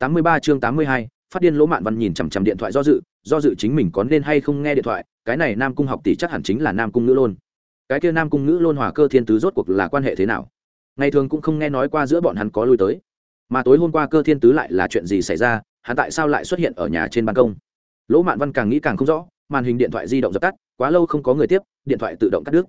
tám mươi ba chương tám mươi hai, phát điên lỗ mạn văn nhìn chằm chằm điện thoại do dự do dự chính mình có nên hay không nghe điện thoại, cái này nam cung học tỷ chắc hẳn chính là nam cung ngữ lôn. Cái kia nam cung ngữ lôn hòa cơ thiên tứ rốt cuộc là quan hệ thế nào? Ngày thường cũng không nghe nói qua giữa bọn hắn có lui tới. Mà tối hôm qua cơ thiên tứ lại là chuyện gì xảy ra, hắn tại sao lại xuất hiện ở nhà trên ban công? Lỗ mạn văn càng nghĩ càng không rõ, màn hình điện thoại di động dập tắt, quá lâu không có người tiếp, điện thoại tự động cắt đứt.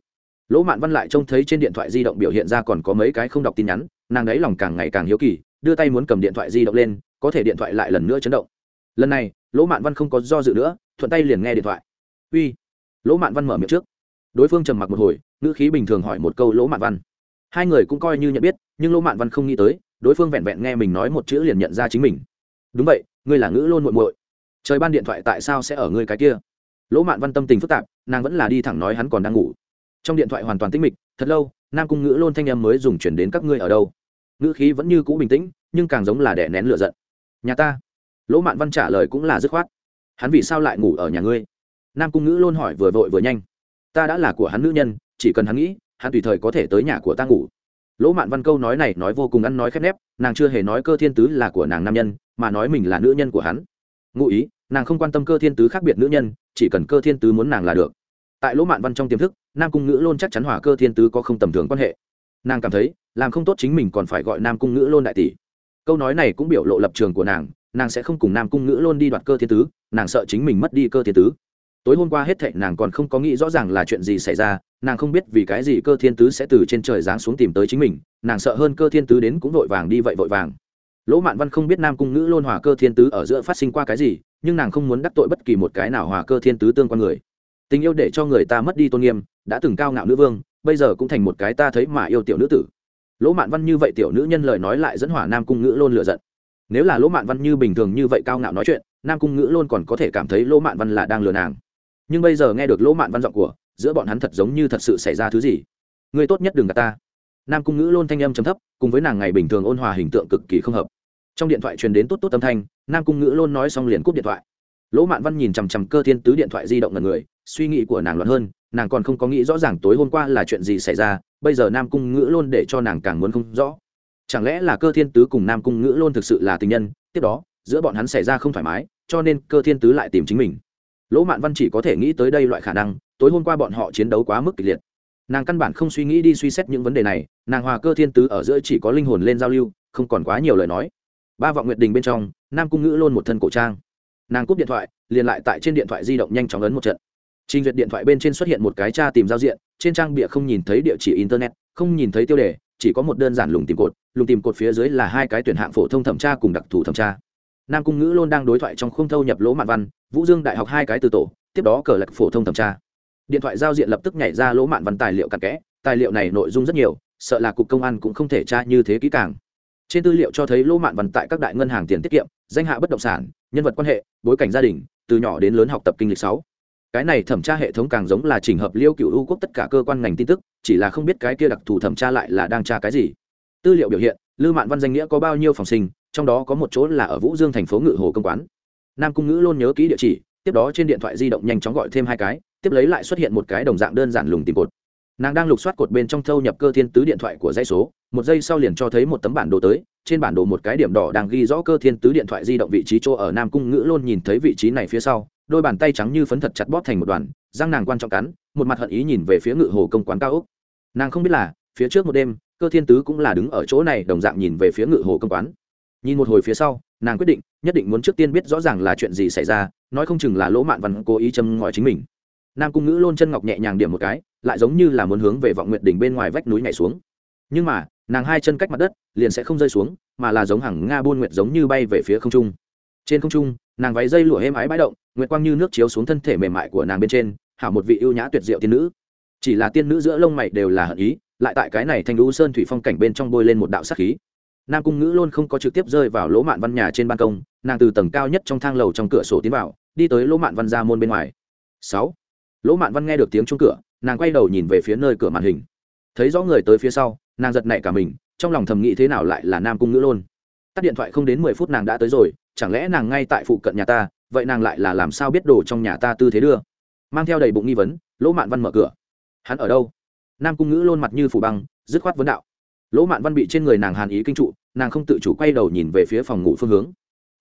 Lỗ mạn văn lại trông thấy trên điện thoại di động biểu hiện ra còn có mấy cái không đọc tin nhắn, nàng ấy lòng càng ngày càng hiếu kỳ, đưa tay muốn cầm điện thoại di động lên có thể điện thoại lại lần nữa chấn động. Lần này, lỗ mạn văn không có do dự nữa, thuận tay liền nghe điện thoại. Uy. Lỗ mạn văn mở miệng trước. Đối phương trầm mặc một hồi, ngữ khí bình thường hỏi một câu lỗ mạn văn. Hai người cũng coi như nhận biết, nhưng lỗ mạn văn không nghĩ tới, đối phương vẹn vẹn nghe mình nói một chữ liền nhận ra chính mình. Đúng vậy, ngươi là ngữ lôn muội muội. Trời ban điện thoại tại sao sẽ ở ngươi cái kia? Lỗ mạn văn tâm tình phức tạp, nàng vẫn là đi thẳng nói hắn còn đang ngủ. Trong điện thoại hoàn toàn tĩnh mịch, thật lâu, nam cung ngữ lôn thanh em mới dùng chuyển đến các ngươi ở đâu. Ngữ khí vẫn như cũ bình tĩnh, nhưng càng giống là đẻ nén lửa giận nhà ta. Lỗ mạn văn trả lời cũng là dứt khoát. Hắn vì sao lại ngủ ở nhà ngươi? Nam cung ngữ luôn hỏi vừa vội vừa nhanh. Ta đã là của hắn nữ nhân, chỉ cần hắn nghĩ, hắn tùy thời có thể tới nhà của ta ngủ. Lỗ mạn văn câu nói này nói vô cùng ăn nói khép nép, nàng chưa hề nói cơ thiên tứ là của nàng nam nhân, mà nói mình là nữ nhân của hắn. Ngụ ý, nàng không quan tâm cơ thiên tứ khác biệt nữ nhân, chỉ cần cơ thiên tứ muốn nàng là được. Tại lỗ mạn văn trong tiềm thức, nam cung ngữ luôn chắc chắn hỏa cơ thiên tứ có không tầm thường quan hệ. Nàng cảm thấy, làm không tốt chính mình còn phải gọi nam cung ngữ luôn đại tỷ câu nói này cũng biểu lộ lập trường của nàng nàng sẽ không cùng nam cung ngữ lôn đi đoạt cơ thiên tứ, nàng sợ chính mình mất đi cơ thiên tứ. Tối hôm qua hết thệ nàng còn không có nghĩ rõ ràng là chuyện gì xảy ra, nàng không biết vì cái gì cơ thiên tứ sẽ từ trên trời giáng xuống tìm tới chính mình, nàng sợ hơn cơ thiên tứ đến cũng vội vàng đi vậy vội vàng. Lỗ mạn văn không biết nam cung ngữ lôn hòa cơ thiên tứ ở giữa phát sinh qua cái gì, nhưng nàng không muốn đắc tội bất kỳ một cái nào hòa cơ thiên tứ tương quan người. Tình yêu để cho người ta mất đi tôn nghiêm, đã từng cao ngạo nữ vương, bây giờ cũng thành một cái ta thấy mà yêu tiểu nữ tử lỗ mạn văn như vậy tiểu nữ nhân lời nói lại dẫn hỏa nam cung ngữ lôn lựa giận. Nếu là lỗ mạn văn như bình thường như vậy cao ngạo nói chuyện, nam cung ngữ lôn còn có thể cảm thấy lỗ mạn văn là đang lừa nàng. Nhưng bây giờ nghe được lỗ mạn văn giọng của, giữa bọn hắn thật giống như thật sự xảy ra thứ gì. Người tốt nhất đừng gạt ta. Nam cung ngữ lôn thanh âm chấm thấp, cùng với nàng ngày bình thường ôn hòa hình tượng cực kỳ không hợp. Trong điện thoại truyền đến tốt tốt âm thanh, nam cung ngữ lôn nói xong liền cúp điện thoại. Lỗ mạn văn nhìn chằm chằm cơ thiên tứ điện thoại di động ngần người, suy nghĩ của nàng loạn hơn, nàng còn không có nghĩ rõ ràng tối hôm qua là chuyện gì xảy ra bây giờ nam cung ngữ luôn để cho nàng càng muốn không rõ. Chẳng lẽ là cơ thiên tứ cùng nam cung ngữ luôn thực sự là tình nhân? Tiếp đó, giữa bọn hắn xảy ra không thoải mái, cho nên cơ thiên tứ lại tìm chính mình. Lỗ mạn văn chỉ có thể nghĩ tới đây loại khả năng, tối hôm qua bọn họ chiến đấu quá mức kịch liệt. Nàng căn bản không suy nghĩ đi suy xét những vấn đề này, nàng hòa cơ thiên tứ ở giữa chỉ có linh hồn lên giao lưu, không còn quá nhiều lời nói. Ba vọng nguyệt đình bên trong, nam cung ngữ luôn một thân cổ trang. Nàng cúp điện thoại, liền lại tại trên điện thoại di động nhanh chóng ấn một trận trình duyệt điện thoại bên trên xuất hiện một cái tra tìm giao diện, trên trang bịa không nhìn thấy địa chỉ internet, không nhìn thấy tiêu đề, chỉ có một đơn giản lùng tìm cột, lùng tìm cột phía dưới là hai cái tuyển hạng phổ thông thẩm tra cùng đặc thù thẩm tra. Nam cung ngữ luôn đang đối thoại trong khung thâu nhập lỗ mạn văn, vũ dương đại học hai cái từ tổ, tiếp đó cờ lạch phổ thông thẩm tra. Điện thoại giao diện lập tức nhảy ra lỗ mạn văn tài liệu cặn kẽ, tài liệu này nội dung rất nhiều, sợ là cục công an cũng không thể tra như thế kỹ càng. Trên tư liệu cho thấy lỗ mạn văn tại các đại ngân hàng tiền tiết kiệm, danh hạ bất động sản, nhân vật quan hệ, bối cảnh gia đình, từ nhỏ đến lớn học tập kinh lịch sáu cái này thẩm tra hệ thống càng giống là trình hợp liêu cựu ưu quốc tất cả cơ quan ngành tin tức, chỉ là không biết cái kia đặc thù thẩm tra lại là đang tra cái gì. Tư liệu biểu hiện, lư mạn văn danh nghĩa có bao nhiêu phòng sinh, trong đó có một chỗ là ở vũ dương thành phố ngự hồ công quán. Nam cung ngữ luôn nhớ kỹ địa chỉ, tiếp đó trên điện thoại di động nhanh chóng gọi thêm hai cái, tiếp lấy lại xuất hiện một cái đồng dạng đơn giản lùng tìm cột. Nàng đang lục soát cột bên trong thâu nhập cơ thiên tứ điện thoại của dây số, một giây sau liền cho thấy một tấm bản đồ tới, trên bản đồ một cái điểm đỏ đang ghi rõ cơ thiên tứ điện thoại di động vị trí chỗ ở nam cung ngữ luôn nhìn thấy vị trí này phía sau đôi bàn tay trắng như phấn thật chặt bóp thành một đoàn, răng nàng quan trọng cắn, một mặt hận ý nhìn về phía ngự hồ công quán cao úc nàng không biết là, phía trước một đêm, cơ thiên tứ cũng là đứng ở chỗ này đồng dạng nhìn về phía ngự hồ công quán. Nhìn một hồi phía sau, nàng quyết định, nhất định muốn trước tiên biết rõ ràng là chuyện gì xảy ra, nói không chừng là lỗ mạn văn cố ý châm ngòi chính mình. Nam cung ngữ lôn chân ngọc nhẹ nhàng điểm một cái, lại giống như là muốn hướng về vọng nguyện đỉnh bên ngoài vách núi nhảy xuống. Nhưng mà, nàng hai chân cách mặt đất, liền sẽ không rơi xuống, mà là giống hàng nga buôn nguyệt giống như bay về phía không trung. Trên không trung nàng váy dây lụa êm ái bãi động, nguyệt quang như nước chiếu xuống thân thể mềm mại của nàng bên trên, hảo một vị ưu nhã tuyệt diệu tiên nữ. Chỉ là tiên nữ giữa lông mày đều là hận ý, lại tại cái này thành lũ sơn thủy phong cảnh bên trong bôi lên một đạo sắc khí. Nam cung ngữ luôn không có trực tiếp rơi vào lỗ mạn văn nhà trên ban công, nàng từ tầng cao nhất trong thang lầu trong cửa sổ tiến vào, đi tới lỗ mạn văn ra môn bên ngoài. Sáu. Lỗ mạn văn nghe được tiếng chung cửa, nàng quay đầu nhìn về phía nơi cửa màn hình. Thấy rõ người tới phía sau, nàng giật nảy cả mình, trong lòng thầm nghĩ thế nào lại là nam cung ngữ luôn tắt điện thoại không đến mười phút nàng đã tới rồi chẳng lẽ nàng ngay tại phụ cận nhà ta, vậy nàng lại là làm sao biết đồ trong nhà ta tư thế đưa? Mang theo đầy bụng nghi vấn, lỗ mạn văn mở cửa. Hắn ở đâu? Nam cung ngữ lôn mặt như phủ băng, dứt khoát vấn đạo. Lỗ mạn văn bị trên người nàng hàn ý kinh trụ, nàng không tự chủ quay đầu nhìn về phía phòng ngủ phương hướng.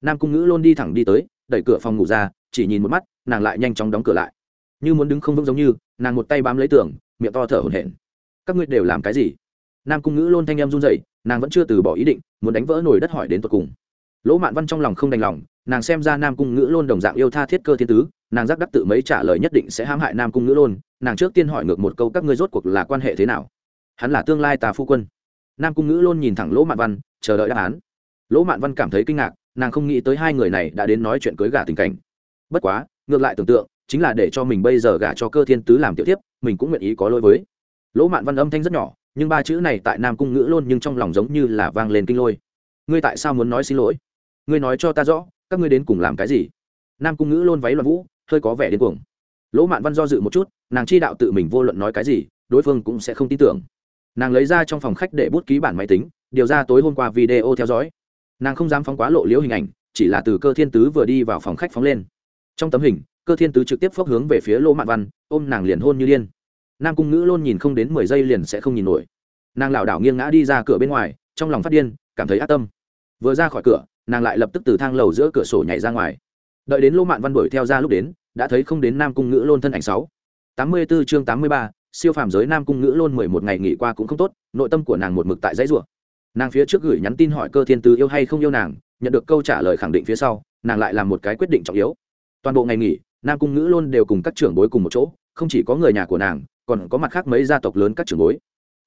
Nam cung ngữ lôn đi thẳng đi tới, đẩy cửa phòng ngủ ra, chỉ nhìn một mắt, nàng lại nhanh chóng đóng cửa lại. Như muốn đứng không vững giống như, nàng một tay bám lấy tường, miệng to thở hổn hển. Các ngươi đều làm cái gì? Nam cung ngữ lôn thanh em run rẩy, nàng vẫn chưa từ bỏ ý định, muốn đánh vỡ nồi đất hỏi đến tột cùng lỗ mạn văn trong lòng không đành lòng, nàng xem ra nam cung ngữ luôn đồng dạng yêu tha thiết cơ thiên tứ, nàng giác đắc tự mấy trả lời nhất định sẽ hãm hại nam cung ngữ luôn nàng trước tiên hỏi ngược một câu các ngươi rốt cuộc là quan hệ thế nào? Hắn là tương lai tà phu quân. Nam cung ngữ luôn nhìn thẳng lỗ mạn văn, chờ đợi đáp án. Lỗ mạn văn cảm thấy kinh ngạc, nàng không nghĩ tới hai người này đã đến nói chuyện cưới gả tình cảnh. Bất quá, ngược lại tưởng tượng, chính là để cho mình bây giờ gả cho cơ thiên tứ làm tiểu tiếp mình cũng nguyện ý có lỗi với. Lỗ mạn văn âm thanh rất nhỏ, nhưng ba chữ này tại nam cung ngữ luôn nhưng trong lòng giống như là vang lên kinh lôi. Ngươi tại sao muốn nói xin lỗi? Ngươi nói cho ta rõ, các ngươi đến cùng làm cái gì? Nam cung ngữ lôn váy loạn vũ, hơi có vẻ điên cuồng. Lỗ mạn văn do dự một chút, nàng chi đạo tự mình vô luận nói cái gì, đối phương cũng sẽ không tin tưởng. Nàng lấy ra trong phòng khách để bút ký bản máy tính, điều ra tối hôm qua video theo dõi. Nàng không dám phóng quá lộ liễu hình ảnh, chỉ là từ cơ thiên tứ vừa đi vào phòng khách phóng lên. Trong tấm hình, cơ thiên tứ trực tiếp phốc hướng về phía lỗ mạn văn, ôm nàng liền hôn như điên. Nam cung ngữ luôn nhìn không đến mười giây liền sẽ không nhìn nổi. Nàng lảo đảo nghiêng ngã đi ra cửa bên ngoài, trong lòng phát điên, cảm thấy ác tâm. Vừa ra khỏi cửa nàng lại lập tức từ thang lầu giữa cửa sổ nhảy ra ngoài. Đợi đến lỗ mạn văn đuổi theo ra lúc đến, đã thấy không đến nam cung ngữ lôn thân ảnh sáu. Tám mươi 84 chương tám mươi ba, siêu phàm giới nam cung ngữ lôn mười một ngày nghỉ qua cũng không tốt, nội tâm của nàng một mực tại dãy rủa. Nàng phía trước gửi nhắn tin hỏi cơ thiên tứ yêu hay không yêu nàng, nhận được câu trả lời khẳng định phía sau, nàng lại làm một cái quyết định trọng yếu. Toàn bộ ngày nghỉ, nam cung ngữ lôn đều cùng các trưởng bối cùng một chỗ, không chỉ có người nhà của nàng, còn có mặt khác mấy gia tộc lớn các trưởng bối.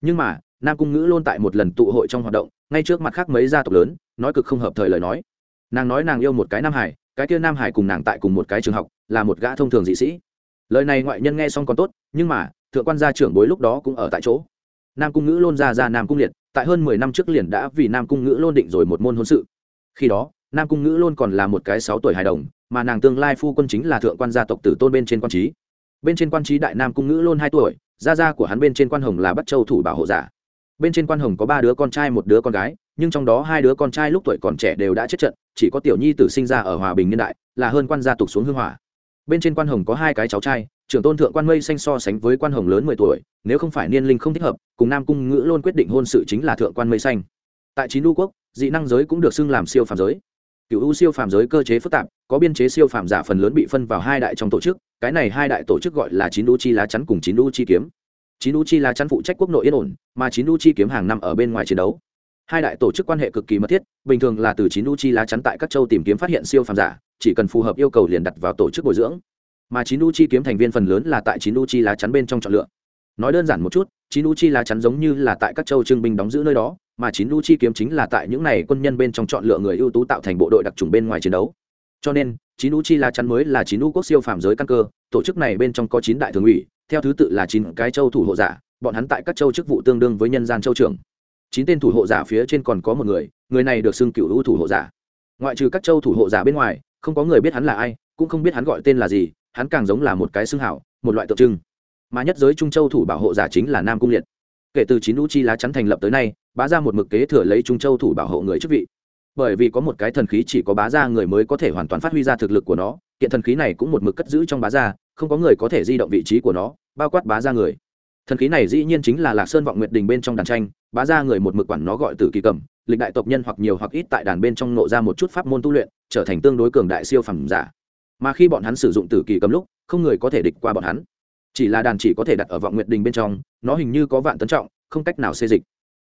Nhưng mà, nam cung ngữ lôn tại một lần tụ hội trong hoạt động, ngay trước mặt khác mấy gia tộc lớn nói cực không hợp thời lời nói. Nàng nói nàng yêu một cái nam hải, cái kia nam hải cùng nàng tại cùng một cái trường học, là một gã thông thường dị sĩ. Lời này ngoại nhân nghe xong còn tốt, nhưng mà, thượng quan gia trưởng bối lúc đó cũng ở tại chỗ. Nam cung ngữ lôn ra ra nam cung liệt, tại hơn mười năm trước liền đã vì nam cung ngữ lôn định rồi một môn hôn sự. Khi đó, nam cung ngữ lôn còn là một cái sáu tuổi hài đồng, mà nàng tương lai phu quân chính là thượng quan gia tộc tử tôn bên trên quan trí. Bên trên quan trí đại nam cung ngữ lôn hai tuổi, gia gia của hắn bên trên quan hồng là bắt châu thủ bảo hộ giả. Bên trên quan hồng có ba đứa con trai, một đứa con gái nhưng trong đó hai đứa con trai lúc tuổi còn trẻ đều đã chết trận, chỉ có tiểu nhi tử sinh ra ở hòa bình niên đại, là hơn quan gia tục xuống hương hỏa bên trên quan hồng có hai cái cháu trai, trưởng tôn thượng quan mây xanh so sánh với quan hồng lớn mười tuổi, nếu không phải niên linh không thích hợp, cùng nam cung ngữ luôn quyết định hôn sự chính là thượng quan mây xanh. Tại chín đu quốc, dị năng giới cũng được xưng làm siêu phàm giới. Cựu u siêu phàm giới cơ chế phức tạp, có biên chế siêu phàm giả phần lớn bị phân vào hai đại trong tổ chức, cái này hai đại tổ chức gọi là chín đu chi lá chắn cùng chín đu chi kiếm. Chín đu chi lá chắn phụ trách quốc nội yên ổn, mà chín đu chi kiếm hàng năm ở bên ngoài chiến đấu hai đại tổ chức quan hệ cực kỳ mật thiết, bình thường là từ chín u chi lá chắn tại các châu tìm kiếm phát hiện siêu phàm giả, chỉ cần phù hợp yêu cầu liền đặt vào tổ chức bồi dưỡng. Mà chín u chi kiếm thành viên phần lớn là tại chín u chi lá chắn bên trong chọn lựa. Nói đơn giản một chút, chín u chi lá chắn giống như là tại các châu trưng binh đóng giữ nơi đó, mà chín u chi kiếm chính là tại những này quân nhân bên trong chọn lựa người ưu tú tạo thành bộ đội đặc trùng bên ngoài chiến đấu. Cho nên, chín u chi lá chắn mới là chín u quốc siêu phàm giới căn cơ, tổ chức này bên trong có chín đại thường ủy, theo thứ tự là chín cái châu thủ hộ giả, bọn hắn tại các châu chức vụ tương đương với nhân gian châu trưởng chín tên thủ hộ giả phía trên còn có một người người này được xưng cựu hữu thủ hộ giả. Ngoại trừ các châu thủ hộ giả bên ngoài, không có người biết hắn là ai, cũng không biết hắn gọi tên là gì, hắn càng giống là một cái xưng hảo, một loại tượng trưng. Mà nhất giới trung châu thủ bảo hộ giả chính là nam cung liệt. Kể từ chín u chi lá chắn thành lập tới nay, bá ra một mực kế thừa lấy trung châu thủ bảo hộ người chức vị. Bởi vì có một cái thần khí chỉ có bá ra người mới có thể hoàn toàn phát huy ra thực lực của nó, kiện thần khí này cũng một mực cất giữ trong bá ra, không có người có thể di động vị trí của nó, bao quát bá ra người thần khí này dĩ nhiên chính là lạc sơn vọng nguyệt đình bên trong đàn tranh, bá ra người một mực quản nó gọi từ kỳ cầm, lịch đại tộc nhân hoặc nhiều hoặc ít tại đàn bên trong nộ ra một chút pháp môn tu luyện, trở thành tương đối cường đại siêu phẩm giả. Mà khi bọn hắn sử dụng tử kỳ cầm lúc, không người có thể địch qua bọn hắn. Chỉ là đàn chỉ có thể đặt ở vọng nguyệt đình bên trong, nó hình như có vạn tấn trọng, không cách nào xê dịch.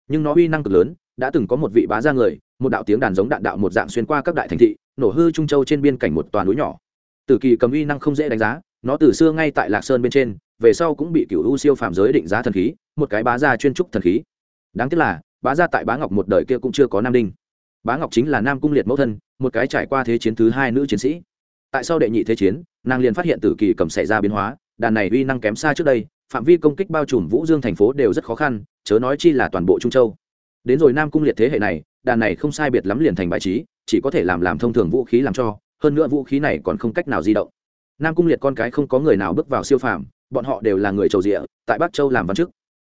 Nhưng nó uy năng cực lớn, đã từng có một vị bá ra người, một đạo tiếng đàn giống đạn đạo một dạng xuyên qua các đại thành thị, nổ hư trung châu trên biên cảnh một toàn núi nhỏ. Tử kỳ cầm uy năng không dễ đánh giá, nó từ xưa ngay tại lạc sơn bên trên về sau cũng bị cựu u siêu phàm giới định giá thần khí, một cái bá gia chuyên trúc thần khí. Đáng tiếc là, bá gia tại bá ngọc một đời kia cũng chưa có nam đinh. Bá ngọc chính là nam cung liệt mẫu thân, một cái trải qua thế chiến thứ hai nữ chiến sĩ. Tại sau đệ nhị thế chiến, nàng liền phát hiện tử kỳ cầm xảy ra biến hóa, đàn này uy năng kém xa trước đây, phạm vi công kích bao trùm vũ dương thành phố đều rất khó khăn, chớ nói chi là toàn bộ trung châu. Đến rồi nam cung liệt thế hệ này, đàn này không sai biệt lắm liền thành bài trí, chỉ có thể làm làm thông thường vũ khí làm cho, hơn nữa vũ khí này còn không cách nào di động. Nam cung liệt con cái không có người nào bước vào siêu phàm bọn họ đều là người trầu rịa, tại bắc châu làm văn chức.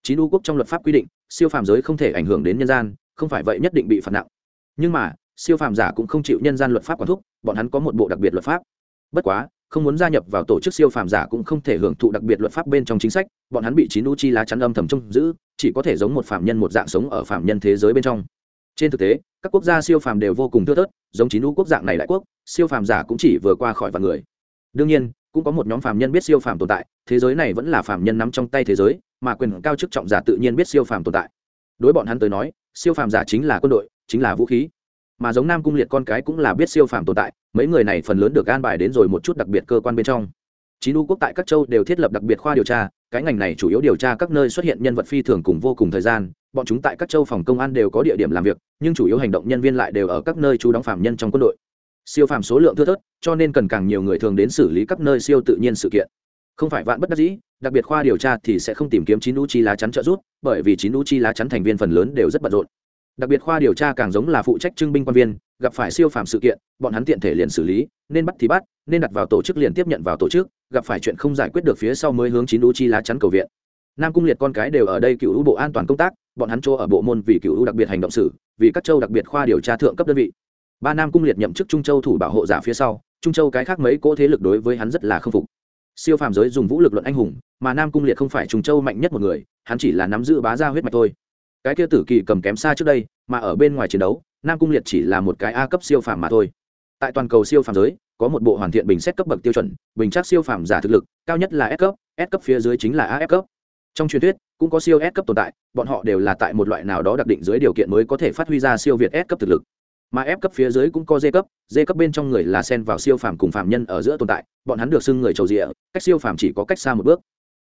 Chín u quốc trong luật pháp quy định, siêu phàm giới không thể ảnh hưởng đến nhân gian, không phải vậy nhất định bị phạt nặng. Nhưng mà, siêu phàm giả cũng không chịu nhân gian luật pháp quản thúc, bọn hắn có một bộ đặc biệt luật pháp. Bất quá, không muốn gia nhập vào tổ chức siêu phàm giả cũng không thể hưởng thụ đặc biệt luật pháp bên trong chính sách, bọn hắn bị chín u chi lá chắn âm thầm trông giữ, chỉ có thể giống một phạm nhân một dạng sống ở phạm nhân thế giới bên trong. Trên thực tế, các quốc gia siêu phàm đều vô cùng thưa thớt, giống chín u quốc dạng này đại quốc, siêu phàm giả cũng chỉ vừa qua khỏi vạn người. Đương nhiên cũng có một nhóm phàm nhân biết siêu phàm tồn tại, thế giới này vẫn là phàm nhân nắm trong tay thế giới, mà quyền cao chức trọng giả tự nhiên biết siêu phàm tồn tại. Đối bọn hắn tới nói, siêu phàm giả chính là quân đội, chính là vũ khí. Mà giống nam cung liệt con cái cũng là biết siêu phàm tồn tại, mấy người này phần lớn được an bài đến rồi một chút đặc biệt cơ quan bên trong. Chín u quốc tại các châu đều thiết lập đặc biệt khoa điều tra, cái ngành này chủ yếu điều tra các nơi xuất hiện nhân vật phi thường cùng vô cùng thời gian, bọn chúng tại các châu phòng công an đều có địa điểm làm việc, nhưng chủ yếu hành động nhân viên lại đều ở các nơi trú đóng phạm nhân trong quân đội siêu phàm số lượng thưa thớt, cho nên cần càng nhiều người thường đến xử lý các nơi siêu tự nhiên sự kiện. Không phải vạn bất đắc dĩ, đặc biệt khoa điều tra thì sẽ không tìm kiếm chín u chi lá chắn trợ giúp, bởi vì chín u chi lá chắn thành viên phần lớn đều rất bận rộn. Đặc biệt khoa điều tra càng giống là phụ trách trưng binh quan viên, gặp phải siêu phàm sự kiện, bọn hắn tiện thể liền xử lý, nên bắt thì bắt, nên đặt vào tổ chức liền tiếp nhận vào tổ chức, gặp phải chuyện không giải quyết được phía sau mới hướng chín u chi lá chắn cầu viện. Nam cung liệt con cái đều ở đây cựu bộ an toàn công tác, bọn hắn chỗ ở bộ môn vì cựu đặc biệt hành động sử vì các châu đặc biệt khoa điều tra thượng cấp đơn vị ba nam cung liệt nhậm chức trung châu thủ bảo hộ giả phía sau, trung châu cái khác mấy cỗ thế lực đối với hắn rất là k phục. Siêu phàm giới dùng vũ lực luận anh hùng, mà nam cung liệt không phải trung châu mạnh nhất một người, hắn chỉ là nắm giữ bá ra huyết mạch thôi. Cái kia tử kỳ cầm kém xa trước đây, mà ở bên ngoài chiến đấu, nam cung liệt chỉ là một cái a cấp siêu phàm mà thôi. Tại toàn cầu siêu phàm giới, có một bộ hoàn thiện bình xét cấp bậc tiêu chuẩn, bình chắc siêu phàm giả thực lực, cao nhất là s cấp s cấp phía dưới chính là af cấp. Trong truyền thuyết, cũng có siêu s cấp tồn tại, bọn họ đều là tại một loại nào đó đặc định dưới điều kiện mới có thể phát huy ra siêu việt s cấp thực lực mà ép cấp phía dưới cũng có d cấp d cấp bên trong người là sen vào siêu phàm cùng phạm nhân ở giữa tồn tại, bọn hắn được xưng người trầu rịa, cách siêu phàm chỉ có cách xa một bước.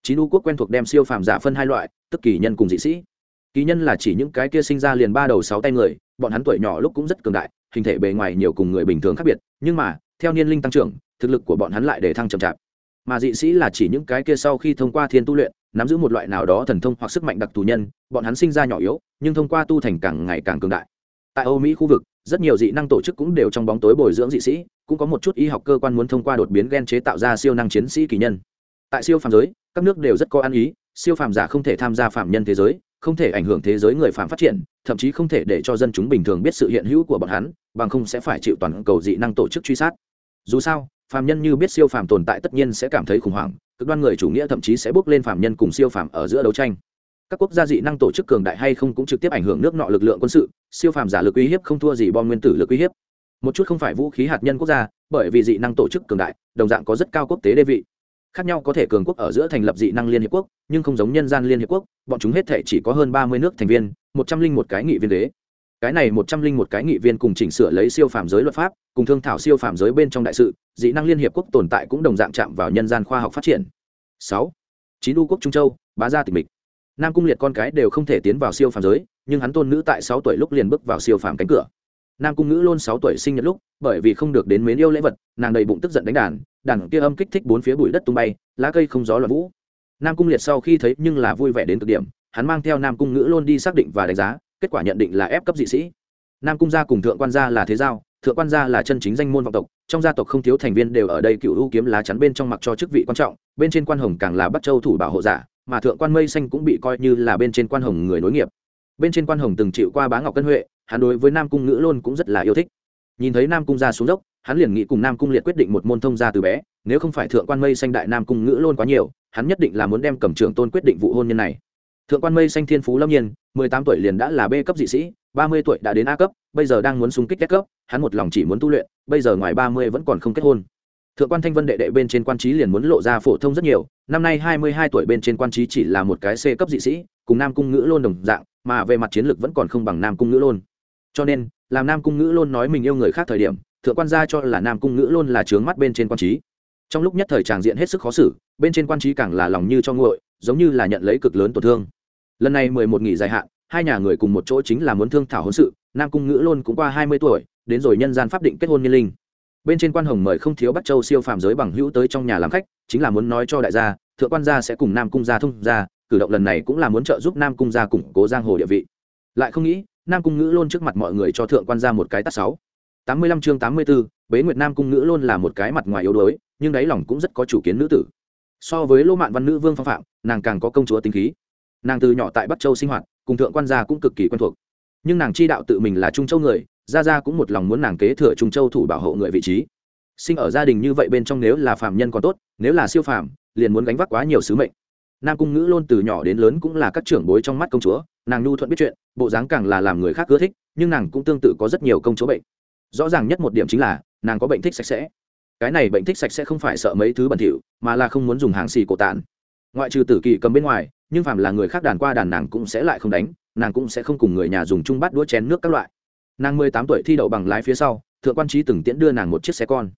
Chín u quốc quen thuộc đem siêu phàm giả phân hai loại, tức kỳ nhân cùng dị sĩ. Kỳ nhân là chỉ những cái kia sinh ra liền ba đầu sáu tay người, bọn hắn tuổi nhỏ lúc cũng rất cường đại, hình thể bề ngoài nhiều cùng người bình thường khác biệt, nhưng mà, theo niên linh tăng trưởng, thực lực của bọn hắn lại để thăng chậm chạp. Mà dị sĩ là chỉ những cái kia sau khi thông qua thiên tu luyện, nắm giữ một loại nào đó thần thông hoặc sức mạnh đặc thù nhân, bọn hắn sinh ra nhỏ yếu, nhưng thông qua tu thành càng ngày càng cường đại. Tại âu mỹ khu vực rất nhiều dị năng tổ chức cũng đều trong bóng tối bồi dưỡng dị sĩ, cũng có một chút y học cơ quan muốn thông qua đột biến gen chế tạo ra siêu năng chiến sĩ kỳ nhân. Tại siêu phàm giới, các nước đều rất có ăn ý, siêu phàm giả không thể tham gia phạm nhân thế giới, không thể ảnh hưởng thế giới người phàm phát triển, thậm chí không thể để cho dân chúng bình thường biết sự hiện hữu của bọn hắn, bằng không sẽ phải chịu toàn cầu dị năng tổ chức truy sát. Dù sao, phàm nhân như biết siêu phàm tồn tại tất nhiên sẽ cảm thấy khủng hoảng, cực đoan người chủ nghĩa thậm chí sẽ bước lên phàm nhân cùng siêu phàm ở giữa đấu tranh các quốc gia dị năng tổ chức cường đại hay không cũng trực tiếp ảnh hưởng nước nọ lực lượng quân sự, siêu phàm giả lực uy hiếp không thua gì bom nguyên tử lực uy hiếp. Một chút không phải vũ khí hạt nhân quốc gia, bởi vì dị năng tổ chức cường đại, đồng dạng có rất cao quốc tế đê vị. Khác nhau có thể cường quốc ở giữa thành lập dị năng liên hiệp quốc, nhưng không giống nhân gian liên hiệp quốc, bọn chúng hết thể chỉ có hơn ba mươi nước thành viên, một trăm linh một cái nghị viên đế cái này một trăm linh một cái nghị viên cùng chỉnh sửa lấy siêu phàm giới luật pháp, cùng thương thảo siêu phàm giới bên trong đại sự, dị năng liên hiệp quốc tồn tại cũng đồng dạng chạm vào nhân gian khoa học phát triển. Sáu. Chín u quốc trung châu, bá gia tịch mịch nam cung liệt con cái đều không thể tiến vào siêu phàm giới, nhưng hắn tôn nữ tại sáu tuổi lúc liền bước vào siêu phàm cánh cửa. Nam cung ngữ luôn sáu tuổi sinh nhật lúc, bởi vì không được đến mến yêu lễ vật, nàng đầy bụng tức giận đánh đàn đàn kia âm kích thích bốn phía bụi đất tung bay, lá cây không gió loạn vũ. Nam cung liệt sau khi thấy nhưng là vui vẻ đến cực điểm, hắn mang theo nam cung ngữ luôn đi xác định và đánh giá, kết quả nhận định là ép cấp dị sĩ. Nam cung gia cùng thượng quan gia là thế giao, thượng quan gia là chân chính danh môn vọng tộc, trong gia tộc không thiếu thành viên đều ở đây cựu ưu kiếm lá chắn bên trong mặc cho chức vị quan trọng, bên trên quan hồng càng là bắt châu thủ bảo hộ giả mà thượng quan mây xanh cũng bị coi như là bên trên quan hồng người nối nghiệp. Bên trên quan hồng từng chịu qua bá ngọc cân huệ, hắn đối với nam cung ngữ luôn cũng rất là yêu thích. Nhìn thấy nam cung ra xuống dốc, hắn liền nghĩ cùng nam cung liệt quyết định một môn thông gia từ bé, nếu không phải thượng quan mây xanh đại nam cung ngữ luôn quá nhiều, hắn nhất định là muốn đem cầm trưởng tôn quyết định vụ hôn nhân này. Thượng quan mây xanh thiên phú lâm nhiên, mười tám tuổi liền đã là b cấp dị sĩ, ba mươi tuổi đã đến a cấp, bây giờ đang muốn xung kích kết cấp, hắn một lòng chỉ muốn tu luyện, bây giờ ngoài ba mươi vẫn còn không kết hôn thượng quan thanh vân đệ đệ bên trên quan trí liền muốn lộ ra phổ thông rất nhiều, năm nay hai mươi hai tuổi bên trên quan trí chỉ là một cái c cấp dị sĩ, cùng nam cung ngữ lôn đồng dạng, mà về mặt chiến lược vẫn còn không bằng nam cung ngữ lôn. Cho nên, làm nam cung ngữ lôn nói mình yêu người khác thời điểm, thượng quan gia cho là nam cung ngữ lôn là trướng mắt bên trên quan trí. Trong lúc nhất thời tràng diện hết sức khó xử, bên trên quan trí càng là lòng như cho nguội, giống như là nhận lấy cực lớn tổn thương. Lần này mười một nghỉ dài hạn, hai nhà người cùng một chỗ chính là muốn thương thảo hôn sự, nam cung ngữ lôn cũng qua hai mươi tuổi, đến rồi nhân gian pháp định kết hôn niên linh bên trên quan hồng mời không thiếu bắt châu siêu phàm giới bằng hữu tới trong nhà làm khách, chính là muốn nói cho đại gia, thượng quan gia sẽ cùng nam cung gia thông gia, cử động lần này cũng là muốn trợ giúp nam cung gia củng cố giang hồ địa vị. Lại không nghĩ, nam cung ngữ luôn trước mặt mọi người cho thượng quan gia một cái tắt sáu. Tám mươi lăm chương tám mươi b ố bế nguyệt nam cung ngữ luôn là một cái mặt ngoài yếu đuối, nhưng đáy lòng cũng rất có chủ kiến nữ tử. So với lô mạn văn nữ vương phong phạm, nàng càng có công chúa tính khí. Nàng từ nhỏ tại bắc châu sinh hoạt, cùng thượng quan gia cũng cực kỳ quen thuộc. Nhưng nàng chi đạo tự mình là trung châu người gia gia cũng một lòng muốn nàng kế thừa trung châu thủ bảo hộ người vị trí. Sinh ở gia đình như vậy bên trong nếu là phàm nhân còn tốt, nếu là siêu phàm, liền muốn gánh vác quá nhiều sứ mệnh. Nam cung ngữ luôn từ nhỏ đến lớn cũng là các trưởng bối trong mắt công chúa, nàng nhu thuận biết chuyện, bộ dáng càng là làm người khác ưa thích, nhưng nàng cũng tương tự có rất nhiều công chúa bệnh. Rõ ràng nhất một điểm chính là, nàng có bệnh thích sạch sẽ. Cái này bệnh thích sạch sẽ không phải sợ mấy thứ bẩn thỉu, mà là không muốn dùng hàng xì cổ tàn ngoại trừ tử kỳ cầm bên ngoài, nhưng phàm là người khác đàn qua đàn nàng cũng sẽ lại không đánh, nàng cũng sẽ không cùng người nhà dùng chung bát đũa chén nước các loại nàng mười tám tuổi thi đậu bằng lái phía sau, thượng quan trí từng tiễn đưa nàng một chiếc xe con.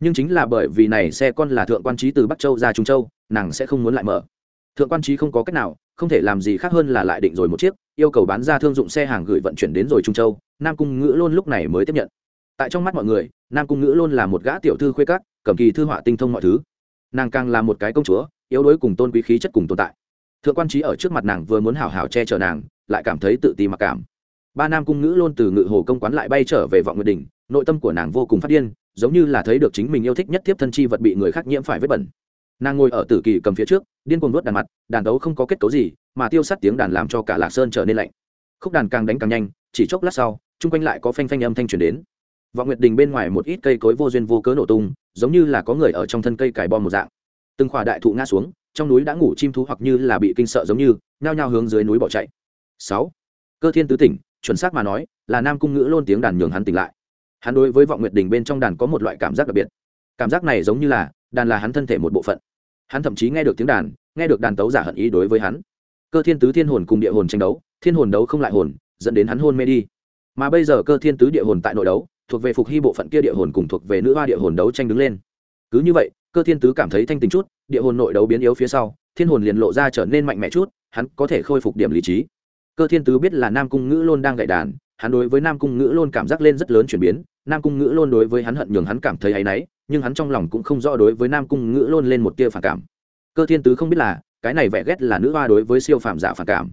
Nhưng chính là bởi vì này xe con là thượng quan trí từ bắc châu ra trung châu, nàng sẽ không muốn lại mở. Thượng quan trí không có cách nào, không thể làm gì khác hơn là lại định rồi một chiếc, yêu cầu bán ra thương dụng xe hàng gửi vận chuyển đến rồi trung châu, nam cung ngữ luôn lúc này mới tiếp nhận. Tại trong mắt mọi người, nam cung ngữ luôn là một gã tiểu thư khuê cát cầm kỳ thư họa tinh thông mọi thứ. Nàng càng là một cái công chúa, yếu đuối cùng tôn quý khí chất cùng tồn tại. Thượng quan trí ở trước mặt nàng vừa muốn hào hào che chở nàng, lại cảm thấy tự ti mặc cảm ba nam cung ngữ luôn từ ngự hồ công quán lại bay trở về vọng nguyệt đỉnh, nội tâm của nàng vô cùng phát điên, giống như là thấy được chính mình yêu thích nhất tiếp thân chi vật bị người khác nhiễm phải vết bẩn. Nàng ngồi ở tử kỳ cầm phía trước, điên cuồng nuốt đàn mặt, đàn đấu không có kết cấu gì, mà tiêu sát tiếng đàn làm cho cả lạc sơn trở nên lạnh. Khúc đàn càng đánh càng nhanh, chỉ chốc lát sau, chung quanh lại có phanh phanh âm thanh truyền đến. Vọng nguyệt đình bên ngoài một ít cây cối vô duyên vô cớ nổ tung, giống như là có người ở trong thân cây cài bom một dạng. Từng khỏa đại thụ ngã xuống, trong núi đã ngủ chim thú hoặc như là bị kinh sợ giống như, nhao nhao hướng dưới núi bỏ chạy. Sáu. Cơ thiên tứ tỉnh chuẩn xác mà nói, là nam cung ngữ lôn tiếng đàn nhường hắn tỉnh lại. Hắn đối với vọng nguyệt đình bên trong đàn có một loại cảm giác đặc biệt. Cảm giác này giống như là, đàn là hắn thân thể một bộ phận. Hắn thậm chí nghe được tiếng đàn, nghe được đàn tấu giả hận ý đối với hắn. Cơ thiên tứ thiên hồn cùng địa hồn tranh đấu, thiên hồn đấu không lại hồn, dẫn đến hắn hôn mê đi. Mà bây giờ cơ thiên tứ địa hồn tại nội đấu, thuộc về phục hy bộ phận kia địa hồn cùng thuộc về nữ hoa địa hồn đấu tranh đứng lên. Cứ như vậy, cơ thiên tứ cảm thấy thanh tính chút, địa hồn nội đấu biến yếu phía sau, thiên hồn liền lộ ra trở nên mạnh mẽ chút, hắn có thể khôi phục điểm lý trí cơ thiên tứ biết là nam cung ngữ lôn đang gậy đàn, hắn đối với nam cung ngữ lôn cảm giác lên rất lớn chuyển biến. Nam cung ngữ lôn đối với hắn hận nhường hắn cảm thấy áy náy, nhưng hắn trong lòng cũng không rõ đối với nam cung ngữ lôn lên một tia phản cảm. Cơ thiên tứ không biết là, cái này vẻ ghét là nữ hoa đối với siêu phạm giả phản cảm.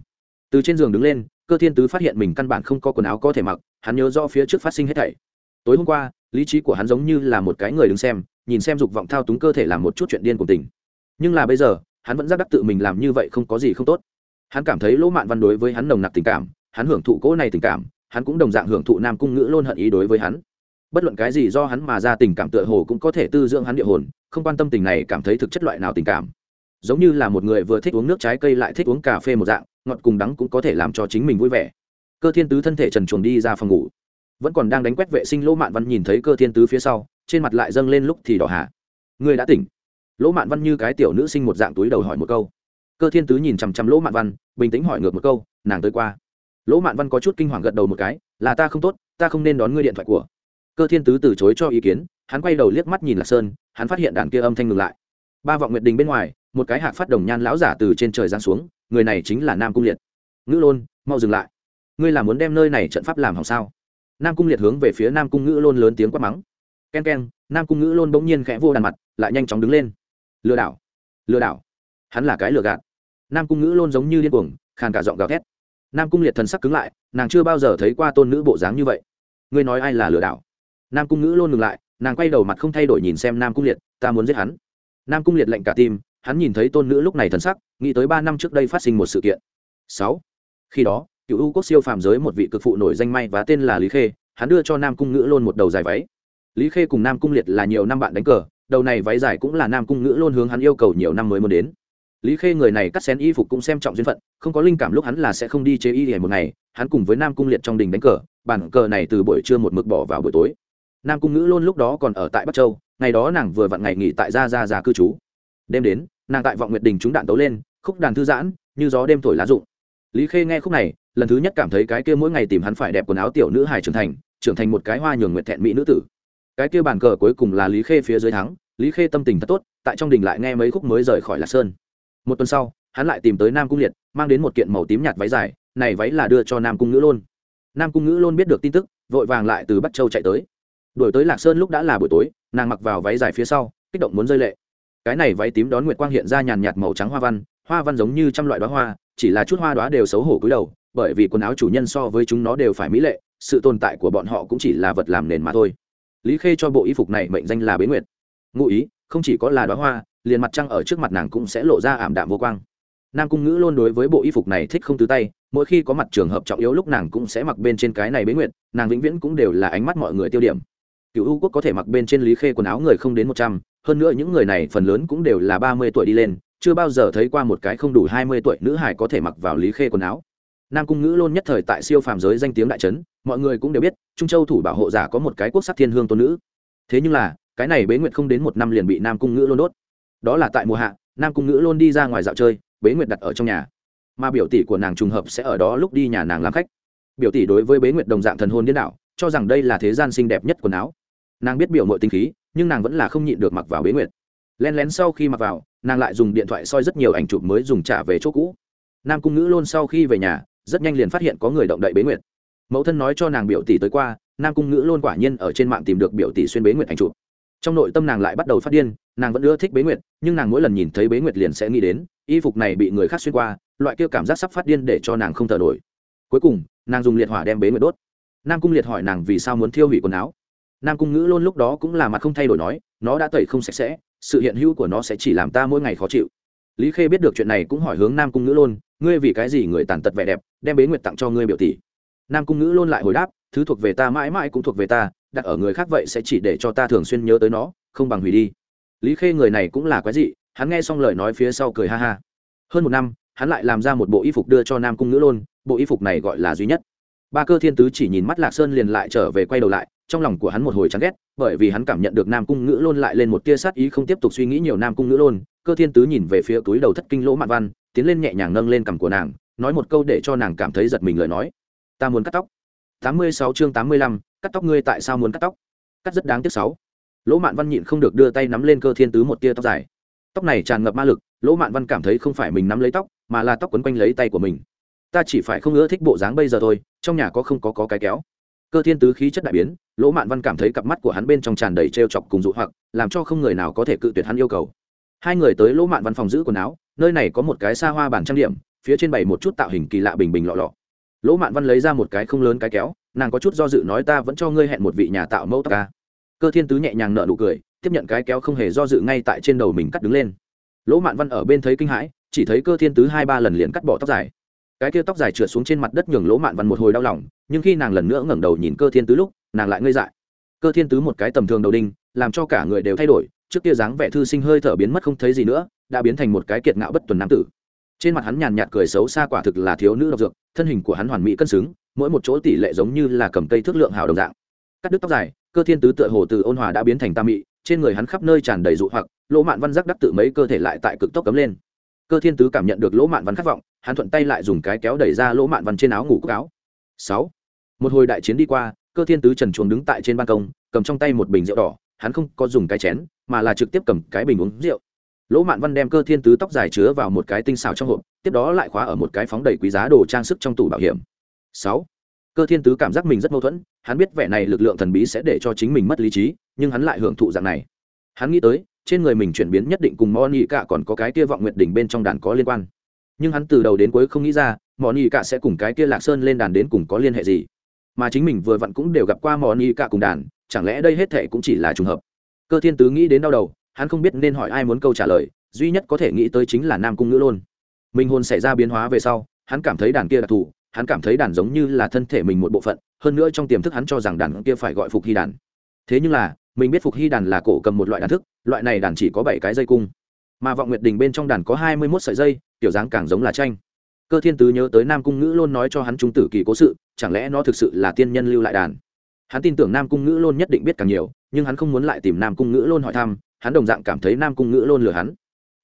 Từ trên giường đứng lên, cơ thiên tứ phát hiện mình căn bản không có quần áo có thể mặc, hắn nhớ rõ phía trước phát sinh hết thảy. Tối hôm qua, lý trí của hắn giống như là một cái người đứng xem, nhìn xem dục vọng thao túng cơ thể làm một chút chuyện điên của tình nhưng là bây giờ, hắn vẫn giác đắc tự mình làm như vậy không có gì không tốt hắn cảm thấy lỗ mạn văn đối với hắn nồng nặc tình cảm, hắn hưởng thụ cỗ này tình cảm, hắn cũng đồng dạng hưởng thụ nam cung ngữ luôn hận ý đối với hắn. Bất luận cái gì do hắn mà ra tình cảm tựa hồ cũng có thể tư dưỡng hắn địa hồn, không quan tâm tình này cảm thấy thực chất loại nào tình cảm. Giống như là một người vừa thích uống nước trái cây lại thích uống cà phê một dạng, ngọt cùng đắng cũng có thể làm cho chính mình vui vẻ. Cơ thiên tứ thân thể trần chuồng đi ra phòng ngủ. Vẫn còn đang đánh quét vệ sinh, lỗ mạn văn nhìn thấy cơ thiên tứ phía sau, trên mặt lại dâng lên lúc thì đỏ hạ người đã tỉnh. Lỗ mạn văn như cái tiểu nữ sinh một dạng túi đầu hỏi một câu cơ thiên tứ nhìn chằm chằm lỗ mạn văn, bình tĩnh hỏi ngược một câu, nàng tới qua? Lỗ mạn văn có chút kinh hoàng gật đầu một cái, là ta không tốt, ta không nên đón ngươi điện thoại của. Cơ thiên tứ từ chối cho ý kiến, hắn quay đầu liếc mắt nhìn lạc sơn, hắn phát hiện đàn kia âm thanh ngừng lại. Ba vọng nguyệt đình bên ngoài, một cái hạc phát đồng nhan lão giả từ trên trời giáng xuống, người này chính là nam cung liệt. Ngữ lôn, mau dừng lại. Ngươi là muốn đem nơi này trận pháp làm hỏng sao? Nam cung liệt hướng về phía nam cung ngữ lôn lớn tiếng quát mắng. K e n k e n nam cung ngữ lôn bỗng nhiên khẽ vô đàn mặt, lại nhanh chóng đứng lên. Lừa đảo lừa đảo. Hắn là cái lừa gạt nam cung ngữ luôn giống như điên cuồng, khàn cả giọng gào thét. Nam cung liệt thần sắc cứng lại, nàng chưa bao giờ thấy qua tôn nữ bộ dáng như vậy. Ngươi nói ai là lừa đảo? Nam cung ngữ luôn ngừng lại, nàng quay đầu mặt không thay đổi nhìn xem nam cung liệt, ta muốn giết hắn. Nam cung liệt lệnh cả tim, hắn nhìn thấy tôn nữ lúc này thần sắc, nghĩ tới ba năm trước đây phát sinh một sự kiện. Sáu. Khi đó, cựu u quốc siêu phàm giới một vị cực phụ nổi danh may và tên là lý khê, hắn đưa cho nam cung ngữ luôn một đầu dài váy. Lý khê cùng nam cung liệt là nhiều năm bạn đánh cờ, đầu này váy dài cũng là nam cung ngữ luôn hướng hắn yêu cầu nhiều năm mới muốn đến lý khê người này cắt xén y phục cũng xem trọng duyên phận, không có linh cảm lúc hắn là sẽ không đi chế y hề một ngày, hắn cùng với nam cung liệt trong đình đánh cờ, bản cờ này từ buổi trưa một mực bỏ vào buổi tối. Nam cung ngữ luôn lúc đó còn ở tại bắc châu, ngày đó nàng vừa vặn ngày nghỉ tại gia gia già cư trú. Đêm đến, nàng tại vọng nguyệt đình chúng đạn tấu lên, khúc đàn thư giãn, như gió đêm thổi lá rụng. Lý khê nghe khúc này, lần thứ nhất cảm thấy cái kia mỗi ngày tìm hắn phải đẹp quần áo tiểu nữ hài trưởng thành trưởng thành một cái hoa nhường nguyện thẹn mỹ nữ tử. Cái kia bàn cờ cuối cùng là lý khê phía dưới thắng, lý khê tâm tình thật tốt, tại trong đình lại nghe mấy khúc mới rời khỏi lạc sơn một tuần sau, hắn lại tìm tới nam cung liệt, mang đến một kiện màu tím nhạt váy dài, này váy là đưa cho nam cung ngữ lôn. Nam cung ngữ lôn biết được tin tức, vội vàng lại từ bắc châu chạy tới. Đuổi tới lạc sơn lúc đã là buổi tối, nàng mặc vào váy dài phía sau, kích động muốn rơi lệ. Cái này váy tím đón nguyệt quang hiện ra nhàn nhạt màu trắng hoa văn hoa văn giống như trăm loại đoá hoa, chỉ là chút hoa đoá đều xấu hổ cúi đầu, bởi vì quần áo chủ nhân so với chúng nó đều phải mỹ lệ, sự tồn tại của bọn họ cũng chỉ là vật làm nền mà thôi. Lý khê cho bộ y phục này mệnh danh là bế nguyệt. Ngụ ý, không chỉ có là đoá hoa liền mặt trăng ở trước mặt nàng cũng sẽ lộ ra ảm đạm vô quang. Nam cung ngữ luôn đối với bộ y phục này thích không tứ tay, mỗi khi có mặt trường hợp trọng yếu lúc nàng cũng sẽ mặc bên trên cái này bế nguyệt, nàng vĩnh viễn cũng đều là ánh mắt mọi người tiêu điểm. Cựu u quốc có thể mặc bên trên lý khê quần áo người không đến một trăm, hơn nữa những người này phần lớn cũng đều là ba mươi tuổi đi lên, chưa bao giờ thấy qua một cái không đủ hai mươi tuổi nữ hải có thể mặc vào lý khê quần áo. Nam cung ngữ luôn nhất thời tại siêu phàm giới danh tiếng đại trấn, mọi người cũng đều biết, trung châu thủ bảo hộ giả có một cái quốc sắc thiên hương tôn nữ. Thế nhưng là, cái này bế nguyệt không đến một năm liền bị nam cung ngữ luôn đốt đó là tại mùa hạ, nam cung ngữ luôn đi ra ngoài dạo chơi, bế nguyệt đặt ở trong nhà. Mà biểu tỷ của nàng trùng hợp sẽ ở đó lúc đi nhà nàng làm khách. Biểu tỷ đối với bế nguyệt đồng dạng thần hôn điên đảo, cho rằng đây là thế gian xinh đẹp nhất quần áo. Nàng biết biểu mội tinh khí, nhưng nàng vẫn là không nhịn được mặc vào bế nguyệt. Len lén sau khi mặc vào, nàng lại dùng điện thoại soi rất nhiều ảnh chụp mới dùng trả về chỗ cũ. Nam cung ngữ luôn sau khi về nhà, rất nhanh liền phát hiện có người động đậy bế nguyệt. Mẫu thân nói cho nàng biểu tỷ tới qua, nam cung ngữ luôn quả nhiên ở trên mạng tìm được biểu tỷ xuyên bế nguyệt ảnh chụp. Trong nội tâm nàng lại bắt đầu phát điên nàng vẫn ưa thích bế nguyệt, nhưng nàng mỗi lần nhìn thấy bế nguyệt liền sẽ nghĩ đến, y phục này bị người khác xuyên qua, loại kia cảm giác sắp phát điên để cho nàng không thở nổi. Cuối cùng, nàng dùng liệt hỏa đem bế nguyệt đốt. Nam cung liệt hỏi nàng vì sao muốn thiêu hủy quần áo. Nam cung ngữ luôn lúc đó cũng là mặt không thay đổi nói, nó đã tẩy không sạch sẽ, sự hiện hữu của nó sẽ chỉ làm ta mỗi ngày khó chịu. Lý khê biết được chuyện này cũng hỏi hướng nam cung ngữ luôn, ngươi vì cái gì người tàn tật vẻ đẹp, đem bế nguyệt tặng cho ngươi biểu tỷ? Nam cung ngữ luôn lại hồi đáp, thứ thuộc về ta mãi mãi cũng thuộc về ta, đặt ở người khác vậy sẽ chỉ để cho ta thường xuyên nhớ tới nó, không bằng hủy đi lý khê người này cũng là quái dị, hắn nghe xong lời nói phía sau cười ha ha. Hơn một năm, hắn lại làm ra một bộ y phục đưa cho nam cung ngữ lôn, bộ y phục này gọi là duy nhất. Ba cơ thiên tứ chỉ nhìn mắt lạc sơn liền lại trở về quay đầu lại, trong lòng của hắn một hồi chán ghét, bởi vì hắn cảm nhận được nam cung ngữ lôn lại lên một tia sát ý không tiếp tục suy nghĩ nhiều nam cung ngữ lôn, cơ thiên tứ nhìn về phía túi đầu thất kinh lỗ mạn văn, tiến lên nhẹ nhàng nâng lên cằm của nàng, nói một câu để cho nàng cảm thấy giật mình lời nói. Ta muốn cắt tóc. Tám mươi sáu chương tám mươi lăm, cắt tóc ngươi tại sao muốn cắt tóc? Cắt rất đáng tiếc sáu lỗ mạn văn nhịn không được đưa tay nắm lên cơ thiên tứ một tia tóc dài. Tóc này tràn ngập ma lực lỗ mạn văn cảm thấy không phải mình nắm lấy tóc mà là tóc quấn quanh lấy tay của mình. Ta chỉ phải không ưa thích bộ dáng bây giờ thôi trong nhà có không có, có cái kéo. Cơ thiên tứ khí chất đại biến lỗ mạn văn cảm thấy cặp mắt của hắn bên trong tràn đầy t r e o chọc cùng dụ hoặc làm cho không người nào có thể cự tuyệt hắn yêu cầu. Hai người tới lỗ mạn văn phòng giữ quần áo nơi này có một cái xa hoa bản trang điểm phía trên bày một chút tạo hình kỳ lạ bình bình lọ lọ. Lỗ mạn văn lấy ra một cái không lớn cái kéo nàng có chút do dự nói ta vẫn cho ngươi hẹn một vị nhà tạo mẫu tóc ca cơ thiên tứ nhẹ nhàng nở nụ cười, tiếp nhận cái kéo không hề do dự ngay tại trên đầu mình cắt đứng lên. Lỗ mạn văn ở bên thấy kinh hãi, chỉ thấy cơ thiên tứ hai ba lần liền cắt bỏ tóc dài. Cái kia tóc dài trượt xuống trên mặt đất nhường lỗ mạn văn một hồi đau lòng, nhưng khi nàng lần nữa ngẩng đầu nhìn cơ thiên tứ lúc, nàng lại ngây dại. Cơ thiên tứ một cái tầm thường đầu đinh, làm cho cả người đều thay đổi, trước kia dáng vẻ thư sinh hơi thở biến mất không thấy gì nữa, đã biến thành một cái kiệt ngạo bất tuần nam tử. Trên mặt hắn nhàn nhạt cười xấu xa quả thực là thiếu nữ độc dược, thân hình của hắn hoàn mỹ cân xứng, mỗi một chỗ tỷ lệ giống như là cầm cây thước lượng hào đồng dạng. Cắt đứt tóc dài cơ thiên tứ tựa hồ từ ôn hòa đã biến thành tam mị, trên người hắn khắp nơi tràn đầy dụ hoặc, lỗ mạn văn giác đắc tự mấy cơ thể lại tại cực tốc cấm lên. Cơ thiên tứ cảm nhận được lỗ mạn văn khát vọng, hắn thuận tay lại dùng cái kéo đẩy ra lỗ mạn văn trên áo ngủ cúc áo. Sáu. Một hồi đại chiến đi qua, cơ thiên tứ trần chuồng đứng tại trên ban công, cầm trong tay một bình rượu đỏ, hắn không có dùng cái chén, mà là trực tiếp cầm cái bình uống rượu. Lỗ mạn văn đem cơ thiên tứ tóc dài chứa vào một cái tinh xào trong hộp, tiếp đó lại khóa ở một cái phóng đầy quý giá đồ trang sức trong tủ bảo hiểm. Sáu cơ thiên tứ cảm giác mình rất mâu thuẫn, hắn biết vẻ này lực lượng thần bí sẽ để cho chính mình mất lý trí, nhưng hắn lại hưởng thụ dạng này. Hắn nghĩ tới, trên người mình chuyển biến nhất định cùng món ý cả còn có cái kia vọng nguyệt đỉnh bên trong đàn có liên quan. Nhưng hắn từ đầu đến cuối không nghĩ ra món ý cả sẽ cùng cái kia lạc sơn lên đàn đến cùng có liên hệ gì. Mà chính mình vừa vặn cũng đều gặp qua món ý cả cùng đàn, chẳng lẽ đây hết thệ cũng chỉ là trùng hợp? Cơ thiên tứ nghĩ đến đau đầu, hắn không biết nên hỏi ai muốn câu trả lời, duy nhất có thể nghĩ tới chính là nam cung ngữ luôn minh hồn xảy ra biến hóa về sau, hắn cảm thấy đàn kia đặc thù hắn cảm thấy đàn giống như là thân thể mình một bộ phận, hơn nữa trong tiềm thức hắn cho rằng đàn kia phải gọi phục hy đàn. Thế nhưng là, mình biết phục hy đàn là cổ cầm một loại đàn thức, loại này đàn chỉ có bảy cái dây cung. Mà vọng nguyệt đình bên trong đàn có hai mươi mốt sợi dây kiểu dáng càng giống là tranh. Cơ thiên tứ nhớ tới nam cung ngữ luôn nói cho hắn trung tử kỳ cố sự, chẳng lẽ nó thực sự là tiên nhân lưu lại đàn? Hắn tin tưởng nam cung ngữ luôn nhất định biết càng nhiều, nhưng hắn không muốn lại tìm nam cung ngữ luôn hỏi thăm, hắn đồng dạng cảm thấy nam cung ngữ luôn lừa hắn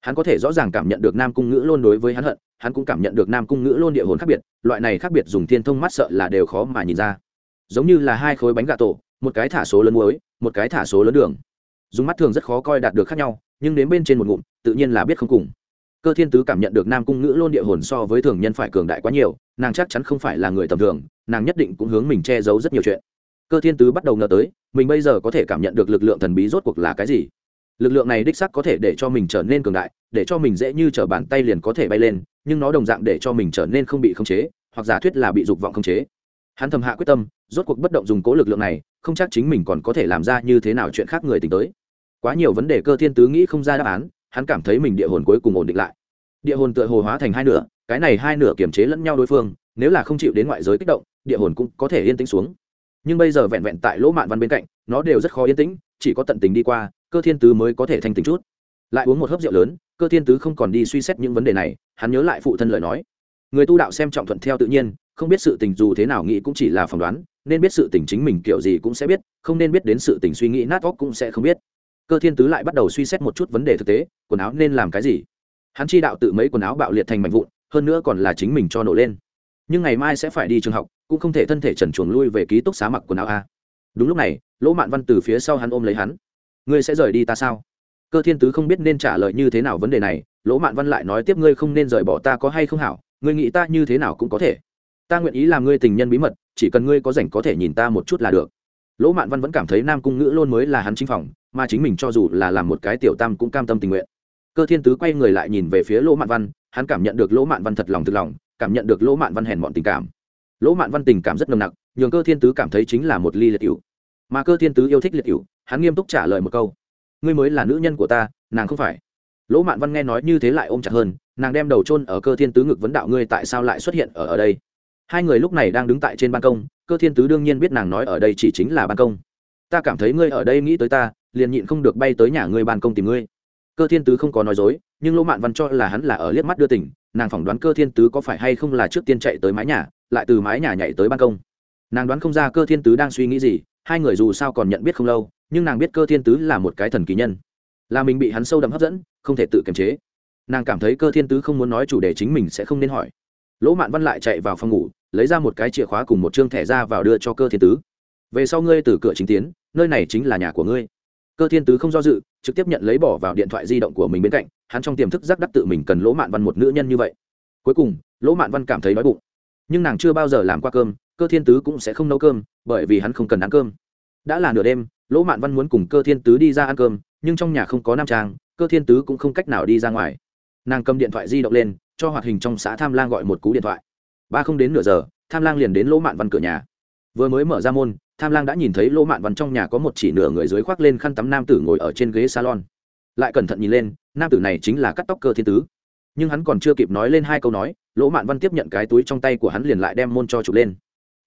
hắn có thể rõ ràng cảm nhận được nam cung ngữ luôn đối với hắn hận, hắn cũng cảm nhận được nam cung ngữ luôn địa hồn khác biệt, loại này khác biệt dùng thiên thông mắt sợ là đều khó mà nhìn ra. Giống như là hai khối bánh gà tổ, một cái thả số lớn muối, một cái thả số lớn đường. Dùng mắt thường rất khó coi đạt được khác nhau, nhưng đến bên trên một ngụm, tự nhiên là biết không cùng. Cơ thiên tứ cảm nhận được nam cung ngữ lôn địa hồn so với thường nhân phải cường đại quá nhiều, nàng chắc chắn không phải là người tầm thường, nàng nhất định cũng hướng mình che giấu rất nhiều chuyện. Cơ thiên tứ bắt đầu ngờ tới, mình bây giờ có thể cảm nhận được lực lượng thần bí rốt cuộc là cái gì? Lực lượng này đích sắc có thể để cho mình trở nên cường đại, để cho mình dễ như t r ở bàn tay liền có thể bay lên, nhưng nó đồng dạng để cho mình trở nên không bị khống chế, hoặc giả thuyết là bị dục vọng khống chế. Hắn thầm hạ quyết tâm, rốt cuộc bất động dùng cố lực lượng này, không chắc chính mình còn có thể làm ra như thế nào chuyện khác người tính tới. Quá nhiều vấn đề cơ thiên tứ nghĩ không ra đáp án, hắn cảm thấy mình địa hồn cuối cùng ổn định lại. Địa hồn tựa hồ hóa thành hai nửa, cái này hai nửa kiềm chế lẫn nhau đối phương, nếu là không chịu đến ngoại giới kích động, địa hồn cũng có thể yên tĩnh xuống. Nhưng bây giờ vẹn vẹn tại lỗ mạn văn bên cạnh, nó đều rất khó yên tĩnh, chỉ có tận tình đi qua cơ thiên tứ mới có thể thanh tỉnh chút. Lại uống một hớp rượu lớn, cơ thiên tứ không còn đi suy xét những vấn đề này, hắn nhớ lại phụ thân lời nói. Người tu đạo xem trọng thuận theo tự nhiên, không biết sự tình dù thế nào nghĩ cũng chỉ là phỏng đoán, nên biết sự tình chính mình kiểu gì cũng sẽ biết, không nên biết đến sự tình suy nghĩ nát óc cũng sẽ không biết. Cơ thiên tứ lại bắt đầu suy xét một chút vấn đề thực tế, quần áo nên làm cái gì? Hắn chi đạo tự mấy quần áo bạo liệt thành mảnh vụn, hơn nữa còn là chính mình cho nổ lên. Nhưng ngày mai sẽ phải đi trường học, cũng không thể thân thể trần chuồng lui về ký túc xá mặc quần áo a. Đúng lúc này, lỗ mạn văn từ phía sau hắn ôm lấy hắn ngươi sẽ rời đi ta sao? Cơ thiên tứ không biết nên trả lời như thế nào vấn đề này, lỗ mạn văn lại nói tiếp ngươi không nên rời bỏ ta có hay không hảo, ngươi nghĩ ta như thế nào cũng có thể. Ta nguyện ý làm ngươi tình nhân bí mật, chỉ cần ngươi có rảnh có thể nhìn ta một chút là được. Lỗ mạn văn vẫn cảm thấy nam cung ngữ luôn mới là hắn chính phòng, mà chính mình cho dù là làm một cái tiểu tam cũng cam tâm tình nguyện. Cơ thiên tứ quay người lại nhìn về phía lỗ mạn văn, hắn cảm nhận được lỗ mạn văn thật lòng thực lòng, cảm nhận được lỗ mạn văn hèn bọn tình cảm. Lỗ mạn văn tình cảm rất nồng nặc, nhường cơ thiên tứ cảm thấy chính là một ly liệt cựu mà cơ thiên tứ yêu thích liệt cựu hắn nghiêm túc trả lời một câu. Ngươi mới là nữ nhân của ta, nàng không phải. Lỗ mạn văn nghe nói như thế lại ôm chặt hơn, nàng đem đầu chôn ở cơ thiên tứ ngực vấn đạo ngươi tại sao lại xuất hiện ở ở đây. Hai người lúc này đang đứng tại trên ban công, cơ thiên tứ đương nhiên biết nàng nói ở đây chỉ chính là ban công. Ta cảm thấy ngươi ở đây nghĩ tới ta, liền nhịn không được bay tới nhà ngươi ban công tìm ngươi. Cơ thiên tứ không có nói dối, nhưng lỗ mạn văn cho là hắn là ở liếc mắt đưa tỉnh nàng phỏng đoán cơ thiên tứ có phải hay không là trước tiên chạy tới mái nhà, lại từ mái nhà nhảy tới ban công. Nàng đoán không ra cơ thiên tứ đang suy nghĩ gì hai người dù sao còn nhận biết không lâu, nhưng nàng biết cơ thiên tứ là một cái thần kỳ nhân. Là mình bị hắn sâu đậm hấp dẫn, không thể tự kiềm chế. Nàng cảm thấy cơ thiên tứ không muốn nói chủ đề chính mình sẽ không nên hỏi. Lỗ mạn văn lại chạy vào phòng ngủ, lấy ra một cái chìa khóa cùng một chương thẻ ra vào đưa cho cơ thiên tứ. Về sau ngươi từ cửa chính tiến, nơi này chính là nhà của ngươi. Cơ thiên tứ không do dự, trực tiếp nhận lấy bỏ vào điện thoại di động của mình bên cạnh, hắn trong tiềm thức giác đắc tự mình cần lỗ mạn văn một nữ nhân như vậy. Cuối cùng, lỗ mạn văn cảm thấy đói bụng. Nhưng nàng chưa bao giờ làm qua cơm cơ thiên tứ cũng sẽ không nấu cơm, bởi vì hắn không cần ăn cơm. Đã là nửa đêm, lỗ mạn văn muốn cùng cơ thiên tứ đi ra ăn cơm, nhưng trong nhà không có nam trang, cơ thiên tứ cũng không cách nào đi ra ngoài. Nàng cầm điện thoại di động lên, cho hoạt hình trong xã tham lang gọi một cú điện thoại. Ba không đến nửa giờ, tham lang liền đến lỗ mạn văn cửa nhà. Vừa mới mở ra môn, tham lang đã nhìn thấy lỗ mạn văn trong nhà có một chỉ nửa người dưới khoác lên khăn tắm nam tử ngồi ở trên ghế salon. Lại cẩn thận nhìn lên, nam tử này chính là cắt tóc cơ thiên tứ. Nhưng hắn còn chưa kịp nói lên hai câu nói, lỗ mạn văn tiếp nhận cái túi trong tay của hắn liền lại đem môn cho chụp lên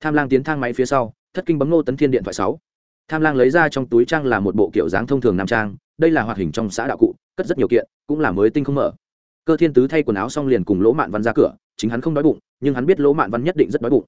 tham lang tiến thang máy phía sau, thất kinh bấm nô tấn thiên điện thoại sáu. Tham lang lấy ra trong túi trang là một bộ kiểu dáng thông thường nam trang, đây là hoạt hình trong xã đạo cụ, cất rất nhiều kiện, cũng là mới tinh không mở. Cơ thiên tứ thay quần áo xong liền cùng lỗ mạn văn ra cửa, chính hắn không đói bụng, nhưng hắn biết lỗ mạn văn nhất định rất đói bụng.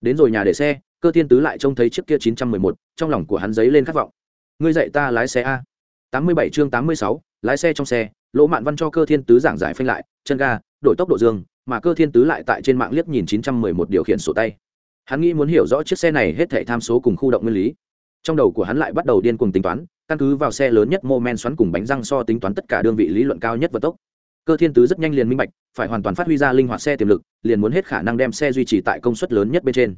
Đến rồi nhà để xe, cơ thiên tứ lại trông thấy chiếc kia chín trăm mười một, trong lòng của hắn dấy lên khát vọng. Ngươi dạy ta lái xe a. Tám mươi bảy chương tám mươi sáu, lái xe trong xe, lỗ mạn văn cho cơ thiên tứ giảng giải phanh lại, chân ga, đổi tốc độ dương, mà cơ thiên tứ lại tại trên mạng liếc nhìn chín trăm mười một điều khiển sổ tay hắn nghĩ muốn hiểu rõ chiếc xe này hết thể tham số cùng khu động nguyên lý. Trong đầu của hắn lại bắt đầu điên cuồng tính toán, căn cứ vào xe lớn nhất mô men xoắn cùng bánh răng so tính toán tất cả đơn vị lý luận cao nhất vận tốc. Cơ thiên tứ rất nhanh liền minh bạch, phải hoàn toàn phát huy ra linh hoạt xe tiềm lực, liền muốn hết khả năng đem xe duy trì tại công suất lớn nhất bên trên.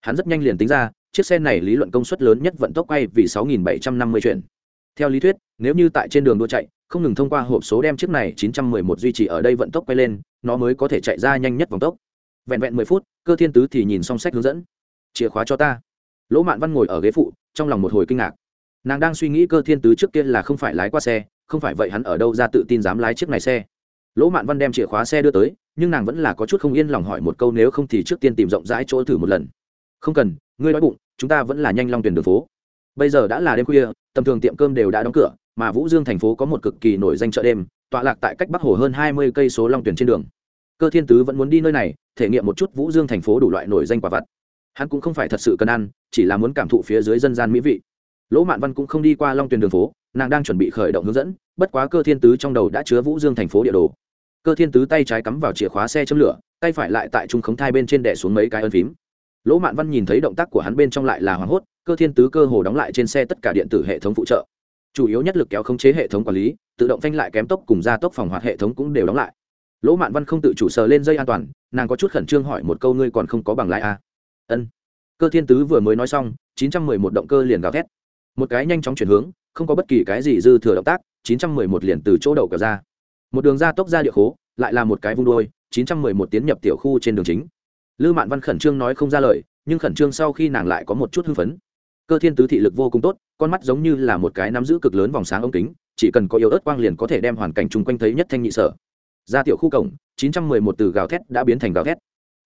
Hắn rất nhanh liền tính ra, chiếc xe này lý luận công suất lớn nhất vận tốc quay vì 6.750 chuyển. Theo lý thuyết, nếu như tại trên đường đua chạy, không ngừng thông qua hộp số đem chiếc này 911 duy trì ở đây vận tốc quay lên, nó mới có thể chạy ra nhanh nhất vòng tốc. Vẹn vẹn mười phút cơ thiên tứ thì nhìn xong sách hướng dẫn. Chìa khóa cho ta. Lỗ mạn văn ngồi ở ghế phụ, trong lòng một hồi kinh ngạc. Nàng đang suy nghĩ cơ thiên tứ trước kia là không phải lái qua xe, không phải vậy hắn ở đâu ra tự tin dám lái chiếc này xe. Lỗ mạn văn đem chìa khóa xe đưa tới, nhưng nàng vẫn là có chút không yên lòng hỏi một câu nếu không thì trước tiên tìm rộng rãi chỗ thử một lần. Không cần, ngươi đói bụng, chúng ta vẫn là nhanh long tuyển đường phố. Bây giờ đã là đêm khuya, tầm thường tiệm cơm đều đã đóng cửa, mà vũ dương thành phố có một cực kỳ nổi danh chợ đêm, tọa lạc tại cách bắc hồ hơn hai mươi cây số long tuyển trên đường cơ thiên tứ vẫn muốn đi nơi này, thể nghiệm một chút vũ dương thành phố đủ loại nổi danh quả vặt. Hắn cũng không phải thật sự cần ăn, chỉ là muốn cảm thụ phía dưới dân gian mỹ vị. Lỗ mạn văn cũng không đi qua long tuyền đường phố, nàng đang chuẩn bị khởi động hướng dẫn, bất quá cơ thiên tứ trong đầu đã chứa vũ dương thành phố địa đồ. Cơ thiên tứ tay trái cắm vào chìa khóa xe châm lửa, tay phải lại tại trung khống thai bên trên đẻ xuống mấy cái ân phím. Lỗ mạn văn nhìn thấy động tác của hắn bên trong lại là hoảng hốt, cơ thiên tứ cơ hồ đóng lại trên xe tất cả điện tử hệ thống phụ trợ. Chủ yếu nhất lực kéo khống chế hệ thống quản lý, tự động phanh lại kém tốc cùng gia tốc phòng hoạt hệ thống cũng đều đóng lại lỗ mạn văn không tự chủ sờ lên dây an toàn, nàng có chút khẩn trương hỏi một câu ngươi còn không có bằng lái à? ân. Cơ thiên tứ vừa mới nói xong, chín trăm mười một động cơ liền gào thét. Một cái nhanh chóng chuyển hướng, không có bất kỳ cái gì dư thừa động tác, chín trăm mười một liền từ chỗ đầu kéo ra. Một đường ra tốc ra địa khố, lại là một cái vung đôi chín trăm mười một tiến nhập tiểu khu trên đường chính. Lư mạn văn khẩn trương nói không ra lời, nhưng khẩn trương sau khi nàng lại có một chút hưng phấn. Cơ thiên tứ thị lực vô cùng tốt, con mắt giống như là một cái nắm giữ cực lớn vòng sáng ống kính, chỉ cần có yếu ớt quang liền có thể đem hoàn cảnh chung quanh thấy nhất thanh nhị sở ra tiểu khu cổng 911 từ gào thét đã biến thành gào thét.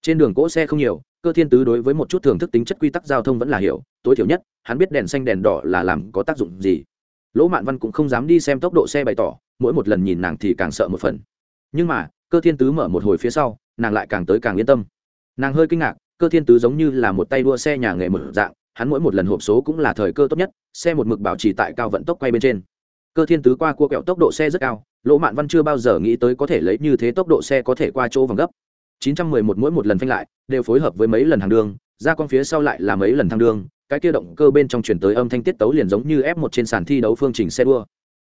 Trên đường cỗ xe không nhiều, cơ thiên tứ đối với một chút thưởng thức tính chất quy tắc giao thông vẫn là hiểu, tối thiểu nhất, hắn biết đèn xanh đèn đỏ là làm có tác dụng gì. Lỗ mạn văn cũng không dám đi xem tốc độ xe bày tỏ, mỗi một lần nhìn nàng thì càng sợ một phần. Nhưng mà, cơ thiên tứ mở một hồi phía sau, nàng lại càng tới càng yên tâm. Nàng hơi kinh ngạc, cơ thiên tứ giống như là một tay đua xe nhà nghề một dạng, hắn mỗi một lần hộp số cũng là thời cơ tốt nhất, xe một mực bảo trì tại cao vận tốc quay bên trên. Cơ thiên tứ qua cua kẹo tốc độ xe rất cao lỗ mạn văn chưa bao giờ nghĩ tới có thể lấy như thế tốc độ xe có thể qua chỗ vòng gấp. 911 mỗi một lần phanh lại, đều phối hợp với mấy lần hàng đường, ra con phía sau lại là mấy lần thăng đường, cái kia động cơ bên trong chuyển tới âm thanh tiết tấu liền giống như ép một trên sàn thi đấu phương trình xe đua.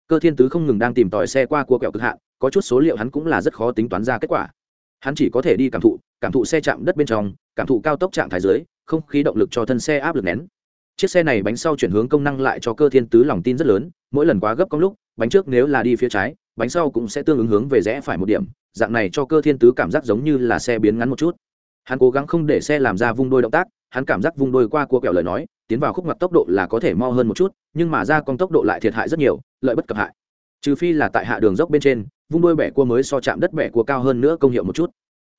Cơ thiên tứ không ngừng đang tìm tòi xe qua cua kẹo cực hạn, có chút số liệu hắn cũng là rất khó tính toán ra kết quả. Hắn chỉ có thể đi cảm thụ cảm thụ xe chạm đất bên trong, cảm thụ cao tốc trạng thái dưới, không khí động lực cho thân xe áp lực nén. Chiếc xe này bánh sau chuyển hướng công năng lại cho cơ thiên tứ lòng tin rất lớn, mỗi lần quá gấp có lúc, bánh trước nếu là đi phía trái bánh sau cũng sẽ tương ứng hướng về rẽ phải một điểm, dạng này cho cơ thiên tứ cảm giác giống như là xe biến ngắn một chút. Hắn cố gắng không để xe làm ra vung đôi động tác, hắn cảm giác vung đôi qua cua kẹo lời nói, tiến vào khúc mặt tốc độ là có thể mo hơn một chút, nhưng mà ra con tốc độ lại thiệt hại rất nhiều, lợi bất cập hại. Trừ phi là tại hạ đường dốc bên trên, vung đôi bẻ cua mới so chạm đất bẻ cua cao hơn nữa công hiệu một chút.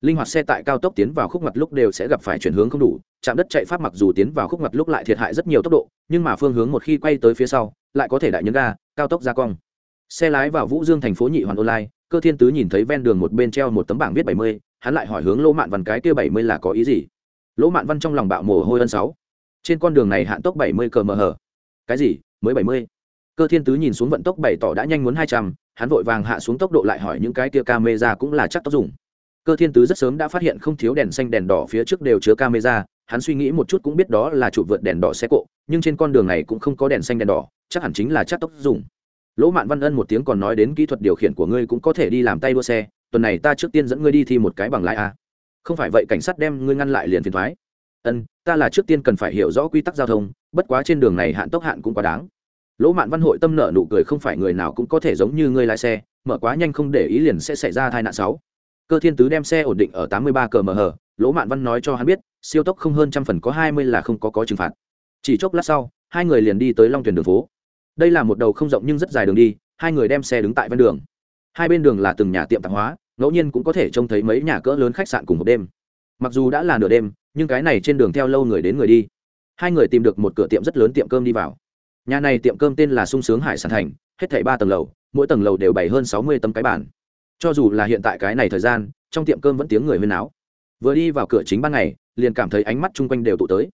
Linh hoạt xe tại cao tốc tiến vào khúc mặt lúc đều sẽ gặp phải chuyển hướng không đủ, chạm đất chạy pháp mặc dù tiến vào khúc mặt lúc lại thiệt hại rất nhiều tốc độ, nhưng mà phương hướng một khi quay tới phía sau, lại có thể đại nhấn ga, cao tốc ra cong xe lái vào vũ dương thành phố nhị hoàn online, cơ thiên tứ nhìn thấy ven đường một bên treo một tấm bảng viết bảy mươi, hắn lại hỏi hướng lỗ mạn văn cái kia bảy mươi là có ý gì? Lỗ mạn văn trong lòng bạo mồ hôi ân sáu. Trên con đường này hạn tốc bảy mươi cờ mờ hờ cái gì? Mới bảy mươi? Cơ thiên tứ nhìn xuống vận tốc bảy tỏ đã nhanh muốn hai trăm, hắn vội vàng hạ xuống tốc độ lại hỏi những cái kia camera cũng là chắc tốc dùng. Cơ thiên tứ rất sớm đã phát hiện không thiếu đèn xanh, đèn đỏ phía trước đều chứa camera, hắn suy nghĩ một chút cũng biết đó là chụp vượt đèn đỏ xe cộ, nhưng trên con đường này cũng không có đèn xanh, đèn đỏ, chắc hẳn chính là chắc tốc dùng lỗ mạn văn ân một tiếng còn nói đến kỹ thuật điều khiển của ngươi cũng có thể đi làm tay đua xe, tuần này ta trước tiên dẫn ngươi đi thi một cái bằng lái a. Không phải vậy cảnh sát đem ngươi ngăn lại liền phiền thoái. Ân, ta là trước tiên cần phải hiểu rõ quy tắc giao thông, bất quá trên đường này hạn tốc hạn cũng quá đáng. Lỗ mạn văn hội tâm nợ nụ cười không phải người nào cũng có thể giống như ngươi lái xe, mở quá nhanh không để ý liền sẽ xảy ra tai nạn sáu. Cơ thiên tứ đem xe ổn định ở tám mươi ba cờ mờ hờ lỗ mạn văn nói cho hắn biết, siêu tốc không hơn trăm phần có hai mươi là không có có trừng phạt. Chỉ chốc lát sau, hai người liền đi tới long tuyển đường phố đây là một đầu không rộng nhưng rất dài đường đi, hai người đem xe đứng tại ven đường. Hai bên đường là từng nhà tiệm tạp hóa, ngẫu nhiên cũng có thể trông thấy mấy nhà cỡ lớn khách sạn cùng một đêm. Mặc dù đã là nửa đêm, nhưng cái này trên đường theo lâu người đến người đi. Hai người tìm được một cửa tiệm rất lớn tiệm cơm đi vào. Nhà này tiệm cơm tên là sung sướng hải sản thành, hết thảy ba tầng lầu, mỗi tầng lầu đều bày hơn sáu mươi tấm cái bản cho dù là hiện tại cái này thời gian, trong tiệm cơm vẫn tiếng người huyên náo. Vừa đi vào cửa chính ban ngày, liền cảm thấy ánh mắt chung quanh đều tụ tới.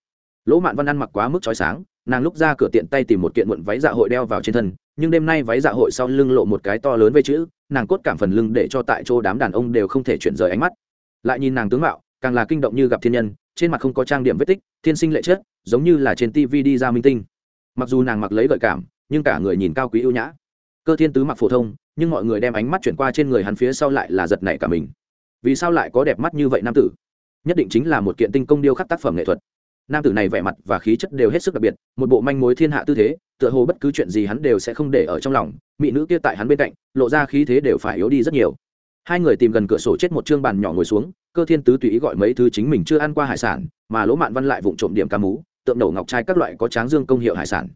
Lỗ mạn văn ăn mặc quá mức trói sáng nàng lúc ra cửa tiện tay tìm một kiện muộn váy dạ hội đeo vào trên thân, nhưng đêm nay váy dạ hội sau lưng lộ một cái to lớn với chữ, nàng cốt cảm phần lưng để cho tại chỗ đám đàn ông đều không thể chuyển rời ánh mắt. Lại nhìn nàng tướng mạo, càng là kinh động như gặp thiên nhân, trên mặt không có trang điểm vết tích, thiên sinh lệ chất, giống như là trên tv đi ra minh tinh. Mặc dù nàng mặc lấy gợi cảm, nhưng cả người nhìn cao quý ưu nhã. Cơ thiên tứ mặc phổ thông, nhưng mọi người đem ánh mắt chuyển qua trên người hắn phía sau lại là giật nảy cả mình. Vì sao lại có đẹp mắt như vậy nam tử? Nhất định chính là một kiện tinh công điêu khắc tác phẩm nghệ thuật nam tử này vẻ mặt và khí chất đều hết sức đặc biệt, một bộ manh mối thiên hạ tư thế, tựa hồ bất cứ chuyện gì hắn đều sẽ không để ở trong lòng, mỹ nữ kia tại hắn bên cạnh, lộ ra khí thế đều phải yếu đi rất nhiều. Hai người tìm gần cửa sổ chết một chương bàn nhỏ ngồi xuống, cơ thiên tứ tùy ý gọi mấy thứ chính mình chưa ăn qua hải sản, mà lỗ mạn văn lại vụng trộm điểm cá mú, tượng đầu ngọc trai các loại có tráng dương công hiệu hải sản.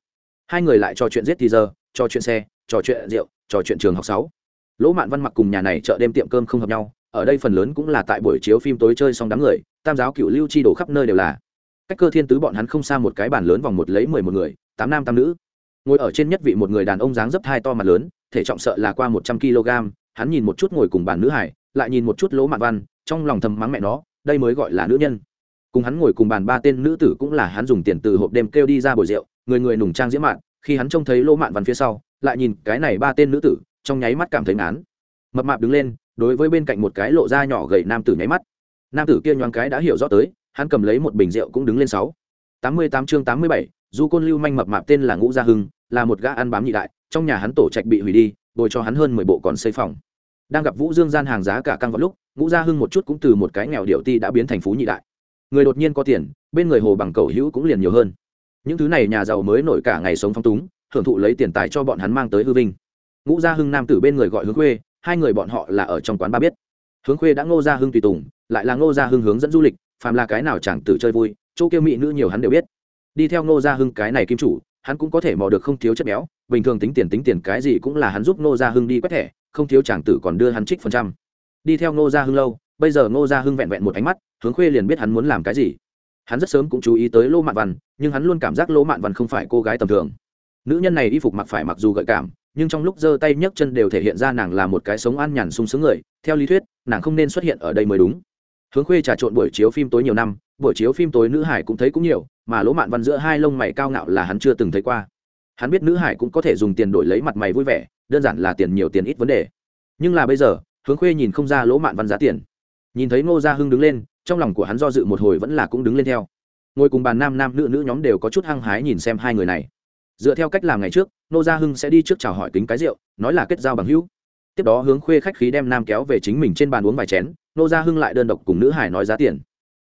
Hai người lại trò chuyện giết thì giờ, trò chuyện xe, trò chuyện rượu, trò chuyện trường học sáu. Lỗ mạn văn mặc cùng nhà này chợ đêm tiệm cơm không hợp nhau, ở đây phần lớn cũng là tại buổi chiếu phim tối chơi xong đám người, tam giáo cựu lưu chi đổ khắp nơi đều là cách cơ thiên tứ bọn hắn không xa một cái bàn lớn vòng một lấy mười một người, tám nam tám nữ. Ngồi ở trên nhất vị một người đàn ông dáng dấp hai to mặt lớn, thể trọng sợ là qua một trăm kg, hắn nhìn một chút ngồi cùng bàn nữ hải, lại nhìn một chút lỗ mạn văn, trong lòng thầm mắng mẹ nó, đây mới gọi là nữ nhân. Cùng hắn ngồi cùng bàn ba tên nữ tử cũng là hắn dùng tiền từ hộp đêm kêu đi ra bồi rượu, người người nùng trang diễm mạn, khi hắn trông thấy lỗ mạn văn phía sau, lại nhìn cái này ba tên nữ tử, trong nháy mắt cảm thấy ngán. Mập mạp đứng lên, đối với bên cạnh một cái lộ da nhỏ gầy nam tử nháy mắt. Nam tử kia nhoáng cái đã hiểu rõ tới hắn cầm lấy một bình rượu cũng đứng lên sáu. Tám mươi tám chương tám mươi bảy, du côn lưu manh mập mạp tên là ngũ gia hưng, là một gã ăn bám nhị đại, trong nhà hắn tổ trạch bị hủy đi, bồi cho hắn hơn mười bộ còn xây phòng. Đang gặp vũ dương gian hàng giá cả căng vào lúc, ngũ gia hưng một chút cũng từ một cái nghèo điệu ti đã biến thành phú nhị đại. Người đột nhiên có tiền, bên người hồ bằng cầu hữu cũng liền nhiều hơn. Những thứ này nhà giàu mới nổi cả ngày sống phong túng hưởng thụ lấy tiền tài cho bọn hắn mang tới hư vinh. Ngũ gia hưng nam tử bên người gọi hướng khuê, hai người bọn họ là ở trong quán ba biết. Hướng khuê đã ngô gia hưng tùy tùng, lại là ngô gia hưng hướng dẫn du lịch phàm là cái nào chẳng tử chơi vui, chỗ kêu mỹ nữ nhiều hắn đều biết. Đi theo ngô gia hưng cái này kim chủ, hắn cũng có thể mò được không thiếu chất béo, bình thường tính tiền tính tiền cái gì cũng là hắn giúp ngô gia hưng đi quét thẻ, không thiếu chàng tử còn đưa hắn trích phần trăm. Đi theo ngô gia hưng lâu, bây giờ ngô gia hưng vẹn vẹn một ánh mắt, hướng khuê liền biết hắn muốn làm cái gì. Hắn rất sớm cũng chú ý tới lô mạn văn, nhưng hắn luôn cảm giác lô mạn văn không phải cô gái tầm thường. Nữ nhân này y phục mặc phải mặc dù gợi cảm, nhưng trong lúc giơ tay nhấc chân đều thể hiện ra nàng là một cái sống an nhàn sung sướng người. Theo lý thuyết, nàng không nên xuất hiện ở đây mới đúng hướng khuê trà trộn buổi chiếu phim tối nhiều năm, buổi chiếu phim tối nữ hải cũng thấy cũng nhiều, mà lỗ mạn văn giữa hai lông mày cao ngạo là hắn chưa từng thấy qua. Hắn biết nữ hải cũng có thể dùng tiền đổi lấy mặt mày vui vẻ, đơn giản là tiền nhiều tiền ít vấn đề. Nhưng là bây giờ, hướng khuê nhìn không ra lỗ mạn văn giá tiền. Nhìn thấy ngô gia hưng đứng lên, trong lòng của hắn do dự một hồi vẫn là cũng đứng lên theo. Ngồi cùng bàn nam nam nữ nữ nhóm đều có chút hăng hái nhìn xem hai người này. Dựa theo cách làm ngày trước, ngô gia hưng sẽ đi trước chào hỏi kính cái rượu, nói là kết giao bằng hữu. Tiếp đó hướng khuê khách khí đem nam kéo về chính mình trên bàn uống vài chén Nô gia hưng lại đơn độc cùng nữ hải nói giá tiền.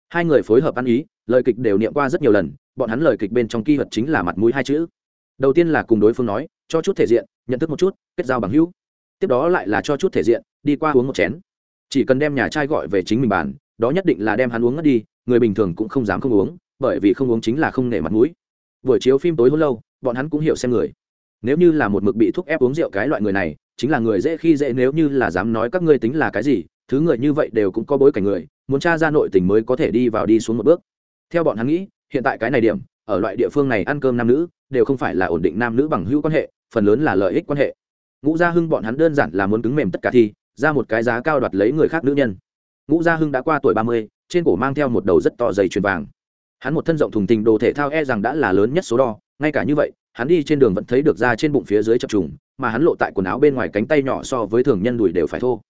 Hai người phối hợp ăn ý, lời kịch đều niệm qua rất nhiều lần, bọn hắn lời kịch bên trong kỳ vật chính là mặt mũi hai chữ. Đầu tiên là cùng đối phương nói, cho chút thể diện, nhận thức một chút, kết giao bằng hữu. Tiếp đó lại là cho chút thể diện, đi qua uống một chén. Chỉ cần đem nhà trai gọi về chính mình bàn, đó nhất định là đem hắn uống ngất đi, người bình thường cũng không dám không uống, bởi vì không uống chính là không nể mặt mũi. Buổi chiếu phim tối hôn lâu, bọn hắn cũng hiểu xem người. Nếu như là một mực bị thúc ép uống rượu cái loại người này, chính là người dễ khi dễ, nếu như là dám nói các ngươi tính là cái gì thứ người như vậy đều cũng có bối cảnh người, muốn tra ra nội tình mới có thể đi vào đi xuống một bước. Theo bọn hắn nghĩ, hiện tại cái này điểm, ở loại địa phương này ăn cơm nam nữ, đều không phải là ổn định nam nữ bằng hữu quan hệ, phần lớn là lợi ích quan hệ. Ngũ gia hưng bọn hắn đơn giản là muốn cứng mềm tất cả thi, ra một cái giá cao đoạt lấy người khác nữ nhân. Ngũ gia hưng đã qua tuổi ba mươi, trên cổ mang theo một đầu rất to dày truyền vàng. Hắn một thân rộng thùng tình đồ thể thao e rằng đã là lớn nhất số đo, ngay cả như vậy, hắn đi trên đường vẫn thấy được ra trên bụng phía dưới chập trùng, mà hắn lộ tại quần áo bên ngoài cánh tay nhỏ so với thường nhân đùi đều phải thô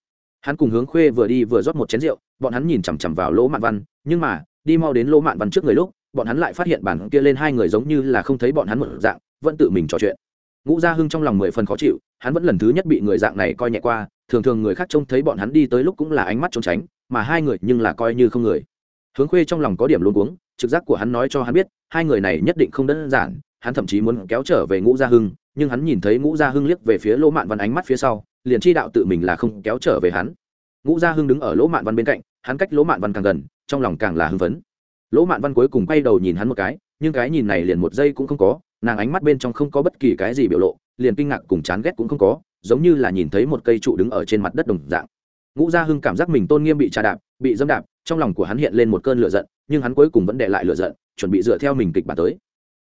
hắn cùng hướng khuê vừa đi vừa rót một chén rượu, bọn hắn nhìn chằm chằm vào lỗ mạn văn, nhưng mà, đi mau đến lỗ mạn văn trước người lúc, bọn hắn lại phát hiện bản kia lên hai người giống như là không thấy bọn hắn một dạng, vẫn tự mình trò chuyện. Ngũ gia hưng trong lòng mười phần khó chịu, hắn vẫn lần thứ nhất bị người dạng này coi nhẹ qua, thường thường người khác trông thấy bọn hắn đi tới lúc cũng là ánh mắt trốn tránh, mà hai người nhưng là coi như không người. Hướng khuê trong lòng có điểm luôn uống trực giác của hắn nói cho hắn biết, hai người này nhất định không đơn giản hắn thậm chí muốn kéo trở về ngũ gia hưng, nhưng hắn nhìn thấy ngũ gia hưng liếc về phía lỗ mạn văn ánh mắt phía sau, liền chi đạo tự mình là không kéo trở về hắn. Ngũ gia hưng đứng ở lỗ mạn văn bên cạnh, hắn cách lỗ mạn văn càng gần, trong lòng càng là hưng phấn. Lỗ mạn văn cuối cùng quay đầu nhìn hắn một cái, nhưng cái nhìn này liền một giây cũng không có, nàng ánh mắt bên trong không có bất kỳ cái gì biểu lộ, liền kinh ngạc cùng chán ghét cũng không có, giống như là nhìn thấy một cây trụ đứng ở trên mặt đất đồng dạng. Ngũ gia hưng cảm giác mình tôn nghiêm bị trà đạp, bị dâm đạp, trong lòng của hắn hiện lên một cơn lửa giận, nhưng hắn cuối cùng vẫn để lại lửa giận, chuẩn bị dựa theo mình kịch bản tới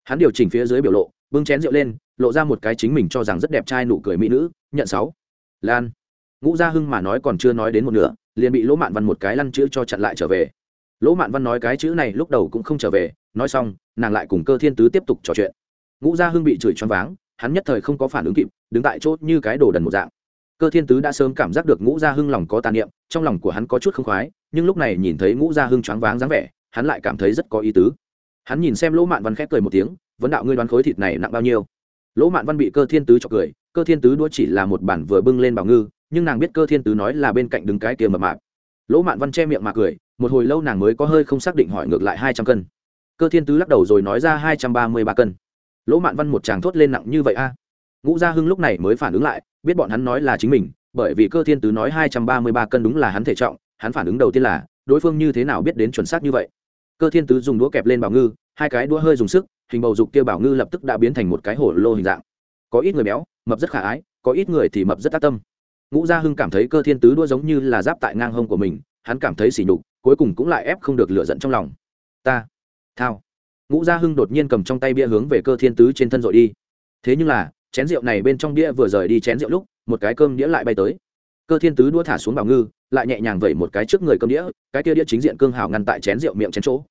hắn điều chỉnh phía dưới biểu lộ, bưng chén rượu lên, lộ ra một cái chính mình cho rằng rất đẹp trai nụ cười mỹ nữ, nhận sáu. Lan. Ngũ gia hưng mà nói còn chưa nói đến một nửa, liền bị lỗ mạn văn một cái lăn chữ cho chặn lại trở về. Lỗ mạn văn nói cái chữ này lúc đầu cũng không trở về, nói xong, nàng lại cùng cơ thiên tứ tiếp tục trò chuyện. Ngũ gia hưng bị chửi choáng váng, hắn nhất thời không có phản ứng kịp, đứng tại chốt như cái đồ đần một dạng. Cơ thiên tứ đã sớm cảm giác được ngũ gia hưng lòng có tàn niệm, trong lòng của hắn có chút không khoái, nhưng lúc này nhìn thấy ngũ gia hưng choáng váng dáng vẻ, hắn lại cảm thấy rất có ý tứ hắn nhìn xem lỗ mạn văn khép cười một tiếng, vấn đạo ngươi đoán khối thịt này nặng bao nhiêu? Lỗ mạn văn bị cơ thiên tứ chọc cười, cơ thiên tứ đua chỉ là một bản vừa bưng lên bảo ngư, nhưng nàng biết cơ thiên tứ nói là bên cạnh đứng cái kia mập mạp. Lỗ mạn văn che miệng mà cười, một hồi lâu nàng mới có hơi không xác định hỏi ngược lại hai trăm cân. Cơ thiên tứ lắc đầu rồi nói ra hai trăm ba mươi ba cân. Lỗ mạn văn một chàng thốt lên nặng như vậy a? Ngũ gia hưng lúc này mới phản ứng lại, biết bọn hắn nói là chính mình, bởi vì cơ thiên tứ nói hai trăm ba mươi ba cân đúng là hắn thể trọng, hắn phản ứng đầu tiên là, đối phương như thế nào biết đến chuẩn xác như vậy? Cơ thiên tứ dùng đũa kẹp lên bảo ngư, hai cái đũa hơi dùng sức, hình bầu dục kia bảo ngư lập tức đã biến thành một cái hổ lô hình dạng. Có ít người béo, mập rất khả ái, có ít người thì mập rất tác tâm. Ngũ gia hưng cảm thấy cơ thiên tứ đua giống như là giáp tại ngang hông của mình, hắn cảm thấy sỉ nhục, cuối cùng cũng lại ép không được lựa giận trong lòng. Ta, thao. Ngũ gia hưng đột nhiên cầm trong tay bia hướng về cơ thiên tứ trên thân dội đi. Thế nhưng là, chén rượu này bên trong bia vừa rời đi chén rượu lúc, một cái cơm đĩa lại bay tới cơ thiên tứ đua thả xuống bảo ngư, lại nhẹ nhàng vẩy một cái trước người cơm đĩa, cái kia đĩa chính diện cương hào ngăn tại chén rượu miệng chén chỗ.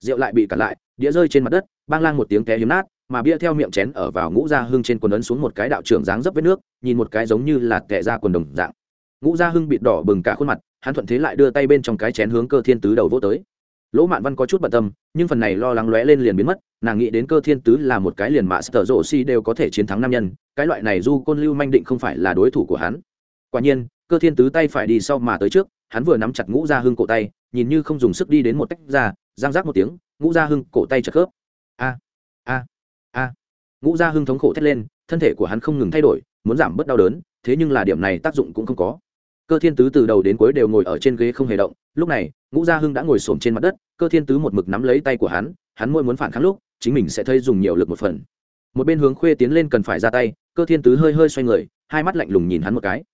Rượu lại bị cản lại, đĩa rơi trên mặt đất, bang lang một tiếng té hiếm nát, mà bia theo miệng chén ở vào ngũ gia hưng trên quần ấn xuống một cái đạo trưởng dáng dấp vết nước, nhìn một cái giống như là kẻ ra quần đồng dạng. Ngũ gia hưng bị đỏ bừng cả khuôn mặt, hắn thuận thế lại đưa tay bên trong cái chén hướng cơ thiên tứ đầu vỗ tới. Lỗ mạn văn có chút bận tâm, nhưng phần này lo lắng lóe lên liền biến mất, nàng nghĩ đến cơ thiên tứ là một cái liền mạ sở rộ si đều có thể chiến thắng nam nhân, cái loại này du côn lưu manh định không phải là đối thủ của hắn. Quả nhiên cơ thiên tứ tay phải đi sau mà tới trước, hắn vừa nắm chặt ngũ gia hưng cổ tay, nhìn như không dùng sức đi đến một tách ra, giang rác một tiếng, ngũ gia hưng cổ tay chật khớp. A a a. Ngũ gia hưng thống khổ thét lên, thân thể của hắn không ngừng thay đổi, muốn giảm bớt đau đớn, thế nhưng là điểm này tác dụng cũng không có. Cơ thiên tứ từ đầu đến cuối đều ngồi ở trên ghế không hề động, lúc này, ngũ gia hưng đã ngồi xổm trên mặt đất, cơ thiên tứ một mực nắm lấy tay của hắn hắn môi muốn phản kháng lúc, chính mình sẽ thấy dùng nhiều lực một phần. Một bên hướng khuê tiến lên cần phải ra tay, cơ thiên tứ hơi hơi xoay người, hai mắt lạnh lùng nhìn hắn một cái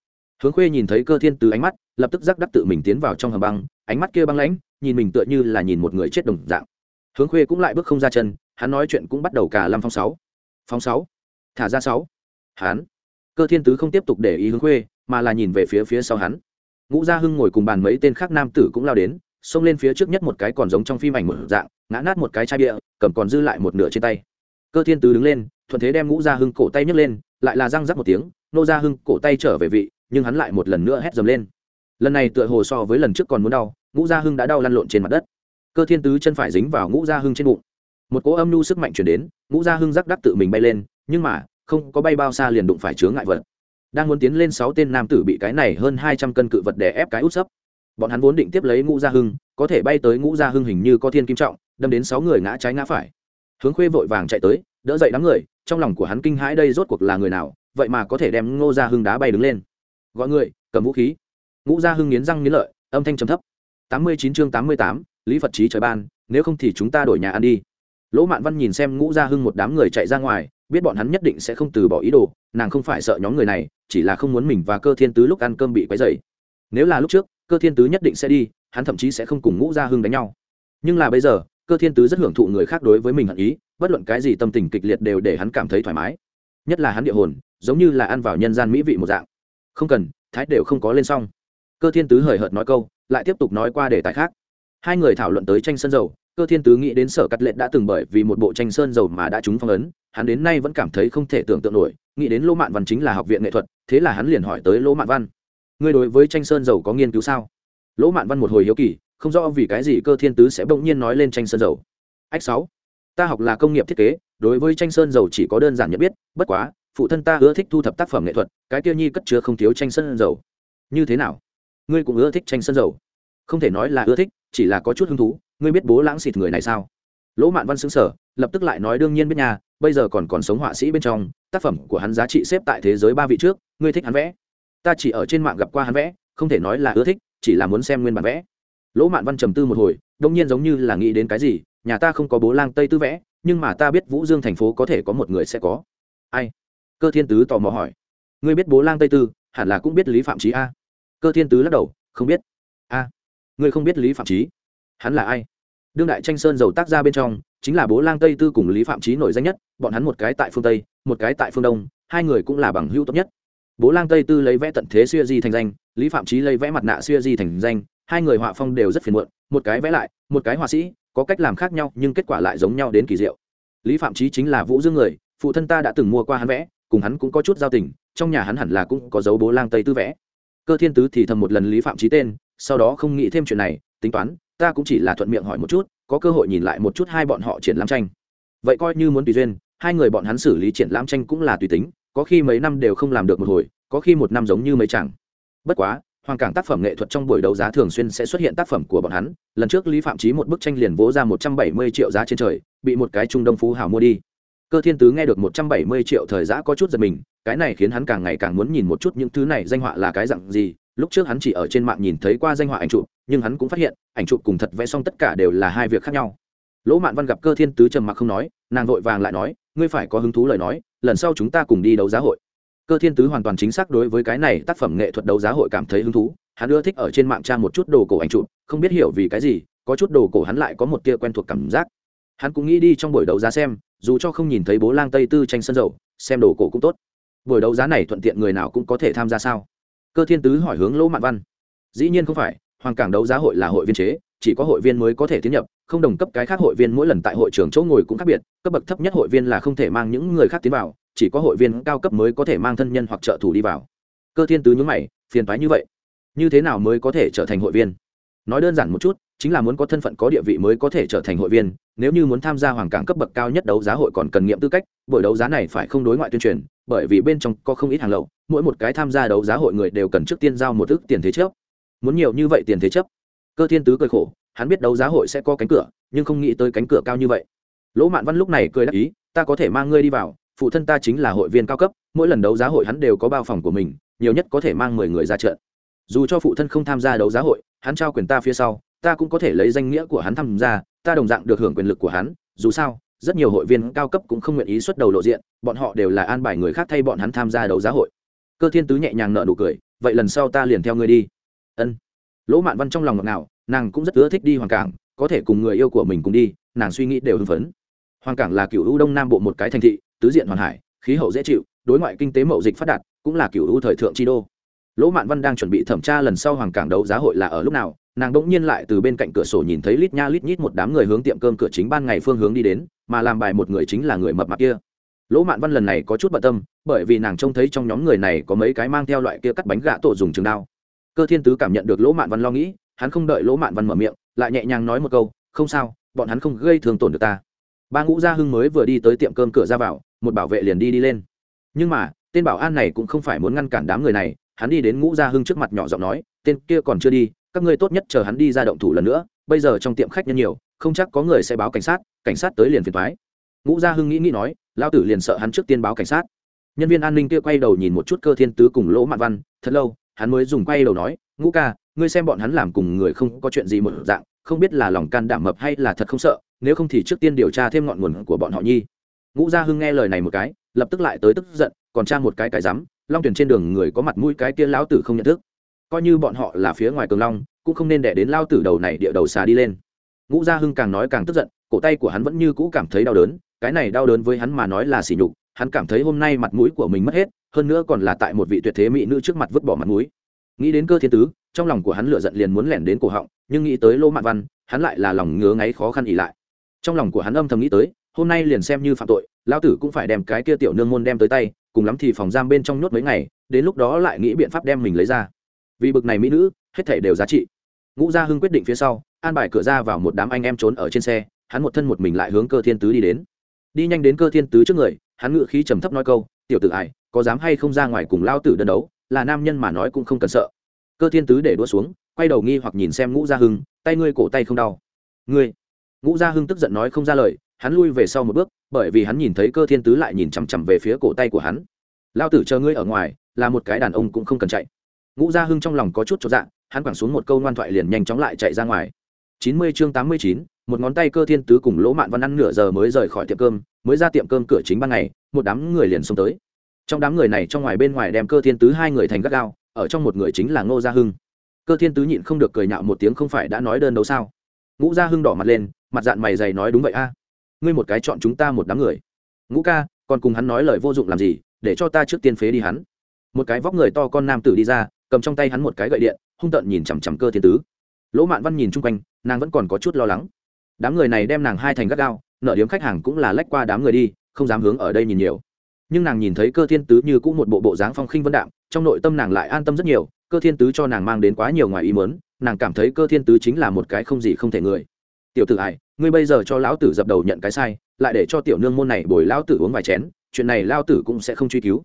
hướng khuê nhìn thấy cơ thiên tứ ánh mắt, lập tức giác đắc tự mình tiến vào trong hầm băng, ánh mắt kia băng lãnh, nhìn mình tựa như là nhìn một người chết đồng dạng. Hướng khuê cũng lại bước không ra chân, hắn nói chuyện cũng bắt đầu cả năm phong sáu. Phong sáu. Thả ra sáu. Hắn. Cơ thiên tứ không tiếp tục để ý hướng khuê, mà là nhìn về phía phía sau hắn. Ngũ gia hưng ngồi cùng bàn mấy tên khác nam tử cũng lao đến, xông lên phía trước nhất một cái còn giống trong phim ảnh một dạng, ngã nát một cái chai bia, cầm còn dư lại một nửa trên tay. Cơ thiên tứ đứng lên, thuận thế đem ngũ gia hưng cổ tay nhấc lên, lại là răng rắc một tiếng nô gia hưng cổ tay trở về vị nhưng hắn lại một lần nữa hét dầm lên. Lần này tựa hồ so với lần trước còn muốn đau, ngũ gia hưng đã đau lăn lộn trên mặt đất. Cơ thiên tứ chân phải dính vào ngũ gia hưng trên bụng. Một cỗ âm nhu sức mạnh chuyển đến, ngũ gia hưng rắc đắc tự mình bay lên, nhưng mà, không có bay bao xa liền đụng phải chướng ngại vật. Đang muốn tiến lên sáu tên nam tử bị cái này hơn hai trăm cân cự vật đè ép cái út sấp. Bọn hắn vốn định tiếp lấy ngũ gia hưng, có thể bay tới ngũ gia hưng hình như có thiên kim trọng, đâm đến sáu người ngã trái ngã phải. Hướng khuê vội vàng chạy tới, đỡ dậy đám người, trong lòng của hắn kinh hãi đây rốt cuộc là người nào, vậy mà có thể đem ngô gia hưng đá bay đứng lên gọi người, cầm vũ khí. Ngũ gia hưng nghiến răng nghiến lợi, âm thanh trầm thấp. Tám mươi chín chương tám mươi tám, lý phật trí trời ban, nếu không thì chúng ta đổi nhà ăn đi. Lỗ mạn văn nhìn xem ngũ gia hưng một đám người chạy ra ngoài, biết bọn hắn nhất định sẽ không từ bỏ ý đồ, nàng không phải sợ nhóm người này, chỉ là không muốn mình và cơ thiên tứ lúc ăn cơm bị quấy dày nếu là lúc trước, cơ thiên tứ nhất định sẽ đi, hắn thậm chí sẽ không cùng ngũ gia hưng đánh nhau. Nhưng là bây giờ, cơ thiên tứ rất hưởng thụ người khác đối với mình hận ý, bất luận cái gì tâm tình kịch liệt đều để hắn cảm thấy thoải mái. Nhất là hắn địa hồn, giống như là ăn vào nhân gian mỹ vị một dạng không cần, thái đều không có lên xong. Cơ thiên tứ hời hợt nói câu, lại tiếp tục nói qua đề tài khác. Hai người thảo luận tới tranh sơn dầu, cơ thiên tứ nghĩ đến sở cắt lệ đã từng bởi vì một bộ tranh sơn dầu mà đã trúng phong ấn, hắn đến nay vẫn cảm thấy không thể tưởng tượng nổi, nghĩ đến lỗ mạn văn chính là học viện nghệ thuật, thế là hắn liền hỏi tới lỗ mạn văn, ngươi đối với tranh sơn dầu có nghiên cứu sao? Lỗ mạn văn một hồi hiếu kỳ, không rõ vì cái gì cơ thiên tứ sẽ bỗng nhiên nói lên tranh sơn dầu. Ách sáu, ta học là công nghiệp thiết kế, đối với tranh sơn dầu chỉ có đơn giản nhận biết, bất quá phụ thân ta ưa thích thu thập tác phẩm nghệ thuật, cái tiêu nhi cất chứa không thiếu tranh sơn dầu. Như thế nào? Ngươi cũng ưa thích tranh sơn dầu? Không thể nói là ưa thích, chỉ là có chút hứng thú, ngươi biết bố lãng xịt người này sao? Lỗ mạn văn xứng sở lập tức lại nói đương nhiên biết nhà bây giờ còn còn sống họa sĩ bên trong, tác phẩm của hắn giá trị xếp tại thế giới ba vị trước, ngươi thích hắn vẽ. Ta chỉ ở trên mạng gặp qua hắn vẽ, không thể nói là ưa thích, chỉ là muốn xem nguyên bản vẽ. Lỗ mạn văn trầm tư một hồi, đông nhiên giống như là nghĩ đến cái gì, nhà ta không có bố lang tây tư vẽ, nhưng mà ta biết vũ dương thành phố có thể có một người sẽ có. Ai? Cơ thiên tứ tò mò hỏi. Ngươi biết bố lang tây tư, hẳn là cũng biết lý phạm trí a. Cơ thiên tứ lắc đầu, không biết. A. Ngươi không biết lý phạm trí hắn là ai? Đương đại tranh sơn dầu tác ra bên trong, chính là bố lang tây tư cùng lý phạm trí nổi danh nhất, bọn hắn một cái tại phương tây, một cái tại phương đông, hai người cũng là bằng hữu tốt nhất. Bố lang tây tư lấy vẽ tận thế xuya di thành danh, lý phạm trí lấy vẽ mặt nạ xuya di thành danh, hai người họa phong đều rất phiền muộn, một cái vẽ lại, một cái họa sĩ, có cách làm khác nhau nhưng kết quả lại giống nhau đến kỳ diệu. Lý phạm trí chính là vũ dương người, phụ thân ta đã từng mua qua hắn vẽ cùng hắn cũng có chút giao tình, trong nhà hắn hẳn là cũng có dấu bố lang tây tư vẽ. Cơ thiên tứ thì thầm một lần lý phạm trí tên, sau đó không nghĩ thêm chuyện này, tính toán, ta cũng chỉ là thuận miệng hỏi một chút, có cơ hội nhìn lại một chút hai bọn họ triển lãm tranh. Vậy coi như muốn tùy duyên, hai người bọn hắn xử lý triển lãm tranh cũng là tùy tính, có khi mấy năm đều không làm được một hồi, có khi một năm giống như mấy chẳng. Bất quá hoàng cảng tác phẩm nghệ thuật trong buổi đấu giá thường xuyên sẽ xuất hiện tác phẩm của bọn hắn, lần trước lý phạm trí một bức tranh liền vỗ ra một trăm bảy mươi triệu giá trên trời, bị một cái trung đông phú hào mua đi cơ thiên tứ nghe được một trăm bảy mươi triệu thời giá có chút giật mình, cái này khiến hắn càng ngày càng muốn nhìn một chút những thứ này danh họa là cái dặn gì. Lúc trước hắn chỉ ở trên mạng nhìn thấy qua danh họa ảnh chụp, nhưng hắn cũng phát hiện, ảnh chụp cùng thật vẽ xong tất cả đều là hai việc khác nhau. Lỗ mạn văn gặp cơ thiên tứ trầm mặc không nói, nàng vội vàng lại nói, ngươi phải có hứng thú lời nói, lần sau chúng ta cùng đi đấu giá hội. Cơ thiên tứ hoàn toàn chính xác đối với cái này tác phẩm nghệ thuật đấu giá hội cảm thấy hứng thú, hắn ưa thích ở trên mạng tra một chút đồ cổ ảnh chụp, không biết hiểu vì cái gì, có chút đồ cổ hắn lại có một tia quen thuộc cảm giác. Hắn cũng nghĩ đi trong buổi đấu giá xem dù cho không nhìn thấy bố lang tây tư tranh sân dầu, xem đồ cổ cũng tốt. Buổi đấu giá này thuận tiện người nào cũng có thể tham gia sao? Cơ thiên tứ hỏi hướng lỗ mạn văn. Dĩ nhiên không phải, hoàng cảng đấu giá hội là hội viên chế, chỉ có hội viên mới có thể tiến nhập, không đồng cấp cái khác hội viên mỗi lần tại hội trường chỗ ngồi cũng khác biệt, cấp bậc thấp nhất hội viên là không thể mang những người khác tiến vào, chỉ có hội viên cao cấp mới có thể mang thân nhân hoặc trợ thủ đi vào. Cơ thiên tứ nhúng mày, phiền toái như vậy. Như thế nào mới có thể trở thành hội viên? Nói đơn giản một chút chính là muốn có thân phận có địa vị mới có thể trở thành hội viên, nếu như muốn tham gia hoàng cảng cấp bậc cao nhất đấu giá hội còn cần nghiệm tư cách, buổi đấu giá này phải không đối ngoại tuyên truyền, bởi vì bên trong có không ít hàng lậu, mỗi một cái tham gia đấu giá hội người đều cần trước tiên giao một ước tiền thế chấp. Muốn nhiều như vậy tiền thế chấp? Cơ thiên tứ cười khổ, hắn biết đấu giá hội sẽ có cánh cửa, nhưng không nghĩ tới cánh cửa cao như vậy. Lỗ mạn văn lúc này cười đáp ý, ta có thể mang ngươi đi vào, phụ thân ta chính là hội viên cao cấp, mỗi lần đấu giá hội hắn đều có bao phòng của mình, nhiều nhất có thể mang mười người ra trận. Dù cho phụ thân không tham gia đấu giá hội, hắn trao quyền ta phía sau ta cũng có thể lấy danh nghĩa của hắn tham gia, ta đồng dạng được hưởng quyền lực của hắn, dù sao, rất nhiều hội viên cao cấp cũng không nguyện ý xuất đầu lộ diện, bọn họ đều là an bài người khác thay bọn hắn tham gia đấu giá hội. Cơ thiên tứ nhẹ nhàng nợ nụ cười, vậy lần sau ta liền theo ngươi đi. Ân. Lỗ mạn văn trong lòng ngọt ngào, nàng cũng rất ưa thích đi hoàng cảng, có thể cùng người yêu của mình cùng đi, nàng suy nghĩ đều hưng phấn. Hoàng cảng là cựu u đông nam bộ một cái thành thị, tứ diện hoàn hải, khí hậu dễ chịu, đối ngoại kinh tế mậu dịch phát đạt, cũng là cựu u thời thượng chi đô lỗ mạn văn đang chuẩn bị thẩm tra lần sau hoàng cảng đấu giá hội là ở lúc nào, nàng đỗng nhiên lại từ bên cạnh cửa sổ nhìn thấy lít nha lít nhít một đám người hướng tiệm cơm cửa chính ban ngày phương hướng đi đến, mà làm bài một người chính là người mập mạp kia. Lỗ mạn văn lần này có chút bận tâm, bởi vì nàng trông thấy trong nhóm người này có mấy cái mang theo loại kia cắt bánh gạ tổ dùng trường đao. Cơ thiên tứ cảm nhận được lỗ mạn văn lo nghĩ, hắn không đợi lỗ mạn văn mở miệng, lại nhẹ nhàng nói một câu, không sao, bọn hắn không gây thương tổn được ta. Ba ngũ gia hưng mới vừa đi tới tiệm cơm cửa ra vào, một bảo vệ liền đi đi lên. Nhưng mà, tên bảo an này cũng không phải muốn ngăn cản đám người này hắn đi đến ngũ gia hưng trước mặt nhỏ giọng nói, tên kia còn chưa đi, các ngươi tốt nhất chờ hắn đi ra động thủ lần nữa, bây giờ trong tiệm khách nhân nhiều, không chắc có người sẽ báo cảnh sát cảnh sát tới liền phiền thoái ngũ gia hưng nghĩ nghĩ nói, lao tử liền sợ hắn trước tiên báo cảnh sát. Nhân viên an ninh kia quay đầu nhìn một chút cơ thiên tứ cùng lỗ mạn văn, thật lâu, hắn mới dùng quay đầu nói, ngũ ca, ngươi xem bọn hắn làm cùng người không có chuyện gì một dạng, không biết là lòng can đảm mập hay là thật không sợ, nếu không thì trước tiên điều tra thêm ngọn nguồn của bọn họ nhi. Ngũ gia hưng nghe lời này một cái, lập tức lại tới tức giận, còn tra một cái cái rắm long tuyển trên đường người có mặt mũi cái kia lão tử không nhận thức. Coi như bọn họ là phía ngoài cường long, cũng không nên để đến lao tử đầu này địa đầu xà đi lên. Ngũ gia hưng càng nói càng tức giận, cổ tay của hắn vẫn như cũ cảm thấy đau đớn, cái này đau đớn với hắn mà nói là sỉ nhục, hắn cảm thấy hôm nay mặt mũi của mình mất hết, hơn nữa còn là tại một vị tuyệt thế mỹ nữ trước mặt vứt bỏ mặt mũi. Nghĩ đến cơ thiên tứ, trong lòng của hắn lựa giận liền muốn lẻn đến cổ họng, nhưng nghĩ tới lô mạn văn, hắn lại là lòng ngứa ngáy khó khăn ỉ lại. Trong lòng của hắn âm thầm nghĩ tới, hôm nay liền xem như phạm tội lao tử cũng phải đem cái kia tiểu nương môn đem tới tay cùng lắm thì phòng giam bên trong nhốt mấy ngày, đến lúc đó lại nghĩ biện pháp đem mình lấy ra. Vì bực này mỹ nữ, hết thể đều giá trị. Ngũ gia hưng quyết định phía sau, an bài cửa ra vào một đám anh em trốn ở trên xe, hắn một thân một mình lại hướng cơ thiên tứ đi đến. Đi nhanh đến cơ thiên tứ trước người, hắn ngự khí trầm thấp nói câu, tiểu tử ải có dám hay không ra ngoài cùng lao tử đơn đấu, là nam nhân mà nói cũng không cần sợ. Cơ thiên tứ để đua xuống, quay đầu nghi hoặc nhìn xem ngũ gia hưng, tay ngươi cổ tay không đau. Ngươi? Ngũ gia hưng tức giận nói không ra lời, hắn lui về sau một bước bởi vì hắn nhìn thấy cơ thiên tứ lại nhìn chằm chằm về phía cổ tay của hắn. Lao tử chờ ngươi ở ngoài, là một cái đàn ông cũng không cần chạy. Ngũ gia hưng trong lòng có chút cho dạng hắn quẳng xuống một câu ngoan thoại liền nhanh chóng lại chạy ra ngoài. Chín mươi chương tám mươi chín, một ngón tay cơ thiên tứ cùng lỗ mạn văn ăn nửa giờ mới rời khỏi tiệm cơm, mới ra tiệm cơm cửa chính ban ngày, một đám người liền xông tới. Trong đám người này trong ngoài bên ngoài đem cơ thiên tứ hai người thành gắt gao, ở trong một người chính là ngô gia hưng. Cơ thiên tứ nhịn không được cười nhạo một tiếng không phải đã nói đơn đấu sao? Ngũ gia hưng đỏ mặt lên, mặt dạng mày dày nói đúng vậy a ngươi một cái chọn chúng ta một đám người. Ngũ ca, còn cùng hắn nói lời vô dụng làm gì, để cho ta trước tiên phế đi hắn. Một cái vóc người to con nam tử đi ra, cầm trong tay hắn một cái gậy điện, hung tợn nhìn chằm chằm cơ thiên tứ. Lỗ mạn văn nhìn chung quanh, nàng vẫn còn có chút lo lắng. Đám người này đem nàng hai thành gắt gao, nợ điếm khách hàng cũng là lách qua đám người đi, không dám hướng ở đây nhìn nhiều. Nhưng nàng nhìn thấy cơ thiên tứ như cũng một bộ bộ dáng phong khinh vân đạm, trong nội tâm nàng lại an tâm rất nhiều, cơ thiên tứ cho nàng mang đến quá nhiều ngoài ý mớn nàng cảm thấy cơ thiên tứ chính là một cái không gì không thể người. Tiểu tử ải ngươi bây giờ cho lão tử dập đầu nhận cái sai, lại để cho tiểu nương môn này bồi lão tử uống vài chén, chuyện này lao tử cũng sẽ không truy cứu.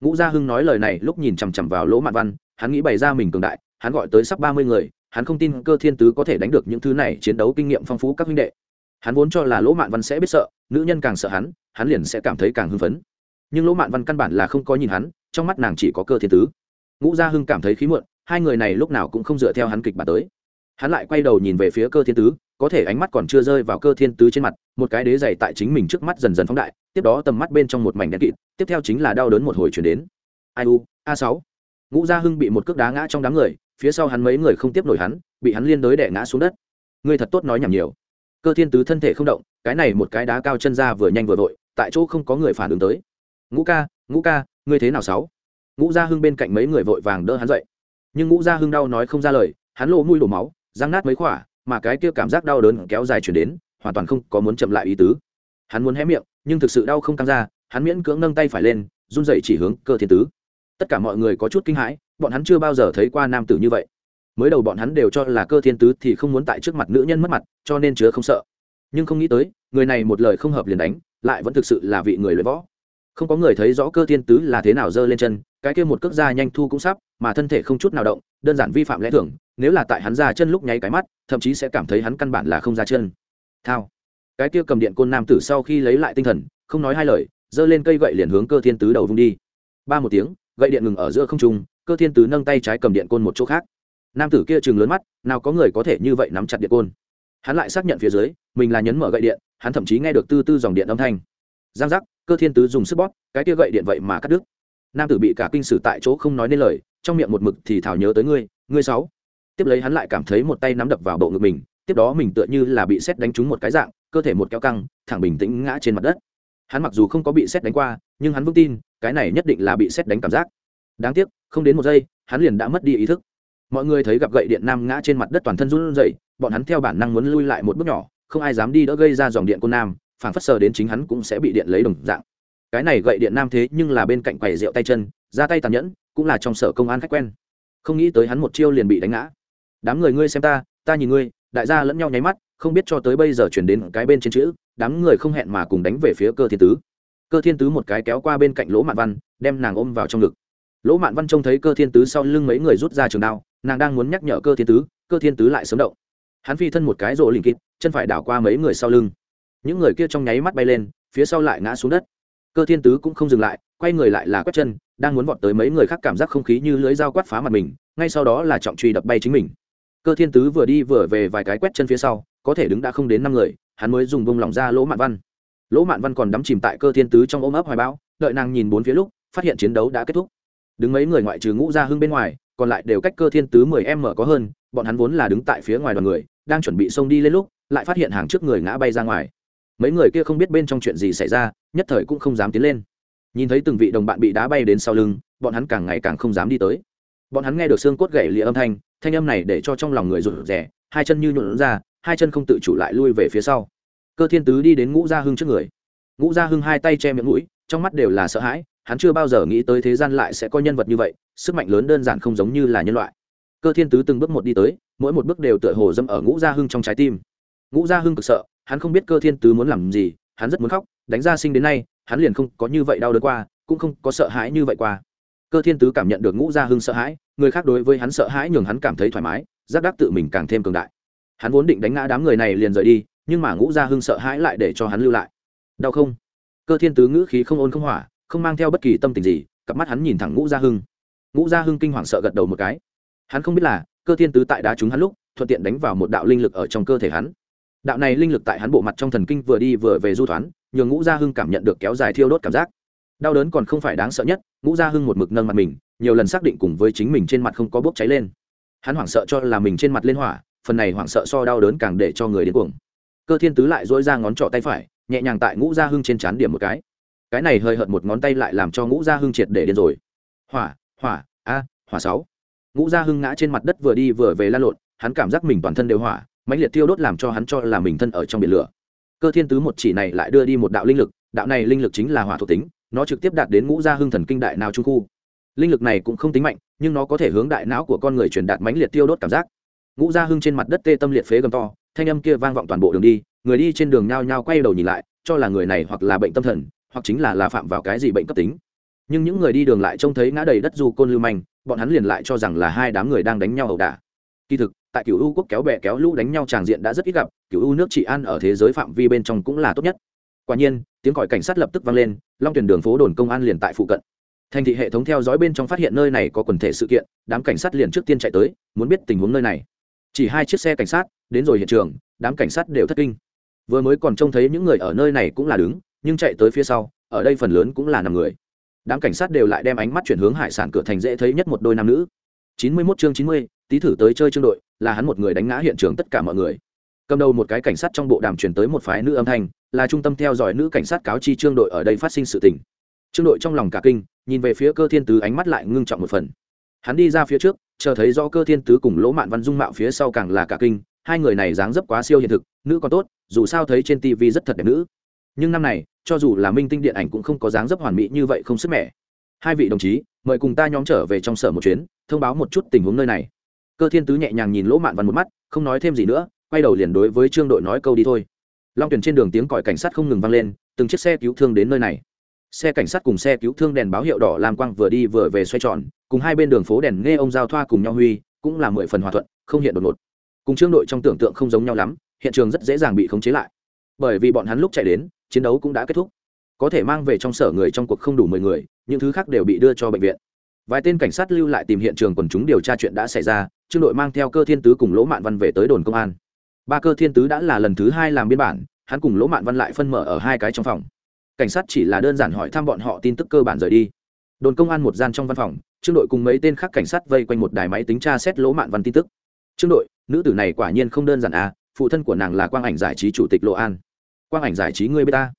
Ngũ gia hưng nói lời này lúc nhìn chằm chằm vào lỗ mạn văn, hắn nghĩ bày ra mình cường đại, hắn gọi tới sắp ba mươi người, hắn không tin cơ thiên tứ có thể đánh được những thứ này chiến đấu kinh nghiệm phong phú các huynh đệ. Hắn vốn cho là lỗ mạn văn sẽ biết sợ, nữ nhân càng sợ hắn hắn liền sẽ cảm thấy càng hưng phấn. Nhưng lỗ mạn văn căn bản là không có nhìn hắn, trong mắt nàng chỉ có cơ thiên tứ. Ngũ gia hưng cảm thấy khí muộn, hai người này lúc nào cũng không dựa theo hắn kịch bản tới. Hắn lại quay đầu nhìn về phía cơ thiên tứ có thể ánh mắt còn chưa rơi vào cơ thiên tứ trên mặt, một cái đế dày tại chính mình trước mắt dần dần phóng đại, tiếp đó tầm mắt bên trong một mảnh đen kịt, tiếp theo chính là đau đớn một hồi chuyển đến. Ai u, a sáu. Ngũ gia hưng bị một cước đá ngã trong đám người, phía sau hắn mấy người không tiếp nổi hắn, bị hắn liên đối đẻ ngã xuống đất. Ngươi thật tốt nói nhảm nhiều. Cơ thiên tứ thân thể không động, cái này một cái đá cao chân ra vừa nhanh vừa vội, tại chỗ không có người phản ứng tới. Ngũ ca ngũ ca, ngươi thế nào sáu? Ngũ gia hưng bên cạnh mấy người vội vàng đỡ hắn dậy. Nhưng ngũ gia hưng đau nói không ra lời, hắn lộ mũi đổ máu, răng nát mấy khỏa mà cái kia cảm giác đau đớn kéo dài chuyển đến, hoàn toàn không có muốn chậm lại ý tứ. Hắn muốn hé miệng, nhưng thực sự đau không căng ra, hắn miễn cưỡng nâng tay phải lên, run dậy chỉ hướng cơ thiên tứ. Tất cả mọi người có chút kinh hãi, bọn hắn chưa bao giờ thấy qua nam tử như vậy. Mới đầu bọn hắn đều cho là cơ thiên tứ thì không muốn tại trước mặt nữ nhân mất mặt, cho nên chứa không sợ. Nhưng không nghĩ tới, người này một lời không hợp liền đánh, lại vẫn thực sự là vị người luyện võ. Không có người thấy rõ cơ thiên tứ là thế nào giơ lên chân, cái kia một cước da nhanh thu cũng sắp, mà thân thể không chút nào động, đơn giản vi phạm lẽ thường nếu là tại hắn ra chân lúc nháy cái mắt, thậm chí sẽ cảm thấy hắn căn bản là không ra chân. Thao. Cái kia cầm điện côn nam tử sau khi lấy lại tinh thần, không nói hai lời, giơ lên cây gậy liền hướng cơ thiên tứ đầu vung đi. Ba một tiếng, gậy điện ngừng ở giữa không trung, cơ thiên tứ nâng tay trái cầm điện côn một chỗ khác. Nam tử kia chừng lớn mắt, nào có người có thể như vậy nắm chặt điện côn. Hắn lại xác nhận phía dưới, mình là nhấn mở gậy điện, hắn thậm chí nghe được tư tư dòng điện âm thanh. Giang giác, cơ thiên tứ dùng sức bóp, cái kia gậy điện vậy mà cắt đứt. Nam tử bị cả kinh sử tại chỗ không nói nên lời, trong miệng một mực thì thảo nhớ tới ngươi ngươi sáu tiếp lấy hắn lại cảm thấy một tay nắm đập vào bộ ngực mình, tiếp đó mình tựa như là bị xét đánh trúng một cái dạng, cơ thể một kéo căng, thẳng bình tĩnh ngã trên mặt đất. Hắn mặc dù không có bị xét đánh qua, nhưng hắn vững tin, cái này nhất định là bị xét đánh cảm giác. Đáng tiếc, không đến một giây, hắn liền đã mất đi ý thức. Mọi người thấy gặp gậy điện nam ngã trên mặt đất toàn thân run rẩy, bọn hắn theo bản năng muốn lui lại một bước nhỏ, không ai dám đi đỡ gây ra dòng điện côn nam phản phất sờ đến chính hắn cũng sẽ bị điện lấy đồng dạng. Cái này gậy điện nam thế nhưng là bên cạnh quầy rượu tay chân, ra tay tàn nhẫn, cũng là trong sở công an khách quen. Không nghĩ tới hắn một chiêu liền bị đánh ngã đám người ngươi xem ta ta nhìn ngươi, đại gia lẫn nhau nháy mắt, không biết cho tới bây giờ chuyển đến cái bên trên chữ, đám người không hẹn mà cùng đánh về phía cơ thiên tứ. Cơ thiên tứ một cái kéo qua bên cạnh lỗ mạn văn, đem nàng ôm vào trong ngực. Lỗ mạn văn trông thấy cơ thiên tứ sau lưng mấy người rút ra trường đao, nàng đang muốn nhắc nhở cơ thiên tứ, cơ thiên tứ lại sớm động. Hắn phi thân một cái rộ lình kịt chân phải đảo qua mấy người sau lưng. Những người kia trong nháy mắt bay lên, phía sau lại ngã xuống đất. Cơ thiên tứ cũng không dừng lại, quay người lại là quét chân, đang muốn vọt tới mấy người khác cảm giác không khí như lưới dao quát phá mặt mình, ngay sau đó là trọng truy đập bay chính mình cơ thiên tứ vừa đi vừa về vài cái quét chân phía sau, có thể đứng đã không đến năm người, hắn mới dùng bông lỏng ra lỗ mạn văn. Lỗ mạn văn còn đắm chìm tại cơ thiên tứ trong ôm ấp hoài bão, đợi nàng nhìn bốn phía lúc, phát hiện chiến đấu đã kết thúc. Đứng mấy người ngoại trừ ngũ gia hưng bên ngoài, còn lại đều cách cơ thiên tứ mười m có hơn, bọn hắn vốn là đứng tại phía ngoài đoàn người, đang chuẩn bị xông đi lên lúc, lại phát hiện hàng trước người ngã bay ra ngoài. Mấy người kia không biết bên trong chuyện gì xảy ra, nhất thời cũng không dám tiến lên. Nhìn thấy từng vị đồng bạn bị đá bay đến sau lưng, bọn hắn càng ngày càng không dám đi tới. Bọn hắn nghe được xương cốt gậy lịa âm thanh thanh âm này để cho trong lòng người rụt rè, hai chân như nhuộn ra, hai chân không tự chủ lại lui về phía sau. Cơ thiên tứ đi đến ngũ gia hưng trước người. Ngũ gia hưng hai tay che miệng mũi, trong mắt đều là sợ hãi, hắn chưa bao giờ nghĩ tới thế gian lại sẽ có nhân vật như vậy, sức mạnh lớn đơn giản không giống như là nhân loại. Cơ thiên tứ từng bước một đi tới, mỗi một bước đều tựa hồ dâm ở ngũ gia hưng trong trái tim. Ngũ gia hưng cực sợ, hắn không biết cơ thiên tứ muốn làm gì, hắn rất muốn khóc, đánh ra sinh đến nay, hắn liền không có như vậy đau đớn qua, cũng không có sợ hãi như vậy qua cơ thiên tứ cảm nhận được ngũ gia hưng sợ hãi, người khác đối với hắn sợ hãi nhường hắn cảm thấy thoải mái, giác đắc tự mình càng thêm cường đại. Hắn vốn định đánh ngã đám người này liền rời đi, nhưng mà ngũ gia hưng sợ hãi lại để cho hắn lưu lại. Đau không? Cơ thiên tứ ngữ khí không ôn không hỏa, không mang theo bất kỳ tâm tình gì, cặp mắt hắn nhìn thẳng ngũ gia hưng. Ngũ gia hưng kinh hoàng sợ gật đầu một cái. Hắn không biết là, cơ thiên tứ tại đá trúng hắn lúc, thuận tiện đánh vào một đạo linh lực ở trong cơ thể hắn. Đạo này linh lực tại hắn bộ mặt trong thần kinh vừa đi vừa về du thoán nhường ngũ gia hưng cảm nhận được kéo dài thiêu đốt cảm giác đau đớn còn không phải đáng sợ nhất, ngũ gia hưng một mực nâng mặt mình, nhiều lần xác định cùng với chính mình trên mặt không có bốc cháy lên. Hắn hoảng sợ cho là mình trên mặt lên hỏa, phần này hoảng sợ so đau đớn càng để cho người đến cuồng. Cơ thiên tứ lại dỗi ra ngón trỏ tay phải, nhẹ nhàng tại ngũ gia hưng trên trán điểm một cái. Cái này hơi hợt một ngón tay lại làm cho ngũ gia hưng triệt để điên rồi. Hỏa hỏa, a, hỏa sáu. Ngũ gia hưng ngã trên mặt đất vừa đi vừa về lan lộn, hắn cảm giác mình toàn thân đều hỏa, mãnh liệt tiêu đốt làm cho hắn cho là mình thân ở trong biển lửa. Cơ thiên tứ một chỉ này lại đưa đi một đạo linh lực, đạo này linh lực chính là hỏa thuộc tính nó trực tiếp đạt đến ngũ gia hưng thần kinh đại nào trung khu. Linh lực này cũng không tính mạnh, nhưng nó có thể hướng đại não của con người truyền đạt mãnh liệt tiêu đốt cảm giác. Ngũ gia hưng trên mặt đất tê tâm liệt phế gầm to, thanh âm kia vang vọng toàn bộ đường đi, người đi trên đường nhao nhao quay đầu nhìn lại, cho là người này hoặc là bệnh tâm thần, hoặc chính là là phạm vào cái gì bệnh cấp tính. Nhưng những người đi đường lại trông thấy ngã đầy đất du côn lưu manh, bọn hắn liền lại cho rằng là hai đám người đang đánh nhau ẩu đả. Kỳ thực, tại cựu u quốc kéo bè kéo lũ đánh nhau tràng diện đã rất ít gặp cựu u nước trị an ở thế giới phạm vi bên trong cũng là tốt nhất. Quả nhiên tiếng còi cảnh sát lập tức vang lên long tuyển đường phố đồn công an liền tại phụ cận. Thành thị hệ thống theo dõi bên trong phát hiện nơi này có quần thể sự kiện đám cảnh sát liền trước tiên chạy tới muốn biết tình huống nơi này. Chỉ hai chiếc xe cảnh sát đến rồi hiện trường đám cảnh sát đều thất kinh. Vừa mới còn trông thấy những người ở nơi này cũng là đứng nhưng chạy tới phía sau ở đây phần lớn cũng là nằm người. Đám cảnh sát đều lại đem ánh mắt chuyển hướng hải sản cửa thành dễ thấy nhất một đôi nam nữ. Chín mươi 91 chương chín mươi, tí thử tới chơi chương đội là hắn một người đánh ngã hiện trường tất cả mọi người cầm đầu một cái cảnh sát trong bộ đàm truyền tới một phái nữ âm thanh, là trung tâm theo dõi nữ cảnh sát cáo chi trương đội ở đây phát sinh sự tình. Trương đội trong lòng cả kinh, nhìn về phía cơ thiên tứ ánh mắt lại ngưng trọng một phần. Hắn đi ra phía trước, chờ thấy do cơ thiên tứ cùng lỗ mạn văn dung mạo phía sau càng là cả kinh, hai người này dáng dấp quá siêu hiện thực, nữ còn tốt, dù sao thấy trên tv rất thật đẹp nữ. Nhưng năm này, cho dù là minh tinh điện ảnh cũng không có dáng dấp hoàn mỹ như vậy không sức mẻ. Hai vị đồng chí, mời cùng ta nhóm trở về trong sở một chuyến, thông báo một chút tình huống nơi này. Cơ thiên tứ nhẹ nhàng nhìn lỗ mạn văn một mắt, không nói thêm gì nữa quay đầu liền đối với trương đội nói câu đi thôi. Long tuyển trên đường tiếng còi cảnh sát không ngừng vang lên, từng chiếc xe cứu thương đến nơi này. Xe cảnh sát cùng xe cứu thương đèn báo hiệu đỏ làm quang vừa đi vừa về xoay tròn, cùng hai bên đường phố đèn nghe ông giao thoa cùng nhau huy, cũng là mười phần hòa thuận, không hiện đột ngột. Cùng trương đội trong tưởng tượng không giống nhau lắm, hiện trường rất dễ dàng bị khống chế lại. Bởi vì bọn hắn lúc chạy đến, chiến đấu cũng đã kết thúc. Có thể mang về trong sở người trong cuộc không đủ mười người, những thứ khác đều bị đưa cho bệnh viện. Vài tên cảnh sát lưu lại tìm hiện trường quần chúng điều tra chuyện đã xảy ra, trương đội mang theo cơ thiên tứ cùng lỗ mạn văn về tới đồn công an ba cơ thiên tứ đã là lần thứ hai làm biên bản, hắn cùng lỗ mạn văn lại phân mở ở hai cái trong phòng. Cảnh sát chỉ là đơn giản hỏi thăm bọn họ tin tức cơ bản rời đi. Đồn công an một gian trong văn phòng, trương đội cùng mấy tên khác cảnh sát vây quanh một đài máy tính tra xét lỗ mạn văn tin tức. Trương đội, nữ tử này quả nhiên không đơn giản à phụ thân của nàng là quang ảnh giải trí chủ tịch lộ an. Quang ảnh giải trí ngươi bê ta.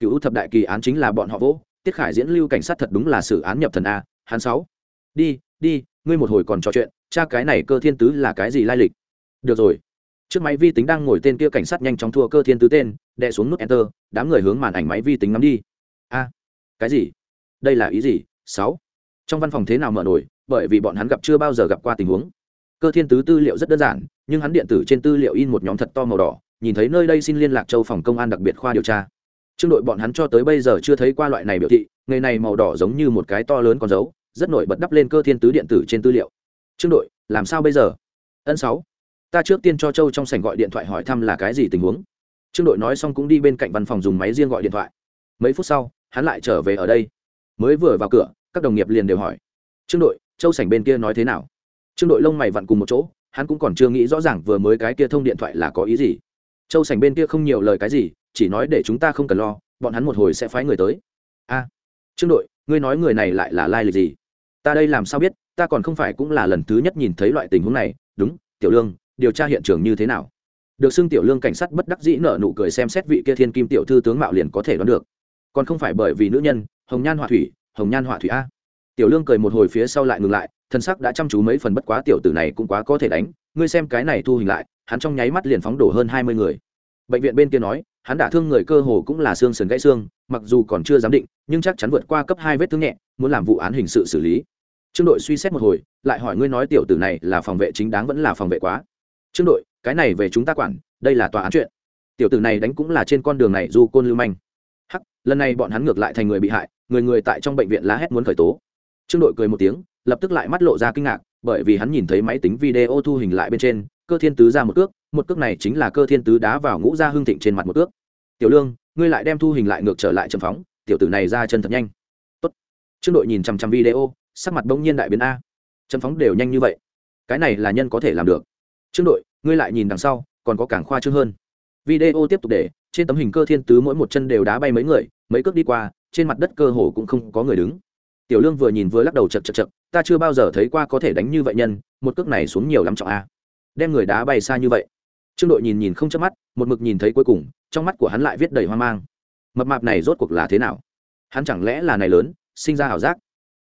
Cựu thập đại kỳ án chính là bọn họ vỗ, tiết khải diễn lưu cảnh sát thật đúng là xử án nhập thần a hắn sáu. Đi đi, ngươi một hồi còn trò chuyện, cha cái này cơ thiên tứ là cái gì lai lịch? Được rồi. Trước máy vi tính đang ngồi tên kia cảnh sát nhanh chóng thua cơ thiên tứ tên, đè xuống nút enter, đám người hướng màn ảnh máy vi tính ngắm đi. A, cái gì? Đây là ý gì? Sáu. Trong văn phòng thế nào mở nổi, bởi vì bọn hắn gặp chưa bao giờ gặp qua tình huống. Cơ thiên tứ tư liệu rất đơn giản, nhưng hắn điện tử trên tư liệu in một nhóm thật to màu đỏ, nhìn thấy nơi đây xin liên lạc châu phòng công an đặc biệt khoa điều tra. Trương đội bọn hắn cho tới bây giờ chưa thấy qua loại này biểu thị ngày này màu đỏ giống như một cái to lớn con dấu, rất nổi bật đắp lên cơ thiên tứ điện tử trên tư liệu. Trương đội, làm sao bây giờ? Ân sáu ta trước tiên cho châu trong sảnh gọi điện thoại hỏi thăm là cái gì tình huống. Trương đội nói xong cũng đi bên cạnh văn phòng dùng máy riêng gọi điện thoại. Mấy phút sau, hắn lại trở về ở đây. Mới vừa vào cửa, các đồng nghiệp liền đều hỏi. Trương đội, châu sảnh bên kia nói thế nào? Trương đội lông mày vặn cùng một chỗ, hắn cũng còn chưa nghĩ rõ ràng vừa mới cái kia thông điện thoại là có ý gì. Châu sảnh bên kia không nhiều lời cái gì, chỉ nói để chúng ta không cần lo, bọn hắn một hồi sẽ phái người tới. A, trương đội, ngươi nói người này lại là lai lịch gì? Ta đây làm sao biết, ta còn không phải cũng là lần thứ nhất nhìn thấy loại tình huống này. Đúng, tiểu lương điều tra hiện trường như thế nào. Được xưng tiểu lương cảnh sát bất đắc dĩ nở nụ cười xem xét vị kia thiên kim tiểu thư tướng mạo liền có thể đoán được. Còn không phải bởi vì nữ nhân, hồng nhan họa thủy, hồng nhan họa thủy a. Tiểu lương cười một hồi phía sau lại ngừng lại, thân sắc đã chăm chú mấy phần bất quá tiểu tử này cũng quá có thể đánh, ngươi xem cái này thu hình lại, hắn trong nháy mắt liền phóng đổ hơn hai mươi người. Bệnh viện bên kia nói, hắn đả thương người cơ hồ cũng là xương sườn gãy xương, mặc dù còn chưa giám định, nhưng chắc chắn vượt qua cấp hai vết thương nhẹ, muốn làm vụ án hình sự xử lý. Trương đội suy xét một hồi, lại hỏi ngươi nói tiểu tử này là phòng vệ chính đáng vẫn là phòng vệ quá trương đội, cái này về chúng ta quản, đây là tòa án chuyện. Tiểu tử này đánh cũng là trên con đường này, du côn lưu manh. Hắc, lần này bọn hắn ngược lại thành người bị hại, người người tại trong bệnh viện lá hét muốn khởi tố. Trương đội cười một tiếng, lập tức lại mắt lộ ra kinh ngạc, bởi vì hắn nhìn thấy máy tính video thu hình lại bên trên, cơ thiên tứ ra một cước một cước này chính là cơ thiên tứ đá vào ngũ gia hương thịnh trên mặt một cước. Tiểu lương, ngươi lại đem thu hình lại ngược trở lại trầm phóng, tiểu tử này ra chân thật nhanh. Tốt. trương đội nhìn chằm chằm video, sắc mặt bỗng nhiên đại biến a. Trầm phóng đều nhanh như vậy. Cái này là nhân có thể làm được. Trương đội ngươi lại nhìn đằng sau, còn có càng khoa trương hơn. Video tiếp tục để, trên tấm hình cơ thiên tứ mỗi một chân đều đá bay mấy người, mấy cước đi qua, trên mặt đất cơ hồ cũng không có người đứng. Tiểu lương vừa nhìn vừa lắc đầu chật chật chật, ta chưa bao giờ thấy qua có thể đánh như vậy nhân, một cước này xuống nhiều lắm trọng a. Đem người đá bay xa như vậy. Trương đội nhìn nhìn không chớp mắt, một mực nhìn thấy cuối cùng, trong mắt của hắn lại viết đầy hoang mang. Mập mạp này rốt cuộc là thế nào? Hắn chẳng lẽ là này lớn, sinh ra ảo giác?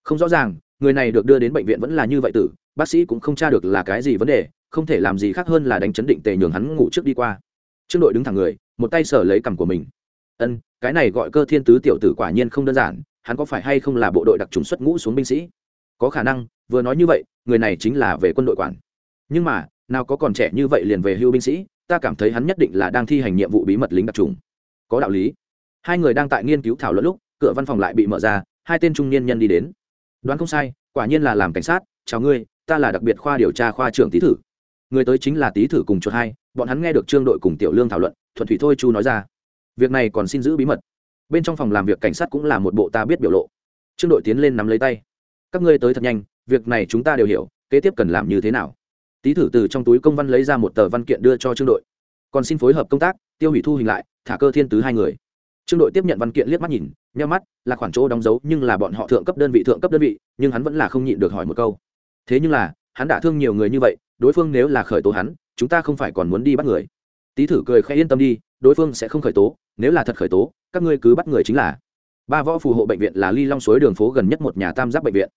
Không rõ ràng, người này được đưa đến bệnh viện vẫn là như vậy tử, bác sĩ cũng không tra được là cái gì vấn đề không thể làm gì khác hơn là đánh chấn định tề nhường hắn ngủ trước đi qua. Trương đội đứng thẳng người, một tay sở lấy cằm của mình. Ân, cái này gọi cơ thiên tứ tiểu tử quả nhiên không đơn giản, hắn có phải hay không là bộ đội đặc trùng xuất ngũ xuống binh sĩ? Có khả năng, vừa nói như vậy, người này chính là về quân đội quản. Nhưng mà, nào có còn trẻ như vậy liền về hưu binh sĩ, ta cảm thấy hắn nhất định là đang thi hành nhiệm vụ bí mật lính đặc trùng. Có đạo lý. Hai người đang tại nghiên cứu thảo luận lúc, cửa văn phòng lại bị mở ra, hai tên trung niên nhân đi đến. Đoán không sai, quả nhiên là làm cảnh sát, chào ngươi, ta là đặc biệt khoa điều tra khoa trưởng tý thử người tới chính là tý thử cùng chuột hai, bọn hắn nghe được trương đội cùng tiểu lương thảo luận, thuận thủy thôi chu nói ra. Việc này còn xin giữ bí mật. Bên trong phòng làm việc cảnh sát cũng là một bộ ta biết biểu lộ. Trương đội tiến lên nắm lấy tay. Các ngươi tới thật nhanh, việc này chúng ta đều hiểu, kế tiếp cần làm như thế nào? Tý thử từ trong túi công văn lấy ra một tờ văn kiện đưa cho trương đội. Còn xin phối hợp công tác, tiêu hủy thu hình lại, thả cơ thiên tứ hai người. Trương đội tiếp nhận văn kiện liếc mắt nhìn, nheo mắt, là khoản chỗ đóng dấu, nhưng là bọn họ thượng cấp đơn vị thượng cấp đơn vị, nhưng hắn vẫn là không nhịn được hỏi một câu. Thế nhưng là, hắn đã thương nhiều người như vậy đối phương nếu là khởi tố hắn, chúng ta không phải còn muốn đi bắt người. Tý thử cười khẽ yên tâm đi, đối phương sẽ không khởi tố, nếu là thật khởi tố, các ngươi cứ bắt người chính là. Ba võ phù hộ bệnh viện là ly long suối đường phố gần nhất một nhà tam giác bệnh viện.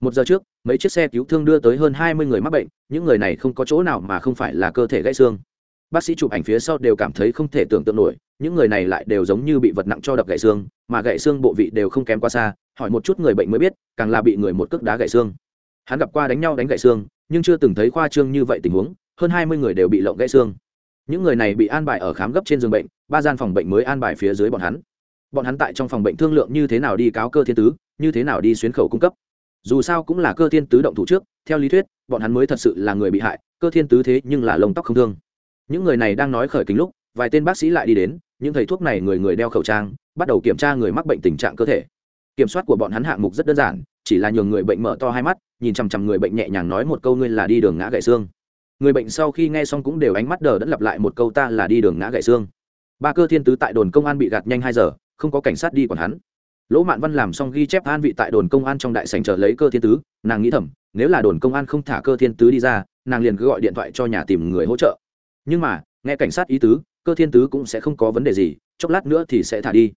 Một giờ trước, mấy chiếc xe cứu thương đưa tới hơn hai mươi người mắc bệnh, những người này không có chỗ nào mà không phải là cơ thể gãy xương. Bác sĩ chụp ảnh phía sau đều cảm thấy không thể tưởng tượng nổi, những người này lại đều giống như bị vật nặng cho đập gãy xương, mà gãy xương bộ vị đều không kém quá xa, hỏi một chút người bệnh mới biết, càng là bị người một cước đá gãy xương. Hắn gặp qua đánh nhau đánh gãy xương nhưng chưa từng thấy khoa trương như vậy tình huống, hơn hai mươi người đều bị lộng gãy xương. Những người này bị an bài ở khám gấp trên giường bệnh, ba gian phòng bệnh mới an bài phía dưới bọn hắn. Bọn hắn tại trong phòng bệnh thương lượng như thế nào đi cáo cơ thiên tứ, như thế nào đi xuyến khẩu cung cấp. Dù sao cũng là cơ thiên tứ động thủ trước, theo lý thuyết, bọn hắn mới thật sự là người bị hại, cơ thiên tứ thế nhưng là lông tóc không thương. Những người này đang nói khởi kính lúc, vài tên bác sĩ lại đi đến, những thầy thuốc này người người đeo khẩu trang, bắt đầu kiểm tra người mắc bệnh tình trạng cơ thể kiểm soát của bọn hắn hạng mục rất đơn giản, chỉ là nhường người bệnh mở to hai mắt, nhìn chằm chằm người bệnh nhẹ nhàng nói một câu ngươi là đi đường ngã gãy xương. Người bệnh sau khi nghe xong cũng đều ánh mắt đờ đẫn lặp lại một câu ta là đi đường ngã gãy xương. Ba cơ thiên tứ tại đồn công an bị gạt nhanh hai giờ, không có cảnh sát đi còn hắn. Lỗ mạn văn làm xong ghi chép an vị tại đồn công an trong đại sành chờ lấy cơ thiên tứ, nàng nghĩ thầm, nếu là đồn công an không thả cơ thiên tứ đi ra, nàng liền cứ gọi điện thoại cho nhà tìm người hỗ trợ. Nhưng mà, nghe cảnh sát ý tứ, cơ thiên tứ cũng sẽ không có vấn đề gì, chốc lát nữa thì sẽ thả đi.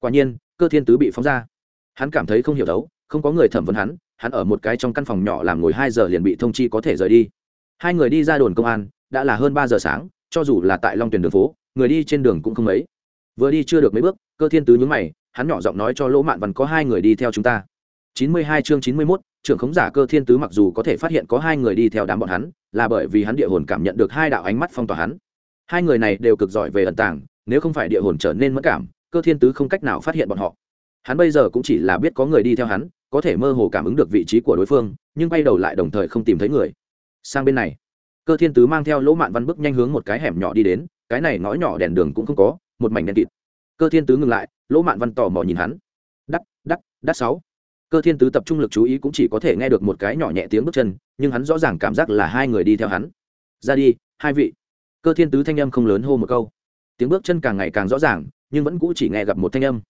Quả nhiên, cơ thiên tứ bị phóng ra hắn cảm thấy không hiểu đấu không có người thẩm vấn hắn hắn ở một cái trong căn phòng nhỏ làm ngồi hai giờ liền bị thông chi có thể rời đi. Hai người đi ra đồn công an đã là hơn ba giờ sáng cho dù là tại long tuyển đường phố người đi trên đường cũng không mấy. Vừa đi chưa được mấy bước cơ thiên tứ nhúng mày hắn nhỏ giọng nói cho lỗ mạn văn có hai người đi theo chúng ta. Chín mươi hai chương chín mươi 91, trưởng khống giả cơ thiên tứ mặc dù có thể phát hiện có hai người đi theo đám bọn hắn là bởi vì hắn địa hồn cảm nhận được hai đạo ánh mắt phong tỏa hắn. Hai người này đều cực giỏi về ẩn tàng nếu không phải địa hồn trở nên mất cảm cơ thiên tứ không cách nào phát hiện bọn họ hắn bây giờ cũng chỉ là biết có người đi theo hắn, có thể mơ hồ cảm ứng được vị trí của đối phương, nhưng bay đầu lại đồng thời không tìm thấy người. Sang bên này, cơ thiên tứ mang theo lỗ mạn văn bước nhanh hướng một cái hẻm nhỏ đi đến, cái này ngõ nhỏ đèn đường cũng không có, một mảnh đèn kịt. Cơ thiên tứ ngừng lại, lỗ mạn văn tò mò nhìn hắn. Đắc đắc đắc sáu. Cơ thiên tứ tập trung lực chú ý cũng chỉ có thể nghe được một cái nhỏ nhẹ tiếng bước chân, nhưng hắn rõ ràng cảm giác là hai người đi theo hắn. Ra đi, hai vị. Cơ thiên tứ thanh âm không lớn hô một câu. Tiếng bước chân càng ngày càng rõ ràng, nhưng vẫn cũ chỉ nghe gặp một thanh âm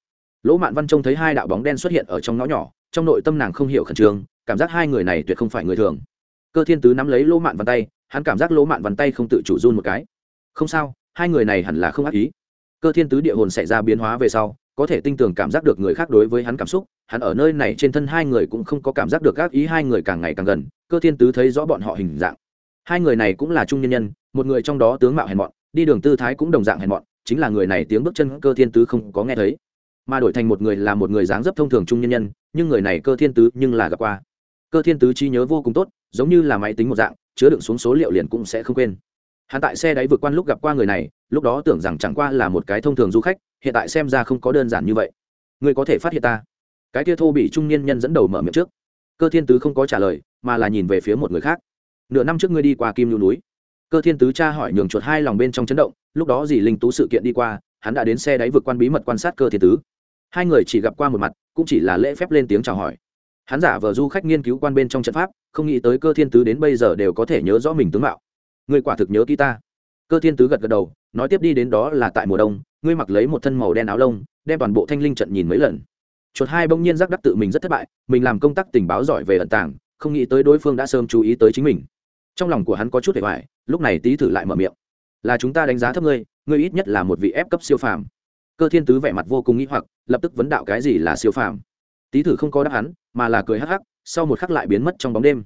lỗ mạn văn trông thấy hai đạo bóng đen xuất hiện ở trong ngõ nhỏ, trong nội tâm nàng không hiểu khẩn trương, cảm giác hai người này tuyệt không phải người thường. Cơ thiên tứ nắm lấy lỗ mạn văn tay, hắn cảm giác lỗ mạn văn tay không tự chủ run một cái. Không sao, hai người này hẳn là không ác ý. Cơ thiên tứ địa hồn xảy ra biến hóa về sau, có thể tinh tường cảm giác được người khác đối với hắn cảm xúc, hắn ở nơi này trên thân hai người cũng không có cảm giác được các ý, hai người càng ngày càng gần, cơ thiên tứ thấy rõ bọn họ hình dạng. Hai người này cũng là trung nhân nhân, một người trong đó tướng mạo hèn mọn, đi đường tư thái cũng đồng dạng hèn mọn, chính là người này tiếng bước chân cơ thiên tứ không có nghe thấy mà đổi thành một người là một người dáng dấp thông thường trung nhân nhân, nhưng người này cơ thiên tứ nhưng là gặp qua. Cơ thiên tứ trí nhớ vô cùng tốt, giống như là máy tính một dạng, chứa đựng xuống số liệu liền cũng sẽ không quên. Hắn tại xe đáy vượt quan lúc gặp qua người này, lúc đó tưởng rằng chẳng qua là một cái thông thường du khách, hiện tại xem ra không có đơn giản như vậy. Ngươi có thể phát hiện ta. Cái kia thô bị trung niên nhân dẫn đầu mở miệng trước. Cơ thiên tứ không có trả lời, mà là nhìn về phía một người khác. Nửa năm trước ngươi đi qua kim lưu núi. Cơ thiên tứ cha hỏi nhường chuột hai lòng bên trong chấn động, lúc đó dì linh tú sự kiện đi qua, hắn đã đến xe đáy vượt quan bí mật quan sát cơ thiên tứ hai người chỉ gặp qua một mặt, cũng chỉ là lễ phép lên tiếng chào hỏi. Hắn giả vờ du khách nghiên cứu quan bên trong trận pháp, không nghĩ tới cơ thiên tứ đến bây giờ đều có thể nhớ rõ mình tướng mạo. Người quả thực nhớ ký ta. Cơ thiên tứ gật gật đầu, nói tiếp đi đến đó là tại mùa đông, ngươi mặc lấy một thân màu đen áo lông, đem toàn bộ thanh linh trận nhìn mấy lần. Chuột hai bỗng nhiên giác đắc tự mình rất thất bại, mình làm công tác tình báo giỏi về ẩn tàng, không nghĩ tới đối phương đã sớm chú ý tới chính mình. Trong lòng của hắn có chút hề hoài, lúc này tý thử lại mở miệng. Là chúng ta đánh giá thấp ngươi ngươi ít nhất là một vị ép cấp siêu phàm cơ thiên tứ vẻ mặt vô cùng nghĩ hoặc lập tức vấn đạo cái gì là siêu phàm. Tý thử không có đáp án, mà là cười hắc hắc sau một khắc lại biến mất trong bóng đêm.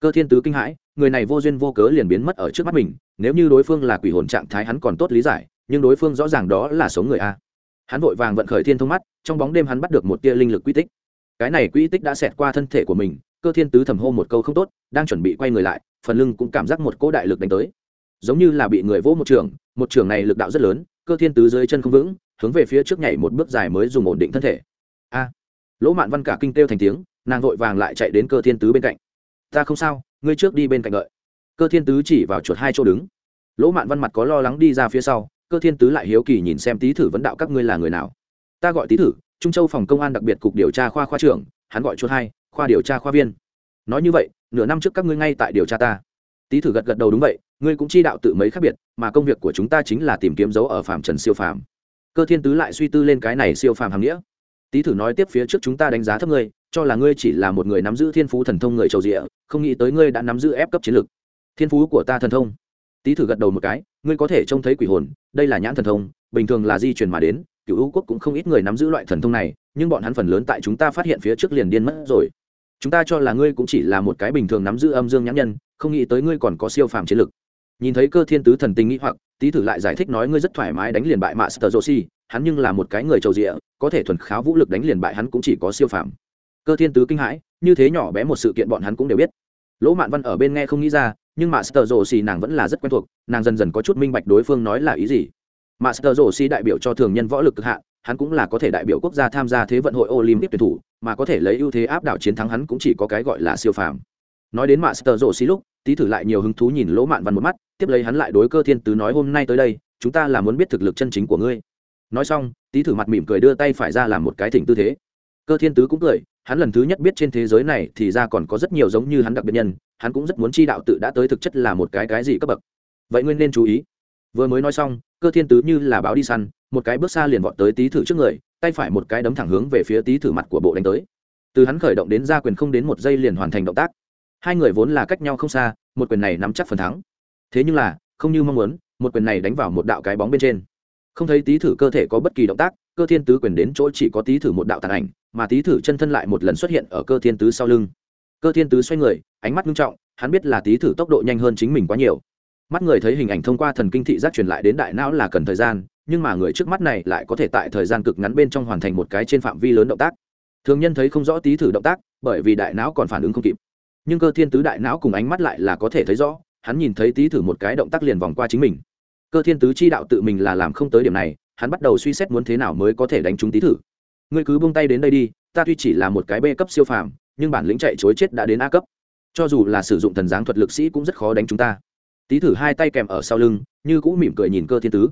Cơ thiên tứ kinh hãi người này vô duyên vô cớ liền biến mất ở trước mắt mình nếu như đối phương là quỷ hồn trạng thái hắn còn tốt lý giải nhưng đối phương rõ ràng đó là sống người a. Hắn vội vàng vận khởi thiên thông mắt trong bóng đêm hắn bắt được một tia linh lực quy tích. Cái này quy tích đã xẹt qua thân thể của mình cơ thiên tứ thầm hô một câu không tốt đang chuẩn bị quay người lại phần lưng cũng cảm giác một cỗ đại lực đánh tới. Giống như là bị người vỗ một trường một trường này lực đạo rất lớn cơ thiên tứ dưới chân không vững hướng về phía trước nhảy một bước dài mới dùng ổn định thân thể. A. Lỗ mạn văn cả kinh kêu thành tiếng, nàng vội vàng lại chạy đến cơ thiên tứ bên cạnh. Ta không sao, ngươi trước đi bên cạnh đợi. Cơ thiên tứ chỉ vào chuột hai chỗ đứng. Lỗ mạn văn mặt có lo lắng đi ra phía sau, cơ thiên tứ lại hiếu kỳ nhìn xem tý thử vấn đạo các ngươi là người nào. Ta gọi tý thử, trung châu phòng công an đặc biệt cục điều tra khoa khoa trưởng, hắn gọi chuột hai, khoa điều tra khoa viên. Nói như vậy, nửa năm trước các ngươi ngay tại điều tra ta. Tý thử gật gật đầu đúng vậy, ngươi cũng chi đạo tự mấy khác biệt, mà công việc của chúng ta chính là tìm kiếm dấu ở phạm trần siêu phàm cơ thiên tứ lại suy tư lên cái này siêu phàm hàm nghĩa. Tý thử nói tiếp phía trước chúng ta đánh giá thấp ngươi, cho là ngươi chỉ là một người nắm giữ thiên phú thần thông người trầu rịa, không nghĩ tới ngươi đã nắm giữ ép cấp chiến lược thiên phú của ta thần thông. Tý thử gật đầu một cái, ngươi có thể trông thấy quỷ hồn, đây là nhãn thần thông, bình thường là di chuyển mà đến, cựu U quốc cũng không ít người nắm giữ loại thần thông này, nhưng bọn hắn phần lớn tại chúng ta phát hiện phía trước liền điên mất rồi. Chúng ta cho là ngươi cũng chỉ là một cái bình thường nắm giữ âm dương nhãn nhân, không nghĩ tới ngươi còn có siêu phàm chiến lược nhìn thấy cơ thiên tứ thần tình nghĩ hoặc, tý thử lại giải thích nói ngươi rất thoải mái đánh liền bại mạ sờ si hắn nhưng là một cái người trầu rịa, có thể thuần kháo vũ lực đánh liền bại hắn cũng chỉ có siêu phàm. Cơ thiên tứ kinh hãi, như thế nhỏ bé một sự kiện bọn hắn cũng đều biết. Lỗ mạn văn ở bên nghe không nghĩ ra, nhưng mạ sờ rộ si nàng vẫn là rất quen thuộc, nàng dần dần có chút minh bạch đối phương nói là ý gì. Mạ sờ rộ si đại biểu cho thường nhân võ lực cực hạn, hắn cũng là có thể đại biểu quốc gia tham gia thế vận hội olympic tuyển thủ, mà có thể lấy ưu thế áp đảo chiến thắng hắn cũng chỉ có cái gọi là siêu phàm. Nói đến mạ sờ rộ si lúc tí thử lại nhiều hứng thú nhìn lỗ mạn văn một mắt, tiếp lấy hắn lại đối cơ thiên tứ nói, hôm nay tới đây, chúng ta là muốn biết thực lực chân chính của ngươi. Nói xong, tí thử mặt mỉm cười đưa tay phải ra làm một cái thỉnh tư thế. Cơ thiên tứ cũng cười, hắn lần thứ nhất biết trên thế giới này thì ra còn có rất nhiều giống như hắn đặc biệt nhân, hắn cũng rất muốn chi đạo tự đã tới thực chất là một cái cái gì cấp bậc. Vậy ngươi nên chú ý. Vừa mới nói xong, cơ thiên tứ như là báo đi săn, một cái bước xa liền vọt tới tý thử trước người, tay phải một cái đấm thẳng hướng về phía tý thử mặt của bộ đánh tới. Từ hắn khởi động đến ra quyền không đến một giây liền hoàn thành động tác hai người vốn là cách nhau không xa, một quyền này nắm chắc phần thắng. Thế nhưng là, không như mong muốn, một quyền này đánh vào một đạo cái bóng bên trên. Không thấy tý thử cơ thể có bất kỳ động tác, cơ thiên tứ quyền đến chỗ chỉ có tý thử một đạo tàn ảnh, mà tý thử chân thân lại một lần xuất hiện ở cơ thiên tứ sau lưng. Cơ thiên tứ xoay người, ánh mắt nghiêm trọng, hắn biết là tý thử tốc độ nhanh hơn chính mình quá nhiều. Mắt người thấy hình ảnh thông qua thần kinh thị giác truyền lại đến đại não là cần thời gian, nhưng mà người trước mắt này lại có thể tại thời gian cực ngắn bên trong hoàn thành một cái trên phạm vi lớn động tác. Thường nhân thấy không rõ tý thử động tác, bởi vì đại não còn phản ứng không kịp nhưng cơ thiên tứ đại não cùng ánh mắt lại là có thể thấy rõ, hắn nhìn thấy tý thử một cái động tác liền vòng qua chính mình. Cơ thiên tứ chi đạo tự mình là làm không tới điểm này, hắn bắt đầu suy xét muốn thế nào mới có thể đánh trúng tý thử. Ngươi cứ buông tay đến đây đi, ta tuy chỉ là một cái b cấp siêu phàm, nhưng bản lĩnh chạy chối chết đã đến a cấp. Cho dù là sử dụng thần giáng thuật lực sĩ cũng rất khó đánh chúng ta. Tý thử hai tay kèm ở sau lưng, như cũ mỉm cười nhìn cơ thiên tứ.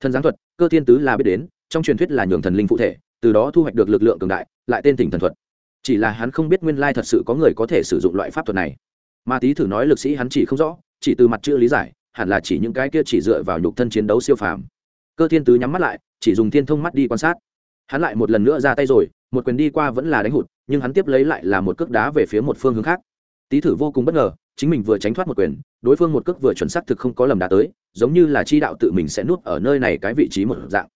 Thần giáng thuật, cơ thiên tứ là biết đến, trong truyền thuyết là nhường thần linh phụ thể, từ đó thu hoạch được lực lượng cường đại, lại tên tỉnh thần thuật chỉ là hắn không biết nguyên lai thật sự có người có thể sử dụng loại pháp thuật này. Mà tý thử nói lực sĩ hắn chỉ không rõ, chỉ từ mặt chữ lý giải, hẳn là chỉ những cái kia chỉ dựa vào nhục thân chiến đấu siêu phàm. Cơ thiên tứ nhắm mắt lại, chỉ dùng thiên thông mắt đi quan sát. Hắn lại một lần nữa ra tay rồi, một quyền đi qua vẫn là đánh hụt, nhưng hắn tiếp lấy lại là một cước đá về phía một phương hướng khác. Tý thử vô cùng bất ngờ, chính mình vừa tránh thoát một quyền, đối phương một cước vừa chuẩn xác thực không có lầm đá tới, giống như là chi đạo tự mình sẽ nuốt ở nơi này cái vị trí một dạng.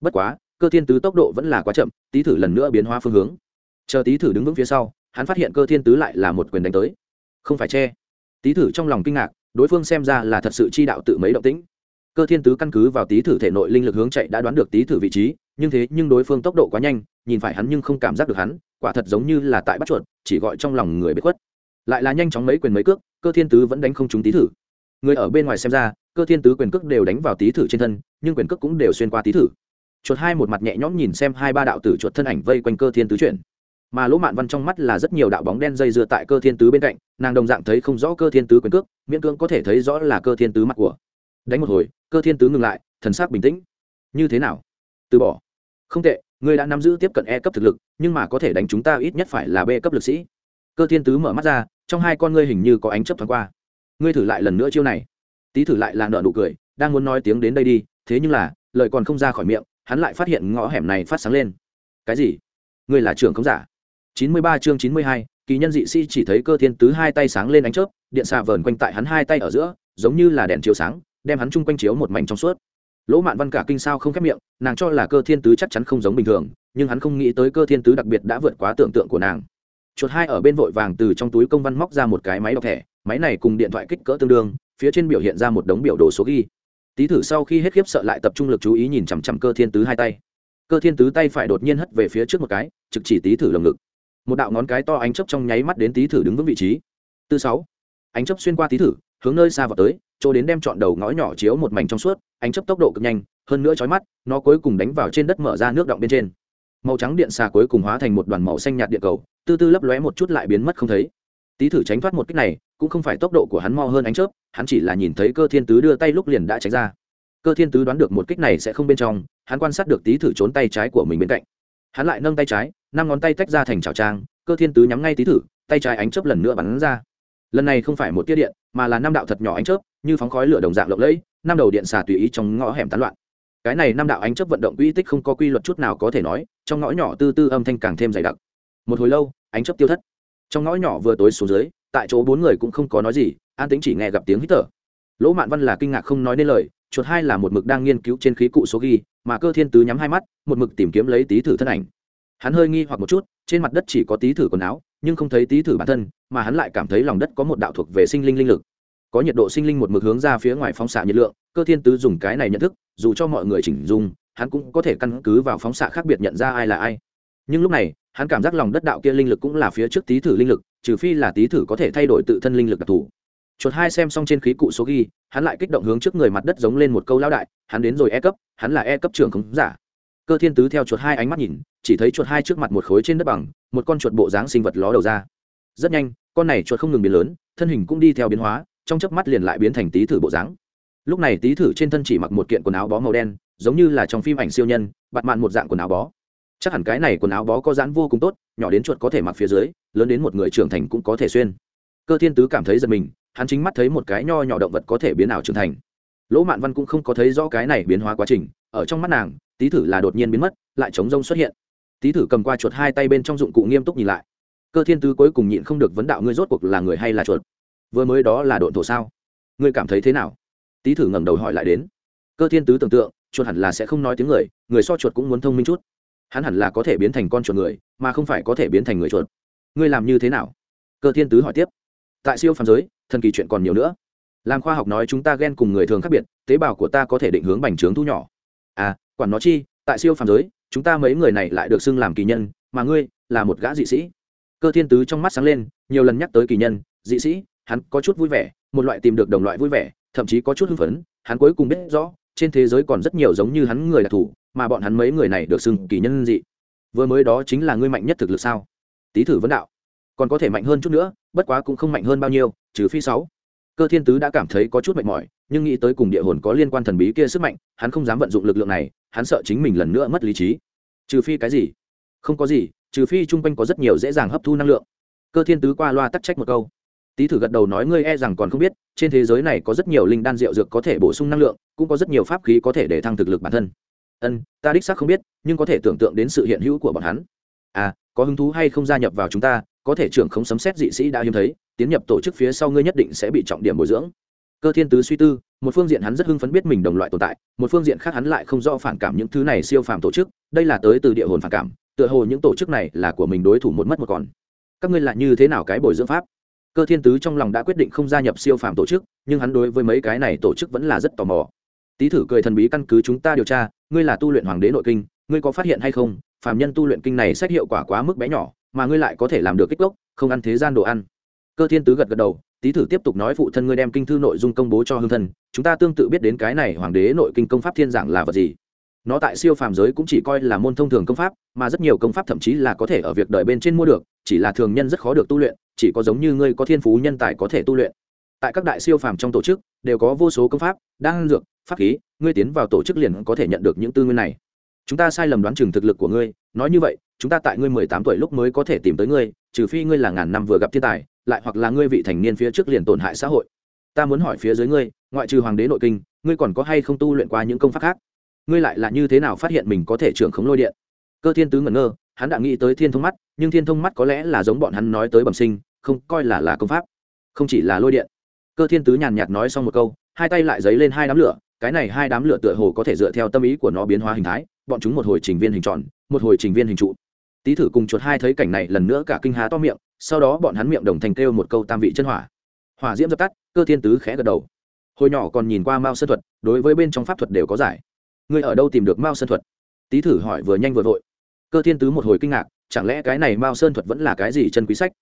Bất quá, cơ thiên tứ tốc độ vẫn là quá chậm tý thử lần nữa biến hóa phương hướng chờ tý thử đứng vững phía sau, hắn phát hiện cơ thiên tứ lại là một quyền đánh tới. Không phải che. Tý thử trong lòng kinh ngạc, đối phương xem ra là thật sự chi đạo tự mấy động tĩnh. Cơ thiên tứ căn cứ vào tý thử thể nội linh lực hướng chạy đã đoán được tý thử vị trí, nhưng thế nhưng đối phương tốc độ quá nhanh, nhìn phải hắn nhưng không cảm giác được hắn, quả thật giống như là tại bắt chuột, chỉ gọi trong lòng người bị khuất. Lại là nhanh chóng mấy quyền mấy cước, cơ thiên tứ vẫn đánh không trúng tý thử. Người ở bên ngoài xem ra, cơ thiên tứ quyền cước đều đánh vào tý thử trên thân, nhưng quyền cước cũng đều xuyên qua tý thử. Chuột hai một mặt nhẹ nhõm nhìn xem hai ba đạo tử chuột thân ảnh vây quanh cơ thiên tứ chuyển mà lỗ mạn văn trong mắt là rất nhiều đạo bóng đen dây dưa tại cơ thiên tứ bên cạnh, nàng đồng dạng thấy không rõ cơ thiên tứ quyền cước, miễn cưỡng có thể thấy rõ là cơ thiên tứ mặt của. Đánh một hồi, cơ thiên tứ ngừng lại, thần sắc bình tĩnh. Như thế nào? Từ bỏ. Không tệ, ngươi đã nắm giữ tiếp cận e cấp thực lực, nhưng mà có thể đánh chúng ta ít nhất phải là b cấp lực sĩ. Cơ thiên tứ mở mắt ra, trong hai con ngươi hình như có ánh chấp thoáng qua. Ngươi thử lại lần nữa chiêu này. Tý thử lại là nợ nụ cười, đang muốn nói tiếng đến đây đi, thế nhưng là, lời còn không ra khỏi miệng, hắn lại phát hiện ngõ hẻm này phát sáng lên. Cái gì? Ngươi là trưởng không giả? Chín mươi ba chương chín mươi hai, kỳ nhân dị sĩ chỉ thấy cơ thiên tứ hai tay sáng lên ánh chớp, điện xạ vờn quanh tại hắn hai tay ở giữa, giống như là đèn chiếu sáng, đem hắn chung quanh chiếu một mảnh trong suốt. Lỗ mạn văn cả kinh sao không khép miệng, nàng cho là cơ thiên tứ chắc chắn không giống bình thường, nhưng hắn không nghĩ tới cơ thiên tứ đặc biệt đã vượt quá tưởng tượng của nàng. Chuột hai ở bên vội vàng từ trong túi công văn móc ra một cái máy đọc thẻ, máy này cùng điện thoại kích cỡ tương đương, phía trên biểu hiện ra một đống biểu đồ số ghi. Tý thử sau khi hết khiếp sợ lại tập trung lực chú ý nhìn chằm chằm cơ thiên tứ hai tay. Cơ thiên tứ tay phải đột nhiên hất về phía trước một cái, trực chỉ tý thử lồng ngực một đạo ngón cái to ánh chấp trong nháy mắt đến tý thử đứng vững vị trí. Tư sáu, ánh chấp xuyên qua tý thử, hướng nơi xa vào tới, chỗ đến đem chọn đầu ngõ nhỏ chiếu một mảnh trong suốt, ánh chấp tốc độ cực nhanh, hơn nữa chói mắt, nó cuối cùng đánh vào trên đất mở ra nước động bên trên. Màu trắng điện xà cuối cùng hóa thành một đoàn màu xanh nhạt điện cầu tư tư lấp lóe một chút lại biến mất không thấy. Tý thử tránh thoát một cách này, cũng không phải tốc độ của hắn mo hơn ánh chớp, hắn chỉ là nhìn thấy cơ thiên tứ đưa tay lúc liền đã tránh ra. Cơ thiên tứ đoán được một kích này sẽ không bên trong, hắn quan sát được tý thử trốn tay trái của mình bên cạnh. Hắn lại nâng tay trái năm ngón tay tách ra thành chảo trang, cơ thiên tứ nhắm ngay tí thử, tay trái ánh chớp lần nữa bắn ra. Lần này không phải một tia điện, mà là năm đạo thật nhỏ ánh chớp, như phóng khói lửa đồng dạng lộng lẫy, năm đầu điện xà tùy ý trong ngõ hẻm tán loạn. Cái này năm đạo ánh chớp vận động quy tích không có quy luật chút nào có thể nói, trong ngõ nhỏ tư tư âm thanh càng thêm dày đặc. Một hồi lâu, ánh chớp tiêu thất. Trong ngõ nhỏ vừa tối xuống dưới, tại chỗ bốn người cũng không có nói gì, an tính chỉ nghe gặp tiếng hít thở. Lỗ mạn văn là kinh ngạc không nói nên lời, chuột hai là một mực đang nghiên cứu trên khí cụ số ghi, mà cơ thiên tứ nhắm hai mắt, một mực tìm kiếm lấy tí thử thân ảnh hắn hơi nghi hoặc một chút, trên mặt đất chỉ có tí thử quần áo, nhưng không thấy tí thử bản thân, mà hắn lại cảm thấy lòng đất có một đạo thuộc về sinh linh linh lực. Có nhiệt độ sinh linh một mực hướng ra phía ngoài phóng xạ nhiệt lượng, cơ thiên tứ dùng cái này nhận thức, dù cho mọi người chỉnh dung, hắn cũng có thể căn cứ vào phóng xạ khác biệt nhận ra ai là ai. Nhưng lúc này, hắn cảm giác lòng đất đạo kia linh lực cũng là phía trước tí thử linh lực, trừ phi là tí thử có thể thay đổi tự thân linh lực đặc thù. Chuột hai xem xong trên khí cụ số ghi, hắn lại kích động hướng trước người mặt đất giống lên một câu lao đại, hắn đến rồi e cấp, hắn là e cấp trường khống giả cơ thiên tứ theo chuột hai ánh mắt nhìn, chỉ thấy chuột hai trước mặt một khối trên đất bằng, một con chuột bộ dáng sinh vật ló đầu ra. Rất nhanh, con này chuột không ngừng biến lớn, thân hình cũng đi theo biến hóa, trong chớp mắt liền lại biến thành tí thử bộ dáng. Lúc này tí thử trên thân chỉ mặc một kiện quần áo bó màu đen, giống như là trong phim ảnh siêu nhân bặt mạn một dạng quần áo bó. Chắc hẳn cái này quần áo bó có dán vô cùng tốt, nhỏ đến chuột có thể mặc phía dưới, lớn đến một người trưởng thành cũng có thể xuyên. Cơ thiên tứ cảm thấy giật mình, hắn chính mắt thấy một cái nho nhỏ động vật có thể biến ảo trưởng thành. Lỗ mạn văn cũng không có thấy rõ cái này biến hóa quá trình, ở trong mắt nàng tí thử là đột nhiên biến mất, lại chống rông xuất hiện. Tí thử cầm qua chuột hai tay bên trong dụng cụ nghiêm túc nhìn lại. Cơ thiên tứ cuối cùng nhịn không được vấn đạo ngươi rốt cuộc là người hay là chuột? Vừa mới đó là độn thổ sao? Ngươi cảm thấy thế nào? Tí thử ngẩng đầu hỏi lại đến. Cơ thiên tứ tưởng tượng, chuột hẳn là sẽ không nói tiếng người người so chuột cũng muốn thông minh chút. Hắn hẳn là có thể biến thành con chuột người, mà không phải có thể biến thành người chuột. Ngươi làm như thế nào? Cơ thiên tứ hỏi tiếp. Tại siêu phàm giới, thần kỳ chuyện còn nhiều nữa. Làm khoa học nói chúng ta ghen cùng người thường khác biệt, tế bào của ta có thể định hướng bành trướng thu nhỏ. À quản nó chi, tại siêu phàm giới, chúng ta mấy người này lại được xưng làm kỳ nhân, mà ngươi là một gã dị sĩ. Cơ thiên tứ trong mắt sáng lên, nhiều lần nhắc tới kỳ nhân, dị sĩ, hắn có chút vui vẻ, một loại tìm được đồng loại vui vẻ, thậm chí có chút hưng phấn, hắn cuối cùng biết rõ, trên thế giới còn rất nhiều giống như hắn người đặc thù mà bọn hắn mấy người này được xưng kỳ nhân dị. Vừa mới đó chính là ngươi mạnh nhất thực lực sao? Tý thử vấn đạo. Còn có thể mạnh hơn chút nữa, bất quá cũng không mạnh hơn bao nhiêu, trừ phi sáu. Cơ thiên tứ đã cảm thấy có chút mệt mỏi, nhưng nghĩ tới cùng địa hồn có liên quan thần bí kia sức mạnh, hắn không dám vận dụng lực lượng này hắn sợ chính mình lần nữa mất lý trí. Trừ phi cái gì? Không có gì, trừ phi chung quanh có rất nhiều dễ dàng hấp thu năng lượng. Cơ thiên tứ qua loa tắc trách một câu. Tý thử gật đầu nói ngươi e rằng còn không biết, trên thế giới này có rất nhiều linh đan rượu dược có thể bổ sung năng lượng, cũng có rất nhiều pháp khí có thể để thăng thực lực bản thân. Ân, ta đích xác không biết, nhưng có thể tưởng tượng đến sự hiện hữu của bọn hắn. À có hứng thú hay không gia nhập vào chúng ta, có thể trưởng không sấm xét dị sĩ đã hiếm thấy, tiến nhập tổ chức phía sau ngươi nhất định sẽ bị trọng điểm bồi dưỡng cơ thiên tứ suy tư, một phương diện hắn rất hưng phấn biết mình đồng loại tồn tại, một phương diện khác hắn lại không rõ phản cảm những thứ này siêu phàm tổ chức, đây là tới từ địa hồn phản cảm, tựa hồ những tổ chức này là của mình đối thủ một mất một còn. Các ngươi là như thế nào cái bồi dưỡng pháp? Cơ thiên tứ trong lòng đã quyết định không gia nhập siêu phàm tổ chức, nhưng hắn đối với mấy cái này tổ chức vẫn là rất tò mò. Tý thử cười thần bí căn cứ chúng ta điều tra, ngươi là tu luyện hoàng đế nội kinh, ngươi có phát hiện hay không, phàm nhân tu luyện kinh này xét hiệu quả quá mức bé nhỏ, mà ngươi lại có thể làm được kích gốc không ăn thế gian đồ ăn. Cơ thiên tứ gật gật đầu tý thử tiếp tục nói phụ thân ngươi đem kinh thư nội dung công bố cho hương thân, chúng ta tương tự biết đến cái này hoàng đế nội kinh công pháp thiên giảng là vật gì. Nó tại siêu phàm giới cũng chỉ coi là môn thông thường công pháp, mà rất nhiều công pháp thậm chí là có thể ở việc đợi bên trên mua được, chỉ là thường nhân rất khó được tu luyện, chỉ có giống như ngươi có thiên phú nhân tài có thể tu luyện. Tại các đại siêu phàm trong tổ chức, đều có vô số công pháp, đan dược, pháp khí, ngươi tiến vào tổ chức liền có thể nhận được những tư nguyên này. Chúng ta sai lầm đoán chừng thực lực của ngươi, nói như vậy, chúng ta tại ngươi mười tám tuổi lúc mới có thể tìm tới ngươi, trừ phi ngươi là ngàn năm vừa gặp thiên tài lại hoặc là ngươi vị thành niên phía trước liền tổn hại xã hội. Ta muốn hỏi phía dưới ngươi, ngoại trừ hoàng đế nội kinh, ngươi còn có hay không tu luyện qua những công pháp khác? Ngươi lại là như thế nào phát hiện mình có thể trưởng khống lôi điện? Cơ thiên tứ ngẩn ngơ, hắn đã nghĩ tới thiên thông mắt, nhưng thiên thông mắt có lẽ là giống bọn hắn nói tới bẩm sinh, không, coi là là công pháp, không chỉ là lôi điện. Cơ thiên tứ nhàn nhạt nói xong một câu, hai tay lại dấy lên hai đám lửa, cái này hai đám lửa tựa hồ có thể dựa theo tâm ý của nó biến hóa hình thái, bọn chúng một hồi trình viên hình tròn, một hồi trình viên hình trụ. Tý thử cùng chuột hai thấy cảnh này lần nữa cả kinh há to miệng sau đó bọn hắn miệng đồng thành kêu một câu tam vị chân hỏa. Hỏa diễm dập tắt cơ thiên tứ khẽ gật đầu. Hồi nhỏ còn nhìn qua mao sơn thuật đối với bên trong pháp thuật đều có giải. Ngươi ở đâu tìm được mao sơn thuật? Tý thử hỏi vừa nhanh vừa vội. Cơ thiên tứ một hồi kinh ngạc chẳng lẽ cái này mao sơn thuật vẫn là cái gì chân quý sách?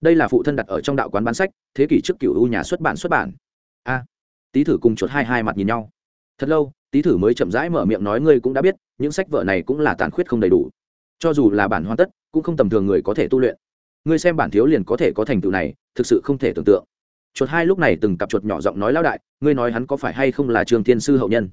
Đây là phụ thân đặt ở trong đạo quán bán sách thế kỷ trước cựu u nhà xuất bản xuất bản. A. À, tý thử cùng chuột hai hai mặt nhìn nhau. Thật lâu tý thử mới chậm rãi mở miệng nói ngươi cũng đã biết những sách vở này cũng là tàn khuyết không đầy đủ. Cho dù là bản hoàn tất cũng không tầm thường người có thể tu luyện ngươi xem bản thiếu liền có thể có thành tựu này, thực sự không thể tưởng tượng. Chuột hai lúc này từng cặp chuột nhỏ giọng nói lão đại, ngươi nói hắn có phải hay không là trường tiên sư hậu nhân?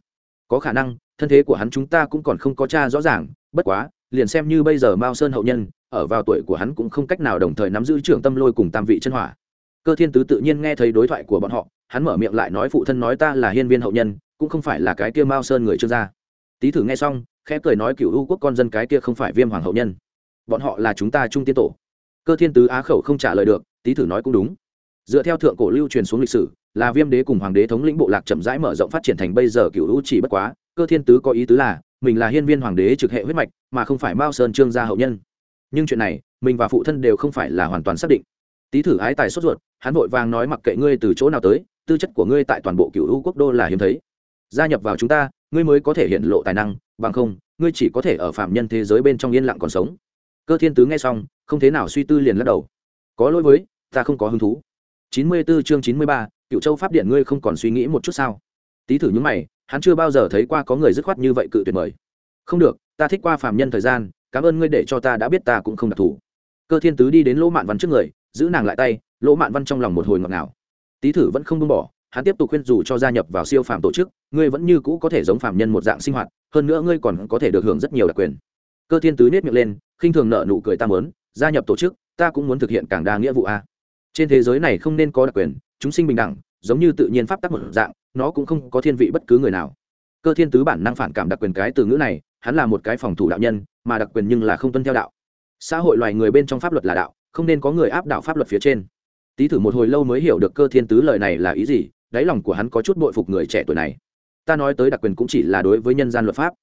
Có khả năng, thân thế của hắn chúng ta cũng còn không có cha rõ ràng, bất quá, liền xem như bây giờ mao sơn hậu nhân, ở vào tuổi của hắn cũng không cách nào đồng thời nắm giữ trưởng tâm lôi cùng tam vị chân hỏa. Cơ thiên tứ tự nhiên nghe thấy đối thoại của bọn họ, hắn mở miệng lại nói phụ thân nói ta là hiên viên hậu nhân, cũng không phải là cái kia mao sơn người trương gia. Tý thử nghe xong, khẽ cười nói cựu u quốc con dân cái kia không phải viêm hoàng hậu nhân. Bọn họ là chúng ta trung tiên tổ cơ thiên tứ á khẩu không trả lời được, tý thử nói cũng đúng. Dựa theo thượng cổ lưu truyền xuống lịch sử, là viêm đế cùng hoàng đế thống lĩnh bộ lạc chậm rãi mở rộng phát triển thành bây giờ cựu u chỉ bất quá, cơ thiên tứ có ý tứ là, mình là hiên viên hoàng đế trực hệ huyết mạch, mà không phải mao sơn trương gia hậu nhân. Nhưng chuyện này, mình và phụ thân đều không phải là hoàn toàn xác định. Tý thử ái tài sốt ruột, hắn vội vàng nói mặc kệ ngươi từ chỗ nào tới, tư chất của ngươi tại toàn bộ cựu u quốc đô là hiếm thấy. Gia nhập vào chúng ta, ngươi mới có thể hiện lộ tài năng, bằng không, ngươi chỉ có thể ở phạm nhân thế giới bên trong yên lặng còn sống. Cơ thiên tứ nghe xong không thế nào suy tư liền lắc đầu. Có lỗi với ta không có hứng thú. Chín mươi 94 chương chín mươi ba, cựu châu pháp điện ngươi không còn suy nghĩ một chút sao? Tý thử những mày hắn chưa bao giờ thấy qua có người dứt khoát như vậy cự tuyệt mời. Không được ta thích qua phàm nhân thời gian cảm ơn ngươi để cho ta đã biết ta cũng không đặc thù. Cơ thiên tứ đi đến lỗ mạn văn trước người giữ nàng lại tay lỗ mạn văn trong lòng một hồi ngọt ngào. Tý thử vẫn không buông bỏ hắn tiếp tục khuyên dù cho gia nhập vào siêu phàm tổ chức ngươi vẫn như cũ có thể giống phàm nhân một dạng sinh hoạt hơn nữa ngươi còn có thể được hưởng rất nhiều đặc quyền. Cơ thiên tứ nết miệng lên khinh thường nợ nụ cười ta muốn gia nhập tổ chức, ta cũng muốn thực hiện càng đa nghĩa vụ a. Trên thế giới này không nên có đặc quyền, chúng sinh bình đẳng, giống như tự nhiên pháp tắc một dạng, nó cũng không có thiên vị bất cứ người nào. Cơ thiên tứ bản năng phản cảm đặc quyền cái từ ngữ này, hắn là một cái phòng thủ đạo nhân, mà đặc quyền nhưng là không tuân theo đạo. Xã hội loài người bên trong pháp luật là đạo, không nên có người áp đạo pháp luật phía trên. Tý thử một hồi lâu mới hiểu được cơ thiên tứ lời này là ý gì, đáy lòng của hắn có chút bội phục người trẻ tuổi này. Ta nói tới đặc quyền cũng chỉ là đối với nhân gian luật pháp.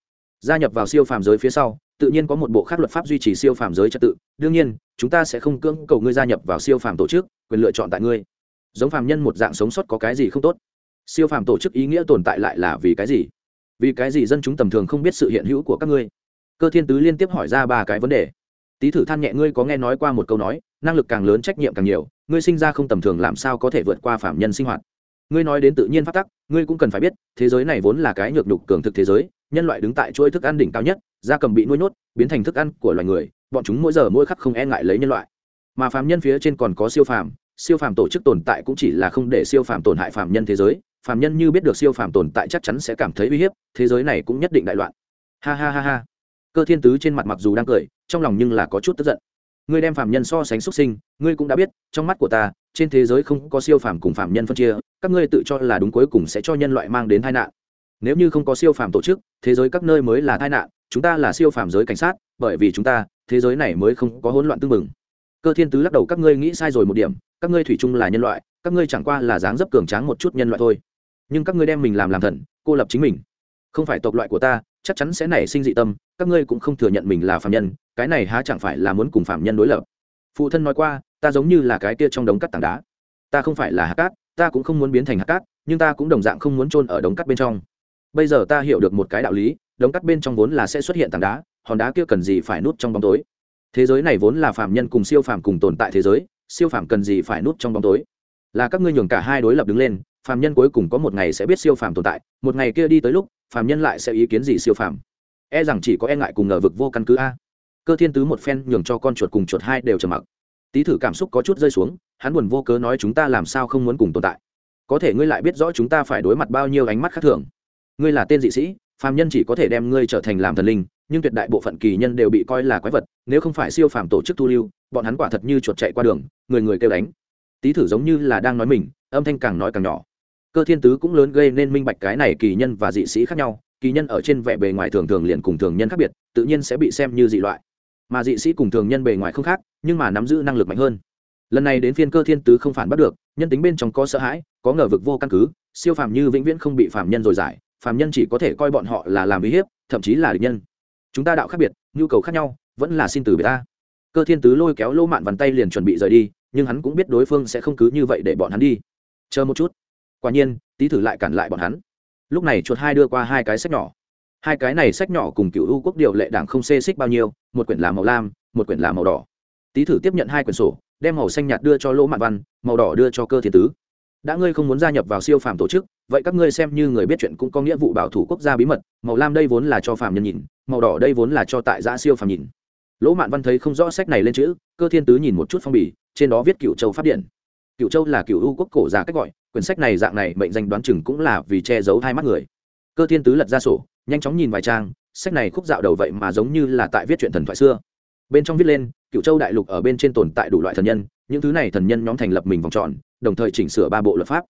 Gia nhập vào siêu phàm giới phía sau tự nhiên có một bộ khác luật pháp duy trì siêu phàm giới trật tự. Đương nhiên, chúng ta sẽ không cưỡng cầu ngươi gia nhập vào siêu phàm tổ chức, quyền lựa chọn tại ngươi. Giống phàm nhân một dạng sống sót có cái gì không tốt? Siêu phàm tổ chức ý nghĩa tồn tại lại là vì cái gì? Vì cái gì dân chúng tầm thường không biết sự hiện hữu của các ngươi? Cơ thiên tứ liên tiếp hỏi ra ba cái vấn đề. Tý thử than nhẹ ngươi có nghe nói qua một câu nói, năng lực càng lớn trách nhiệm càng nhiều, ngươi sinh ra không tầm thường làm sao có thể vượt qua phạm nhân sinh hoạt? Ngươi nói đến tự nhiên phát tắc, ngươi cũng cần phải biết, thế giới này vốn là cái nhược nhục cường thực thế giới, nhân loại đứng tại chuỗi thức ăn đỉnh cao nhất, da cầm bị nuôi nhốt, biến thành thức ăn của loài người, bọn chúng mỗi giờ mỗi khắc không e ngại lấy nhân loại. Mà phàm nhân phía trên còn có siêu phàm siêu phàm tổ chức tồn tại cũng chỉ là không để siêu phàm tổn hại phàm nhân thế giới, phàm nhân như biết được siêu phàm tồn tại chắc chắn sẽ cảm thấy uy hiếp, thế giới này cũng nhất định đại loạn. Ha ha ha ha. Cơ thiên tứ trên mặt mặc dù đang cười, trong lòng nhưng là có chút tức giận. Ngươi đem phàm nhân so sánh xuất sinh, ngươi cũng đã biết, trong mắt của ta trên thế giới không có siêu phàm cùng phàm nhân phân chia, các ngươi tự cho là đúng cuối cùng sẽ cho nhân loại mang đến tai nạn. Nếu như không có siêu phàm tổ chức, thế giới các nơi mới là tai nạn, chúng ta là siêu phàm giới cảnh sát, bởi vì chúng ta, thế giới này mới không có hỗn loạn tương mừng cơ thiên tứ lắc đầu, các ngươi nghĩ sai rồi một điểm, các ngươi thủy chung là nhân loại, các ngươi chẳng qua là dáng dấp cường tráng một chút nhân loại thôi. Nhưng các ngươi đem mình làm làm thần, cô lập chính mình. Không phải tộc loại của ta, chắc chắn sẽ nảy sinh dị tâm, các ngươi cũng không thừa nhận mình là phạm nhân, cái này há chẳng phải là muốn cùng phạm nhân đối lập phụ thân nói qua, ta giống như là cái kia trong đống cắt tảng đá. Ta không phải là hạt cát, ta cũng không muốn biến thành hạt cát, nhưng ta cũng đồng dạng không muốn trôn ở đống cắt bên trong. Bây giờ ta hiểu được một cái đạo lý, đống cắt bên trong vốn là sẽ xuất hiện tảng đá, hòn đá kia cần gì phải nút trong bóng tối. Thế giới này vốn là phạm nhân cùng siêu phàm cùng tồn tại thế giới, siêu phàm cần gì phải nút trong bóng tối. Là các ngươi nhường cả hai đối lập đứng lên, phàm nhân cuối cùng có một ngày sẽ biết siêu phàm tồn tại, một ngày kia đi tới lúc, phàm nhân lại sẽ ý kiến gì siêu phàm. E rằng chỉ có e ngại cùng ngờ vực vô căn cứ a cơ thiên tứ một phen nhường cho con chuột cùng chuột hai đều trầm mặc. Tý thử cảm xúc có chút rơi xuống, hắn buồn vô cớ nói chúng ta làm sao không muốn cùng tồn tại? Có thể ngươi lại biết rõ chúng ta phải đối mặt bao nhiêu ánh mắt khác thường. Ngươi là tên dị sĩ, phàm nhân chỉ có thể đem ngươi trở thành làm thần linh, nhưng tuyệt đại bộ phận kỳ nhân đều bị coi là quái vật, nếu không phải siêu phàm tổ chức thu lưu, bọn hắn quả thật như chuột chạy qua đường, người người kêu đánh. Tý thử giống như là đang nói mình, âm thanh càng nói càng nhỏ. Cơ thiên tứ cũng lớn gây nên minh bạch cái này kỳ nhân và dị sĩ khác nhau, kỳ nhân ở trên vẻ bề ngoài thường thường liền cùng thường nhân khác biệt, tự nhiên sẽ bị xem như dị loại mà dị sĩ cùng thường nhân bề ngoài không khác, nhưng mà nắm giữ năng lực mạnh hơn. Lần này đến phiên cơ thiên tứ không phản bắt được, nhân tính bên trong có sợ hãi, có ngờ vực vô căn cứ, siêu phàm như vĩnh viễn không bị phàm nhân rồi giải phàm nhân chỉ có thể coi bọn họ là làm uy hiếp, thậm chí là địch nhân. Chúng ta đạo khác biệt, nhu cầu khác nhau, vẫn là xin từ biệt ta. Cơ thiên tứ lôi kéo lỗ mạn bàn tay liền chuẩn bị rời đi, nhưng hắn cũng biết đối phương sẽ không cứ như vậy để bọn hắn đi. Chờ một chút. Quả nhiên, tý thử lại cản lại bọn hắn. Lúc này chuột hai đưa qua hai cái sách nhỏ hai cái này sách nhỏ cùng cựu u quốc điều lệ đảng không xê xích bao nhiêu, một quyển là màu lam, một quyển là màu đỏ. Tý thử tiếp nhận hai quyển sổ, đem màu xanh nhạt đưa cho lỗ mạn văn, màu đỏ đưa cho cơ thiên tứ. Đã ngươi không muốn gia nhập vào siêu phàm tổ chức, vậy các ngươi xem như người biết chuyện cũng có nghĩa vụ bảo thủ quốc gia bí mật, màu lam đây vốn là cho phàm nhân nhìn, màu đỏ đây vốn là cho tại giã siêu phàm nhìn. Lỗ mạn văn thấy không rõ sách này lên chữ, cơ thiên tứ nhìn một chút phong bì, trên đó viết cựu châu phát điện. Cựu châu là cựu u quốc cổ già cách gọi, quyển sách này dạng này mệnh danh đoán chừng cũng là vì che giấu hai mắt người. Cơ thiên tứ lật ra sổ nhanh chóng nhìn vài trang, sách này khúc dạo đầu vậy mà giống như là tại viết chuyện thần thoại xưa. Bên trong viết lên cựu châu đại lục ở bên trên tồn tại đủ loại thần nhân, những thứ này thần nhân nhóm thành lập mình vòng tròn, đồng thời chỉnh sửa ba bộ luật pháp.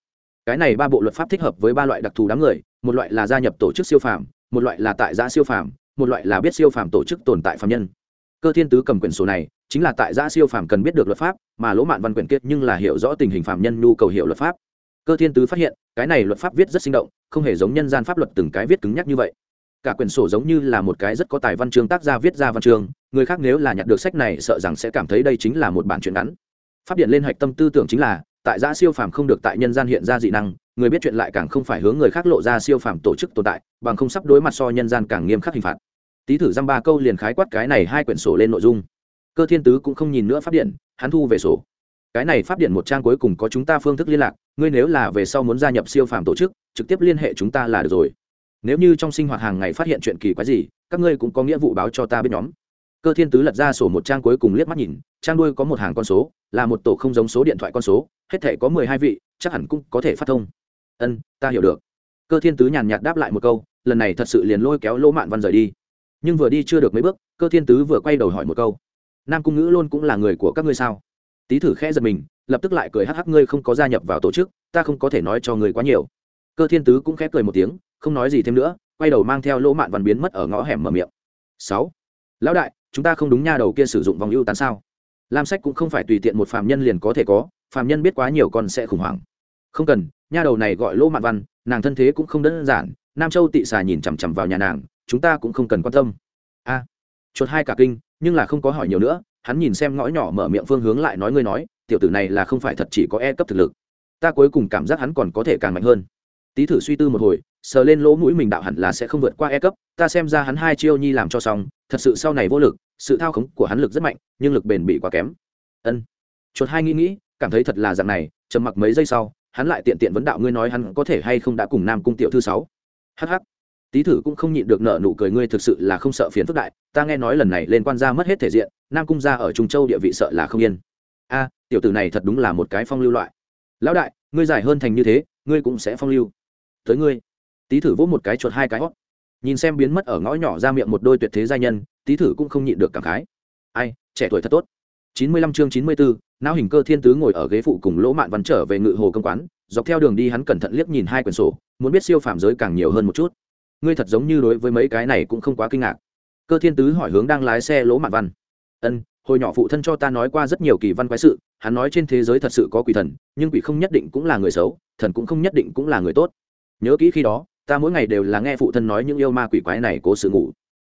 Cái này ba bộ luật pháp thích hợp với ba loại đặc thù đám người, một loại là gia nhập tổ chức siêu phàm, một loại là tại giã siêu phàm, một loại là biết siêu phàm tổ chức tồn tại phàm nhân. Cơ thiên tứ cầm quyển sổ này, chính là tại giã siêu phàm cần biết được luật pháp, mà lỗ mạn văn quyển kết nhưng là hiểu rõ tình hình phàm nhân nhu cầu hiểu luật pháp. Cơ thiên tứ phát hiện, cái này luật pháp viết rất sinh động, không hề giống nhân gian pháp luật từng cái viết cứng nhắc như vậy cả quyển sổ giống như là một cái rất có tài văn chương tác gia viết ra văn chương, người khác nếu là nhặt được sách này sợ rằng sẽ cảm thấy đây chính là một bản truyện ngắn. Pháp điện lên hạch tâm tư tưởng chính là, tại giã siêu phàm không được tại nhân gian hiện ra dị năng, người biết chuyện lại càng không phải hướng người khác lộ ra siêu phàm tổ chức tồn tại, bằng không sắp đối mặt so nhân gian càng nghiêm khắc hình phạt. Tý thử dăm ba câu liền khái quát cái này hai quyển sổ lên nội dung. Cơ thiên tứ cũng không nhìn nữa pháp điện hắn thu về sổ. Cái này pháp điện một trang cuối cùng có chúng ta phương thức liên lạc, ngươi nếu là về sau muốn gia nhập siêu phàm tổ chức, trực tiếp liên hệ chúng ta là được rồi nếu như trong sinh hoạt hàng ngày phát hiện chuyện kỳ quái gì, các ngươi cũng có nghĩa vụ báo cho ta biết nhóm. Cơ thiên tứ lật ra sổ một trang cuối cùng liếc mắt nhìn, trang đuôi có một hàng con số, là một tổ không giống số điện thoại con số, hết thể có mười hai vị, chắc hẳn cũng có thể phát thông. Ân, ta hiểu được. Cơ thiên tứ nhàn nhạt đáp lại một câu, lần này thật sự liền lôi kéo lỗ mạn văn rời đi. Nhưng vừa đi chưa được mấy bước, cơ thiên tứ vừa quay đầu hỏi một câu. Nam cung ngữ luôn cũng là người của các ngươi sao? Tý thử khẽ giật mình, lập tức lại cười hắc hắc, ngươi không có gia nhập vào tổ chức, ta không có thể nói cho người quá nhiều cơ thiên tứ cũng khép cười một tiếng, không nói gì thêm nữa, quay đầu mang theo lỗ mạn văn biến mất ở ngõ hẻm mở miệng. Sáu. Lão đại, chúng ta không đúng nha đầu kia sử dụng vòng ưu tán sao? Lam sách cũng không phải tùy tiện một phàm nhân liền có thể có, phàm nhân biết quá nhiều còn sẽ khủng hoảng. Không cần, nha đầu này gọi lỗ mạn văn, nàng thân thế cũng không đơn giản, nam châu tị xà nhìn chằm chằm vào nhà nàng, chúng ta cũng không cần quan tâm. A. Chuột hai cả kinh, nhưng là không có hỏi nhiều nữa, hắn nhìn xem ngõ nhỏ mở miệng phương hướng lại nói ngươi nói, tiểu tử này là không phải thật chỉ có e cấp thực lực. Ta cuối cùng cảm giác hắn còn có thể càng mạnh hơn tý thử suy tư một hồi, sờ lên lỗ mũi mình đạo hẳn là sẽ không vượt qua e cấp, ta xem ra hắn hai chiêu nhi làm cho xong, thật sự sau này vô lực, sự thao khống của hắn lực rất mạnh, nhưng lực bền bị quá kém. Ân. Chuột hai nghĩ nghĩ, cảm thấy thật là dạng này, trầm mặc mấy giây sau, hắn lại tiện tiện vấn đạo ngươi nói hắn có thể hay không đã cùng nam cung tiểu thư sáu. Hh tý thử cũng không nhịn được nợ nụ cười ngươi thực sự là không sợ phiền phức đại, ta nghe nói lần này lên quan gia mất hết thể diện, nam cung gia ở trung châu địa vị sợ là không yên. A, tiểu tử này thật đúng là một cái phong lưu loại. Lão đại, ngươi giải hơn thành như thế, ngươi cũng sẽ phong lưu tới ngươi. Tý thử vỗ một cái chuột hai cái hót. Nhìn xem biến mất ở ngõ nhỏ ra miệng một đôi tuyệt thế gia nhân, tý thử cũng không nhịn được cảm khái. Ai, trẻ tuổi thật tốt. Chín mươi lăm chương chín mươi bốn não hình cơ thiên tứ ngồi ở ghế phụ cùng lỗ mạn văn trở về ngự hồ công quán, dọc theo đường đi hắn cẩn thận liếc nhìn hai quyển sổ, muốn biết siêu phàm giới càng nhiều hơn một chút. Ngươi thật giống như đối với mấy cái này cũng không quá kinh ngạc. Cơ thiên tứ hỏi hướng đang lái xe lỗ mạn văn. Ân, hồi nhỏ phụ thân cho ta nói qua rất nhiều kỳ văn quái sự, hắn nói trên thế giới thật sự có quỷ thần, nhưng quỷ không nhất định cũng là người xấu, thần cũng không nhất định cũng là người tốt nhớ kỹ khi đó, ta mỗi ngày đều là nghe phụ thân nói những yêu ma quỷ quái này cố sự ngủ.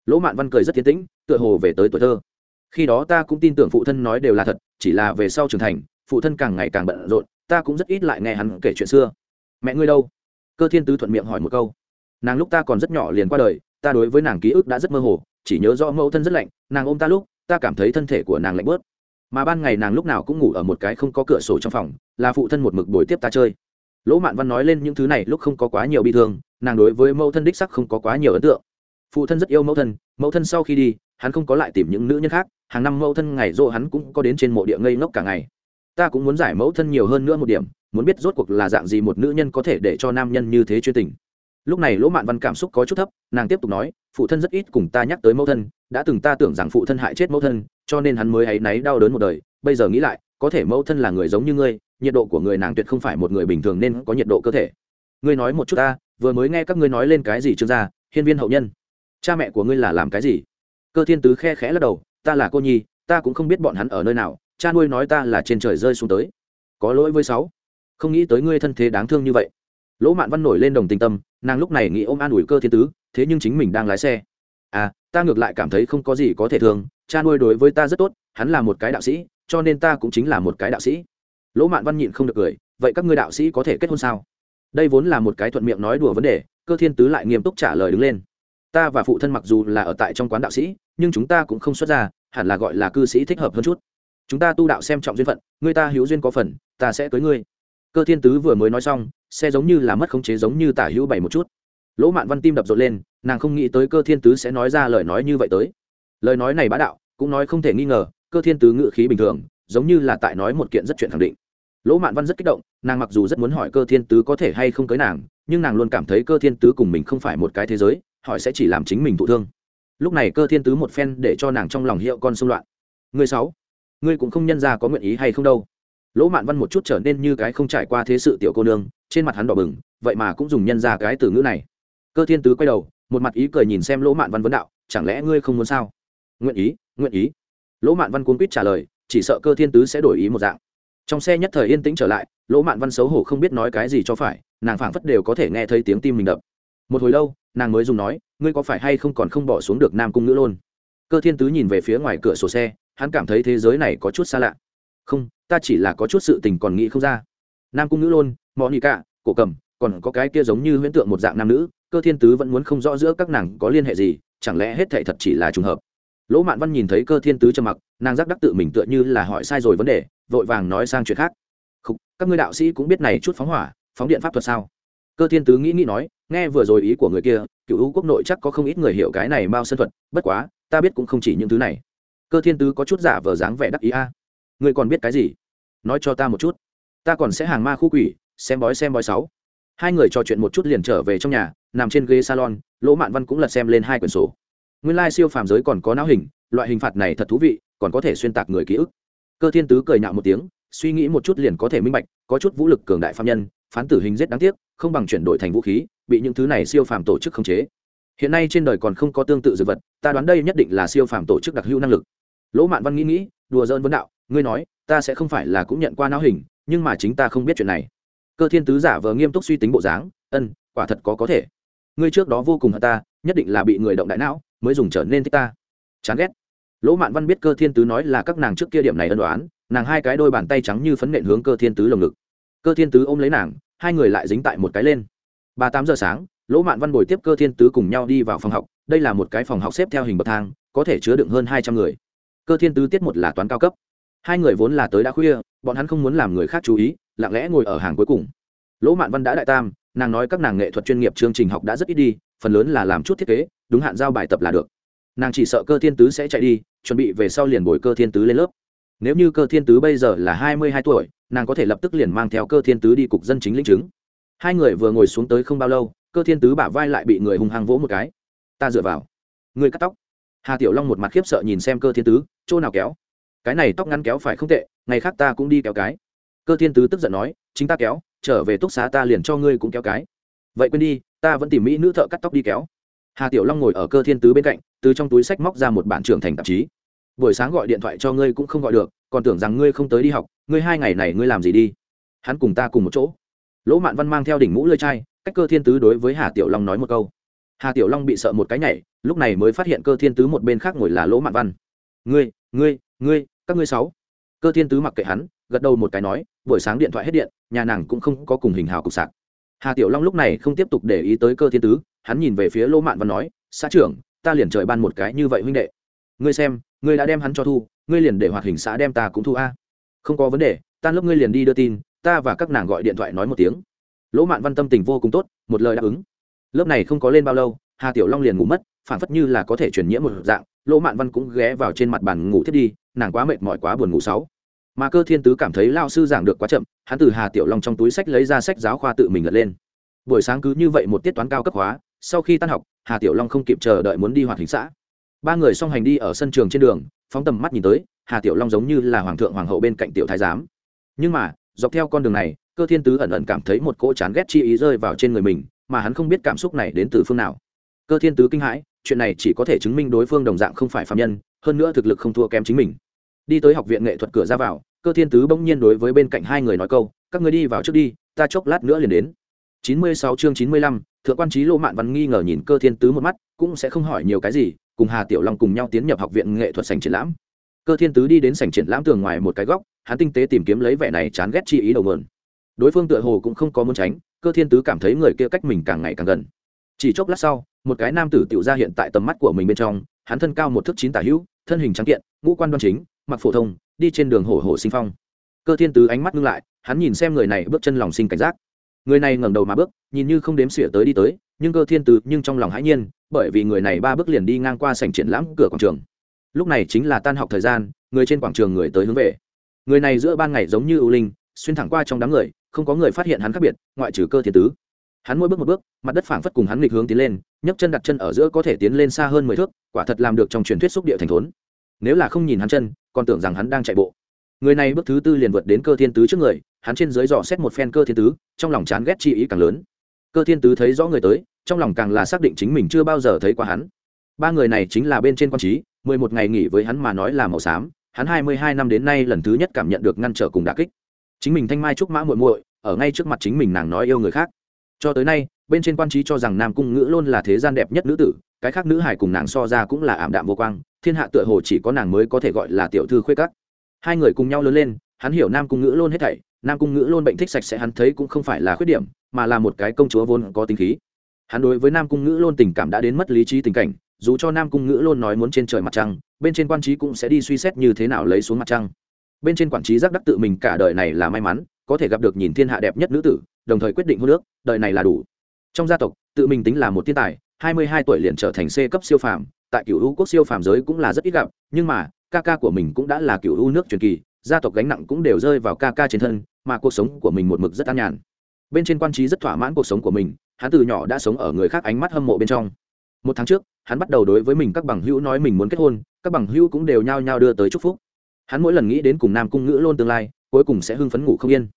Lỗ mạn văn cười rất tiến tĩnh, tựa hồ về tới tuổi thơ. Khi đó ta cũng tin tưởng phụ thân nói đều là thật, chỉ là về sau trưởng thành, phụ thân càng ngày càng bận rộn, ta cũng rất ít lại nghe hắn kể chuyện xưa. Mẹ ngươi đâu? Cơ thiên tứ thuận miệng hỏi một câu. Nàng lúc ta còn rất nhỏ liền qua đời, ta đối với nàng ký ức đã rất mơ hồ, chỉ nhớ rõ mẫu thân rất lạnh, nàng ôm ta lúc, ta cảm thấy thân thể của nàng lạnh bớt. Mà ban ngày nàng lúc nào cũng ngủ ở một cái không có cửa sổ trong phòng, là phụ thân một mực bồi tiếp ta chơi lỗ mạn văn nói lên những thứ này lúc không có quá nhiều bi thương, nàng đối với mẫu thân đích sắc không có quá nhiều ấn tượng. Phụ thân rất yêu mẫu thân mẫu thân sau khi đi, hắn không có lại tìm những nữ nhân khác, hàng năm mẫu thân ngày rộ hắn cũng có đến trên mộ địa ngây ngốc cả ngày. Ta cũng muốn giải mẫu thân nhiều hơn nữa một điểm, muốn biết rốt cuộc là dạng gì một nữ nhân có thể để cho nam nhân như thế chuyên tình. Lúc này lỗ mạn văn cảm xúc có chút thấp, nàng tiếp tục nói, phụ thân rất ít cùng ta nhắc tới mẫu thân, đã từng ta tưởng rằng phụ thân hại chết mẫu thân, cho nên hắn mới áy náy đau đớn một đời, bây giờ nghĩ lại, có thể mẫu thân là người giống như ngươi nhiệt độ của người nàng tuyệt không phải một người bình thường nên có nhiệt độ cơ thể. Ngươi nói một chút ta, vừa mới nghe các ngươi nói lên cái gì trương gia hiên viên hậu nhân. Cha mẹ của ngươi là làm cái gì? Cơ thiên tứ khe khẽ lắc đầu, ta là cô nhi, ta cũng không biết bọn hắn ở nơi nào, cha nuôi nói ta là trên trời rơi xuống tới. Có lỗi với sáu. Không nghĩ tới ngươi thân thế đáng thương như vậy. Lỗ mạn văn nổi lên đồng tình tâm, nàng lúc này nghĩ ôm an ủi cơ thiên tứ, thế nhưng chính mình đang lái xe. À ta ngược lại cảm thấy không có gì có thể thường. cha nuôi đối với ta rất tốt, hắn là một cái đạo sĩ, cho nên ta cũng chính là một cái đạo sĩ lỗ mạn văn nhịn không được cười, vậy các ngươi đạo sĩ có thể kết hôn sao? Đây vốn là một cái thuận miệng nói đùa vấn đề, cơ thiên tứ lại nghiêm túc trả lời đứng lên. Ta và phụ thân mặc dù là ở tại trong quán đạo sĩ, nhưng chúng ta cũng không xuất ra hẳn là gọi là cư sĩ thích hợp hơn chút. Chúng ta tu đạo xem trọng duyên phận, người ta hữu duyên có phần, ta sẽ cưới ngươi. Cơ thiên tứ vừa mới nói xong, xe giống như là mất khống chế giống như tả hữu bảy một chút. Lỗ mạn văn tim đập rộn lên, nàng không nghĩ tới cơ thiên tứ sẽ nói ra lời nói như vậy tới. Lời nói này bá đạo, cũng nói không thể nghi ngờ, cơ thiên tứ ngự khí bình thường, giống như là tại nói một kiện rất chuyện khẳng định lỗ mạn văn rất kích động, nàng mặc dù rất muốn hỏi cơ thiên tứ có thể hay không cưới nàng, nhưng nàng luôn cảm thấy cơ thiên tứ cùng mình không phải một cái thế giới, hỏi sẽ chỉ làm chính mình thụ thương. Lúc này cơ thiên tứ một phen để cho nàng trong lòng hiệu con xung loạn. Người sáu, ngươi cũng không nhân ra có nguyện ý hay không đâu. Lỗ mạn văn một chút trở nên như cái không trải qua thế sự tiểu cô nương, trên mặt hắn đỏ bừng, vậy mà cũng dùng nhân ra cái từ ngữ này. Cơ thiên tứ quay đầu, một mặt ý cười nhìn xem lỗ mạn văn vấn đạo, chẳng lẽ ngươi không muốn sao? Nguyện ý nguyện ý. Lỗ mạn văn cuốn quýt trả lời, chỉ sợ cơ thiên tứ sẽ đổi ý một dạng trong xe nhất thời yên tĩnh trở lại, lỗ mạn văn xấu hổ không biết nói cái gì cho phải, nàng phảng phất đều có thể nghe thấy tiếng tim mình đập. Một hồi lâu, nàng mới dùng nói, ngươi có phải hay không còn không bỏ xuống được nam cung nữ luôn cơ thiên tứ nhìn về phía ngoài cửa sổ xe, hắn cảm thấy thế giới này có chút xa lạ. Không, ta chỉ là có chút sự tình còn nghĩ không ra. Nam cung nữ lôn mò nị cả cổ cầm, còn có cái kia giống như huyễn tượng một dạng nam nữ, cơ thiên tứ vẫn muốn không rõ giữa các nàng có liên hệ gì, chẳng lẽ hết thệ thật chỉ là trùng hợp? Lỗ mạn văn nhìn thấy cơ thiên tứ trầm mặc, nàng giác đắc tự mình tựa như là hỏi sai rồi vấn đề vội vàng nói sang chuyện khác. Khúc, các ngươi đạo sĩ cũng biết này chút phóng hỏa phóng điện pháp thuật sao? Cơ thiên tứ nghĩ nghĩ nói nghe vừa rồi ý của người kia cựu hữu quốc nội chắc có không ít người hiểu cái này mao sân thuật bất quá ta biết cũng không chỉ những thứ này. Cơ thiên tứ có chút giả vờ dáng vẻ đắc ý a. À. ngươi còn biết cái gì? Nói cho ta một chút. Ta còn sẽ hàng ma khu quỷ xem bói xem bói sáu. Hai người trò chuyện một chút liền trở về trong nhà nằm trên ghế salon lỗ mạn văn cũng lật xem lên hai quyển sổ. Nguyên lai siêu phàm giới còn có não hình loại hình phạt này thật thú vị còn có thể xuyên tạc người ký ức cơ thiên tứ cười nhạo một tiếng, suy nghĩ một chút liền có thể minh bạch, có chút vũ lực cường đại phạm nhân, phán tử hình rất đáng tiếc, không bằng chuyển đổi thành vũ khí, bị những thứ này siêu phàm tổ chức khống chế. Hiện nay trên đời còn không có tương tự dược vật, ta đoán đây nhất định là siêu phàm tổ chức đặc hữu năng lực. Lỗ mạn văn nghĩ nghĩ, đùa dơn vấn đạo, ngươi nói, ta sẽ không phải là cũng nhận qua não hình, nhưng mà chính ta không biết chuyện này. Cơ thiên tứ giả vờ nghiêm túc suy tính bộ dáng, ân, quả thật có có thể. Ngươi trước đó vô cùng hận ta, nhất định là bị người động đại não, mới dùng trở nên thích ta. Chán ghét lỗ mạn văn biết cơ thiên tứ nói là các nàng trước kia điểm này ân đoán nàng hai cái đôi bàn tay trắng như phấn nện hướng cơ thiên tứ lồng ngực. Cơ thiên tứ ôm lấy nàng, hai người lại dính tại một cái lên. Ba tám giờ sáng, lỗ mạn văn bồi tiếp cơ thiên tứ cùng nhau đi vào phòng học, đây là một cái phòng học xếp theo hình bậc thang, có thể chứa đựng hơn hai trăm người. Cơ thiên tứ tiết một là toán cao cấp. Hai người vốn là tới đã khuya, bọn hắn không muốn làm người khác chú ý, lặng lẽ ngồi ở hàng cuối cùng. Lỗ mạn văn đã đại tam, nàng nói các nàng nghệ thuật chuyên nghiệp chương trình học đã rất ít đi, phần lớn là làm chút thiết kế, đúng hạn giao bài tập là được nàng chỉ sợ cơ thiên tứ sẽ chạy đi, chuẩn bị về sau liền bồi cơ thiên tứ lên lớp. Nếu như cơ thiên tứ bây giờ là hai mươi hai tuổi, nàng có thể lập tức liền mang theo cơ thiên tứ đi cục dân chính lĩnh chứng. Hai người vừa ngồi xuống tới không bao lâu, cơ thiên tứ bả vai lại bị người hung hăng vỗ một cái. Ta dựa vào. Người cắt tóc. Hà tiểu long một mặt khiếp sợ nhìn xem cơ thiên tứ, chỗ nào kéo? Cái này tóc ngắn kéo phải không tệ, ngày khác ta cũng đi kéo cái. Cơ thiên tứ tức giận nói, chính ta kéo, trở về túc xá ta liền cho ngươi cũng kéo cái. Vậy quên đi, ta vẫn tìm mỹ nữ thợ cắt tóc đi kéo. Hà tiểu long ngồi ở cơ thiên tứ bên cạnh từ trong túi sách móc ra một bản trưởng thành tạp chí. Buổi sáng gọi điện thoại cho ngươi cũng không gọi được, còn tưởng rằng ngươi không tới đi học, ngươi hai ngày này ngươi làm gì đi? Hắn cùng ta cùng một chỗ. Lỗ mạn văn mang theo đỉnh mũ lơi chai, cách cơ thiên tứ đối với hà tiểu long nói một câu. Hà tiểu long bị sợ một cái nhảy, lúc này mới phát hiện cơ thiên tứ một bên khác ngồi là lỗ mạn văn. Ngươi ngươi ngươi, các ngươi sáu. Cơ thiên tứ mặc kệ hắn, gật đầu một cái nói, buổi sáng điện thoại hết điện, nhà nàng cũng không có cùng hình hào cục sạc. Hà tiểu long lúc này không tiếp tục để ý tới cơ thiên tứ, hắn nhìn về phía lỗ mạn văn nói, xã trưởng ta liền trời ban một cái như vậy huynh đệ. Ngươi xem, ngươi đã đem hắn cho thu, ngươi liền để hoạt hình xã đem ta cũng thu a. Không có vấn đề, tan lớp ngươi liền đi đưa tin, ta và các nàng gọi điện thoại nói một tiếng. Lỗ mạn văn tâm tình vô cùng tốt, một lời đáp ứng. Lớp này không có lên bao lâu, hà tiểu long liền ngủ mất, phản phất như là có thể chuyển nhiễm một dạng, lỗ mạn văn cũng ghé vào trên mặt bàn ngủ thiết đi, nàng quá mệt mỏi quá buồn ngủ sáu. Mà cơ thiên tứ cảm thấy lao sư giảng được quá chậm, hắn từ hà tiểu long trong túi sách lấy ra sách giáo khoa tự mình lật lên. Buổi sáng cứ như vậy một tiết toán cao cấp hóa sau khi tan học, hà tiểu long không kịp chờ đợi muốn đi hoạt hình xã. Ba người song hành đi ở sân trường trên đường, phóng tầm mắt nhìn tới, hà tiểu long giống như là hoàng thượng hoàng hậu bên cạnh tiểu thái giám. Nhưng mà, dọc theo con đường này, cơ thiên tứ ẩn ẩn cảm thấy một cỗ chán ghét chi ý rơi vào trên người mình, mà hắn không biết cảm xúc này đến từ phương nào. Cơ thiên tứ kinh hãi, chuyện này chỉ có thể chứng minh đối phương đồng dạng không phải phạm nhân, hơn nữa thực lực không thua kém chính mình. Đi tới học viện nghệ thuật cửa ra vào, cơ thiên tứ bỗng nhiên đối với bên cạnh hai người nói câu, các người đi vào trước đi, ta chốc lát nữa liền đến. Chín mươi sáu chương chín mươi lăm, thượng quan trí lô mạn văn nghi ngờ nhìn cơ thiên tứ một mắt cũng sẽ không hỏi nhiều cái gì cùng hà tiểu long cùng nhau tiến nhập học viện nghệ thuật sành triển lãm. Cơ thiên tứ đi đến sành triển lãm tường ngoài một cái góc hắn tinh tế tìm kiếm lấy vẻ này chán ghét chi ý đầu mượn đối phương tựa hồ cũng không có muốn tránh cơ thiên tứ cảm thấy người kia cách mình càng ngày càng gần. Chỉ chốc lát sau một cái nam tử tiểu ra hiện tại tầm mắt của mình bên trong hắn thân cao một thước chín tả hữu thân hình trắng kiện ngũ quan đoan chính mặc phổ thông đi trên đường hổ hổ sinh phong. Cơ thiên tứ ánh mắt ngưng lại hắn nhìn xem người này bước chân lòng sinh cảnh giác người này ngẩng đầu mà bước, nhìn như không đếm xỉa tới đi tới, nhưng cơ thiên tứ nhưng trong lòng hãi nhiên, bởi vì người này ba bước liền đi ngang qua sảnh triển lãm cửa quảng trường. Lúc này chính là tan học thời gian, người trên quảng trường người tới hướng về. Người này giữa ban ngày giống như ưu linh, xuyên thẳng qua trong đám người, không có người phát hiện hắn khác biệt, ngoại trừ cơ thiên tứ. Hắn mỗi bước một bước, mặt đất phảng phất cùng hắn nghịch hướng tiến lên, nhấc chân đặt chân ở giữa có thể tiến lên xa hơn mười thước, quả thật làm được trong truyền thuyết xúc địa thành thốn. Nếu là không nhìn hắn chân, còn tưởng rằng hắn đang chạy bộ người này bước thứ tư liền vượt đến cơ thiên tứ trước người, hắn trên dưới dò xét một phen cơ thiên tứ, trong lòng chán ghét chi ý càng lớn. Cơ thiên tứ thấy rõ người tới, trong lòng càng là xác định chính mình chưa bao giờ thấy qua hắn. Ba người này chính là bên trên quan trí, mười một ngày nghỉ với hắn mà nói là màu xám, hắn hai mươi hai năm đến nay lần thứ nhất cảm nhận được ngăn trở cùng đà kích. Chính mình thanh mai trúc mã muội muội, ở ngay trước mặt chính mình nàng nói yêu người khác. Cho tới nay, bên trên quan trí cho rằng nam cung ngữ luôn là thế gian đẹp nhất nữ tử, cái khác nữ hải cùng nàng so ra cũng là ảm đạm vô quang, thiên hạ tựa hồ chỉ có nàng mới có thể gọi là tiểu thư khuê các hai người cùng nhau lớn lên, hắn hiểu nam cung ngữ luôn hết thảy, nam cung ngữ luôn bệnh thích sạch sẽ hắn thấy cũng không phải là khuyết điểm, mà là một cái công chúa vốn có tính khí. Hắn đối với nam cung ngữ luôn tình cảm đã đến mất lý trí tình cảnh, dù cho nam cung ngữ luôn nói muốn trên trời mặt trăng, bên trên quan trí cũng sẽ đi suy xét như thế nào lấy xuống mặt trăng. Bên trên quản trí giác đắc tự mình cả đời này là may mắn, có thể gặp được nhìn thiên hạ đẹp nhất nữ tử, đồng thời quyết định hôn nước đời này là đủ. Trong gia tộc, tự mình tính là một thiên tài, hai mươi hai tuổi liền trở thành c cấp siêu phàm, tại cựu hữu quốc siêu phàm giới cũng là rất ít gặp, nhưng mà ca ca của mình cũng đã là cựu u nước truyền kỳ, gia tộc gánh nặng cũng đều rơi vào ca ca trên thân, mà cuộc sống của mình một mực rất an nhàn. Bên trên quan trí rất thỏa mãn cuộc sống của mình, hắn từ nhỏ đã sống ở người khác ánh mắt hâm mộ bên trong. Một tháng trước, hắn bắt đầu đối với mình các bằng hữu nói mình muốn kết hôn, các bằng hữu cũng đều nhao nhao đưa tới chúc phúc. Hắn mỗi lần nghĩ đến cùng nam cung ngữ luôn tương lai, cuối cùng sẽ hưng phấn ngủ không yên.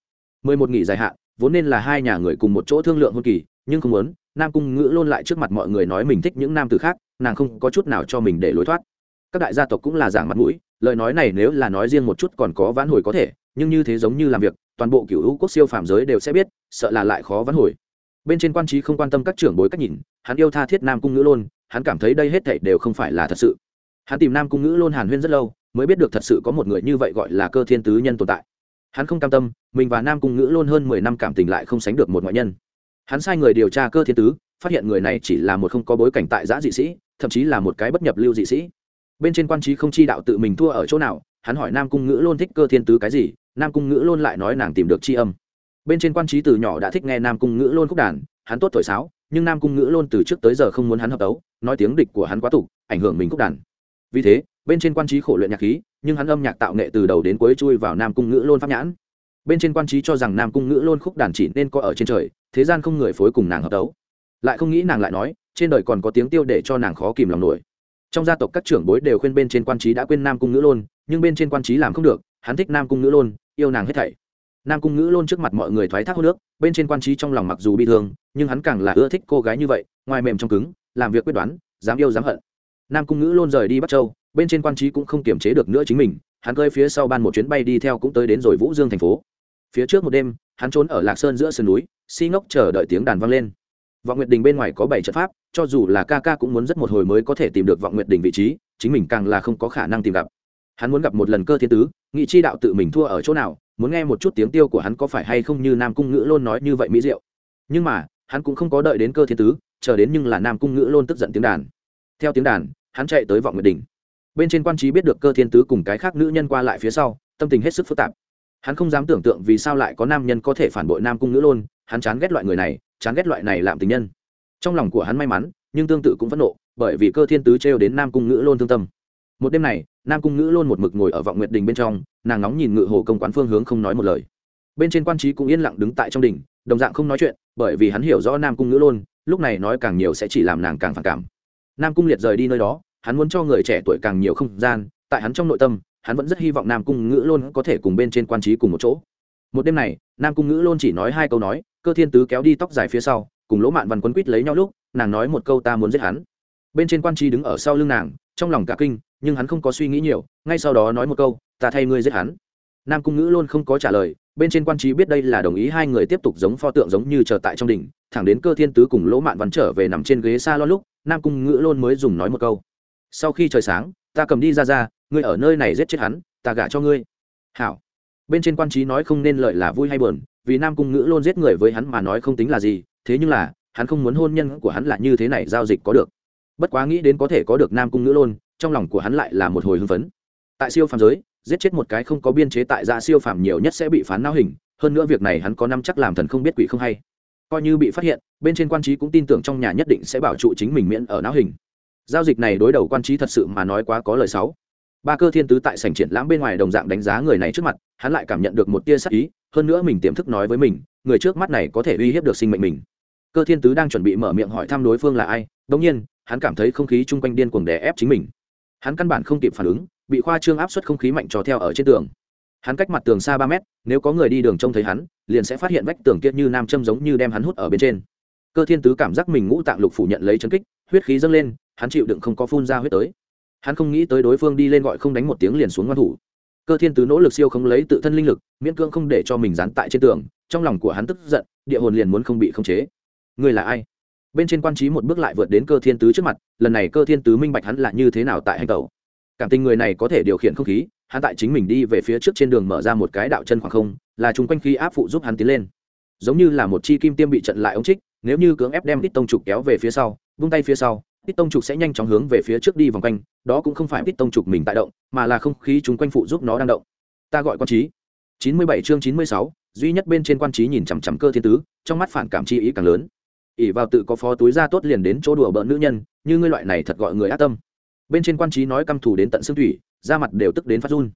Mười một nghỉ dài hạn, vốn nên là hai nhà người cùng một chỗ thương lượng hôn kỳ, nhưng không muốn, nam cung ngữ luôn lại trước mặt mọi người nói mình thích những nam từ khác, nàng không có chút nào cho mình để lối thoát các đại gia tộc cũng là giảng mặt mũi, lời nói này nếu là nói riêng một chút còn có vãn hồi có thể, nhưng như thế giống như làm việc, toàn bộ cựu hữu quốc siêu phàm giới đều sẽ biết, sợ là lại khó vãn hồi. Bên trên quan trí không quan tâm các trưởng bối cách nhìn, hắn yêu tha thiết nam cung ngữ luôn hắn cảm thấy đây hết thảy đều không phải là thật sự. Hắn tìm nam cung ngữ lôn hàn huyên rất lâu, mới biết được thật sự có một người như vậy gọi là cơ thiên tứ nhân tồn tại. Hắn không cam tâm, mình và nam cung ngữ lôn hơn mười năm cảm tình lại không sánh được một ngoại nhân. Hắn sai người điều tra cơ thiên tứ, phát hiện người này chỉ là một không có bối cảnh tại giã dị sĩ, thậm chí là một cái bất nhập lưu dị sĩ bên trên quan trí không chi đạo tự mình thua ở chỗ nào, hắn hỏi nam cung ngữ lôn thích cơ thiên tứ cái gì, nam cung ngữ lôn lại nói nàng tìm được tri âm. Bên trên quan trí từ nhỏ đã thích nghe nam cung ngữ lôn khúc đàn, hắn tốt thổi sáo, nhưng nam cung ngữ lôn từ trước tới giờ không muốn hắn hợp tấu, nói tiếng địch của hắn quá tục, ảnh hưởng mình khúc đàn. Vì thế, bên trên quan trí khổ luyện nhạc khí, nhưng hắn âm nhạc tạo nghệ từ đầu đến cuối chui vào nam cung ngữ lôn pháp nhãn. Bên trên quan trí cho rằng nam cung ngữ lôn khúc đàn chỉ nên có ở trên trời, thế gian không người phối cùng nàng hợp tấu. Lại không nghĩ nàng lại nói, trên đời còn có tiếng tiêu để cho nàng khó kìm lòng nổi trong gia tộc các trưởng bối đều khuyên bên trên quan trí đã quên nam cung ngữ lôn, nhưng bên trên quan trí làm không được, hắn thích nam cung ngữ lôn, yêu nàng hết thảy. Nam cung ngữ lôn trước mặt mọi người thoái thác hô nước bên trên quan trí trong lòng mặc dù bị thương, nhưng hắn càng là ưa thích cô gái như vậy, ngoài mềm trong cứng, làm việc quyết đoán, dám yêu dám hận. Nam cung ngữ lôn rời đi bắc châu, bên trên quan trí cũng không kiềm chế được nữa chính mình, hắn cơi phía sau ban một chuyến bay đi theo cũng tới đến rồi vũ dương thành phố. Phía trước một đêm, hắn trốn ở lạc sơn giữa sườn núi, si ngốc chờ đợi tiếng đàn vang lên. Vọng nguyệt đình bên ngoài có bảy trận pháp cho dù là ca ca cũng muốn rất một hồi mới có thể tìm được vọng nguyệt đỉnh vị trí, chính mình càng là không có khả năng tìm gặp. Hắn muốn gặp một lần cơ thiên tứ, nghị chi đạo tự mình thua ở chỗ nào, muốn nghe một chút tiếng tiêu của hắn có phải hay không như nam cung ngữ lôn nói như vậy mỹ diệu. Nhưng mà, hắn cũng không có đợi đến cơ thiên tứ, chờ đến nhưng là nam cung ngữ lôn tức giận tiếng đàn. Theo tiếng đàn, hắn chạy tới vọng nguyệt đỉnh. bên trên quan trí biết được cơ thiên tứ cùng cái khác nữ nhân qua lại phía sau, tâm tình hết sức phức tạp. Hắn không dám tưởng tượng vì sao lại có nam nhân có thể phản bội nam cung ngữ lôn, hắn chán ghét loại người này, chán ghét loại này làm tình nhân trong lòng của hắn may mắn, nhưng tương tự cũng phẫn nộ, bởi vì cơ thiên tứ trêu đến nam cung ngữ lôn thương tâm. Một đêm này, nam cung ngữ lôn một mực ngồi ở vọng nguyệt đình bên trong, nàng nóng nhìn ngự hồ công quán phương hướng không nói một lời. Bên trên quan trí cũng yên lặng đứng tại trong đình, đồng dạng không nói chuyện, bởi vì hắn hiểu rõ nam cung ngữ lôn, lúc này nói càng nhiều sẽ chỉ làm nàng càng phản cảm. Nam cung liệt rời đi nơi đó, hắn muốn cho người trẻ tuổi càng nhiều không gian, tại hắn trong nội tâm, hắn vẫn rất hy vọng nam cung ngữ lôn có thể cùng bên trên quan trí cùng một chỗ. Một đêm này, nam cung ngữ lôn chỉ nói hai câu nói, cơ thiên tứ kéo đi tóc dài phía sau cùng lỗ mạn văn quấn quýt lấy nhau lúc, nàng nói một câu ta muốn giết hắn. Bên trên quan tri đứng ở sau lưng nàng, trong lòng cả kinh, nhưng hắn không có suy nghĩ nhiều, ngay sau đó nói một câu, ta thay ngươi giết hắn. Nam cung ngữ luôn không có trả lời, bên trên quan trí biết đây là đồng ý hai người tiếp tục giống pho tượng giống như chờ tại trong đỉnh, thẳng đến cơ thiên tứ cùng lỗ mạn văn trở về nằm trên ghế xa lo lúc, nam cung ngữ luôn mới dùng nói một câu. Sau khi trời sáng, ta cầm đi ra ra, ngươi ở nơi này giết chết hắn, ta gả cho ngươi. Hảo. Bên trên quan trí nói không nên lợi là vui hay buồn, vì nam cung ngữ luôn giết người với hắn mà nói không tính là gì thế nhưng là, hắn không muốn hôn nhân của hắn là như thế này giao dịch có được. Bất quá nghĩ đến có thể có được nam cung nữ lôn, trong lòng của hắn lại là một hồi hưng phấn. Tại siêu phàm giới, giết chết một cái không có biên chế tại gia siêu phàm nhiều nhất sẽ bị phán não hình, hơn nữa việc này hắn có năm chắc làm thần không biết quỷ không hay. Coi như bị phát hiện, bên trên quan trí cũng tin tưởng trong nhà nhất định sẽ bảo trụ chính mình miễn ở não hình. Giao dịch này đối đầu quan trí thật sự mà nói quá có lời xấu. Ba cơ thiên tứ tại sảnh triển lãm bên ngoài đồng dạng đánh giá người này trước mặt, hắn lại cảm nhận được một tia sắc ý hơn nữa mình tiềm thức nói với mình, người trước mắt này có thể uy hiếp được sinh mệnh mình. Cơ thiên tứ đang chuẩn bị mở miệng hỏi thăm đối phương là ai đông nhiên, hắn cảm thấy không khí chung quanh điên cuồng đè ép chính mình. Hắn căn bản không kịp phản ứng, bị khoa trương áp suất không khí mạnh trò theo ở trên tường. Hắn cách mặt tường xa ba mét, nếu có người đi đường trông thấy hắn, liền sẽ phát hiện vách tường kia như nam châm giống như đem hắn hút ở bên trên. Cơ thiên tứ cảm giác mình ngũ tạng lục phủ nhận lấy chấn kích, huyết khí dâng lên, hắn chịu đựng không có phun ra huyết tới. Hắn không nghĩ tới đối phương đi lên gọi không đánh một tiếng liền xuống ngoan thủ cơ thiên tứ nỗ lực siêu không lấy tự thân linh lực, miễn cưỡng không để cho mình dán tại trên tường, trong lòng của hắn tức giận, địa hồn liền muốn không bị khống chế. Ngươi là ai? Bên trên quan trí một bước lại vượt đến cơ thiên tứ trước mặt, lần này cơ thiên tứ minh bạch hắn là như thế nào tại hành tẩu. Cảm tình người này có thể điều khiển không khí, hắn tại chính mình đi về phía trước trên đường mở ra một cái đạo chân khoảng không, là chung quanh khí áp phụ giúp hắn tiến lên. Giống như là một chi kim tiêm bị trận lại ống trích, nếu như cưỡng ép đem ít tông trục kéo về phía sau, vung tay phía sau tít tông trục sẽ nhanh chóng hướng về phía trước đi vòng quanh, đó cũng không phải tít tông trục mình tại động, mà là không khí chúng quanh phụ giúp nó đang động. Ta gọi quan trí. Chín mươi bảy chương chín mươi sáu, duy nhất bên trên quan trí nhìn chằm chằm cơ thiên tứ, trong mắt phản cảm chi ý càng lớn. Ỉ vào tự có phó túi ra tốt liền đến chỗ đùa bỡn nữ nhân, như ngươi loại này thật gọi người ác tâm. Bên trên quan trí nói căm thù đến tận xương thủy, da mặt đều tức đến phát run.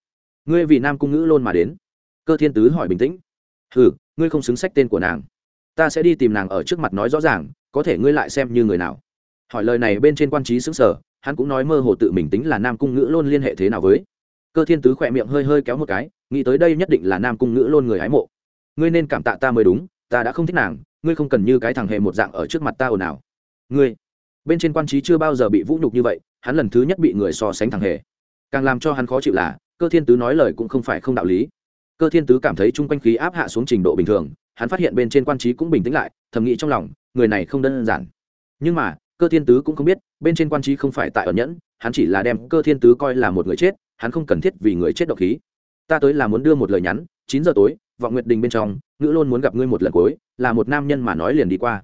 Ngươi vì nam cung ngữ lôn mà đến. Cơ thiên tứ hỏi bình tĩnh. Ừ ngươi không xứng sách tên của nàng. Ta sẽ đi tìm nàng ở trước mặt nói rõ ràng, có thể ngươi lại xem như người nào hỏi lời này bên trên quan trí xứng sở hắn cũng nói mơ hồ tự mình tính là nam cung ngữ lôn liên hệ thế nào với. Cơ thiên tứ khỏe miệng hơi hơi kéo một cái, nghĩ tới đây nhất định là nam cung ngữ lôn người hái mộ. Ngươi nên cảm tạ ta mới đúng, ta đã không thích nàng, ngươi không cần như cái thằng hề một dạng ở trước mặt ta ồn ào. Ngươi. Bên trên quan trí chưa bao giờ bị vũ nhục như vậy, hắn lần thứ nhất bị người so sánh thằng hề. Càng làm cho hắn khó chịu là, cơ thiên tứ nói lời cũng không phải không đạo lý. Cơ thiên tứ cảm thấy chung quanh khí áp hạ xuống trình độ bình thường, hắn phát hiện bên trên quan trí cũng bình tĩnh lại, thầm nghĩ trong lòng, người này không đơn giản. Nhưng mà cơ thiên tứ cũng không biết, bên trên quan trí không phải tại ẩn nhẫn, hắn chỉ là đem cơ thiên tứ coi là một người chết, hắn không cần thiết vì người chết độc khí. Ta tới là muốn đưa một lời nhắn, chín giờ tối, vọng nguyệt đình bên trong, ngữ luôn muốn gặp ngươi một lần cuối, là một nam nhân mà nói liền đi qua.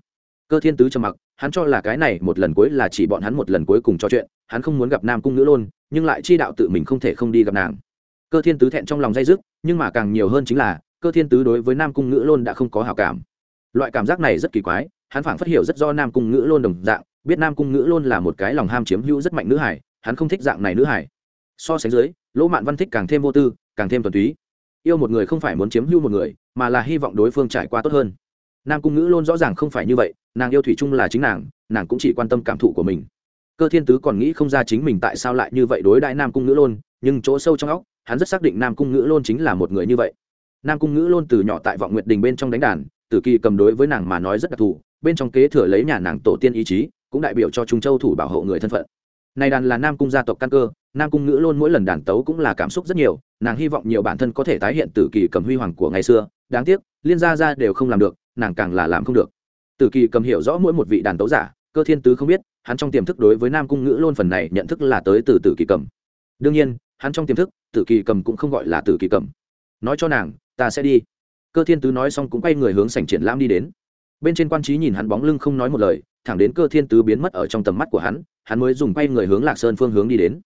Cơ thiên tứ trầm mặc, hắn cho là cái này một lần cuối là chỉ bọn hắn một lần cuối cùng trò chuyện, hắn không muốn gặp nam cung ngữ lôn, nhưng lại chi đạo tự mình không thể không đi gặp nàng. Cơ thiên tứ thẹn trong lòng dây dứt, nhưng mà càng nhiều hơn chính là, cơ thiên tứ đối với nam cung ngữ lôn đã không có hào cảm. Loại cảm giác này rất kỳ quái, hắn phảng phát hiểu rất do nam cung ngữ lôn đồng dạng biết nam cung ngữ luôn là một cái lòng ham chiếm hữu rất mạnh nữ hải, hắn không thích dạng này nữ hải. So sánh dưới, lỗ mạn văn thích càng thêm vô tư, càng thêm thuần túy. Yêu một người không phải muốn chiếm hữu một người, mà là hy vọng đối phương trải qua tốt hơn. Nam cung ngữ luôn rõ ràng không phải như vậy, nàng yêu thủy chung là chính nàng nàng cũng chỉ quan tâm cảm thụ của mình. Cơ thiên tứ còn nghĩ không ra chính mình tại sao lại như vậy đối đại nam cung ngữ luôn, nhưng chỗ sâu trong óc, hắn rất xác định nam cung ngữ luôn chính là một người như vậy. Nam cung ngữ luôn từ nhỏ tại vọng nguyệt đình bên trong đánh đàn, tử kỳ cầm đối với nàng mà nói rất đặc thù, bên trong kế thừa lấy nhà nàng tổ tiên ý chí cũng đại biểu cho trung châu thủ bảo hộ người thân phận. Này đàn là nam cung gia tộc căn cơ, nam cung ngữ luôn mỗi lần đàn tấu cũng là cảm xúc rất nhiều, nàng hy vọng nhiều bản thân có thể tái hiện tử kỳ cầm huy hoàng của ngày xưa. Đáng tiếc, liên gia gia đều không làm được, nàng càng là làm không được. Tử kỳ cầm hiểu rõ mỗi một vị đàn tấu giả, cơ thiên tứ không biết, hắn trong tiềm thức đối với nam cung ngữ luôn phần này nhận thức là tới từ tử kỳ cầm. Đương nhiên, hắn trong tiềm thức, tử kỳ cầm cũng không gọi là tử kỳ cầm. Nói cho nàng, ta sẽ đi. Cơ thiên tứ nói xong cũng quay người hướng sảnh triển lãm đi đến. Bên trên quan trí nhìn hắn bóng lưng không nói một lời thẳng đến cơ thiên tứ biến mất ở trong tầm mắt của hắn hắn mới dùng quay người hướng lạc sơn phương hướng đi đến.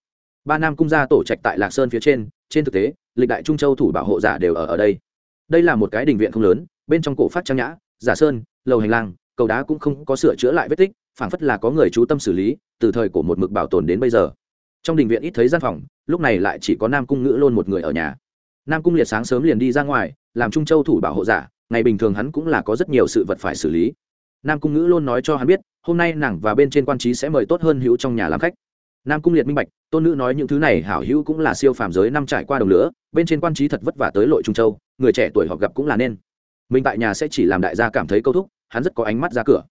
Ba nam cung gia tổ trạch tại lạc sơn phía trên trên thực tế, lịch đại trung châu thủ bảo hộ giả đều ở ở đây. Đây là một cái đình viện không lớn, bên trong cổ phát trang nhã, giả sơn, lầu hành lang, cầu đá cũng không có sửa chữa lại vết tích, phảng phất là có người chú tâm xử lý, từ thời của một mực bảo tồn đến bây giờ. Trong đình viện ít thấy gian phòng, lúc này lại chỉ có nam cung ngữ lôn một người ở nhà. Nam cung liệt sáng sớm liền đi ra ngoài, làm trung châu thủ bảo hộ giả, ngày bình thường hắn cũng là có rất nhiều sự vật phải xử lý nam cung ngữ luôn nói cho hắn biết, hôm nay nàng và bên trên quan trí sẽ mời tốt hơn hữu trong nhà làm khách. Nam cung liệt minh bạch, tôn nữ nói những thứ này hảo hữu cũng là siêu phàm giới năm trải qua đồng lửa, bên trên quan trí thật vất vả tới lội trung châu, người trẻ tuổi họ gặp cũng là nên. Mình tại nhà sẽ chỉ làm đại gia cảm thấy câu thúc, hắn rất có ánh mắt ra cửa.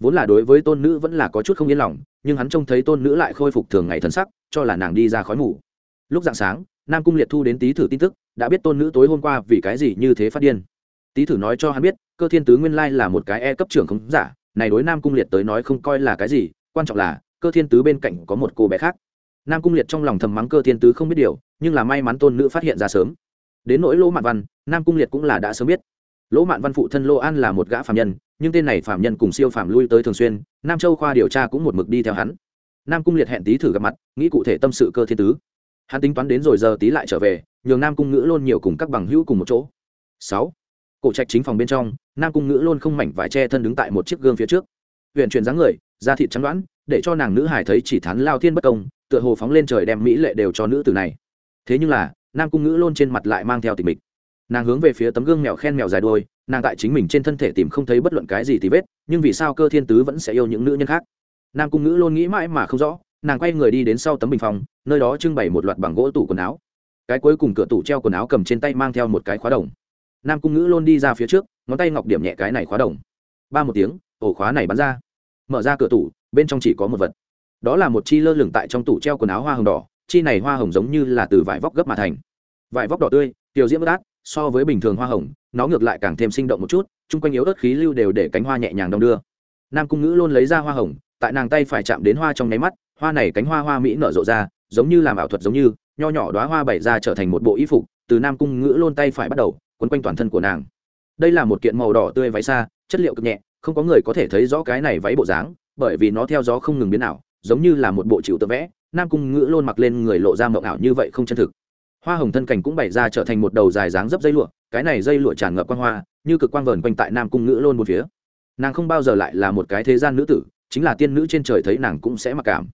Vốn là đối với tôn nữ vẫn là có chút không yên lòng, nhưng hắn trông thấy tôn nữ lại khôi phục thường ngày thân sắc, cho là nàng đi ra khói mù. Lúc dạng sáng, nam cung liệt thu đến tý thử tin tức, đã biết tôn nữ tối hôm qua vì cái gì như thế phát điên. Tý thử nói cho hắn biết cơ thiên tứ nguyên lai là một cái e cấp trưởng không giả, này đối nam cung liệt tới nói không coi là cái gì, quan trọng là, cơ thiên tứ bên cạnh có một cô bé khác. Nam cung liệt trong lòng thầm mắng cơ thiên tứ không biết điều, nhưng là may mắn tôn nữ phát hiện ra sớm. Đến nỗi lỗ mạn văn, nam cung liệt cũng là đã sớm biết. Lỗ mạn văn phụ thân lô an là một gã phạm nhân, nhưng tên này phạm nhân cùng siêu phạm lui tới thường xuyên, nam châu khoa điều tra cũng một mực đi theo hắn. Nam cung liệt hẹn tí thử gặp mặt, nghĩ cụ thể tâm sự cơ thiên tứ. Hắn tính toán đến rồi giờ tí lại trở về, nhường nam cung ngữ luôn nhiều cùng các bằng hữu cùng một chỗ. Sáu cổ trạch chính phòng bên trong, nam cung ngữ luôn không mảnh vải che thân đứng tại một chiếc gương phía trước. Huyện chuyển dáng người, da thịt trắng đoán, để cho nàng nữ hải thấy chỉ thắn lao thiên bất công, tựa hồ phóng lên trời đem mỹ lệ đều cho nữ tử này. Thế nhưng là, nam cung ngữ luôn trên mặt lại mang theo tình mịch. Nàng hướng về phía tấm gương mèo khen mèo dài đôi nàng tại chính mình trên thân thể tìm không thấy bất luận cái gì thì vết, nhưng vì sao cơ thiên tứ vẫn sẽ yêu những nữ nhân khác? Nam cung ngữ luôn nghĩ mãi mà không rõ, nàng quay người đi đến sau tấm bình phòng, nơi đó trưng bày một loạt bằng gỗ tủ quần áo. Cái cuối cùng cửa tủ treo quần áo cầm trên tay mang theo một cái khóa đồng nam cung ngữ luôn đi ra phía trước, ngón tay ngọc điểm nhẹ cái này khóa đồng. Ba một tiếng, ổ khóa này bắn ra. Mở ra cửa tủ, bên trong chỉ có một vật. Đó là một chi lơ lửng tại trong tủ treo quần áo hoa hồng đỏ, chi này hoa hồng giống như là từ vải vóc gấp mà thành. Vải vóc đỏ tươi, tiểu diễm bất át, so với bình thường hoa hồng, nó ngược lại càng thêm sinh động một chút, chung quanh yếu ớt khí lưu đều để cánh hoa nhẹ nhàng đong đưa. Nam cung ngữ luôn lấy ra hoa hồng, tại nàng tay phải chạm đến hoa trong nháy mắt, hoa này cánh hoa hoa mỹ nở rộ ra, giống như làm ảo thuật giống như, nho nhỏ đoá hoa bày ra trở thành một bộ y phục, từ nam cung ngữ luôn tay phải bắt đầu quấn quanh toàn thân của nàng. Đây là một kiện màu đỏ tươi váy xa, chất liệu cực nhẹ, không có người có thể thấy rõ cái này váy bộ dáng, bởi vì nó theo gió không ngừng biến ảo, giống như là một bộ chịu tự vẽ, nam cung ngữ luôn mặc lên người lộ ra mộng ảo như vậy không chân thực. Hoa hồng thân cảnh cũng bày ra trở thành một đầu dài dáng dấp dây lụa, cái này dây lụa tràn ngập quang hoa, như cực quang vờn quanh tại nam cung ngữ luôn một phía. Nàng không bao giờ lại là một cái thế gian nữ tử, chính là tiên nữ trên trời thấy nàng cũng sẽ mặc cảm.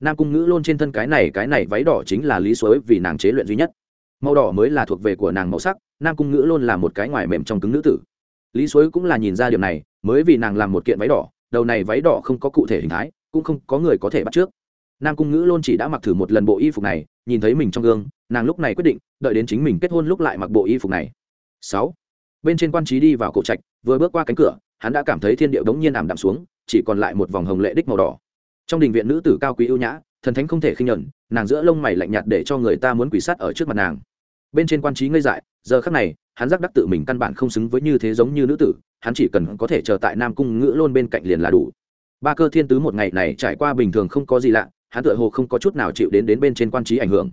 Nam cung ngữ luôn trên thân cái này cái này váy đỏ chính là lý suối vì nàng chế luyện duy nhất màu đỏ mới là thuộc về của nàng màu sắc, nam cung ngữ luôn là một cái ngoài mềm trong cứng nữ tử. Lý suối cũng là nhìn ra điều này, mới vì nàng làm một kiện váy đỏ, đầu này váy đỏ không có cụ thể hình thái, cũng không có người có thể bắt trước. Nam cung ngữ luôn chỉ đã mặc thử một lần bộ y phục này, nhìn thấy mình trong gương, nàng lúc này quyết định, đợi đến chính mình kết hôn lúc lại mặc bộ y phục này. Sáu. Bên trên quan trí đi vào cổ trạch, vừa bước qua cánh cửa, hắn đã cảm thấy thiên điệu đống nhiên ảm đạm xuống, chỉ còn lại một vòng hồng lệ đích màu đỏ. Trong đình viện nữ tử cao quý ưu nhã, thần thánh không thể khinh nhẫn, nàng giữa lông mày lạnh nhạt để cho người ta muốn quỷ sát ở trước mặt nàng bên trên quan trí ngây dại, giờ khắc này, hắn giác đắc tự mình căn bản không xứng với như thế giống như nữ tử, hắn chỉ cần có thể chờ tại nam cung ngữ luôn bên cạnh liền là đủ. Ba cơ thiên tứ một ngày này trải qua bình thường không có gì lạ, hắn tựa hồ không có chút nào chịu đến đến bên trên quan trí ảnh hưởng.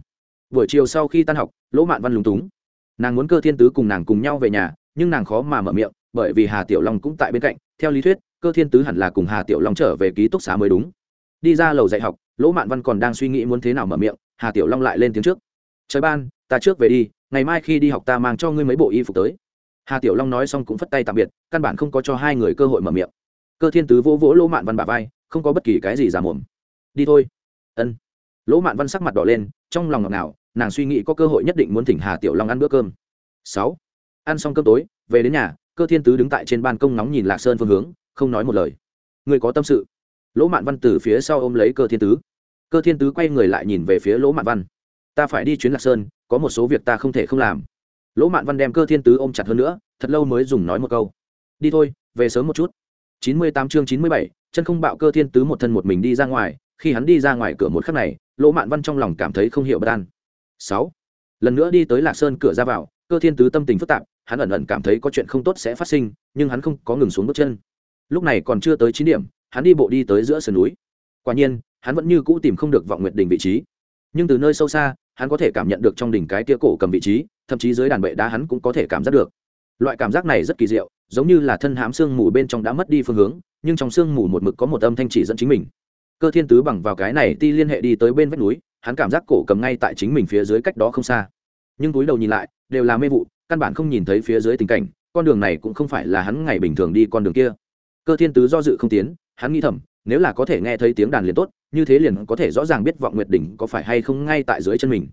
Buổi chiều sau khi tan học, lỗ mạn văn lúng túng. Nàng muốn cơ thiên tứ cùng nàng cùng nhau về nhà, nhưng nàng khó mà mở miệng, bởi vì hà tiểu long cũng tại bên cạnh, theo lý thuyết, cơ thiên tứ hẳn là cùng hà tiểu long trở về ký túc xá mới đúng. Đi ra lầu dạy học, lỗ mạn văn còn đang suy nghĩ muốn thế nào mở miệng, hà tiểu long lại lên tiếng trước trời ban, ta trước về đi, ngày mai khi đi học ta mang cho ngươi mấy bộ y phục tới. Hà tiểu long nói xong cũng phất tay tạm biệt, căn bản không có cho hai người cơ hội mở miệng. Cơ thiên tứ vỗ vỗ lỗ mạn văn bà vai, không có bất kỳ cái gì giả mồm. Đi thôi. Ân. Lỗ mạn văn sắc mặt đỏ lên, trong lòng ngọt nào nàng suy nghĩ có cơ hội nhất định muốn thỉnh hà tiểu long ăn bữa cơm. Sáu. Ăn xong cơm tối, về đến nhà, cơ thiên tứ đứng tại trên ban công nóng nhìn lạc sơn phương hướng, không nói một lời. Người có tâm sự. Lỗ mạn văn từ phía sau ôm lấy cơ thiên tứ. Cơ thiên tứ quay người lại nhìn về phía lỗ mạn văn ta phải đi chuyến lạc sơn, có một số việc ta không thể không làm. Lỗ mạn văn đem cơ thiên tứ ôm chặt hơn nữa, thật lâu mới dùng nói một câu. Đi thôi, về sớm một chút. Chín mươi tám chương chín mươi bảy, chân không bạo cơ thiên tứ một thân một mình đi ra ngoài, khi hắn đi ra ngoài cửa một khắc này, lỗ mạn văn trong lòng cảm thấy không hiểu bất an. Sáu, lần nữa đi tới lạc sơn cửa ra vào, cơ thiên tứ tâm tình phức tạp, hắn ẩn ẩn cảm thấy có chuyện không tốt sẽ phát sinh, nhưng hắn không có ngừng xuống bước chân. Lúc này còn chưa tới chín điểm, hắn đi bộ đi tới giữa sườn núi. Quả nhiên, hắn vẫn như cũ tìm không được vọng nguyệt đình vị trí. Nhưng từ nơi sâu xa hắn có thể cảm nhận được trong đỉnh cái tia cổ cầm vị trí, thậm chí dưới đàn bệ đá hắn cũng có thể cảm giác được. Loại cảm giác này rất kỳ diệu, giống như là thân hám sương mù bên trong đã mất đi phương hướng, nhưng trong sương mù một mực có một âm thanh chỉ dẫn chính mình. Cơ thiên tứ bằng vào cái này ti liên hệ đi tới bên vách núi, hắn cảm giác cổ cầm ngay tại chính mình phía dưới cách đó không xa. Nhưng túi đầu nhìn lại, đều là mê vụ, căn bản không nhìn thấy phía dưới tình cảnh, con đường này cũng không phải là hắn ngày bình thường đi con đường kia. Cơ thiên tứ do dự không tiến, hắn nghĩ thầm, nếu là có thể nghe thấy tiếng đàn liền tốt như thế liền có thể rõ ràng biết vọng nguyệt đỉnh có phải hay không ngay tại dưới chân mình.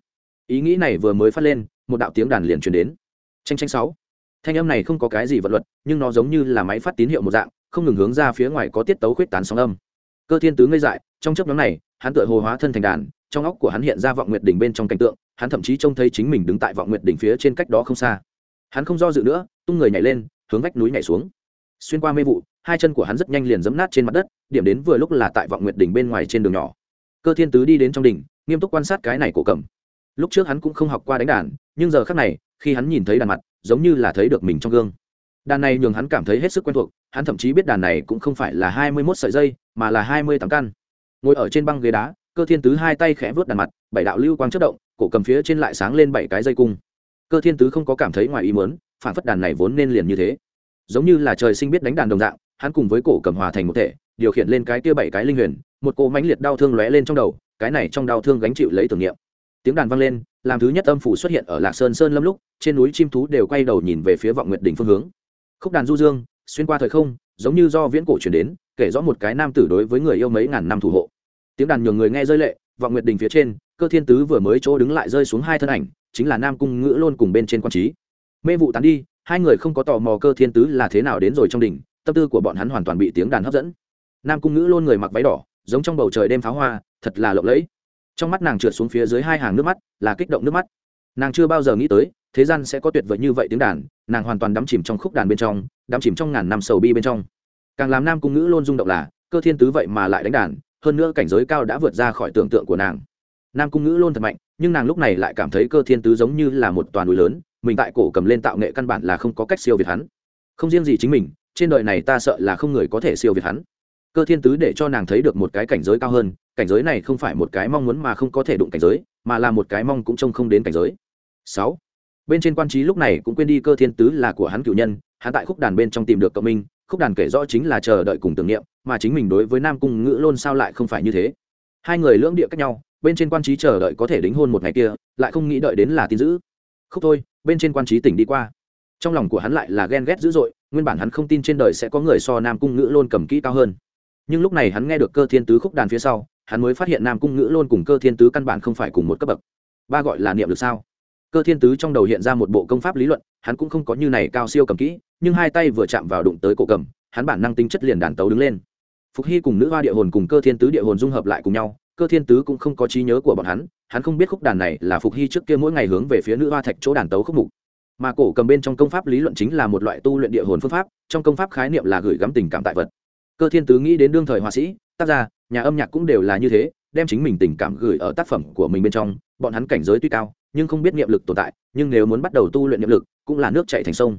Ý nghĩ này vừa mới phát lên, một đạo tiếng đàn liền truyền đến. Tranh tranh sáu. Thanh âm này không có cái gì vật luật, nhưng nó giống như là máy phát tín hiệu một dạng, không ngừng hướng ra phía ngoài có tiết tấu khuyết tán sóng âm. Cơ thiên tứ ngây dại, trong chấp nhóm này, hắn tựa hồ hóa thân thành đàn, trong óc của hắn hiện ra vọng nguyệt đỉnh bên trong cảnh tượng, hắn thậm chí trông thấy chính mình đứng tại vọng nguyệt đỉnh phía trên cách đó không xa. Hắn không do dự nữa, tung người nhảy lên, hướng vách núi nhảy xuống. Xuyên qua mê vụ hai chân của hắn rất nhanh liền giẫm nát trên mặt đất điểm đến vừa lúc là tại vọng nguyệt đỉnh bên ngoài trên đường nhỏ. Cơ thiên tứ đi đến trong đỉnh nghiêm túc quan sát cái này cổ cầm. Lúc trước hắn cũng không học qua đánh đàn nhưng giờ khắc này khi hắn nhìn thấy đàn mặt giống như là thấy được mình trong gương. Đàn này nhường hắn cảm thấy hết sức quen thuộc hắn thậm chí biết đàn này cũng không phải là hai mươi mốt sợi dây mà là hai mươi tám căn. Ngồi ở trên băng ghế đá cơ thiên tứ hai tay khẽ vướt đàn mặt bảy đạo lưu quang chớp động cổ cầm phía trên lại sáng lên bảy cái dây cung. Cơ thiên tứ không có cảm thấy ngoài ý muốn, phản phất đàn này vốn nên liền như thế. Giống như là trời sinh biết đánh đàn đồng dạng hắn cùng với cổ cầm hòa thành một thể, điều khiển lên cái kia bảy cái linh huyền, một cỗ mãnh liệt đau thương lóe lên trong đầu, cái này trong đau thương gánh chịu lấy tưởng niệm. Tiếng đàn vang lên, làm thứ nhất âm phủ xuất hiện ở lạc sơn sơn lâm lúc, trên núi chim thú đều quay đầu nhìn về phía vọng nguyệt đỉnh phương hướng. Khúc đàn du dương, xuyên qua thời không, giống như do viễn cổ truyền đến, kể rõ một cái nam tử đối với người yêu mấy ngàn năm thủ hộ. Tiếng đàn nhường người nghe rơi lệ, vọng nguyệt đình phía trên, cơ thiên tứ vừa mới chỗ đứng lại rơi xuống hai thân ảnh, chính là nam cung ngữ lôn cùng bên trên quan trí. Mê vụ tán đi, hai người không có tò mò cơ thiên tứ là thế nào đến rồi trong đỉnh tâm tư của bọn hắn hoàn toàn bị tiếng đàn hấp dẫn. Nam cung ngữ lôn người mặc váy đỏ, giống trong bầu trời đêm pháo hoa, thật là lộng lẫy. Trong mắt nàng trượt xuống phía dưới hai hàng nước mắt, là kích động nước mắt. Nàng chưa bao giờ nghĩ tới, thế gian sẽ có tuyệt vời như vậy tiếng đàn, nàng hoàn toàn đắm chìm trong khúc đàn bên trong, đắm chìm trong ngàn năm sầu bi bên trong. Càng làm nam cung ngữ luôn rung động là, cơ thiên tứ vậy mà lại đánh đàn, hơn nữa cảnh giới cao đã vượt ra khỏi tưởng tượng của nàng. Nam cung ngữ luôn thật mạnh, nhưng nàng lúc này lại cảm thấy cơ thiên tứ giống như là một toàn núi lớn, mình tại cổ cầm lên tạo nghệ căn bản là không có cách siêu việt hắn. Không riêng gì chính mình trên đời này ta sợ là không người có thể siêu việt hắn. Cơ thiên tứ để cho nàng thấy được một cái cảnh giới cao hơn, cảnh giới này không phải một cái mong muốn mà không có thể đụng cảnh giới, mà là một cái mong cũng trông không đến cảnh giới. Sáu. Bên trên quan trí lúc này cũng quên đi cơ thiên tứ là của hắn cựu nhân, hắn tại khúc đàn bên trong tìm được cộng minh, khúc đàn kể rõ chính là chờ đợi cùng tưởng niệm, mà chính mình đối với nam cung ngữ lôn sao lại không phải như thế. Hai người lưỡng địa cách nhau, bên trên quan trí chờ đợi có thể đính hôn một ngày kia, lại không nghĩ đợi đến là tin dữ. Khúc thôi, bên trên quan trí tỉnh đi qua. Trong lòng của hắn lại là ghen ghét dữ dội nguyên bản hắn không tin trên đời sẽ có người so nam cung ngữ lôn cầm kỹ cao hơn. Nhưng lúc này hắn nghe được cơ thiên tứ khúc đàn phía sau, hắn mới phát hiện nam cung ngữ lôn cùng cơ thiên tứ căn bản không phải cùng một cấp bậc. Ba gọi là niệm được sao? Cơ thiên tứ trong đầu hiện ra một bộ công pháp lý luận, hắn cũng không có như này cao siêu cầm kỹ, nhưng hai tay vừa chạm vào đụng tới cổ cầm, hắn bản năng tính chất liền đàn tấu đứng lên. Phục hy cùng nữ hoa địa hồn cùng cơ thiên tứ địa hồn dung hợp lại cùng nhau, cơ thiên tứ cũng không có trí nhớ của bọn hắn hắn không biết khúc đàn này là phục hy trước kia mỗi ngày hướng về phía nữ hoa thạch chỗ đàn tấu khúc mục mà cổ cầm bên trong công pháp lý luận chính là một loại tu luyện địa hồn phương pháp, trong công pháp khái niệm là gửi gắm tình cảm tại vật. Cơ thiên tứ nghĩ đến đương thời họa sĩ, tác gia nhà âm nhạc cũng đều là như thế, đem chính mình tình cảm gửi ở tác phẩm của mình bên trong, bọn hắn cảnh giới tuy cao, nhưng không biết niệm lực tồn tại, nhưng nếu muốn bắt đầu tu luyện niệm lực, cũng là nước chạy thành sông.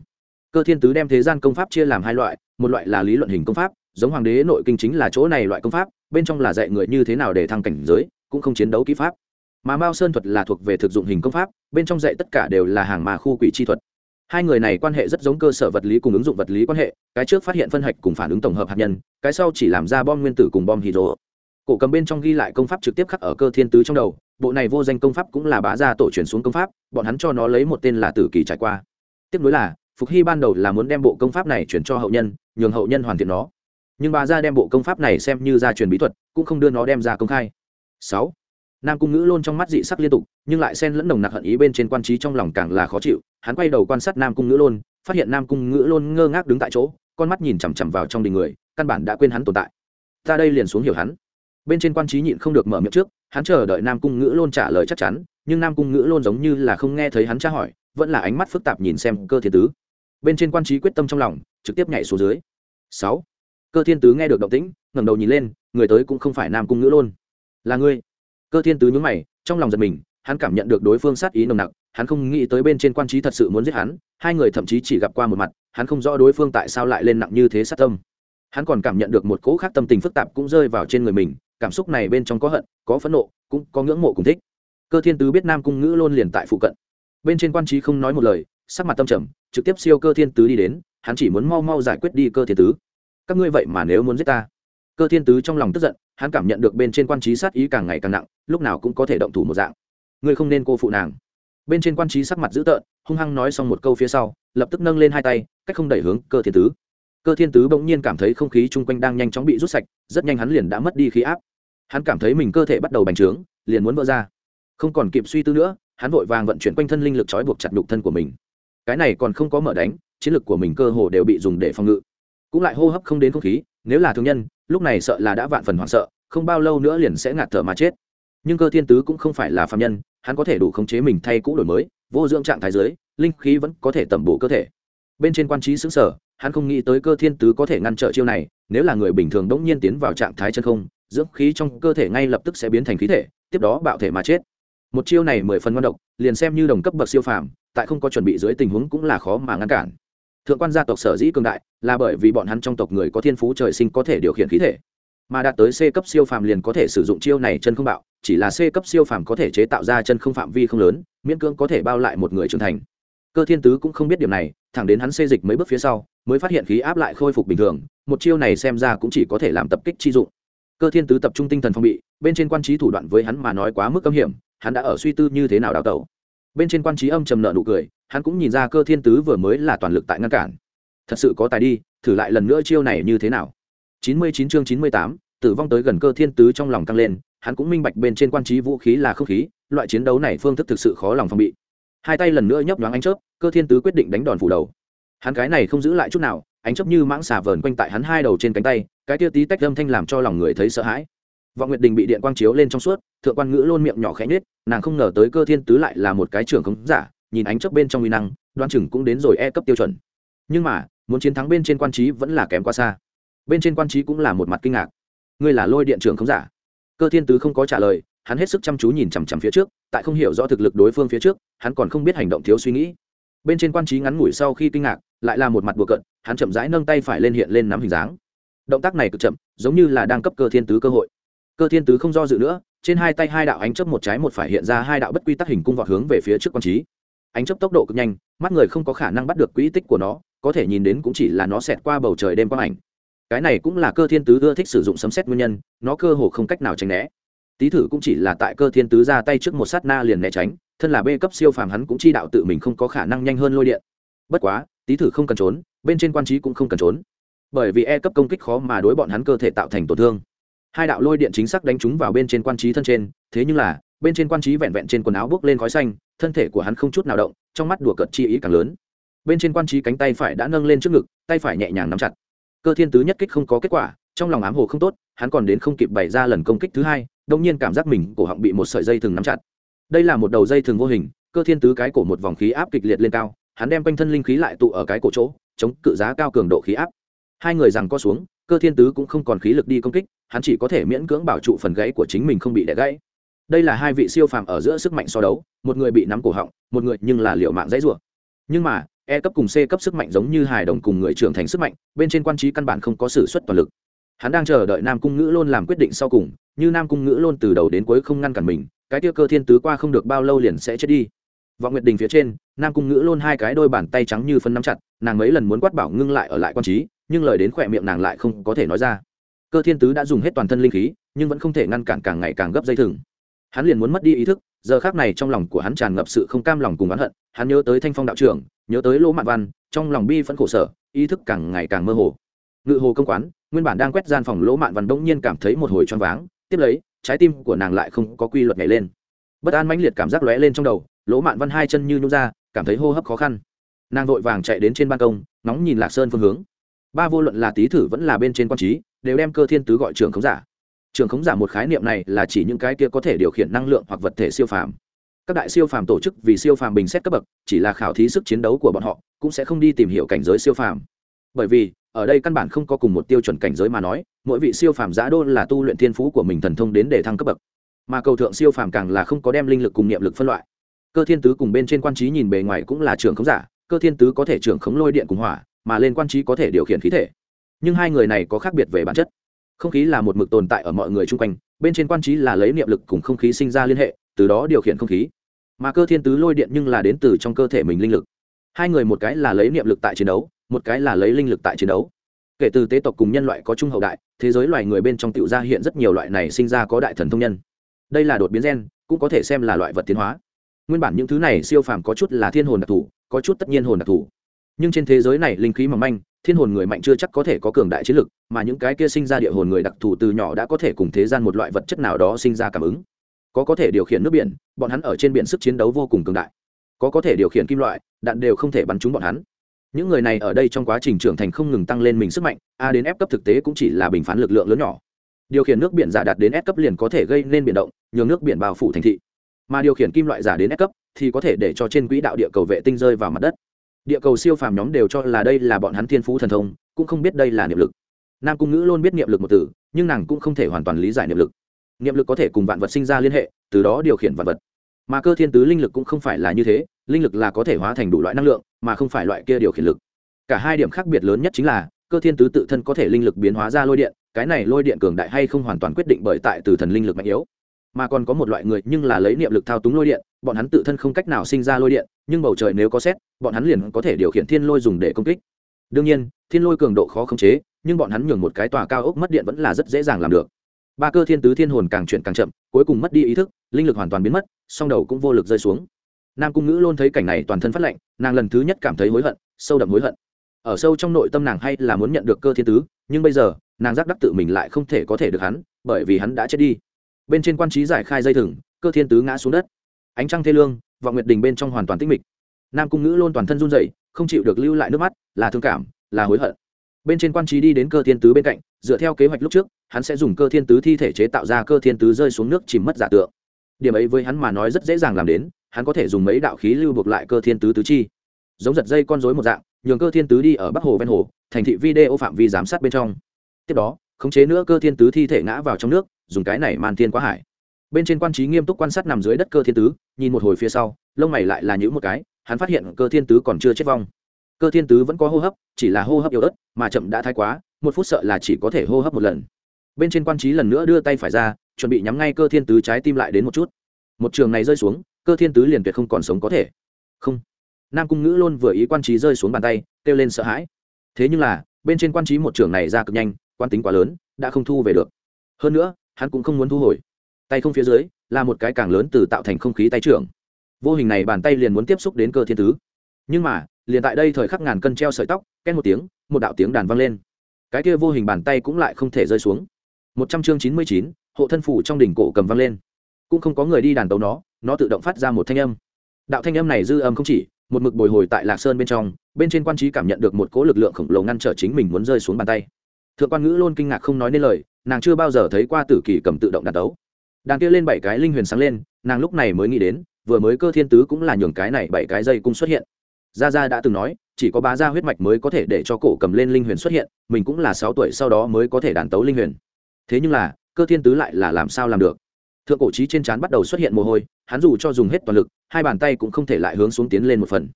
Cơ thiên tứ đem thế gian công pháp chia làm hai loại, một loại là lý luận hình công pháp, giống hoàng đế nội kinh chính là chỗ này loại công pháp, bên trong là dạy người như thế nào để thăng cảnh giới, cũng không chiến đấu kỹ pháp mà mao sơn thuật là thuộc về thực dụng hình công pháp, bên trong dạy tất cả đều là hàng mà khu quỷ chi thuật. Hai người này quan hệ rất giống cơ sở vật lý cùng ứng dụng vật lý quan hệ, cái trước phát hiện phân hạch cùng phản ứng tổng hợp hạt nhân, cái sau chỉ làm ra bom nguyên tử cùng bom hydro. Cổ cầm bên trong ghi lại công pháp trực tiếp khắc ở cơ thiên tứ trong đầu, bộ này vô danh công pháp cũng là bá gia tổ truyền xuống công pháp, bọn hắn cho nó lấy một tên là tử kỳ trải qua. Tiếp nối là, phục hy ban đầu là muốn đem bộ công pháp này chuyển cho hậu nhân, nhường hậu nhân hoàn thiện nó. Nhưng bà ra đem bộ công pháp này xem như gia truyền bí thuật, cũng không đưa nó đem ra công khai. Sáu nam cung ngữ luôn trong mắt dị sắc liên tục, nhưng lại xen lẫn nồng nặc hận ý bên trên quan trí trong lòng càng là khó chịu. Hắn quay đầu quan sát nam cung ngữ luôn phát hiện nam cung ngữ luôn ngơ ngác đứng tại chỗ, con mắt nhìn chằm chằm vào trong đình người, căn bản đã quên hắn tồn tại. Ta đây liền xuống hiểu hắn. Bên trên quan trí nhịn không được mở miệng trước, hắn chờ đợi nam cung ngữ luôn trả lời chắc chắn, nhưng nam cung ngữ luôn giống như là không nghe thấy hắn tra hỏi, vẫn là ánh mắt phức tạp nhìn xem cơ thiên tứ. Bên trên quan trí quyết tâm trong lòng, trực tiếp nhảy xuống dưới. Sáu. Cơ thiên tứ nghe được động tĩnh, ngẩng đầu nhìn lên, người tới cũng không phải nam cung ngữ luôn là ngươi cơ thiên tứ nhướng mày, trong lòng giật mình, hắn cảm nhận được đối phương sát ý nồng nặc, hắn không nghĩ tới bên trên quan trí thật sự muốn giết hắn, hai người thậm chí chỉ gặp qua một mặt, hắn không rõ đối phương tại sao lại lên nặng như thế sát tâm. Hắn còn cảm nhận được một cỗ khác tâm tình phức tạp cũng rơi vào trên người mình, cảm xúc này bên trong có hận, có phẫn nộ, cũng có ngưỡng mộ cùng thích. Cơ thiên tứ biết nam cung ngữ luôn liền tại phụ cận. Bên trên quan trí không nói một lời, sắc mặt tâm trầm, trực tiếp siêu cơ thiên tứ đi đến, hắn chỉ muốn mau mau giải quyết đi cơ thiên tứ. Các ngươi vậy mà nếu muốn giết ta? Cơ thiên tứ trong lòng tức giận hắn cảm nhận được bên trên quan trí sát ý càng ngày càng nặng, lúc nào cũng có thể động thủ một dạng. Ngươi không nên cô phụ nàng. Bên trên quan trí sắc mặt dữ tợn, hung hăng nói xong một câu phía sau, lập tức nâng lên hai tay, cách không đẩy hướng cơ thiên tứ. Cơ thiên tứ bỗng nhiên cảm thấy không khí chung quanh đang nhanh chóng bị rút sạch, rất nhanh hắn liền đã mất đi khí áp. Hắn cảm thấy mình cơ thể bắt đầu bành trướng, liền muốn vỡ ra. Không còn kịp suy tư nữa, hắn vội vàng vận chuyển quanh thân linh lực trói buộc chặt nhục thân của mình. Cái này còn không có mở đánh, chiến lực của mình cơ hồ đều bị dùng để phòng ngự. Cũng lại hô hấp không đến không khí, nếu là thương nhân lúc này sợ là đã vạn phần hoảng sợ, không bao lâu nữa liền sẽ ngạt thở mà chết. Nhưng cơ thiên tứ cũng không phải là phạm nhân, hắn có thể đủ khống chế mình thay cũ đổi mới, vô dưỡng trạng thái giới linh khí vẫn có thể tẩm bổ cơ thể. Bên trên quan trí xứng sở, hắn không nghĩ tới cơ thiên tứ có thể ngăn trở chiêu này, nếu là người bình thường đống nhiên tiến vào trạng thái chân không, dưỡng khí trong cơ thể ngay lập tức sẽ biến thành khí thể, tiếp đó bạo thể mà chết. Một chiêu này mười phần ngon độc, liền xem như đồng cấp bậc siêu phàm, tại không có chuẩn bị dưới tình huống cũng là khó mà ngăn cản thượng quan gia tộc sở dĩ cường đại là bởi vì bọn hắn trong tộc người có thiên phú trời sinh có thể điều khiển khí thể mà đạt tới c cấp siêu phàm liền có thể sử dụng chiêu này chân không bạo chỉ là c cấp siêu phàm có thể chế tạo ra chân không phạm vi không lớn miễn cưỡng có thể bao lại một người trưởng thành cơ thiên tứ cũng không biết điểm này thẳng đến hắn xê dịch mấy bước phía sau mới phát hiện khí áp lại khôi phục bình thường một chiêu này xem ra cũng chỉ có thể làm tập kích chi dụng cơ thiên tứ tập trung tinh thần phòng bị bên trên quan trí thủ đoạn với hắn mà nói quá mức âm hiểm hắn đã ở suy tư như thế nào đào tẩu bên trên quan trí âm trầm nợ nụ cười hắn cũng nhìn ra cơ thiên tứ vừa mới là toàn lực tại ngăn cản. Thật sự có tài đi, thử lại lần nữa chiêu này như thế nào? Chín mươi chín chương chín mươi tám, tử vong tới gần cơ thiên tứ trong lòng tăng lên, hắn cũng minh bạch bên trên quan trí vũ khí là không khí, loại chiến đấu này phương thức thực sự khó lòng phòng bị. Hai tay lần nữa nhấp nhoáng ánh chớp, cơ thiên tứ quyết định đánh đòn phủ đầu. Hắn cái này không giữ lại chút nào, ánh chớp như mãng xà vờn quanh tại hắn hai đầu trên cánh tay, cái tia tí tách âm thanh làm cho lòng người thấy sợ hãi. Vọng nguyệt đình bị điện quang chiếu lên trong suốt, thượng quan ngữ lôn miệng nhỏ khẽ nhết nàng không ngờ tới cơ thiên tứ lại là một cái trưởng khống giả nhìn ánh chớp bên trong uy năng đoan chừng cũng đến rồi e cấp tiêu chuẩn. Nhưng mà, muốn chiến thắng bên trên quan trí vẫn là kém quá xa. Bên trên quan trí cũng là một mặt kinh ngạc. Ngươi là lôi điện trưởng không giả. Cơ thiên tứ không có trả lời, hắn hết sức chăm chú nhìn chằm chằm phía trước, tại không hiểu rõ thực lực đối phương phía trước, hắn còn không biết hành động thiếu suy nghĩ. Bên trên quan trí ngắn ngủi sau khi kinh ngạc, lại là một mặt bùa cận hắn chậm rãi nâng tay phải lên hiện lên nắm hình dáng. Động tác này cực chậm, giống như là đang cấp cơ thiên tứ cơ hội. Cơ thiên tứ không do dự nữa, trên hai tay hai đạo ánh chấp một trái một phải hiện ra hai đạo bất quy tắc hình cung vọt hướng về phía trước quan trí ánh chấp tốc độ cực nhanh, mắt người không có khả năng bắt được quỹ tích của nó, có thể nhìn đến cũng chỉ là nó xẹt qua bầu trời đêm quang ảnh. Cái này cũng là cơ thiên tứ ưa thích sử dụng sấm xét nguyên nhân, nó cơ hồ không cách nào tránh né. Tý thử cũng chỉ là tại cơ thiên tứ ra tay trước một sát na liền né tránh, thân là b cấp siêu phàm hắn cũng chi đạo tự mình không có khả năng nhanh hơn lôi điện. Bất quá tý thử không cần trốn, bên trên quan trí cũng không cần trốn. Bởi vì e cấp công kích khó mà đối bọn hắn cơ thể tạo thành tổn thương. Hai đạo lôi điện chính xác đánh trúng vào bên trên quan trí thân trên, thế nhưng là, bên trên quan trí vẹn vẹn trên quần áo bước lên khói xanh thân thể của hắn không chút nào động, trong mắt đùa cợt chi ý càng lớn. Bên trên quan trí cánh tay phải đã nâng lên trước ngực, tay phải nhẹ nhàng nắm chặt. Cơ thiên tứ nhất kích không có kết quả, trong lòng ám hồ không tốt, hắn còn đến không kịp bày ra lần công kích thứ hai đông nhiên cảm giác mình cổ họng bị một sợi dây thừng nắm chặt. Đây là một đầu dây thừng vô hình, cơ thiên tứ cái cổ một vòng khí áp kịch liệt lên cao, hắn đem quanh thân linh khí lại tụ ở cái cổ chỗ, chống cự giá cao cường độ khí áp. Hai người rằng co xuống, cơ thiên tứ cũng không còn khí lực đi công kích, hắn chỉ có thể miễn cưỡng bảo trụ phần gãy của chính mình không bị đẻ gãy đây là hai vị siêu phàm ở giữa sức mạnh so đấu, một người bị nắm cổ họng, một người nhưng là liệu mạng dãy rủa. Nhưng mà e cấp cùng c cấp sức mạnh giống như hài đồng cùng người trưởng thành sức mạnh, bên trên quan trí căn bản không có s ử suất toàn lực. Hắn đang chờ đợi nam cung ngữ lôn làm quyết định sau cùng, như nam cung ngữ lôn từ đầu đến cuối không ngăn cản mình, cái tiêu cơ thiên tứ qua không được bao lâu liền sẽ chết đi. Vọng nguyệt đình phía trên, nam cung ngữ lôn hai cái đôi bàn tay trắng như phân nắm chặt, nàng mấy lần muốn quát bảo ngưng lại ở lại quan trí, nhưng lời đến khỏe miệng nàng lại không có thể nói ra. Cơ thiên tứ đã dùng hết toàn thân linh khí, nhưng vẫn không thể ngăn cản càng ngày càng gấp dây thừng hắn liền muốn mất đi ý thức, giờ khác này trong lòng của hắn tràn ngập sự không cam lòng cùng oán hận, hắn nhớ tới thanh phong đạo trưởng, nhớ tới lỗ mạn văn, trong lòng bi phẫn khổ sở, ý thức càng ngày càng mơ hồ. Ngự hồ công quán, nguyên bản đang quét gian phòng lỗ mạn văn bỗng nhiên cảm thấy một hồi choáng váng, tiếp lấy, trái tim của nàng lại không có quy luật nhảy lên. Bất an mãnh liệt cảm giác lóe lên trong đầu, lỗ mạn văn hai chân như nhũ ra, cảm thấy hô hấp khó khăn. Nàng vội vàng chạy đến trên ban công nóng nhìn lạc sơn phương hướng. Ba vô luận là tý thử vẫn là bên trên quan trí, đều đem cơ thiên tứ gọi trưởng khống giả trường khống giả một khái niệm này là chỉ những cái kia có thể điều khiển năng lượng hoặc vật thể siêu phàm. Các đại siêu phàm tổ chức vì siêu phàm bình xét cấp bậc, chỉ là khảo thí sức chiến đấu của bọn họ, cũng sẽ không đi tìm hiểu cảnh giới siêu phàm. Bởi vì, ở đây căn bản không có cùng một tiêu chuẩn cảnh giới mà nói, mỗi vị siêu phàm giã đô là tu luyện thiên phú của mình thần thông đến để thăng cấp bậc. Mà cầu thượng siêu phàm càng là không có đem linh lực cùng niệm lực phân loại. Cơ thiên tứ cùng bên trên quan trí nhìn bề ngoài cũng là trường khống giả, cơ thiên tứ có thể trưởng khống lôi điện cùng hỏa, mà lên quan trí có thể điều khiển khí thể. Nhưng hai người này có khác biệt về bản chất không khí là một mực tồn tại ở mọi người chung quanh, bên trên quan trí là lấy niệm lực cùng không khí sinh ra liên hệ, từ đó điều khiển không khí. Mà cơ thiên tứ lôi điện nhưng là đến từ trong cơ thể mình linh lực. Hai người một cái là lấy niệm lực tại chiến đấu, một cái là lấy linh lực tại chiến đấu. Kể từ tế tộc cùng nhân loại có chung hậu đại, thế giới loài người bên trong tựu gia hiện rất nhiều loại này sinh ra có đại thần thông nhân. Đây là đột biến gen, cũng có thể xem là loại vật tiến hóa. Nguyên bản những thứ này siêu phàm có chút là thiên hồn đặc thù, có chút tất nhiên hồn đặc thù. Nhưng trên thế giới này linh khí mỏng manh thiên hồn người mạnh chưa chắc có thể có cường đại chiến lực, mà những cái kia sinh ra địa hồn người đặc thù từ nhỏ đã có thể cùng thế gian một loại vật chất nào đó sinh ra cảm ứng. Có có thể điều khiển nước biển, bọn hắn ở trên biển sức chiến đấu vô cùng cường đại. Có có thể điều khiển kim loại, đạn đều không thể bắn trúng bọn hắn. Những người này ở đây trong quá trình trưởng thành không ngừng tăng lên mình sức mạnh, a đến f cấp thực tế cũng chỉ là bình phán lực lượng lớn nhỏ. Điều khiển nước biển giả đạt đến s cấp liền có thể gây nên biển động, nhường nước biển bao phủ thành thị. Mà điều khiển kim loại giả đến s cấp thì có thể để cho trên quỹ đạo địa cầu vệ tinh rơi vào mặt đất địa cầu siêu phàm nhóm đều cho là đây là bọn hắn thiên phú thần thông, cũng không biết đây là niệm lực. Nam cung ngữ luôn biết niệm lực một từ, nhưng nàng cũng không thể hoàn toàn lý giải niệm lực. Niệm lực có thể cùng vạn vật sinh ra liên hệ, từ đó điều khiển vạn vật. Mà cơ thiên tứ linh lực cũng không phải là như thế, linh lực là có thể hóa thành đủ loại năng lượng, mà không phải loại kia điều khiển lực. Cả hai điểm khác biệt lớn nhất chính là, cơ thiên tứ tự thân có thể linh lực biến hóa ra lôi điện, cái này lôi điện cường đại hay không hoàn toàn quyết định bởi tại từ thần linh lực mạnh yếu mà còn có một loại người nhưng là lấy niệm lực thao túng lôi điện bọn hắn tự thân không cách nào sinh ra lôi điện nhưng bầu trời nếu có xét bọn hắn liền có thể điều khiển thiên lôi dùng để công kích. Đương nhiên thiên lôi cường độ khó khống chế nhưng bọn hắn nhường một cái tòa cao ốc mất điện vẫn là rất dễ dàng làm được. Ba cơ thiên tứ thiên hồn càng chuyển càng chậm cuối cùng mất đi ý thức linh lực hoàn toàn biến mất song đầu cũng vô lực rơi xuống. Nam cung ngữ luôn thấy cảnh này toàn thân phát lạnh, nàng lần thứ nhất cảm thấy hối hận sâu đậm hối hận. Ở sâu trong nội tâm nàng hay là muốn nhận được cơ thiên tứ nhưng bây giờ nàng giác đắc tự mình lại không thể có thể được hắn bởi vì hắn đã chết đi bên trên quan trí giải khai dây thừng, cơ thiên tứ ngã xuống đất. Ánh trăng thê lương và nguyệt đình bên trong hoàn toàn tĩnh mịch. Nam cung ngữ luôn toàn thân run dậy không chịu được lưu lại nước mắt, là thương cảm, là hối hận. Bên trên quan trí đi đến cơ thiên tứ bên cạnh, dựa theo kế hoạch lúc trước, hắn sẽ dùng cơ thiên tứ thi thể chế tạo ra cơ thiên tứ rơi xuống nước chìm mất giả tượng. Điểm ấy với hắn mà nói rất dễ dàng làm đến, hắn có thể dùng mấy đạo khí lưu buộc lại cơ thiên tứ tứ chi. Giống giật dây con rối một dạng, nhường cơ thiên tứ đi ở bắc hồ ven hồ, thành thị video phạm vi giám sát bên trong. Tiếp đó khống chế nữa cơ thiên tứ thi thể ngã vào trong nước, dùng cái này man thiên quá hải. Bên trên quan trí nghiêm túc quan sát nằm dưới đất cơ thiên tứ, nhìn một hồi phía sau, lông mày lại là những một cái, hắn phát hiện cơ thiên tứ còn chưa chết vong. Cơ thiên tứ vẫn có hô hấp, chỉ là hô hấp yếu ớt, mà chậm đã thái quá, một phút sợ là chỉ có thể hô hấp một lần. Bên trên quan trí lần nữa đưa tay phải ra, chuẩn bị nhắm ngay cơ thiên tứ trái tim lại đến một chút. Một trường này rơi xuống, cơ thiên tứ liền tuyệt không còn sống có thể. Không. Nam cung ngữ luôn vừa ý quan trí rơi xuống bàn tay, kêu lên sợ hãi. Thế nhưng là, bên trên quan trí một trường này ra cực nhanh quan tính quá lớn, đã không thu về được. Hơn nữa, hắn cũng không muốn thu hồi. Tay không phía dưới, là một cái càng lớn từ tạo thành không khí tay trưởng. Vô hình này bàn tay liền muốn tiếp xúc đến cơ thiên tứ. Nhưng mà, liền tại đây thời khắc ngàn cân treo sợi tóc ken một tiếng, một đạo tiếng đàn vang lên. Cái kia vô hình bàn tay cũng lại không thể rơi xuống. Một trăm chương chín mươi chín, hộ thân phủ trong đỉnh cổ cầm vang lên. Cũng không có người đi đàn tấu nó nó tự động phát ra một thanh âm. Đạo thanh âm này dư âm không chỉ, một mực bồi hồi tại lạc sơn bên trong, bên trên quan trí cảm nhận được một cỗ lực lượng khổng lồ ngăn trở chính mình muốn rơi xuống bàn tay thượng quan ngữ luôn kinh ngạc không nói nên lời, nàng chưa bao giờ thấy qua tử kỳ cầm tự động đàn đấu. đàn kia lên bảy cái linh huyền sáng lên, nàng lúc này mới nghĩ đến, vừa mới cơ thiên tứ cũng là nhường cái này bảy cái dây cung xuất hiện. Gia gia đã từng nói, chỉ có bá gia huyết mạch mới có thể để cho cổ cầm lên linh huyền xuất hiện, mình cũng là sáu tuổi sau đó mới có thể đàn tấu linh huyền. Thế nhưng là, cơ thiên tứ lại là làm sao làm được? Thượng cổ trí trên trán bắt đầu xuất hiện mồ hôi, hắn dù cho dùng hết toàn lực, hai bàn tay cũng không thể lại hướng xuống tiến lên một phần.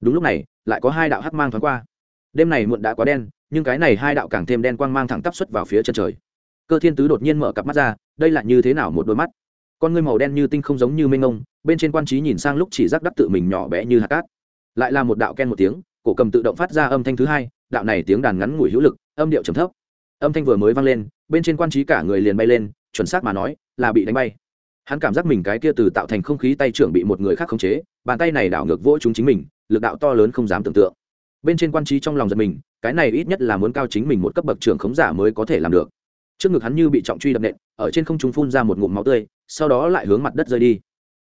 Đúng lúc này, lại có hai đạo hắc mang thoáng qua. Đêm này muộn đã quá đen nhưng cái này hai đạo càng thêm đen quang mang thẳng tắp xuất vào phía chân trời. Cơ thiên tứ đột nhiên mở cặp mắt ra, đây là như thế nào một đôi mắt? Con ngươi màu đen như tinh không giống như mênh ngông bên trên quan trí nhìn sang lúc chỉ rắc đắc tự mình nhỏ bé như hạt cát. Lại là một đạo ken một tiếng, cổ cầm tự động phát ra âm thanh thứ hai, đạo này tiếng đàn ngắn ngủi hữu lực, âm điệu trầm thấp. Âm thanh vừa mới vang lên, bên trên quan trí cả người liền bay lên, chuẩn xác mà nói, là bị đánh bay. Hắn cảm giác mình cái kia từ tạo thành không khí tay trưởng bị một người khác khống chế, bàn tay này đảo ngược vỗ chúng chính mình, lực đạo to lớn không dám tưởng tượng. Bên trên quan trí trong lòng giật mình cái này ít nhất là muốn cao chính mình một cấp bậc trưởng khống giả mới có thể làm được. Trước ngực hắn như bị trọng truy đập nện, ở trên không trung phun ra một ngụm máu tươi, sau đó lại hướng mặt đất rơi đi.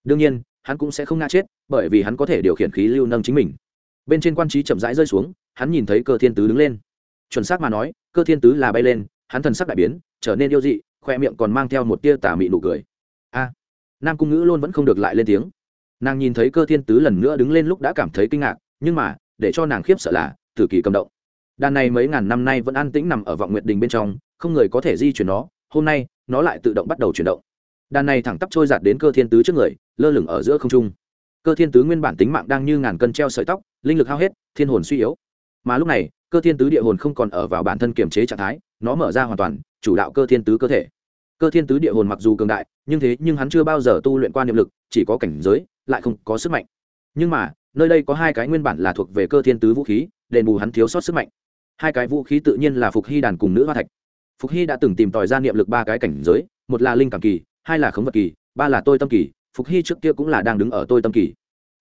Đương nhiên, hắn cũng sẽ không ngã chết, bởi vì hắn có thể điều khiển khí lưu nâng chính mình. Bên trên quan trí chậm rãi rơi xuống, hắn nhìn thấy cơ thiên tứ đứng lên. Chuẩn xác mà nói, cơ thiên tứ là bay lên, hắn thần sắc đại biến, trở nên yêu dị, khoe miệng còn mang theo một tia tà mị nụ cười. A! Nam cung ngữ luôn vẫn không được lại lên tiếng. Nàng nhìn thấy cơ thiên tứ lần nữa đứng lên lúc đã cảm thấy kinh ngạc, nhưng mà, để cho nàng khiếp sợ là, tử kỳ cầm động đàn này mấy ngàn năm nay vẫn an tĩnh nằm ở vọng nguyệt đình bên trong, không người có thể di chuyển nó, hôm nay, nó lại tự động bắt đầu chuyển động. Đàn này thẳng tắp trôi giạt đến cơ thiên tứ trước người, lơ lửng ở giữa không trung. Cơ thiên tứ nguyên bản tính mạng đang như ngàn cân treo sợi tóc, linh lực hao hết, thiên hồn suy yếu. Mà lúc này, cơ thiên tứ địa hồn không còn ở vào bản thân kiềm chế trạng thái, nó mở ra hoàn toàn, chủ đạo cơ thiên tứ cơ thể. Cơ thiên tứ địa hồn mặc dù cường đại, nhưng thế, nhưng hắn chưa bao giờ tu luyện qua niệm lực, chỉ có cảnh giới, lại không có sức mạnh. Nhưng mà, nơi đây có hai cái nguyên bản là thuộc về cơ thiên tứ vũ khí, đền bù hắn thiếu sót sức mạnh hai cái vũ khí tự nhiên là phục hy đàn cùng nữ hoa thạch. Phục hy đã từng tìm tòi ra niệm lực ba cái cảnh giới, một là linh cảm kỳ, hai là khống vật kỳ, ba là tôi tâm kỳ, phục hy trước kia cũng là đang đứng ở tôi tâm kỳ.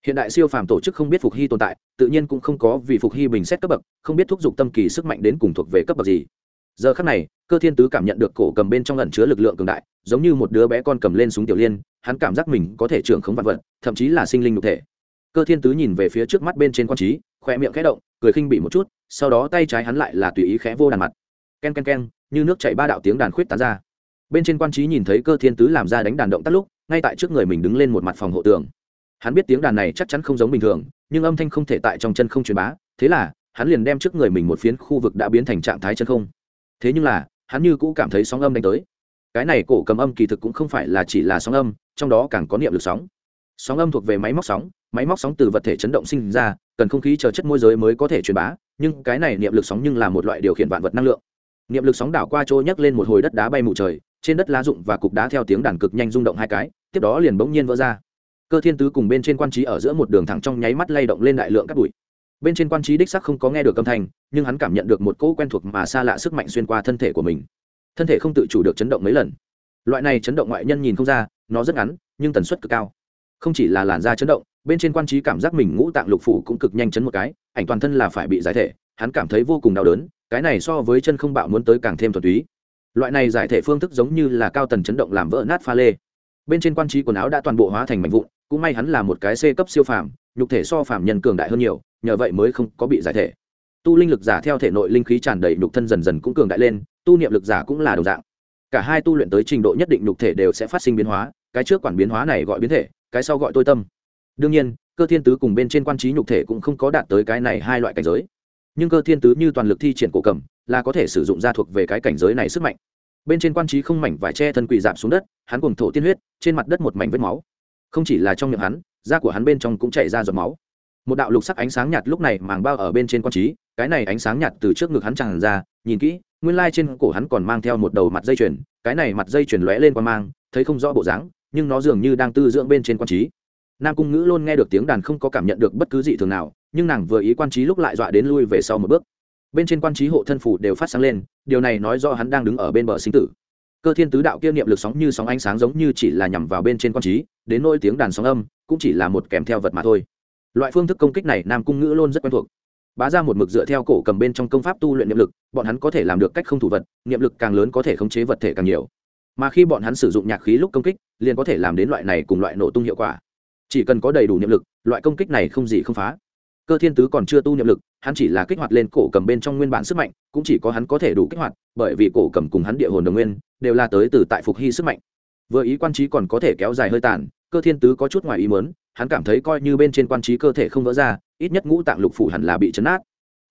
Hiện đại siêu phàm tổ chức không biết phục hy tồn tại, tự nhiên cũng không có vì phục hy bình xét cấp bậc, không biết thúc giục tâm kỳ sức mạnh đến cùng thuộc về cấp bậc gì. Giờ khắc này, cơ thiên tứ cảm nhận được cổ cầm bên trong lần chứa lực lượng cường đại, giống như một đứa bé con cầm lên súng tiểu liên, hắn cảm giác mình có thể trưởng khống vạn vật, thậm chí là sinh linh nhục thể. Cơ thiên tứ nhìn về phía trước mắt bên trên quan trí khoe miệng khẽ động, cười khinh bị một chút sau đó tay trái hắn lại là tùy ý khẽ vô đàn mặt. Ken ken ken, như nước chảy ba đạo tiếng đàn khuyết tán ra. Bên trên quan trí nhìn thấy cơ thiên tứ làm ra đánh đàn động tắt lúc, ngay tại trước người mình đứng lên một mặt phòng hộ tường. Hắn biết tiếng đàn này chắc chắn không giống bình thường, nhưng âm thanh không thể tại trong chân không truyền bá, thế là, hắn liền đem trước người mình một phiến khu vực đã biến thành trạng thái chân không. Thế nhưng là, hắn như cũ cảm thấy sóng âm đánh tới. Cái này cổ cầm âm kỳ thực cũng không phải là chỉ là sóng âm, trong đó càng có niệm lực sóng. Sóng âm thuộc về máy móc sóng, máy móc sóng từ vật thể chấn động sinh ra cần không khí chờ chất môi giới mới có thể truyền bá, nhưng cái này niệm lực sóng nhưng là một loại điều khiển vạn vật năng lượng. Niệm lực sóng đảo qua trôi nhấc lên một hồi đất đá bay mù trời, trên đất lá rụng và cục đá theo tiếng đàn cực nhanh rung động hai cái, tiếp đó liền bỗng nhiên vỡ ra. Cơ thiên tứ cùng bên trên quan trí ở giữa một đường thẳng trong nháy mắt lay động lên đại lượng cắt bụi. Bên trên quan trí đích sắc không có nghe được âm thanh, nhưng hắn cảm nhận được một cỗ quen thuộc mà xa lạ sức mạnh xuyên qua thân thể của mình. Thân thể không tự chủ được chấn động mấy lần. Loại này chấn động ngoại nhân nhìn không ra, nó rất ngắn, nhưng tần suất cực cao. Không chỉ là làn da chấn động bên trên quan trí cảm giác mình ngũ tạng lục phủ cũng cực nhanh chấn một cái, ảnh toàn thân là phải bị giải thể, hắn cảm thấy vô cùng đau đớn, cái này so với chân không bạo muốn tới càng thêm thuần túy. Loại này giải thể phương thức giống như là cao tần chấn động làm vỡ nát pha lê. Bên trên quan trí quần áo đã toàn bộ hóa thành mảnh vụn, cũng may hắn là một cái c cấp siêu phàm, nhục thể so phàm nhân cường đại hơn nhiều, nhờ vậy mới không có bị giải thể. Tu linh lực giả theo thể nội linh khí tràn đầy nhục thân dần dần cũng cường đại lên, tu niệm lực giả cũng là đồng dạng. Cả hai tu luyện tới trình độ nhất định nhục thể đều sẽ phát sinh biến hóa, cái trước quản biến hóa này gọi biến thể, cái sau gọi tôi tâm đương nhiên, cơ thiên tứ cùng bên trên quan trí nhục thể cũng không có đạt tới cái này hai loại cảnh giới. Nhưng cơ thiên tứ như toàn lực thi triển cổ cầm, là có thể sử dụng ra thuộc về cái cảnh giới này sức mạnh. Bên trên quan trí không mảnh vải che thân quỳ dạp xuống đất, hắn cùng thổ tiên huyết, trên mặt đất một mảnh vết máu. Không chỉ là trong miệng hắn, da của hắn bên trong cũng chảy ra giọt máu. Một đạo lục sắc ánh sáng nhạt lúc này màng bao ở bên trên quan trí, cái này ánh sáng nhạt từ trước ngực hắn tràn ra, nhìn kỹ, nguyên lai trên cổ hắn còn mang theo một đầu mặt dây chuyền, cái này mặt dây chuyền lóe lên qua mang, thấy không rõ bộ dáng, nhưng nó dường như đang tư dưỡng bên trên quan trí nam cung ngữ luôn nghe được tiếng đàn không có cảm nhận được bất cứ gì thường nào, nhưng nàng vừa ý quan trí lúc lại dọa đến lui về sau một bước. Bên trên quan trí hộ thân phủ đều phát sáng lên, điều này nói do hắn đang đứng ở bên bờ sinh tử. Cơ thiên tứ đạo kia niệm lực sóng như sóng ánh sáng giống như chỉ là nhằm vào bên trên quan trí, đến nỗi tiếng đàn sóng âm, cũng chỉ là một kèm theo vật mà thôi. Loại phương thức công kích này nam cung ngữ luôn rất quen thuộc. Bá ra một mực dựa theo cổ cầm bên trong công pháp tu luyện niệm lực, bọn hắn có thể làm được cách không thủ vật, niệm lực càng lớn có thể khống chế vật thể càng nhiều. Mà khi bọn hắn sử dụng nhạc khí lúc công kích, liền có thể làm đến loại này cùng loại nổ tung hiệu quả chỉ cần có đầy đủ niệm lực, loại công kích này không gì không phá. Cơ thiên tứ còn chưa tu niệm lực, hắn chỉ là kích hoạt lên cổ cầm bên trong nguyên bản sức mạnh, cũng chỉ có hắn có thể đủ kích hoạt, bởi vì cổ cầm cùng hắn địa hồn đồng nguyên, đều là tới từ tại phục hy sức mạnh. Vừa ý quan trí còn có thể kéo dài hơi tàn, cơ thiên tứ có chút ngoài ý mớn hắn cảm thấy coi như bên trên quan trí cơ thể không vỡ ra, ít nhất ngũ tạng lục phủ hẳn là bị chấn át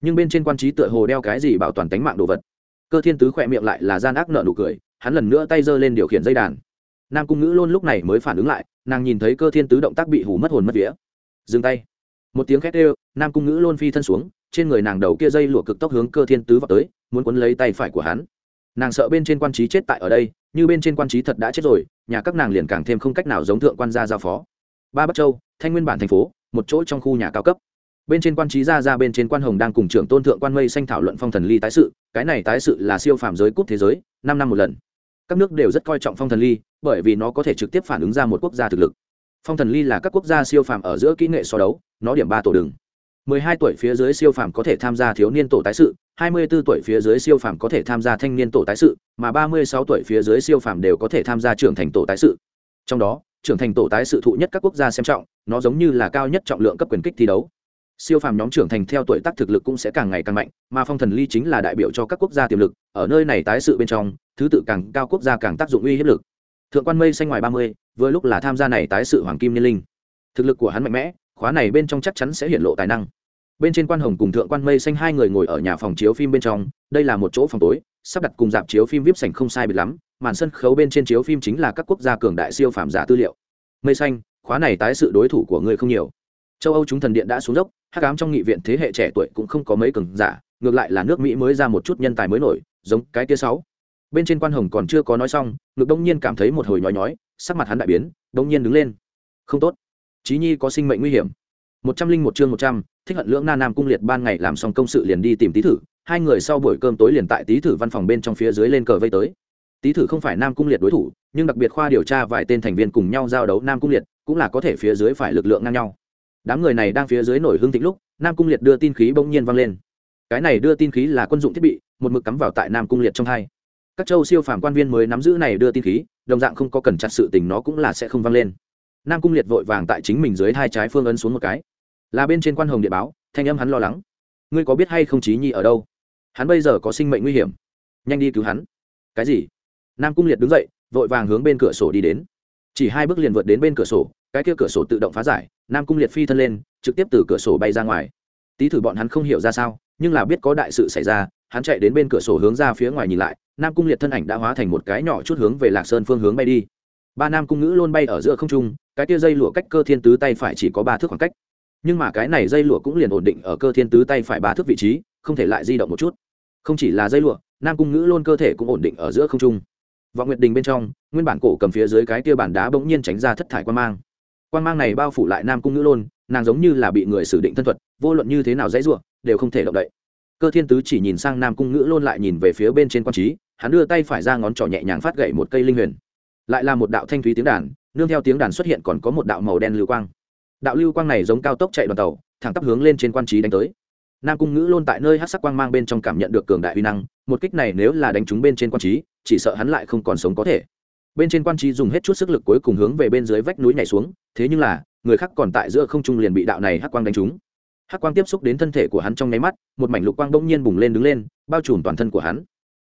nhưng bên trên quan trí tựa hồ đeo cái gì bảo toàn tánh mạng đồ vật. Cơ thiên tứ khỏe miệng lại là gian ác nợ nụ cười, hắn lần nữa tay giơ lên điều khiển dây đàn nam cung ngữ luôn lúc này mới phản ứng lại, nàng nhìn thấy cơ thiên tứ động tác bị hủ mất hồn mất vía. Dừng tay. Một tiếng khét ê nam cung ngữ lôn phi thân xuống, trên người nàng đầu kia dây lụa cực tốc hướng cơ thiên tứ vào tới, muốn quấn lấy tay phải của hắn. Nàng sợ bên trên quan trí chết tại ở đây, như bên trên quan trí thật đã chết rồi, nhà các nàng liền càng thêm không cách nào giống thượng quan gia giao phó. Ba bắc châu, thanh nguyên bản thành phố, một chỗ trong khu nhà cao cấp. Bên trên quan trí gia ra bên trên quan hồng đang cùng trưởng tôn thượng quan mây xanh thảo luận phong thần ly tái sự, cái này tái sự là siêu phàm giới cúp thế giới, năm năm một lần các nước đều rất coi trọng phong thần ly, bởi vì nó có thể trực tiếp phản ứng ra một quốc gia thực lực. Phong thần ly là các quốc gia siêu phàm ở giữa kỹ nghệ so đấu, nó điểm ba tổ đường. 12 tuổi phía dưới siêu phàm có thể tham gia thiếu niên tổ tái sự 24 tuổi phía dưới siêu phàm có thể tham gia thanh niên tổ tái sự, mà 36 tuổi phía dưới siêu phàm đều có thể tham gia trưởng thành tổ tái sự. Trong đó, trưởng thành tổ tái sự thụ nhất các quốc gia xem trọng, nó giống như là cao nhất trọng lượng cấp quyền kích thi đấu siêu phàm nhóm trưởng thành theo tuổi tác thực lực cũng sẽ càng ngày càng mạnh, mà phong thần ly chính là đại biểu cho các quốc gia tiềm lực, ở nơi này tái sự bên trong, thứ tự càng cao quốc gia càng tác dụng uy hiếp lực. Thượng quan mây xanh ngoài ba mươi, vừa lúc là tham gia này tái sự hoàng kim niên linh. Thực lực của hắn mạnh mẽ, khóa này bên trong chắc chắn sẽ hiện lộ tài năng. Bên trên quan hồng cùng thượng quan mây xanh hai người ngồi ở nhà phòng chiếu phim bên trong, đây là một chỗ phòng tối, sắp đặt cùng dạp chiếu phim vip sảnh không sai biệt lắm, màn sân khấu bên trên chiếu phim chính là các quốc gia cường đại siêu phàm giả tư liệu. Mây xanh, khóa này tái sự đối thủ của ngươi không nhiều. Châu âu chúng thần điện đã xuống dốc hát cám trong nghị viện thế hệ trẻ tuổi cũng không có mấy cường giả, ngược lại là nước mỹ mới ra một chút nhân tài mới nổi, giống cái tia sáu. Bên trên quan hồng còn chưa có nói xong, ngực đông nhiên cảm thấy một hồi nhói nhói, sắc mặt hắn đại biến, đông nhiên đứng lên. Không tốt. Trí nhi có sinh mệnh nguy hiểm. Một trăm linh một chương một trăm, thích hận lưỡng na nam cung liệt ban ngày làm xong công sự liền đi tìm tý thử, hai người sau buổi cơm tối liền tại tý thử văn phòng bên trong phía dưới lên cờ vây tới. Tý thử không phải nam cung liệt đối thủ, nhưng đặc biệt khoa điều tra vài tên thành viên cùng nhau giao đấu nam cung liệt, cũng là có thể phía dưới phải lực lượng ngang nhau đám người này đang phía dưới nổi hưng thịnh lúc, nam cung liệt đưa tin khí bỗng nhiên vang lên. Cái này đưa tin khí là quân dụng thiết bị, một mực cắm vào tại nam cung liệt trong hai. Các châu siêu phàm quan viên mới nắm giữ này đưa tin khí, đồng dạng không có cần chặt sự tình nó cũng là sẽ không vang lên. Nam cung liệt vội vàng tại chính mình dưới hai trái phương ấn xuống một cái. Là bên trên quan hồng địa báo, thanh âm hắn lo lắng. Ngươi có biết hay không chí nhi ở đâu? Hắn bây giờ có sinh mệnh nguy hiểm. Nhanh đi cứu hắn. Cái gì? Nam cung liệt đứng dậy, vội vàng hướng bên cửa sổ đi đến. Chỉ hai bước liền vượt đến bên cửa sổ cái kia cửa sổ tự động phá giải, nam cung liệt phi thân lên, trực tiếp từ cửa sổ bay ra ngoài. Tí thử bọn hắn không hiểu ra sao, nhưng là biết có đại sự xảy ra, hắn chạy đến bên cửa sổ hướng ra phía ngoài nhìn lại, nam cung liệt thân ảnh đã hóa thành một cái nhỏ chút hướng về lạc sơn phương hướng bay đi. Ba nam cung ngữ luôn bay ở giữa không trung, cái tia dây lụa cách cơ thiên tứ tay phải chỉ có ba thước khoảng cách. Nhưng mà cái này dây lụa cũng liền ổn định ở cơ thiên tứ tay phải ba thước vị trí, không thể lại di động một chút. Không chỉ là dây lụa, nam cung ngữ luôn cơ thể cũng ổn định ở giữa không trung. Vọng nguyệt đình bên trong, nguyên bản cổ cầm phía dưới cái tia bản đá bỗng nhiên tránh ra thất thải quan mang quan mang này bao phủ lại nam cung ngữ lôn, nàng giống như là bị người xử định thân thuật, vô luận như thế nào dãy ruộng đều không thể động đậy. Cơ thiên tứ chỉ nhìn sang nam cung ngữ lôn lại nhìn về phía bên trên quan trí, hắn đưa tay phải ra ngón trỏ nhẹ nhàng phát gậy một cây linh huyền. Lại là một đạo thanh thúy tiếng đàn, nương theo tiếng đàn xuất hiện còn có một đạo màu đen lưu quang. Đạo lưu quang này giống cao tốc chạy đoàn tàu, thẳng tắp hướng lên trên quan trí đánh tới. Nam cung ngữ lôn tại nơi hát sắc quang mang bên trong cảm nhận được cường đại uy năng, một kích này nếu là đánh trúng bên trên quan trí, chỉ sợ hắn lại không còn sống có thể bên trên quan trí dùng hết chút sức lực cuối cùng hướng về bên dưới vách núi nhảy xuống, thế nhưng là, người khác còn tại giữa không trung liền bị đạo này hắc quang đánh trúng. Hắc quang tiếp xúc đến thân thể của hắn trong nháy mắt, một mảnh lục quang đông nhiên bùng lên đứng lên, bao trùm toàn thân của hắn.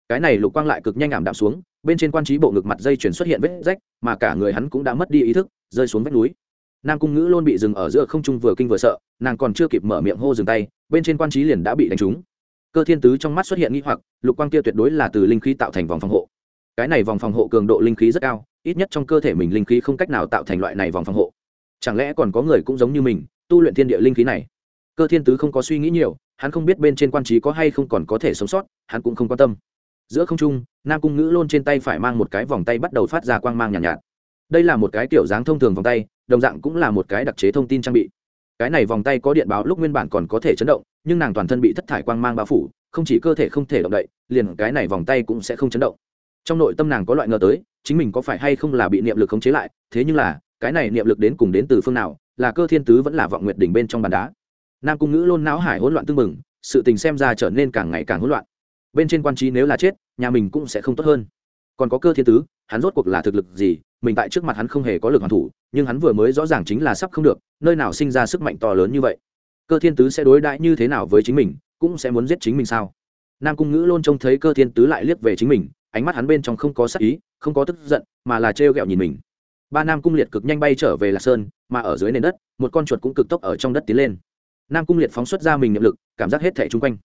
Cái này lục quang lại cực nhanh ảm đạm xuống, bên trên quan trí bộ ngực mặt dây chuyển xuất hiện vết rách, mà cả người hắn cũng đã mất đi ý thức, rơi xuống vách núi. Nam cung ngữ luôn bị dừng ở giữa không trung vừa kinh vừa sợ, nàng còn chưa kịp mở miệng hô dừng tay, bên trên quan trí liền đã bị đánh trúng. Cơ thiên tứ trong mắt xuất hiện nghi hoặc, lục quang kia tuyệt đối là từ linh khí tạo thành vòng phòng hộ cái này vòng phòng hộ cường độ linh khí rất cao ít nhất trong cơ thể mình linh khí không cách nào tạo thành loại này vòng phòng hộ. Chẳng lẽ còn có người cũng giống như mình tu luyện thiên địa linh khí này? Cơ thiên tứ không có suy nghĩ nhiều hắn không biết bên trên quan trí có hay không còn có thể sống sót hắn cũng không quan tâm. Giữa không trung nam cung ngữ lôn trên tay phải mang một cái vòng tay bắt đầu phát ra quang mang nhàn nhạt, nhạt. Đây là một cái kiểu dáng thông thường vòng tay đồng dạng cũng là một cái đặc chế thông tin trang bị. Cái này vòng tay có điện báo lúc nguyên bản còn có thể chấn động nhưng nàng toàn thân bị thất thải quang mang bao phủ không chỉ cơ thể không thể động đậy liền cái này vòng tay cũng sẽ không chấn động trong nội tâm nàng có loại ngờ tới, chính mình có phải hay không là bị niệm lực khống chế lại, thế nhưng là, cái này niệm lực đến cùng đến từ phương nào, là cơ thiên tứ vẫn là vọng nguyệt đỉnh bên trong bàn đá. Nam cung ngữ luôn não hải hỗn loạn tưng bừng, sự tình xem ra trở nên càng ngày càng hỗn loạn. Bên trên quan trí nếu là chết, nhà mình cũng sẽ không tốt hơn. Còn có cơ thiên tứ, hắn rốt cuộc là thực lực gì, mình tại trước mặt hắn không hề có lực hoàn thủ, nhưng hắn vừa mới rõ ràng chính là sắp không được, nơi nào sinh ra sức mạnh to lớn như vậy. Cơ thiên tứ sẽ đối đãi như thế nào với chính mình, cũng sẽ muốn giết chính mình sao? Nam cung ngữ luôn trông thấy cơ thiên tứ lại liếc về chính mình ánh mắt hắn bên trong không có sắc ý, không có tức giận, mà là trêu ghẹo nhìn mình. Ba nam cung liệt cực nhanh bay trở về lạc sơn, mà ở dưới nền đất, một con chuột cũng cực tốc ở trong đất tiến lên. Nam cung liệt phóng xuất ra mình niệm lực, cảm giác hết thẻ chung quanh.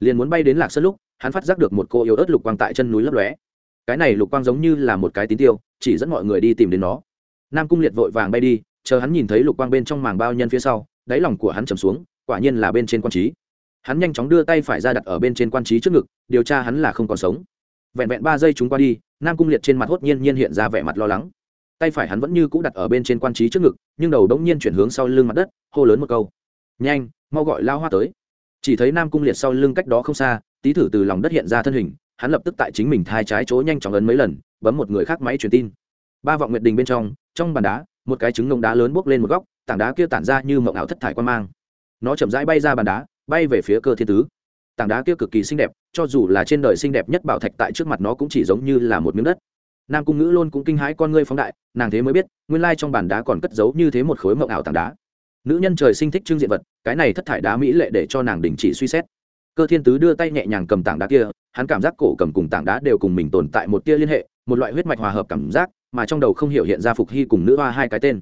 Liền muốn bay đến lạc sơn lúc, hắn phát giác được một cô yếu ớt lục quang tại chân núi lấp lóe. Cái này lục quang giống như là một cái tín tiêu, chỉ dẫn mọi người đi tìm đến nó. Nam cung liệt vội vàng bay đi, chờ hắn nhìn thấy lục quang bên trong màng bao nhân phía sau, đáy lòng của hắn trầm xuống, quả nhiên là bên trên quan trí. Hắn nhanh chóng đưa tay phải ra đặt ở bên trên quan trí trước ngực, điều tra hắn là không còn sống vẹn vẹn ba giây chúng qua đi, nam cung liệt trên mặt hốt nhiên nhiên hiện ra vẻ mặt lo lắng. Tay phải hắn vẫn như cũ đặt ở bên trên quan trí trước ngực, nhưng đầu đống nhiên chuyển hướng sau lưng mặt đất, hô lớn một câu. Nhanh, mau gọi lao hoa tới. Chỉ thấy nam cung liệt sau lưng cách đó không xa tý thử từ lòng đất hiện ra thân hình, hắn lập tức tại chính mình thai trái chỗ nhanh chóng ấn mấy lần, bấm một người khác máy truyền tin. Ba vọng nguyệt đình bên trong trong bàn đá, một cái trứng ngông đá lớn bốc lên một góc, tảng đá kia tản ra như mộng ảo thất thải quan mang. Nó chậm rãi bay ra bàn đá, bay về phía cơ thiên tứ tảng đá kia cực kỳ xinh đẹp, cho dù là trên đời xinh đẹp nhất bảo thạch tại trước mặt nó cũng chỉ giống như là một miếng đất. Nam cung ngữ luôn cũng kinh hãi con ngươi phóng đại, nàng thế mới biết, nguyên lai trong bàn đá còn cất giấu như thế một khối mộng ảo tảng đá. Nữ nhân trời sinh thích trưng diện vật, cái này thất thải đá mỹ lệ để cho nàng đình chỉ suy xét. Cơ thiên tứ đưa tay nhẹ nhàng cầm tảng đá kia, hắn cảm giác cổ cầm cùng tảng đá đều cùng mình tồn tại một tia liên hệ, một loại huyết mạch hòa hợp cảm giác, mà trong đầu không hiểu hiện ra phục hy cùng nữ hoa hai cái tên.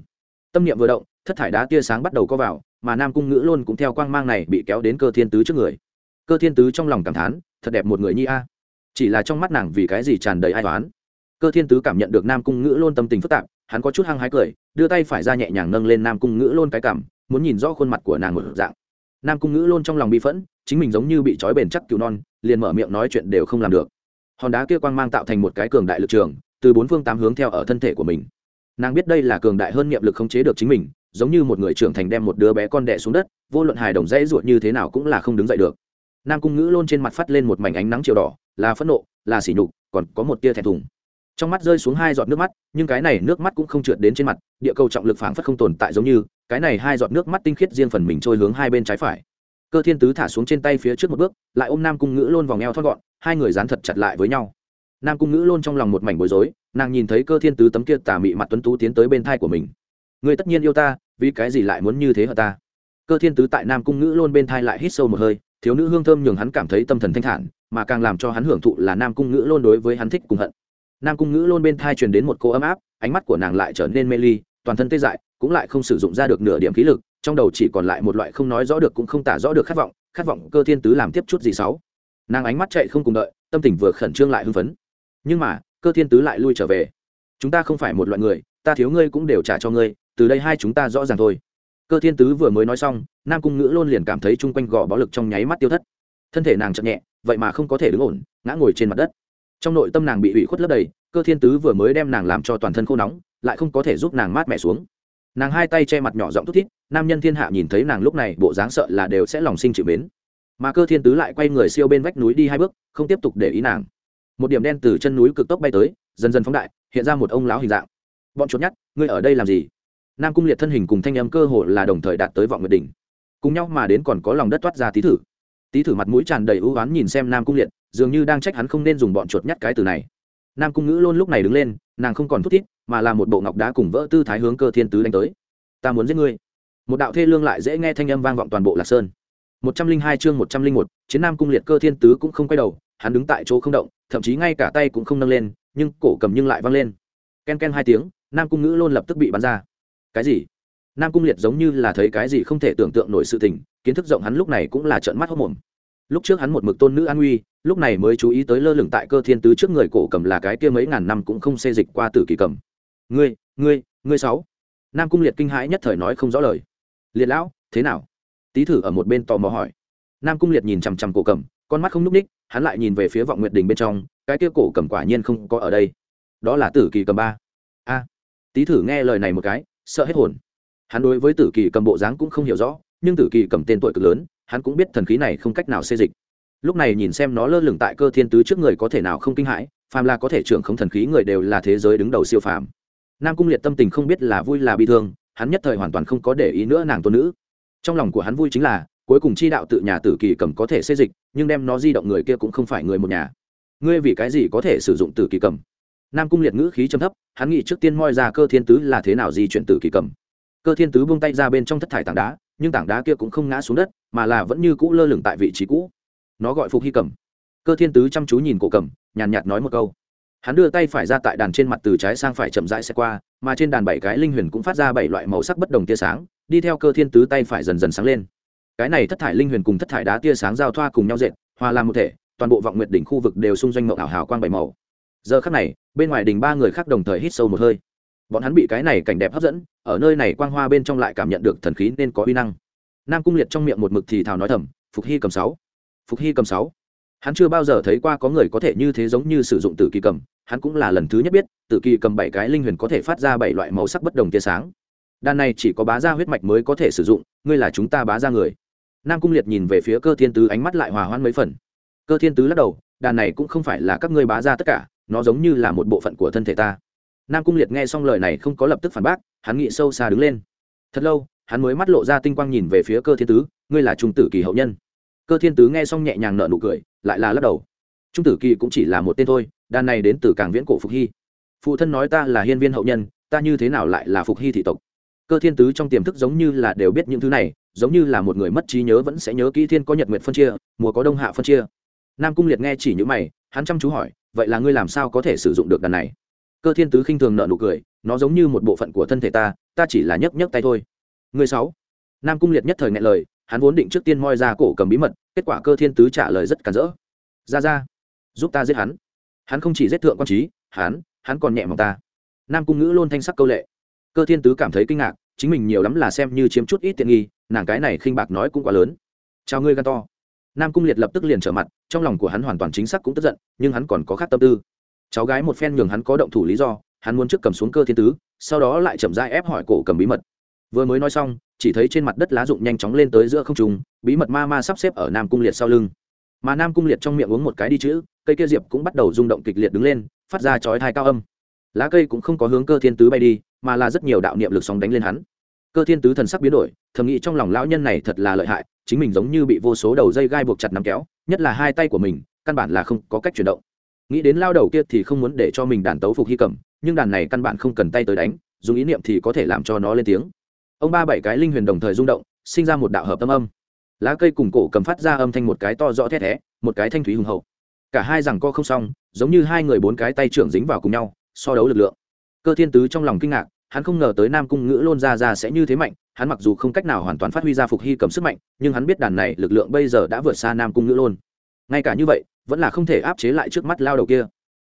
Tâm niệm vừa động, thất thải đá tia sáng bắt đầu có vào, mà nam cung ngữ luôn cũng theo quang mang này bị kéo đến cơ thiên tứ trước người cơ thiên tứ trong lòng cảm thán, thật đẹp một người nhi a. Chỉ là trong mắt nàng vì cái gì tràn đầy ai toán cơ thiên tứ cảm nhận được nam cung ngữ luôn tâm tình phức tạp, hắn có chút hăng hái cười, đưa tay phải ra nhẹ nhàng nâng lên nam cung ngữ luôn cái cảm muốn nhìn rõ khuôn mặt của nàng một dạng. Nam cung ngữ luôn trong lòng bị phẫn, chính mình giống như bị trói bền chắc cứu non, liền mở miệng nói chuyện đều không làm được. Hòn đá kia quang mang tạo thành một cái cường đại lực trường, từ bốn phương tám hướng theo ở thân thể của mình. Nàng biết đây là cường đại hơn niệm lực khống chế được chính mình, giống như một người trưởng thành đem một đứa bé con đẻ xuống đất, vô luận hài đồng dễ ruột như thế nào cũng là không đứng dậy được nam cung ngữ lôn trên mặt phát lên một mảnh ánh nắng chiều đỏ, là phẫn nộ, là sỉ nhục, còn có một tia thẹn thùng. Trong mắt rơi xuống hai giọt nước mắt, nhưng cái này nước mắt cũng không trượt đến trên mặt, địa cầu trọng lực phảng phất không tồn tại giống như, cái này hai giọt nước mắt tinh khiết riêng phần mình trôi hướng hai bên trái phải. Cơ thiên tứ thả xuống trên tay phía trước một bước, lại ôm nam cung ngữ lôn vòng eo thoát gọn, hai người dán thật chặt lại với nhau. Nam cung ngữ lôn trong lòng một mảnh bối rối, nàng nhìn thấy cơ thiên tứ tấm kia tà mị mặt tuấn tú tiến tới bên thai của mình. Người tất nhiên yêu ta, vì cái gì lại muốn như thế hả ta? Cơ thiên tứ tại nam cung ngữ lôn bên thai lại hít sâu một hơi thiếu nữ hương thơm nhường hắn cảm thấy tâm thần thanh thản, mà càng làm cho hắn hưởng thụ là nam cung ngữ luôn đối với hắn thích cùng hận. Nam cung ngữ luôn bên thai truyền đến một cô ấm áp, ánh mắt của nàng lại trở nên mê ly, toàn thân tê dại, cũng lại không sử dụng ra được nửa điểm khí lực, trong đầu chỉ còn lại một loại không nói rõ được cũng không tả rõ được khát vọng khát vọng cơ thiên tứ làm tiếp chút gì xấu nàng ánh mắt chạy không cùng đợi, tâm tình vừa khẩn trương lại hưng phấn. Nhưng mà, cơ thiên tứ lại lui trở về. Chúng ta không phải một loại người, ta thiếu ngươi cũng đều trả cho ngươi, từ đây hai chúng ta rõ ràng thôi cơ thiên tứ vừa mới nói xong, nam cung ngữ luôn liền cảm thấy chung quanh gò bó lực trong nháy mắt tiêu thất. Thân thể nàng chậm nhẹ, vậy mà không có thể đứng ổn, ngã ngồi trên mặt đất. Trong nội tâm nàng bị ủy khuất lấp đầy, cơ thiên tứ vừa mới đem nàng làm cho toàn thân khô nóng, lại không có thể giúp nàng mát mẻ xuống. Nàng hai tay che mặt nhỏ giọng thút thít, nam nhân thiên hạ nhìn thấy nàng lúc này, bộ dáng sợ là đều sẽ lòng sinh chịu mến. Mà cơ thiên tứ lại quay người siêu bên vách núi đi hai bước, không tiếp tục để ý nàng. Một điểm đen từ chân núi cực tốc bay tới, dần dần phóng đại, hiện ra một ông lão hình dạng. Bọn chốt nhát ngươi ở đây làm gì? Nam cung liệt thân hình cùng thanh âm cơ hồ là đồng thời đạt tới vọng nguyệt đỉnh. Cùng nhau mà đến còn có lòng đất toát ra tí thử. Tí thử mặt mũi tràn đầy ưu oán nhìn xem nam cung liệt, dường như đang trách hắn không nên dùng bọn chuột nhắt cái từ này. Nam cung ngữ luôn lúc này đứng lên, nàng không còn thút thít, mà là một bộ ngọc đá cùng vỡ tư thái hướng cơ thiên tứ đánh tới. Ta muốn giết ngươi. Một đạo thê lương lại dễ nghe thanh âm vang vọng toàn bộ lạc sơn. Một trăm linh hai chương một trăm linh một, chiến nam cung liệt cơ thiên tứ cũng không quay đầu, hắn đứng tại chỗ không động, thậm chí ngay cả tay cũng không nâng lên, nhưng cổ cầm nhưng lại văng lên. Ken ken hai tiếng, nam cung ngữ luôn lập tức bị bắn ra cái gì? Nam cung liệt giống như là thấy cái gì không thể tưởng tượng nổi sự tình, kiến thức rộng hắn lúc này cũng là trợn mắt hốc mồm. Lúc trước hắn một mực tôn nữ an uy lúc này mới chú ý tới lơ lửng tại cơ thiên tứ trước người cổ cầm là cái kia mấy ngàn năm cũng không xê dịch qua tử kỳ cầm. Ngươi ngươi ngươi sáu. Nam cung liệt kinh hãi nhất thời nói không rõ lời. Liệt lão, thế nào? Tý thử ở một bên tò mò hỏi. Nam cung liệt nhìn chằm chằm cổ cầm, con mắt không n ú c ních, hắn lại nhìn về phía vọng nguyệt đình bên trong, cái kia cổ cầm quả nhiên không có ở đây. Đó là tử kỳ cầm ba. A. Tý thử nghe lời này một cái sợ hết hồn. Hắn đối với tử kỳ cầm bộ dáng cũng không hiểu rõ, nhưng tử kỳ cầm tên tuổi cực lớn, hắn cũng biết thần khí này không cách nào xê dịch. Lúc này nhìn xem nó lơ lửng tại cơ thiên tứ trước người có thể nào không kinh hãi, phàm là có thể trưởng không thần khí người đều là thế giới đứng đầu siêu phàm. Nam cung liệt tâm tình không biết là vui là bi thương, hắn nhất thời hoàn toàn không có để ý nữa nàng tôn nữ. Trong lòng của hắn vui chính là, cuối cùng chi đạo tự nhà tử kỳ cầm có thể xê dịch, nhưng đem nó di động người kia cũng không phải người một nhà. Ngươi vì cái gì có thể sử dụng tử kỳ cầm? Nam cung liệt ngữ khí chấm thấp, hắn nghĩ trước tiên moi ra cơ thiên tứ là thế nào di chuyển tử kỳ cầm. Cơ thiên tứ buông tay ra bên trong thất thải tảng đá, nhưng tảng đá kia cũng không ngã xuống đất, mà là vẫn như cũ lơ lửng tại vị trí cũ. Nó gọi phục hy cầm. Cơ thiên tứ chăm chú nhìn cổ cầm, nhàn nhạt nói một câu. Hắn đưa tay phải ra tại đàn trên mặt từ trái sang phải chậm rãi xe qua, mà trên đàn bảy cái linh huyền cũng phát ra bảy loại màu sắc bất đồng tia sáng, đi theo cơ thiên tứ tay phải dần dần sáng lên. Cái này thất thải linh huyền cùng thất thải đá tia sáng giao thoa cùng nhau dệt, hòa làm một thể, toàn bộ vọng nguyệt đỉnh khu vực đều xung doanh mậu ảo hào quang bảy màu giờ khắc này, bên ngoài đỉnh ba người khác đồng thời hít sâu một hơi. Bọn hắn bị cái này cảnh đẹp hấp dẫn, ở nơi này quang hoa bên trong lại cảm nhận được thần khí nên có uy năng. Nam cung liệt trong miệng một mực thì thào nói thầm, phục hy cầm sáu, phục hy cầm sáu. Hắn chưa bao giờ thấy qua có người có thể như thế giống như sử dụng tử kỳ cầm, hắn cũng là lần thứ nhất biết, tử kỳ cầm bảy cái linh huyền có thể phát ra bảy loại màu sắc bất đồng tia sáng. Đàn này chỉ có bá gia huyết mạch mới có thể sử dụng, ngươi là chúng ta bá gia người. Nam cung liệt nhìn về phía cơ thiên tứ ánh mắt lại hòa hoãn mấy phần. Cơ thiên tứ lắc đầu đàn này cũng không phải là các ngươi bá gia tất cả nó giống như là một bộ phận của thân thể ta. Nam cung liệt nghe xong lời này không có lập tức phản bác, hắn nghĩ sâu xa đứng lên. Thật lâu, hắn mới mắt lộ ra tinh quang nhìn về phía cơ thiên tứ, ngươi là trung tử kỳ hậu nhân. Cơ thiên tứ nghe xong nhẹ nhàng nợ nụ cười, lại là lắc đầu. Trung tử kỳ cũng chỉ là một tên thôi, đàn này đến từ cảng viễn cổ phục hy. Phụ thân nói ta là hiên viên hậu nhân, ta như thế nào lại là phục hy thị tộc? Cơ thiên tứ trong tiềm thức giống như là đều biết những thứ này, giống như là một người mất trí nhớ vẫn sẽ nhớ kỹ thiên có nhật nguyệt phân chia, mùa có đông hạ phân chia. Nam cung liệt nghe chỉ những mày, hắn chăm chú hỏi vậy là ngươi làm sao có thể sử dụng được đàn này cơ thiên tứ khinh thường nợ nụ cười nó giống như một bộ phận của thân thể ta ta chỉ là nhấc nhấc tay thôi Người sáu. Nam Cung Liệt nhất thời ngại lời, hắn vốn định trước tiên moi ra cổ cầm bí mật, kết quả Cơ Thiên Tứ trả lời rất cản rỡ. "Ra ra, giúp ta giết hắn." Hắn không chỉ giết thượng quan trí, hắn, hắn còn nhẹ mỏng ta. Nam Cung Ngữ luôn thanh sắc câu lệ. Cơ Thiên Tứ cảm thấy kinh ngạc, chính mình nhiều lắm là xem như chiếm chút ít tiện nghi, nàng cái này khinh bạc nói cũng quá lớn. "Chào ngươi gan to." Nam Cung Liệt lập tức liền trở mặt, trong lòng của hắn hoàn toàn chính xác cũng tức giận, nhưng hắn còn có khác tâm tư. Cháu gái một phen nhường hắn có động thủ lý do, hắn muốn trước cầm xuống Cơ Thiên Tứ, sau đó lại chậm rãi ép hỏi cổ cầm bí mật. Vừa mới nói xong chỉ thấy trên mặt đất lá rụng nhanh chóng lên tới giữa không trùng bí mật ma ma sắp xếp ở nam cung liệt sau lưng. Mà nam cung liệt trong miệng uống một cái đi chữ cây kia diệp cũng bắt đầu rung động kịch liệt đứng lên phát ra chói thai cao âm. Lá cây cũng không có hướng cơ thiên tứ bay đi mà là rất nhiều đạo niệm lực sóng đánh lên hắn. Cơ thiên tứ thần sắc biến đổi thầm nghĩ trong lòng lão nhân này thật là lợi hại chính mình giống như bị vô số đầu dây gai buộc chặt nắm kéo nhất là hai tay của mình, căn bản là không có cách chuyển động. Nghĩ đến lao đầu kia thì không muốn để cho mình đàn tấu phục hy cầm, nhưng đàn này căn bản không cần tay tới đánh, dùng ý niệm thì có thể làm cho nó lên tiếng. Ông ba bảy cái linh huyền đồng thời rung động, sinh ra một đạo hợp tâm âm. Lá cây cùng cổ cầm phát ra âm thanh một cái to rõ thét thé, một cái thanh thúy hùng hậu. Cả hai rằng co không xong, giống như hai người bốn cái tay trưởng dính vào cùng nhau, so đấu lực lượng. Cơ thiên tứ trong lòng kinh ngạc hắn không ngờ tới nam cung ngữ lôn ra ra sẽ như thế mạnh, hắn mặc dù không cách nào hoàn toàn phát huy ra phục hy cầm sức mạnh, nhưng hắn biết đàn này lực lượng bây giờ đã vượt xa nam cung ngữ lôn. Ngay cả như vậy, vẫn là không thể áp chế lại trước mắt lao đầu kia.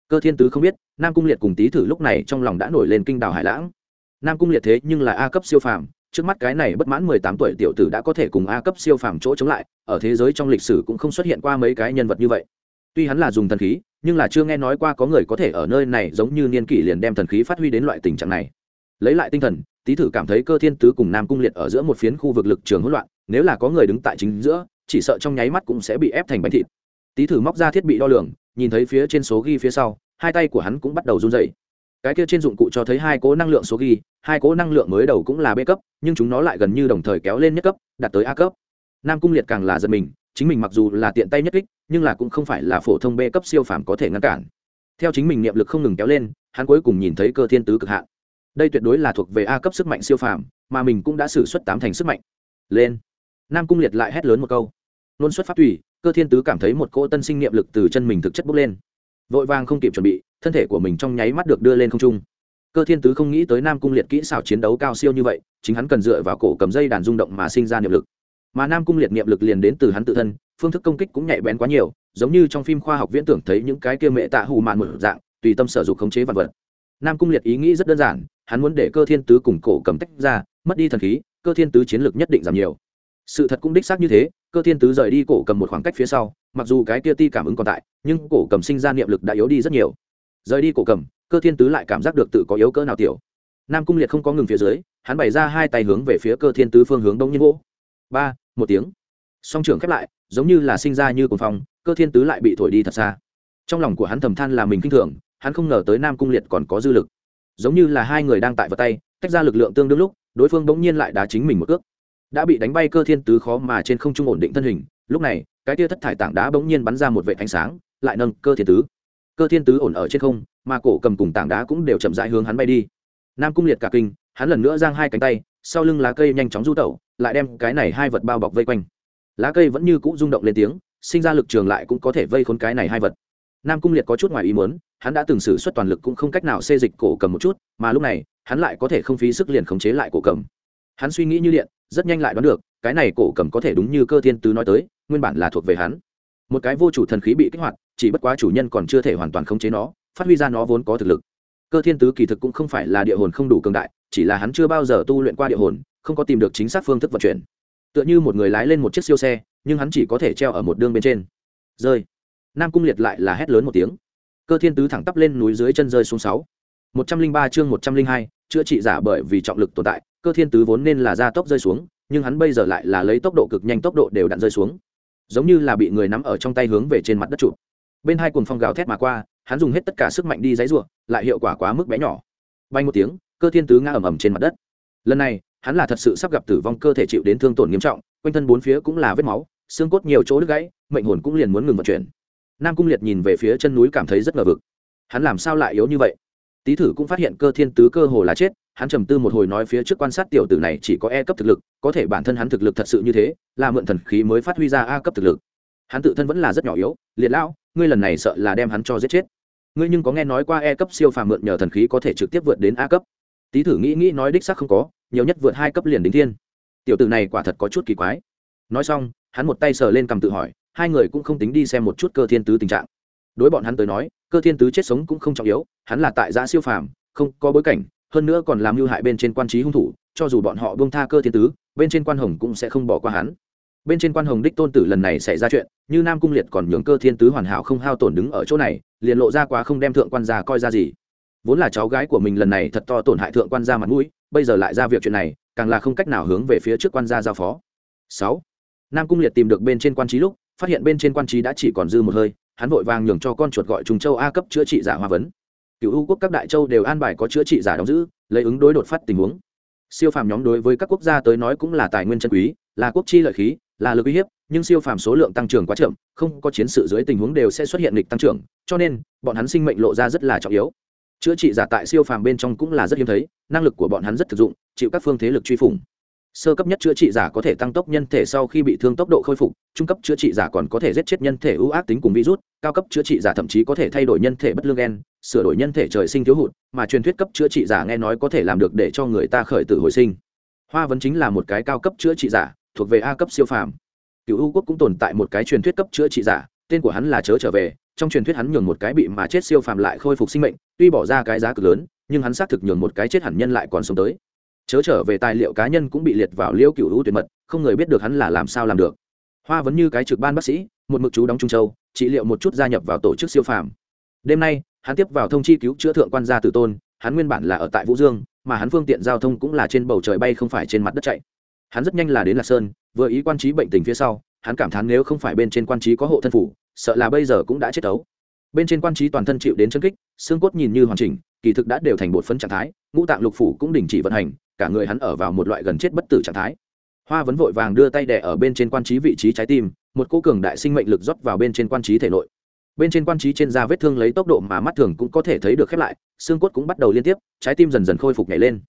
Cơ thiên tứ không biết, nam cung liệt cùng tý thử lúc này trong lòng đã nổi lên kinh đào hải lãng. Nam cung liệt thế nhưng là a cấp siêu phàm, trước mắt cái này bất mãn mười tám tuổi tiểu tử đã có thể cùng a cấp siêu phàm chỗ chống lại, ở thế giới trong lịch sử cũng không xuất hiện qua mấy cái nhân vật như vậy. Tuy hắn là dùng thần khí, nhưng là chưa nghe nói qua có người có thể ở nơi này giống như niên kỷ liền đem thần khí phát huy đến loại tình trạng này lấy lại tinh thần tý thử cảm thấy cơ thiên tứ cùng nam cung liệt ở giữa một phiến khu vực lực trường hỗn loạn, nếu là có người đứng tại chính giữa, chỉ sợ trong nháy mắt cũng sẽ bị ép thành bánh thịt. Tý thử móc ra thiết bị đo lường, nhìn thấy phía trên số ghi phía sau, hai tay của hắn cũng bắt đầu run dày cái kia trên dụng cụ cho thấy hai cố năng lượng số ghi, hai cố năng lượng mới đầu cũng là b cấp, nhưng chúng nó lại gần như đồng thời kéo lên nhất cấp, đạt tới a cấp. Nam cung liệt càng là giật mình, chính mình mặc dù là tiện tay nhất kích, nhưng là cũng không phải là phổ thông b cấp siêu phàm có thể ngăn cản. Theo chính mình niệm lực không ngừng kéo lên, hắn cuối cùng nhìn thấy cơ thiên tứ cực hạn đây tuyệt đối là thuộc về a cấp sức mạnh siêu phàm, mà mình cũng đã xử suất tám thành sức mạnh. Lên. Nam cung liệt lại hét lớn một câu. Luôn xuất phát tùy, cơ thiên tứ cảm thấy một cỗ tân sinh niệm lực từ chân mình thực chất bốc lên. Vội vàng không kịp chuẩn bị, thân thể của mình trong nháy mắt được đưa lên không trung. Cơ thiên tứ không nghĩ tới nam cung liệt kỹ xảo chiến đấu cao siêu như vậy, chính hắn cần dựa vào cổ cầm dây đàn rung động mà sinh ra niệm lực. Mà nam cung liệt niệm lực liền đến từ hắn tự thân, phương thức công kích cũng nhạy bén quá nhiều, giống như trong phim khoa học viễn tưởng thấy những cái kia mẹ tạ hù mạn một dạng, tùy tâm sở dục khống chế vật vật. Nam cung liệt ý nghĩ rất đơn giản hắn muốn để cơ thiên tứ cùng cổ cầm tách ra, mất đi thần khí, cơ thiên tứ chiến lược nhất định giảm nhiều. Sự thật cũng đích xác như thế, cơ thiên tứ rời đi cổ cầm một khoảng cách phía sau, mặc dù cái kia ti cảm ứng còn tại, nhưng cổ cầm sinh ra niệm lực đã yếu đi rất nhiều. Rời đi cổ cầm, cơ thiên tứ lại cảm giác được tự có yếu cỡ nào tiểu. Nam cung liệt không có ngừng phía dưới, hắn bày ra hai tay hướng về phía cơ thiên tứ phương hướng đông nhiên gỗ ba, một tiếng. Song trường khép lại, giống như là sinh ra như cồn phong, cơ thiên tứ lại bị thổi đi thật xa. Trong lòng của hắn thầm than là mình kinh thường, hắn không ngờ tới nam cung liệt còn có dư lực giống như là hai người đang tại vật tay, tách ra lực lượng tương đương lúc, đối phương bỗng nhiên lại đá chính mình một cước. Đã bị đánh bay cơ thiên tứ khó mà trên không trung ổn định thân hình, lúc này, cái tia thất thải tảng đá bỗng nhiên bắn ra một vệ ánh sáng, lại nâng cơ thiên tứ. Cơ thiên tứ ổn ở trên không, mà cổ cầm cùng tảng đá cũng đều chậm rãi hướng hắn bay đi. Nam cung liệt cả kinh, hắn lần nữa giang hai cánh tay, sau lưng lá cây nhanh chóng du tẩu, lại đem cái này hai vật bao bọc vây quanh. Lá cây vẫn như cũ rung động lên tiếng, sinh ra lực trường lại cũng có thể vây khốn cái này hai vật nam cung liệt có chút ngoài ý muốn, hắn đã từng xử suất toàn lực cũng không cách nào xê dịch cổ cầm một chút, mà lúc này, hắn lại có thể không phí sức liền khống chế lại cổ cầm. Hắn suy nghĩ như điện, rất nhanh lại đoán được, cái này cổ cầm có thể đúng như cơ thiên tứ nói tới, nguyên bản là thuộc về hắn. Một cái vô chủ thần khí bị kích hoạt, chỉ bất quá chủ nhân còn chưa thể hoàn toàn khống chế nó, phát huy ra nó vốn có thực lực. Cơ thiên tứ kỳ thực cũng không phải là địa hồn không đủ cường đại, chỉ là hắn chưa bao giờ tu luyện qua địa hồn, không có tìm được chính xác phương thức vận chuyển. Tựa như một người lái lên một chiếc siêu xe, nhưng hắn chỉ có thể treo ở một đường bên trên. Rơi nam cung liệt lại là hét lớn một tiếng. Cơ thiên tứ thẳng tắp lên núi dưới chân rơi xuống sáu. Một trăm linh ba chương một trăm linh hai, chữa trị giả bởi vì trọng lực tồn tại, cơ thiên tứ vốn nên là gia tốc rơi xuống, nhưng hắn bây giờ lại là lấy tốc độ cực nhanh tốc độ đều đặn rơi xuống. Giống như là bị người nắm ở trong tay hướng về trên mặt đất trụ bên hai cuồng phong gào thét mà qua, hắn dùng hết tất cả sức mạnh đi giấy ruộng lại hiệu quả quá mức bé nhỏ. Bay một tiếng, cơ thiên tứ ngã ầm ầm trên mặt đất. Lần này, hắn là thật sự sắp gặp tử vong cơ thể chịu đến thương tổn nghiêm trọng, quanh thân bốn phía cũng là vết máu, xương cốt nhiều chỗ đứt gãy, mệnh hồn cũng liền muốn ngừng vận chuyển nam cung liệt nhìn về phía chân núi cảm thấy rất ngờ vực. Hắn làm sao lại yếu như vậy? Tý thử cũng phát hiện cơ thiên tứ cơ hồ là chết, hắn trầm tư một hồi nói phía trước quan sát tiểu tử này chỉ có e cấp thực lực, có thể bản thân hắn thực lực thật sự như thế, là mượn thần khí mới phát huy ra a cấp thực lực. Hắn tự thân vẫn là rất nhỏ yếu, liệt lão, ngươi lần này sợ là đem hắn cho giết chết. Ngươi nhưng có nghe nói qua e cấp siêu phàm mượn nhờ thần khí có thể trực tiếp vượt đến a cấp? Tý thử nghĩ nghĩ nói đích xác không có, nhiều nhất vượt hai cấp liền đính thiên. Tiểu tử này quả thật có chút kỳ quái. Nói xong, hắn một tay sờ lên cầm tự hỏi hai người cũng không tính đi xem một chút cơ thiên tứ tình trạng. Đối bọn hắn tới nói, cơ thiên tứ chết sống cũng không trọng yếu, hắn là tại giã siêu phàm, không có bối cảnh, hơn nữa còn làm lưu hại bên trên quan trí hung thủ, cho dù bọn họ buông tha cơ thiên tứ, bên trên quan hồng cũng sẽ không bỏ qua hắn. Bên trên quan hồng đích tôn tử lần này xảy ra chuyện, như nam cung liệt còn nhường cơ thiên tứ hoàn hảo không hao tổn đứng ở chỗ này, liền lộ ra quá không đem thượng quan gia coi ra gì. Vốn là cháu gái của mình lần này thật to tổn hại thượng quan gia mặt mũi, bây giờ lại ra việc chuyện này, càng là không cách nào hướng về phía trước quan gia giao phó. Sáu, nam cung liệt tìm được bên trên quan trí lúc phát hiện bên trên quan trí đã chỉ còn dư một hơi, hắn vội vàng nhường cho con chuột gọi trùng châu a cấp chữa trị giả hoa vấn. Cựu u quốc các đại châu đều an bài có chữa trị giả đóng giữ, lấy ứng đối đột phát tình huống. Siêu phàm nhóm đối với các quốc gia tới nói cũng là tài nguyên chân quý, là quốc chi lợi khí, là lực uy hiếp, nhưng siêu phàm số lượng tăng trưởng quá chậm, không có chiến sự dưới tình huống đều sẽ xuất hiện lịch tăng trưởng, cho nên, bọn hắn sinh mệnh lộ ra rất là trọng yếu. Chữa trị giả tại siêu phàm bên trong cũng là rất hiếm thấy, năng lực của bọn hắn rất thực dụng, chịu các phương thế lực truy phủng sơ cấp nhất chữa trị giả có thể tăng tốc nhân thể sau khi bị thương tốc độ khôi phục, trung cấp chữa trị giả còn có thể giết chết nhân thể ưu ác tính cùng virus, cao cấp chữa trị giả thậm chí có thể thay đổi nhân thể bất lương gen, sửa đổi nhân thể trời sinh thiếu hụt, mà truyền thuyết cấp chữa trị giả nghe nói có thể làm được để cho người ta khởi tử hồi sinh. Hoa vấn chính là một cái cao cấp chữa trị giả, thuộc về a cấp siêu phàm. Cựu u quốc cũng tồn tại một cái truyền thuyết cấp chữa trị giả, tên của hắn là chớ trở về, trong truyền thuyết hắn nhường một cái bị mà chết siêu phàm lại khôi phục sinh mệnh, tuy bỏ ra cái giá cực lớn, nhưng hắn xác thực nhường một cái chết hẳn nhân lại còn sống tới chớ trở về tài liệu cá nhân cũng bị liệt vào liêu cựu hữu tuyệt mật, không người biết được hắn là làm sao làm được. Hoa vẫn như cái trực ban bác sĩ, một mực chú đóng trung châu, trị liệu một chút gia nhập vào tổ chức siêu phàm. Đêm nay, hắn tiếp vào thông chi cứu chữa thượng quan gia tử tôn, hắn nguyên bản là ở tại vũ dương, mà hắn phương tiện giao thông cũng là trên bầu trời bay không phải trên mặt đất chạy. Hắn rất nhanh là đến lạc sơn, vừa ý quan trí bệnh tình phía sau, hắn cảm thán nếu không phải bên trên quan trí có hộ thân phủ, sợ là bây giờ cũng đã chết ấu bên trên quan trí toàn thân chịu đến chân kích, xương cốt nhìn như hoàn chỉnh, kỳ thực đã đều thành bột phấn trạng thái, ngũ tạng lục phủ cũng đình chỉ vận hành, cả người hắn ở vào một loại gần chết bất tử trạng thái. Hoa vấn vội vàng đưa tay đẻ ở bên trên quan trí vị trí trái tim, một cô cường đại sinh mệnh lực rót vào bên trên quan trí thể nội. Bên trên quan trí trên da vết thương lấy tốc độ mà mắt thường cũng có thể thấy được khép lại, xương cốt cũng bắt đầu liên tiếp, trái tim dần dần khôi phục nhảy lên.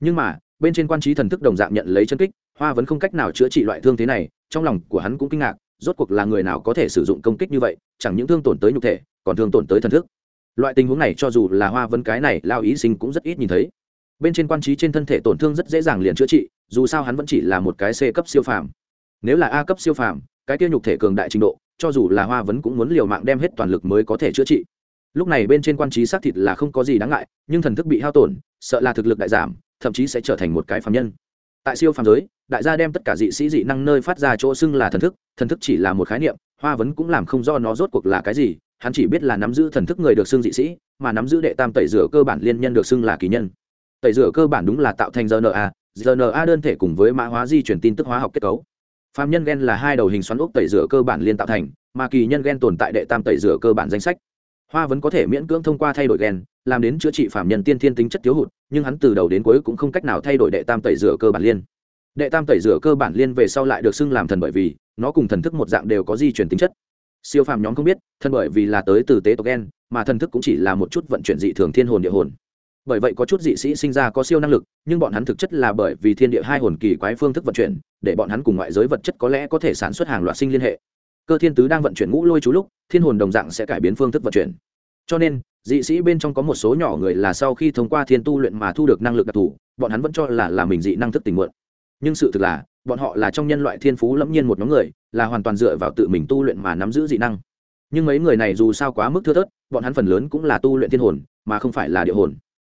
Nhưng mà, bên trên quan trí thần thức đồng dạng nhận lấy chân kích, hoa vẫn không cách nào chữa trị loại thương thế này, trong lòng của hắn cũng kinh ngạc, rốt cuộc là người nào có thể sử dụng công kích như vậy, chẳng những thương tổn tới nhục thể còn thương tổn tới thần thức. Loại tình huống này cho dù là hoa vân cái này, lao ý sinh cũng rất ít nhìn thấy. Bên trên quan trí trên thân thể tổn thương rất dễ dàng liền chữa trị, dù sao hắn vẫn chỉ là một cái c cấp siêu phàm. Nếu là a cấp siêu phàm, cái tiêu nhục thể cường đại trình độ, cho dù là hoa vấn cũng muốn liều mạng đem hết toàn lực mới có thể chữa trị. Lúc này bên trên quan trí xác thịt là không có gì đáng ngại, nhưng thần thức bị hao tổn, sợ là thực lực đại giảm, thậm chí sẽ trở thành một cái phạm nhân. Tại siêu phàm giới, đại gia đem tất cả dị sĩ dị năng nơi phát ra chỗ xưng là thần thức thần thức chỉ là một khái niệm, hoa vấn cũng làm không do nó rốt cuộc là cái gì hắn chỉ biết là nắm giữ thần thức người được xưng dị sĩ, mà nắm giữ đệ tam tẩy rửa cơ bản liên nhân được xưng là kỳ nhân. Tẩy rửa cơ bản đúng là tạo thành rna rna đơn thể cùng với mã hóa di chuyển tin tức hóa học kết cấu. Phạm nhân gen là hai đầu hình xoắn ốc tẩy rửa cơ bản liên tạo thành, mà kỳ nhân gen tồn tại đệ tam tẩy rửa cơ bản danh sách. Hoa vẫn có thể miễn cưỡng thông qua thay đổi gen, làm đến chữa trị phạm nhân tiên thiên tính chất thiếu hụt, nhưng hắn từ đầu đến cuối cũng không cách nào thay đổi đệ tam tẩy rửa cơ bản liên. Đệ tam tẩy rửa cơ bản liên về sau lại được xưng làm thần bởi vì, nó cùng thần thức một dạng đều có di chuyển tính chất siêu phàm nhóm không biết thần bởi vì là tới từ tế tộc gen, mà thần thức cũng chỉ là một chút vận chuyển dị thường thiên hồn địa hồn. Bởi vậy có chút dị sĩ sinh ra có siêu năng lực, nhưng bọn hắn thực chất là bởi vì thiên địa hai hồn kỳ quái phương thức vận chuyển, để bọn hắn cùng ngoại giới vật chất có lẽ có thể sản xuất hàng loạt sinh liên hệ. Cơ thiên tứ đang vận chuyển ngũ lôi chú lúc, thiên hồn đồng dạng sẽ cải biến phương thức vận chuyển. Cho nên, dị sĩ bên trong có một số nhỏ người là sau khi thông qua thiên tu luyện mà thu được năng lực đặc thù, bọn hắn vẫn cho là là mình dị năng thức tình mượn nhưng sự thực là, bọn họ là trong nhân loại thiên phú lẫm nhiên một nhóm người, là hoàn toàn dựa vào tự mình tu luyện mà nắm giữ dị năng. Nhưng mấy người này dù sao quá mức thưa thớt, bọn hắn phần lớn cũng là tu luyện thiên hồn, mà không phải là địa hồn.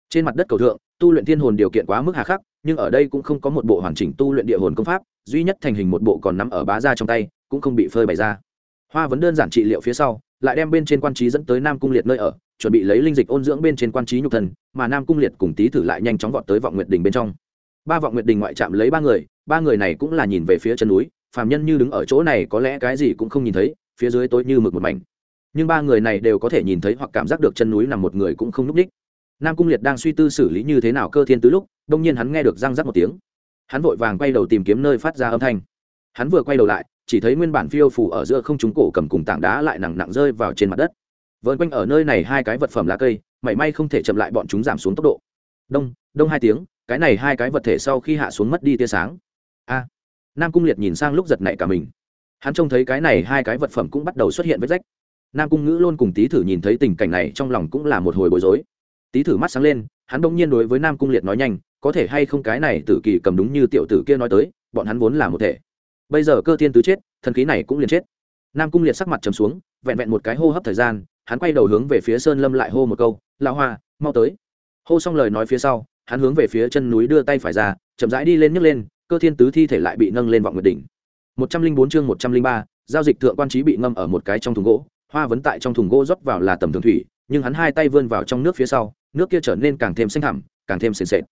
Trên mặt đất cầu thượng, tu luyện thiên hồn điều kiện quá mức hà khắc, nhưng ở đây cũng không có một bộ hoàn chỉnh tu luyện địa hồn công pháp, duy nhất thành hình một bộ còn nắm ở bá ra trong tay, cũng không bị phơi bày ra. Hoa vấn đơn giản trị liệu phía sau, lại đem bên trên quan trí dẫn tới nam cung liệt nơi ở, chuẩn bị lấy linh dịch ôn dưỡng bên trên quan trí nhục thần mà nam cung liệt cùng tý thử lại nhanh chóng vọt tới vọng nguyệt đình bên trong ba vọng nguyệt đình ngoại trạm lấy ba người ba người này cũng là nhìn về phía chân núi, phàm nhân như đứng ở chỗ này có lẽ cái gì cũng không nhìn thấy, phía dưới tối như mực một mảnh. Nhưng ba người này đều có thể nhìn thấy hoặc cảm giác được chân núi nằm một người cũng không núp đích. Nam cung liệt đang suy tư xử lý như thế nào cơ thiên tứ lúc, đông nhiên hắn nghe được răng rắc một tiếng. Hắn vội vàng quay đầu tìm kiếm nơi phát ra âm thanh. Hắn vừa quay đầu lại, chỉ thấy nguyên bản phiêu phủ ở giữa không trúng cổ cầm cùng tảng đá lại nặng nặng rơi vào trên mặt đất. Vợn quanh ở nơi này hai cái vật phẩm lá cây, mảy may không thể chậm lại bọn chúng giảm xuống tốc độ. Đông đông hai tiếng cái này hai cái vật thể sau khi hạ xuống mất đi tia sáng. A, nam cung liệt nhìn sang lúc giật nảy cả mình. Hắn trông thấy cái này hai cái vật phẩm cũng bắt đầu xuất hiện vết rách. Nam cung ngữ luôn cùng tý thử nhìn thấy tình cảnh này trong lòng cũng là một hồi bối rối. Tý thử mắt sáng lên, hắn bỗng nhiên đối với nam cung liệt nói nhanh, có thể hay không cái này tử kỳ cầm đúng như tiểu tử kia nói tới, bọn hắn vốn là một thể. Bây giờ cơ thiên tứ chết, thần khí này cũng liền chết. Nam cung liệt sắc mặt trầm xuống, vẹn vẹn một cái hô hấp thời gian, hắn quay đầu hướng về phía sơn lâm lại hô một câu, lão hoa, mau tới. Hô xong lời nói phía sau hắn hướng về phía chân núi đưa tay phải ra, chậm rãi đi lên nhấc lên, cơ thiên tứ thi thể lại bị nâng lên vọng nguyệt đỉnh. Một trăm linh bốn chương một trăm linh ba, giao dịch thượng quan trí bị ngâm ở một cái trong thùng gỗ, hoa vấn tại trong thùng gỗ rót vào là tầm thường thủy, nhưng hắn hai tay vươn vào trong nước phía sau, nước kia trở nên càng thêm xanh thẳm, càng thêm sền sệt.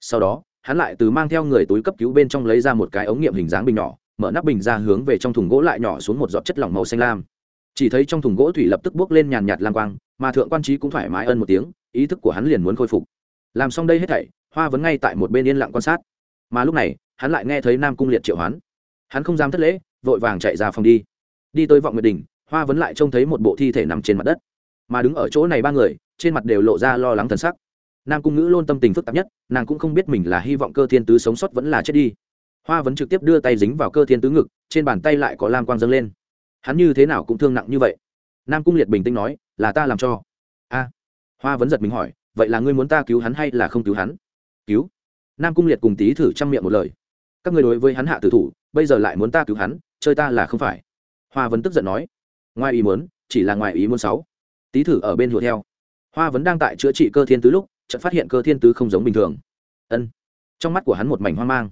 Sau đó, hắn lại từ mang theo người túi cấp cứu bên trong lấy ra một cái ống nghiệm hình dáng bình nhỏ, mở nắp bình ra hướng về trong thùng gỗ lại nhỏ xuống một giọt chất lỏng màu xanh lam. Chỉ thấy trong thùng gỗ thủy lập tức bốc lên nhàn nhạt lang quang, mà thượng quan trí cũng thoải mái ân một tiếng, ý thức của hắn liền muốn khôi phục làm xong đây hết thảy, hoa vẫn ngay tại một bên yên lặng quan sát. Mà lúc này, hắn lại nghe thấy nam cung liệt triệu hoán. Hắn không dám thất lễ, vội vàng chạy ra phòng đi. Đi tới vọng nguyệt đình hoa vẫn lại trông thấy một bộ thi thể nằm trên mặt đất. Mà đứng ở chỗ này ba người, trên mặt đều lộ ra lo lắng thần sắc. Nam cung ngữ luôn tâm tình phức tạp nhất, nàng cũng không biết mình là hy vọng cơ thiên tứ sống sót vẫn là chết đi. Hoa vẫn trực tiếp đưa tay dính vào cơ thiên tứ ngực, trên bàn tay lại có lam quang dâng lên. Hắn như thế nào cũng thương nặng như vậy. Nam cung liệt bình tĩnh nói, là ta làm cho. A. Hoa vẫn giật mình hỏi vậy là ngươi muốn ta cứu hắn hay là không cứu hắn? Cứu. Nam cung liệt cùng tý thử chăm miệng một lời. Các người đối với hắn hạ tử thủ, bây giờ lại muốn ta cứu hắn, chơi ta là không phải. Hoa vẫn tức giận nói. Ngoài ý muốn, chỉ là ngoài ý muốn sáu. Tý thử ở bên hùa theo. Hoa vẫn đang tại chữa trị cơ thiên tứ lúc, chợt phát hiện cơ thiên tứ không giống bình thường. Ân. Trong mắt của hắn một mảnh hoang mang.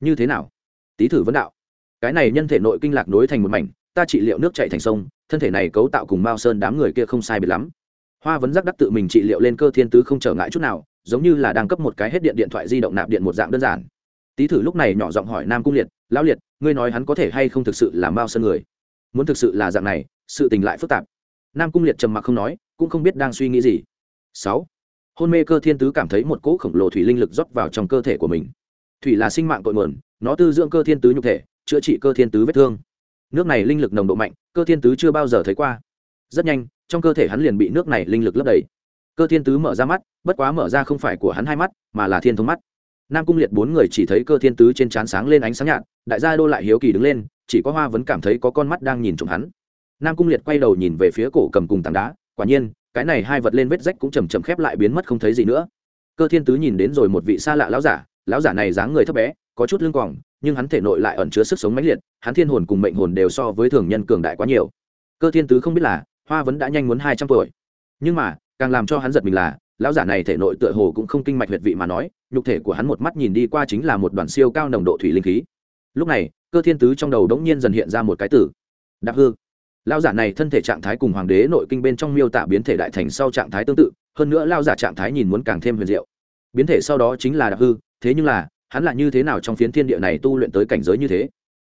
Như thế nào? Tý thử vấn đạo. Cái này nhân thể nội kinh lạc nối thành một mảnh, ta trị liệu nước chạy thành sông, thân thể này cấu tạo cùng mao sơn đám người kia không sai biệt lắm hoa vấn giác đắc tự mình trị liệu lên cơ thiên tứ không trở ngại chút nào, giống như là đang cấp một cái hết điện điện thoại di động nạp điện một dạng đơn giản. Tý thử lúc này nhỏ giọng hỏi nam cung liệt, lão liệt, ngươi nói hắn có thể hay không thực sự là mao sơn người? Muốn thực sự là dạng này, sự tình lại phức tạp. Nam cung liệt trầm mặc không nói, cũng không biết đang suy nghĩ gì. Sáu. Hôn mê cơ thiên tứ cảm thấy một cỗ khổng lồ thủy linh lực rót vào trong cơ thể của mình. Thủy là sinh mạng cội nguồn, nó tư dưỡng cơ thiên tứ nhục thể, chữa trị cơ thiên tứ vết thương. Nước này linh lực nồng độ mạnh, cơ thiên tứ chưa bao giờ thấy qua rất nhanh, trong cơ thể hắn liền bị nước này linh lực lấp đầy. Cơ thiên tứ mở ra mắt, bất quá mở ra không phải của hắn hai mắt, mà là thiên thông mắt. Nam cung liệt bốn người chỉ thấy cơ thiên tứ trên trán sáng lên ánh sáng nhạt, đại gia đô lại hiếu kỳ đứng lên, chỉ có hoa vẫn cảm thấy có con mắt đang nhìn trộm hắn. Nam cung liệt quay đầu nhìn về phía cổ cầm cùng tảng đá, quả nhiên, cái này hai vật lên vết rách cũng chầm chầm khép lại biến mất không thấy gì nữa. Cơ thiên tứ nhìn đến rồi một vị xa lạ lão giả lão giả này dáng người thấp bé, có chút lưng quòng, nhưng hắn thể nội lại ẩn chứa sức sống mãnh liệt, hắn thiên hồn cùng mệnh hồn đều so với thường nhân cường đại quá nhiều. Cơ thiên tứ không biết là hoa vẫn đã nhanh muốn hai trăm tuổi. Nhưng mà, càng làm cho hắn giật mình là, lão giả này thể nội tựa hồ cũng không kinh mạch huyệt vị mà nói, nhục thể của hắn một mắt nhìn đi qua chính là một đoàn siêu cao nồng độ thủy linh khí. Lúc này, cơ thiên tứ trong đầu đống nhiên dần hiện ra một cái tử đạp hư. Lao giả này thân thể trạng thái cùng hoàng đế nội kinh bên trong miêu tả biến thể đại thành sau trạng thái tương tự, hơn nữa lao giả trạng thái nhìn muốn càng thêm huyền diệu. Biến thể sau đó chính là đạp hư, thế nhưng là, hắn là như thế nào trong phiến thiên địa này tu luyện tới cảnh giới như thế?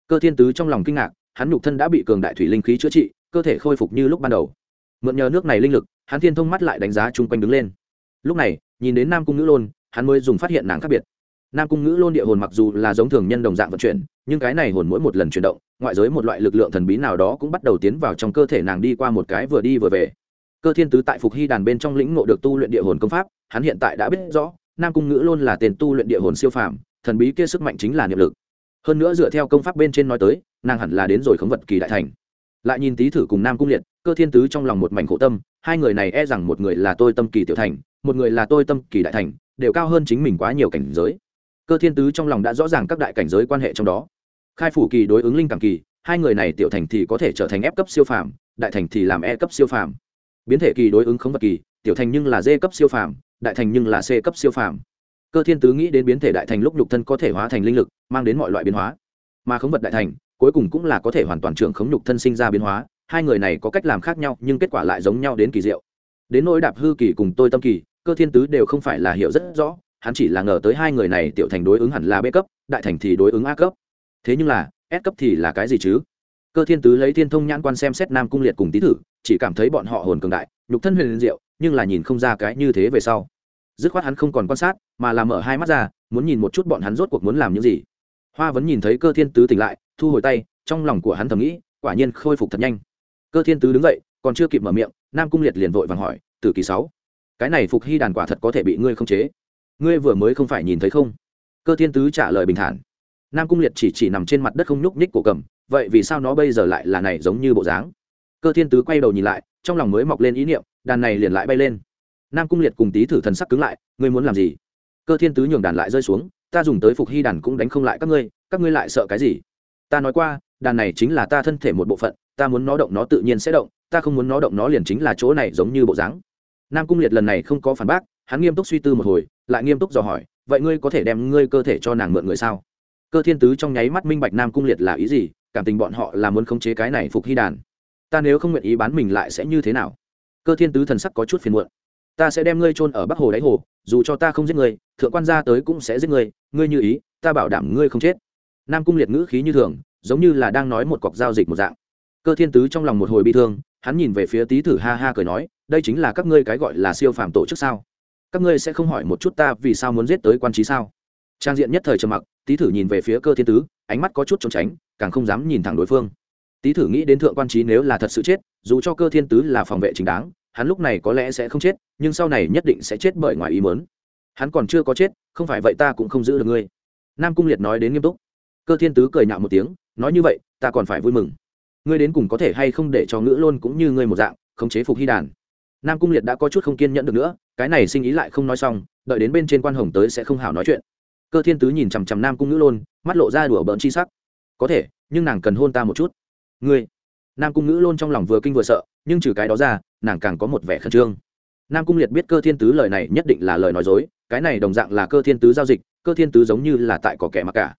Cơ thiên tứ trong lòng kinh ngạc, hắn nhục thân đã bị cường đại thủy linh khí chữa trị cơ thể khôi phục như lúc ban đầu. Mượn nhờ nước này linh lực, hắn thiên thông mắt lại đánh giá chung quanh đứng lên. Lúc này, nhìn đến nam cung ngữ lôn, hắn mới dùng phát hiện nàng khác biệt. Nam cung ngữ lôn địa hồn mặc dù là giống thường nhân đồng dạng vận chuyển, nhưng cái này hồn mỗi một lần chuyển động, ngoại giới một loại lực lượng thần bí nào đó cũng bắt đầu tiến vào trong cơ thể nàng đi qua một cái vừa đi vừa về. Cơ thiên tứ tại phục hy đàn bên trong lĩnh ngộ được tu luyện địa hồn công pháp, hắn hiện tại đã biết rõ, nam cung ngữ lôn là tiền tu luyện địa hồn siêu phàm, thần bí kia sức mạnh chính là niệm lực. Hơn nữa dựa theo công pháp bên trên nói tới, nàng hẳn là đến rồi khống vật kỳ đại thành lại nhìn tý thử cùng nam cung liệt, cơ thiên tứ trong lòng một mảnh khổ tâm, hai người này e rằng một người là tôi tâm kỳ tiểu thành, một người là tôi tâm kỳ đại thành, đều cao hơn chính mình quá nhiều cảnh giới. Cơ thiên tứ trong lòng đã rõ ràng các đại cảnh giới quan hệ trong đó. Khai phủ kỳ đối ứng linh cảm kỳ, hai người này tiểu thành thì có thể trở thành ép cấp siêu phàm, đại thành thì làm e cấp siêu phàm. Biến thể kỳ đối ứng khống vật kỳ, tiểu thành nhưng là d cấp siêu phàm, đại thành nhưng là c cấp siêu phàm. Cơ thiên tứ nghĩ đến biến thể đại thành lúc nhục thân có thể hóa thành linh lực, mang đến mọi loại biến hóa. Mà khống vật đại thành cuối cùng cũng là có thể hoàn toàn trưởng khống nhục thân sinh ra biến hóa, hai người này có cách làm khác nhau nhưng kết quả lại giống nhau đến kỳ diệu. Đến nỗi đạp hư kỳ cùng tôi tâm kỳ, cơ thiên tứ đều không phải là hiểu rất rõ, hắn chỉ là ngờ tới hai người này tiểu thành đối ứng hẳn là b cấp, đại thành thì đối ứng a cấp. Thế nhưng là, s cấp thì là cái gì chứ? Cơ thiên tứ lấy thiên thông nhãn quan xem xét nam cung liệt cùng tý thử, chỉ cảm thấy bọn họ hồn cường đại, nhục thân huyền diệu, nhưng là nhìn không ra cái như thế về sau. Dứt khoát hắn không còn quan sát, mà làm mở hai mắt ra, muốn nhìn một chút bọn hắn rốt cuộc muốn làm những gì. Hoa vẫn nhìn thấy cơ thiên tứ tỉnh lại thu hồi tay, trong lòng của hắn thầm nghĩ, quả nhiên khôi phục thật nhanh. Cơ thiên tứ đứng dậy, còn chưa kịp mở miệng, nam cung liệt liền vội vàng hỏi từ kỳ sáu, cái này phục hy đàn quả thật có thể bị ngươi không chế? Ngươi vừa mới không phải nhìn thấy không? Cơ thiên tứ trả lời bình thản. Nam cung liệt chỉ chỉ nằm trên mặt đất không nhúc nhích cổ cầm, vậy vì sao nó bây giờ lại là này giống như bộ dáng? Cơ thiên tứ quay đầu nhìn lại, trong lòng mới mọc lên ý niệm, đàn này liền lại bay lên. Nam cung liệt cùng tý thử thần sắc cứng lại, ngươi muốn làm gì? Cơ thiên tứ nhường đàn lại rơi xuống, ta dùng tới phục hy đàn cũng đánh không lại các ngươi các ngươi lại sợ cái gì? Ta nói qua, đàn này chính là ta thân thể một bộ phận, ta muốn nó động nó tự nhiên sẽ động, ta không muốn nó động nó liền chính là chỗ này giống như bộ dáng. Nam cung liệt lần này không có phản bác, hắn nghiêm túc suy tư một hồi, lại nghiêm túc dò hỏi, vậy ngươi có thể đem ngươi cơ thể cho nàng mượn người sao? Cơ thiên tứ trong nháy mắt minh bạch nam cung liệt là ý gì, cảm tình bọn họ là muốn khống chế cái này phục hy đàn. Ta nếu không nguyện ý bán mình lại sẽ như thế nào? Cơ thiên tứ thần sắc có chút phiền muộn. Ta sẽ đem ngươi chôn ở bắc hồ đáy hồ, dù cho ta không giết ngươi, thượng quan gia tới cũng sẽ giết ngươi ngươi như ý, ta bảo đảm ngươi không chết nam cung liệt ngữ khí như thường, giống như là đang nói một cọc giao dịch một dạng. Cơ thiên tứ trong lòng một hồi bi thương, hắn nhìn về phía tý thử ha ha cười nói, đây chính là các ngươi cái gọi là siêu phàm tổ chức sao? Các ngươi sẽ không hỏi một chút ta vì sao muốn giết tới quan trí sao? Trang diện nhất thời trầm mặc, tý thử nhìn về phía cơ thiên tứ, ánh mắt có chút trốn tránh, càng không dám nhìn thẳng đối phương. Tý thử nghĩ đến thượng quan trí nếu là thật sự chết, dù cho cơ thiên tứ là phòng vệ chính đáng, hắn lúc này có lẽ sẽ không chết, nhưng sau này nhất định sẽ chết bởi ngoài ý mớn hắn còn chưa có chết, không phải vậy ta cũng không giữ được ngươi. Nam cung liệt nói đến nghiêm túc cơ thiên tứ cười nhạo một tiếng, nói như vậy, ta còn phải vui mừng. Ngươi đến cùng có thể hay không để cho ngữ luôn cũng như ngươi một dạng, khống chế phục hy đàn. Nam cung liệt đã có chút không kiên nhẫn được nữa, cái này sinh ý lại không nói xong, đợi đến bên trên quan hồng tới sẽ không hảo nói chuyện. Cơ thiên tứ nhìn chằm chằm nam cung ngữ lôn, mắt lộ ra đùa bỡn chi sắc. Có thể, nhưng nàng cần hôn ta một chút. Ngươi. Nam cung ngữ lôn trong lòng vừa kinh vừa sợ, nhưng trừ cái đó ra, nàng càng có một vẻ khẩn trương. Nam cung liệt biết cơ thiên tứ lời này nhất định là lời nói dối, cái này đồng dạng là cơ thiên tứ giao dịch, cơ thiên tứ giống như là tại có kẻ mặc cả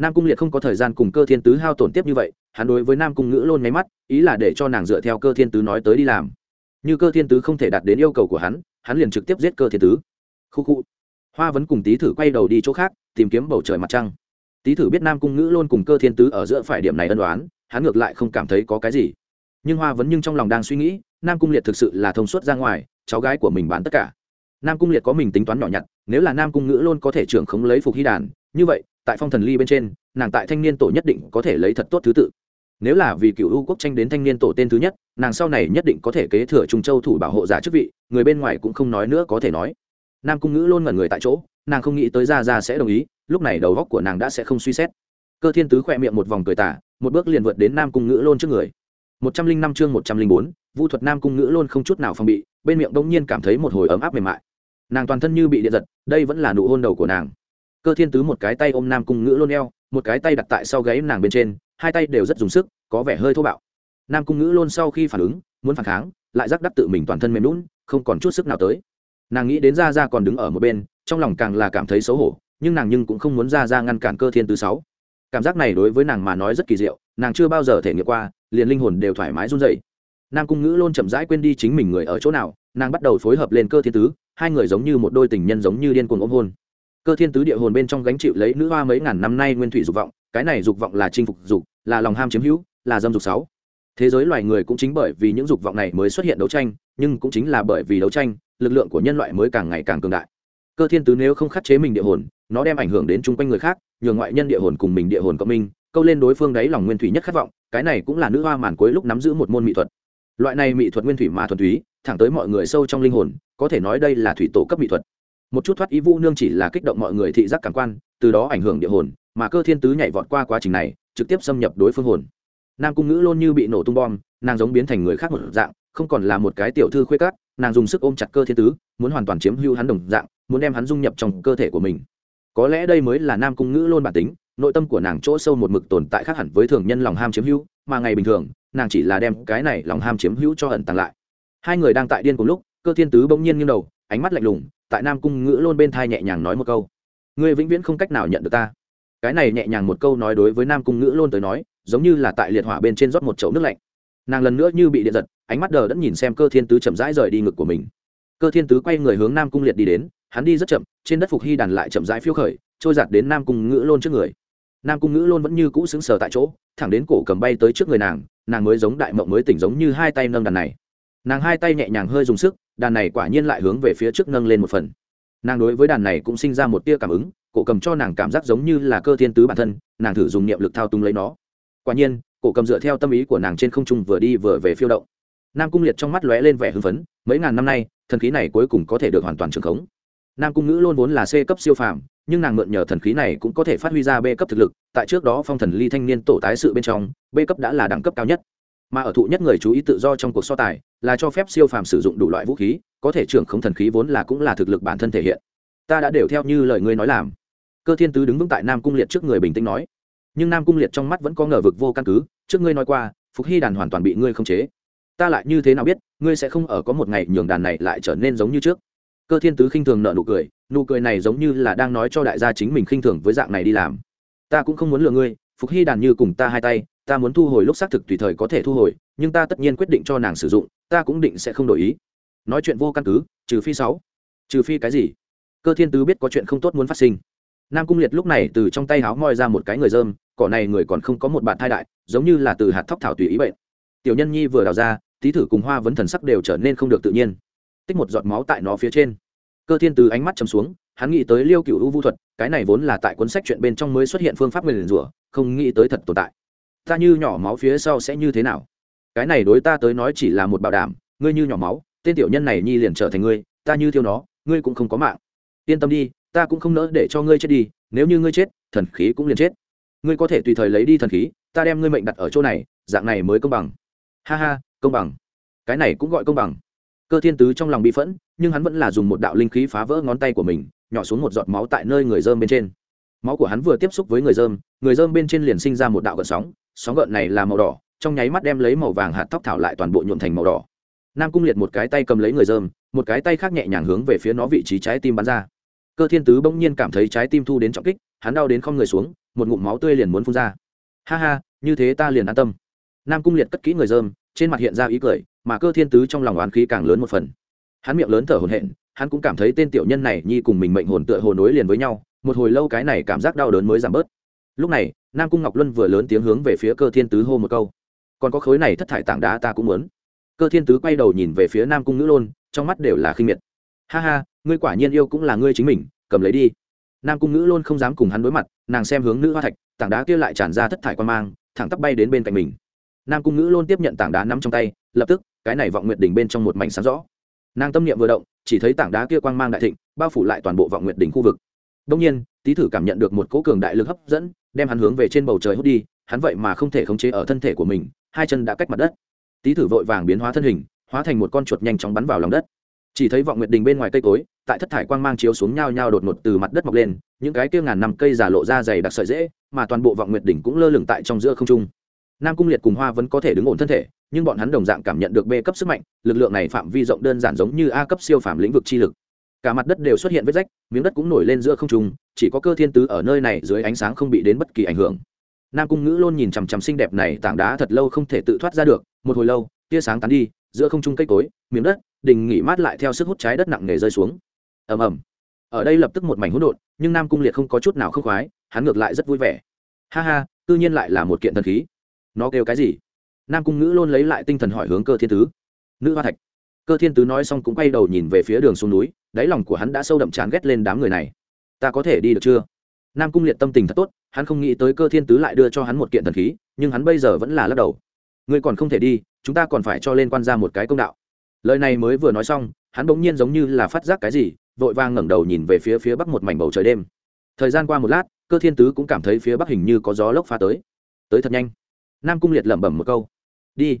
nam cung liệt không có thời gian cùng cơ thiên tứ hao tổn tiếp như vậy, hắn đối với nam cung ngữ lôn máy mắt, ý là để cho nàng dựa theo cơ thiên tứ nói tới đi làm. Như cơ thiên tứ không thể đạt đến yêu cầu của hắn hắn liền trực tiếp giết cơ thiên tứ. Khu khu. Hoa vẫn cùng tý thử quay đầu đi chỗ khác, tìm kiếm bầu trời mặt trăng. Tý thử biết nam cung ngữ luôn cùng cơ thiên tứ ở giữa phải điểm này ân đoán hắn ngược lại không cảm thấy có cái gì. Nhưng hoa vẫn nhưng trong lòng đang suy nghĩ, nam cung liệt thực sự là thông suốt ra ngoài, cháu gái của mình bán tất cả. Nam cung liệt có mình tính toán nhỏ nhặt, nếu là nam cung ngữ luôn có thể trưởng khống lấy phục hy đàn, như vậy tại phong thần ly bên trên, nàng tại thanh niên tổ nhất định có thể lấy thật tốt thứ tự. Nếu là vì cựu u quốc tranh đến thanh niên tổ tên thứ nhất, nàng sau này nhất định có thể kế thừa trung châu thủ bảo hộ giả chức vị, người bên ngoài cũng không nói nữa có thể nói. Nam cung ngữ luôn ngẩn người tại chỗ, nàng không nghĩ tới ra ra sẽ đồng ý, lúc này đầu góc của nàng đã sẽ không suy xét. Cơ thiên tứ khỏe miệng một vòng cười tả một bước liền vượt đến nam cung ngữ lôn trước người. Một trăm linh năm chương một trăm linh bốn, vu thuật nam cung ngữ lôn không chút nào phòng bị, bên miệng bỗng nhiên cảm thấy một hồi ấm áp mềm mại. Nàng toàn thân như bị điện giật, đây vẫn là nụ hôn đầu của nàng cơ thiên tứ một cái tay ôm nam cung ngữ lôn eo, một cái tay đặt tại sau gáy nàng bên trên, hai tay đều rất dùng sức, có vẻ hơi thô bạo. Nam cung ngữ lôn sau khi phản ứng, muốn phản kháng, lại rắc đắc tự mình toàn thân mềm lún không còn chút sức nào tới. Nàng nghĩ đến ra ra còn đứng ở một bên, trong lòng càng là cảm thấy xấu hổ, nhưng nàng nhưng cũng không muốn ra ra ngăn cản cơ thiên tứ sáu. Cảm giác này đối với nàng mà nói rất kỳ diệu, nàng chưa bao giờ thể nghiệm qua, liền linh hồn đều thoải mái run dậy nam cung ngữ luôn chậm rãi quên đi chính mình người ở chỗ nào, nàng bắt đầu phối hợp lên cơ thiên tứ, hai người giống như một đôi tình nhân giống như điên cuồng ôm hôn cơ thiên tứ địa hồn bên trong gánh chịu lấy nữ hoa mấy ngàn năm nay nguyên thủy dục vọng, cái này dục vọng là chinh phục dục, là lòng ham chiếm hữu, là dâm dục sáu. Thế giới loài người cũng chính bởi vì những dục vọng này mới xuất hiện đấu tranh, nhưng cũng chính là bởi vì đấu tranh, lực lượng của nhân loại mới càng ngày càng cường đại. Cơ thiên tứ nếu không khắc chế mình địa hồn, nó đem ảnh hưởng đến chung quanh người khác, nhường ngoại nhân địa hồn cùng mình địa hồn cộng minh, câu lên đối phương đáy lòng nguyên thủy nhất khát vọng, cái này cũng là nữ hoa màn cuối lúc nắm giữ một môn mỹ thuật. Loại này mỹ thuật nguyên thủy mà thuần túy, thẳng tới mọi người sâu trong linh hồn, có thể nói đây là thủy tổ cấp mỹ thuật một chút thoát ý vũ nương chỉ là kích động mọi người thị giác cảm quan, từ đó ảnh hưởng địa hồn, mà cơ thiên tứ nhảy vọt qua quá trình này, trực tiếp xâm nhập đối phương hồn. Nam cung ngữ luôn như bị nổ tung bom, nàng giống biến thành người khác một dạng, không còn là một cái tiểu thư khuê cát nàng dùng sức ôm chặt cơ thiên tứ, muốn hoàn toàn chiếm hữu hắn đồng dạng, muốn đem hắn dung nhập trong cơ thể của mình. Có lẽ đây mới là nam cung ngữ luôn bản tính, nội tâm của nàng chỗ sâu một mực tồn tại khác hẳn với thường nhân lòng ham chiếm hữu, mà ngày bình thường, nàng chỉ là đem cái này lòng ham chiếm hữu cho ẩn tàng lại. Hai người đang tại điên cùng lúc, cơ thiên tứ bỗng nhiên nghiêng đầu, ánh mắt lạnh lùng tại nam cung ngữ lôn bên thai nhẹ nhàng nói một câu. Ngươi vĩnh viễn không cách nào nhận được ta. Cái này nhẹ nhàng một câu nói đối với nam cung ngữ lôn tới nói, giống như là tại liệt hỏa bên trên rót một chậu nước lạnh. Nàng lần nữa như bị điện giật, ánh mắt đờ đẫn nhìn xem cơ thiên tứ chậm rãi rời đi ngực của mình. Cơ thiên tứ quay người hướng nam cung liệt đi đến, hắn đi rất chậm, trên đất phục hy đàn lại chậm rãi phiêu khởi, trôi giạt đến nam cung ngữ lôn trước người. Nam cung ngữ lôn vẫn như cũ xứng sờ tại chỗ, thẳng đến cổ cầm bay tới trước người nàng nàng mới giống đại mộng mới tỉnh giống như hai tay nâng đàn này nàng hai tay nhẹ nhàng hơi dùng sức, đàn này quả nhiên lại hướng về phía trước nâng lên một phần. Nàng đối với đàn này cũng sinh ra một tia cảm ứng, cổ cầm cho nàng cảm giác giống như là cơ thiên tứ bản thân, nàng thử dùng niệm lực thao túng lấy nó. Quả nhiên, cổ cầm dựa theo tâm ý của nàng trên không trung vừa đi vừa về phiêu động. Nam cung liệt trong mắt lóe lên vẻ hưng phấn, mấy ngàn năm nay, thần khí này cuối cùng có thể được hoàn toàn trường khống. Nam cung ngữ luôn vốn là c cấp siêu phàm, nhưng nàng mượn nhờ thần khí này cũng có thể phát huy ra b cấp thực lực, tại trước đó phong thần ly thanh niên tổ tái sự bên trong, b cấp đã là đẳng cấp cao nhất mà ở thụ nhất người chú ý tự do trong cuộc so tài là cho phép siêu phàm sử dụng đủ loại vũ khí, có thể trưởng không thần khí vốn là cũng là thực lực bản thân thể hiện. Ta đã đều theo như lời ngươi nói làm. Cơ thiên tứ đứng vững tại nam cung liệt trước người bình tĩnh nói. Nhưng nam cung liệt trong mắt vẫn có ngờ vực vô căn cứ, trước ngươi nói qua, phục hy đàn hoàn toàn bị ngươi khống chế. Ta lại như thế nào biết, ngươi sẽ không ở có một ngày nhường đàn này lại trở nên giống như trước? Cơ thiên tứ khinh thường nợ nụ cười nụ cười này giống như là đang nói cho đại gia chính mình khinh thường với dạng này đi làm. Ta cũng không muốn lừa ngươi, phục hy đàn như cùng ta hai tay ta muốn thu hồi lúc xác thực tùy thời có thể thu hồi, nhưng ta tất nhiên quyết định cho nàng sử dụng, ta cũng định sẽ không đổi ý. Nói chuyện vô căn cứ, trừ phi sáu. Trừ phi cái gì? Cơ thiên tứ biết có chuyện không tốt muốn phát sinh. Nam cung liệt lúc này từ trong tay háo moi ra một cái người dơm, cỏ này người còn không có một bạn thai đại, giống như là từ hạt thóc thảo tùy ý bệnh tiểu nhân nhi vừa đào ra, tí thử cùng hoa vấn thần sắc đều trở nên không được tự nhiên. Tích một giọt máu tại nó phía trên. Cơ thiên từ ánh mắt chầm xuống, hắn nghĩ tới liêu cựu u vu thuật, cái này vốn là tại cuốn sách chuyện bên trong mới xuất hiện phương pháp nguyền rủa, không nghĩ tới thật tồn tại ta như nhỏ máu phía sau sẽ như thế nào? Cái này đối ta tới nói chỉ là một bảo đảm, ngươi như nhỏ máu, tên tiểu nhân này nhi liền trở thành ngươi, ta như thiêu nó, ngươi cũng không có mạng. Yên tâm đi, ta cũng không nỡ để cho ngươi chết đi, nếu như ngươi chết, thần khí cũng liền chết. Ngươi có thể tùy thời lấy đi thần khí, ta đem ngươi mệnh đặt ở chỗ này, dạng này mới công bằng. Ha ha, công bằng. Cái này cũng gọi công bằng. Cơ thiên tứ trong lòng bị phẫn, nhưng hắn vẫn là dùng một đạo linh khí phá vỡ ngón tay của mình, nhỏ xuống một giọt máu tại nơi người dơm bên trên. Máu của hắn vừa tiếp xúc với người dơm người dơm bên trên liền sinh ra một đạo gợn sóng sóng gợn này là màu đỏ, trong nháy mắt đem lấy màu vàng hạt tóc thảo lại toàn bộ nhuộm thành màu đỏ. Nam cung liệt một cái tay cầm lấy người dơm một cái tay khác nhẹ nhàng hướng về phía nó vị trí trái tim bắn ra. Cơ thiên tứ bỗng nhiên cảm thấy trái tim thu đến trọng kích, hắn đau đến không người xuống, một ngụm máu tươi liền muốn phun ra. Ha ha, như thế ta liền an tâm. Nam cung liệt cất kỹ người dơm trên mặt hiện ra ý cười, mà cơ thiên tứ trong lòng oán khí càng lớn một phần. Hắn miệng lớn thở hổn hển, hắn cũng cảm thấy tên tiểu nhân này nhi cùng mình mệnh hồn tựa hồ nối liền với nhau, một hồi lâu cái này cảm giác đau đớn mới giảm bớt. Lúc này nam cung ngọc luân vừa lớn tiếng hướng về phía cơ thiên tứ hô một câu còn có khối này thất thải tảng đá ta cũng muốn cơ thiên tứ quay đầu nhìn về phía nam cung nữ lôn trong mắt đều là khinh miệt ha ha ngươi quả nhiên yêu cũng là ngươi chính mình cầm lấy đi nam cung nữ lôn không dám cùng hắn đối mặt nàng xem hướng nữ hoa thạch tảng đá kia lại tràn ra thất thải quan mang thẳng tắp bay đến bên cạnh mình nam cung nữ lôn tiếp nhận tảng đá nắm trong tay lập tức cái này vọng nguyệt đỉnh bên trong một mảnh sáng rõ nàng tâm niệm vừa động chỉ thấy tảng đá kia quang mang đại thịnh bao phủ lại toàn bộ vọng nguyệt đỉnh khu vực đông nhiên tý thử cảm nhận được một cỗ cường đại lực hấp dẫn đem hắn hướng về trên bầu trời hút đi, hắn vậy mà không thể khống chế ở thân thể của mình, hai chân đã cách mặt đất. Tý thử vội vàng biến hóa thân hình, hóa thành một con chuột nhanh chóng bắn vào lòng đất. Chỉ thấy vọng nguyệt đình bên ngoài cây cối, tại thất thải quang mang chiếu xuống nhau nhau đột ngột từ mặt đất mọc lên, những cái kia ngàn năm cây giả lộ ra dày đặc sợi dễ, mà toàn bộ vọng nguyệt đỉnh cũng lơ lửng tại trong giữa không trung. Nam cung liệt cùng hoa vẫn có thể đứng ổn thân thể, nhưng bọn hắn đồng dạng cảm nhận được b cấp sức mạnh, lực lượng này phạm vi rộng đơn giản giống như a cấp siêu phạm lĩnh vực chi lực cả mặt đất đều xuất hiện vết rách, miếng đất cũng nổi lên giữa không trung, chỉ có cơ thiên tứ ở nơi này dưới ánh sáng không bị đến bất kỳ ảnh hưởng. Nam cung ngữ luôn nhìn chằm chằm xinh đẹp này tảng đá thật lâu không thể tự thoát ra được, một hồi lâu, tia sáng tán đi, giữa không trung cây cối, miếng đất, đình nghỉ mát lại theo sức hút trái đất nặng nề rơi xuống. Ầm ầm. Ở đây lập tức một mảnh hỗn độn, nhưng nam cung liệt không có chút nào không khoái, hắn ngược lại rất vui vẻ. Ha ha tự nhiên lại là một kiện thần khí. Nó kêu cái gì? Nam cung ngữ luôn lấy lại tinh thần hỏi hướng cơ thiên tứ. Nữ hoa thạch. Cơ thiên tứ nói xong cũng quay đầu nhìn về phía đường xuống núi đáy lòng của hắn đã sâu đậm chán ghét lên đám người này. Ta có thể đi được chưa? Nam cung liệt tâm tình thật tốt, hắn không nghĩ tới cơ thiên tứ lại đưa cho hắn một kiện thần khí, nhưng hắn bây giờ vẫn là lắc đầu. Ngươi còn không thể đi, chúng ta còn phải cho lên quan ra một cái công đạo. Lời này mới vừa nói xong, hắn bỗng nhiên giống như là phát giác cái gì, vội vang ngẩng đầu nhìn về phía phía bắc một mảnh bầu trời đêm. Thời gian qua một lát, cơ thiên tứ cũng cảm thấy phía bắc hình như có gió lốc pha tới. Tới thật nhanh. Nam cung liệt lẩm bẩm một câu. Đi.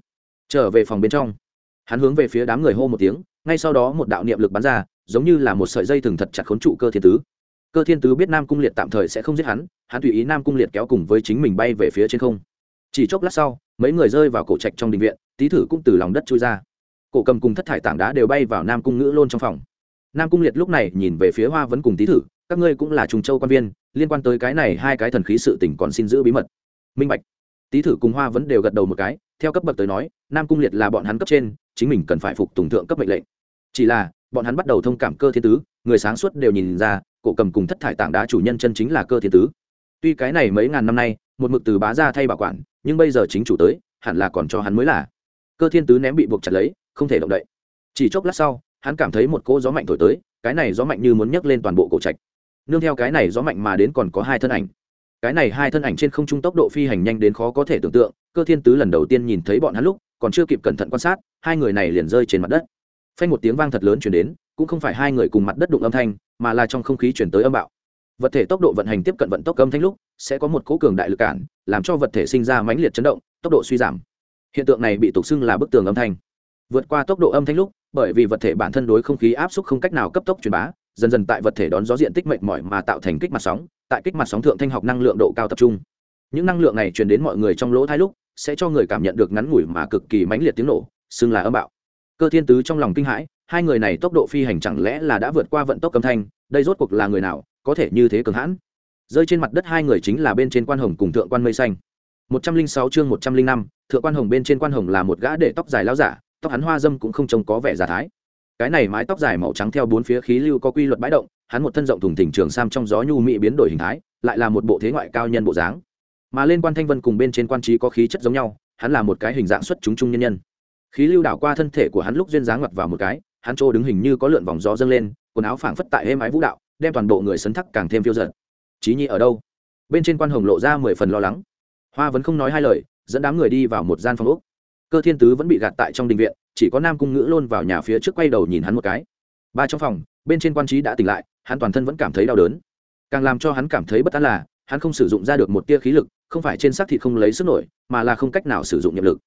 Trở về phòng bên trong. Hắn hướng về phía đám người hô một tiếng, ngay sau đó một đạo niệm lực bắn ra giống như là một sợi dây thừng thật chặt khốn trụ cơ thiên tứ. Cơ thiên tứ biết nam cung liệt tạm thời sẽ không giết hắn hắn tùy ý nam cung liệt kéo cùng với chính mình bay về phía trên không. Chỉ chốc lát sau, mấy người rơi vào cổ trạch trong đình viện tý thử cũng từ lòng đất trôi ra. Cổ cầm cùng thất thải tảng đá đều bay vào nam cung ngữ lôn trong phòng. Nam cung liệt lúc này nhìn về phía hoa vẫn cùng tý thử, các ngươi cũng là trùng châu quan viên, liên quan tới cái này hai cái thần khí sự tỉnh còn xin giữ bí mật. Minh bạch. Tý thử cùng hoa vẫn đều gật đầu một cái, theo cấp bậc tới nói, nam cung liệt là bọn hắn cấp trên, chính mình cần phải phục tùng thượng cấp mệnh lệnh. Chỉ là bọn hắn bắt đầu thông cảm cơ thiên tứ, người sáng suốt đều nhìn ra, cổ cầm cùng thất thải tảng đá chủ nhân chân chính là cơ thiên tứ. Tuy cái này mấy ngàn năm nay, một mực từ bá ra thay bảo quản, nhưng bây giờ chính chủ tới, hẳn là còn cho hắn mới là. Cơ thiên tứ ném bị buộc chặt lấy, không thể động đậy. Chỉ chốc lát sau, hắn cảm thấy một cỗ gió mạnh thổi tới, cái này gió mạnh như muốn nhấc lên toàn bộ cổ trạch. Nương theo cái này gió mạnh mà đến còn có hai thân ảnh. Cái này hai thân ảnh trên không trung tốc độ phi hành nhanh đến khó có thể tưởng tượng, cơ thiên tứ lần đầu tiên nhìn thấy bọn hắn lúc, còn chưa kịp cẩn thận quan sát, hai người này liền rơi trên mặt đất phanh một tiếng vang thật lớn chuyển đến, cũng không phải hai người cùng mặt đất đụng âm thanh, mà là trong không khí chuyển tới âm bạo. Vật thể tốc độ vận hành tiếp cận vận tốc âm thanh lúc, sẽ có một cố cường đại lực cản, làm cho vật thể sinh ra mãnh liệt chấn động, tốc độ suy giảm. Hiện tượng này bị tục xưng là bức tường âm thanh. Vượt qua tốc độ âm thanh lúc, bởi vì vật thể bản thân đối không khí áp suất không cách nào cấp tốc truyền bá, dần dần tại vật thể đón gió diện tích mệnh mỏi mà tạo thành kích mặt sóng, tại kích mặt sóng thượng thanh học năng lượng độ cao tập trung. Những năng lượng này truyền đến mọi người trong lỗ thai lúc, sẽ cho người cảm nhận được ngắn ngủi mà cực kỳ mãnh liệt tiếng nổ, xưng là âm bạo cơ thiên tứ trong lòng kinh hãi, hai người này tốc độ phi hành chẳng lẽ là đã vượt qua vận tốc âm thanh, đây rốt cuộc là người nào, có thể như thế cường hãn. Rơi trên mặt đất hai người chính là bên trên quan hồng cùng thượng quan mây xanh. Một trăm linh sáu chương một trăm linh năm, thượng quan hồng bên trên quan hồng là một gã để tóc dài lao giả, tóc hắn hoa dâm cũng không trông có vẻ giả thái. Cái này mái tóc dài màu trắng theo bốn phía khí lưu có quy luật bãi động, hắn một thân rộng thùng thỉnh trường sam trong gió nhu mỹ biến đổi hình thái, lại là một bộ thế ngoại cao nhân bộ dáng. Mà lên quan thanh vân cùng bên trên quan trí có khí chất giống nhau, hắn là một cái hình dạng xuất chúng trung nhân nhân khí lưu đảo qua thân thể của hắn lúc duyên dáng ngoặt vào một cái, hắn trô đứng hình như có lượn vòng gió dâng lên, quần áo phảng phất tại êm ái vũ đạo, đem toàn bộ người sấn thắc càng thêm phiêu giật trí nhi ở đâu? Bên trên quan hồng lộ ra mười phần lo lắng. Hoa vẫn không nói hai lời, dẫn đám người đi vào một gian phòng úc cơ thiên tứ vẫn bị gạt tại trong đình viện, chỉ có nam cung ngữ lôn vào nhà phía trước quay đầu nhìn hắn một cái. Ba trong phòng, bên trên quan trí đã tỉnh lại, hắn toàn thân vẫn cảm thấy đau đớn. Càng làm cho hắn cảm thấy bất an là, hắn không sử dụng ra được một tia khí lực, không phải trên xác thịt không lấy sức nổi, mà là không cách nào sử dụng nhiệm lực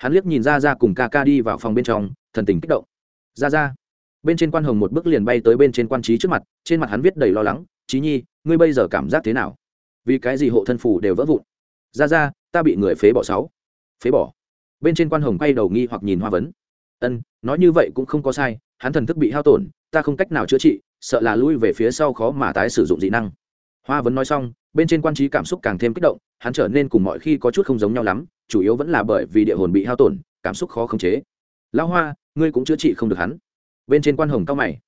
hắn liếc nhìn ra ra cùng ca ca đi vào phòng bên trong, thần tình kích động. Ra ra bên trên quan hồng một bước liền bay tới bên trên quan trí trước mặt, trên mặt hắn viết đầy lo lắng trí nhi, ngươi bây giờ cảm giác thế nào? Vì cái gì hộ thân phủ đều vỡ vụn? Ra ra ta bị người phế bỏ sáu. Phế bỏ? Bên trên quan hồng quay đầu nghi hoặc nhìn hoa vấn. Ân, nói như vậy cũng không có sai, hắn thần thức bị hao tổn, ta không cách nào chữa trị, sợ là lui về phía sau khó mà tái sử dụng dị năng. Hoa vấn nói xong, bên trên quan trí cảm xúc càng thêm kích động, hắn trở nên cùng mọi khi có chút không giống nhau lắm chủ yếu vẫn là bởi vì địa hồn bị hao tổn, cảm xúc khó khống chế. Lão hoa, ngươi cũng chữa trị không được hắn. Bên trên quan hồng cao mày.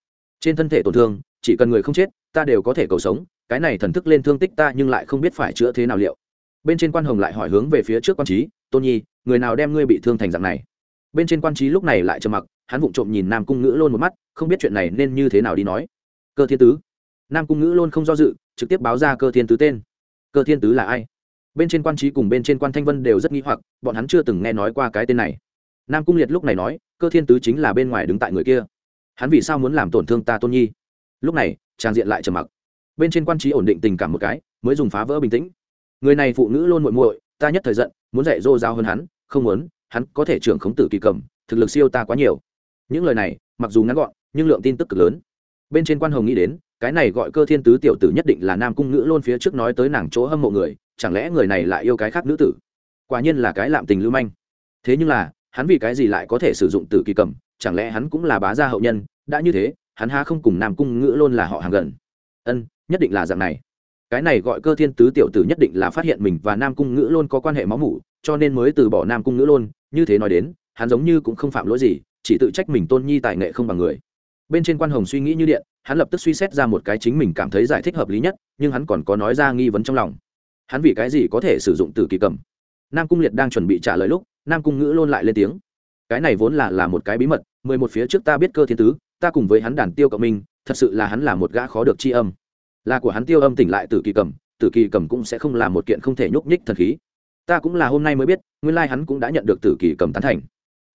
Trên thân thể tổn thương, chỉ cần người không chết, ta đều có thể cầu sống, cái này thần thức lên thương tích ta nhưng lại không biết phải chữa thế nào liệu. Bên trên quan hồng lại hỏi hướng về phía trước quan trí, tôn nhi, người nào đem ngươi bị thương thành dạng này? Bên trên quan trí lúc này lại trầm mặc, hắn vụng trộm nhìn nam cung ngữ lôn một mắt, không biết chuyện này nên như thế nào đi nói. Cơ thiên tứ. Nam cung ngữ lôn không do dự, trực tiếp báo ra cơ thiên tứ tên. Cơ thiên tứ là ai? Bên trên quan trí cùng bên trên quan thanh vân đều rất nghi hoặc, bọn hắn chưa từng nghe nói qua cái tên này. Nam cung liệt lúc này nói, cơ thiên tứ chính là bên ngoài đứng tại người kia. Hắn vì sao muốn làm tổn thương ta tôn nhi? Lúc này trang diện lại trầm mặc. Bên trên quan trí ổn định tình cảm một cái, mới dùng phá vỡ bình tĩnh. Người này phụ nữ luôn muội muội, ta nhất thời giận, muốn dạy dô giao hơn hắn, không muốn, hắn có thể trưởng khống tử kỳ cầm, thực lực siêu ta quá nhiều. Những lời này, mặc dù ngắn gọn, nhưng lượng tin tức cực lớn. Bên trên quan hồng nghĩ đến, cái này gọi cơ thiên tứ tiểu tử nhất định là nam cung ngữ luôn phía trước nói tới nàng chỗ hâm mộ người chẳng lẽ người này lại yêu cái khác nữ tử? Quả nhiên là cái lạm tình lưu manh. Thế nhưng là, hắn vì cái gì lại có thể sử dụng tử kỳ cầm? Chẳng lẽ hắn cũng là bá gia hậu nhân? Đã như thế, hắn ha không cùng nam cung ngữ luôn là họ hàng gần? Ân, nhất định là dạng này. Cái này gọi cơ thiên tứ tiểu tử nhất định là phát hiện mình và nam cung ngữ luôn có quan hệ máu mủ, cho nên mới từ bỏ nam cung ngữ luôn như thế nói đến, hắn giống như cũng không phạm lỗi gì, chỉ tự trách mình tôn nhi tài nghệ không bằng người. Bên trên quan hồng suy nghĩ như điện, hắn lập tức suy xét ra một cái chính mình cảm thấy giải thích hợp lý nhất, nhưng hắn còn có nói ra nghi vấn trong lòng hắn vì cái gì có thể sử dụng từ kỳ cầm? Nam cung liệt đang chuẩn bị trả lời lúc, nam cung ngữ luôn lại lên tiếng. Cái này vốn là là một cái bí mật, mười một phía trước ta biết cơ thiên tứ, ta cùng với hắn đàn tiêu cộng minh, thật sự là hắn là một gã khó được c h i âm. Là của hắn tiêu âm tỉnh lại từ kỳ cầm, từ kỳ cầm cũng sẽ không là một kiện không thể nhúc nhích thần khí. Ta cũng là hôm nay mới biết, nguyên lai hắn cũng đã nhận được tử kỳ cầm tán thành.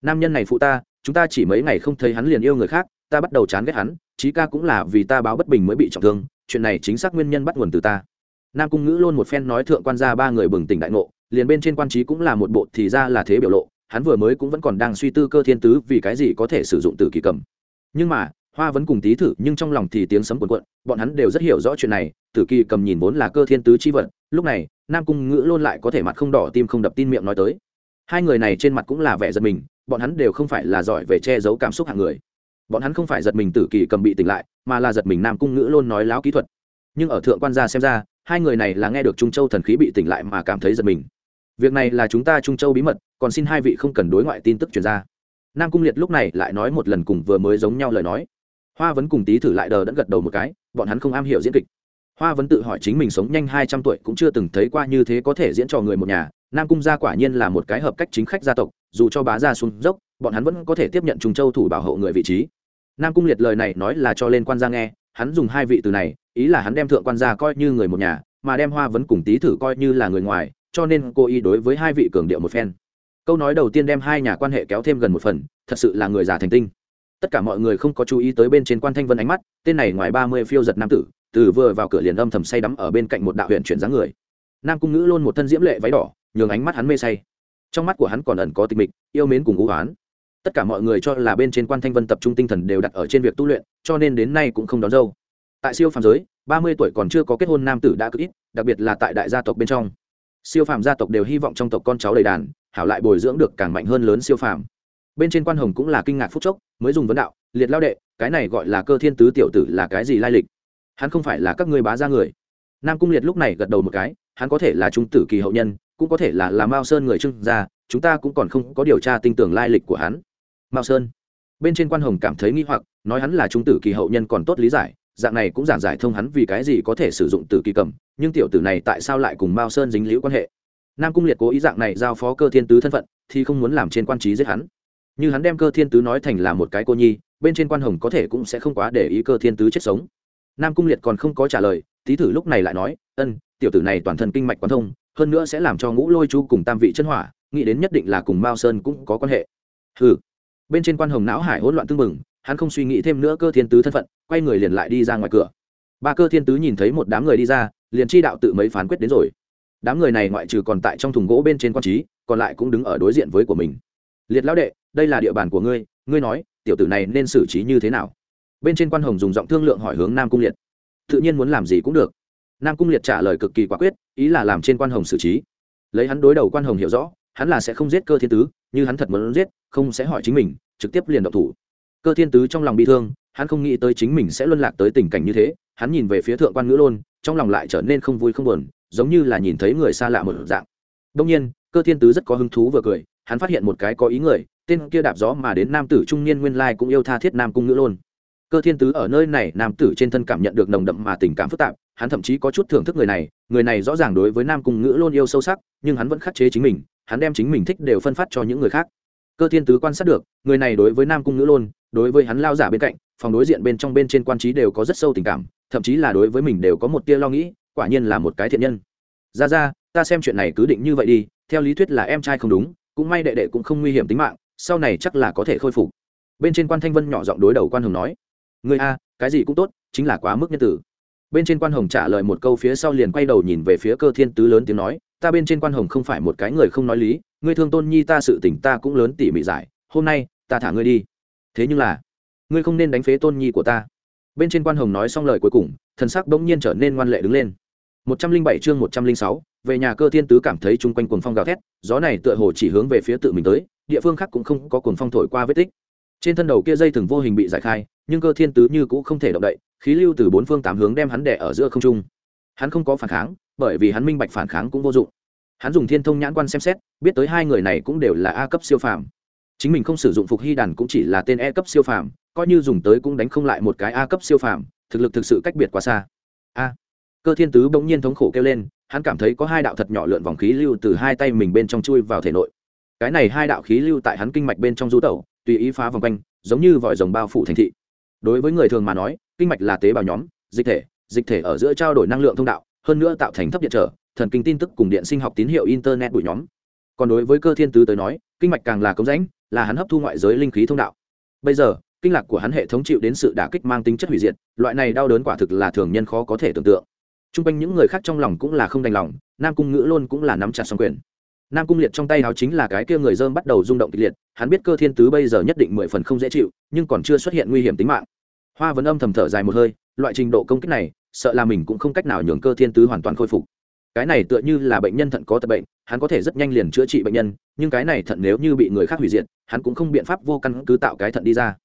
Nam nhân này phụ ta, chúng ta chỉ mấy ngày không thấy hắn liền yêu người khác, ta bắt đầu chán ghét hắn, chí ca cũng là vì ta báo bất bình mới bị trọng thương, chuyện này chính xác nguyên nhân bắt nguồn từ ta nam cung ngữ luôn một phen nói thượng quan gia ba người bừng tỉnh đại ngộ, liền bên trên quan trí cũng là một bộ thì ra là thế biểu lộ, hắn vừa mới cũng vẫn còn đang suy tư cơ thiên tứ vì cái gì có thể sử dụng tử kỳ cầm. Nhưng mà, hoa vẫn cùng tí thử nhưng trong lòng thì tiếng sấm quần quận bọn hắn đều rất hiểu rõ chuyện này, tử kỳ cầm nhìn vốn là cơ thiên tứ chi vật, lúc này, nam cung ngữ luôn lại có thể mặt không đỏ tim không đập tin miệng nói tới. Hai người này trên mặt cũng là vẻ giật mình, bọn hắn đều không phải là giỏi về che giấu cảm xúc hạng người. Bọn hắn không phải giật mình tử kỳ cầm bị tỉnh lại, mà là giật mình nam cung ngữ luôn nói láo kỹ thuật. Nhưng ở thượng quan gia xem ra hai người này là nghe được trung châu thần khí bị tỉnh lại mà cảm thấy giật mình. Việc này là chúng ta trung châu bí mật, còn xin hai vị không cần đối ngoại tin tức truyền ra. Nam cung liệt lúc này lại nói một lần cùng vừa mới giống nhau lời nói. Hoa vẫn cùng tý thử lại đờ đẫn gật đầu một cái, bọn hắn không am hiểu diễn kịch. Hoa vẫn tự hỏi chính mình sống nhanh hai trăm tuổi cũng chưa từng thấy qua như thế có thể diễn trò người một nhà, nam cung gia quả nhiên là một cái hợp cách chính khách gia tộc, dù cho bá gia xuống dốc, bọn hắn vẫn có thể tiếp nhận trung châu thủ bảo hộ người vị trí. Nam cung liệt lời này nói là cho lên quan gia nghe, hắn dùng hai vị từ này ý là hắn đem thượng quan gia coi như người một nhà, mà đem hoa vẫn cùng tý thử coi như là người ngoài, cho nên cô ý đối với hai vị cường điệu một phen. Câu nói đầu tiên đem hai nhà quan hệ kéo thêm gần một phần, thật sự là người già thành tinh. Tất cả mọi người không có chú ý tới bên trên quan thanh vân ánh mắt, tên này ngoài ba mươi phiêu giật nam tử, từ vừa vào cửa liền âm thầm say đắm ở bên cạnh một đạo huyện chuyển dáng người. Nam cung ngữ luôn một thân diễm lệ váy đỏ, nhường ánh mắt hắn mê say. Trong mắt của hắn còn ẩn có tình mịch, yêu mến cùng ngũ hoán tất cả mọi người cho là bên trên quan thanh vân tập trung tinh thần đều đặt ở trên việc tu luyện, cho nên đến nay cũng không đón dâu tại siêu phàm giới, ba mươi tuổi còn chưa có kết hôn nam tử đã cực ít, đặc biệt là tại đại gia tộc bên trong. Siêu phàm gia tộc đều hy vọng trong tộc con cháu đầy đàn, hảo lại bồi dưỡng được càng mạnh hơn lớn siêu phàm. Bên trên quan hồng cũng là kinh ngạc phúc chốc, mới dùng vấn đạo, liệt lao đệ, cái này gọi là cơ thiên tứ tiểu tử là cái gì lai lịch? Hắn không phải là các ngươi bá ra người. Nam cung liệt lúc này gật đầu một cái, hắn có thể là trung tử kỳ hậu nhân, cũng có thể là là mao sơn người trưng gia, chúng ta cũng còn không có điều tra tinh tưởng lai lịch của hắn. Mao sơn. Bên trên quan hồng cảm thấy nghi hoặc, nói hắn là trung tử kỳ hậu nhân còn tốt lý giải dạng này cũng giảng giải thông hắn vì cái gì có thể sử dụng tử kỳ cầm, nhưng tiểu tử này tại sao lại cùng mao sơn dính liễu quan hệ? Nam cung liệt cố ý dạng này giao phó cơ thiên tứ thân phận, thì không muốn làm trên quan trí giết hắn. Như hắn đem cơ thiên tứ nói thành là một cái cô nhi, bên trên quan hồng có thể cũng sẽ không quá để ý cơ thiên tứ chết sống. Nam cung liệt còn không có trả lời tý thử lúc này lại nói, ân, tiểu tử này toàn thân kinh mạch quán thông, hơn nữa sẽ làm cho ngũ lôi chu cùng tam vị chân hỏa, nghĩ đến nhất định là cùng mao sơn cũng có quan hệ. Ừ bên trên quan hồng não hải hỗn loạn tương mừng hắn không suy nghĩ thêm nữa cơ thiên tứ thân phận, quay người liền lại đi ra ngoài cửa. Ba cơ thiên tứ nhìn thấy một đám người đi ra, liền chi đạo tự mấy phán quyết đến rồi. Đám người này ngoại trừ còn tại trong thùng gỗ bên trên quan trí, còn lại cũng đứng ở đối diện với của mình. Liệt lão đệ, đây là địa bàn của ngươi ngươi nói, tiểu tử này nên xử trí như thế nào? Bên trên quan hồng dùng giọng thương lượng hỏi hướng nam cung liệt. Tự nhiên muốn làm gì cũng được. Nam cung liệt trả lời cực kỳ quả quyết, ý là làm trên quan hồng xử trí. Lấy hắn đối đầu quan hồng hiểu rõ, hắn là sẽ không giết cơ thiên tứ, như hắn thật muốn giết, không sẽ hỏi chính mình, trực tiếp liền động thủ cơ thiên tứ trong lòng bị thương, hắn không nghĩ tới chính mình sẽ luân lạc tới tình cảnh như thế, hắn nhìn về phía thượng quan ngữ lôn, trong lòng lại trở nên không vui không buồn, giống như là nhìn thấy người xa lạ một dạng. Đông nhiên, cơ thiên tứ rất có hứng thú vừa cười, hắn phát hiện một cái có ý người, tên kia đạp gió mà đến nam tử trung niên nguyên lai cũng yêu tha thiết nam cung ngữ lôn. Cơ thiên tứ ở nơi này, nam tử trên thân cảm nhận được nồng đậm mà tình cảm phức tạp, hắn thậm chí có chút thưởng thức người này người này rõ ràng đối với nam cung ngữ lôn yêu sâu sắc, nhưng hắn vẫn khắc chế chính mình, hắn đem chính mình thích đều phân phát cho những người khác. Cơ thiên tứ quan sát được, người này đối với nam cung ngữ lôn đối với hắn lao giả bên cạnh, phòng đối diện bên trong bên trên quan trí đều có rất sâu tình cảm, thậm chí là đối với mình đều có một tia lo nghĩ, quả nhiên là một cái thiện nhân. Ra ra, ta xem chuyện này cứ định như vậy đi, theo lý thuyết là em trai không đúng, cũng may đệ đệ cũng không nguy hiểm tính mạng, sau này chắc là có thể khôi phục. Bên trên quan thanh vân nhỏ giọng đối đầu quan hồng nói người a, cái gì cũng tốt, chính là quá mức nhân tử. Bên trên quan hồng trả lời một câu phía sau liền quay đầu nhìn về phía cơ thiên tứ lớn tiếng nói, ta bên trên quan hồng không phải một cái người không nói lý, ngươi thương tôn nhi ta sự tỉnh ta cũng lớn tỉ mỉ giải, hôm nay ta thả ngươi đi thế nhưng là, ngươi không nên đánh phế tôn nhi của ta. Bên trên quan hồng nói xong lời cuối cùng, thần sắc bỗng nhiên trở nên ngoan lệ đứng lên. Một trăm linh bảy chương một trăm linh sáu, về nhà cơ thiên tứ cảm thấy chung quanh cuồng phong gào thét, gió này tựa hồ chỉ hướng về phía tự mình tới, địa phương khác cũng không có cuồng phong thổi qua vết tích. Trên thân đầu kia dây thừng vô hình bị giải khai, nhưng cơ thiên tứ như cũng không thể động đậy, khí lưu từ bốn phương tám hướng đem hắn đẻ ở giữa không trung. Hắn không có phản kháng, bởi vì hắn minh bạch phản kháng cũng vô dụng. Hắn dùng thiên thông nhãn quan xem xét, biết tới hai người này cũng đều là a cấp siêu phàm chính mình không sử dụng phục hy đàn cũng chỉ là tên e cấp siêu phàm, coi như dùng tới cũng đánh không lại một cái a cấp siêu phàm, thực lực thực sự cách biệt quá xa. A. Cơ thiên tứ bỗng nhiên thống khổ kêu lên, hắn cảm thấy có hai đạo thật nhỏ lượn vòng khí lưu từ hai tay mình bên trong chui vào thể nội. Cái này hai đạo khí lưu tại hắn kinh mạch bên trong du tẩu, tùy ý phá vòng quanh, giống như vòi rồng bao phủ thành thị. Đối với người thường mà nói, kinh mạch là tế bào nhóm, dịch thể dịch thể ở giữa trao đổi năng lượng thông đạo, hơn nữa tạo thành thấp điện trở, thần kinh tin tức cùng điện sinh học tín hiệu internet bụi nhóm. Còn đối với cơ thiên tứ tới nói, kinh mạch càng là cống rãnh là hắn hấp thu ngoại giới linh khí thông đạo. Bây giờ, kinh lạc của hắn hệ thống chịu đến sự đả kích mang tính chất hủy diệt, loại này đau đớn quả thực là thường nhân khó có thể tưởng tượng. T r u n g quanh những người khác trong lòng cũng là không đành lòng, nam cung ngữ luôn cũng là nắm chặt xong quyền. Nam cung liệt trong tay áo chính là cái kia người dơm bắt đầu rung động kịch liệt, hắn biết cơ thiên tứ bây giờ nhất định mười phần không dễ chịu, nhưng còn chưa xuất hiện nguy hiểm tính mạng. Hoa Vân âm thầm thở dài một hơi, loại trình độ công kích này, sợ là mình cũng không cách nào nhường cơ thiên tứ hoàn toàn khôi phục cái này tựa như là bệnh nhân thận có tật bệnh, hắn có thể rất nhanh liền chữa trị bệnh nhân, nhưng cái này thận nếu như bị người khác hủy diệt, hắn cũng không biện pháp vô căn cứ tạo cái thận đi ra.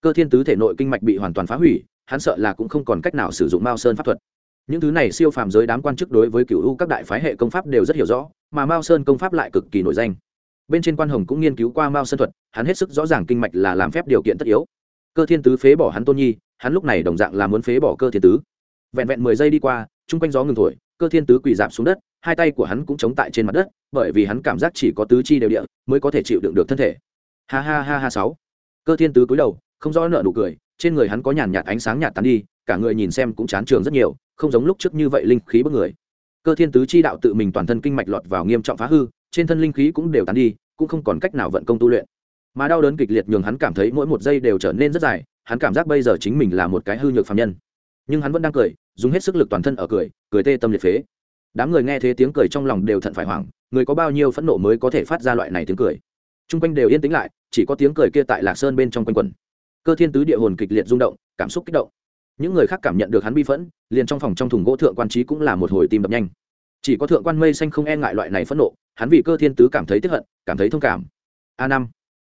Cơ thiên tứ thể nội kinh mạch bị hoàn toàn phá hủy, hắn sợ là cũng không còn cách nào sử dụng mao sơn pháp thuật. Những thứ này siêu phàm giới đám quan chức đối với cựu u các đại phái hệ công pháp đều rất hiểu rõ, mà mao sơn công pháp lại cực kỳ nổi danh. Bên trên quan hồng cũng nghiên cứu qua mao sơn thuật, hắn hết sức rõ ràng kinh mạch là làm phép điều kiện tất yếu. Cơ thiên tứ phế bỏ hắn tôn nhi, hắn lúc này đồng dạng là muốn phế bỏ cơ thiên tứ. Vẹn vẹn mười giây đi qua, chung quanh gió ngừng thổi cơ thiên tứ quỳ dạp xuống đất, hai tay của hắn cũng chống tại trên mặt đất, bởi vì hắn cảm giác chỉ có tứ chi đều địa mới có thể chịu đựng được thân thể. Ha ha ha ha sáu. Cơ thiên tứ cúi đầu, không rõ nợ nụ cười, trên người hắn có nhàn nhạt ánh sáng nhạt tán đi, cả người nhìn xem cũng chán trường rất nhiều, không giống lúc trước như vậy linh khí bức người. Cơ thiên tứ chi đạo tự mình toàn thân kinh mạch lọt vào nghiêm trọng phá hư, trên thân linh khí cũng đều tán đi, cũng không còn cách nào vận công tu luyện. Mà đau đớn kịch liệt nhường hắn cảm thấy mỗi một giây đều trở nên rất dài, hắn cảm giác bây giờ chính mình là một cái hư nhược phạm nhân. Nhưng hắn vẫn đang cười dùng hết sức lực toàn thân ở cười cười tê tâm liệt phế. Đám người nghe thấy tiếng cười trong lòng đều thận phải hoảng, người có bao nhiêu phẫn nộ mới có thể phát ra loại này tiếng cười. T r u n g quanh đều yên tĩnh lại, chỉ có tiếng cười kia tại lạc sơn bên trong quanh quần cơ thiên tứ địa hồn kịch liệt rung động, cảm xúc kích động. Những người khác cảm nhận được hắn bi phẫn, liền trong phòng trong thùng gỗ thượng quan trí cũng là một hồi tim đập nhanh. Chỉ có thượng quan mây xanh không e ngại loại này phẫn nộ, hắn vì cơ thiên tứ cảm thấy tiếp hận, cảm thấy thông cảm. A năm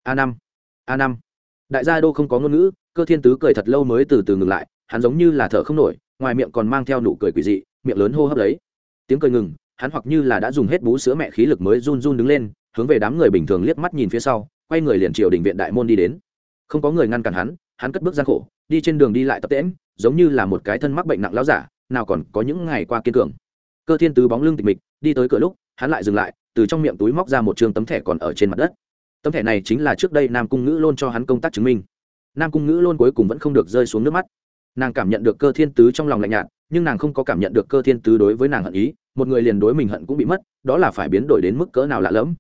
a năm a năm. Đại gia đô không có ngôn ngữ, cơ thiên tứ cười thật lâu mới từ từ ngừng lại, hắn giống như là thở không nổi ngoài miệng còn mang theo nụ cười quỷ dị, miệng lớn hô hấp đấy. Tiếng cười ngừng, hắn hoặc như là đã dùng hết bú sữa mẹ khí lực mới run run đứng lên, hướng về đám người bình thường liếc mắt nhìn phía sau, quay người liền triều đình viện đại môn đi đến. Không có người ngăn cản hắn hắn cất bước gian khổ, đi trên đường đi lại tập tễm giống như là một cái thân mắc bệnh nặng láo giả, nào còn có những ngày qua kiên cường. Cơ thiên tứ bóng lưng tịch mịch, đi tới cửa lúc, hắn lại dừng lại, từ trong miệng túi móc ra một trường tấm thẻ còn ở trên mặt đất. Tấm thẻ này chính là trước đây nam cung ngữ luôn cho hắn công tác chứng minh. Nam cung ngữ luôn cuối cùng vẫn không được rơi xuống nước mắt nàng cảm nhận được cơ thiên tứ trong lòng lạnh nhạt, nhưng nàng không có cảm nhận được cơ thiên tứ đối với nàng hận ý, một người liền đối mình hận cũng bị mất, đó là phải biến đổi đến mức cỡ nào lạ lẫm.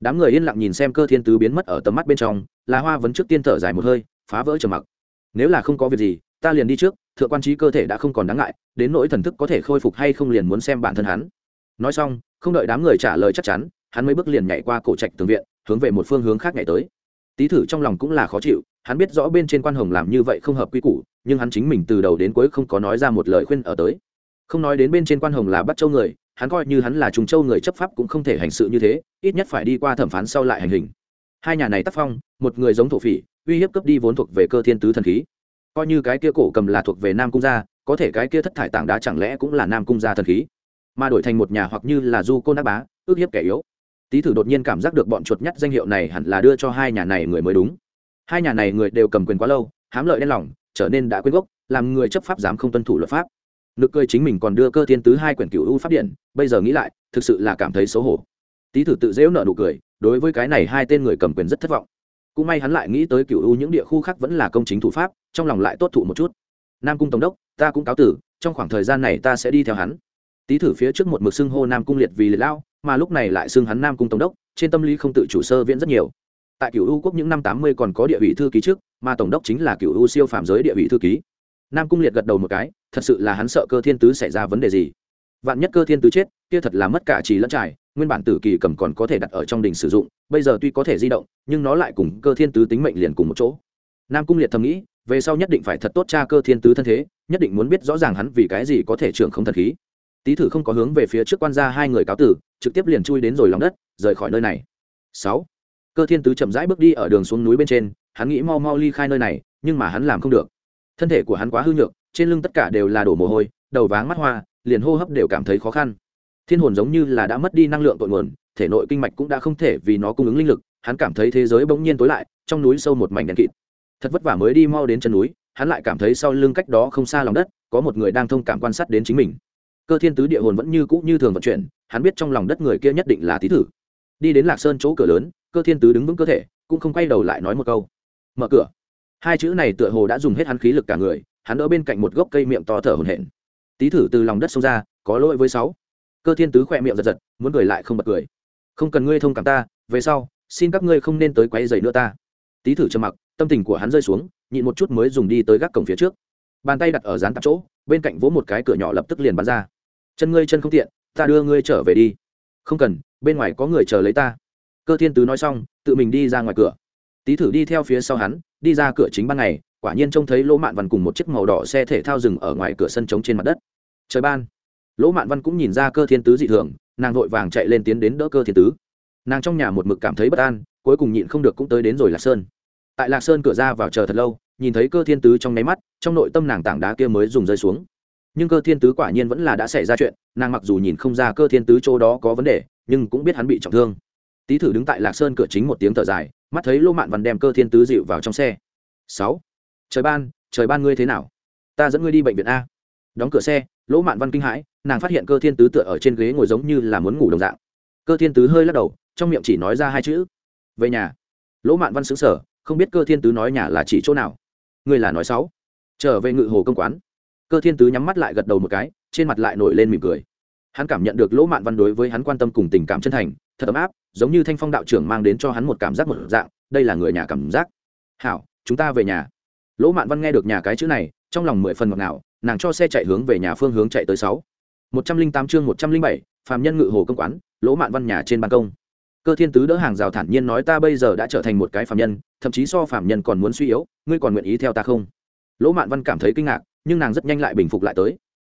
Đám người yên lặng nhìn xem cơ thiên tứ biến mất ở tầm mắt bên trong, là hoa vấn trước tiên thở dài một hơi, phá vỡ trầm mặc. Nếu là không có việc gì, ta liền đi trước, thượng quan trí cơ thể đã không còn đáng ngại, đến nỗi thần thức có thể khôi phục hay không liền muốn xem bản thân hắn. Nói xong, không đợi đám người trả lời chắc chắn, hắn mấy bước liền nhảy qua cổ trạch tường viện, hướng về một phương hướng khác nhảy tới. Tý thử trong lòng cũng là khó chịu hắn biết rõ bên trên quan hồng làm như vậy không hợp quy củ, nhưng hắn chính mình từ đầu đến cuối không có nói ra một lời khuyên ở tới. Không nói đến bên trên quan hồng là bắt châu người, hắn coi như hắn là trùng châu người chấp pháp cũng không thể hành sự như thế, ít nhất phải đi qua thẩm phán sau lại hành hình. Hai nhà này tác phong, một người giống thổ phỉ, uy hiếp cướp đi vốn thuộc về cơ thiên tứ thần khí. Coi như cái kia cổ cầm là thuộc về nam cung gia, có thể cái kia thất thải tảng đá chẳng lẽ cũng là nam cung gia thần khí? Mà đổi thành một nhà hoặc như là du côn đắc bá, ước hiếp kẻ yếu. Tý thử đột nhiên cảm giác được bọn chuột nhắt danh hiệu này hẳn là đưa cho hai nhà này người mới đúng hai nhà này người đều cầm quyền quá lâu, hám lợi đen lòng, trở nên đã quên gốc, làm người chấp pháp dám không tuân thủ luật pháp. Nực cười chính mình còn đưa cơ thiên tứ hai quyển cựu u pháp điện, bây giờ nghĩ lại, thực sự là cảm thấy xấu hổ. Tý thử tự dễu nợ nụ cười, đối với cái này hai tên người cầm quyền rất thất vọng. Cũng may hắn lại nghĩ tới cựu u những địa khu khác vẫn là công chính thủ pháp, trong lòng lại tốt thụ một chút. Nam cung tổng đốc, ta cũng cáo tử, trong khoảng thời gian này ta sẽ đi theo hắn. Tý thử phía trước một mực xưng hô nam cung liệt vì liệt lao, mà lúc này lại xưng hắn nam cung tổng đốc, trên tâm lý không tự chủ sơ viễn rất nhiều tại cựu u quốc những năm tám mươi còn có địa vị thư ký trước, mà tổng đốc chính là cựu u siêu phạm giới địa vị thư ký. Nam cung liệt gật đầu một cái, thật sự là hắn sợ cơ thiên tứ xảy ra vấn đề gì. Vạn nhất cơ thiên tứ chết, kia thật là mất cả trì lẫn trải, nguyên bản tử kỳ cầm còn có thể đặt ở trong đình sử dụng, bây giờ tuy có thể di động, nhưng nó lại cùng cơ thiên tứ tính mệnh liền cùng một chỗ. Nam cung liệt thầm nghĩ, về sau nhất định phải thật tốt cha cơ thiên tứ thân thế, nhất định muốn biết rõ ràng hắn vì cái gì có thể trưởng không thần khí. Tý thử không có hướng về phía trước quan gia hai người cáo tử, trực tiếp liền chui đến rồi lòng đất, rời khỏi nơi này. Sáu cơ thiên tứ chậm rãi bước đi ở đường xuống núi bên trên, hắn nghĩ mau mau ly khai nơi này, nhưng mà hắn làm không được. Thân thể của hắn quá hư nhược, trên lưng tất cả đều là đổ mồ hôi, đầu váng mắt hoa, liền hô hấp đều cảm thấy khó khăn. Thiên hồn giống như là đã mất đi năng lượng tội nguồn, thể nội kinh mạch cũng đã không thể vì nó cung ứng linh lực, hắn cảm thấy thế giới bỗng nhiên tối lại, trong núi sâu một mảnh đen kịt. Thật vất vả mới đi mau đến chân núi, hắn lại cảm thấy sau lưng cách đó không xa lòng đất, có một người đang thông cảm quan sát đến chính mình. Cơ thiên tứ địa hồn vẫn như cũ như thường vận chuyển, hắn biết trong lòng đất người kia nhất định là tý thử. Đi đến lạc sơn chỗ cửa lớn cơ thiên tứ đứng vững cơ thể, cũng không quay đầu lại nói một câu. Mở cửa. Hai chữ này tựa hồ đã dùng hết hắn khí lực cả người, hắn đỡ bên cạnh một gốc cây miệng to thở hổn hển. Tý thử từ lòng đất xông ra, có lỗi với sáu. Cơ thiên tứ khỏe miệng giật giật, muốn cười lại không bật cười. Không cần ngươi thông cảm ta, về sau, xin các ngươi không nên tới quấy dày nữa ta. Tý thử trầm mặc, tâm tình của hắn rơi xuống, nhịn một chút mới dùng đi tới gác cổng phía trước. Bàn tay đặt ở dán tạp chỗ, bên cạnh vỗ một cái cửa nhỏ lập tức liền bắn ra. Chân ngươi chân không tiện, ta đưa ngươi trở về đi. Không cần, bên ngoài có người chờ lấy ta cơ thiên tứ nói xong, tự mình đi ra ngoài cửa. Tý thử đi theo phía sau hắn, đi ra cửa chính ban ngày, quả nhiên trông thấy lỗ mạn văn cùng một chiếc màu đỏ xe thể thao dừng ở ngoài cửa sân trống trên mặt đất. Trời ban. Lỗ mạn văn cũng nhìn ra cơ thiên tứ dị thường, nàng vội vàng chạy lên tiến đến đỡ cơ thiên tứ. Nàng trong nhà một mực cảm thấy bất an, cuối cùng nhịn không được cũng tới đến rồi lạc sơn. Tại lạc sơn cửa ra vào chờ thật lâu, nhìn thấy cơ thiên tứ trong nháy mắt, trong nội tâm nàng tảng đá kia mới dùng rơi xuống. Nhưng cơ thiên tứ quả nhiên vẫn là đã xảy ra chuyện, nàng mặc dù nhìn không ra cơ thiên tứ chỗ đó có vấn đề, nhưng cũng biết hắn bị trọng thương tý thử đứng tại lạc sơn cửa chính một tiếng thở dài, mắt thấy lỗ mạn văn đem cơ thiên tứ dịu vào trong xe. Sáu. Trời ban trời ban ngươi thế nào? Ta dẫn ngươi đi bệnh viện a. Đóng cửa xe lỗ mạn văn kinh hãi, nàng phát hiện cơ thiên tứ tựa ở trên ghế ngồi giống như là muốn ngủ đồng dạng. Cơ thiên tứ hơi lắc đầu, trong miệng chỉ nói ra hai chữ. Về nhà. Lỗ mạn văn xứng sở không biết cơ thiên tứ nói nhà là chỉ chỗ nào. Ngươi là nói sáu. Trở về ngự hồ công quán. Cơ thiên tứ nhắm mắt lại gật đầu một cái, trên mặt lại nổi lên mỉm cười hắn cảm nhận được lỗ mạn văn đối với hắn quan tâm cùng tình cảm chân thành, thật ấm áp, giống như thanh phong đạo trưởng mang đến cho hắn một cảm giác một dạng, đây là người nhà cảm giác. Hảo, chúng ta về nhà. Lỗ mạn văn nghe được nhà cái chữ này, trong lòng mười phần ngọt ngào, nàng cho xe chạy hướng về nhà phương hướng chạy tới sáu. Một trăm linh tám chương một trăm linh bảy phạm nhân ngự hồ công quán, lỗ mạn văn nhà trên ban công. Cơ thiên tứ đỡ hàng rào thản nhiên nói, ta bây giờ đã trở thành một cái phạm nhân, thậm chí so phạm nhân còn muốn suy yếu, ngươi còn nguyện ý theo ta không? Lỗ mạn văn cảm thấy kinh ngạc, nhưng nàng rất nhanh lại bình phục lại tới.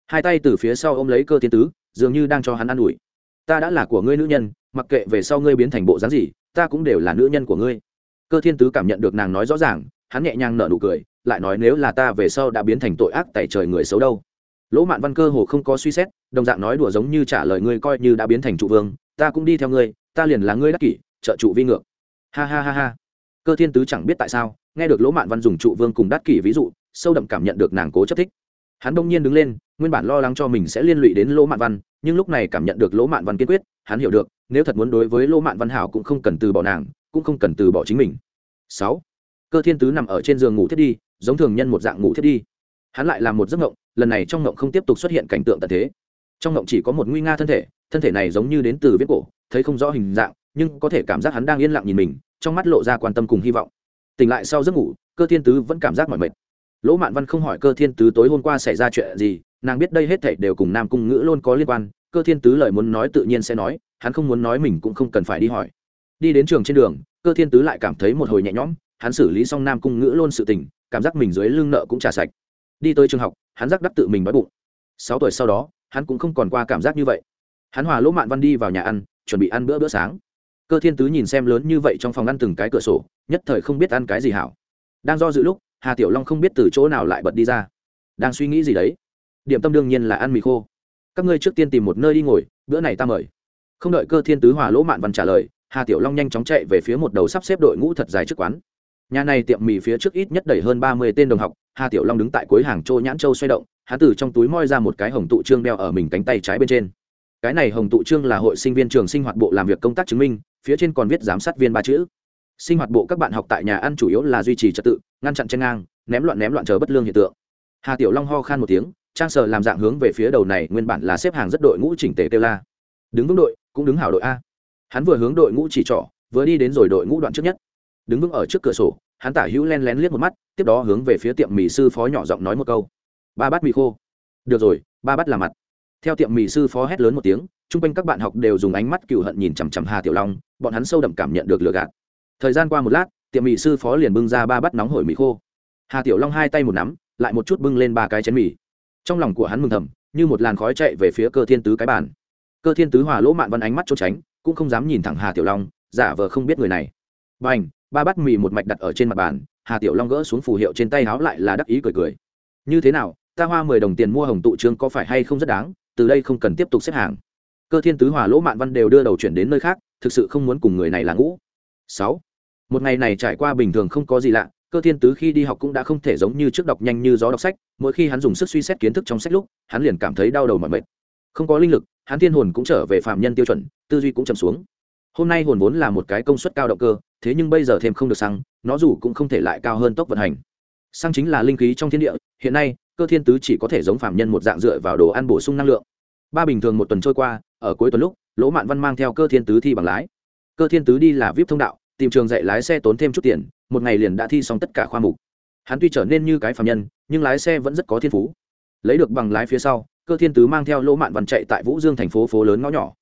Hai tay từ phía sau ôm lấy cơ thiên tứ dường như đang cho hắn ă n ủi. Ta đã là của ngươi nữ nhân, mặc kệ về sau ngươi biến thành bộ dáng gì, ta cũng đều là nữ nhân của ngươi. Cơ thiên tứ cảm nhận được nàng nói rõ ràng, hắn nhẹ nhàng nở nụ cười, lại nói nếu là ta về sau đã biến thành tội ác tại trời người xấu đâu. Lỗ mạn văn cơ hồ không có suy xét, đồng dạng nói đùa giống như trả lời ngươi coi như đã biến thành trụ vương, ta cũng đi theo ngươi, ta liền là ngươi đắc kỷ, trợ trụ vi ngược. Ha ha ha ha. Cơ thiên tứ chẳng biết tại sao, nghe được lỗ mạn văn dùng trụ vương cùng đắc kỷ ví dụ, sâu đậm cảm nhận được nàng cố chấp thích. Hắn đông nhiên đứng lên nguyên bản lo lắng cho mình sẽ liên lụy đến lỗ mạn văn, nhưng lúc này cảm nhận được lỗ mạn văn kiên quyết, hắn hiểu được, nếu thật muốn đối với lỗ mạn văn hảo cũng không cần từ bỏ nàng, cũng không cần từ bỏ chính mình. Sáu, cơ thiên tứ nằm ở trên giường ngủ thiết đi, giống thường nhân một dạng ngủ thiết đi. Hắn lại làm một giấc ngộng lần này trong ngộng không tiếp tục xuất hiện cảnh tượng tận thế. Trong ngộng chỉ có một nguy nga thân thể thân thể này giống như đến từ viết cổ, thấy không rõ hình dạng, nhưng có thể cảm giác hắn đang yên lặng nhìn mình, trong mắt lộ ra quan tâm cùng hy vọng. Tỉnh lại sau giấc ngủ, cơ thiên tứ vẫn cảm giác mỏi mệt. Lỗ mạn văn không hỏi cơ thiên tứ tối hôm qua xảy ra chuyện gì nàng biết đây hết thảy đều cùng nam cung ngữ luôn có liên quan, cơ thiên tứ lời muốn nói tự nhiên sẽ nói, hắn không muốn nói mình cũng không cần phải đi hỏi. Đi đến trường trên đường, cơ thiên tứ lại cảm thấy một hồi nhẹ nhõm, hắn xử lý xong nam cung ngữ luôn sự tình, cảm giác mình dưới lưng nợ cũng trả sạch. Đi tới trường học, hắn giác đắc tự mình đói bụng. Sáu tuổi sau đó, hắn cũng không còn qua cảm giác như vậy. Hắn hòa lỗ mạn văn đi vào nhà ăn, chuẩn bị ăn bữa bữa sáng. Cơ thiên tứ nhìn xem lớn như vậy trong phòng ăn từng cái cửa sổ, nhất thời không biết ăn cái gì hảo. Đang do dự lúc, hà tiểu long không biết từ chỗ nào lại bật đi ra. Đang suy nghĩ gì đấy? Điểm tâm đương nhiên là ăn mì khô. Các ngươi trước tiên tìm một nơi đi ngồi, bữa này ta mời. Không đợi cơ thiên tứ hòa lỗ mạn văn trả lời, hà tiểu long nhanh chóng chạy về phía một đầu sắp xếp đội ngũ thật dài trước quán. Nhà này tiệm mì phía trước ít nhất đầy hơn ba mươi tên đồng học, hà tiểu long đứng tại cuối hàng châu nhãn châu xoay động, hắn từ trong túi moi ra một cái hồng tụ trương đeo ở mình cánh tay trái bên trên. Cái này hồng tụ trương là hội sinh viên trường sinh hoạt bộ làm việc công tác chứng minh, phía trên còn viết giám sát viên ba chữ. Sinh hoạt bộ các bạn học tại nhà ăn chủ yếu là duy trì trật tự, ngăn chặn chen ngang, ném loạn ném loạn chờ bất lương hiện tượng. Hà tiểu long ho khan một tiếng trang sở làm dạng hướng về phía đầu này nguyên bản là xếp hàng rất đội ngũ chỉnh tề kêu la. Đứng vững đội, cũng đứng hảo đội a. Hắn vừa hướng đội ngũ chỉ trỏ, vừa đi đến rồi đội ngũ đoạn trước nhất. Đứng vững ở trước cửa sổ, hắn tả hữu len lén liếc một mắt, tiếp đó hướng về phía tiệm mì sư phó nhỏ giọng nói một câu. Ba bát mì khô. Được rồi, ba bát là mặt. Theo tiệm mì sư phó hét lớn một tiếng, chung quanh các bạn học đều dùng ánh mắt cựu hận nhìn chằm chằm hà tiểu long, bọn hắn sâu đậm cảm nhận được lừa gạt. Thời gian qua một lát, tiệm mì sư phó liền bưng ra ba bát nóng hổi mì khô. Hà tiểu long hai tay một nắm, lại một chút bưng lên ba cái chén mì trong lòng của hắn mừng thầm, như một làn khói chạy về phía cơ thiên tứ cái bàn. Cơ thiên tứ hòa lỗ mạn văn ánh mắt trốn tránh, cũng không dám nhìn thẳng hà tiểu long, giả vờ không biết người này. B à n h ba bát mì một mạch đặt ở trên mặt bàn, hà tiểu long gỡ xuống phù hiệu trên tay háo lại là đắc ý cười cười. Như thế nào, ta hoa mười đồng tiền mua hồng tụ trương có phải hay không rất đáng, từ đây không cần tiếp tục xếp hàng. Cơ thiên tứ hòa lỗ mạn văn đều đưa đầu chuyển đến nơi khác, thực sự không muốn cùng người này là ngũ. Sáu. Một ngày này trải qua bình thường không có gì lạ cơ thiên tứ khi đi học cũng đã không thể giống như trước đọc nhanh như gió đọc sách, mỗi khi hắn dùng sức suy xét kiến thức trong sách lúc, hắn liền cảm thấy đau đầu mỏi mệt. Không có linh lực, hắn thiên hồn cũng trở về phạm nhân tiêu chuẩn, tư duy cũng chầm xuống. Hôm nay hồn vốn là một cái công suất cao động cơ, thế nhưng bây giờ thêm không được xăng, nó dù cũng không thể lại cao hơn tốc vận hành. Xăng chính là linh khí trong thiên địa, hiện nay, cơ thiên tứ chỉ có thể giống phạm nhân một dạng dựa vào đồ ăn bổ sung năng lượng. Ba bình thường một tuần trôi qua, ở cuối tuần lúc, lỗ mạn văn mang theo cơ thiên tứ thi bằng lái. Cơ thiên tứ đi là vip thông đạo, tìm trường dạy lái xe tốn thêm chút tiền một ngày liền đã thi xong tất cả khoa mục. Hắn tuy trở nên như cái phạm nhân, nhưng lái xe vẫn rất có thiên phú. Lấy được bằng lái phía sau, cơ thiên tứ mang theo lỗ mạn văn chạy tại vũ dương thành phố phố lớn ngõ nhỏ.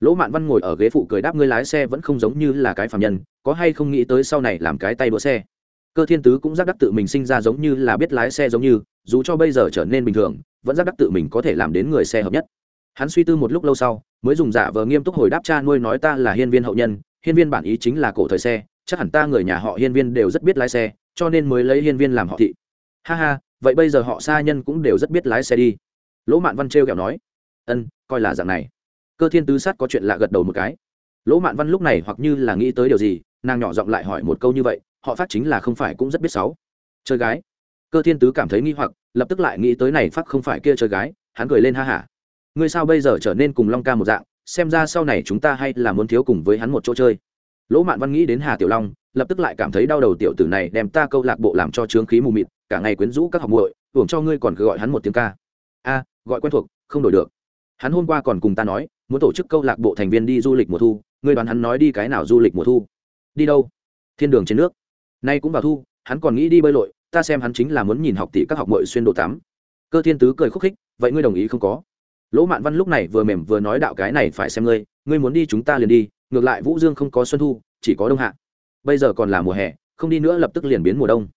Lỗ mạn văn ngồi ở ghế phụ cười đáp ngươi lái xe vẫn không giống như là cái phạm nhân, có hay không nghĩ tới sau này làm cái tay đua xe. Cơ thiên tứ cũng giác đắc tự mình sinh ra giống như là biết lái xe giống như, dù cho bây giờ trở nên bình thường, vẫn giác đắc tự mình có thể làm đến người xe hợp nhất. Hắn suy tư một lúc lâu sau, mới dùng giả vờ nghiêm túc hồi đáp cha nuôi nói ta là hiên viên hậu nhân, hiên viên bản ý chính là cổ thời xe chắc hẳn ta người nhà họ hiên viên đều rất biết lái xe, cho nên mới lấy hiên viên làm họ thị. Ha ha, vậy bây giờ họ xa nhân cũng đều rất biết lái xe đi. Lỗ mạn văn trêu kẹo nói. Ân, coi là dạng này. Cơ thiên tứ sát có chuyện lạ gật đầu một cái. Lỗ mạn văn lúc này hoặc như là nghĩ tới điều gì, nàng nhỏ giọng lại hỏi một câu như vậy, họ phát chính là không phải cũng rất biết sáu chơi gái. Cơ thiên tứ cảm thấy nghi hoặc, lập tức lại nghĩ tới này phát không phải kia chơi gái, hắn cười lên ha hả. Ngươi sao bây giờ trở nên cùng long ca một dạng, xem ra sau này chúng ta hay là muốn thiếu cùng với hắn một chỗ chơi lỗ mạn văn nghĩ đến hà tiểu long, lập tức lại cảm thấy đau đầu tiểu tử này đem ta câu lạc bộ làm cho trướng khí mù mịt, cả ngày quyến rũ các học muội, hưởng cho ngươi còn cứ gọi hắn một tiếng ca. A, gọi quen thuộc, không đổi được. Hắn hôm qua còn cùng ta nói, muốn tổ chức câu lạc bộ thành viên đi du lịch mùa thu, ngươi đoán hắn nói đi cái nào du lịch mùa thu? Đi đâu? Thiên đường trên nước. Nay cũng vào thu, hắn còn nghĩ đi bơi lội, ta xem hắn chính là muốn nhìn học tỷ các học muội xuyên đồ tắm. Cơ thiên tứ cười khúc khích, vậy ngươi đồng ý không có? Lỗ mạn văn lúc này vừa mềm vừa nói đạo cái này phải xem ngươi ngươi muốn đi chúng ta liền đi ngược lại vũ dương không có xuân thu, chỉ có đông hạ. Bây giờ còn là mùa hè, không đi nữa lập tức liền biến mùa đông.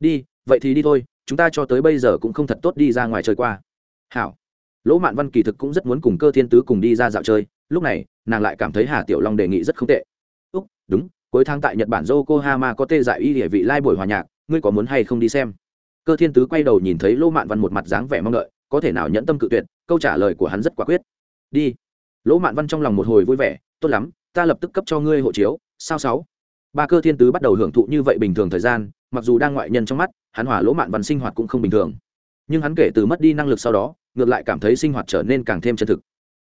Đi, vậy thì đi thôi, chúng ta cho tới bây giờ cũng không thật tốt đi ra ngoài chơi qua. Hảo. Lỗ mạn văn kỳ thực cũng rất muốn cùng cơ thiên tứ cùng đi ra dạo chơi, lúc này, nàng lại cảm thấy hà tiểu long đề nghị rất không tệ. Úc, đúng, cuối tháng tại nhật bản yokohama có tê dại y địa vị lai buổi hòa nhạc, ngươi có muốn hay không đi xem? Cơ thiên tứ quay đầu nhìn thấy lỗ mạn văn một mặt dáng vẻ mong đợi, có thể nào nhẫn tâm cự tuyệt, câu trả lời của hắn rất quả quyết. Đi. Lỗ mạn văn trong lòng một hồi vui vẻ, tốt lắm ta lập tức cấp cho ngươi hộ chiếu, sao sáu? Ba cơ thiên tứ bắt đầu hưởng thụ như vậy bình thường thời gian, mặc dù đang ngoại nhân trong mắt, hắn hỏa lỗ mạn văn sinh hoạt cũng không bình thường. Nhưng hắn kể từ mất đi năng lực sau đó, ngược lại cảm thấy sinh hoạt trở nên càng thêm chân thực.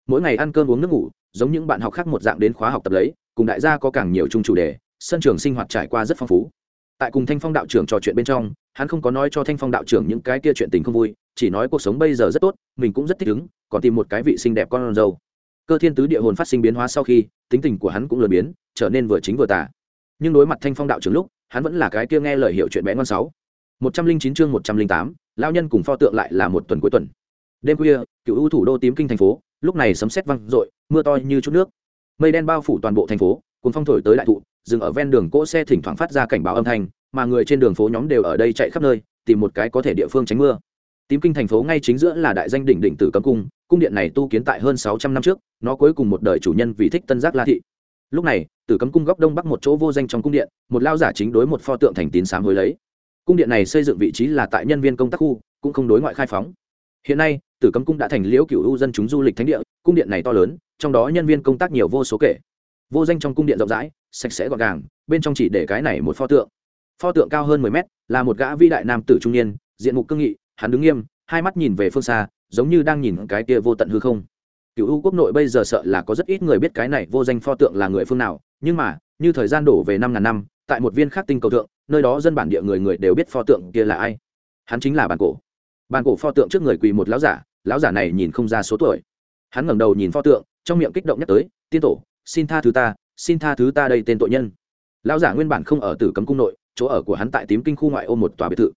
Mỗi ngày ăn cơm uống nước ngủ, giống những bạn học khác một dạng đến khóa học tập lấy, cùng đại gia có càng nhiều chung chủ đề, sân trường sinh hoạt trải qua rất phong phú. Tại cùng thanh phong đạo trưởng trò chuyện bên trong, hắn không có nói cho thanh phong đạo trưởng những cái kia chuyện tình không vui, chỉ nói cuộc sống bây giờ rất tốt, mình cũng rất thích ứng, còn tìm một cái vị xinh đẹp con dâu cơ thiên tứ địa hồn phát sinh biến hóa sau khi tính tình của hắn cũng lừa biến, trở nên vừa chính vừa tả nhưng đối mặt thanh phong đạo trưởng lúc, hắn vẫn là cái kia nghe lời hiệu chuyện bé ngon sáu. Một trăm linh chín chương một trăm linh tám lao nhân cùng pho tượng lại là một tuần cuối tuần. Đêm khuya, cựu ưu thủ đô tím kinh thành phố, lúc này sấm sét văng rội mưa to như chút nước. Mây đen bao phủ toàn bộ thành phố cùng phong thổi tới đại thụ, dừng ở ven đường cỗ xe thỉnh thoảng phát ra cảnh báo âm thanh, mà người trên đường phố nhóm đều ở đây chạy khắp nơi, tìm một cái có thể địa phương tránh mưa. Tím kinh thành phố ngay chính giữa là đại danh đỉnh đỉnh tử cấm cung cung điện này tu kiến tại hơn sáu trăm năm trước, nó cuối cùng một đời chủ nhân vì thích tân giác la thị. Lúc này, tử cấm cung góc đông bắc một chỗ vô danh trong cung điện, một lao giả chính đối một pho tượng thành tín sám hối lấy. Cung điện này xây dựng vị trí là tại nhân viên công tác khu, cũng không đối ngoại khai phóng. Hiện nay, tử cấm cung đã thành liễu cựu ưu dân chúng du lịch thánh địa, cung điện này to lớn, trong đó nhân viên công tác nhiều vô số kể. Vô danh trong cung điện rộng rãi, sạch sẽ gọn gàng, bên trong chỉ để cái này một pho tượng. Pho tượng cao hơn mười mét, là một gã vĩ đại nam tử trung niên, diện mục cương nghị, hắn đứng nghiêm, hai mắt nhìn về phương xa giống như đang nhìn cái kia vô tận hư không. Cựu u quốc nội bây giờ sợ là có rất ít người biết cái này vô danh pho tượng là người phương nào, nhưng mà, như thời gian đổ về năm ngàn năm, tại một viên khác tinh cầu tượng nơi đó dân bản địa người người đều biết pho tượng kia là ai. Hắn chính là bàn cổ. Bàn cổ pho tượng trước người quỳ một lão giả lão giả này nhìn không ra số tuổi. Hắn ngẩng đầu nhìn pho tượng, trong miệng kích động nhắc tới, tiên tổ, xin tha thứ ta, xin tha thứ ta đây tên tội nhân. Lão giả nguyên bản không ở tử cấm cung nội, chỗ ở của hắn tại tím kinh khu ngoại ô một tòa biệt thự.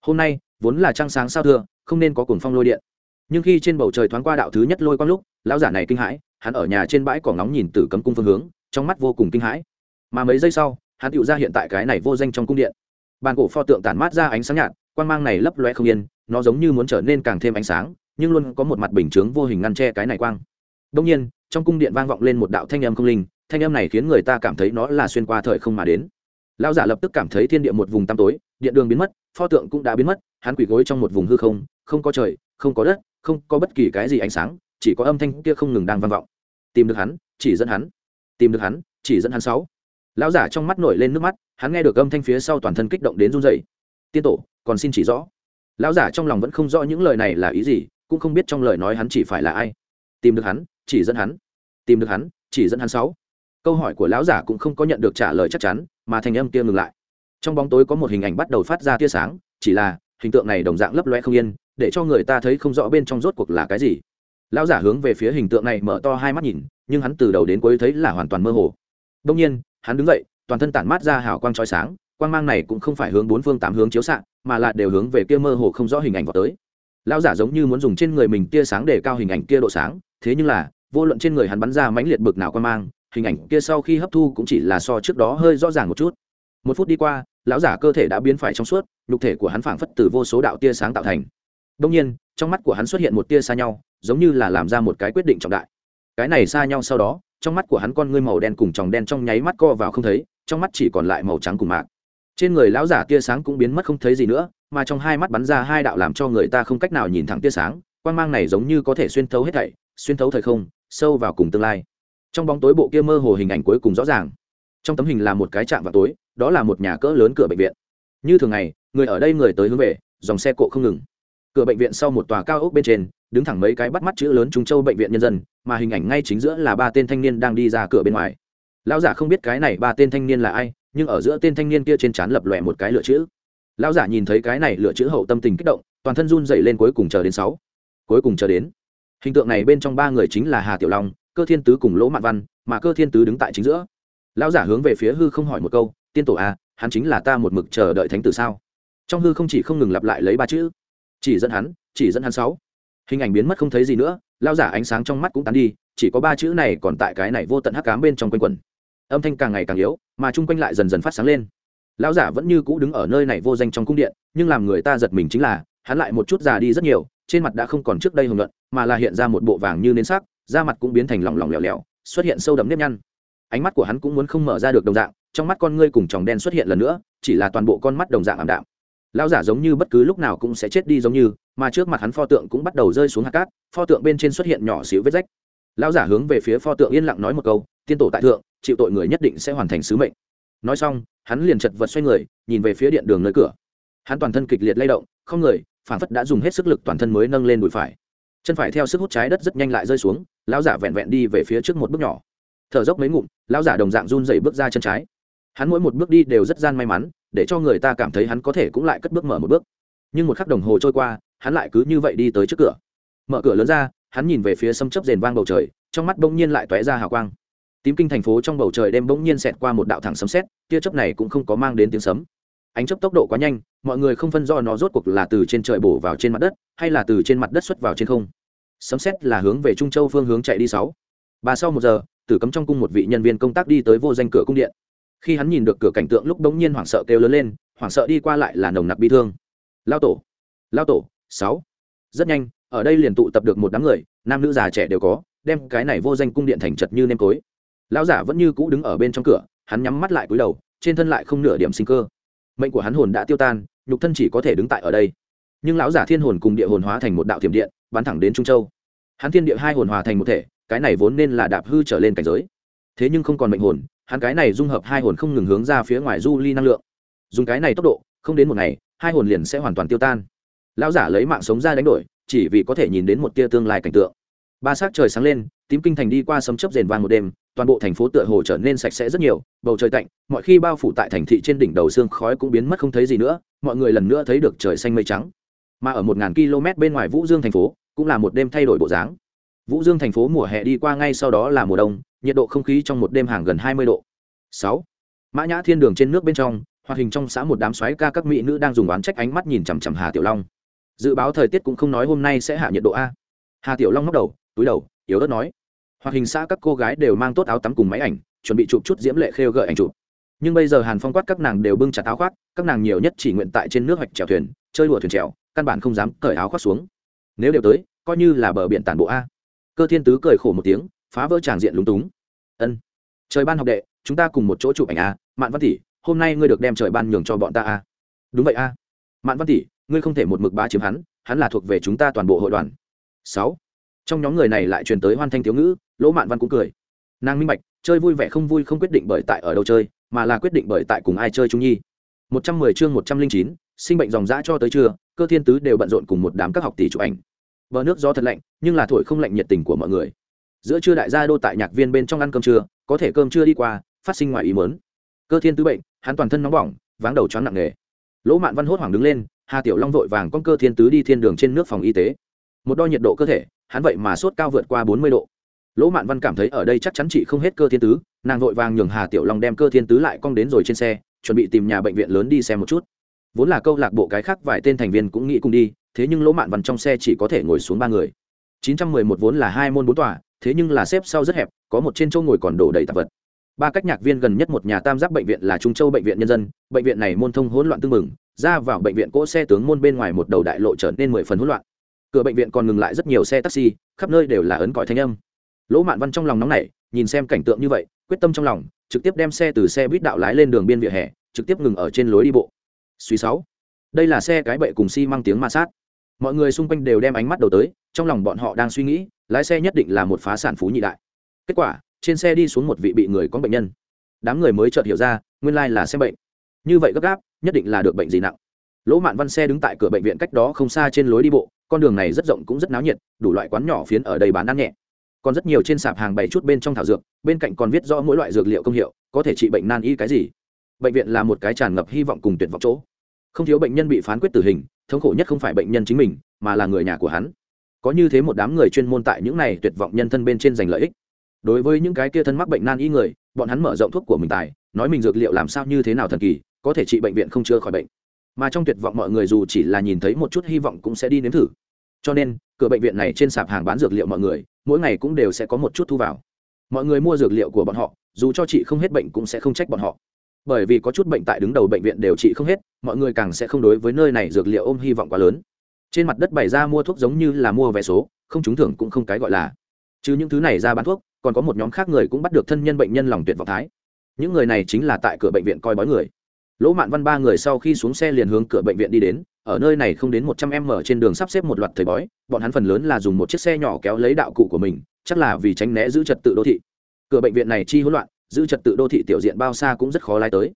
Hôm nay, vốn là trăng sáng sao thưa, không nên có cuồng phong lôi điện nhưng khi trên bầu trời thoáng qua đạo thứ nhất lôi quang lúc, lão giả này kinh hãi, hắn ở nhà trên bãi cỏ ngóng nhìn từ cấm cung phương hướng, trong mắt vô cùng kinh hãi. Mà mấy giây sau, hắn tựu ra hiện tại cái này vô danh trong cung điện. Bàn cổ pho tượng tản mát ra ánh sáng nhạt quan mang này lấp loe không yên, nó giống như muốn trở nên càng thêm ánh sáng, nhưng luôn có một mặt bình chướng vô hình ngăn che cái này quang. Đông nhiên, trong cung điện vang vọng lên một đạo thanh âm không linh, thanh âm này khiến người ta cảm thấy nó là xuyên qua thời không mà đến. Lão giả lập tức cảm thấy thiên địa một vùng tăm tối, điện đường biến mất, pho tượng cũng đã biến mất, hắn quỳ gối trong một vùng hư không không có trời, không có đất không có bất kỳ cái gì ánh sáng, chỉ có âm thanh kia không ngừng đang vang vọng. Tìm được hắn, chỉ dẫn hắn. Tìm được hắn, chỉ dẫn hắn sáu. Lão giả trong mắt nổi lên nước mắt, hắn nghe được âm thanh phía sau toàn thân kích động đến run rẩy. Tiên tổ, còn xin chỉ rõ. Lão giả trong lòng vẫn không rõ những lời này là ý gì, cũng không biết trong lời nói hắn chỉ phải là ai. Tìm được hắn, chỉ dẫn hắn. Tìm được hắn, chỉ dẫn hắn sáu. Câu hỏi của lão giả cũng không có nhận được trả lời chắc chắn, mà thành âm kia ngừng lại. Trong bóng tối có một hình ảnh bắt đầu phát ra tia sáng, chỉ là hình tượng này đồng dạng lấp loe không yên để cho người ta thấy không rõ bên trong rốt cuộc là cái gì. Lão giả hướng về phía hình tượng này mở to hai mắt nhìn, nhưng hắn từ đầu đến cuối thấy là hoàn toàn mơ hồ. Đông nhiên, hắn đứng dậy, toàn thân tản mát ra hào quang trói sáng, quang mang này cũng không phải hướng bốn phương tám hướng chiếu xạ, mà là đều hướng về kia mơ hồ không rõ hình ảnh vào tới. Lão giả giống như muốn dùng trên người mình tia sáng để cao hình ảnh kia độ sáng, thế nhưng là, vô luận trên người hắn bắn ra mãnh liệt bực nào quang mang, hình ảnh kia sau khi hấp thu cũng chỉ là so trước đó hơi rõ ràng một chút. Một phút đi qua, lão giả cơ thể đã biến phải trong suốt, nhục thể của hắn phảng phất từ vô số đạo tia sáng tạo thành đông nhiên, trong mắt của hắn xuất hiện một tia xa nhau, giống như là làm ra một cái quyết định trọng đại. Cái này xa nhau sau đó, trong mắt của hắn con ngươi màu đen cùng tròng đen trong nháy mắt co vào không thấy, trong mắt chỉ còn lại màu trắng cùng mạc. Trên người lão giả tia sáng cũng biến mất không thấy gì nữa, mà trong hai mắt bắn ra hai đạo làm cho người ta không cách nào nhìn thẳng tia sáng quan g mang này giống như có thể xuyên thấu hết thảy, xuyên thấu thời không, sâu vào cùng tương lai. Trong bóng tối bộ kia mơ hồ hình ảnh cuối cùng rõ ràng. Trong tấm hình là một cái trạm vào tối, đó là một nhà cỡ lớn cửa bệnh viện. Như thường ngày, người ở đây người tới hướng về, dòng xe cộ không ngừng cửa bệnh viện sau một tòa cao ốc bên trên đứng thẳng mấy cái bắt mắt chữ lớn trung châu bệnh viện nhân dân mà hình ảnh ngay chính giữa là ba tên thanh niên đang đi ra cửa bên ngoài. Lão giả không biết cái này ba tên thanh niên là ai nhưng ở giữa tên thanh niên kia trên trán lập lòe một cái lựa chữ. Lão giả nhìn thấy cái này lựa chữ hậu tâm tình kích động toàn thân run dậy lên cuối cùng chờ đến sáu. Cuối cùng chờ đến. Hình tượng này bên trong ba người chính là hà tiểu long cơ thiên tứ cùng lỗ mạn văn mà cơ thiên tứ đứng tại chính giữa. Lão giả hướng về phía hư không hỏi một câu tiên tổ a à, hắn chính là ta một mực chờ đợi thánh tử sao? Trong hư không chỉ không ngừng lặp lại lấy ba chữ chỉ dẫn hắn, chỉ dẫn hắn sáu. Hình ảnh biến mất không thấy gì nữa lao giả ánh sáng trong mắt cũng tán đi, chỉ có ba chữ này còn tại cái này vô tận hắc cám bên trong quanh quần âm thanh càng ngày càng yếu, mà chung quanh lại dần dần phát sáng lên. Lão giả vẫn như cũ đứng ở nơi này vô danh trong cung điện, nhưng làm người ta giật mình chính là, hắn lại một chút già đi rất nhiều, trên mặt đã không còn trước đây hồng luận mà là hiện ra một bộ vàng như nến sắc, da mặt cũng biến thành lỏng lỏng lẻo lẻo, xuất hiện sâu đậm nếp nhăn. Ánh mắt của hắn cũng muốn không mở ra được đồng dạng, trong mắt con ngươi cùng tròng đen xuất hiện lần nữa, chỉ là toàn bộ con mắt đồng dạng ảm đạm lão giả giống như bất cứ lúc nào cũng sẽ chết đi giống như, mà trước mặt hắn pho tượng cũng bắt đầu rơi xuống hạt cát, pho tượng bên trên xuất hiện nhỏ xíu vết rách. Lão giả hướng về phía pho tượng yên lặng nói một câu, tiên tổ tại thượng, chịu tội người nhất định sẽ hoàn thành sứ mệnh. Nói xong, hắn liền chật vật xoay người, nhìn về phía điện đường nơi cửa. Hắn toàn thân kịch liệt lay động, không người phản phất đã dùng hết sức lực toàn thân mới nâng lên đùi phải. Chân phải theo sức hút trái đất rất nhanh lại rơi xuống, lão giả vẹn vẹn đi về phía trước một bước nhỏ. Thở dốc mấy ngụm, lão giả đồng dạng run dày bước ra chân trái. Hắn mỗi một bước đi đều rất gian may mắn để cho người ta cảm thấy hắn có thể cũng lại cất bước mở một bước. Nhưng một khắc đồng hồ trôi qua, hắn lại cứ như vậy đi tới trước cửa. Mở cửa lớn ra, hắn nhìn về phía sâm chấp rền vang bầu trời, trong mắt bỗng nhiên lại tóe ra hào quang. Tím kinh thành phố trong bầu trời đêm bỗng nhiên xẹt qua một đạo thẳng sấm sét, tia chớp này cũng không có mang đến tiếng sấm. Ánh chớp tốc độ quá nhanh, mọi người không phân do nó rốt cuộc là từ trên trời bổ vào trên mặt đất, hay là từ trên mặt đất xuất vào trên không. Sấm sét là hướng về trung châu phương hướng chạy đi sáu. Ba sau một giờ, tử cấm trong cung một vị nhân viên công tác đi tới vô danh cửa cung điện khi hắn nhìn được cửa cảnh tượng lúc đống nhiên hoảng sợ kêu lớn lên, hoảng sợ đi qua lại là nồng nặc bi thương. Lao tổ lao tổ, sáu. Rất nhanh, ở đây liền tụ tập được một đám người, nam nữ già trẻ đều có, đem cái này vô danh cung điện thành chật như nêm cối. Lão giả vẫn như cũ đứng ở bên trong cửa, hắn nhắm mắt lại cúi đầu, trên thân lại không nửa điểm sinh cơ. Mệnh của hắn hồn đã tiêu tan, nhục thân chỉ có thể đứng tại ở đây. Nhưng lão giả thiên hồn cùng địa hồn hóa thành một đạo thiểm điện, bắn thẳng đến trung châu. Hắn thiên địa hai hồn hòa thành một thể, cái này vốn nên là đạp hư trở lên cảnh giới. Thế nhưng không còn mệnh hồn hắn cái này dung hợp hai hồn không ngừng hướng ra phía ngoài du ly năng lượng. Dùng cái này tốc độ, không đến một ngày, hai hồn liền sẽ hoàn toàn tiêu tan. Lão giả lấy mạng sống ra đánh đổi, chỉ vì có thể nhìn đến một tia tương lai cảnh tượng. Ba s trời sáng lên, tím kinh thành đi qua sấm chấp rền vang một đêm, toàn bộ thành phố tựa hồ trở nên sạch sẽ rất nhiều, bầu trời tạnh, mọi khi bao phủ tại thành thị trên đỉnh đầu xương khói cũng biến mất không thấy gì nữa, mọi người lần nữa thấy được trời xanh mây trắng. Mà ở một ngàn km bên ngoài vũ dương thành phố, cũng là một đêm thay đổi bộ dáng. Vũ dương thành phố mùa hè đi qua ngay sau đó là mùa đông nhiệt độ không khí trong một đêm hàng gần hai mươi độ. Sáu. Mã nhã thiên đường trên nước bên trong, hoạt hình trong xã một đám xoáy ca các mỹ nữ đang dùng oán trách ánh mắt nhìn chằm chằm hà tiểu long. Dự báo thời tiết cũng không nói hôm nay sẽ hạ nhiệt độ a. Hà tiểu long ngóc đầu, túi đầu, yếu ớt nói. Hoạt hình xã các cô gái đều mang tốt áo tắm cùng máy ảnh, chuẩn bị chụp chút diễm lệ khêu gợi ảnh chụp. Nhưng bây giờ hàn phong quát các nàng đều bưng chặt áo khoác, các nàng nhiều nhất chỉ nguyện tại trên nước hoạch chèo thuyền, chơi đùa thuyền trèo căn bản không dám cởi áo khoác xuống. Nếu đều tới, coi như là bờ biển tản bộ a. Cơ thiên tứ cười khổ một tiếng phá vỡ tràng diện lúng túng. Ân, trời ban học đệ, chúng ta cùng một chỗ chụp ảnh a mạn văn tỷ, hôm nay ngươi được đem trời ban nhường cho bọn ta a đúng vậy a mạn văn tỷ, ngươi không thể một mực bá chiếm hắn hắn là thuộc về chúng ta toàn bộ hội đoàn. Sáu, trong nhóm người này lại truyền tới hoan thanh thiếu ngữ, lỗ mạn văn cũng cười. Nàng minh bạch, chơi vui vẻ không vui không quyết định bởi tại ở đâu chơi, mà là quyết định bởi tại cùng ai chơi trung nhi. Một trăm mười chương một trăm linh chín, sinh bệnh dòng dã cho tới trưa, cơ thiên tứ đều bận rộn cùng một đám các học tỷ chụp ảnh. Bờ nước gió thật lạnh, nhưng là thổi không lạnh nhiệt tình của mọi người giữa trưa đại gia đô tại nhạc viên bên trong ăn cơm trưa, có thể cơm trưa đi qua, phát sinh ngoài ý mớn cơ thiên tứ bệnh, hắn toàn thân nóng bỏng, váng đầu choáng nặng nề. Lỗ mạn văn hốt hoảng đứng lên, hà tiểu long vội vàng con cơ thiên tứ đi thiên đường trên nước phòng y tế. Một đo nhiệt độ cơ thể, hắn vậy mà sốt cao vượt qua bốn mươi độ. Lỗ mạn văn cảm thấy ở đây chắc chắn chị không hết cơ thiên tứ, nàng vội vàng nhường hà tiểu long đem cơ thiên tứ lại cong đến rồi trên xe, chuẩn bị tìm nhà bệnh viện lớn đi xem một chút. Vốn là câu lạc bộ cái khác vài tên thành viên cũng nghĩ cùng đi, thế nhưng lỗ mạn văn trong xe chỉ có thể ngồi xuống ba người. Chín trăm mười một vốn là hai môn bốn tòa thế nhưng là xếp sau rất hẹp, có một trên châu ngồi còn đổ đầy tạp vật. Ba cách nhạc viên gần nhất một nhà tam giác bệnh viện là trung châu bệnh viện nhân dân, bệnh viện này môn thông hỗn loạn tương mừng ra vào bệnh viện cỗ xe tướng môn bên ngoài một đầu đại lộ trở nên mười phần hỗn loạn. Cửa bệnh viện còn ngừng lại rất nhiều xe taxi, khắp nơi đều là ấn còi thanh âm. Lỗ mạn văn trong lòng nóng nảy, nhìn xem cảnh tượng như vậy, quyết tâm trong lòng, trực tiếp đem xe từ xe buýt đạo lái lên đường biên vỉa hè, trực tiếp ngừng ở trên lối đi bộ. Suy sáu, đây là xe cái bệ cùng xi mang tiếng ma sát. Mọi người xung quanh đều đem ánh mắt đầu tới, trong lòng bọn họ đang suy nghĩ lái xe nhất định là một phá sản phú nhị đại. Kết quả, trên xe đi xuống một vị bị người có bệnh nhân. Đám người mới chợt hiểu ra, nguyên lai là xem bệnh. Như vậy gấp gáp, nhất định là được bệnh gì nặng. Lỗ mạn văn xe đứng tại cửa bệnh viện cách đó không xa trên lối đi bộ, con đường này rất rộng cũng rất náo nhiệt, đủ loại quán nhỏ phiến ở đây bán ăn nhẹ. Còn rất nhiều trên sạp hàng bày chút bên trong thảo dược, bên cạnh còn viết rõ mỗi loại dược liệu công hiệu, có thể trị bệnh nan y cái gì. Bệnh viện là một cái tràn ngập hy vọng cùng tuyệt vọng chỗ. Không thiếu bệnh nhân bị phán quyết tử hình, thống khổ nhất không phải bệnh nhân chính mình, mà là người nhà của hắn có như thế một đám người chuyên môn tại những này tuyệt vọng nhân thân bên trên giành lợi ích. Đối với những cái kia thân mắc bệnh nan y người, bọn hắn mở rộng thuốc của mình tài, nói mình dược liệu làm sao như thế nào thần kỳ, có thể trị bệnh viện không chữa khỏi bệnh. Mà trong tuyệt vọng mọi người dù chỉ là nhìn thấy một chút hy vọng cũng sẽ đi nếm thử. Cho nên, cửa bệnh viện này trên sạp hàng bán dược liệu mọi người, mỗi ngày cũng đều sẽ có một chút thu vào. Mọi người mua dược liệu của bọn họ, dù cho chị không hết bệnh cũng sẽ không trách bọn họ. Bởi vì có chút bệnh tại đứng đầu bệnh viện đều trị không hết, mọi người càng sẽ không đối với nơi này dược liệu ôm hy vọng quá lớn trên mặt đất bày ra mua thuốc giống như là mua vé số, không trúng thưởng cũng không cái gọi là. Chứ những thứ này ra bán thuốc, còn có một nhóm khác người cũng bắt được thân nhân bệnh nhân lòng tuyệt vọng thái. Những người này chính là tại cửa bệnh viện coi bói người. Lỗ mạn văn ba người sau khi xuống xe liền hướng cửa bệnh viện đi đến, ở nơi này không đến một trăm em mở trên đường sắp xếp một loạt thầy bói, bọn hắn phần lớn là dùng một chiếc xe nhỏ kéo lấy đạo cụ của mình, chắc là vì tránh né giữ trật tự đô thị. Cửa bệnh viện này chi hỗn loạn, giữ trật tự đô thị tiểu diện bao xa cũng rất khó lai tới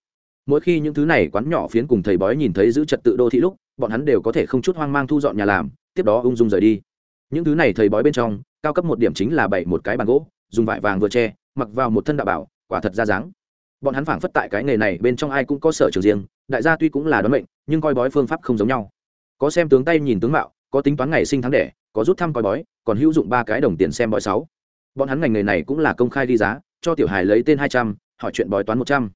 mỗi khi những thứ này quán nhỏ phiến cùng thầy bói nhìn thấy giữ trật tự đô thị lúc, bọn hắn đều có thể không chút hoang mang thu dọn nhà làm, tiếp đó ung dung rời đi. Những thứ này thầy bói bên trong, cao cấp một điểm chính là bảy một cái bàn gỗ, dùng vải vàng vừa che, mặc vào một thân đạo bảo, quả thật ra dáng. Bọn hắn phảng phất tại cái nghề này bên trong ai cũng có sở trường riêng, đại gia tuy cũng là đoán mệnh, nhưng coi bói phương pháp không giống nhau. Có xem tướng tay nhìn tướng mạo, có tính toán ngày sinh tháng đẻ, có rút thăm coi bói, còn hữu dụng ba cái đồng tiền xem bói sáu. Bọn hắn ngành nghề này cũng là công khai đi giá, cho tiểu hài lấy tên hai trăm, hỏi chuyện bói toán một trăm.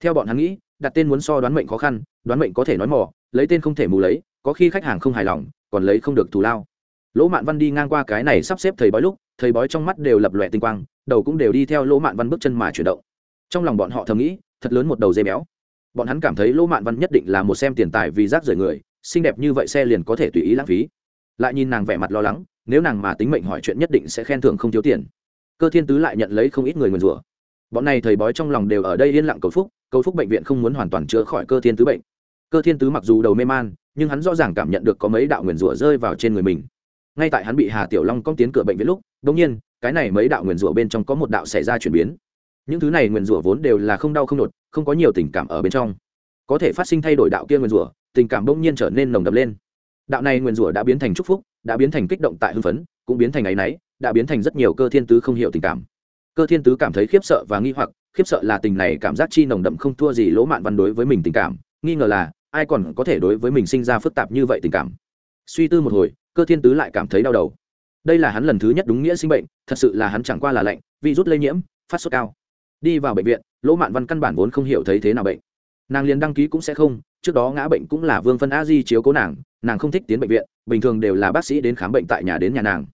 Theo bọn hắn nghĩ đặt tên muốn so đoán mệnh khó khăn, đoán mệnh có thể nói mỏ lấy tên không thể mù lấy, có khi khách hàng không hài lòng, còn lấy không được thù lao. Lỗ mạn văn đi ngang qua cái này sắp xếp thầy bói lúc, thầy bói trong mắt đều lập lòe tinh quang, đầu cũng đều đi theo lỗ mạn văn bước chân mà chuyển động. Trong lòng bọn họ thầm nghĩ, thật lớn một đầu dây béo. Bọn hắn cảm thấy lỗ mạn văn nhất định là một xem tiền tài vì rác rời người, xinh đẹp như vậy xe liền có thể tùy ý lãng phí. Lại nhìn nàng vẻ mặt lo lắng, nếu nàng mà tính mệnh hỏi chuyện nhất định sẽ khen thưởng không thiếu tiền. Cơ thiên tứ lại nhận lấy không ít người nguyền rủa. Bọn này thầy bói trong lòng đều ở đây yên lặng cầu phúc cầu phúc bệnh viện không muốn hoàn toàn chữa khỏi cơ thiên tứ bệnh. Cơ thiên tứ mặc dù đầu mê man nhưng hắn rõ ràng cảm nhận được có mấy đạo nguyền rủa rơi vào trên người mình. Ngay tại hắn bị hà tiểu long cong tiến cửa bệnh viện lúc đ ỗ n g nhiên cái này mấy đạo nguyền rủa bên trong có một đạo xảy ra chuyển biến. Những thứ này nguyền rủa vốn đều là không đau không đột, không có nhiều tình cảm ở bên trong. Có thể phát sinh thay đổi đạo kia nguyền rủa tình cảm bỗng nhiên trở nên nồng đập lên. Đạo này nguyền rủa đã biến thành chúc phúc đã biến thành kích động tại hưng phấn cũng biến thành áy náy đã biến thành rất nhiều cơ thiên tứ không hiểu tình cảm. Cơ thiên tứ cảm thấy khiếp sợ và nghi hoặc khiếp sợ là tình này cảm giác chi nồng đậm không thua gì lỗ mạn văn đối với mình tình cảm, nghi ngờ là ai còn có thể đối với mình sinh ra phức tạp như vậy tình cảm. Suy tư một hồi, cơ thiên tứ lại cảm thấy đau đầu. Đây là hắn lần thứ nhất đúng nghĩa sinh bệnh, thật sự là hắn chẳng qua là lạnh rút lây nhiễm, phát sốt cao. Đi vào bệnh viện, lỗ mạn văn căn bản vốn không hiểu thấy thế nào bệnh. Nàng liền đăng ký cũng sẽ không, trước đó ngã bệnh cũng là vương phân a di chiếu cố nàng nàng không thích tiến bệnh viện, bình thường đều là bác sĩ đến khám bệnh tại nhà đến nhà nàng.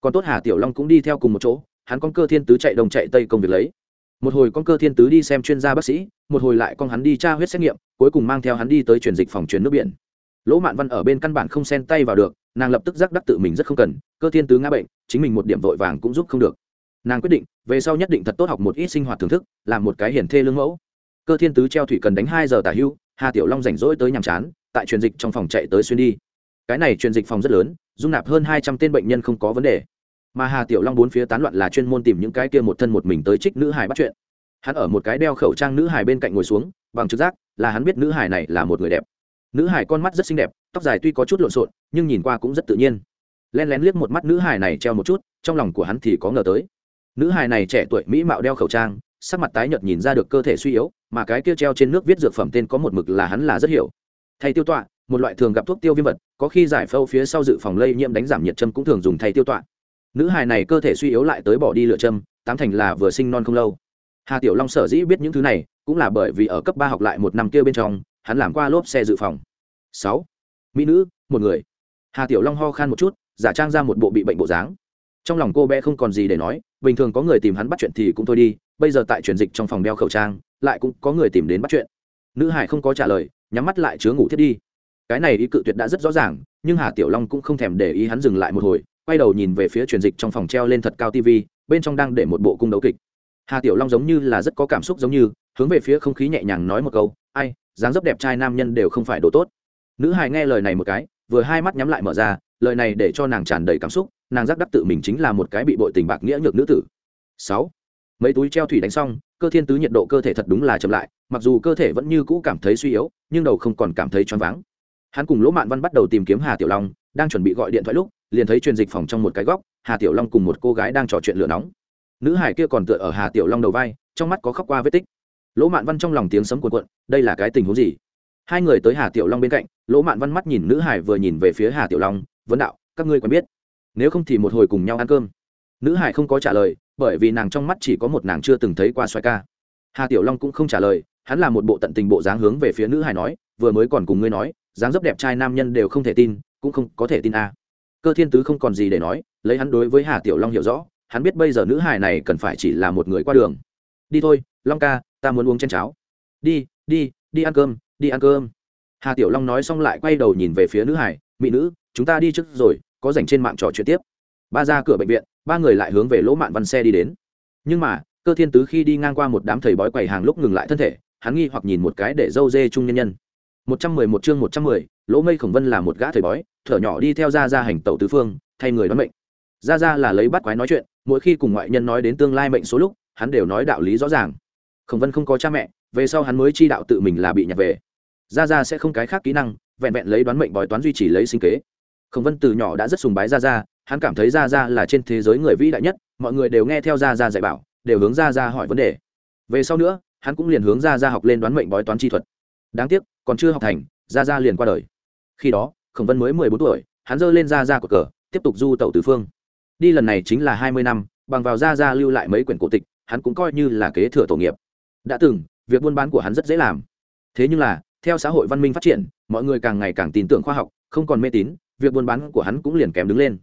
Còn tốt hà tiểu long cũng đi theo cùng một chỗ, hắn con cơ thiên tứ chạy đông chạy tây công việc lấy một hồi con cơ thiên tứ đi xem chuyên gia bác sĩ, một hồi lại con hắn đi tra huyết xét nghiệm, cuối cùng mang theo hắn đi tới truyền dịch phòng truyền nước biển. Lỗ mạn văn ở bên căn bản không xen tay vào được, nàng lập tức giác đắc tự mình rất không cần, cơ thiên tứ ngã bệnh, chính mình một điểm vội vàng cũng giúp không được. Nàng quyết định, về sau nhất định thật tốt học một ít sinh hoạt thưởng thức, làm một cái hiển thê lương mẫu. Cơ thiên tứ treo thủy cần đánh hai giờ tả hưu, hà tiểu long rảnh rỗi tới nhàm chán, tại truyền dịch trong phòng chạy tới xuyên đi. Cái này truyền dịch phòng rất lớn, dung nạp hơn hai trăm tên bệnh nhân không có vấn đề mà hà tiểu long bốn phía tán loạn là chuyên môn tìm những cái kia một thân một mình tới trích nữ hải bắt chuyện. Hắn ở một cái đeo khẩu trang nữ hải bên cạnh ngồi xuống, bằng trực giác, là hắn biết nữ hải này là một người đẹp. Nữ hải con mắt rất xinh đẹp, tóc dài tuy có chút lộn xộn, nhưng nhìn qua cũng rất tự nhiên. Len lén liếc một mắt nữ hải này treo một chút, trong lòng của hắn thì có ngờ tới. Nữ hải này trẻ tuổi mỹ mạo đeo khẩu trang, sắc mặt tái nhợt nhìn ra được cơ thể suy yếu, mà cái kia treo trên nước viết dược phẩm tên có một mực là hắn là rất hiểu. Thay tiêu tọa, một loại thường gặp thuốc tiêu viêm vật, có khi giải phâu phía sau dự phòng lây nhiễm đánh giảm nhiệt châm cũng thường dùng thay tiêu tọa nữ hài này cơ thể suy yếu lại tới bỏ đi lựa châm, tám thành là vừa sinh non không lâu. Hà tiểu long sở dĩ biết những thứ này, cũng là bởi vì ở cấp ba học lại một năm kia bên trong, hắn làm qua lốp xe dự phòng. Sáu. Mỹ nữ, một người. Hà tiểu long ho khan một chút, giả trang ra một bộ bị bệnh bộ dáng. Trong lòng cô bé không còn gì để nói, bình thường có người tìm hắn bắt chuyện thì cũng thôi đi, bây giờ tại truyền dịch trong phòng đeo khẩu trang, lại cũng có người tìm đến bắt chuyện. Nữ hải không có trả lời, nhắm mắt lại chứa ngủ thiết đi. Cái này ý cự tuyệt đã rất rõ ràng, nhưng hà tiểu long cũng không thèm để ý hắn dừng lại một hồi quay đầu nhìn về phía truyền dịch trong phòng treo lên thật cao tv bên trong đang để một bộ cung đấu kịch. Hà tiểu long giống như là rất có cảm xúc giống như, hướng về phía không khí nhẹ nhàng nói một câu, ai, dáng dấp đẹp trai nam nhân đều không phải đồ tốt. Nữ hài nghe lời này một cái, vừa hai mắt nhắm lại mở ra, lời này để cho nàng tràn đầy cảm xúc, nàng giác đắc tự mình chính là một cái bị bội tình bạc nghĩa nhược nữ tử. Sáu, mấy túi treo thủy đánh xong, cơ thiên tứ nhiệt độ cơ thể thật đúng là chậm lại, mặc dù cơ thể vẫn như cũ cảm thấy suy yếu, nhưng đầu không còn cảm thấy choáng váng. Hắn cùng lỗ mạn văn bắt đầu tìm kiếm hà tiểu long, đang chuẩn bị gọi điện thoại lúc liền thấy truyền dịch phòng trong một cái góc, hà tiểu long cùng một cô gái đang trò chuyện lửa nóng. Nữ hải kia còn tựa ở hà tiểu long đầu vai, trong mắt có khóc qua vết tích. Lỗ mạn văn trong lòng tiếng sấm cuộn cuộn, đây là cái tình huống gì? Hai người tới hà tiểu long bên cạnh, lỗ mạn văn mắt nhìn nữ hải vừa nhìn về phía hà tiểu long, vấn đạo, các ngươi quen biết? Nếu không thì một hồi cùng nhau ăn cơm. Nữ hải không có trả lời, bởi vì nàng trong mắt chỉ có một nàng chưa từng thấy qua xoài ca. Hà tiểu long cũng không trả lời, hắn là một bộ tận tình bộ dáng hướng về phía nữ hải nói, vừa mới còn cùng ngươi nói, dáng dấp đẹp trai nam nhân đều không thể tin, cũng không có thể tin a cơ thiên tứ không còn gì để nói, lấy hắn đối với hà tiểu long hiểu rõ, hắn biết bây giờ nữ hài này cần phải chỉ là một người qua đường. Đi thôi, long ca, ta muốn uống chén cháo. Đi đi đi ăn cơm, đi ăn cơm. Hà tiểu long nói xong lại quay đầu nhìn về phía nữ hải mỹ nữ, chúng ta đi trước rồi, có dành trên mạng trò chuyện tiếp. Ba ra cửa bệnh viện, ba người lại hướng về lỗ mạn văn xe đi đến. Nhưng mà, cơ thiên tứ khi đi ngang qua một đám thầy bói quầy hàng lúc ngừng lại thân thể, hắn nghi hoặc nhìn một cái để dâu dê chung nhân nhân một trăm mười một chương một trăm mười, lỗ mây khổng vân là một gã thầy bói, thở nhỏ đi theo gia gia hành tẩu tứ phương, thay người đoán mệnh. Gia gia là lấy bắt quái nói chuyện, mỗi khi cùng ngoại nhân nói đến tương lai mệnh số lúc, hắn đều nói đạo lý rõ ràng. Khổng vân không có cha mẹ, về sau hắn mới chi đạo tự mình là bị nhặt về. Gia gia sẽ không cái khác kỹ năng, vẹn vẹn lấy đoán mệnh bói toán duy trì lấy sinh kế. Khổng vân từ nhỏ đã rất sùng bái gia gia, hắn cảm thấy gia gia là trên thế giới người vĩ đại nhất, mọi người đều nghe theo gia gia dạy bảo, đều hướng gia gia hỏi vấn đề. Về sau nữa, hắn cũng liền hướng gia gia học lên đoán mệnh bói toán chi thuật. Đáng tiếc còn chưa học thành ra ra liền qua đời. Khi đó, khổng vân mới mười bốn tuổi, hắn giơ lên ra ra của cờ, tiếp tục du tẩu tứ phương. Đi lần này chính là hai mươi năm, bằng vào ra ra lưu lại mấy quyển cổ tịch, hắn cũng coi như là kế thừa tổ nghiệp. Đã từng, việc buôn bán của hắn rất dễ làm. Thế nhưng là, theo xã hội văn minh phát triển, mọi người càng ngày càng tin tưởng khoa học, không còn mê tín, việc buôn bán của hắn cũng liền kém đứng lên.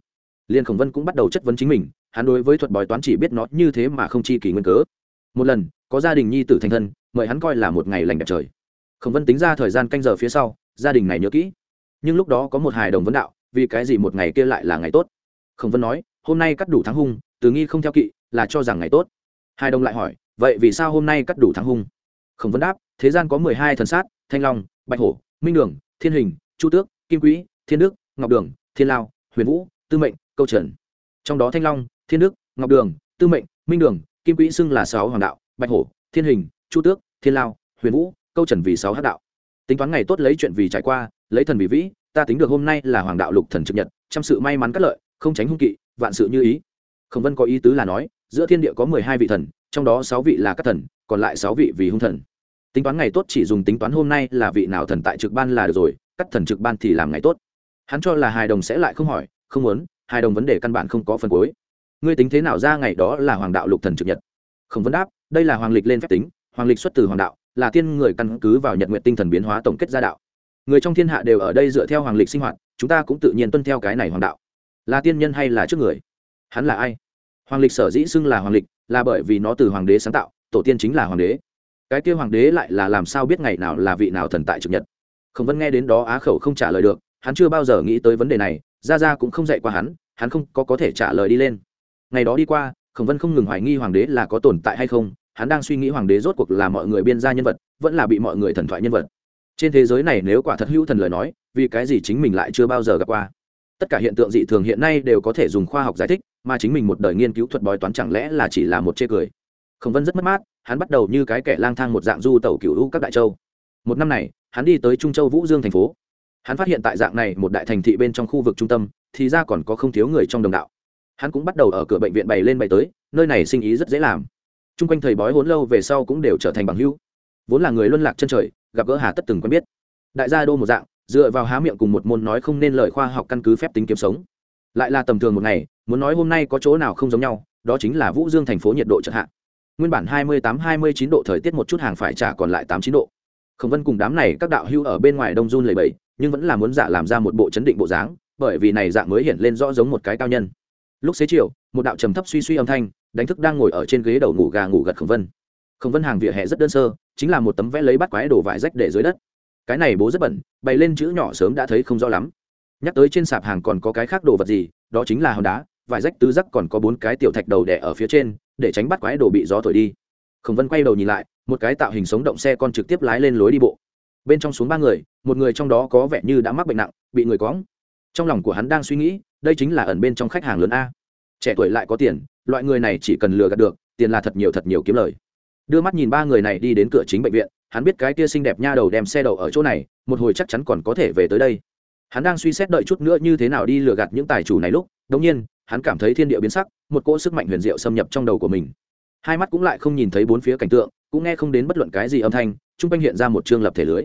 Liền khổng vân cũng bắt đầu chất vấn chính mình, hắn đối với thuật bói toán chỉ biết nó như thế mà không chi kỳ nguyên cớ. Một lần, có gia đình nhi tử thành thân, mời hắn coi là một ngày lành đẹp trời khổng vân tính ra thời gian canh giờ phía sau, gia đình này nhớ kỹ. Nhưng lúc đó có một hài đồng vấn đạo, vì cái gì một ngày kia lại là ngày tốt? Khổng vân nói, hôm nay cắt đủ tháng hung, từ nghi không theo kỵ, là cho rằng ngày tốt. Hai đồng lại hỏi, vậy vì sao hôm nay cắt đủ tháng hung? Khổng vân đáp, thế gian có mười hai thần sát, thanh long, bạch hổ, minh đường, thiên hình, chu tước, kim quỹ, thiên đức, ngọc đường, thiên lao, huyền vũ, tư mệnh, câu trần. Trong đó thanh long, thiên đức, ngọc đường, tư mệnh, minh đường, kim quỹ xưng là sáu hoàng đạo, bạch hổ, thiên hình, chu tước, thiên lao, huyền vũ câu trần vì sáu hát đạo. Tính toán ngày tốt lấy chuyện vì trải qua, lấy thần vì vĩ, ta tính được hôm nay là hoàng đạo lục thần trực nhật, trăm sự may mắn cắt lợi, không tránh hung kỵ, vạn sự như ý. Khổng vân có ý tứ là nói, giữa thiên địa có mười hai vị thần, trong đó sáu vị là các thần, còn lại sáu vị vì hung thần. Tính toán ngày tốt chỉ dùng tính toán hôm nay là vị nào thần tại trực ban là được rồi, cắt thần trực ban thì làm ngày tốt. Hắn cho là hài đồng sẽ lại không hỏi, không muốn, hài đồng vấn đề căn bản không có phần cuối. Ngươi tính thế nào ra ngày đó là hoàng đạo lục thần trực nhật? Không vân đáp, đây là hoàng lịch lên phép tính, hoàng lịch xuất từ hoàng đạo là tiên người căn cứ vào nhật nguyện tinh thần biến hóa tổng kết gia đạo. Người trong thiên hạ đều ở đây dựa theo hoàng lịch sinh hoạt, chúng ta cũng tự nhiên tuân theo cái này hoàng đạo. Là tiên nhân hay là trước người? Hắn là ai? Hoàng lịch sở dĩ xưng là hoàng lịch, là bởi vì nó từ hoàng đế sáng tạo, tổ tiên chính là hoàng đế. Cái kia hoàng đế lại là làm sao biết ngày nào là vị nào thần tại trực nhật? Khổng vân nghe đến đó á khẩu không trả lời được, hắn chưa bao giờ nghĩ tới vấn đề này ra ra cũng không dạy qua hắn hắn không có có thể trả lời đi lên. Ngày đó đi qua, khổng vân không ngừng hoài nghi hoàng đế là có tồn tại hay không hắn đang suy nghĩ hoàng đế rốt cuộc là mọi người biên gia nhân vật, vẫn là bị mọi người thần thoại nhân vật. Trên thế giới này nếu quả thật hữu thần lời nói, vì cái gì chính mình lại chưa bao giờ gặp qua? Tất cả hiện tượng dị thường hiện nay đều có thể dùng khoa học giải thích, mà chính mình một đời nghiên cứu thuật bói toán chẳng lẽ là chỉ là một chê cười? Khổng vân rất mất mát, hắn bắt đầu như cái kẻ lang thang một dạng du tàu cựu hữu các đại châu. Một năm này, hắn đi tới trung châu vũ dương thành phố. Hắn phát hiện tại dạng này một đại thành thị bên trong khu vực trung tâm, thì ra còn có không thiếu người trong đồng đạo. Hắn cũng bắt đầu ở cửa bệnh viện bày lên bày tới, nơi này sinh ý rất dễ làm t r u n g quanh thầy bói hốn lâu về sau cũng đều trở thành bằng hữu. Vốn là người luân lạc chân trời, gặp gỡ hà tất từng quen biết. Đại gia đô một dạng, dựa vào há miệng cùng một môn nói không nên lời khoa học căn cứ phép tính kiếm sống. Lại là tầm thường một ngày, muốn nói hôm nay có chỗ nào không giống nhau, đó chính là vũ dương thành phố nhiệt độ chợt hạ. Nguyên bản hai mươi tám, hai mươi chín độ thời tiết một chút hàng phải trả còn lại tám chín độ. Khổng vân cùng đám này các đạo hưu ở bên ngoài đông run lầy bầy nhưng vẫn là muốn giả làm ra một bộ chấn định bộ dáng, bởi vì này dạng mới hiện lên rõ giống một cái cao nhân. Lúc xế chiều, một đạo trầm thấp suy suy âm thanh đánh thức đang ngồi ở trên ghế đầu ngủ gà ngủ gật khổng vân. Khổng vân hàng vỉa hè rất đơn sơ, chính là một tấm vẽ lấy bắt quái đổ vải rách để dưới đất. Cái này bố rất bẩn, bày lên chữ nhỏ sớm đã thấy không rõ lắm. Nhắc tới trên sạp hàng còn có cái khác đồ vật gì, đó chính là hòn đá, vải rách tứ rắc còn có bốn cái tiểu thạch đầu đẻ ở phía trên, để tránh bắt quái đồ bị gió thổi đi. Khổng vân quay đầu nhìn lại, một cái tạo hình sống động xe con trực tiếp lái lên lối đi bộ. Bên trong xuống ba người, một người trong đó có vẻ như đã mắc bệnh nặng, bị người cóng trong lòng của hắn đang suy nghĩ, đây chính là ẩn bên trong khách hàng lớn a. Trẻ tuổi lại có tiền loại người này chỉ cần lừa gạt được, tiền là thật nhiều thật nhiều kiếm lời. Đưa mắt nhìn ba người này đi đến cửa chính bệnh viện, hắn biết cái kia xinh đẹp nha đầu đem xe đậu ở chỗ này, một hồi chắc chắn còn có thể về tới đây. Hắn đang suy xét đợi chút nữa như thế nào đi lừa gạt những tài chủ này lúc đống nhiên, hắn cảm thấy thiên địa biến sắc, một cỗ sức mạnh huyền diệu xâm nhập trong đầu của mình. Hai mắt cũng lại không nhìn thấy bốn phía cảnh tượng, cũng nghe không đến bất luận cái gì âm thanh, chung quanh hiện ra một trường lập thể lưới.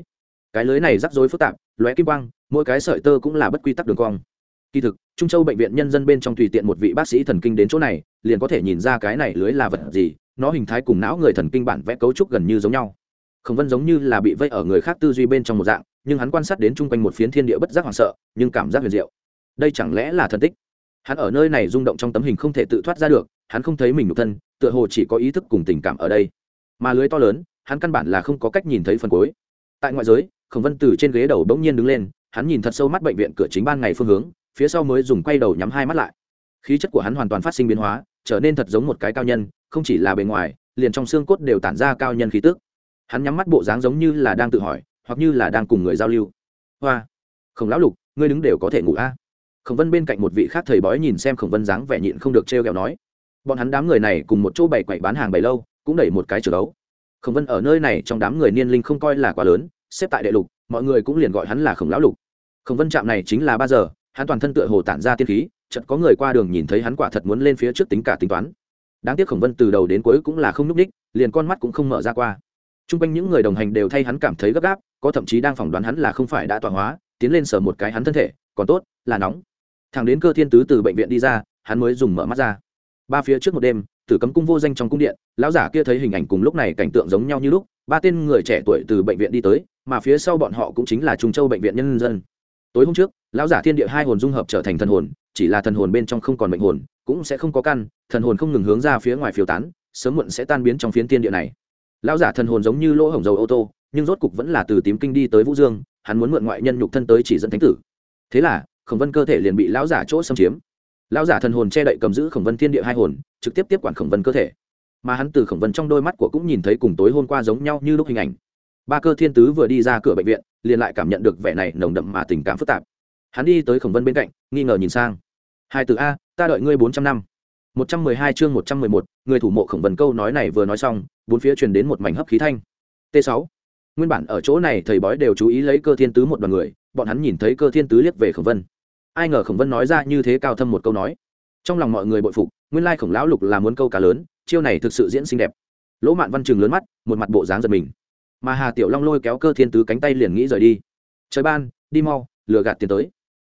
Cái lưới này rắc rối phức tạp, lóe kim quang, mỗi cái sợi tơ cũng là bất quy tắc đường cong kỳ thực, trung châu bệnh viện nhân dân bên trong tùy tiện một vị bác sĩ thần kinh đến chỗ này, liền có thể nhìn ra cái này lưới là vật gì, nó hình thái cùng não người thần kinh bản vẽ cấu trúc gần như giống nhau. Khổng vân giống như là bị vây ở người khác tư duy bên trong một dạng, nhưng hắn quan sát đến chung quanh một phiến thiên địa bất giác hoảng sợ, nhưng cảm giác huyền diệu. Đây chẳng lẽ là thần tích? Hắn ở nơi này rung động trong tấm hình không thể tự thoát ra được, hắn không thấy mình nhục thân, tựa hồ chỉ có ý thức cùng tình cảm ở đây. Mà lưới to lớn, hắn căn bản là không có cách nhìn thấy phần cuối. Tại ngoại giới, khổng vân từ trên ghế đầu bỗng nhiên đứng lên, hắn nhìn thật sâu mắt bệnh viện cửa chính ban ngày phương hướng phía sau mới dùng quay đầu nhắm hai mắt lại. Khí chất của hắn hoàn toàn phát sinh biến hóa, trở nên thật giống một cái cao nhân, không chỉ là bề ngoài, liền trong xương cốt đều tản ra cao nhân khí tức. Hắn nhắm mắt bộ dáng giống như là đang tự hỏi, hoặc như là đang cùng người giao lưu. Hoa! Khổng lão lục, ngươi đứng đều có thể ngủ a. À? khổng vân bên cạnh một vị khác thầy bói nhìn xem khổng vân dáng vẻ nhịn không được t r kẹo nói. Bọn hắn đám người này cùng một chỗ bày quậy bán hàng bày lâu, cũng đẩy một cái trường đấu khổng vân ở nơi này trong đám người niên linh không coi là quá lớn, xếp tại đệ lục, mọi người cũng liền gọi hắn là khổng lão lục. Khổng vân trạm này chính là ba giờ hắn toàn thân tựa hồ tản ra tiên khí, chợt có người qua đường nhìn thấy hắn quả thật muốn lên phía trước tính cả tính toán. Đáng tiếc khổng vân từ đầu đến cuối cũng là không n ú c ních liền con mắt cũng không mở ra qua. T r u n g quanh những người đồng hành đều thay hắn cảm thấy gấp gáp, có thậm chí đang phỏng đoán hắn là không phải đã tọa hóa, tiến lên sờ một cái hắn thân thể, còn tốt, là nóng. Thằng đến cơ thiên tứ từ bệnh viện đi ra, hắn mới dùng mở mắt ra. Ba phía trước một đêm, tử cấm cung vô danh trong cung điện, lão giả kia thấy hình ảnh cùng lúc này cảnh tượng giống nhau như lúc, ba tên người trẻ tuổi từ bệnh viện đi tới, mà phía sau bọn họ cũng chính là trung châu bệnh viện nhân dân. Tối hôm trước lão giả thiên địa hai hồn dung hợp trở thành thần hồn, chỉ là thần hồn bên trong không còn mệnh hồn, cũng sẽ không có căn, thần hồn không ngừng hướng ra phía ngoài phiêu tán, sớm muộn sẽ tan biến trong phiến thiên địa này. Lão giả thần hồn giống như lỗ hổng dầu ô tô, nhưng rốt cục vẫn là từ tím kinh đi tới vũ dương, hắn muốn mượn ngoại nhân nhục thân tới chỉ dẫn thánh tử. Thế là, khổng vân cơ thể liền bị lão giả chỗ xâm chiếm. Lão giả thần hồn che đậy cầm giữ khổng vân thiên địa hai hồn, trực tiếp tiếp quản khổng vân cơ thể. Mà hắn từ khổng vân trong đôi mắt của cũng nhìn thấy cùng tối hôm qua giống nhau như lúc hình ảnh. Ba cơ thiên tứ vừa đi ra cửa bệnh viện, liền lại cảm nhận được vẻ này nồng đậm mà tình cảm phức tạp hắn đi tới khổng vân bên cạnh, nghi ngờ nhìn sang. Hai từ a, ta đợi ngươi bốn trăm năm. Một trăm mười hai chương một trăm mười một, người thủ mộ khổng vân câu nói này vừa nói xong, bốn phía truyền đến một mảnh hấp khí thanh. T sáu. Nguyên bản ở chỗ này thầy bói đều chú ý lấy cơ thiên tứ một đoàn người, bọn hắn nhìn thấy cơ thiên tứ liếc về khổng vân. Ai ngờ khổng vân nói ra như thế cao thâm một câu nói. Trong lòng mọi người bội phục, nguyên lai khổng lão lục là muốn câu cá lớn, chiêu này thực sự diễn xinh đẹp. Lỗ mạn văn chừng lớn mắt, một mặt bộ dáng giật mình. Mà hà tiểu long lôi kéo cơ thiên tứ cánh tay liền nghĩ rời đi. Trời ban, đi mau, lừa gạt tiền tới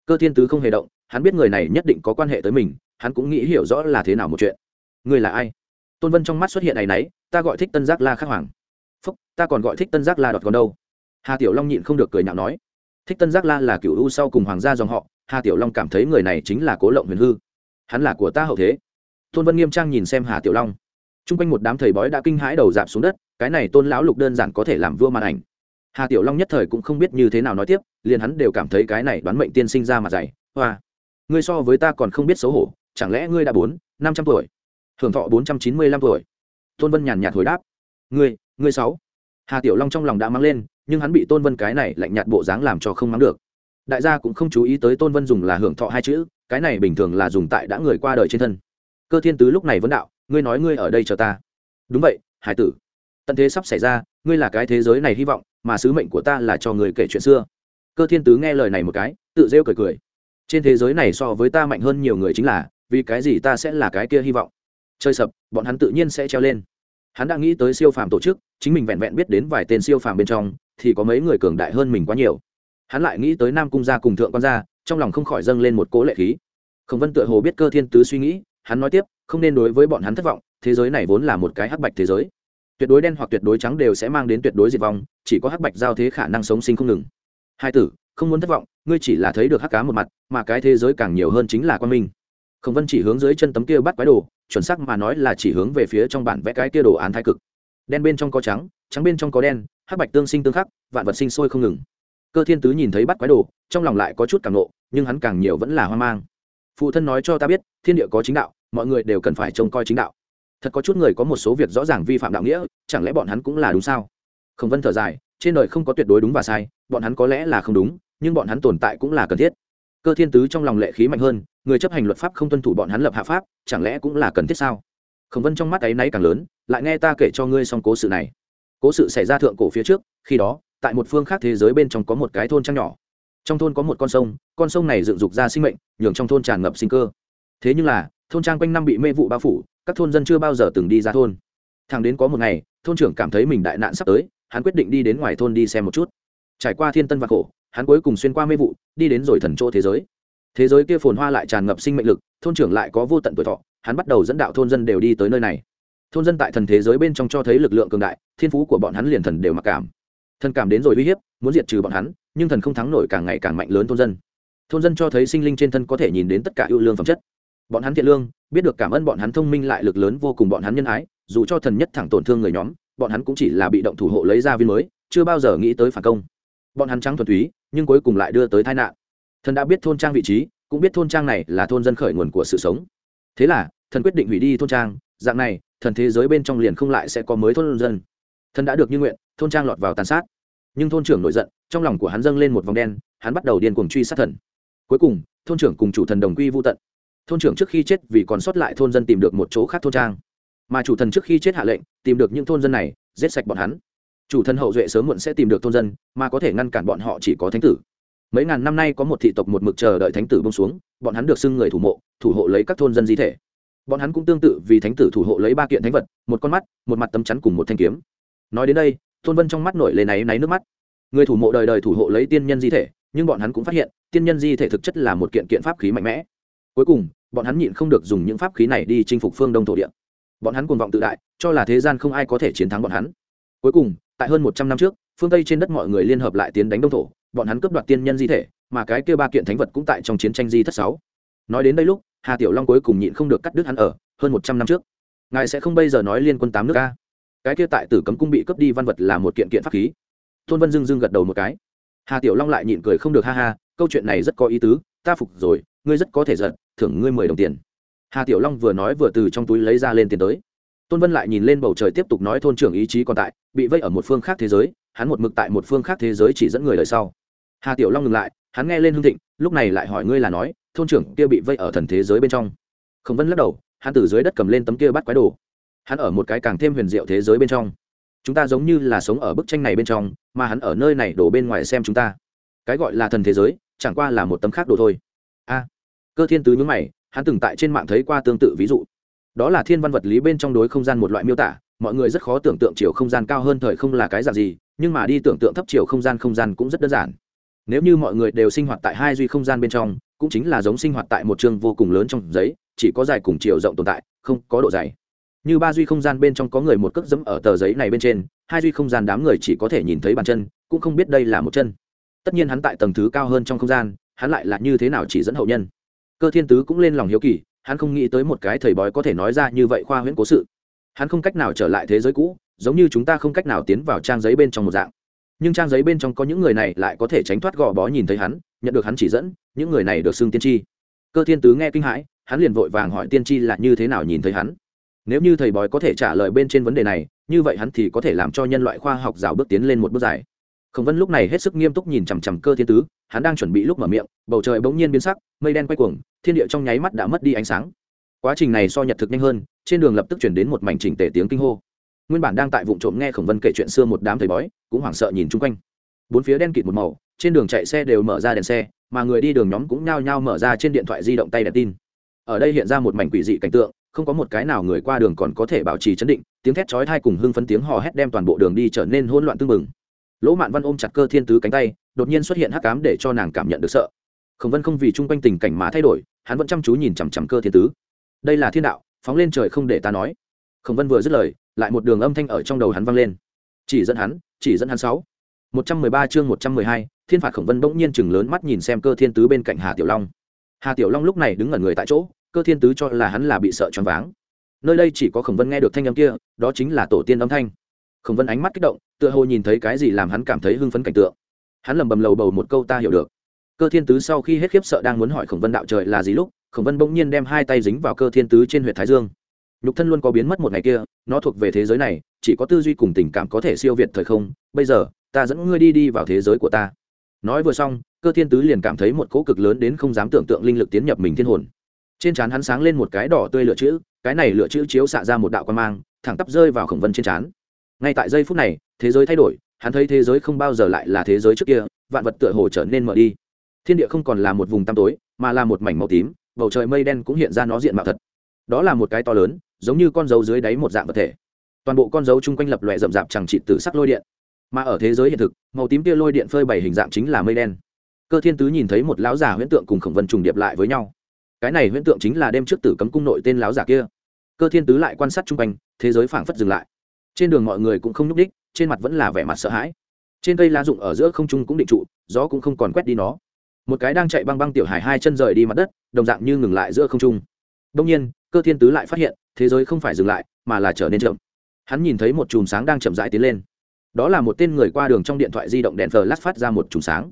cơ thiên tứ không hề động, hắn biết người này nhất định có quan hệ tới mình, hắn cũng nghĩ hiểu rõ là thế nào một chuyện. Người là ai? Tôn vân trong mắt xuất hiện này nấy ta gọi thích tân giác la khắc hoàng. Phúc, ta còn gọi thích tân giác la đọt còn đâu? Hà tiểu long nhịn không được cười nhạo nói. Thích tân giác la là cựu u sau cùng hoàng gia dòng họ, hà tiểu long cảm thấy người này chính là cố lộng huyền hư. Hắn là của ta hậu thế. Tôn vân nghiêm trang nhìn xem hà tiểu long. T r u n g quanh một đám thầy bói đã kinh hãi đầu dạp xuống đất, cái này tôn lão lục đơn giản có thể làm vua màn ảnh hà tiểu long nhất thời cũng không biết như thế nào nói tiếp, liền hắn đều cảm thấy cái này đoán mệnh tiên sinh ra mặt dày. Hoa, ngươi so với ta còn không biết xấu hổ, chẳng lẽ ngươi đã bốn, năm trăm tuổi? Hưởng thọ bốn trăm chín mươi lăm tuổi. Tôn vân nhàn nhạt hồi đáp. Ngươi ngươi sáu. Hà tiểu long trong lòng đã mang lên, nhưng hắn bị tôn vân cái này lạnh nhạt bộ dáng làm cho không mắng được. Đại gia cũng không chú ý tới tôn vân dùng là hưởng thọ hai chữ, cái này bình thường là dùng tại đã người qua đời trên thân. Cơ thiên tứ lúc này vẫn đạo, ngươi nói ngươi ở đây chờ ta. Đúng vậy, hải tử. Tận thế sắp xảy ra ngươi là cái thế giới này hy vọng, mà sứ mệnh của ta là cho người kể chuyện xưa. Cơ thiên tứ nghe lời này một cái, tự rêu cười cười. Trên thế giới này so với ta mạnh hơn nhiều người chính là, vì cái gì ta sẽ là cái kia hy vọng? Chơi sập, bọn hắn tự nhiên sẽ treo lên. Hắn đã nghĩ tới siêu phàm tổ chức, chính mình vẹn vẹn biết đến vài tên siêu phàm bên trong, thì có mấy người cường đại hơn mình quá nhiều. Hắn lại nghĩ tới nam cung gia cùng thượng quan gia, trong lòng không khỏi dâng lên một cố lệ khí. Khổng vân tựa hồ biết cơ thiên tứ suy nghĩ, hắn nói tiếp, không nên đối với bọn hắn thất vọng, thế giới này vốn là một cái hắc bạch thế giới tuyệt đối đen hoặc tuyệt đối trắng đều sẽ mang đến tuyệt đối diệt vong, chỉ có hắc bạch giao thế khả năng sống sinh không ngừng. Hai tử, không muốn thất vọng, ngươi chỉ là thấy được hắc cá một mặt, mà cái thế giới càng nhiều hơn chính là quan minh. Khổng vân chỉ hướng dưới chân tấm kia bắt quái đồ, chuẩn xác mà nói là chỉ hướng về phía trong bản vẽ cái kia đồ án thái cực. Đen bên trong có trắng trắng bên trong có đen, hắc bạch tương sinh tương khắc, vạn vật sinh sôi không ngừng. Cơ thiên tứ nhìn thấy bắt quái đồ, trong lòng lại có chút càng nộ, nhưng hắn càng nhiều vẫn là hoang mang. Phụ thân nói cho ta biết, thiên địa có chính đạo, mọi người đều cần phải trông coi chính đạo thật có chút người có một số việc rõ ràng vi phạm đạo nghĩa, chẳng lẽ bọn hắn cũng là đúng sao? Khổng vân thở dài, trên đời không có tuyệt đối đúng và sai, bọn hắn có lẽ là không đúng, nhưng bọn hắn tồn tại cũng là cần thiết. Cơ thiên tứ trong lòng lệ khí mạnh hơn, người chấp hành luật pháp không tuân thủ bọn hắn lập hạ pháp, chẳng lẽ cũng là cần thiết sao? Khổng vân trong mắt ấy náy càng lớn, lại nghe ta kể cho ngươi xong cố sự này. Cố sự xảy ra thượng cổ phía trước, khi đó, tại một phương khác thế giới bên trong có một cái thôn trang nhỏ. Trong thôn có một con sông con sông này dựng dục ra sinh mệnh, nhường trong thôn tràn ngập sinh cơ. Thế nhưng là, thôn trang quanh năm bị mê vụ bao phủ các thôn dân chưa bao giờ từng đi ra thôn. Thằng đến có một ngày, thôn trưởng cảm thấy mình đại nạn sắp tới, hắn quyết định đi đến ngoài thôn đi xem một chút. Trải qua thiên tân và khổ, hắn cuối cùng xuyên qua mê vụ, đi đến rồi thần chỗ thế giới. Thế giới kia phồn hoa lại tràn ngập sinh mệnh lực, thôn trưởng lại có vô tận tuổi thọ, hắn bắt đầu dẫn đạo thôn dân đều đi tới nơi này. Thôn dân tại thần thế giới bên trong cho thấy lực lượng cường đại, thiên phú của bọn hắn liền thần đều mặc cảm. Thần cảm đến rồi uy hiếp, muốn diệt trừ bọn hắn, nhưng thần không thắng nổi càng ngày càng mạnh lớn thôn dân. Thôn dân cho thấy sinh linh trên thân có thể nhìn đến tất cả ưu lương phẩm chất bọn hắn thiện lương, biết được cảm ơn bọn hắn thông minh lại lực lớn vô cùng bọn hắn nhân ái, dù cho thần nhất thẳng tổn thương người nhóm, bọn hắn cũng chỉ là bị động thủ hộ lấy ra viên mới, chưa bao giờ nghĩ tới phản công. Bọn hắn trắng thuần túy, nhưng cuối cùng lại đưa tới tai nạn. Thần đã biết thôn trang vị trí, cũng biết thôn trang này là thôn dân khởi nguồn của sự sống. Thế là, thần quyết định hủy đi thôn trang, dạng này, thần thế giới bên trong liền không lại sẽ có mới thôn dân. Thần đã được như nguyện, thôn trang lọt vào tàn sát. Nhưng thôn trưởng nổi giận, trong lòng của hắn dâng lên một vòng đen, hắn bắt đầu điên cuồng truy sát thần. Cuối cùng, thôn trưởng cùng chủ thần đồng quy vô tận thôn trưởng trước khi chết vì còn sót lại thôn dân tìm được một chỗ khác thôn trang. Mà chủ thần trước khi chết hạ lệnh, tìm được những thôn dân này, giết sạch bọn hắn. Chủ thần hậu duệ sớm muộn sẽ tìm được thôn dân, mà có thể ngăn cản bọn họ chỉ có thánh tử. Mấy ngàn năm nay có một thị tộc một mực chờ đợi thánh tử bông xuống, bọn hắn được xưng người thủ mộ, thủ hộ lấy các thôn dân di thể. Bọn hắn cũng tương tự vì thánh tử thủ hộ lấy ba kiện thánh vật, một con mắt, một mặt tấm chắn cùng một thanh kiếm. Nói đến đây, thôn vân trong mắt nổi lên náy náy nước mắt. Người thủ mộ đời đời thủ hộ lấy tiên nhân di thể, nhưng bọn hắn cũng phát hiện, tiên nhân di thể thực chất là một kiện kiện pháp khí mạnh mẽ cuối cùng, bọn hắn nhịn không được dùng những pháp khí này đi chinh phục phương đông thổ địa. Bọn hắn cuồng vọng tự đại, cho là thế gian không ai có thể chiến thắng bọn hắn. Cuối cùng, tại hơn một trăm năm trước, phương tây trên đất mọi người liên hợp lại tiến đánh đông thổ, bọn hắn cướp đoạt tiên nhân di thể, mà cái kia ba kiện thánh vật cũng tại trong chiến tranh di thất sáu. Nói đến đây lúc, hà tiểu long cuối cùng nhịn không được cắt đứt hắn ở, hơn một trăm năm trước. Ngài sẽ không bây giờ nói liên quân tám nước ca cái kia tại tử cấm cung bị cướp đi văn vật là một kiện kiện pháp khí. Tôn vân dưng dưng gật đầu một cái. Hà tiểu long lại nhịn cười không được, ha ha, câu chuyện này rất có ý tứ, ta phục rồi ngươi rất có thể giận thưởng ngươi mười đồng tiền. Hà tiểu long vừa nói vừa từ trong túi lấy ra lên tiền tới. Tôn vân lại nhìn lên bầu trời tiếp tục nói thôn trưởng ý chí còn tại, bị vây ở một phương khác thế giới, hắn một mực tại một phương khác thế giới chỉ dẫn người đời sau. Hà tiểu long ngừng lại, hắn nghe lên hương thịnh, lúc này lại hỏi ngươi là nói, thôn trưởng kia bị vây ở thần thế giới bên trong. Khổng vân lắc đầu, hắn từ dưới đất cầm lên tấm kia bắt quái đồ. Hắn ở một cái càng thêm huyền diệu thế giới bên trong. Chúng ta giống như là sống ở bức tranh này bên trong, mà hắn ở nơi này đổ bên ngoài xem chúng ta. Cái gọi là thần thế giới, chẳng qua là một tấm khác đồ thôi cơ thiên tứ nhướng mày, hắn từng tại trên mạng thấy qua tương tự ví dụ. Đó là thiên văn vật lý bên trong đối không gian một loại miêu tả, mọi người rất khó tưởng tượng chiều không gian cao hơn thời không là cái dạng gì, nhưng mà đi tưởng tượng thấp chiều không gian không gian cũng rất đơn giản. Nếu như mọi người đều sinh hoạt tại hai duy không gian bên trong, cũng chính là giống sinh hoạt tại một chương vô cùng lớn trong giấy, chỉ có dài cùng chiều rộng tồn tại, không có độ dày. Như ba duy không gian bên trong có người một cước dẫm ở tờ giấy này bên trên, hai duy không gian đám người chỉ có thể nhìn thấy bàn chân, cũng không biết đây là một chân. Tất nhiên hắn tại tầng thứ cao hơn trong không gian, hắn lại là như thế nào chỉ dẫn hậu nhân? Cơ thiên tứ cũng lên lòng hiếu kỳ, hắn không nghĩ tới một cái thầy bói có thể nói ra như vậy khoa huyễn cố sự. Hắn không cách nào trở lại thế giới cũ, giống như chúng ta không cách nào tiến vào trang giấy bên trong một dạng. Nhưng trang giấy bên trong có những người này lại có thể tránh thoát gò bó nhìn thấy hắn, nhận được hắn chỉ dẫn, những người này được xưng tiên tri. Cơ thiên tứ nghe kinh hãi, hắn liền vội vàng hỏi tiên tri là như thế nào nhìn thấy hắn. Nếu như thầy bói có thể trả lời bên trên vấn đề này, như vậy hắn thì có thể làm cho nhân loại khoa học rào bước tiến lên một bước dài khổng vân lúc này hết sức nghiêm túc nhìn chằm chằm cơ thiên tứ, hắn đang chuẩn bị lúc mở miệng, bầu trời bỗng nhiên biến sắc, mây đen quay cuồng, thiên địa trong nháy mắt đã mất đi ánh sáng. Quá trình này so nhật thực nhanh hơn, trên đường lập tức chuyển đến một mảnh chỉnh tề tiếng kinh hô. Nguyên bản đang tại vụ trộm nghe khổng vân kể chuyện xưa một đám thầy bói, cũng hoảng sợ nhìn chung quanh. Bốn phía đen kịt một màu, trên đường chạy xe đều mở ra đèn xe, mà người đi đường nhóm cũng nhao nhao mở ra trên điện thoại di động tay đèn tin. Ở đây hiện ra một mảnh quỷ dị cảnh tượng, không có một cái nào người qua đường còn có thể bảo trì chấn định, tiếng thét chói thai cùng hưng phấn tiếng hò hét đem toàn bộ đường đi trở nên hỗn loạn tưng bừng lỗ mạn văn ôm chặt cơ thiên tứ cánh tay đột nhiên xuất hiện hắc cám để cho nàng cảm nhận được sợ khổng vân không vì chung quanh tình cảnh mà thay đổi hắn vẫn chăm chú nhìn chằm chằm cơ thiên tứ đây là thiên đạo phóng lên trời không để ta nói khổng vân vừa dứt lời lại một đường âm thanh ở trong đầu hắn vang lên chỉ dẫn hắn chỉ dẫn hắn sáu một trăm mười ba chương một trăm mười hai thiên phạt khổng vân bỗng nhiên chừng lớn mắt nhìn xem cơ thiên tứ bên cạnh hà tiểu long hà tiểu long lúc này đứng ở người tại chỗ cơ thiên tứ cho là hắn là bị sợ choáng váng nơi đây chỉ có khổng vân nghe được thanh âm kia đó chính là tổ tiên âm thanh khổng vân ánh mắt kích động, tựa hồ nhìn thấy cái gì làm hắn cảm thấy hưng phấn cảnh tượng. Hắn lầm bầm lầu bầu một câu ta hiểu được. Cơ thiên tứ sau khi hết khiếp sợ đang muốn hỏi khổng vân đạo trời là gì lúc, khổng vân bỗng nhiên đem hai tay dính vào cơ thiên tứ trên huyện thái dương. Nhục thân luôn có biến mất một ngày kia, nó thuộc về thế giới này, chỉ có tư duy cùng tình cảm có thể siêu việt thời không, bây giờ, ta dẫn ngươi đi đi vào thế giới của ta. Nói vừa xong, cơ thiên tứ liền cảm thấy một cỗ cực lớn đến không dám tưởng tượng linh lực tiến nhập mình thiên hồn. Trên trán hắn sáng lên một cái đỏ tươi lửa chữ, cái này lửa chữ chiếu xạ ra một đạo quan mang, thẳng tắp rơi vào khổng vân trên trán ngay tại giây phút này, thế giới thay đổi, hắn thấy thế giới không bao giờ lại là thế giới trước kia, vạn vật tựa hồ trở nên mở đi. Thiên địa không còn là một vùng tăm tối, mà là một mảnh màu tím, bầu trời mây đen cũng hiện ra nó diện mạo thật. Đó là một cái to lớn, giống như con dấu dưới đáy một dạng vật thể. Toàn bộ con dấu chung quanh lập lòe rậm rạp chẳng trị từ sắc lôi điện. Mà ở thế giới hiện thực, màu tím kia lôi điện phơi bày hình dạng chính là mây đen. Cơ thiên tứ nhìn thấy một lão giả huyễn tượng cùng khổng vân trùng điệp lại với nhau. Cái này huyễn tượng chính là đêm trước tử cấm cung nội tên lão giả kia. Cơ thiên tứ lại quan sát chung quanh, thế giới phảng phất dừng lại trên đường mọi người cũng không nhúc đích trên mặt vẫn là vẻ mặt sợ hãi. Trên cây lá rụng ở giữa không trung cũng định trụ, gió cũng không còn quét đi nó. Một cái đang chạy băng băng tiểu hải hai chân rời đi mặt đất, đồng dạng như ngừng lại giữa không trung. Đông nhiên, cơ thiên tứ lại phát hiện, thế giới không phải dừng lại, mà là trở nên chậm. Hắn nhìn thấy một chùm sáng đang chậm rãi tiến lên. Đó là một tên người qua đường trong điện thoại di động đèn thờ lát phát ra một chùm sáng.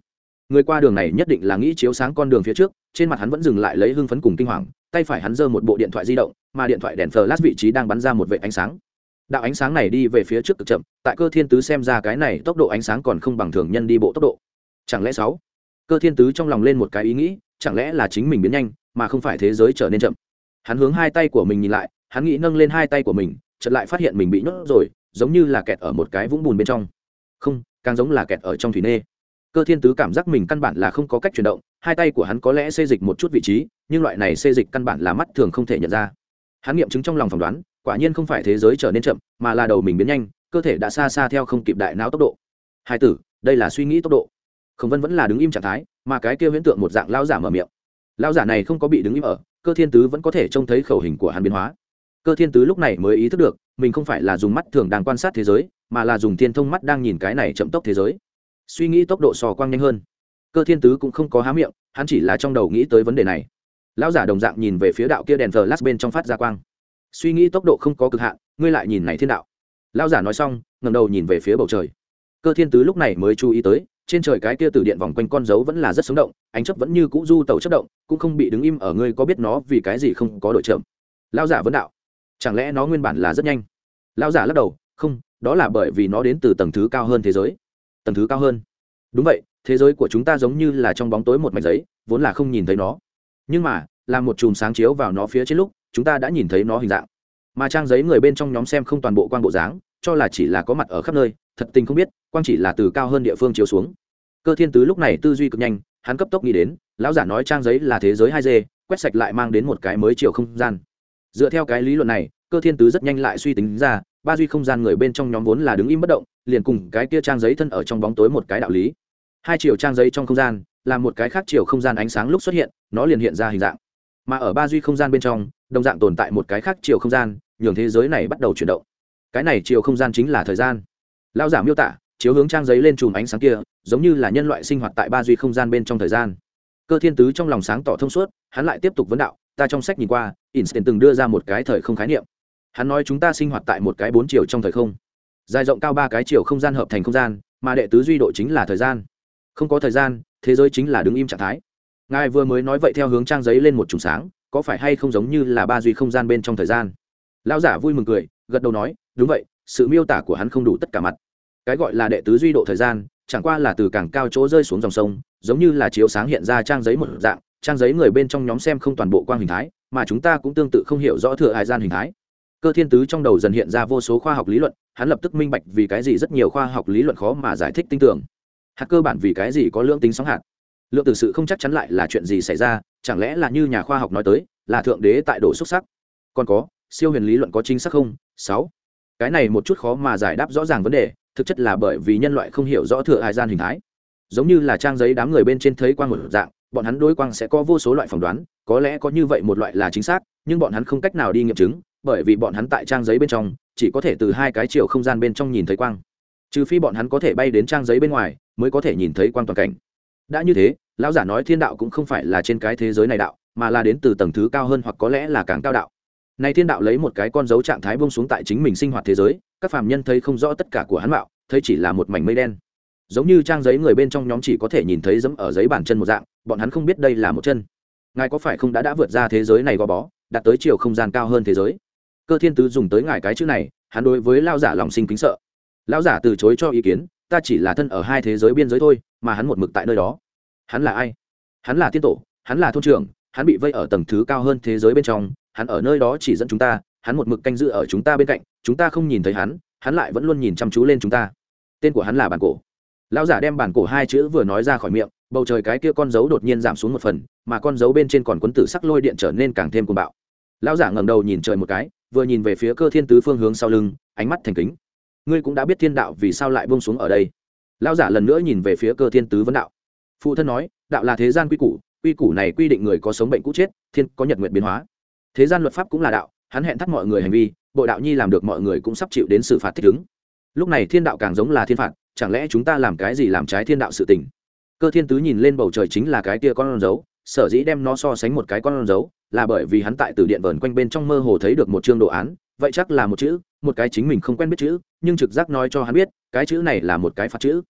Người qua đường này nhất định là nghĩ chiếu sáng con đường phía trước, trên mặt hắn vẫn dừng lại lấy hưng phấn cùng kinh hoàng, tay phải hắn giơ một bộ điện thoại di động, mà điện thoại đèn thờ lát vị trí đang bắn ra một vệ ánh sáng đạo ánh sáng này đi về phía trước cực chậm, tại cơ thiên tứ xem ra cái này tốc độ ánh sáng còn không bằng thường nhân đi bộ tốc độ. Chẳng lẽ sáu? Cơ thiên tứ trong lòng lên một cái ý nghĩ, chẳng lẽ là chính mình biến nhanh, mà không phải thế giới trở nên chậm? Hắn hướng hai tay của mình nhìn lại, hắn nghĩ nâng lên hai tay của mình, chợt lại phát hiện mình bị nhốt rồi, giống như là kẹt ở một cái vũng bùn bên trong. Không, càng giống là kẹt ở trong thủy nê. Cơ thiên tứ cảm giác mình căn bản là không có cách chuyển động, hai tay của hắn có lẽ xê dịch một chút vị trí, nhưng loại này xê dịch căn bản là mắt thường không thể nhận ra. Hắn nghiệm chứng trong lòng phỏng đoán quả nhiên không phải thế giới trở nên chậm, mà là đầu mình biến nhanh, cơ thể đã xa xa theo không kịp đại não tốc độ. Hai tử, đây là suy nghĩ tốc độ. Khổng vân vẫn là đứng im trạng thái, mà cái kia huyễn tượng một dạng lao giả mở miệng. Lao giả này không có bị đứng im ở, cơ thiên tứ vẫn có thể trông thấy khẩu hình của hắn biến hóa. Cơ thiên tứ lúc này mới ý thức được, mình không phải là dùng mắt thường đang quan sát thế giới, mà là dùng thiên thông mắt đang nhìn cái này chậm tốc thế giới. Suy nghĩ tốc độ sò quang nhanh hơn. Cơ thiên tứ cũng không có há miệng, hắn chỉ là trong đầu nghĩ tới vấn đề này. Lão giả đồng dạng nhìn về phía đạo kia đèn thờ lát bên trong phát ra quang suy nghĩ tốc độ không có cực hạn, ngươi lại nhìn này thiên đạo. Lão giả nói xong ngầm đầu nhìn về phía bầu trời. Cơ thiên tứ lúc này mới chú ý tới, trên trời cái kia từ điện vòng quanh con dấu vẫn là rất sống động, ánh chấp vẫn như cũ du tàu chất động, cũng không bị đứng im ở ngươi có biết nó vì cái gì không có đội chậm lão giả vấn đạo. Chẳng lẽ nó nguyên bản là rất nhanh? Lão giả lắc đầu, không, đó là bởi vì nó đến từ tầng thứ cao hơn thế giới. Tầng thứ cao hơn. Đúng vậy, thế giới của chúng ta giống như là trong bóng tối một mảnh giấy, vốn là không nhìn thấy nó. Nhưng mà, là một chùm sáng chiếu vào nó phía trên lúc chúng ta đã nhìn thấy nó hình dạng. Mà trang giấy người bên trong nhóm xem không toàn bộ quang bộ dáng, cho là chỉ là có mặt ở khắp nơi, thật tình không biết, quang chỉ là từ cao hơn địa phương chiếu xuống. Cơ thiên tứ lúc này tư duy cực nhanh, hắn cấp tốc nghĩ đến, lão giả nói trang giấy là thế giới hai d, quét sạch lại mang đến một cái mới chiều không gian. Dựa theo cái lý luận này, cơ thiên tứ rất nhanh lại suy tính ra, ba duy không gian người bên trong nhóm vốn là đứng im bất động, liền cùng cái kia trang giấy thân ở trong bóng tối một cái đạo lý. Hai chiều trang giấy trong không gian, là một cái khác chiều không gian ánh sáng lúc xuất hiện, nó liền hiện ra hình dạng. Mà ở ba duy không gian bên trong đồng dạng tồn tại một cái khác chiều không gian, nhường thế giới này bắt đầu chuyển động. Cái này chiều không gian chính là thời gian. Lao giả miêu tả, chiếu hướng trang giấy lên chùm ánh sáng kia, giống như là nhân loại sinh hoạt tại ba duy không gian bên trong thời gian. Cơ thiên tứ trong lòng sáng tỏ thông suốt, hắn lại tiếp tục vấn đạo, ta trong sách nhìn qua, einstein từng đưa ra một cái thời không khái niệm. Hắn nói chúng ta sinh hoạt tại một cái bốn chiều trong thời không. Dài rộng cao ba cái chiều không gian hợp thành không gian, mà đệ tứ duy độ chính là thời gian. Không có thời gian, thế giới chính là đứng im trạng thái. Ngài vừa mới nói vậy theo hướng trang giấy lên một chùm sáng có phải hay không giống như là ba duy không gian bên trong thời gian? Lão giả vui mừng cười, gật đầu nói, đúng vậy, sự miêu tả của hắn không đủ tất cả mặt. Cái gọi là đệ tứ duy độ thời gian, chẳng qua là từ càng cao chỗ rơi xuống dòng sông, giống như là chiếu sáng hiện ra trang giấy một dạng, trang giấy người bên trong nhóm xem không toàn bộ quang hình thái, mà chúng ta cũng tương tự không hiểu rõ thừa hải gian hình thái. Cơ thiên tứ trong đầu dần hiện ra vô số khoa học lý luận, hắn lập tức minh bạch vì cái gì rất nhiều khoa học lý luận khó mà giải thích tin tưởng. Hạt cơ bản vì cái gì có lượng tính sóng hạt? Lượng từ sự không chắc chắn lại là chuyện gì xảy ra, chẳng lẽ là như nhà khoa học nói tới, là thượng đế tại độ xuất sắc? Còn có, siêu huyền lý luận có chính xác không? Sáu. Cái này một chút khó mà giải đáp rõ ràng vấn đề, thực chất là bởi vì nhân loại không hiểu rõ thừa hải gian hình thái. Giống như là trang giấy đám người bên trên thấy quang một dạng, bọn hắn đối quang sẽ có vô số loại phỏng đoán, có lẽ có như vậy một loại là chính xác, nhưng bọn hắn không cách nào đi nghiệm chứng, bởi vì bọn hắn tại trang giấy bên trong, chỉ có thể từ hai cái chiều không gian bên trong nhìn thấy quang. Trừ phi bọn hắn có thể bay đến trang giấy bên ngoài, mới có thể nhìn thấy quang toàn cảnh đã như thế, lão giả nói thiên đạo cũng không phải là trên cái thế giới này đạo, mà là đến từ tầng thứ cao hơn hoặc có lẽ là càng cao đạo. Này thiên đạo lấy một cái con dấu trạng thái bông xuống tại chính mình sinh hoạt thế giới, các phàm nhân thấy không rõ tất cả của hắn mạo, thấy chỉ là một mảnh mây đen. Giống như trang giấy người bên trong nhóm chỉ có thể nhìn thấy dẫm ở giấy bàn chân một dạng, bọn hắn không biết đây là một chân. Ngài có phải không đã đã vượt ra thế giới này gò bó, đạt tới chiều không gian cao hơn thế giới? Cơ thiên tứ dùng tới ngài cái chữ này, hắn đối với lao giả lòng sinh kính sợ. Lao giả từ chối cho ý kiến ta chỉ là thân ở hai thế giới biên giới thôi, mà hắn một mực tại nơi đó. Hắn là ai? Hắn là tiên tổ, hắn là thôn trưởng, hắn bị vây ở tầng thứ cao hơn thế giới bên trong, hắn ở nơi đó chỉ dẫn chúng ta, hắn một mực canh giữ ở chúng ta bên cạnh, chúng ta không nhìn thấy hắn hắn lại vẫn luôn nhìn chăm chú lên chúng ta. Tên của hắn là bản cổ. Lão giả đem bản cổ hai chữ vừa nói ra khỏi miệng, bầu trời cái kia con dấu đột nhiên giảm xuống một phần, mà con dấu bên trên còn quấn tử sắc lôi điện trở nên càng thêm cuồng bạo. Lão giả ngẩng đầu nhìn trời một cái, vừa nhìn về phía cơ thiên tứ phương hướng sau lưng, ánh mắt thành kính ngươi cũng đã biết thiên đạo vì sao lại bông xuống ở đây. Lão giả lần nữa nhìn về phía cơ thiên tứ vấn đạo. Phụ thân nói, đạo là thế gian quy củ quy củ này quy định người có sống bệnh cũ chết, thiên có nhật nguyện biến hóa. Thế gian luật pháp cũng là đạo, hắn hẹn thắt mọi người hành vi, bộ đạo nhi làm được mọi người cũng sắp chịu đến xử phạt thích ứng. Lúc này thiên đạo càng giống là thiên phạt, chẳng lẽ chúng ta làm cái gì làm trái thiên đạo sự tình? Cơ thiên tứ nhìn lên bầu trời chính là cái tia con dấu, sở dĩ đem nó so sánh một cái con dấu, là bởi vì hắn tại từ điện vờn quanh bên trong mơ hồ thấy được một chương đồ án vậy chắc là một chữ, một cái chính mình không quen biết chữ, nhưng trực giác nói cho hắn biết, cái chữ này là một cái phạt chữ.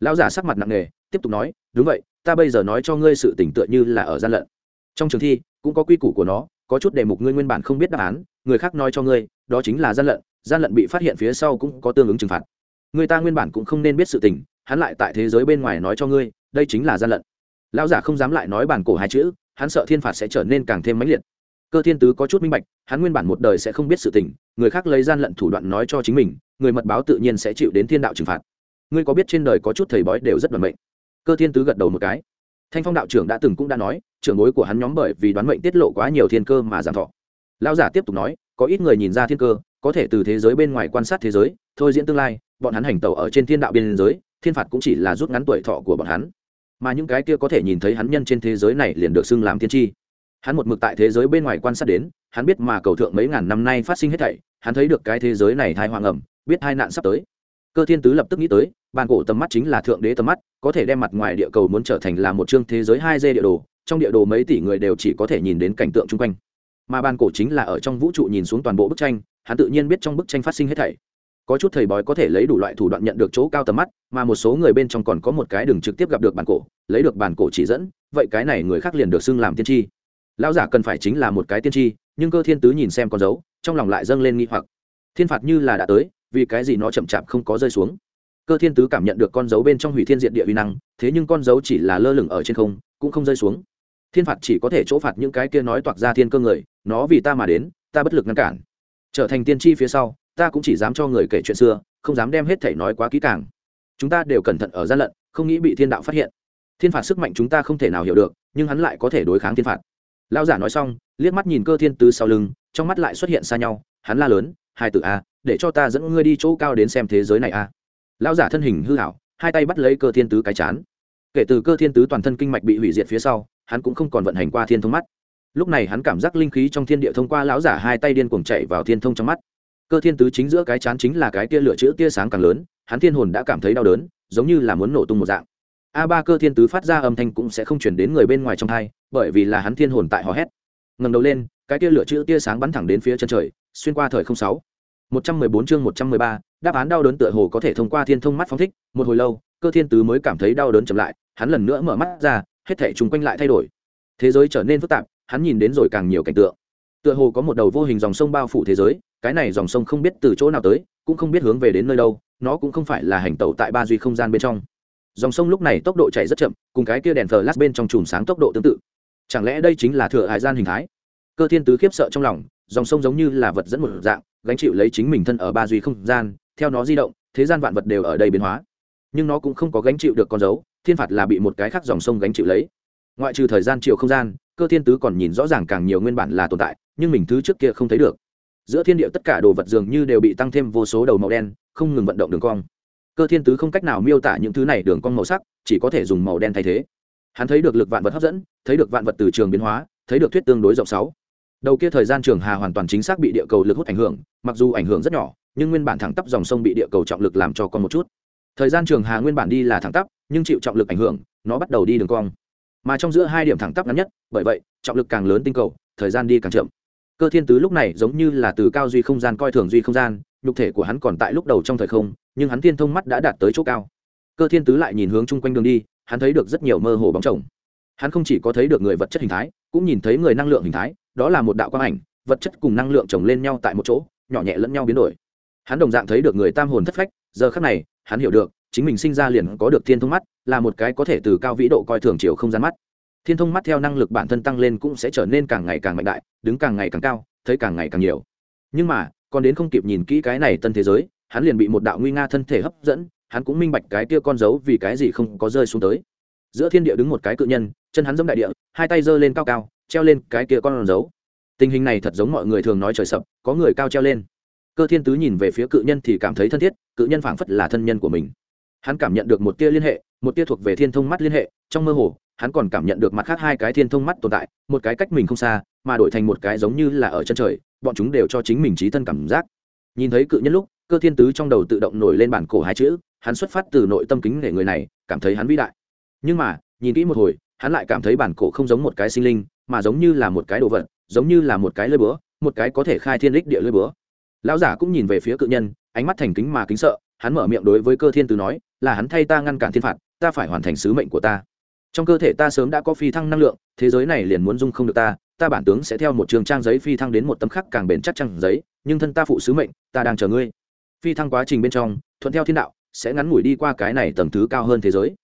Lão giả sắc mặt nặng nề, tiếp tục nói, đúng vậy, ta bây giờ nói cho ngươi sự tỉnh tựa như là ở gian lận. Trong trường thi, cũng có quy củ của nó, có chút đề mục ngươi nguyên bản không biết đáp án, người khác nói cho ngươi, đó chính là gian lận gian lận bị phát hiện phía sau cũng có tương ứng trừng phạt. Người ta nguyên bản cũng không nên biết sự tình, hắn lại tại thế giới bên ngoài nói cho ngươi, đây chính là gian lận. Lão giả không dám lại nói bản cổ hai chữ, hắn sợ thiên phạt sẽ trở nên càng thêm mãnh liệt cơ thiên tứ có chút minh bạch, hắn nguyên bản một đời sẽ không biết sự tình, người khác lấy gian lận thủ đoạn nói cho chính mình, người mật báo tự nhiên sẽ chịu đến thiên đạo trừng phạt. Ngươi có biết trên đời có chút thầy bói đều rất đoán mệnh? Cơ thiên tứ gật đầu một cái. Thanh phong đạo trưởng đã từng cũng đã nói, trưởng bối của hắn nhóm bởi vì đoán mệnh tiết lộ quá nhiều thiên cơ mà giảm thọ. Lão giả tiếp tục nói, có ít người nhìn ra thiên cơ, có thể từ thế giới bên ngoài quan sát thế giới, thôi diễn tương lai, bọn hắn hành tẩu ở trên thiên đạo biên giới, thiên phạt cũng chỉ là rút ngắn tuổi thọ của bọn hắn. Mà những cái kia có thể nhìn thấy hắn nhân trên thế giới này liền được xưng làm thiên tri hắn một mực tại thế giới bên ngoài quan sát đến, hắn biết mà cầu thượng mấy ngàn năm nay phát sinh hết thảy, hắn thấy được cái thế giới này thai hoàng ẩm biết hai nạn sắp tới. Cơ thiên tứ lập tức nghĩ tới bàn cổ tầm mắt chính là thượng đế tầm mắt, có thể đem mặt ngoài địa cầu muốn trở thành là một chương thế giới hai d địa đồ, trong địa đồ mấy tỷ người đều chỉ có thể nhìn đến cảnh tượng chung quanh. Mà bàn cổ chính là ở trong vũ trụ nhìn xuống toàn bộ bức tranh, hắn tự nhiên biết trong bức tranh phát sinh hết thảy. Có chút thầy bói có thể lấy đủ loại thủ đoạn nhận được chỗ cao tầm mắt, mà một số người bên trong còn có một cái đường trực tiếp gặp được bản cổ, lấy được bản cổ chỉ dẫn, vậy cái này người khác liền được xưng làm tiên tri lão giả cần phải chính là một cái tiên tri, nhưng cơ thiên tứ nhìn xem con dấu, trong lòng lại dâng lên nghi hoặc. Thiên phạt như là đã tới, vì cái gì nó chậm chạp không có rơi xuống? Cơ thiên tứ cảm nhận được con dấu bên trong hủy thiên diện địa uy năng, thế nhưng con dấu chỉ là lơ lửng ở trên không, cũng không rơi xuống. Thiên phạt chỉ có thể chỗ phạt những cái kia nói toạc ra thiên cơ người, nó vì ta mà đến, ta bất lực ngăn cản. Trở thành tiên tri phía sau, ta cũng chỉ dám cho người kể chuyện xưa, không dám đem hết thể nói quá kỹ càng. Chúng ta đều cẩn thận ở gian lận, không nghĩ bị thiên đạo phát hiện. Thiên phạt sức mạnh chúng ta không thể nào hiểu được, nhưng hắn lại có thể đối kháng thiên phạt lão giả nói xong, liếc mắt nhìn cơ thiên tứ sau lưng, trong mắt lại xuất hiện xa nhau, hắn la lớn, hai tự a, để cho ta dẫn ngươi đi chỗ cao đến xem thế giới này a. Lão giả thân hình hư hảo, hai tay bắt lấy cơ thiên tứ cái chán. Kể từ cơ thiên tứ toàn thân kinh mạch bị hủy diệt phía sau, hắn cũng không còn vận hành qua thiên thông mắt. Lúc này hắn cảm giác linh khí trong thiên địa thông qua lão giả hai tay điên cuồng chạy vào thiên thông trong mắt. Cơ thiên tứ chính giữa cái chán chính là cái tia lửa chữ tia sáng càng lớn, hắn thiên hồn đã cảm thấy đau đớn, giống như là muốn nổ tung một dạng a ba cơ thiên tứ phát ra âm thanh cũng sẽ không chuyển đến người bên ngoài trong thai, bởi vì là hắn thiên hồn tại hò hét. Ngầm đầu lên, cái tia lửa chữ tia sáng bắn thẳng đến phía chân trời, xuyên qua thời không sáu. Một trăm mười bốn chương một trăm mười ba, đáp án đau đớn tựa hồ có thể thông qua thiên thông mắt phóng thích, một hồi lâu, cơ thiên tứ mới cảm thấy đau đớn chậm lại, hắn lần nữa mở mắt ra, hết thể chung quanh lại thay đổi. Thế giới trở nên phức tạp, hắn nhìn đến rồi càng nhiều cảnh tượng. Tựa hồ có một đầu vô hình dòng sông bao phủ thế giới, cái này dòng sông không biết từ chỗ nào tới, cũng không biết hướng về đến nơi đâu, nó cũng không phải là hành tẩu tại ba duy không gian bên trong dòng sông lúc này tốc độ chạy rất chậm, cùng cái kia đèn thờ lát bên trong chùm sáng tốc độ tương tự. Chẳng lẽ đây chính là thừa hải gian hình thái? Cơ thiên tứ khiếp sợ trong lòng, dòng sông giống như là vật dẫn một dạng, gánh chịu lấy chính mình thân ở ba duy không gian, theo nó di động, thế gian vạn vật đều ở đây biến hóa. Nhưng nó cũng không có gánh chịu được con dấu, thiên phạt là bị một cái khác dòng sông gánh chịu lấy. Ngoại trừ thời gian chiều không gian, cơ thiên tứ còn nhìn rõ ràng càng nhiều nguyên bản là tồn tại, nhưng mình thứ trước kia không thấy được. Giữa thiên địa tất cả đồ vật dường như đều bị tăng thêm vô số đầu màu đen, không ngừng vận động đường cong cơ thiên tứ không cách nào miêu tả những thứ này đường cong màu sắc, chỉ có thể dùng màu đen thay thế. Hắn thấy được lực vạn vật hấp dẫn, thấy được vạn vật từ trường biến hóa, thấy được thuyết tương đối rộng sáu. Đầu kia thời gian trường hà hoàn toàn chính xác bị địa cầu lực hút ảnh hưởng, mặc dù ảnh hưởng rất nhỏ, nhưng nguyên bản thẳng tắp dòng sông bị địa cầu trọng lực làm cho con một chút. Thời gian trường hà nguyên bản đi là thẳng tắp, nhưng chịu trọng lực ảnh hưởng, nó bắt đầu đi đường cong. Mà trong giữa hai điểm thẳng tắp ngắn nhất, bởi vậy, trọng lực càng lớn tinh cầu, thời gian đi càng chậm. Cơ thiên tứ lúc này giống như là từ cao duy không gian coi thường duy không gian, nhục thể của hắn còn tại lúc đầu trong thời không nhưng hắn thiên thông mắt đã đạt tới chỗ cao. Cơ thiên tứ lại nhìn hướng chung quanh đường đi, hắn thấy được rất nhiều mơ hồ bóng chồng. Hắn không chỉ có thấy được người vật chất hình thái, cũng nhìn thấy người năng lượng hình thái, đó là một đạo quang ảnh, vật chất cùng năng lượng chồng lên nhau tại một chỗ, nhỏ nhẹ lẫn nhau biến đổi. Hắn đồng dạng thấy được người tam hồn thất phách, giờ khác này, hắn hiểu được, chính mình sinh ra liền có được thiên thông mắt, là một cái có thể từ cao vĩ độ coi thường chiều không gian mắt. Thiên thông mắt theo năng lực bản thân tăng lên cũng sẽ trở nên càng ngày càng mạnh đại, đứng càng ngày càng cao, thấy càng ngày càng nhiều. Nhưng mà, còn đến không kịp nhìn kỹ cái này tân thế giới hắn liền bị một đạo nguy nga thân thể hấp dẫn, hắn cũng minh bạch cái kia con dấu vì cái gì không có rơi xuống tới. Giữa thiên địa đứng một cái cự nhân, chân hắn giống đại địa, hai tay giơ lên cao cao, treo lên cái kia con dấu. Tình hình này thật giống mọi người thường nói trời sập, có người cao treo lên. Cơ thiên tứ nhìn về phía cự nhân thì cảm thấy thân thiết, cự nhân phảng phất là thân nhân của mình. Hắn cảm nhận được một tia liên hệ, một tia thuộc về thiên thông mắt liên hệ, trong mơ hồ, hắn còn cảm nhận được mặt khác hai cái thiên thông mắt tồn tại, một cái cách mình không xa, mà đổi thành một cái giống như là ở chân trời, bọn chúng đều cho chính mình trí thân cảm giác. Nhìn thấy cự nhân lúc cơ thiên tứ trong đầu tự động nổi lên bản cổ hai chữ, hắn xuất phát từ nội tâm kính để người này, cảm thấy hắn vĩ đại. Nhưng mà, nhìn kỹ một hồi, hắn lại cảm thấy bản cổ không giống một cái sinh linh, mà giống như là một cái đồ vật, giống như là một cái lơi búa, một cái có thể khai thiên lích địa lơi búa. Lão giả cũng nhìn về phía cự nhân, ánh mắt thành kính mà kính sợ, hắn mở miệng đối với cơ thiên tứ nói, là hắn thay ta ngăn cản thiên phạt, ta phải hoàn thành sứ mệnh của ta. Trong cơ thể ta sớm đã có phi thăng năng lượng, thế giới này liền muốn dung không được ta ta bản tướng sẽ theo một trường trang giấy phi thăng đến một tấm khắc càng bền chắc trang giấy, nhưng thân ta phụ sứ mệnh, ta đang chờ ngươi phi thăng quá trình bên trong, thuận theo thiên đạo, sẽ ngắn ngủi đi qua cái này tầng thứ cao hơn thế giới.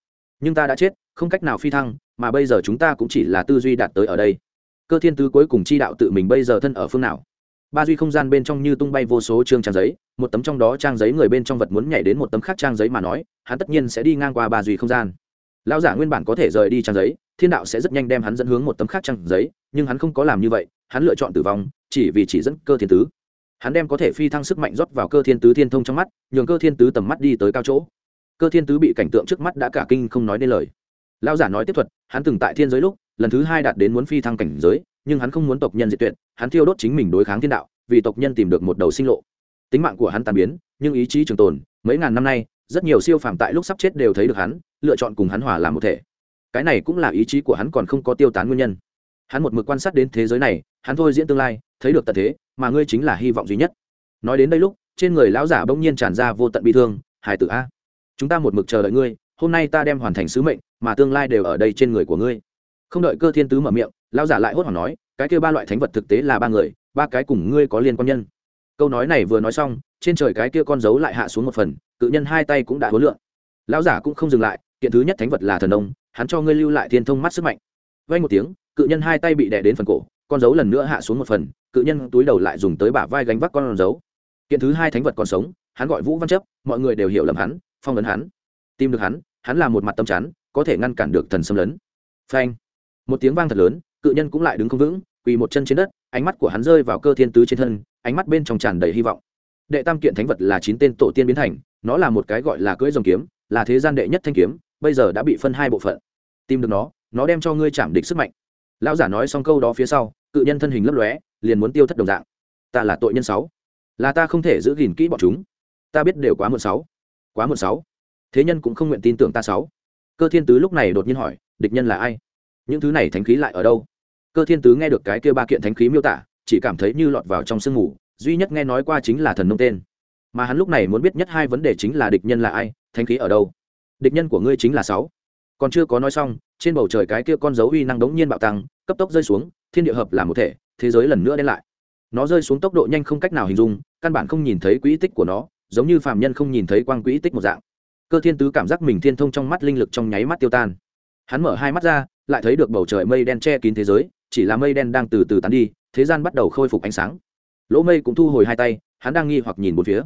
Nhưng ta đã chết, không cách nào phi thăng, mà bây giờ chúng ta cũng chỉ là tư duy đạt tới ở đây. Cơ thiên tứ cuối cùng chi đạo tự mình bây giờ thân ở phương nào? Ba duy không gian bên trong như tung bay vô số chương trang giấy, một tấm trong đó trang giấy người bên trong vật muốn nhảy đến một tấm khác trang giấy mà nói, hắn tất nhiên sẽ đi ngang qua ba duy không gian. Lão giả nguyên bản có thể rời đi trang giấy, thiên đạo sẽ rất nhanh đem hắn dẫn hướng một tấm khác trang giấy, nhưng hắn không có làm như vậy, hắn lựa chọn tử vong, chỉ vì chỉ dẫn cơ thiên tứ hắn đem có thể phi thăng sức mạnh rót vào cơ thiên tứ thiên thông trong mắt, nhường cơ thiên tứ tầm mắt đi tới cao chỗ. Cơ thiên tứ bị cảnh tượng trước mắt đã cả kinh không nói nên lời. Lão giả nói tiếp thuật, hắn từng tại thiên giới lúc, lần thứ hai đạt đến muốn phi thăng cảnh giới, nhưng hắn không muốn tộc nhân diệt tuyệt, hắn thiêu đốt chính mình đối kháng thiên đạo, vì tộc nhân tìm được một đầu sinh lộ. Tính mạng của hắn tàn biến, nhưng ý chí trường tồn, mấy ngàn năm nay, rất nhiều siêu phàm tại lúc sắp chết đều thấy được hắn, lựa chọn cùng hắn hòa làm một thể. Cái này cũng là ý chí của hắn còn không có tiêu tán nguyên nhân. Hắn một mực quan sát đến thế giới này hắn thôi diễn tương lai, thấy được tận thế, mà ngươi chính là hy vọng duy nhất. Nói đến đây lúc, trên người lão giả bỗng nhiên tràn ra vô tận bi thương hài tử a, chúng ta một mực chờ đợi ngươi, hôm nay ta đem hoàn thành sứ mệnh, mà tương lai đều ở đây trên người của ngươi. Không đợi cơ thiên tứ mở miệng, lão giả lại hốt hoảng nói, cái kia ba loại thánh vật thực tế là ba người, ba cái cùng ngươi có liên quan nhân. Câu nói này vừa nói xong, trên trời cái kia con dấu lại hạ xuống một phần, cự nhân hai tay cũng đã hối lượng. Lão giả cũng không dừng lại, kiện thứ nhất thánh vật là thần ông hắn cho ngươi lưu lại thiên thông mắt sức mạnh. Vay một tiếng, cự nhân hai tay bị đè đến phần cổ con dấu lần nữa hạ xuống một phần, cự nhân túi đầu lại dùng tới bả vai gánh vác con dấu. Kiện thứ hai thánh vật còn sống, hắn gọi vũ văn chấp, mọi người đều hiểu lầm hắn, phong ấn hắn, tìm được hắn hắn là một mặt tâm chắn có thể ngăn cản được thần xâm lấn. Phanh! Một tiếng vang thật lớn, cự nhân cũng lại đứng không vững, quỳ một chân trên đất, ánh mắt của hắn rơi vào cơ thiên tứ trên thân, ánh mắt bên trong tràn đầy hy vọng. Đệ tam kiện thánh vật là chín tên tổ tiên biến thành, nó là một cái gọi là cưỡi dòng kiếm, là thế gian đệ nhất thanh kiếm, bây giờ đã bị phân hai bộ phận. Tìm được nó nó đem cho ngươi chạm địch sức mạnh. Lão giả nói xong câu đó phía sau cự nhân thân hình lấp lóe, liền muốn tiêu thất đồng dạng. Ta là tội nhân sáu. Là ta không thể giữ gìn kỹ bọn chúng. Ta biết đều quá muộn sáu. Quá muộn sáu. Thế nhân cũng không nguyện tin tưởng ta sáu. Cơ thiên tứ lúc này đột nhiên hỏi, địch nhân là ai? Những thứ này thánh khí lại ở đâu? Cơ thiên tứ nghe được cái kia ba kiện thánh khí miêu tả, chỉ cảm thấy như lọt vào trong sương mù, duy nhất nghe nói qua chính là thần nông tên. Mà hắn lúc này muốn biết nhất hai vấn đề chính là địch nhân là ai, thánh khí ở đâu? Địch nhân của ngươi chính là sáu. Còn chưa có nói xong, trên bầu trời cái kia con dấu uy năng đống nhiên bạo tăng, cấp tốc rơi xuống thiên địa hợp làm một thể, thế giới lần nữa đen lại. Nó rơi xuống tốc độ nhanh không cách nào hình dung, căn bản không nhìn thấy quỹ tích của nó, giống như phàm nhân không nhìn thấy quang quỹ tích một dạng. Cơ thiên tứ cảm giác mình thiên thông trong mắt linh lực trong nháy mắt tiêu tan. Hắn mở hai mắt ra, lại thấy được bầu trời mây đen che kín thế giới, chỉ là mây đen đang từ từ tán đi, thế gian bắt đầu khôi phục ánh sáng. Lỗ mây cũng thu hồi hai tay, hắn đang nghi hoặc nhìn một phía.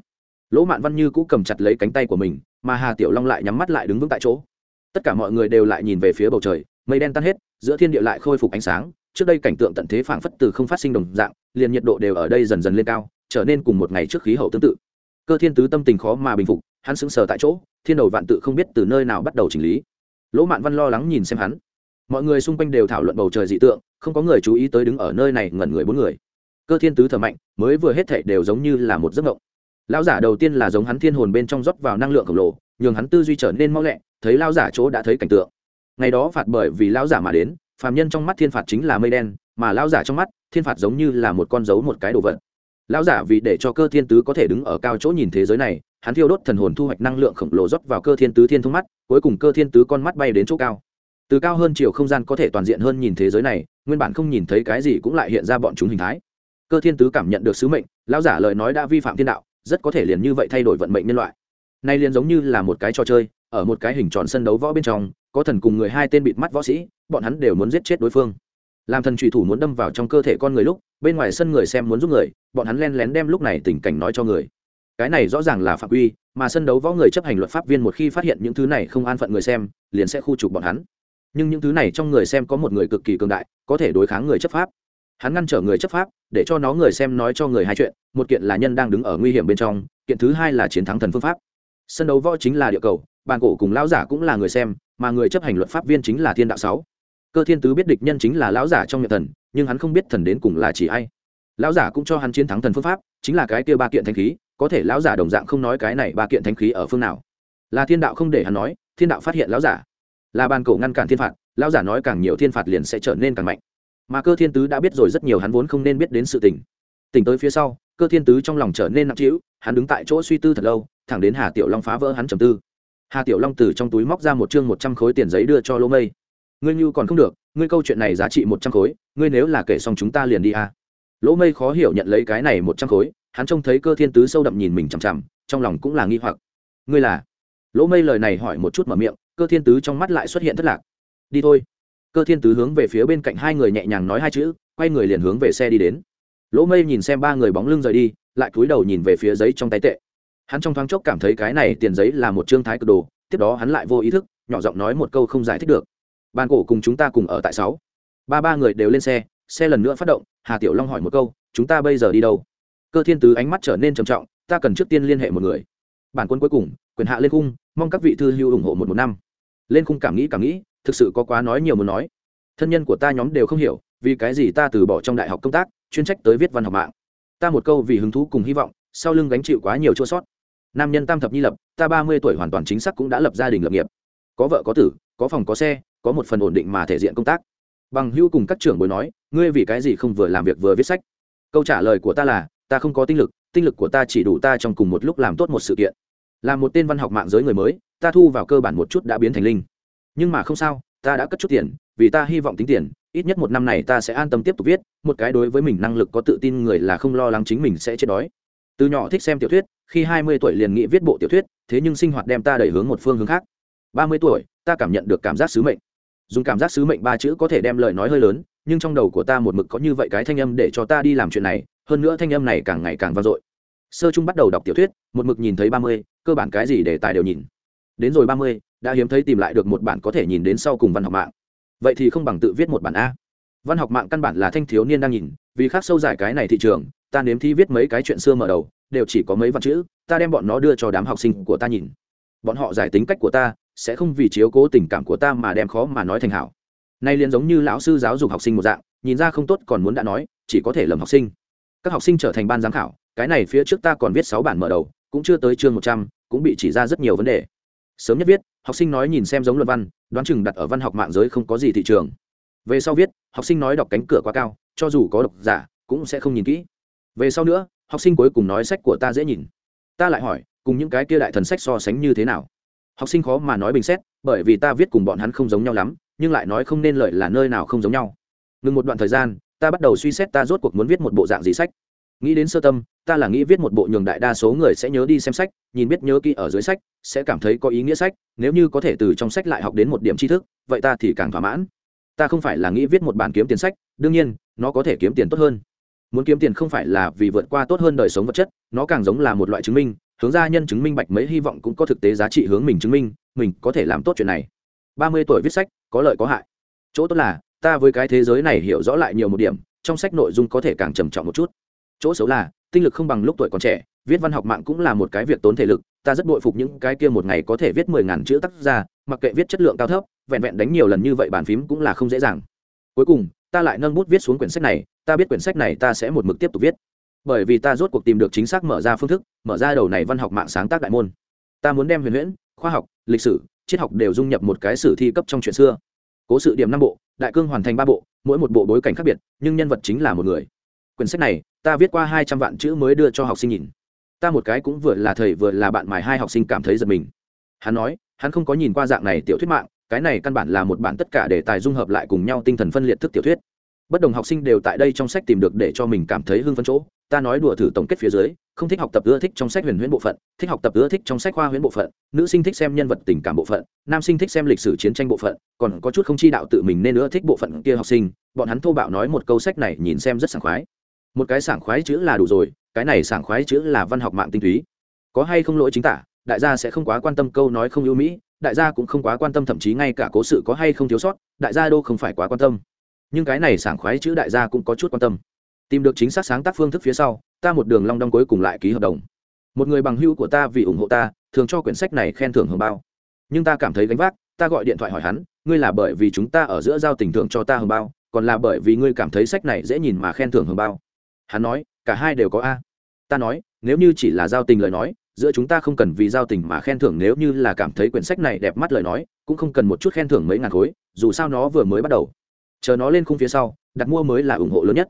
Lỗ mạn văn như cũ cầm chặt lấy cánh tay của mình, mà hà tiểu long lại nhắm mắt lại đứng vững tại chỗ. Tất cả mọi người đều lại nhìn về phía bầu trời, mây đen tan hết, giữa thiên địa lại khôi phục ánh sáng trước đây cảnh tượng tận thế phảng phất từ không phát sinh đồng dạng, liền nhiệt độ đều ở đây dần dần lên cao, trở nên cùng một ngày trước khí hậu tương tự. Cơ thiên tứ tâm tình khó mà bình phục, hắn sững sờ tại chỗ, thiên đầu vạn tự không biết từ nơi nào bắt đầu chỉnh lý. Lỗ mạn văn lo lắng nhìn xem hắn. Mọi người xung quanh đều thảo luận bầu trời dị tượng, không có người chú ý tới đứng ở nơi này ngẩn người bốn người. Cơ thiên tứ thở mạnh, mới vừa hết thảy đều giống như là một giấc mộng. Lão giả đầu tiên là giống hắn thiên hồn bên trong rót vào năng lượng khổng lồ, nhường hắn tư duy trở nên mau lẹ, thấy lão giả chỗ đã thấy cảnh tượng. Ngày đó phạt bởi vì lão giả mà đến phàm nhân trong mắt thiên phạt chính là mây đen, mà lão giả trong mắt, thiên phạt giống như là một con dấu một cái đồ vật. Lão giả vì để cho cơ thiên tứ có thể đứng ở cao chỗ nhìn thế giới này, hắn thiêu đốt thần hồn thu hoạch năng lượng khổng lồ rót vào cơ thiên tứ thiên thông mắt, cuối cùng cơ thiên tứ con mắt bay đến chỗ cao. Từ cao hơn chiều không gian có thể toàn diện hơn nhìn thế giới này, nguyên bản không nhìn thấy cái gì cũng lại hiện ra bọn chúng hình thái. Cơ thiên tứ cảm nhận được sứ mệnh, lão giả lời nói đã vi phạm thiên đạo, rất có thể liền như vậy thay đổi vận mệnh nhân loại. Nay liền giống như là một cái trò chơi, ở một cái hình tròn sân đấu võ bên trong, có thần cùng người hai tên bịt mắt võ sĩ bọn hắn đều muốn giết chết đối phương. Làm thần trùy thủ muốn đâm vào trong cơ thể con người lúc, bên ngoài sân người xem muốn giúp người, bọn hắn len lén đem lúc này tình cảnh nói cho người. Cái này rõ ràng là phạm quy, mà sân đấu võ người chấp hành luật pháp viên một khi phát hiện những thứ này không an phận người xem, liền sẽ khu trục bọn hắn. Nhưng những thứ này trong người xem có một người cực kỳ cường đại, có thể đối kháng người chấp pháp. Hắn ngăn trở người chấp pháp, để cho nó người xem nói cho người hai chuyện, một kiện là nhân đang đứng ở nguy hiểm bên trong, kiện thứ hai là chiến thắng thần phương pháp. Sân đấu võ chính là địa cầu, bàn cổ cùng lão giả cũng là người xem, mà người chấp hành luật pháp viên chính là thiên đạo sáu cơ thiên tứ biết địch nhân chính là lão giả trong miệng thần, nhưng hắn không biết thần đến cùng là chỉ ai. Lão giả cũng cho hắn chiến thắng thần phương pháp, chính là cái kia ba kiện thanh khí, có thể lão giả đồng dạng không nói cái này ba kiện thanh khí ở phương nào. Là thiên đạo không để hắn nói, thiên đạo phát hiện lão giả. Là bàn cổ ngăn cản thiên phạt, lão giả nói càng nhiều thiên phạt liền sẽ trở nên càng mạnh. Mà cơ thiên tứ đã biết rồi rất nhiều hắn vốn không nên biết đến sự tình. Tỉnh tới phía sau, cơ thiên tứ trong lòng trở nên nặng trĩu, hắn đứng tại chỗ suy tư thật lâu, thẳng đến hà tiểu long phá vỡ hắn trầm tư. Hà tiểu long từ trong túi móc ra một chương một trăm khối tiền giấy đưa cho Lô mây ngươi như còn không được, ngươi câu chuyện này giá trị một trăm khối, ngươi nếu là kể xong chúng ta liền đi à. lỗ mây khó hiểu nhận lấy cái này một trăm khối, hắn trông thấy cơ thiên tứ sâu đậm nhìn mình chằm chằm, trong lòng cũng là nghi hoặc. Ngươi là? Lỗ mây lời này hỏi một chút mở miệng, cơ thiên tứ trong mắt lại xuất hiện thất lạc. Đi thôi. Cơ thiên tứ hướng về phía bên cạnh hai người nhẹ nhàng nói hai chữ, quay người liền hướng về xe đi đến. Lỗ mây nhìn xem ba người bóng lưng rời đi, lại cúi đầu nhìn về phía giấy trong tay tệ. Hắn trong thoáng chốc cảm thấy cái này tiền giấy là một trương thái cực đồ, tiếp đó hắn lại vô ý thức, nhỏ giọng nói một câu không giải thích được ban cổ cùng chúng ta cùng ở tại sáu. Ba ba người đều lên xe xe lần nữa phát động, hà tiểu long hỏi một câu, chúng ta bây giờ đi đâu? Cơ thiên tứ ánh mắt trở nên trầm trọng, ta cần trước tiên liên hệ một người. Bản quân cuối cùng, quyền hạ lên cung mong các vị thư lưu ủng hộ một một năm. Lên cung cảm nghĩ cảm nghĩ, thực sự có quá nói nhiều muốn nói. Thân nhân của ta nhóm đều không hiểu, vì cái gì ta từ bỏ trong đại học công tác, chuyên trách tới viết văn học mạng. Ta một câu vì hứng thú cùng hy vọng, sau lưng gánh chịu quá nhiều chua sót. Nam nhân tam thập nhi lập, ta ba mươi tuổi hoàn toàn chính xác cũng đã lập gia đình lập nghiệp. Có vợ có tử, có phòng có xe có một phần ổn định mà thể diện công tác. Bằng hữu cùng các trưởng bối nói, ngươi vì cái gì không vừa làm việc vừa viết sách? Câu trả lời của ta là, ta không có tinh lực tinh lực của ta chỉ đủ ta trong cùng một lúc làm tốt một sự kiện. Là một tên văn học mạng giới người mới, ta thu vào cơ bản một chút đã biến thành linh. Nhưng mà không sao, ta đã cất chút tiền, vì ta hy vọng tính tiền, ít nhất một năm này ta sẽ an tâm tiếp tục viết, một cái đối với mình năng lực có tự tin người là không lo lắng chính mình sẽ chết đói. Từ nhỏ thích xem tiểu thuyết, khi hai mươi tuổi liền nghĩ viết bộ tiểu thuyết, thế nhưng sinh hoạt đem ta đẩy hướng một phương hướng khác. ba mươi tuổi, ta cảm nhận được cảm giác sứ mệnh dùng cảm giác sứ mệnh ba chữ có thể đem lời nói hơi lớn, nhưng trong đầu của ta một mực có như vậy cái thanh âm để cho ta đi làm chuyện này, hơn nữa thanh âm này càng ngày càng vang dội. Sơ trung bắt đầu đọc tiểu thuyết, một mực nhìn thấy ba mươi, cơ bản cái gì để tài đều nhìn. Đến rồi ba mươi, đã hiếm thấy tìm lại được một bản có thể nhìn đến sau cùng văn học mạng. Vậy thì không bằng tự viết một bản a. Văn học mạng căn bản là thanh thiếu niên đang nhìn, vì khác sâu dài cái này thị trường, ta nếm thi viết mấy cái chuyện xưa mở đầu, đều chỉ có mấy văn chữ, ta đem bọn nó đưa cho đám học sinh của ta nhìn. Bọn họ giải tính cách của ta sẽ không vì chiếu cố tình cảm của ta mà đem khó mà nói thành hảo. Nay liền giống như lão sư giáo dục học sinh một dạng, nhìn ra không tốt còn muốn đã nói, chỉ có thể lầm học sinh. Các học sinh trở thành ban giám khảo, cái này phía trước ta còn viết sáu bản mở đầu, cũng chưa tới chương một trăm, cũng bị chỉ ra rất nhiều vấn đề. Sớm nhất viết, học sinh nói nhìn xem giống luận văn, đoán chừng đặt ở văn học mạng giới không có gì thị trường. Về sau viết, học sinh nói đọc cánh cửa quá cao, cho dù có độc giả, cũng sẽ không nhìn kỹ. Về sau nữa, học sinh cuối cùng nói sách của ta dễ nhìn. Ta lại hỏi, cùng những cái kia đại thần sách so sánh như thế nào? Học sinh khó mà nói bình xét, bởi vì ta viết cùng bọn hắn không giống nhau lắm, nhưng lại nói không nên lợi là nơi nào không giống nhau. Ngừng một đoạn thời gian, ta bắt đầu suy xét ta rốt cuộc muốn viết một bộ dạng gì sách. Nghĩ đến sơ tâm, ta là nghĩ viết một bộ nhường đại đa số người sẽ nhớ đi xem sách, nhìn biết nhớ kỹ ở dưới sách, sẽ cảm thấy có ý nghĩa sách, nếu như có thể từ trong sách lại học đến một điểm tri thức, vậy ta thì càng thỏa mãn. Ta không phải là nghĩ viết một bản kiếm tiền sách, đương nhiên, nó có thể kiếm tiền tốt hơn. Muốn kiếm tiền không phải là vì vượt qua tốt hơn đời sống vật chất, nó càng giống là một loại chứng minh hướng gia nhân chứng minh bạch mấy hy vọng cũng có thực tế giá trị hướng mình chứng minh, mình có thể làm tốt chuyện này. Ba mươi tuổi viết sách, có lợi có hại. Chỗ tốt là, ta với cái thế giới này hiểu rõ lại nhiều một điểm, trong sách nội dung có thể càng trầm trọng một chút. Chỗ xấu là, tinh lực không bằng lúc tuổi còn trẻ, viết văn học mạng cũng là một cái việc tốn thể lực, ta rất bội phục những cái kia một ngày có thể viết mười ngàn chữ tác ra mặc kệ viết chất lượng cao thấp, vẹn vẹn đánh nhiều lần như vậy bàn phím cũng là không dễ dàng. Cuối cùng, ta lại nâng bút viết xuống quyển sách này, ta biết quyển sách này ta sẽ một mực tiếp tục viết bởi vì ta rốt cuộc tìm được chính xác mở ra phương thức, mở ra đầu này văn học mạng sáng tác đại môn. Ta muốn đem huyền huyễn, khoa học, lịch sử, triết học đều dung nhập một cái sử thi cấp trong chuyện xưa. Cố sự điểm năm bộ, đại cương hoàn thành ba bộ, mỗi một bộ bối cảnh khác biệt, nhưng nhân vật chính là một người. Quyển sách này, ta viết qua hai trăm vạn chữ mới đưa cho học sinh nhìn. Ta một cái cũng vừa là thầy vừa là bạn mài hai học sinh cảm thấy giật mình. Hắn nói, hắn không có nhìn qua dạng này tiểu thuyết mạng, cái này căn bản là một bản tất cả để tài dung hợp lại cùng nhau tinh thần phân liệt thức tiểu thuyết bất đồng học sinh đều tại đây trong sách tìm được để cho mình cảm thấy hưng phấn chỗ. Ta nói đùa thử tổng kết phía dưới, không thích học tập, ưa thích trong sách huyền huyễn bộ phận, thích học tập, ưa thích trong sách khoa huyễn bộ phận, nữ sinh thích xem nhân vật tình cảm bộ phận, nam sinh thích xem lịch sử chiến tranh bộ phận, còn có chút không chi đạo tự mình nên ưa thích bộ phận kia học sinh. Bọn hắn thô bạo nói một câu sách này nhìn xem rất sảng khoái. Một cái sảng khoái chữ là đủ rồi, cái này sảng khoái chữ là văn học mạng tinh túy. Có hay không lỗi chính tả, đại gia sẽ không quá quan tâm câu nói không ưu mỹ, đại gia cũng không quá quan tâm, thậm chí ngay cả cố sự có hay không thiếu sót, đại gia đô không phải quá quan tâm nhưng cái này sảng khoái chữ đại gia cũng có chút quan tâm. Tìm được chính xác sáng tác phương thức phía sau, ta một đường long đong cuối cùng lại ký hợp đồng. Một người bằng hữu của ta vì ủng hộ ta, thường cho quyển sách này khen thưởng hưởng bao. Nhưng ta cảm thấy gánh vác, ta gọi điện thoại hỏi hắn, ngươi là bởi vì chúng ta ở giữa giao tình thưởng cho ta hưởng bao, còn là bởi vì ngươi cảm thấy sách này dễ nhìn mà khen thưởng hưởng bao? Hắn nói, cả hai đều có a. Ta nói, nếu như chỉ là giao tình lời nói, giữa chúng ta không cần vì giao tình mà khen thưởng, nếu như là cảm thấy quyển sách này đẹp mắt lời nói, cũng không cần một chút khen thưởng mấy ngàn khối, dù sao nó vừa mới bắt đầu chờ nó lên khung phía sau, đặt mua mới là ủng hộ lớn nhất.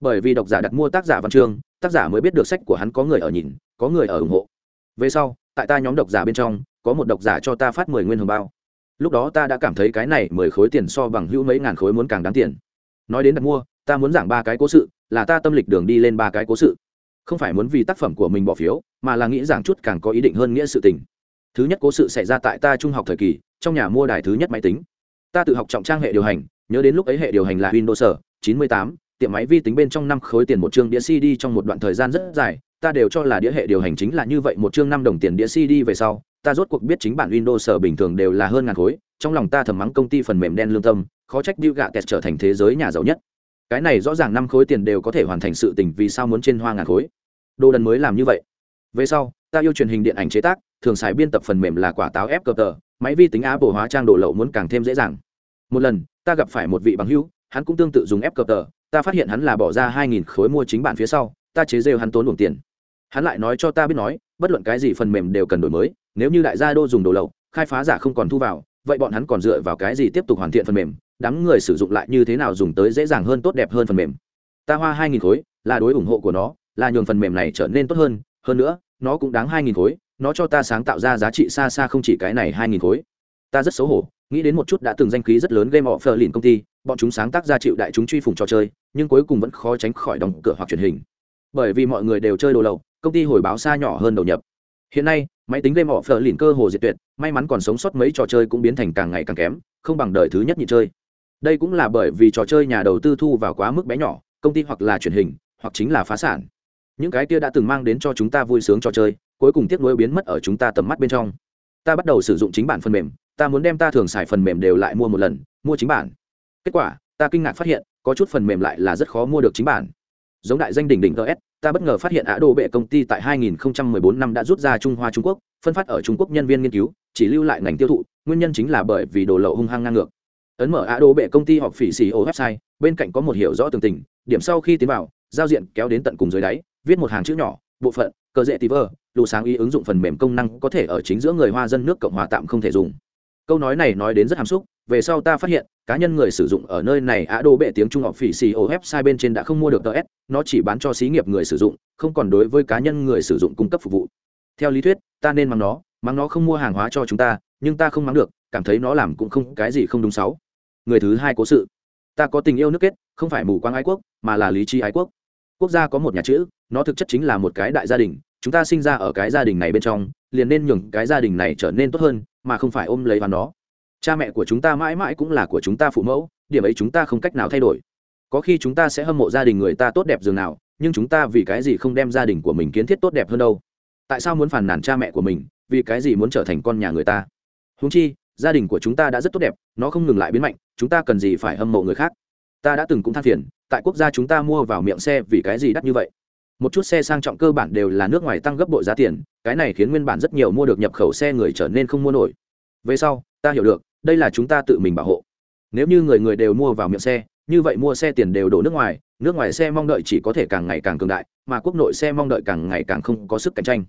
Bởi vì độc giả đặt mua tác giả văn chương, tác giả mới biết được sách của hắn có người ở nhìn, có người ở ủng hộ. Về sau, tại ta nhóm độc giả bên trong, có một độc giả cho ta phát mười nguyên hồng bao. Lúc đó ta đã cảm thấy cái này mười khối tiền so bằng hữu mấy ngàn khối muốn càng đáng tiền. Nói đến đặt mua, ta muốn giảng ba cái cố sự, là ta tâm lịch đường đi lên ba cái cố sự. Không phải muốn vì tác phẩm của mình bỏ phiếu, mà là nghĩ rằng chút càng có ý định hơn nghĩa sự tình. Thứ nhất cố sự xảy ra tại ta trung học thời kỳ, trong nhà mua đài thứ nhất máy tính. Ta tự học trọng trang hệ điều hành nhớ đến lúc ấy hệ điều hành là windows 98, tiệm máy vi tính bên trong năm khối tiền một chương đĩa cd trong một đoạn thời gian rất dài. Ta đều cho là đĩa hệ điều hành chính là như vậy một chương năm đồng tiền đĩa cd về sau ta rốt cuộc biết chính bản windows bình thường đều là hơn ngàn khối. Trong lòng ta thầm mắng công ty phần mềm đen lương tâm khó trách Bill Gates trở thành thế giới nhà giàu nhất. Cái này rõ ràng năm khối tiền đều có thể hoàn thành sự tình vì sao muốn trên hoa ngàn khối. Đồ đần mới làm như vậy. Về sau ta yêu truyền hình điện ảnh chế tác thường xài biên tập phần mềm là quả táo ép cờ tờ máy vi tính Apple hóa trang đồ lậu muốn càng thêm dễ dàng. Một lần ta gặp phải một vị bằng hữu, hắn cũng tương tự dùng ép cờ tờ, ta phát hiện hắn là bỏ ra hai nghìn khối mua chính bản phía sau, ta chế rêu hắn tốn luồng tiền. Hắn lại nói cho ta biết nói, bất luận cái gì phần mềm đều cần đổi mới, nếu như đại gia đô dùng đồ lậu, khai phá giả không còn thu vào, vậy bọn hắn còn dựa vào cái gì tiếp tục hoàn thiện phần mềm, đám người sử dụng lại như thế nào dùng tới dễ dàng hơn tốt đẹp hơn phần mềm. Ta hoa hai nghìn khối, là đối ủng hộ của nó, là nhường phần mềm này trở nên tốt hơn hơn nữa, nó cũng đáng hai nghìn khối, nó cho ta sáng tạo ra giá trị xa xa không chỉ cái này hai nghìn khối ta rất xấu hổ, nghĩ đến một chút đã từng danh khí rất lớn game offer lìn công ty, bọn chúng sáng tác ra chịu đại chúng truy phủng trò chơi, nhưng cuối cùng vẫn khó tránh khỏi đóng cửa hoặc truyền hình. Bởi vì mọi người đều chơi đồ lậu, công ty hồi báo xa nhỏ hơn đầu nhập. Hiện nay, máy tính game offer lìn cơ hồ diệt tuyệt, may mắn còn sống sót mấy trò chơi cũng biến thành càng ngày càng kém, không bằng đời thứ nhất nhị chơi. Đây cũng là bởi vì trò chơi nhà đầu tư thu vào quá mức bé nhỏ, công ty hoặc là truyền hình, hoặc chính là phá sản. Những cái kia đã từng mang đến cho chúng ta vui sướng trò chơi, cuối cùng tiếc nuối biến mất ở chúng ta tầm mắt bên trong. Ta bắt đầu sử dụng chính bản phần mềm ta muốn đem ta thường xài phần mềm đều lại mua một lần, mua chính bản. Kết quả, ta kinh ngạc phát hiện, có chút phần mềm lại là rất khó mua được chính bản. Giống đại danh đỉnh đỉnh ts ta bất ngờ phát hiện ả đồ bệ công ty tại 2014 năm đã rút ra trung hoa trung quốc, phân phát ở trung quốc nhân viên nghiên cứu, chỉ lưu lại ngành tiêu thụ, nguyên nhân chính là bởi vì đồ lậu hung hăng ngang ngược. Ấn mở ả đồ bệ công ty họp phỉ xì ô website, bên cạnh có một hiểu rõ tường tình, điểm sau khi tiến vào, giao diện kéo đến tận cùng dưới đáy, viết một hàng chữ nhỏ, bộ phận cơ dễ tí vơ lù sáng ý ứng dụng phần mềm công năng có thể ở chính giữa người hoa dân nước cộng hòa tạm không thể dùng câu nói này nói đến rất hàm xúc, về sau ta phát hiện, cá nhân người sử dụng ở nơi này á đô bệ tiếng trung học phỉ xì ô website bên trên đã không mua được ts nó chỉ bán cho xí nghiệp người sử dụng, không còn đối với cá nhân người sử dụng cung cấp phục vụ. Theo lý thuyết, ta nên mắng nó mắng nó không mua hàng hóa cho chúng ta, nhưng ta không mắng được, cảm thấy nó làm cũng không, cái gì không đúng sáu. Người thứ hai cố sự. Ta có tình yêu nước kết, không phải mù quáng ái quốc, mà là lý trí ái quốc. Quốc gia có một nhà chữ, nó thực chất chính là một cái đại gia đình, chúng ta sinh ra ở cái gia đình này bên trong, liền nên nhường cái gia đình này trở nên tốt hơn mà không phải ôm lấy vào nó. Cha mẹ của chúng ta mãi mãi cũng là của chúng ta phụ mẫu, điểm ấy chúng ta không cách nào thay đổi. Có khi chúng ta sẽ hâm mộ gia đình người ta tốt đẹp dường nào, nhưng chúng ta vì cái gì không đem gia đình của mình kiến thiết tốt đẹp hơn đâu? Tại sao muốn phản nàn cha mẹ của mình, vì cái gì muốn trở thành con nhà người ta? Húng chi, gia đình của chúng ta đã rất tốt đẹp, nó không ngừng lại biến mạnh, chúng ta cần gì phải hâm mộ người khác? Ta đã từng cũng than phiền, tại quốc gia chúng ta mua vào miệng xe vì cái gì đắt như vậy? Một chút xe sang trọng cơ bản đều là nước ngoài tăng gấp bội giá tiền, cái này khiến nguyên bản rất nhiều mua được nhập khẩu xe người trở nên không mua nổi. Về sau, ta hiểu được, đây là chúng ta tự mình bảo hộ. Nếu như người người đều mua vào miệng xe, như vậy mua xe tiền đều đổ nước ngoài nước ngoài xe mong đợi chỉ có thể càng ngày càng cường đại, mà quốc nội xe mong đợi càng ngày càng không có sức cạnh tranh.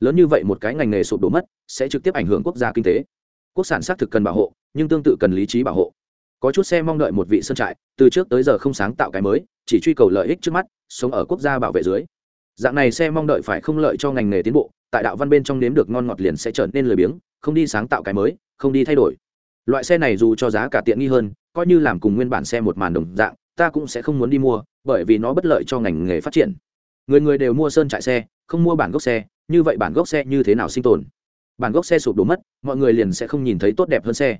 Lớn như vậy một cái ngành nghề sụp đổ mất, sẽ trực tiếp ảnh hưởng quốc gia kinh tế. Quốc sản xác thực cần bảo hộ, nhưng tương tự cần lý trí bảo hộ. Có chút xe mong đợi một vị sơn trại, từ trước tới giờ không sáng tạo cái mới, chỉ truy cầu lợi ích trước mắt sống ở quốc gia bảo vệ dưới. Dạng này xe mong đợi phải không lợi cho ngành nghề tiến bộ, tại đạo văn bên trong nếm được ngon ngọt liền sẽ trở nên lười biếng, không đi sáng tạo cái mới, không đi thay đổi. Loại xe này dù cho giá cả tiện nghi hơn, coi như làm cùng nguyên bản xe một màn đồng dạng, ta cũng sẽ không muốn đi mua, bởi vì nó bất lợi cho ngành nghề phát triển. Người người đều mua sơn trại xe, không mua bản gốc xe, như vậy bản gốc xe như thế nào sinh tồn? Bản gốc xe sụp đổ mất, mọi người liền sẽ không nhìn thấy tốt đẹp hơn xe.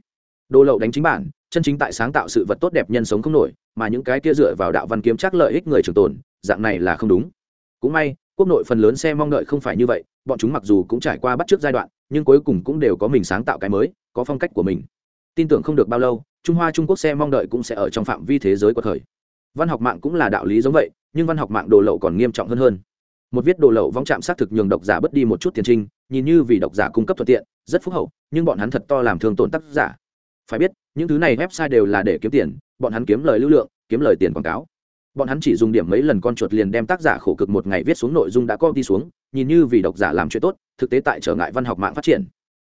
Đồ lậu đánh chính bản, chân chính tại sáng tạo sự vật tốt đẹp nhân sống không nổi, mà những cái kia dựa vào đạo văn kiếm chắc lợi ích người trường tồn dạng này là không đúng. Cũng may, quốc nội phần lớn xe mong đợi không phải như vậy, bọn chúng mặc dù cũng trải qua bắt trước giai đoạn, nhưng cuối cùng cũng đều có mình sáng tạo cái mới, có phong cách của mình. Tin tưởng không được bao lâu, trung hoa trung quốc xe mong đợi cũng sẽ ở trong phạm vi thế giới của thời văn học mạng cũng là đạo lý giống vậy, nhưng văn học mạng đồ lậu còn nghiêm trọng hơn hơn. Một viết đồ lậu vong chạm xác thực nhường độc giả bất đi một chút tiền trinh, nhìn như vì độc giả cung cấp thuận tiện, rất phúc hậu, nhưng bọn hắn thật to làm thương tổn tác giả. Phải biết, những thứ này website đều là để kiếm tiền, bọn hắn kiếm lời lưu lượng, kiếm lời tiền quảng cáo bọn hắn chỉ dùng điểm mấy lần con chuột liền đem tác giả khổ cực một ngày viết xuống nội dung đã co đi xuống, nhìn như vì độc giả làm chuyện tốt, thực tế tại trở ngại văn học mạng phát triển.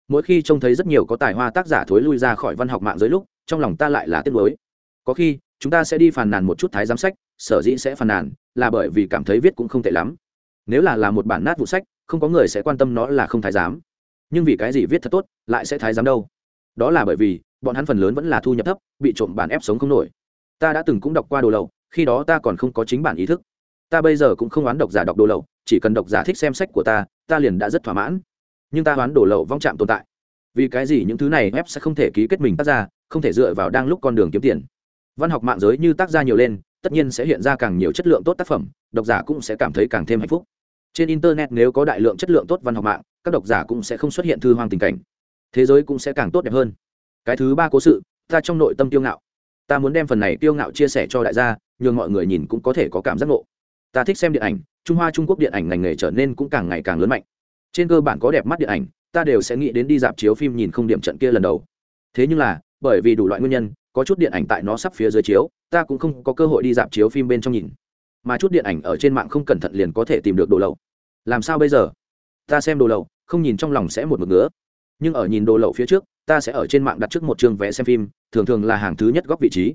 Mỗi khi trông thấy rất nhiều có tài hoa tác giả thối lui ra khỏi văn học mạng dưới lúc, trong lòng ta lại là tiếc nuối. Có khi, chúng ta sẽ đi phàn nàn một chút thái giám sách, sở dĩ sẽ phàn nàn, là bởi vì cảm thấy viết cũng không tệ lắm. Nếu là là một bản nát vụ sách, không có người sẽ quan tâm nó là không thái giám. Nhưng vì cái gì viết thật tốt, lại sẽ thái giám đâu? Đó là bởi vì, bọn hắn phần lớn vẫn là thu nhập thấp, bị trộm bản ép sống không nổi. Ta đã từng cũng đọc qua đồ lậu khi đó ta còn không có chính bản ý thức. Ta bây giờ cũng không oán độc giả đọc đồ lậu, chỉ cần độc giả thích xem sách của ta ta liền đã rất thỏa mãn. Nhưng ta oán đồ lậu vong chạm tồn tại. Vì cái gì những thứ này ép sẽ không thể ký kết mình tác ra, không thể dựa vào đang lúc con đường kiếm tiền. Văn học mạng giới như tác gia nhiều lên, tất nhiên sẽ hiện ra càng nhiều chất lượng tốt tác phẩm, độc giả cũng sẽ cảm thấy càng thêm hạnh phúc. Trên internet nếu có đại lượng chất lượng tốt văn học mạng, các độc giả cũng sẽ không xuất hiện thư hoang tình cảnh. Thế giới cũng sẽ càng tốt đẹp hơn. Cái thứ ba cố sự, ta trong nội tâm tiêu ngạo ta muốn đem phần này kiêu ngạo chia sẻ cho đại gia, nhường mọi người nhìn cũng có thể có cảm giác ngộ. Ta thích xem điện ảnh, trung hoa trung quốc điện ảnh ngành nghề trở nên cũng càng ngày càng lớn mạnh. Trên cơ bản có đẹp mắt điện ảnh, ta đều sẽ nghĩ đến đi dạp chiếu phim nhìn không điểm trận kia lần đầu. Thế nhưng là, bởi vì đủ loại nguyên nhân, có chút điện ảnh tại nó sắp phía dưới chiếu, ta cũng không có cơ hội đi dạp chiếu phim bên trong nhìn. Mà chút điện ảnh ở trên mạng không cẩn thận liền có thể tìm được đồ lậu. Làm sao bây giờ? Ta xem đồ lậu, không nhìn trong lòng sẽ một mực ngứa. Nhưng ở nhìn đồ lậu phía trước ta sẽ ở trên mạng đặt trước một chương vé xem phim, thường thường là hàng thứ nhất góc vị trí.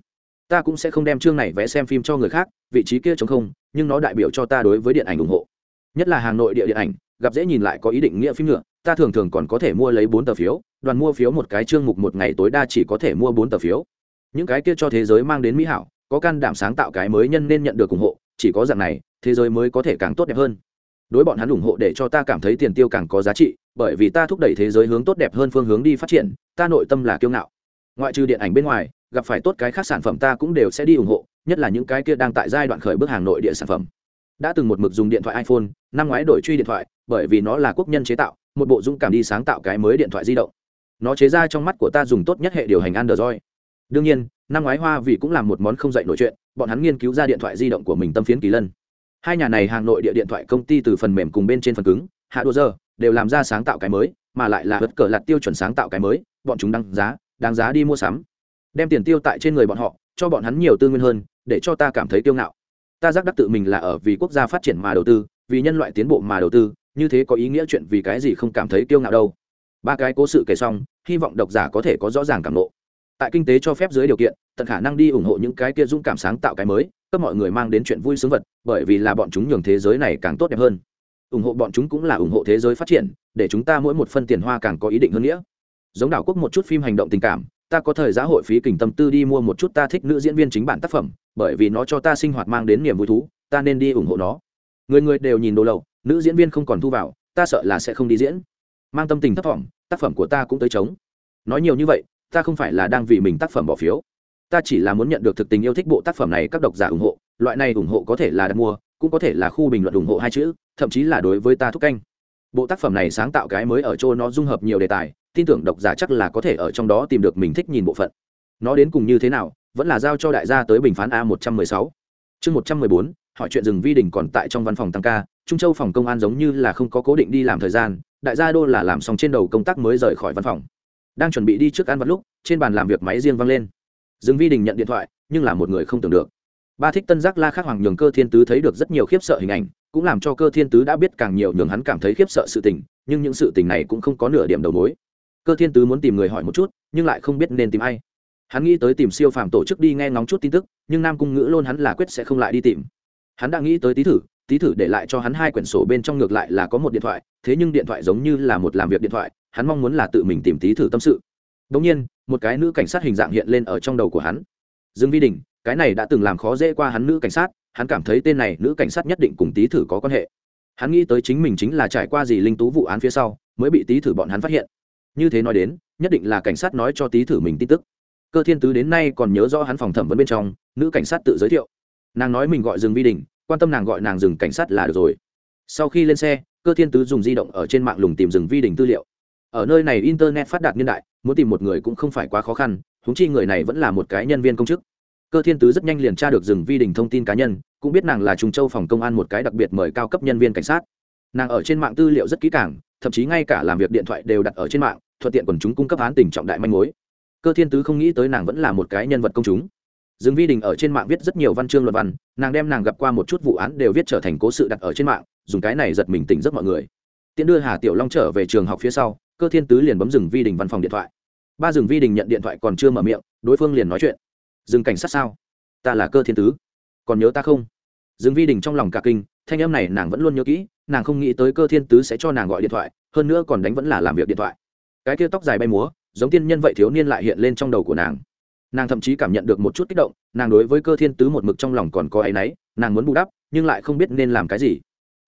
Ta cũng sẽ không đem chương này vé xem phim cho người khác, vị trí kia chống không, nhưng nó đại biểu cho ta đối với điện ảnh ủng hộ. Nhất là hàng nội địa điện ảnh, gặp dễ nhìn lại có ý định nghĩa phim nữa, ta thường thường còn có thể mua lấy bốn tờ phiếu, đoàn mua phiếu một cái chương mục một ngày tối đa chỉ có thể mua bốn tờ phiếu. Những cái kia cho thế giới mang đến mỹ hảo, có can đảm sáng tạo cái mới nhân nên nhận được ủng hộ, chỉ có dạng này, thế giới mới có thể càng tốt đẹp hơn đối bọn hắn ủng hộ để cho ta cảm thấy tiền tiêu càng có giá trị, bởi vì ta thúc đẩy thế giới hướng tốt đẹp hơn phương hướng đi phát triển, ta nội tâm là kiêu ngạo. Ngoại trừ điện ảnh bên ngoài, gặp phải tốt cái khác sản phẩm ta cũng đều sẽ đi ủng hộ, nhất là những cái kia đang tại giai đoạn khởi bước hàng nội địa sản phẩm. Đã từng một mực dùng điện thoại iphone, năm ngoái đổi truy điện thoại, bởi vì nó là quốc nhân chế tạo, một bộ dũng cảm đi sáng tạo cái mới điện thoại di động. Nó chế ra trong mắt của ta dùng tốt nhất hệ điều hành android. Đương nhiên, năm ngoái hoa vì cũng làm một món không dạy nổi chuyện, bọn hắn nghiên cứu ra điện thoại di động của mình tâm phiến kỳ lân hai nhà này hàng nội địa điện thoại công ty từ phần mềm cùng bên trên phần cứng, hạ đô giờ, đều làm ra sáng tạo cái mới, mà lại là vật cờ lạt tiêu chuẩn sáng tạo cái mới, bọn chúng đăng giá, đáng giá đi mua sắm. Đem tiền tiêu tại trên người bọn họ, cho bọn hắn nhiều tư nguyên hơn, để cho ta cảm thấy kiêu ngạo. Ta giác đắc tự mình là ở vì quốc gia phát triển mà đầu tư, vì nhân loại tiến bộ mà đầu tư, như thế có ý nghĩa chuyện vì cái gì không cảm thấy kiêu ngạo đâu. Ba cái cố sự kể xong, hy vọng độc giả có thể có rõ ràng cảm lộ tại kinh tế cho phép dưới điều kiện, tận khả năng đi ủng hộ những cái kia dũng cảm sáng tạo cái mới, cấp mọi người mang đến chuyện vui sướng vật bởi vì là bọn chúng nhường thế giới này càng tốt đẹp hơn. Ủng hộ bọn chúng cũng là ủng hộ thế giới phát triển, để chúng ta mỗi một phân tiền hoa càng có ý định hơn nghĩa. Giống đảo quốc một chút phim hành động tình cảm, ta có thời giá hội phí kình tâm tư đi mua một chút ta thích nữ diễn viên chính bản tác phẩm, bởi vì nó cho ta sinh hoạt mang đến niềm vui thú, ta nên đi ủng hộ nó. Người người đều nhìn đồ lậu, nữ diễn viên không còn thu vào, ta sợ là sẽ không đi diễn. Mang tâm tình thấp thỏm, tác phẩm của ta cũng tới chống nói nhiều như vậy, ta không phải là đang vì mình tác phẩm bỏ phiếu. Ta chỉ là muốn nhận được thực tình yêu thích bộ tác phẩm này các độc giả ủng hộ loại này ủng hộ có thể là đặt mua, cũng có thể là khu bình luận ủng hộ hai chữ, thậm chí là đối với ta thúc canh. Bộ tác phẩm này sáng tạo cái mới ở chỗ nó dung hợp nhiều đề tài, tin tưởng độc giả chắc là có thể ở trong đó tìm được mình thích nhìn bộ phận. Nó đến cùng như thế nào, vẫn là giao cho đại gia tới bình phán a một trăm mười sáu. Chương một trăm mười bốn, hỏi chuyện rừng vi đình còn tại trong văn phòng tăng ca, trung châu phòng công an giống như là không có cố định đi làm thời gian, đại gia đô là làm xong trên đầu công tác mới rời khỏi văn phòng. Đang chuẩn bị đi trước ăn vặt lúc, trên bàn làm việc máy riêng vang lên. Rừng vi đình nhận điện thoại, nhưng là một người không tưởng được ba thích tân giác la khắc hoàng nhường cơ thiên tứ thấy được rất nhiều khiếp sợ hình ảnh, cũng làm cho cơ thiên tứ đã biết càng nhiều nhường hắn cảm thấy khiếp sợ sự tình, nhưng những sự tình này cũng không có nửa điểm đầu mối. Cơ thiên tứ muốn tìm người hỏi một chút, nhưng lại không biết nên tìm ai. Hắn nghĩ tới tìm siêu phàm tổ chức đi nghe ngóng chút tin tức, nhưng nam cung ngữ luôn hắn là quyết sẽ không lại đi tìm. Hắn đã nghĩ tới tý thử tý thử để lại cho hắn hai quyển sổ bên trong ngược lại là có một điện thoại, thế nhưng điện thoại giống như là một làm việc điện thoại, hắn mong muốn là tự mình tìm tý thử tâm sự. Đ nhiên, một cái nữ cảnh sát hình dạng hiện lên ở trong đầu của hắn dương vi đình, cái này đã từng làm khó dễ qua hắn nữ cảnh sát, hắn cảm thấy tên này nữ cảnh sát nhất định cùng tý thử có quan hệ. Hắn nghĩ tới chính mình chính là trải qua gì linh tú vụ án phía sau, mới bị tý thử bọn hắn phát hiện. Như thế nói đến, nhất định là cảnh sát nói cho tý thử mình tin tức. Cơ thiên tứ đến nay còn nhớ rõ hắn phòng thẩm vấn bên trong, nữ cảnh sát tự giới thiệu. Nàng nói mình gọi rừng vi đình, quan tâm nàng gọi nàng rừng cảnh sát là được rồi. Sau khi lên xe, cơ thiên tứ dùng di động ở trên mạng lùng tìm rừng vi đình tư liệu. Ở nơi này internet phát đạt niên đại, muốn tìm một người cũng không phải quá khó khăn huống chi người này vẫn là một cái nhân viên công chức. Cơ thiên tứ rất nhanh liền tra được rừng vi đình thông tin cá nhân, cũng biết nàng là trung châu phòng công an một cái đặc biệt mời cao cấp nhân viên cảnh sát. Nàng ở trên mạng tư liệu rất kỹ càng, thậm chí ngay cả làm việc điện thoại đều đặt ở trên mạng, thuận tiện quần chúng cung cấp án tình trọng đại manh mối. Cơ thiên tứ không nghĩ tới nàng vẫn là một cái nhân vật công chúng. Dương vi đình ở trên mạng viết rất nhiều văn chương luận văn, nàng đem nàng gặp qua một chút vụ án đều viết trở thành cố sự đặt ở trên mạng, dùng cái này giật mình tỉnh giấc mọi người. Tiễn đưa hà tiểu long trở về trường học phía sau, cơ thiên tứ liền bấm Dừng vi đình văn phòng điện thoại ba rừng vi đình nhận điện thoại còn chưa mở miệng, đối phương liền nói chuyện. Rừng cảnh sát sao? Ta là cơ thiên tứ. Còn nhớ ta không? Rừng vi đình trong lòng cả kinh, thanh em này nàng vẫn luôn nhớ kỹ, nàng không nghĩ tới cơ thiên tứ sẽ cho nàng gọi điện thoại, hơn nữa còn đánh vẫn là làm việc điện thoại. Cái kia tóc dài bay múa, giống tiên nhân vậy thiếu niên lại hiện lên trong đầu của nàng. Nàng thậm chí cảm nhận được một chút kích động, nàng đối với cơ thiên tứ một mực trong lòng còn có áy náy, nàng muốn bù đắp, nhưng lại không biết nên làm cái gì.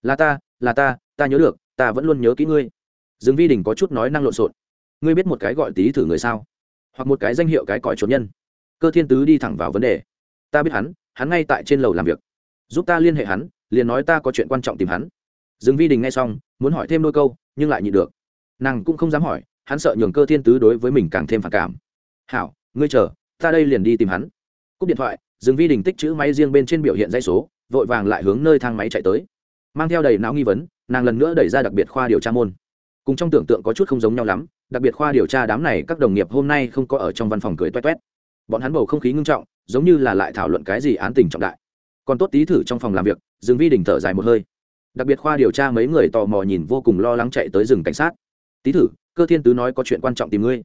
Là ta là ta ta nhớ được, ta vẫn luôn nhớ kỹ ngươi. Dương vi đình có chút nói năng lộn xộn ngươi biết một cái gọi tí thử người sao? Hoặc một cái danh hiệu cái còi trốn nhân. Cơ thiên tứ đi thẳng vào vấn đề. Ta biết hắn hắn ngay tại trên lầu làm việc. Giúp ta liên hệ hắn, liền nói ta có chuyện quan trọng tìm hắn. Dương vi đình nghe xong, muốn hỏi thêm đôi câu, nhưng lại nhịn được. Nàng cũng không dám hỏi, hắn sợ nhường cơ thiên tứ đối với mình càng thêm phản cảm. Hảo, ngươi chờ, ta đây liền đi tìm hắn. Cúp điện thoại, dương vi đình tích chữ máy riêng bên trên biểu hiện dây số, vội vàng lại hướng nơi thang máy chạy tới. Mang theo đầy não nghi vấn, nàng lần nữa đẩy ra đặc biệt khoa điều tra môn cùng trong tưởng tượng có chút không giống nhau lắm, đặc biệt khoa điều tra đám này các đồng nghiệp hôm nay không có ở trong văn phòng cười toét toét. Bọn hắn bầu không khí ngưng trọng, giống như là lại thảo luận cái gì án tình trọng đại. Còn tốt tí thử trong phòng làm việc, dương vi đình thở dài một hơi. Đặc biệt khoa điều tra mấy người tò mò nhìn vô cùng lo lắng chạy tới rừng cảnh sát. Tí thử, cơ thiên tứ nói có chuyện quan trọng tìm ngươi.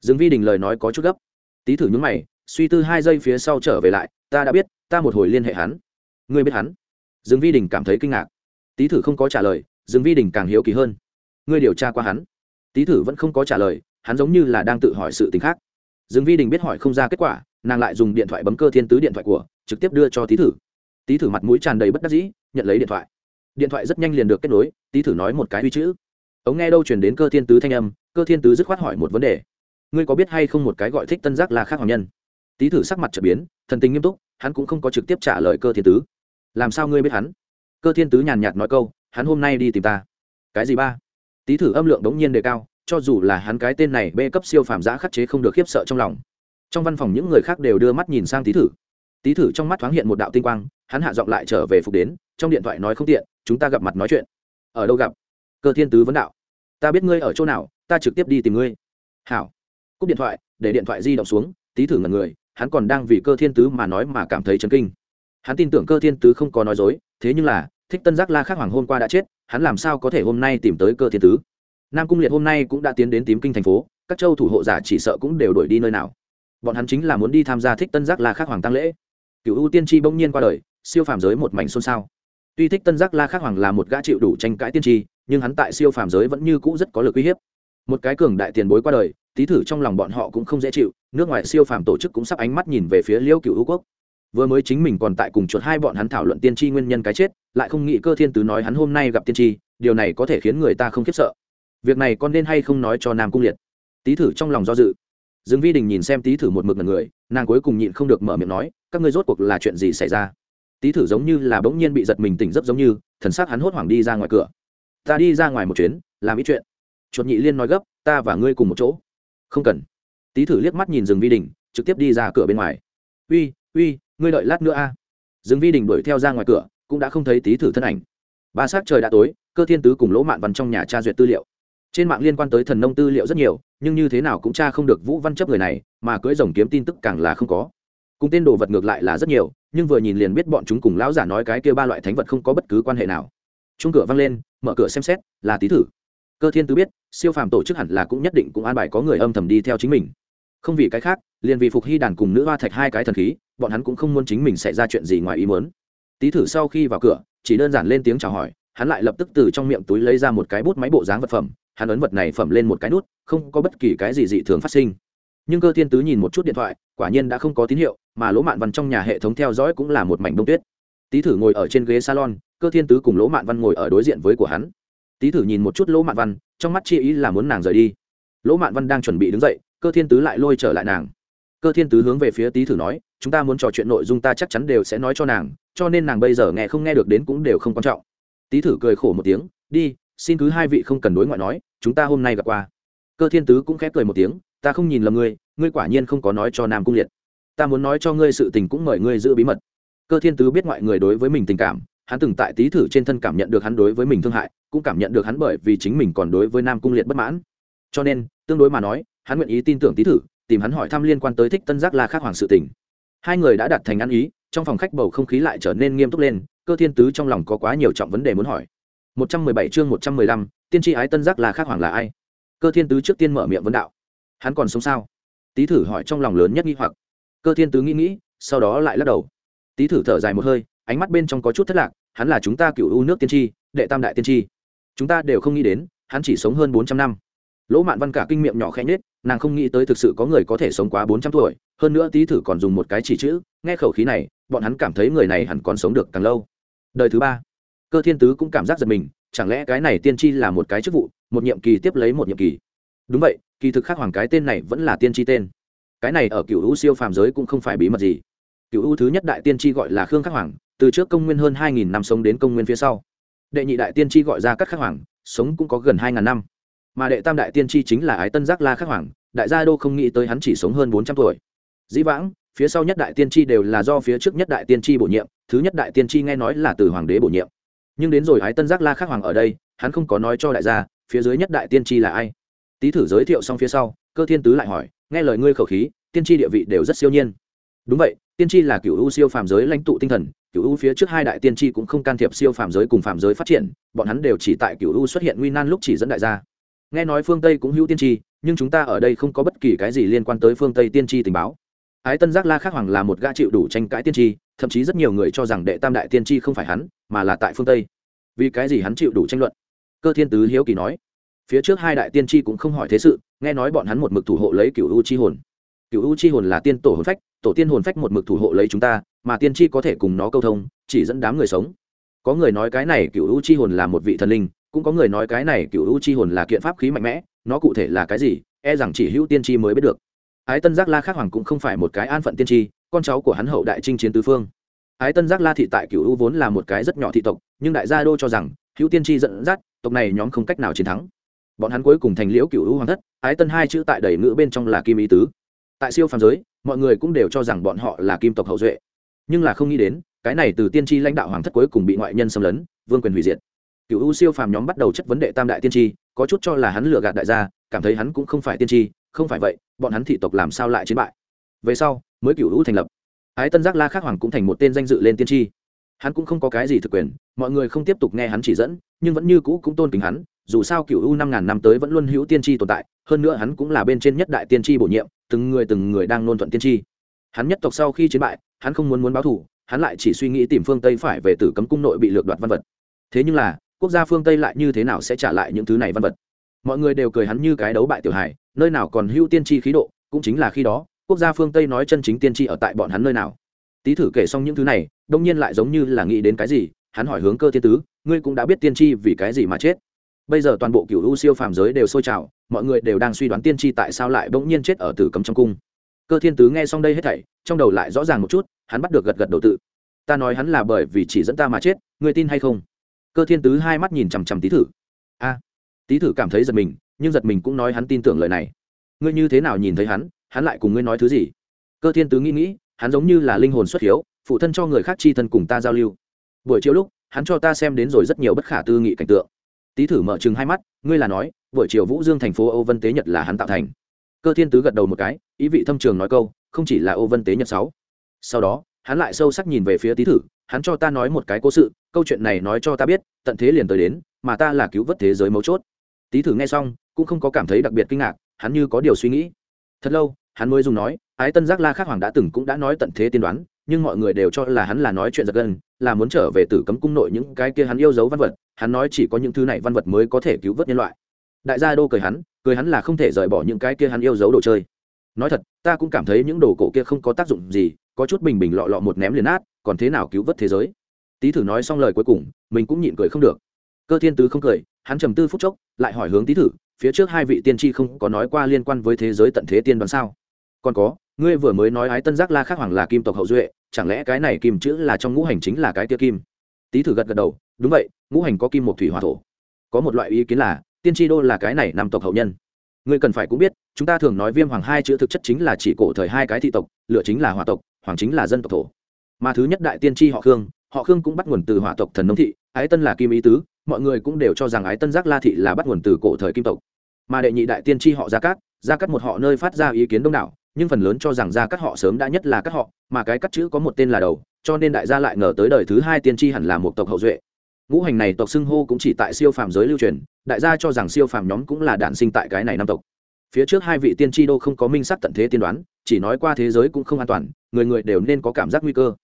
Dương vi đình lời nói có chút gấp. Tí thử nhúng mày, suy tư hai giây phía sau trở về lại, ta đã biết, ta một hồi liên hệ hắn. Ngươi biết hắn? Dương vi đình cảm thấy kinh ngạc. Tý thử không có trả lời, dương vi đình càng hiếu kỳ hơn ngươi điều tra qua hắn. Tý thử vẫn không có trả lời, hắn giống như là đang tự hỏi sự t ì n h khác. Dương vi đình biết hỏi không ra kết quả, nàng lại dùng điện thoại bấm cơ thiên tứ điện thoại của, trực tiếp đưa cho tý thử. Tý thử mặt mũi tràn đầy bất đắc dĩ, nhận lấy điện thoại. Điện thoại rất nhanh liền được kết nối, tý thử nói một cái uy chữ. Ống nghe đâu chuyển đến cơ thiên tứ thanh âm, cơ thiên tứ dứt khoát hỏi một vấn đề. Ngươi có biết hay không một cái gọi thích tân giác là khác hoàng nhân? Tý thử sắc mặt trở biến, thần tình nghiêm túc, hắn cũng không có trực tiếp trả lời cơ thiên tứ. Làm sao ngươi biết hắn? Cơ thiên tứ nhàn nhạt nói câu, hắn hôm nay đi tìm ta. Cái gì ba? Tý thử âm lượng đống nhiên đề cao, cho dù là hắn cái tên này bê cấp siêu phàm giã khắc chế không được khiếp sợ trong lòng. Trong văn phòng những người khác đều đưa mắt nhìn sang tý thử. Tý thử trong mắt thoáng hiện một đạo tinh quang, hắn hạ giọng lại trở về phục đến, trong điện thoại nói không tiện, chúng ta gặp mặt nói chuyện. Ở đâu gặp? Cơ thiên tứ vấn đạo. Ta biết ngươi ở chỗ nào, ta trực tiếp đi tìm ngươi. Hảo. Cúp điện thoại, để điện thoại di động xuống tý thử ngần người, hắn còn đang vì cơ thiên tứ mà nói mà cảm thấy chấn kinh. Hắn tin tưởng cơ thiên tứ không có nói dối, thế nhưng là, thích tân giác la Khắc hoàng hôm qua đã chết hắn làm sao có thể hôm nay tìm tới cơ thiên tứ? Nam cung liệt hôm nay cũng đã tiến đến tím kinh thành phố, các châu thủ hộ giả chỉ sợ cũng đều đổi đi nơi nào. Bọn hắn chính là muốn đi tham gia thích tân giác la khắc hoàng tăng lễ. Cựu ưu tiên tri bỗng nhiên qua đời, siêu phàm giới một mảnh xôn xao. Tuy thích tân giác la khắc hoàng là một gã chịu đủ tranh cãi tiên tri, nhưng hắn tại siêu phàm giới vẫn như cũ rất có lực uy hiếp. Một cái cường đại tiền bối qua đời, tí thử trong lòng bọn họ cũng không dễ chịu, nước ngoài siêu phàm tổ chức cũng sắp ánh mắt nhìn về phía liêu cựu ưu quốc vừa mới chính mình còn tại cùng chuột hai bọn hắn thảo luận tiên tri nguyên nhân cái chết, lại không nghĩ cơ thiên tứ nói hắn hôm nay gặp tiên tri, điều này có thể khiến người ta không khiếp sợ. Việc này con nên hay không nói cho nam cung liệt? Tý thử trong lòng do dự. Dương vi đình nhìn xem tý thử một mực là người, nàng cuối cùng nhịn không được mở miệng nói, các ngươi rốt cuộc là chuyện gì xảy ra? Tý thử giống như là bỗng nhiên bị giật mình tỉnh giấc giống như, thần sắc hắn hốt hoảng đi ra ngoài cửa. Ta đi ra ngoài một chuyến, làm ít chuyện. Chuột nhị liên nói gấp, ta và ngươi cùng một chỗ. Không cần. Tý thử liếc mắt nhìn dương vi đình, trực tiếp đi ra cửa bên ngoài. Uy uy ngươi đợi lát nữa a. Dương vi đình đuổi theo ra ngoài cửa, cũng đã không thấy tí thử thân ảnh. Ba s á c trời đã tối, cơ thiên tứ cùng lỗ mạn văn trong nhà tra duyệt tư liệu. Trên mạng liên quan tới thần nông tư liệu rất nhiều, nhưng như thế nào cũng tra không được vũ văn chấp người này, mà cưỡi rồng kiếm tin tức càng là không có. Cùng tên đồ vật ngược lại là rất nhiều, nhưng vừa nhìn liền biết bọn chúng cùng lão giả nói cái kia ba loại thánh vật không có bất cứ quan hệ nào. Chung cửa văng lên, mở cửa xem xét, là Tý thử. Cơ thiên tứ biết, siêu phàm tổ chức hẳn là cũng nhất định cũng an bài có người âm thầm đi theo chính mình. Không vì cái khác, liền vì phục hy đàn cùng nữ hoa thạch hai cái thần khí bọn hắn cũng không muốn chính mình xảy ra chuyện gì ngoài ý muốn. Tý thử sau khi vào cửa, chỉ đơn giản lên tiếng chào hỏi, hắn lại lập tức từ trong miệng túi lấy ra một cái bút máy bộ dáng vật phẩm, hắn ấn vật này phẩm lên một cái nút, không có bất kỳ cái gì dị thường phát sinh. Nhưng cơ thiên tứ nhìn một chút điện thoại, quả nhiên đã không có tín hiệu, mà lỗ mạn văn trong nhà hệ thống theo dõi cũng là một mảnh đông tuyết. Tý thử ngồi ở trên ghế salon, cơ thiên tứ cùng lỗ mạn văn ngồi ở đối diện với của hắn. Tý thử nhìn một chút lỗ mạn văn, trong mắt chi ý là muốn nàng rời đi. Lỗ mạn văn đang chuẩn bị đứng dậy, cơ thiên tứ lại lôi trở lại nàng. Cơ thiên tứ hướng về phía tý thử nói chúng ta muốn trò chuyện nội dung ta chắc chắn đều sẽ nói cho nàng, cho nên nàng bây giờ nghe không nghe được đến cũng đều không quan trọng. Tý thử cười khổ một tiếng, đi, xin cứ hai vị không cần đối ngoại nói, chúng ta hôm nay gặp qua. Cơ thiên tứ cũng khép cười một tiếng, ta không nhìn lầm ngươi ngươi quả nhiên không có nói cho nam cung liệt. Ta muốn nói cho ngươi sự tình cũng mời ngươi giữ bí mật. Cơ thiên tứ biết mọi người đối với mình tình cảm, hắn từng tại tý thử trên thân cảm nhận được hắn đối với mình thương hại, cũng cảm nhận được hắn bởi vì chính mình còn đối với nam cung liệt bất mãn. Cho nên, tương đối mà nói, hắn nguyện ý tin tưởng tý thử, tìm hắn hỏi thăm liên quan tới thích tân giác la Khắc hoàng sự tình hai người đã đạt thành ăn ý trong phòng khách bầu không khí lại trở nên nghiêm túc lên cơ thiên tứ trong lòng có quá nhiều trọng vấn đề muốn hỏi. 117 chương 115, tiên tri ái tân giác là khác hoàng là ai? Cơ thiên tứ trước tiên mở miệng vấn đạo. Hắn còn sống sao? Tý thử hỏi trong lòng lớn nhất nghi hoặc. Cơ thiên tứ nghĩ nghĩ sau đó lại lắc đầu. Tý thử thở dài một hơi ánh mắt bên trong có chút thất lạc hắn là chúng ta cựu u nước tiên tri đệ tam đại tiên tri. Chúng ta đều không nghĩ đến hắn chỉ sống hơn bốn trăm năm. Lỗ mạn văn cả kinh miệng nhỏ khẽ nhết nàng không nghĩ tới thực sự có người có thể sống quá bốn trăm tuổi, hơn nữa tý thử còn dùng một cái chỉ chữ, nghe khẩu khí này, bọn hắn cảm thấy người này hẳn còn sống được càng lâu. Đời thứ ba, cơ thiên tứ cũng cảm giác giật mình, chẳng lẽ cái này tiên tri là một cái chức vụ, một nhiệm kỳ tiếp lấy một nhiệm kỳ? Đúng vậy, kỳ thực khác hoàng cái tên này vẫn là tiên tri tên. Cái này ở cựu u siêu phàm giới cũng không phải bí mật gì. Cựu u thứ nhất đại tiên tri gọi là khương khắc hoàng, từ trước công nguyên hơn hai nghìn năm sống đến công nguyên phía sau. Đệ nhị đại tiên tri gọi ra các khắc hoàng, sống cũng có gần hai ngàn năm mà đệ tam đại tiên tri chính là ái tân giác la khắc hoàng, đại gia đô không nghĩ tới hắn chỉ sống hơn bốn trăm tuổi. Dĩ vãng, phía sau nhất đại tiên tri đều là do phía trước nhất đại tiên tri bổ nhiệm, thứ nhất đại tiên tri nghe nói là từ hoàng đế bổ nhiệm. Nhưng đến rồi ái tân giác la khắc hoàng ở đây, hắn không có nói cho đại gia, phía dưới nhất đại tiên tri là ai. Tý thử giới thiệu xong phía sau, cơ thiên tứ lại hỏi, nghe lời ngươi khẩu khí, tiên tri địa vị đều rất siêu nhiên. Đúng vậy, tiên tri là cựu u siêu phàm giới lãnh tụ tinh thần cựu u phía trước hai đại tiên tri cũng không can thiệp siêu phàm giới cùng phàm giới phát triển, bọn hắn đều chỉ tại cựu u xuất hiện nguy nan lúc chỉ dẫn đại gia nghe nói phương tây cũng hữu tiên tri, nhưng chúng ta ở đây không có bất kỳ cái gì liên quan tới phương tây tiên tri tình báo. Ái tân giác la khắc hoàng là một gã chịu đủ tranh cãi tiên tri, thậm chí rất nhiều người cho rằng đệ tam đại tiên tri không phải hắn, mà là tại phương tây. Vì cái gì hắn chịu đủ tranh luận? Cơ thiên tứ hiếu kỳ nói. Phía trước hai đại tiên tri cũng không hỏi thế sự, nghe nói bọn hắn một mực thủ hộ lấy cựu u chi hồn. Cựu u chi hồn là tiên tổ hồn phách, tổ tiên hồn phách một mực thủ hộ lấy chúng ta, mà tiên tri có thể cùng nó câu thông, chỉ dẫn đám người sống. Có người nói cái này cựu u chi hồn là một vị thần linh cũng có người nói cái này cựu u chi hồn là kiện pháp khí mạnh mẽ, nó cụ thể là cái gì e rằng chỉ hữu tiên tri mới biết được. Ái tân giác la khắc hoàng cũng không phải một cái an phận tiên tri con cháu của hắn hậu đại trinh chiến tứ phương. Ái tân giác la thị tại cựu u vốn là một cái rất nhỏ thị tộc, nhưng đại gia đô cho rằng, hữu tiên tri dẫn dắt, tộc này nhóm không cách nào chiến thắng. Bọn hắn cuối cùng thành liễu cựu u hoàng thất, ái tân hai chữ tại đầy ngữ bên trong là kim ý tứ. Tại siêu phàm giới, mọi người cũng đều cho rằng bọn họ là kim tộc hậu duệ. Nhưng là không nghĩ đến, cái này từ tiên tri lãnh đạo hoàng thất cuối cùng bị ngoại nhân xâm lấn, vương quyền hủy diệt cựu u siêu phàm nhóm bắt đầu chất vấn đệ tam đại tiên tri, có chút cho là hắn lừa gạt đại gia, cảm thấy hắn cũng không phải tiên tri, không phải vậy, bọn hắn thị tộc làm sao lại chiến bại? Về sau, mới cựu u thành lập. Ái tân giác la khắc hoàng cũng thành một tên danh dự lên tiên tri. Hắn cũng không có cái gì thực quyền, mọi người không tiếp tục nghe hắn chỉ dẫn, nhưng vẫn như cũ cũng tôn kính hắn, dù sao cựu u năm ngàn năm tới vẫn luôn hữu tiên tri tồn tại, hơn nữa hắn cũng là bên trên nhất đại tiên tri bổ nhiệm, từng người từng người đang nôn thuận tiên tri. Hắn nhất tộc sau khi chiến bại, hắn không muốn muốn báo thù, hắn lại chỉ suy nghĩ tìm phương tây phải về tử cấm cung nội bị lược đoạt văn vật. Thế nhưng là quốc gia phương tây lại như thế nào sẽ trả lại những thứ này văn vật? Mọi người đều cười hắn như cái đấu bại tiểu hải nơi nào còn hưu tiên tri khí độ, cũng chính là khi đó, quốc gia phương tây nói chân chính tiên tri ở tại bọn hắn nơi nào. Tý thử kể xong những thứ này, đông nhiên lại giống như là nghĩ đến cái gì, hắn hỏi hướng cơ thiên tứ, ngươi cũng đã biết tiên tri vì cái gì mà chết. Bây giờ toàn bộ cựu u siêu phàm giới đều sôi trào, mọi người đều đang suy đoán tiên tri tại sao lại bỗng nhiên chết ở tử cấm trong cung. Cơ thiên tứ nghe xong đây hết thảy, trong đầu lại rõ ràng một chút, hắn bắt được gật gật đầu tự. Ta nói hắn là bởi vì chỉ dẫn ta mà chết, ngươi tin hay không? Cơ thiên tứ hai mắt nhìn chằm chằm tý thử. A à, tý thử cảm thấy giật mình nhưng giật mình cũng nói hắn tin tưởng lời này. Ngươi như thế nào nhìn thấy hắn? Hắn lại cùng ngươi nói thứ gì? Cơ thiên tứ nghĩ nghĩ hắn giống như là linh hồn xuất hiếu phụ thân cho người khác chi thân cùng ta giao lưu. Buổi chiều lúc hắn cho ta xem đến rồi rất nhiều bất khả tư nghị cảnh tượng. Tý thử mở chừng hai mắt ngươi là nói buổi chiều vũ dương thành phố âu vân tế nhật là hắn tạo thành. Cơ thiên tứ gật đầu một cái ý vị thâm trường nói câu không chỉ là âu vân tế nhật sáu. Sau đó hắn lại sâu sắc nhìn về phía tý thử hắn cho ta nói một cái cố sự câu chuyện này nói cho ta biết tận thế liền tới đến mà ta là cứu vớt thế giới mấu chốt. Tý thử nghe xong cũng không có cảm thấy đặc biệt kinh ngạc hắn như có điều suy nghĩ. Thật lâu hắn mới dùng nói ái tân giác la khắc hoàng đã từng cũng đã nói tận thế tiên đoán nhưng mọi người đều cho là hắn là nói chuyện giật gân là muốn trở về tử cấm cung nội những cái kia hắn yêu dấu văn vật hắn nói chỉ có những thứ này văn vật mới có thể cứu vớt nhân loại. Đại gia đô cười hắn cười hắn là không thể rời bỏ những cái kia hắn yêu dấu đồ chơi. Nói thật ta cũng cảm thấy những đồ cổ kia không có tác dụng gì có chút bình bình lọ lọ một ném liền át, còn thế nào cứu vớt thế giới? Tý thử nói xong lời cuối cùng, mình cũng nhịn cười không được. Cơ thiên tứ không cười, hắn trầm tư phút chốc, lại hỏi hướng tý thử, phía trước hai vị tiên tri không có nói qua liên quan với thế giới tận thế tiên đoán sao? Còn có, ngươi vừa mới nói ái tân giác la khác hoàng là kim tộc hậu duệ, chẳng lẽ cái này kim chữ là trong ngũ hành chính là cái kia kim? Tý thử gật gật đầu, đúng vậy, ngũ hành có kim một thủy hòa thổ. Có một loại ý kiến là, tiên tri đô là cái này nằm tộc hậu nhân. Ngươi cần phải cũng biết, chúng ta thường nói viêm hoàng hai chữ thực chất chính là chỉ cổ thời hai cái thị tộc lựa chính là hòa tộc, hoàng chính là dân tộc thổ. Mà thứ nhất đại tiên tri họ khương họ khương cũng bắt nguồn từ hỏa tộc thần nông thị, ái tân là kim ý tứ, mọi người cũng đều cho rằng ái tân giác la thị là bắt nguồn từ cổ thời kim tộc. Mà đệ nhị đại tiên tri họ gia cát gia cát một họ nơi phát ra ý kiến đông đảo, nhưng phần lớn cho rằng gia cát họ sớm đã nhất là các họ, mà cái cắt chữ có một tên là đầu, cho nên đại gia lại ngờ tới đời thứ hai tiên tri hẳn là một tộc hậu duệ. Ngũ hành này tộc xưng hô cũng chỉ tại siêu phàm giới lưu truyền, đại gia cho rằng siêu phàm nhóm cũng là đản sinh tại cái này năm tộc. Phía trước hai vị tiên tri đô không có minh sắc tận thế tiên đoán, chỉ nói qua thế giới cũng không an toàn, người người đều nên có cảm giác nguy cơ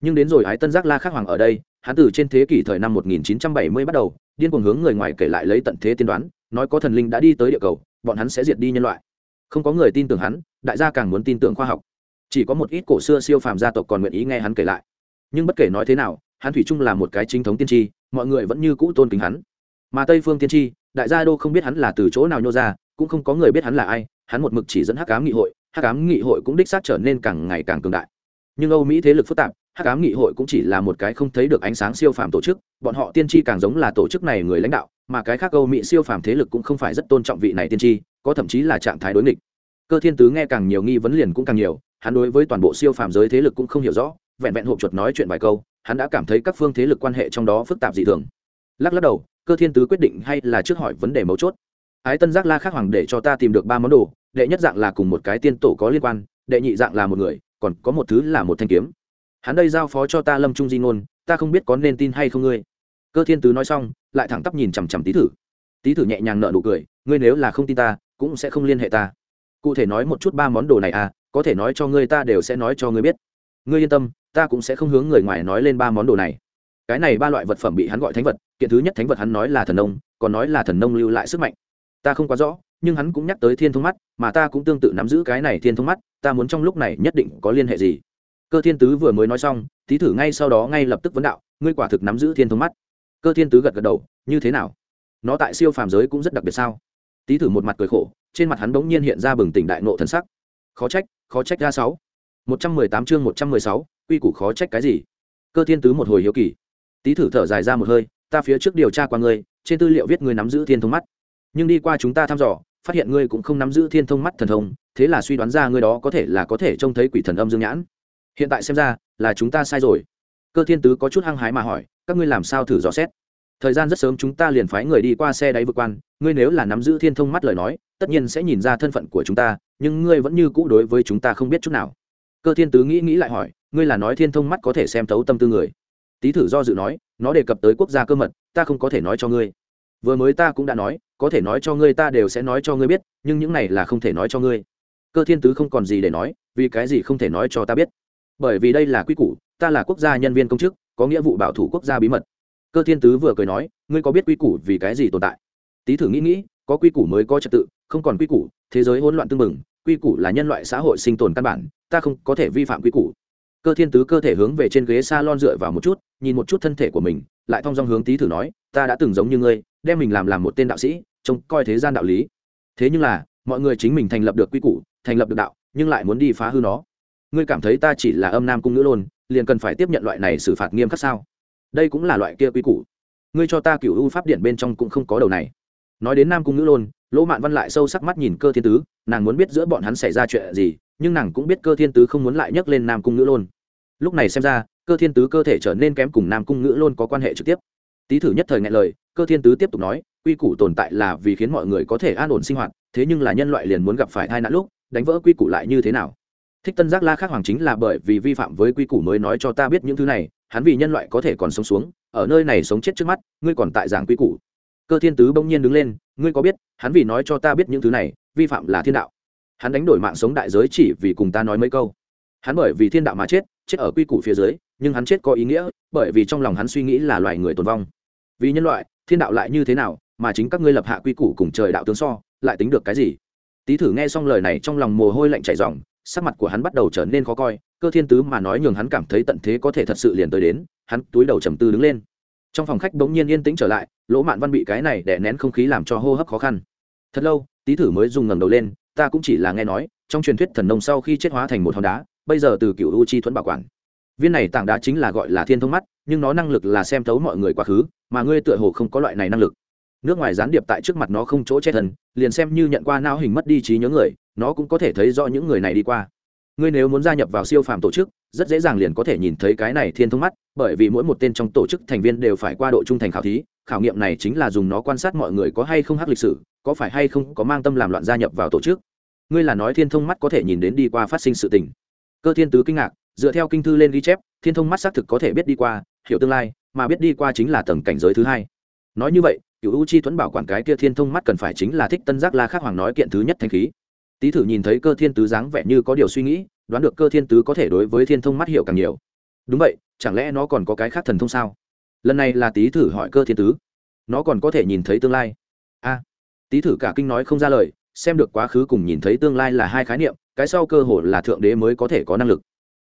nhưng đến rồi ái tân giác la khắc hoàng ở đây, hắn từ trên thế kỷ thời năm 1970 bắt đầu, điên cuồng hướng người ngoài kể lại lấy tận thế tiên đoán, nói có thần linh đã đi tới địa cầu, bọn hắn sẽ diệt đi nhân loại. Không có người tin tưởng hắn, đại gia càng muốn tin tưởng khoa học. Chỉ có một ít cổ xưa siêu phàm gia tộc còn nguyện ý nghe hắn kể lại. Nhưng bất kể nói thế nào, hắn thủy chung là một cái chính thống tiên tri, mọi người vẫn như cũ tôn kính hắn. Mà tây phương tiên tri, đại gia đô không biết hắn là từ chỗ nào nhô ra, cũng không có người biết hắn là ai, hắn một mực chỉ dẫn hắc ám nghị hội, hắc ám nghị hội cũng đích xác trở nên càng ngày càng cường đại. Nhưng âu mỹ thế lực phức tạp hắc ám nghị hội cũng chỉ là một cái không thấy được ánh sáng siêu phàm tổ chức, bọn họ tiên tri càng giống là tổ chức này người lãnh đạo, mà cái khác âu mỹ siêu phàm thế lực cũng không phải rất tôn trọng vị này tiên tri, có thậm chí là trạng thái đối nghịch. Cơ thiên tứ nghe càng nhiều nghi vấn liền cũng càng nhiều, hắn đối với toàn bộ siêu phàm giới thế lực cũng không hiểu rõ, vẹn vẹn hộp chuột nói chuyện vài câu, hắn đã cảm thấy các phương thế lực quan hệ trong đó phức tạp dị thường. Lắc lắc đầu, cơ thiên tứ quyết định hay là trước hỏi vấn đề mấu chốt. Ái tân giác la khắc hoàng để cho ta tìm được ba món đồ, đệ nhất dạng là cùng một cái tiên tổ có liên quan, đệ nhị dạng là một người, còn có một thứ là một thanh kiếm hắn đây giao phó cho ta lâm trung di ngôn, ta không biết có nên tin hay không ngươi. Cơ thiên tứ nói xong, lại thẳng tắp nhìn chằm chằm tý thử. Tý thử nhẹ nhàng nợ nụ cười, ngươi nếu là không tin ta, cũng sẽ không liên hệ ta. Cụ thể nói một chút ba món đồ này à có thể nói cho ngươi ta đều sẽ nói cho ngươi biết. Ngươi yên tâm, ta cũng sẽ không hướng người ngoài nói lên ba món đồ này. Cái này ba loại vật phẩm bị hắn gọi thánh vật, kiện thứ nhất thánh vật hắn nói là thần nông, còn nói là thần nông lưu lại sức mạnh. Ta không quá rõ, nhưng hắn cũng nhắc tới thiên thông mắt, mà ta cũng tương tự nắm giữ cái này thiên thông mắt, ta muốn trong lúc này nhất định có liên hệ gì cơ thiên tứ vừa mới nói xong tý thử ngay sau đó ngay lập tức vấn đạo, ngươi quả thực nắm giữ thiên thông mắt. Cơ thiên tứ gật gật đầu, như thế nào? Nó tại siêu phàm giới cũng rất đặc biệt sao? Tý thử một mặt cười khổ, trên mặt hắn bỗng nhiên hiện ra bừng tỉnh đại nộ thần sắc. Khó trách khó trách ra sáu. Một trăm mười tám chương một trăm mười sáu, quy củ khó trách cái gì? Cơ thiên tứ một hồi hiếu kỳ. Tý thử thở dài ra một hơi, ta phía trước điều tra qua ngươi, trên tư liệu viết ngươi nắm giữ thiên thông mắt. Nhưng đi qua chúng ta thăm dò, phát hiện ngươi cũng không nắm giữ thiên thông mắt thần thông, thế là suy đoán ra ngươi đó có thể là có thể trông thấy quỷ thần âm dương nhãn hiện tại xem ra, là chúng ta sai rồi. Cơ thiên tứ có chút hăng hái mà hỏi, các ngươi làm sao thử dò xét? Thời gian rất sớm chúng ta liền phái người đi qua xe đáy vượt quan, ngươi nếu là nắm giữ thiên thông mắt lời nói, tất nhiên sẽ nhìn ra thân phận của chúng ta, nhưng ngươi vẫn như cũ đối với chúng ta không biết chút nào. Cơ thiên tứ nghĩ nghĩ lại hỏi, ngươi là nói thiên thông mắt có thể xem thấu tâm tư người. Tý thử do dự nói, nó đề cập tới quốc gia cơ mật, ta không có thể nói cho ngươi. Vừa mới ta cũng đã nói, có thể nói cho ngươi ta đều sẽ nói cho ngươi biết, nhưng những này là không thể nói cho ngươi. Cơ thiên tứ không còn gì để nói, vì cái gì không thể nói cho ta biết? Bởi vì đây là quy củ, ta là quốc gia nhân viên công chức, có nghĩa vụ bảo thủ quốc gia bí mật. Cơ thiên tứ vừa cười nói, ngươi có biết quy củ vì cái gì tồn tại? Tý thử nghĩ nghĩ, có quy củ mới có trật tự, không còn quy củ, thế giới hỗn loạn tương mừng quy củ là nhân loại xã hội sinh tồn căn bản, ta không có thể vi phạm quy củ. Cơ thiên tứ cơ thể hướng về trên ghế s a lon dựa vào một chút, nhìn một chút thân thể của mình, lại thong dong hướng tý thử nói, ta đã từng giống như ngươi, đem mình làm làm một tên đạo sĩ, trông coi thế gian đạo lý. Thế nhưng là, mọi người chính mình thành lập được quy củ, thành lập được đạo, nhưng lại muốn đi phá hư nó ngươi cảm thấy ta chỉ là âm nam cung nữ lôn, liền cần phải tiếp nhận loại này xử phạt nghiêm khắc sao? Đây cũng là loại kia quy củ. Ngươi cho ta cựu ưu pháp điện bên trong cũng không có đầu này. Nói đến nam cung nữ lôn, lỗ mạn văn lại sâu sắc mắt nhìn cơ thiên tứ, nàng muốn biết giữa bọn hắn xảy ra chuyện gì, nhưng nàng cũng biết cơ thiên tứ không muốn lại nhắc lên nam cung nữ lôn. Lúc này xem ra, cơ thiên tứ cơ thể trở nên kém cùng nam cung nữ lôn có quan hệ trực tiếp. Tý thử nhất thời ngại lời, cơ thiên tứ tiếp tục nói, quy củ tồn tại là vì khiến mọi người có thể an ổn sinh hoạt, thế nhưng là nhân loại liền muốn gặp phải tai nạn lúc, đánh vỡ quy củ lại như thế nào? Thích tân giác la khác hoàng chính là bởi vì vi phạm với quy củ mới nói cho ta biết những thứ này, hắn vì nhân loại có thể còn sống xuống, ở nơi này sống chết trước mắt, ngươi còn tại giảng quy củ. Cơ thiên tứ bỗng nhiên đứng lên, ngươi có biết, hắn vì nói cho ta biết những thứ này, vi phạm là thiên đạo. Hắn đánh đổi mạng sống đại giới chỉ vì cùng ta nói mấy câu. Hắn bởi vì thiên đạo mà chết chết ở quy củ phía dưới, nhưng hắn chết có ý nghĩa, bởi vì trong lòng hắn suy nghĩ là loài người tồn vong. Vì nhân loại, thiên đạo lại như thế nào, mà chính các ngươi lập hạ quy củ cùng trời đạo tướng so, lại tính được cái gì? Tý thử nghe xong lời này trong lòng mồ hôi lạnh chảy ròng sắc mặt của hắn bắt đầu trở nên khó coi, cơ thiên tứ mà nói nhường hắn cảm thấy tận thế có thể thật sự liền tới đến, hắn túi đầu trầm tư đứng lên. Trong phòng khách bỗng nhiên yên tĩnh trở lại, lỗ mạn văn bị cái này đè nén không khí làm cho hô hấp khó khăn. Thật lâu, tý thử mới dùng ngẩng đầu lên, ta cũng chỉ là nghe nói, trong truyền thuyết thần nông sau khi chết hóa thành một hòn đá, bây giờ từ cựu u chi thuẫn bảo quản. Viên này tảng đá chính là gọi là thiên thông mắt, nhưng nó năng lực là xem thấu mọi người quá khứ, mà ngươi tựa hồ không có loại này năng lực. Nước ngoài gián điệp tại trước mặt nó không chỗ che thần liền xem như nhận qua não hình mất đi trí nhớ người nó cũng có thể thấy rõ những người này đi qua. Ngươi nếu muốn gia nhập vào siêu phàm tổ chức, rất dễ dàng liền có thể nhìn thấy cái này thiên thông mắt, bởi vì mỗi một tên trong tổ chức thành viên đều phải qua độ trung thành khảo thí, khảo nghiệm này chính là dùng nó quan sát mọi người có hay không hắc lịch sử, có phải hay không có mang tâm làm loạn gia nhập vào tổ chức. Ngươi là nói thiên thông mắt có thể nhìn đến đi qua phát sinh sự tình. Cơ thiên tứ kinh ngạc, dựa theo kinh thư lên ghi chép, thiên thông mắt xác thực có thể biết đi qua, hiểu tương lai, mà biết đi qua chính là tầng cảnh giới thứ hai. Nói như vậy cựu u chi tuấn bảo quản cái kia thiên thông mắt cần phải chính là thích tân giác la khắc hoàng nói kiện thứ nhất thanh khí tý thử nhìn thấy cơ thiên tứ dáng vẻ như có điều suy nghĩ, đoán được cơ thiên tứ có thể đối với thiên thông mắt hiểu càng nhiều. Đúng vậy, chẳng lẽ nó còn có cái khác thần thông sao? Lần này là tý thử hỏi cơ thiên tứ. Nó còn có thể nhìn thấy tương lai. A. Tý thử cả kinh nói không ra lời, xem được quá khứ cùng nhìn thấy tương lai là hai khái niệm, cái sau cơ hội là thượng đế mới có thể có năng lực.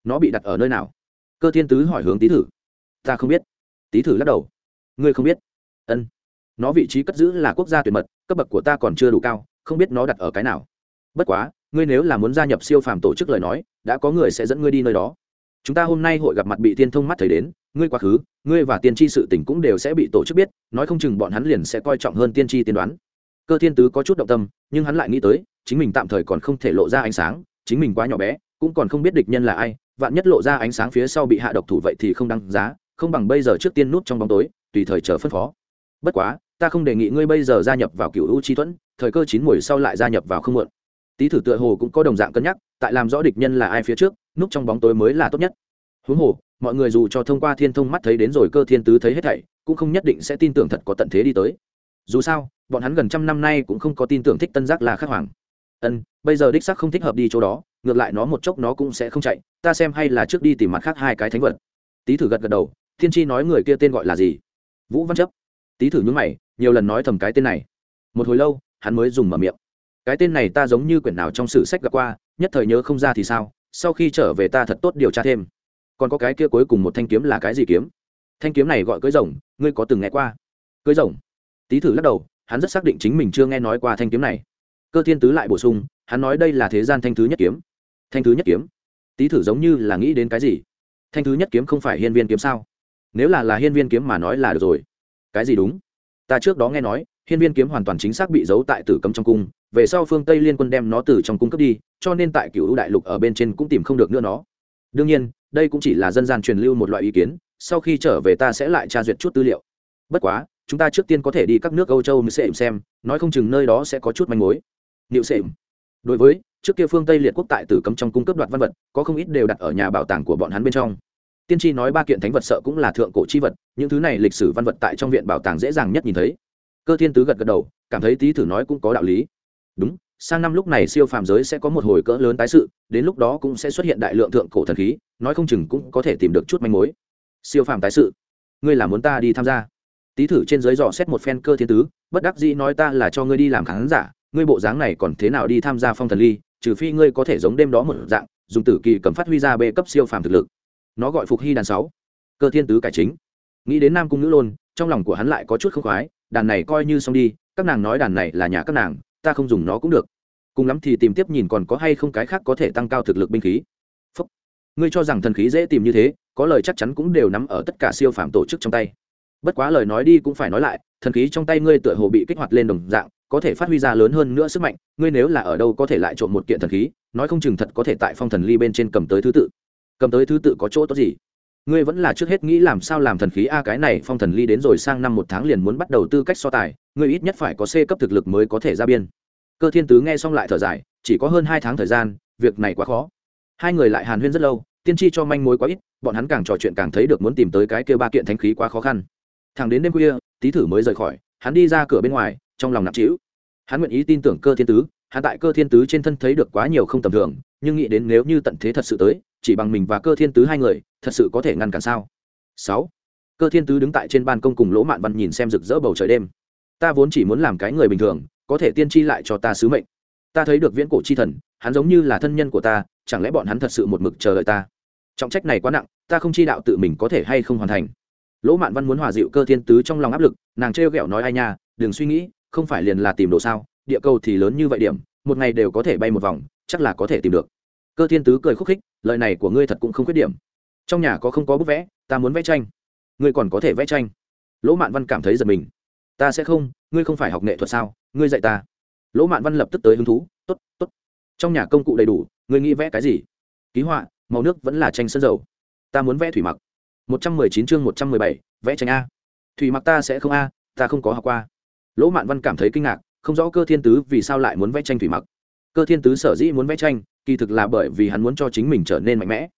Nó bị đặt ở nơi nào? Cơ thiên tứ hỏi hướng tý thử. Ta không biết. Tý thử lắc đầu. Ngươi không biết. Ân. Nó vị trí cất giữ là quốc gia tuyệt mật, cấp bậc của ta còn chưa đủ cao, không biết nó đặt ở cái nào bất quá, ngươi nếu là muốn gia nhập siêu phàm tổ chức lời nói, đã có người sẽ dẫn ngươi đi nơi đó. Chúng ta hôm nay hội gặp mặt bị tiên thông mắt thấy đến, ngươi quá khứ, ngươi và tiên tri sự tỉnh cũng đều sẽ bị tổ chức biết, nói không chừng bọn hắn liền sẽ coi trọng hơn tiên tri tiên đoán. Cơ thiên tứ có chút động tâm, nhưng hắn lại nghĩ tới, chính mình tạm thời còn không thể lộ ra ánh sáng, chính mình quá nhỏ bé, cũng còn không biết địch nhân là ai, vạn nhất lộ ra ánh sáng phía sau bị hạ độc thủ vậy thì không đăng giá, không bằng bây giờ trước tiên nút trong bóng tối, tùy thời chờ phân phó. Bất quá, ta không đề nghị ngươi bây giờ gia nhập vào cựu u chi thuẫn, thời cơ chín mùi sau lại gia nhập vào không muộn tý thử tựa hồ cũng có đồng dạng cân nhắc, tại làm rõ địch nhân là ai phía trước, núp trong bóng tối mới là tốt nhất. Huống hồ, mọi người dù cho thông qua thiên thông mắt thấy đến rồi cơ thiên tứ thấy hết thảy, cũng không nhất định sẽ tin tưởng thật có tận thế đi tới. Dù sao, bọn hắn gần trăm năm nay cũng không có tin tưởng thích tân giác là khắc hoàng. Ân, bây giờ đích sắc không thích hợp đi chỗ đó, ngược lại nó một chốc nó cũng sẽ không chạy, ta xem hay là trước đi tìm mặt khác hai cái thánh vật. Tý thử gật gật đầu, thiên tri nói người kia tên gọi là gì? Vũ văn chấp. Tý thử nhúng mày, nhiều lần nói thầm cái tên này. Một hồi lâu, hắn mới dùng mở miệng cái tên này ta giống như quyển nào trong sử sách gặp qua, nhất thời nhớ không ra thì sao, sau khi trở về ta thật tốt điều tra thêm. Còn có cái kia cuối cùng một thanh kiếm là cái gì kiếm? Thanh kiếm này gọi cưới rồng, ngươi có từng nghe qua? Cưới rồng. Tý thử lắc đầu, hắn rất xác định chính mình chưa nghe nói qua thanh kiếm này. Cơ thiên tứ lại bổ sung, hắn nói đây là thế gian thanh thứ nhất kiếm. Thanh thứ nhất kiếm? Tý thử giống như là nghĩ đến cái gì? Thanh thứ nhất kiếm không phải hiên viên kiếm sao? Nếu là là hiên viên kiếm mà nói là được rồi. Cái gì đúng? Ta trước đó nghe nói, hiên viên kiếm hoàn toàn chính xác bị giấu tại tử cấm trong cung về sau phương tây liên quân đem nó từ trong cung cấp đi, cho nên tại cựu đại lục ở bên trên cũng tìm không được nữa nó. Đương nhiên, đây cũng chỉ là dân gian truyền lưu một loại ý kiến, sau khi trở về ta sẽ lại tra duyệt chút tư liệu. Bất quá, chúng ta trước tiên có thể đi các nước âu châu mới xem xem, nói không chừng nơi đó sẽ có chút manh mối. Liệu xem đối với, trước kia phương tây liệt quốc tại tử cấm trong cung cấp đoạt văn vật, có không ít đều đặt ở nhà bảo tàng của bọn hắn bên trong. Tiên tri nói ba kiện thánh vật sợ cũng là thượng cổ chi vật, những thứ này lịch sử văn vật tại trong viện bảo tàng dễ dàng nhất nhìn thấy. Cơ thiên tứ gật gật đầu, cảm thấy tý thử nói cũng có đạo lý đúng, sang năm lúc này siêu phàm giới sẽ có một hồi cỡ lớn tái sự, đến lúc đó cũng sẽ xuất hiện đại lượng thượng cổ thần khí, nói không chừng cũng có thể tìm được chút manh mối. Siêu phàm tái sự, ngươi là muốn ta đi tham gia? Tý thử trên giới dò xét một phen cơ thiên tứ, bất đắc dĩ nói ta là cho ngươi đi làm khán giả, ngươi bộ dáng này còn thế nào đi tham gia phong thần ly, trừ phi ngươi có thể giống đêm đó một dạng, dùng tử kỳ cầm phát huy ra bê cấp siêu phàm thực lực. Nó gọi phục hy đàn sáu. Cơ thiên tứ cải chính. Nghĩ đến nam cung nữ lôn, trong lòng của hắn lại có chút không khoái, đàn này coi như xong đi, các nàng nói đàn này là nhà các nàng ta không dùng nó cũng được. Cùng lắm thì tìm tiếp nhìn còn có hay không cái khác có thể tăng cao thực lực binh khí. Phúc. ngươi cho rằng thần khí dễ tìm như thế, có lời chắc chắn cũng đều nắm ở tất cả siêu phạm tổ chức trong tay. Bất quá lời nói đi cũng phải nói lại, thần khí trong tay ngươi tựa hồ bị kích hoạt lên đồng dạng, có thể phát huy ra lớn hơn nữa sức mạnh, ngươi nếu là ở đâu có thể lại trộm một kiện thần khí, nói không chừng thật có thể tại phong thần ly bên trên cầm tới thứ tự. Cầm tới thứ tự có chỗ tốt gì? Ngươi vẫn là trước hết nghĩ làm sao làm thần khí a cái này phong thần ly đến rồi sang năm một tháng liền muốn bắt đầu tư cách so tài ngươi ít nhất phải có c cấp thực lực mới có thể ra biên. Cơ thiên tứ nghe xong lại thở dài, chỉ có hơn hai tháng thời gian, việc này quá khó. Hai người lại hàn huyên rất lâu, tiên tri cho manh mối quá ít, bọn hắn càng trò chuyện càng thấy được muốn tìm tới cái kia ba kiện thánh khí quá khó khăn. Thằng đến đêm khuya, tý thử mới rời khỏi, hắn đi ra cửa bên ngoài, trong lòng nặng trĩu. Hắn nguyện ý tin tưởng cơ thiên tứ, hắn tại cơ thiên tứ trên thân thấy được quá nhiều không tầm thường, nhưng nghĩ đến nếu như tận thế thật sự tới, chỉ bằng mình và cơ thiên tứ hai người, thật sự có thể ngăn cản sao? Sáu. Cơ thiên tứ đứng tại trên ban công cùng lỗ mạn văn nhìn xem rực rỡ bầu trời đêm ta vốn chỉ muốn làm cái người bình thường, có thể tiên tri lại cho ta sứ mệnh. Ta thấy được viễn cổ chi thần, hắn giống như là thân nhân của ta, chẳng lẽ bọn hắn thật sự một mực chờ đợi ta? Trọng trách này quá nặng, ta không chi đạo tự mình có thể hay không hoàn thành. Lỗ mạn văn muốn hòa dịu cơ thiên tứ trong lòng áp lực, nàng trêu ghẹo nói ai nha, đừng suy nghĩ, không phải liền là tìm đồ sao, địa cầu thì lớn như vậy điểm, một ngày đều có thể bay một vòng, chắc là có thể tìm được. Cơ thiên tứ cười khúc khích, lời này của ngươi thật cũng không khuyết điểm. Trong nhà có không có bức vẽ, ta muốn vẽ tranh. Ngươi còn có thể vẽ tranh. Lỗ mạn văn cảm thấy giật mình ta sẽ không, ngươi không phải học nghệ thuật sao? Ngươi dạy ta. Lỗ mạn văn lập tức tới hứng thú t ố t t ố t trong nhà công cụ đầy đủ, ngươi nghĩ vẽ cái gì? Ký họa, màu nước vẫn là tranh sân dầu. Ta muốn vẽ thủy mặc. Một trăm mười chín chương một trăm mười bảy, vẽ tranh a. Thủy mặc ta sẽ không a, ta không có học qua. Lỗ mạn văn cảm thấy kinh ngạc, không rõ cơ thiên tứ vì sao lại muốn vẽ tranh thủy mặc. Cơ thiên tứ sở dĩ muốn vẽ tranh, kỳ thực là bởi vì hắn muốn cho chính mình trở nên mạnh mẽ.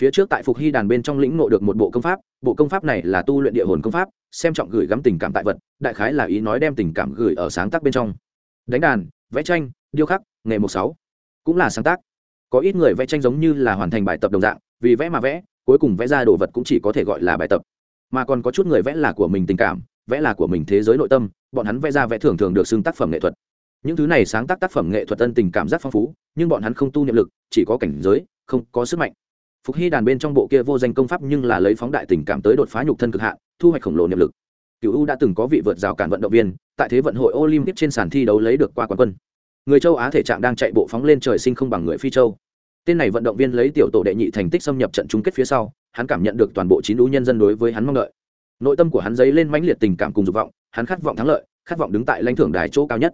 Phía trước tại phục hy đàn bên trong lĩnh ngộ được một bộ công pháp bộ công pháp này là tu luyện địa hồn công pháp, xem trọng gửi gắm tình cảm tại vật, đại khái là ý nói đem tình cảm gửi ở sáng tác bên trong. Đánh đàn, vẽ tranh, điêu khắc, nghề một sáu, cũng là sáng tác. Có ít người vẽ tranh giống như là hoàn thành bài tập đồng dạng, vì vẽ mà vẽ, cuối cùng vẽ ra đồ vật cũng chỉ có thể gọi là bài tập. Mà còn có chút người vẽ là của mình tình cảm, vẽ là của mình thế giới nội tâm, bọn hắn vẽ ra vẽ thường thường được xưng tác phẩm nghệ thuật. Những thứ này sáng tác tác phẩm nghệ thuật ân tình cảm rất phong phú, nhưng bọn hắn không tu niệm lực, chỉ có cảnh giới, không có sức mạnh phục hy đàn bên trong bộ kia vô danh công pháp nhưng là lấy phóng đại tình cảm tới đột phá nhục thân cực hạn, thu hoạch khổng lồ niệm lực. Cựu u đã từng có vị vượt rào cản vận động viên, tại thế vận hội olympic trên sàn thi đấu lấy được qua quán quân. Người châu á thể trạng đang chạy bộ phóng lên trời sinh không bằng người phi châu. Tên này vận động viên lấy tiểu tổ đệ nhị thành tích xâm nhập trận chung kết phía sau, hắn cảm nhận được toàn bộ chín u nhân dân đối với hắn mong đợi. Nội tâm của hắn dấy lên mãnh liệt tình cảm cùng dục vọng, hắn khát vọng thắng lợi, khát vọng đứng tại lãnh thưởng đài chỗ cao nhất.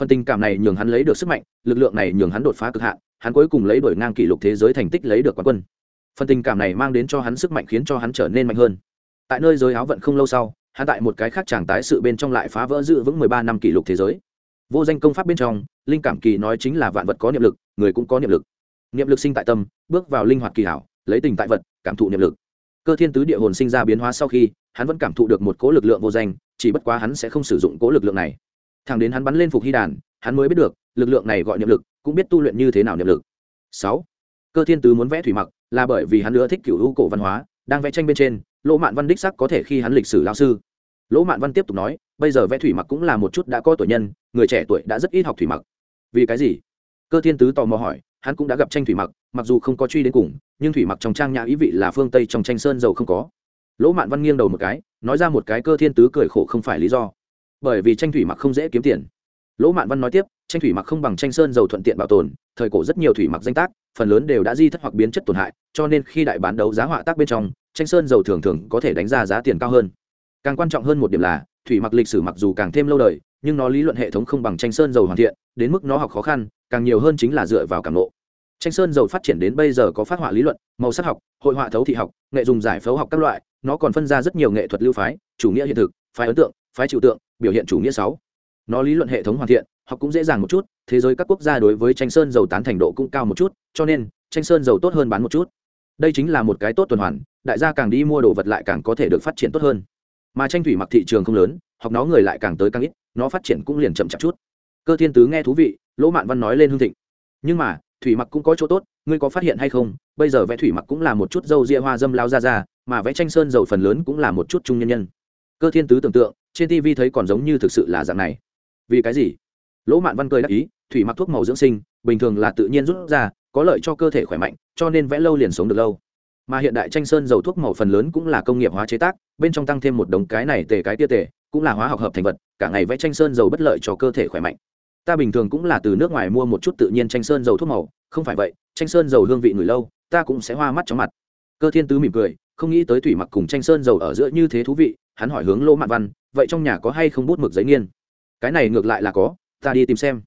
Phần tình cảm này nhường hắn lấy được sức mạnh, lực lượng này nhường hắn đột phá cực hạn, hắn cuối cùng lấy đổi ngang kỷ lục thế giới thành tích lấy được quán quân phần tình cảm này mang đến cho hắn sức mạnh khiến cho hắn trở nên mạnh hơn. Tại nơi giới áo vận không lâu sau, hắn tại một cái khác chàng tái sự bên trong lại phá vỡ giữ vững mười ba năm kỷ lục thế giới. Vô danh công pháp bên trong, linh cảm kỳ nói chính là vạn vật có niệm lực, người cũng có niệm lực. Niệm lực sinh tại tâm, bước vào linh hoạt kỳ hảo, lấy tình tại vật, cảm thụ niệm lực. Cơ thiên tứ địa hồn sinh ra biến hóa sau khi, hắn vẫn cảm thụ được một cố lực lượng vô danh, chỉ bất quá hắn sẽ không sử dụng cố lực lượng này. Thằng đến hắn bắn lên phục hy đàn, hắn mới biết được, lực lượng này gọi niệm lực, cũng biết tu luyện như thế nào niệm lực. Sáu cơ thiên tứ muốn vẽ thủy mặc là bởi vì hắn nữa thích cựu hữu cổ văn hóa, đang vẽ tranh bên trên, lỗ mạn văn đích sắc có thể khi hắn lịch sử lao sư. Lỗ mạn văn tiếp tục nói, bây giờ vẽ thủy mặc cũng là một chút đã có tuổi nhân, người trẻ tuổi đã rất ít học thủy mặc. Vì cái gì? Cơ thiên tứ tò mò hỏi, hắn cũng đã gặp tranh thủy mặc mặc dù không có truy đến cùng, nhưng thủy mặc trong trang nhã ý vị là phương tây trong tranh sơn dầu không có. Lỗ mạn văn nghiêng đầu một cái, nói ra một cái cơ thiên tứ cười khổ không phải lý do. Bởi vì tranh thủy mặc không dễ kiếm tiền. Lỗ mạn văn nói tiếp tranh thủy mặc không bằng tranh sơn dầu thuận tiện bảo tồn, thời cổ rất nhiều thủy mặc danh tác, phần lớn đều đã di thất hoặc biến chất tổn hại, cho nên khi đại bán đấu giá họa tác bên trong, tranh sơn dầu thường thường có thể đánh ra giá tiền cao hơn. Càng quan trọng hơn một điểm là, thủy mặc lịch sử mặc dù càng thêm lâu đời, nhưng nó lý luận hệ thống không bằng tranh sơn dầu hoàn thiện, đến mức nó học khó khăn, càng nhiều hơn chính là dựa vào cảm nộ tranh sơn dầu phát triển đến bây giờ có phát họa lý luận, màu sắc học, hội họa thấu thị học, nghệ dùng giải phẫu học các loại, nó còn phân ra rất nhiều nghệ thuật lưu phái, chủ nghĩa hiện thực, phái ấn tượng, phái trừu tượng, biểu hiện chủ nghĩa sáu. Nó lý luận hệ thống hoàn thiện học cũng dễ dàng một chút, thế giới các quốc gia đối với tranh sơn dầu tán thành độ cũng cao một chút, cho nên, tranh sơn dầu tốt hơn bán một chút. Đây chính là một cái tốt tuần hoàn, đại gia càng đi mua đồ vật lại càng có thể được phát triển tốt hơn. Mà tranh thủy mặc thị trường không lớn, học nó người lại càng tới càng ít, nó phát triển cũng liền chậm chạp chút. Cơ thiên tứ nghe thú vị, lỗ mạn văn nói lên hương thịnh. Nhưng mà, thủy mặc cũng có chỗ tốt, ngươi có phát hiện hay không? Bây giờ vẽ thủy mặc cũng là một chút dâu ria hoa dâm lao ra ra, mà vẽ tranh sơn dầu phần lớn cũng là một chút trung nhân nhân. Cơ thiên tứ tưởng tượng, trên tv thấy còn giống như thực sự là dạng này. Vì cái gì? Lỗ mạn văn cười đắc ý, thủy mặc thuốc màu dưỡng sinh, bình thường là tự nhiên rút ra, có lợi cho cơ thể khỏe mạnh, cho nên vẽ lâu liền sống được lâu. Mà hiện đại tranh sơn dầu thuốc màu phần lớn cũng là công nghiệp hóa chế tác, bên trong tăng thêm một đống cái này tề cái tia tề, cũng là hóa học hợp thành vật, cả ngày vẽ tranh sơn dầu bất lợi cho cơ thể khỏe mạnh. Ta bình thường cũng là từ nước ngoài mua một chút tự nhiên tranh sơn dầu thuốc màu, không phải vậy, tranh sơn dầu hương vị người lâu, ta cũng sẽ hoa mắt chóng mặt. Cơ thiên tứ mỉm cười, không nghĩ tới thủy mặc cùng tranh sơn dầu ở giữa như thế thú vị, hắn hỏi hướng lỗ mạn văn, vậy trong nhà có hay không bút mực giấy nghiên? Cái này ngược lại là có ta đi tìm xem.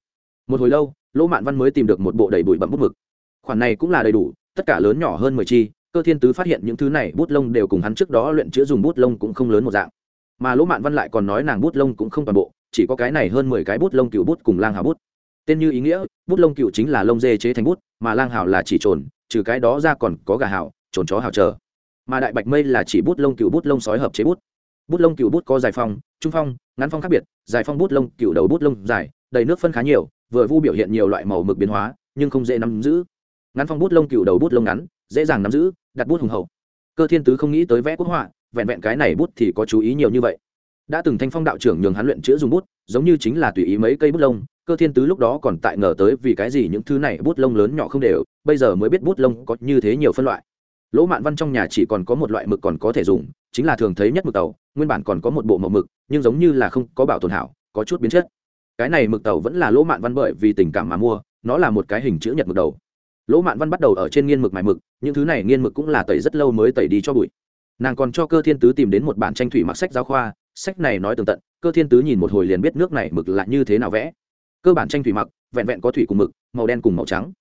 Một hồi lâu, lỗ mạn văn mới tìm được một bộ đầy bụi bậm bút mực. Khoản này cũng là đầy đủ, tất cả lớn nhỏ hơn mười chi, cơ thiên tứ phát hiện những thứ này, bút lông đều cùng hắn trước đó luyện chữa dùng bút lông cũng không lớn một dạng. Mà lỗ mạn văn lại còn nói nàng bút lông cũng không toàn bộ, chỉ có cái này hơn mười cái bút lông cựu bút cùng lang hào bút. Tên như ý nghĩa, bút lông cựu chính là lông dê chế thành bút, mà lang hào là chỉ trồn, trừ cái đó ra còn có gà hào trồn chó hào chờ. Mà đại bạch mây là chỉ bút lông cựu bút lông sói hợp chế bút. Bút lông cựu bút có dài phong, trung phong, ngắn phong khác biệt, dài phong bút lông cựu đầu bút lông dài đầy nước phân khá nhiều, vừa vu biểu hiện nhiều loại màu mực biến hóa, nhưng không dễ nắm giữ. Ngắn phong bút lông cựu đầu bút lông ngắn, dễ dàng nắm giữ, đặt bút hùng hậu. Cơ thiên tứ không nghĩ tới vẽ quốc họa, vẹn vẹn cái này bút thì có chú ý nhiều như vậy. Đã từng thanh phong đạo trưởng nhường hắn luyện chữa dùng bút, giống như chính là tùy ý mấy cây bút lông, cơ thiên tứ lúc đó còn tại ngờ tới vì cái gì những thứ này bút lông lớn nhỏ không đều, bây giờ mới biết bút lông có như thế nhiều phân loại. Lỗ mạn văn trong nhà chỉ còn có một loại mực còn có thể dùng, chính là thường thấy nhất mực tàu, nguyên bản còn có một bộ mẫu mực, nhưng giống như là không có bảo tồn hảo, có chút biến chất cái này mực tàu vẫn là lỗ mạn văn bởi vì tình cảm mà mua, nó là một cái hình chữ nhật mực đầu. Lỗ mạn văn bắt đầu ở trên nghiên mực mài mực, những thứ này nghiên mực cũng là tẩy rất lâu mới tẩy đi cho bụi. Nàng còn cho cơ thiên tứ tìm đến một bản tranh thủy mặc sách giáo khoa, sách này nói tường tận, cơ thiên tứ nhìn một hồi liền biết nước này mực là như thế nào vẽ. Cơ bản tranh thủy mặc, vẹn vẹn có thủy cùng mực, màu đen cùng màu trắng.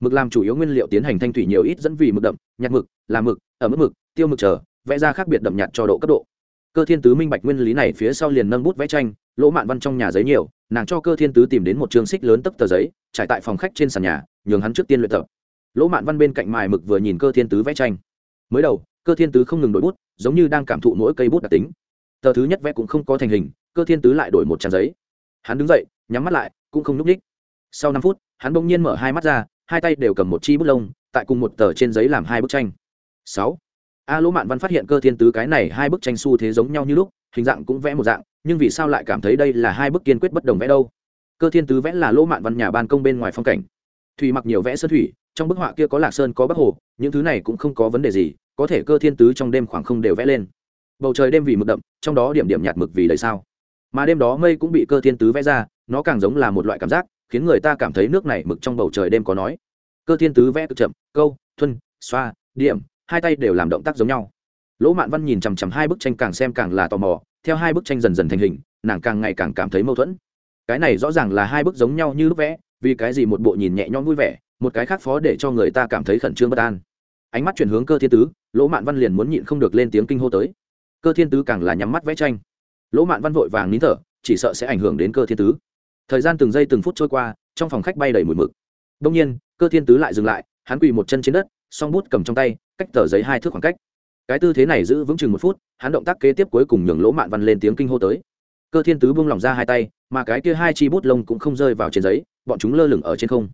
Mực làm chủ yếu nguyên liệu tiến hành thanh thủy nhiều ít dẫn vì mực đậm, nhạt mực, là mực, ở mức mực, tiêu mực chờ, vẽ ra khác biệt đậm nhạt cho độ cấp độ. Cơ thiên tứ minh bạch nguyên lý này phía sau liền nâng bút vẽ tranh lỗ mạn văn trong nhà giấy nhiều, nàng cho cơ thiên tứ tìm đến một trường xích lớn tấp tờ giấy, trải tại phòng khách trên sàn nhà, nhường hắn trước tiên luyện tập. Lỗ mạn văn bên cạnh mài mực vừa nhìn cơ thiên tứ vẽ tranh. Mới đầu, cơ thiên tứ không ngừng đổi bút, giống như đang cảm thụ mỗi cây bút đặc tính. Tờ thứ nhất vẽ cũng không có thành hình, cơ thiên tứ lại đổi một trang giấy. Hắn đứng dậy, nhắm mắt lại, cũng không n ú c ních sau năm phút, hắn bỗng nhiên mở hai mắt ra, hai tay đều cầm một chi bút lông, tại cùng một tờ trên giấy làm hai bức tranh. Sáu. A lỗ mạn văn phát hiện cơ thiên tứ cái này hai bức tranh xu thế giống nhau như lúc hình dạng cũng vẽ một dạng, nhưng vì sao lại cảm thấy đây là hai bức kiên quyết bất đồng vẽ đâu? Cơ thiên tứ vẽ là lỗ mạn văn nhà ban công bên ngoài phong cảnh. Thủy mặc nhiều vẽ sơn thủy, trong bức họa kia có lạc sơn, có bắc hồ, những thứ này cũng không có vấn đề gì, có thể cơ thiên tứ trong đêm khoảng không đều vẽ lên. Bầu trời đêm vì mực đậm, trong đó điểm điểm nhạt mực vì đầy sao. Mà đêm đó mây cũng bị cơ thiên tứ vẽ ra, nó càng giống là một loại cảm giác, khiến người ta cảm thấy nước này mực trong bầu trời đêm có nói. Cơ thiên tứ vẽ cực chậm, câu thuân xoa, điểm, hai tay đều làm động tác giống nhau lỗ mạn văn nhìn chằm chằm hai bức tranh càng xem càng là tò mò, theo hai bức tranh dần dần thành hình, nàng càng ngày càng cảm thấy mâu thuẫn. Cái này rõ ràng là hai bức giống nhau như lúc vẽ, vì cái gì một bộ nhìn nhẹ nhõm vui vẻ, một cái khác phó để cho người ta cảm thấy khẩn trương bất an. Ánh mắt chuyển hướng cơ thiên tứ, lỗ mạn văn liền muốn nhịn không được lên tiếng kinh hô tới. Cơ thiên tứ càng là nhắm mắt vẽ tranh. Lỗ mạn văn vội vàng nín thở, chỉ sợ sẽ ảnh hưởng đến cơ thiên tứ. Thời gian từng giây từng phút trôi qua, trong phòng khách bay đầy mùi mực. Đông nhiên, cơ thiên tứ lại dừng lại, hắn quỳ một chân trên đất, song bút cầm trong tay, cách tờ giấy hai thước khoảng cách cái tư thế này giữ vững chừng một phút, hắn động tác kế tiếp cuối cùng nhường lỗ mạn văn lên tiếng kinh hô tới. Cơ thiên tứ buông lỏng ra hai tay, mà cái kia hai chi bút lông cũng không rơi vào trên giấy, bọn chúng lơ lửng ở trên không.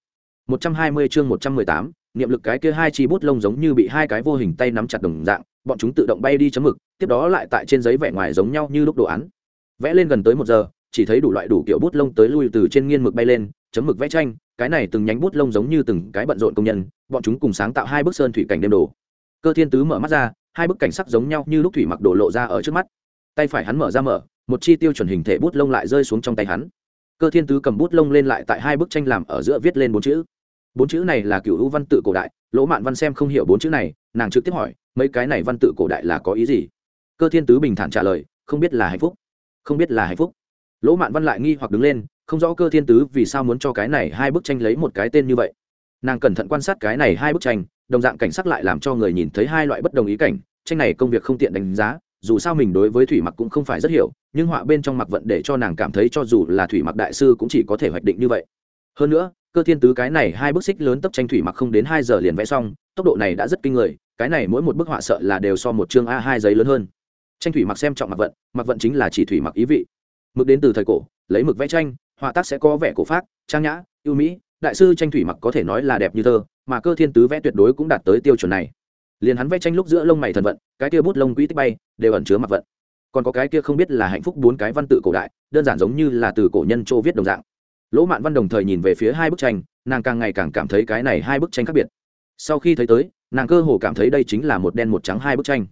Một trăm hai mươi chương một trăm mười tám, niệm lực cái kia hai chi bút lông giống như bị hai cái vô hình tay nắm chặt đồng dạng, bọn chúng tự động bay đi chấm mực, tiếp đó lại tại trên giấy vẽ ngoài giống nhau như lúc đồ án. Vẽ lên gần tới một giờ, chỉ thấy đủ loại đủ kiểu bút lông tới lui từ trên nghiên mực bay lên, chấm mực vẽ tranh, cái này từng nhánh bút lông giống như từng cái bận rộn công nhân, bọn chúng cùng sáng tạo hai bức sơn thủy cảnh đêm đồ. Cơ thiên tứ mở mắt ra hai bức cảnh sắc giống nhau như lúc thủy mặc đổ lộ ra ở trước mắt. Tay phải hắn mở ra mở, một chi tiêu chuẩn hình thể bút lông lại rơi xuống trong tay hắn. Cơ thiên tứ cầm bút lông lên lại tại hai bức tranh làm ở giữa viết lên bốn chữ. Bốn chữ này là cựu hữu văn tự cổ đại, lỗ mạn văn xem không hiểu bốn chữ này, nàng trực tiếp hỏi, mấy cái này văn tự cổ đại là có ý gì? Cơ thiên tứ bình thản trả lời, không biết là hạnh phúc. Không biết là hạnh phúc. Lỗ mạn văn lại nghi hoặc đứng lên, không rõ cơ thiên tứ vì sao muốn cho cái này hai bức tranh lấy một cái tên như vậy. Nàng cẩn thận quan sát cái này hai bức tranh đồng dạng cảnh sắc lại làm cho người nhìn thấy hai loại bất đồng ý cảnh, tranh này công việc không tiện đánh giá, dù sao mình đối với thủy mặc cũng không phải rất hiểu, nhưng họa bên trong mặc vận để cho nàng cảm thấy cho dù là thủy mặc đại sư cũng chỉ có thể hoạch định như vậy. Hơn nữa, cơ thiên tứ cái này hai bức xích lớn tấp tranh thủy mặc không đến hai giờ liền vẽ xong, tốc độ này đã rất kinh người, cái này mỗi một bức họa sợ là đều so một chương a hai giấy lớn hơn. Tranh thủy mặc xem trọng mặc vận mặc vận chính là chỉ thủy mặc ý vị. Mực đến từ thời cổ, lấy mực vẽ tranh, họa tác sẽ có vẻ cổ pháp trang nhã, ưu mỹ đại sư tranh thủy mặc có thể nói là đẹp như thơ mà cơ thiên tứ vẽ tuyệt đối cũng đạt tới tiêu chuẩn này. Liền hắn vẽ tranh lúc giữa lông mày thần vận, cái kia bút lông quỹ tích bay, đều ẩn chứa mặc vận. Còn có cái kia không biết là hạnh phúc bốn cái văn tự cổ đại, đơn giản giống như là từ cổ nhân châu viết đồng dạng. Lỗ mạn văn đồng thời nhìn về phía hai bức tranh, nàng càng ngày càng cảm thấy cái này hai bức tranh khác biệt. Sau khi thấy tới, nàng cơ hồ cảm thấy đây chính là một đen một trắng hai bức tranh.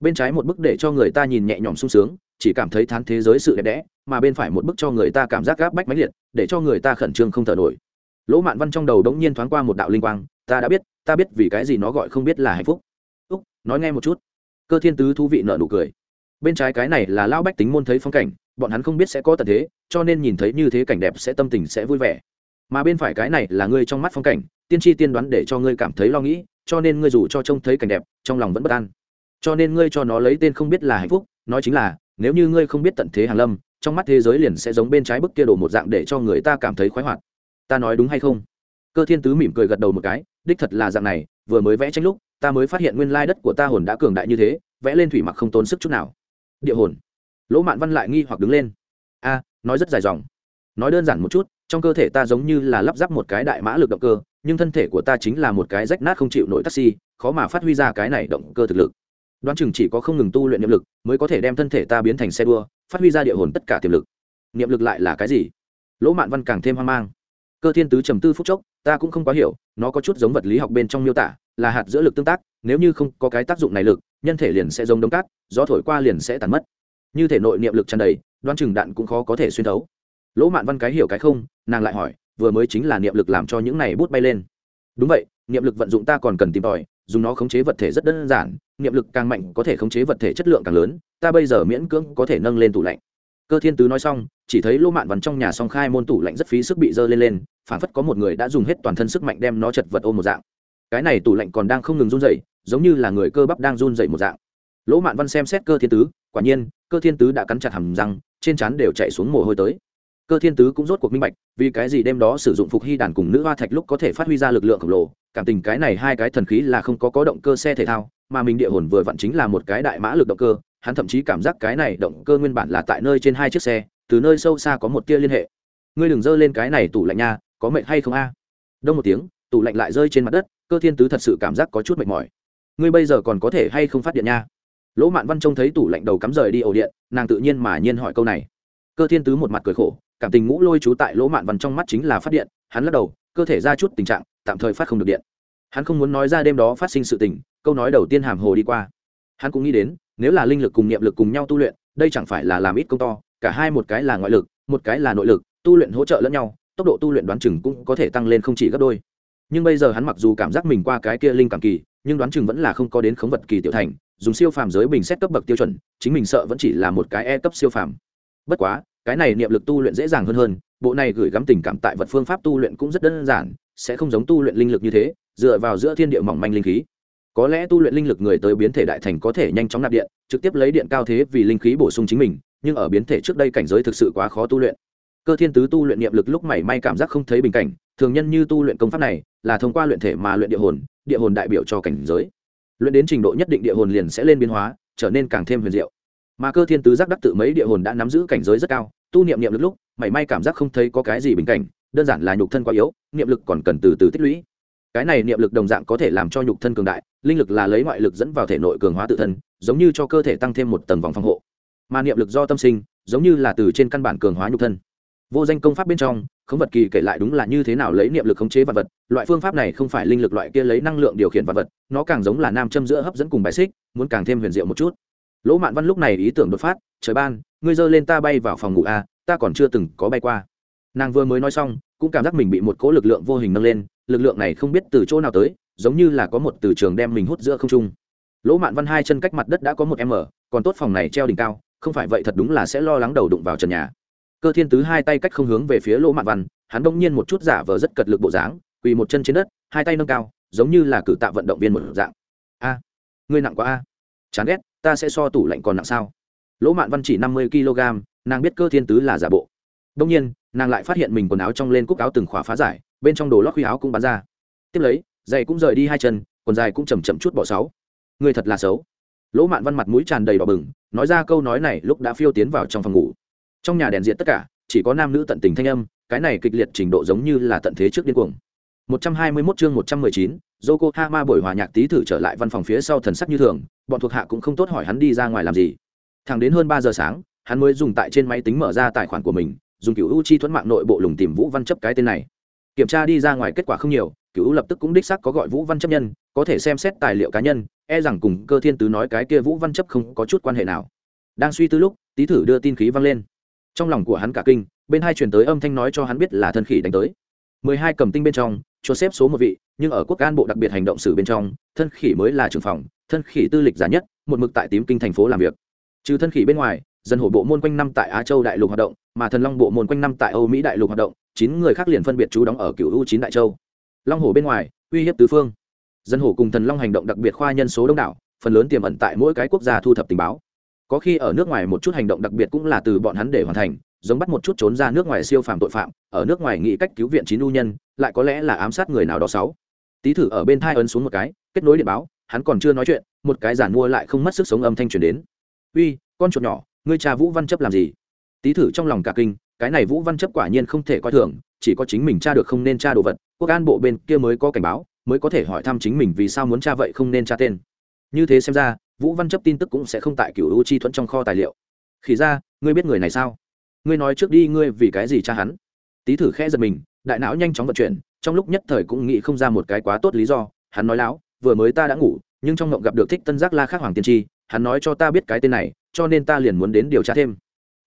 Bên trái một bức để cho người ta nhìn nhẹ nhõm sung sướng, chỉ cảm thấy thán thế giới sự đẹp đẽ, mà bên phải một bức cho người ta cảm giác gáp bách mãnh liệt, để cho người ta khẩn trương không thở nổi lỗ mạn văn trong đầu đống nhiên thoáng qua một đạo linh quang, ta đã biết, ta biết vì cái gì nó gọi không biết là hạnh phúc. Úc, nói nghe một chút. Cơ thiên tứ thú vị nợ nụ cười. Bên trái cái này là lão bách tính môn thấy phong cảnh, bọn hắn không biết sẽ có tận thế, cho nên nhìn thấy như thế cảnh đẹp sẽ tâm tình sẽ vui vẻ. Mà bên phải cái này là ngươi trong mắt phong cảnh, tiên tri tiên đoán để cho ngươi cảm thấy lo nghĩ, cho nên ngươi dù cho trông thấy cảnh đẹp, trong lòng vẫn bất an. Cho nên ngươi cho nó lấy tên không biết là hạnh phúc, nói chính là, nếu như ngươi không biết tận thế hàn lâm, trong mắt thế giới liền sẽ giống bên trái bức kia đổ một dạng để cho người ta cảm thấy khoái hoạt ta nói đúng hay không? Cơ thiên tứ mỉm cười gật đầu một cái, đích thật là dạng này, vừa mới vẽ tranh lúc, ta mới phát hiện nguyên lai đất của ta hồn đã cường đại như thế, vẽ lên thủy mặc không tốn sức chút nào. Địa hồn. Lỗ mạn văn lại nghi hoặc đứng lên. A, nói rất dài dòng. Nói đơn giản một chút, trong cơ thể ta giống như là lắp ráp một cái đại mã lực động cơ, nhưng thân thể của ta chính là một cái rách nát không chịu nổi taxi, khó mà phát huy ra cái này động cơ thực lực. Đoán chừng chỉ có không ngừng tu luyện niệm lực mới có thể đem thân thể ta biến thành xe đua, phát huy ra địa hồn tất cả tiềm lực. Niệm lực lại là cái gì? Lỗ mạn văn càng thêm hoang mang cơ thiên tứ trầm tư phút chốc, ta cũng không quá hiểu, nó có chút giống vật lý học bên trong miêu tả, là hạt giữa lực tương tác, nếu như không có cái tác dụng này lực, nhân thể liền sẽ giống đống cát, gió thổi qua liền sẽ tàn mất. Như thể nội niệm lực tràn đầy, đoan chừng đạn cũng khó có thể xuyên thấu. Lỗ mạn văn cái hiểu cái không, nàng lại hỏi, vừa mới chính là niệm lực làm cho những này bút bay lên. Đúng vậy, niệm lực vận dụng ta còn cần tìm tòi, dùng nó khống chế vật thể rất đơn giản, niệm lực càng mạnh có thể khống chế vật thể chất lượng càng lớn, ta bây giờ miễn cưỡng có thể nâng lên tủ lạnh. Cơ thiên tứ nói xong chỉ thấy lỗ mạn văn trong nhà song khai môn tủ lạnh rất phí sức bị dơ lên lên phản phất có một người đã dùng hết toàn thân sức mạnh đem nó chật vật ôm một dạng. Cái này tủ lạnh còn đang không ngừng run dậy giống như là người cơ bắp đang run dậy một dạng. Lỗ mạn văn xem xét cơ thiên tứ, quả nhiên, cơ thiên tứ đã cắn chặt hầm răng, trên trán đều chạy xuống mồ hôi tới. Cơ thiên tứ cũng rốt cuộc minh bạch, vì cái gì đêm đó sử dụng phục hy đàn cùng nữ hoa thạch lúc có thể phát huy ra lực lượng khổng lồ, cảm tình cái này hai cái thần khí là không có có động cơ xe thể thao, mà mình địa hồn vừa vặn chính là một cái đại mã lực động cơ, hắn thậm chí cảm giác cái này động cơ nguyên bản là tại nơi trên hai chiếc xe từ nơi sâu xa có một tia liên hệ. Ngươi đừng dơ lên cái này tủ lạnh nha, có mệt hay không a? Đông một tiếng, tủ lạnh lại rơi trên mặt đất, cơ thiên tứ thật sự cảm giác có chút mệt mỏi. Ngươi bây giờ còn có thể hay không phát điện nha? Lỗ mạn văn trông thấy tủ lạnh đầu cắm rời đi ổ điện, nàng tự nhiên mà nhiên hỏi câu này. Cơ thiên tứ một mặt cười khổ, cảm tình ngũ lôi trú tại lỗ mạn văn trong mắt chính là phát điện, hắn lắc đầu, cơ thể ra chút tình trạng, tạm thời phát không được điện. Hắn không muốn nói ra đêm đó phát sinh sự tình, câu nói đầu tiên hàm hồ đi qua. Hắn cũng nghĩ đến, nếu là linh lực cùng niệm lực cùng nhau tu luyện, đây chẳng phải là làm ít công to cả hai một cái là ngoại lực, một cái là nội lực, tu luyện hỗ trợ lẫn nhau, tốc độ tu luyện đoán chừng cũng có thể tăng lên không chỉ gấp đôi. Nhưng bây giờ hắn mặc dù cảm giác mình qua cái kia linh cảm kỳ, nhưng đoán chừng vẫn là không có đến khống vật kỳ tiểu thành, dùng siêu phàm giới bình xét cấp bậc tiêu chuẩn, chính mình sợ vẫn chỉ là một cái e cấp siêu phàm. Bất quá, cái này niệm lực tu luyện dễ dàng hơn hơn, bộ này gửi gắm tình cảm tại vật phương pháp tu luyện cũng rất đơn giản, sẽ không giống tu luyện linh lực như thế, dựa vào giữa thiên địa mỏng manh linh khí. Có lẽ tu luyện linh lực người tới biến thể đại thành có thể nhanh chóng nạp điện, trực tiếp lấy điện cao thế vì linh khí bổ sung chính mình nhưng ở biến thể trước đây cảnh giới thực sự quá khó tu luyện. Cơ thiên tứ tu luyện niệm lực lúc mảy may cảm giác không thấy bình cảnh, thường nhân như tu luyện công pháp này là thông qua luyện thể mà luyện địa hồn địa hồn đại biểu cho cảnh giới. Luyện đến trình độ nhất định địa hồn liền sẽ lên biến hóa, trở nên càng thêm huyền diệu. Mà cơ thiên tứ giác đắc tự mấy địa hồn đã nắm giữ cảnh giới rất cao, tu niệm niệm lực lúc mảy may cảm giác không thấy có cái gì bình cảnh, đơn giản là nhục thân quá yếu, niệm lực còn cần từ từ tích lũy. Cái này niệm lực đồng dạng có thể làm cho nhục thân cường đại, linh lực là lấy ngoại lực dẫn vào thể nội cường hóa tự thân, giống như cho cơ thể tăng thêm một tầng vòng phòng hộ mà niệm lực do tâm sinh, giống như là từ trên căn bản cường hóa nhục thân. Vô danh công pháp bên trong, khống vật kỳ kể lại đúng là như thế nào lấy niệm lực khống chế vật vật, loại phương pháp này không phải linh lực loại kia lấy năng lượng điều khiển vật vật, nó càng giống là nam châm giữa hấp dẫn cùng bài xích, muốn càng thêm huyền diệu một chút. Lỗ mạn văn lúc này ý tưởng đột phát, trời ban, ngươi dơ lên ta bay vào phòng ngủ a, ta còn chưa từng có bay qua. Nàng vừa mới nói xong, cũng cảm giác mình bị một cỗ lực lượng vô hình nâng lên, lực lượng này không biết từ chỗ nào tới, giống như là có một từ trường đem mình hút giữa không trung. Lỗ mạn văn hai chân cách mặt đất đã có một m, còn tốt phòng này treo đỉnh cao không phải vậy thật đúng là sẽ lo lắng đầu đụng vào trần nhà. Cơ thiên tứ hai tay cách không hướng về phía lỗ mạn văn, hắn bỗng nhiên một chút giả vờ rất cật lực bộ dáng, quỳ một chân trên đất, hai tay nâng cao, giống như là cử tạ vận động viên một dạng. A, ngươi nặng quá a. Chán ghét, ta sẽ so tủ lạnh còn nặng sao? Lỗ mạn văn chỉ năm mươi kg, nàng biết cơ thiên tứ là giả bộ. Đông nhiên, nàng lại phát hiện mình quần áo trong lên cúc áo từng khỏa phá giải, bên trong đồ lót khuy áo cũng bắn ra. Tiếp lấy, giày cũng rời đi hai chân, quần dài cũng chầm chậm chút bỏ sáu. Người thật là xấu lỗ mạn văn mặt mũi tràn đầy đỏ bừng nói ra câu nói này lúc đã phiêu tiến vào trong phòng ngủ trong nhà đèn diện tất cả chỉ có nam nữ tận tình thanh âm cái này kịch liệt trình độ giống như là tận thế trước điên cuồng 121 chương 119, Yokohama buổi hòa nhạc tí thử trở lại văn phòng phía sau thần sắc như thường, bọn thuộc hạ cũng không tốt hỏi hắn đi ra ngoài làm gì. Thẳng đến hơn 3 giờ sáng, hắn mới dùng tại trên máy tính mở ra tài khoản của mình, dùng cửu u chi thuẫn mạng nội bộ lùng tìm Vũ Văn chấp cái tên này. Kiểm tra đi ra ngoài kết quả không nhiều, cửu u lập tức cũng đích xác có gọi Vũ Văn chấp nhân, có thể xem xét tài liệu cá nhân, e rằng cùng Cơ Thiên Tứ nói cái kia Vũ Văn chấp không có chút quan hệ nào. Đang suy tư lúc, Tý thử đưa tin khí văng lên. Trong lòng của hắn cả kinh, bên hai truyền tới âm thanh nói cho hắn biết là thân khỉ đánh tới. 12 cầm tinh bên trong, cho xếp số một vị nhưng ở quốc an bộ đặc biệt hành động sử bên trong thân khỉ mới là trưởng phòng thân khỉ tư lịch giả nhất một mực tại tím kinh thành phố làm việc trừ thân khỉ bên ngoài dân hổ bộ môn quanh năm tại á châu đại lục hoạt động mà thần long bộ môn quanh năm tại âu mỹ đại lục hoạt động chín người khác liền phân biệt trú đóng ở cựu u chín đại châu long hổ bên ngoài uy hiếp tứ phương dân hổ cùng thần long hành động đặc biệt khoa nhân số đông đảo, phần lớn tiềm ẩn tại mỗi cái quốc gia thu thập tình báo. Có khi ở nước ngoài một chút hành động đặc biệt cũng là từ bọn hắn để hoàn thành, giống bắt một chút trốn ra nước ngoài siêu phàm tội phạm, ở nước ngoài nghĩ cách cứu viện chín u nhân, lại có lẽ là ám sát người nào đó sáu. Tý thử ở bên thai ấn xuống một cái, kết nối điện báo, hắn còn chưa nói chuyện, một cái giản mua lại không mất sức sống âm thanh truyền đến. Uy, con chuột nhỏ, ngươi cha vũ văn chấp làm gì? Tý thử trong lòng cả kinh, cái này vũ văn chấp quả nhiên không thể coi thường, chỉ có chính mình cha được không nên cha đồ vật, quốc an bộ bên kia mới có cảnh báo mới có thể hỏi thăm chính mình vì sao muốn cha vậy không nên cha tên. Như thế xem ra, vũ văn chấp tin tức cũng sẽ không tại cựu u chi thuẫn trong kho tài liệu. Khi ra, ngươi biết người này sao? Ngươi nói trước đi, ngươi vì cái gì cha hắn? Tý thử khẽ giật mình, đại não nhanh chóng vận chuyển, trong lúc nhất thời cũng nghĩ không ra một cái quá tốt lý do, hắn nói láo, vừa mới ta đã ngủ, nhưng trong ngộng gặp được thích tân giác la khác hoàng tiên tri, hắn nói cho ta biết cái tên này, cho nên ta liền muốn đến điều tra thêm.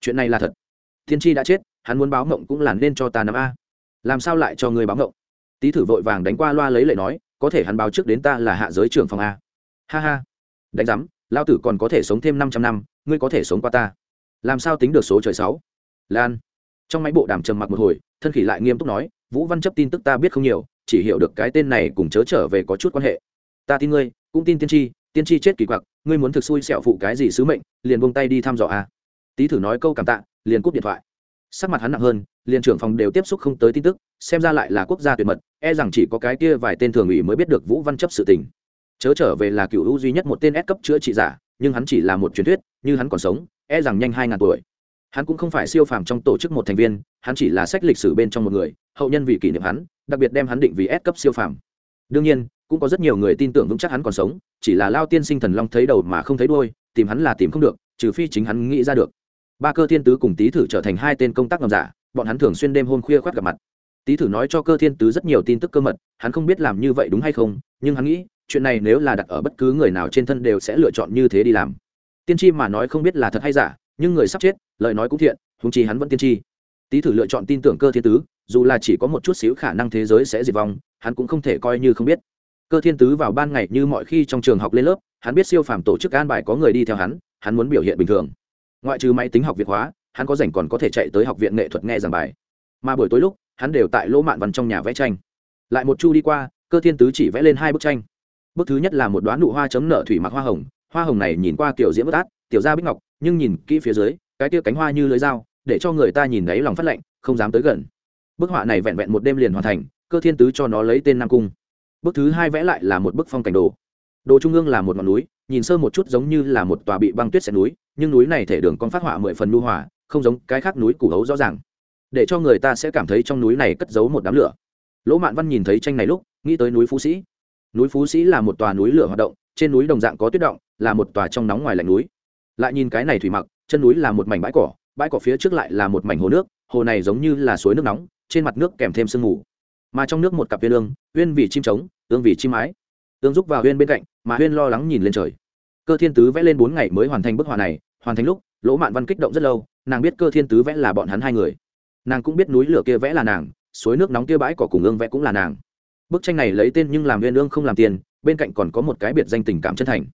Chuyện này là thật. Tiên tri đã chết, hắn muốn báo ngộng cũng là nên cho ta nắm a. Làm sao lại cho người báo ngộng? Tý thử vội vàng đánh qua loa lấy lệ nói, có thể hắn báo trước đến ta là hạ giới trưởng phòng a. Ha ha. Đánh giám lao tử còn có thể sống thêm năm trăm năm, ngươi có thể sống qua ta. Làm sao tính được số trời sáu? Lan. Trong máy bộ đàm trầm mặc một hồi, thân khỉ lại nghiêm túc nói, vũ văn chấp tin tức ta biết không nhiều, chỉ hiểu được cái tên này cùng chớ trở về có chút quan hệ. Ta tin ngươi, cũng tin tiên tri tiên tri chết kỳ quặc, ngươi muốn thực xui xẹo phụ cái gì sứ mệnh, liền buông tay đi thăm dò a. Tý thử nói câu cảm tạ, liền cúp điện thoại sắc mặt hắn nặng hơn, liên trưởng phòng đều tiếp xúc không tới tin tức, xem ra lại là quốc gia tuyệt mật e rằng chỉ có cái kia vài tên thường ủy mới biết được vũ văn chấp sự tình. Chớ trở về là cựu hữu duy nhất một tên S cấp chữa trị giả, nhưng hắn chỉ là một truyền thuyết, như hắn còn sống e rằng nhanh hai ngàn tuổi. Hắn cũng không phải siêu phàm trong tổ chức một thành viên, hắn chỉ là sách lịch sử bên trong một người, hậu nhân vì kỷ niệm hắn, đặc biệt đem hắn định vì S cấp siêu phàm. Đương nhiên, cũng có rất nhiều người tin tưởng vững chắc hắn còn sống, chỉ là lao tiên sinh thần long thấy đầu mà không thấy đuôi, tìm hắn là tìm không được, trừ phi chính hắn nghĩ ra được ba cơ thiên tứ cùng tý thử trở thành hai tên công tác ngầm giả, bọn hắn thường xuyên đêm hôm khuya khoác gặp mặt. Tý thử nói cho cơ thiên tứ rất nhiều tin tức cơ mật, hắn không biết làm như vậy đúng hay không, nhưng hắn nghĩ, chuyện này nếu là đặt ở bất cứ người nào trên thân đều sẽ lựa chọn như thế đi làm. Tiên tri mà nói không biết là thật hay giả, nhưng người sắp chết, lời nói cũng thiện húng chi hắn vẫn tiên tri. Tý thử lựa chọn tin tưởng cơ thiên tứ, dù là chỉ có một chút xíu khả năng thế giới sẽ diệt vong, hắn cũng không thể coi như không biết. Cơ thiên tứ vào ban ngày như mọi khi trong trường học lên lớp, hắn biết siêu phàm tổ chức an bài có người đi theo hắn hắn muốn biểu hiện bình thường ngoại trừ máy tính học việt hóa, hắn có rảnh còn có thể chạy tới học viện nghệ thuật nghe giảng bài. Mà buổi tối lúc, hắn đều tại lỗ mạn văn trong nhà vẽ tranh. Lại một chu đi qua, cơ thiên tứ chỉ vẽ lên hai bức tranh. Bức thứ nhất là một đoán nụ hoa chấm nợ thủy mặc hoa hồng. Hoa hồng này nhìn qua kiểu diễm bất át, tiểu ra bích ngọc, nhưng nhìn kỹ phía dưới, cái tia cánh hoa như lưới dao, để cho người ta nhìn đáy lòng phát lạnh, không dám tới gần. Bức họa này vẹn vẹn một đêm liền hoàn thành, cơ thiên tứ cho nó lấy tên nam cung. Bức thứ hai vẽ lại là một bức phong cảnh đồ đồ trung ương là một ngọn núi, nhìn sơ một chút giống như là một tòa bị băng tuyết xẻ núi, nhưng núi này thể đường con phát họa mười phần nu hỏa không giống cái khác núi củ hấu rõ ràng. Để cho người ta sẽ cảm thấy trong núi này cất giấu một đám lửa. Lỗ mạn văn nhìn thấy tranh này lúc, nghĩ tới núi phú sĩ. Núi phú sĩ là một tòa núi lửa hoạt động, trên núi đồng dạng có tuyết động, là một tòa trong nóng ngoài lạnh núi. Lại nhìn cái này thủy mặc, chân núi là một mảnh bãi cỏ bãi cỏ phía trước lại là một mảnh hồ nước, hồ này giống như là suối nước nóng, trên mặt nước kèm thêm sương mù. Mà trong nước một cặp viên ương uyên vì chim trống ương vì chim mái ương giúp vào huyên bên cạnh, mà huyên lo lắng nhìn lên trời. Cơ thiên tứ vẽ lên bốn ngày mới hoàn thành bức họa này, hoàn thành lúc, lỗ mạn văn kích động rất lâu, nàng biết cơ thiên tứ vẽ là bọn hắn hai người. Nàng cũng biết núi lửa kia vẽ là nàng, suối nước nóng kia bãi cỏ cùng ương vẽ cũng là nàng. Bức tranh này lấy tên nhưng làm huyên ương không làm tiền, bên cạnh còn có một cái biệt danh tình cảm chân thành.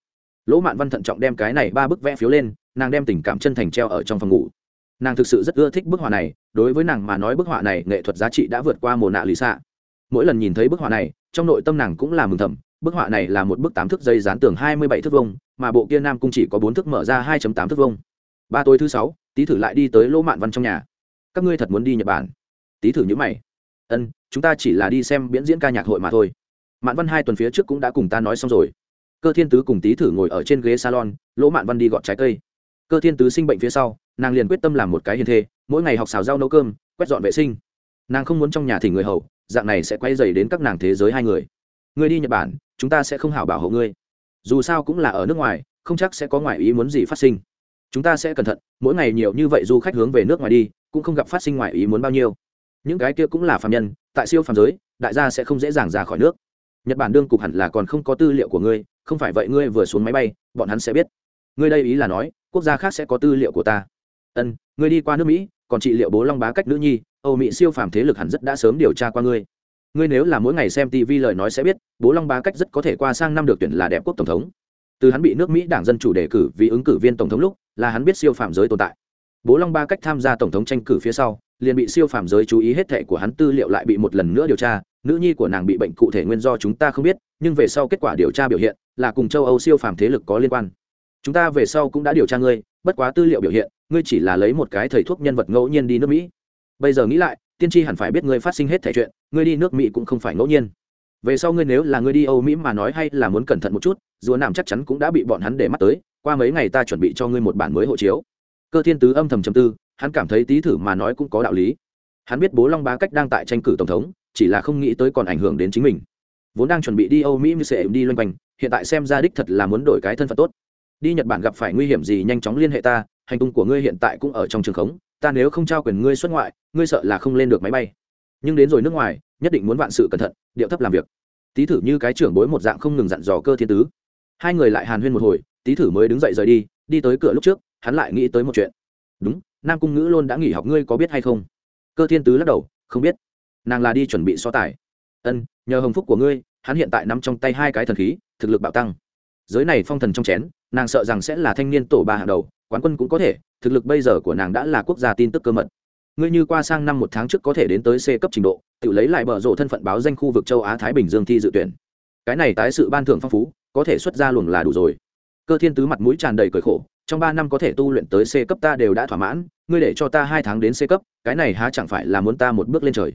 Lỗ mạn văn thận trọng đem cái này ba bức vẽ phiếu lên, nàng đem tình cảm chân thành treo ở trong phòng ngủ. Nàng thực sự rất ưa thích bức họa này, đối với nàng mà nói bức họa này nghệ thuật giá trị đã vượt qua mồ nạ lì xạ. Mỗi lần nhìn thấy bức họa này, trong nội tâm nàng cũng là mừng thầm bức họa này là một bức tám thước dây dán tường hai mươi bảy thước vông mà bộ kia nam cung chỉ có bốn thước mở ra hai tám thước vông ba tối thứ sáu tý thử lại đi tới lỗ mạn văn trong nhà. Các ngươi thật muốn đi nhật bản? Tý thử nhữ mày. Ân, chúng ta chỉ là đi xem biễn diễn ca nhạc hội mà thôi. Mạn văn hai tuần phía trước cũng đã cùng ta nói xong rồi. Cơ thiên tứ cùng tý thử ngồi ở trên ghế salon, lỗ mạn văn đi gọt trái cây. Cơ thiên tứ sinh bệnh phía sau, nàng liền quyết tâm làm một cái hiền thê, mỗi ngày học xào rau nấu cơm, quét dọn vệ sinh. Nàng không muốn trong nhà thì người hầu, dạng này sẽ quay dày đến các nàng thế giới hai người. Người đi nhật bản chúng ta sẽ không hảo bảo hộ ngươi. Dù sao cũng là ở nước ngoài, không chắc sẽ có ngoại ý muốn gì phát sinh. Chúng ta sẽ cẩn thận, mỗi ngày nhiều như vậy du khách hướng về nước ngoài đi, cũng không gặp phát sinh ngoại ý muốn bao nhiêu. Những cái kia cũng là phạm nhân, tại siêu phạm giới, đại gia sẽ không dễ dàng ra khỏi nước. Nhật bản đương cục hẳn là còn không có tư liệu của ngươi, không phải vậy ngươi vừa xuống máy bay, bọn hắn sẽ biết. Ngươi đây ý là nói, quốc gia khác sẽ có tư liệu của ta. Ân, ngươi đi qua nước mỹ, còn trị liệu bố long bá cách nữ nhi, âu mỹ siêu phàm thế lực hẳn rất đã sớm điều tra qua ngươi ngươi nếu là mỗi ngày xem tv lời nói sẽ biết, bố long bá cách rất có thể qua sang năm được tuyển là đẹp quốc tổng thống. Từ hắn bị nước mỹ đảng dân chủ đề cử vì ứng cử viên tổng thống lúc, là hắn biết siêu phạm giới tồn tại. Bố long ba cách tham gia tổng thống tranh cử phía sau, liền bị siêu phạm giới chú ý hết thệ của hắn tư liệu lại bị một lần nữa điều tra, nữ nhi của nàng bị bệnh cụ thể nguyên do chúng ta không biết, nhưng về sau kết quả điều tra biểu hiện, là cùng châu âu siêu phàm thế lực có liên quan. Chúng ta về sau cũng đã điều tra ngươi, bất quá tư liệu biểu hiện, ngươi chỉ là lấy một cái thầy thuốc nhân vật ngẫu nhiên đi nước mỹ. Bây giờ nghĩ lại tiên tri hẳn phải biết ngươi phát sinh hết thể chuyện, ngươi đi nước mỹ cũng không phải ngẫu nhiên. Về sau ngươi nếu là ngươi đi âu mỹ mà nói hay là muốn cẩn thận một chút, rùa nam chắc chắn cũng đã bị bọn hắn để mắt tới, qua mấy ngày ta chuẩn bị cho ngươi một bản mới hộ chiếu. Cơ thiên tứ âm thầm trầm tư, hắn cảm thấy tí thử mà nói cũng có đạo lý. Hắn biết bố long bá cách đang tại tranh cử tổng thống, chỉ là không nghĩ tới còn ảnh hưởng đến chính mình. Vốn đang chuẩn bị đi âu mỹ như sẽ đi loanh quanh, hiện tại xem ra đích thật là muốn đổi cái thân phận tốt. Đi nhật bản gặp phải nguy hiểm gì nhanh chóng liên hệ ta, hành tung của ngươi hiện tại cũng ở trong trường khống ta nếu không trao quyền ngươi xuất ngoại, ngươi sợ là không lên được máy bay. Nhưng đến rồi nước ngoài, nhất định muốn vạn sự cẩn thận, điệu thấp làm việc. Tý thử như cái trưởng bối một dạng không ngừng dặn dò cơ thiên tứ. Hai người lại hàn huyên một hồi, tý thử mới đứng dậy rời đi đi tới cửa lúc trước, hắn lại nghĩ tới một chuyện. Đúng, nam cung ngữ luôn đã nghỉ học, ngươi có biết hay không? Cơ thiên tứ lắc đầu, không biết. Nàng là đi chuẩn bị so tài. Ân, nhờ hồng phúc của ngươi, hắn hiện tại nắm trong tay hai cái thần khí, thực lực bạo tăng. Giới này phong thần trong chén, nàng sợ rằng sẽ là thanh niên tổ ba hàng đầu quán quân cũng có thể, thực lực bây giờ của nàng đã là quốc gia tin tức cơ mật. Ngươi như qua sang năm một tháng trước có thể đến tới c cấp trình độ, tự lấy lại bở rộ thân phận báo danh khu vực châu á thái bình dương thi dự tuyển. Cái này tái sự ban thưởng phong phú, có thể xuất ra luồng là đủ rồi. Cơ thiên tứ mặt mũi tràn đầy cởi khổ, trong ba năm có thể tu luyện tới c cấp ta đều đã thỏa mãn, ngươi để cho ta hai tháng đến c cấp, cái này há chẳng phải là muốn ta một bước lên trời.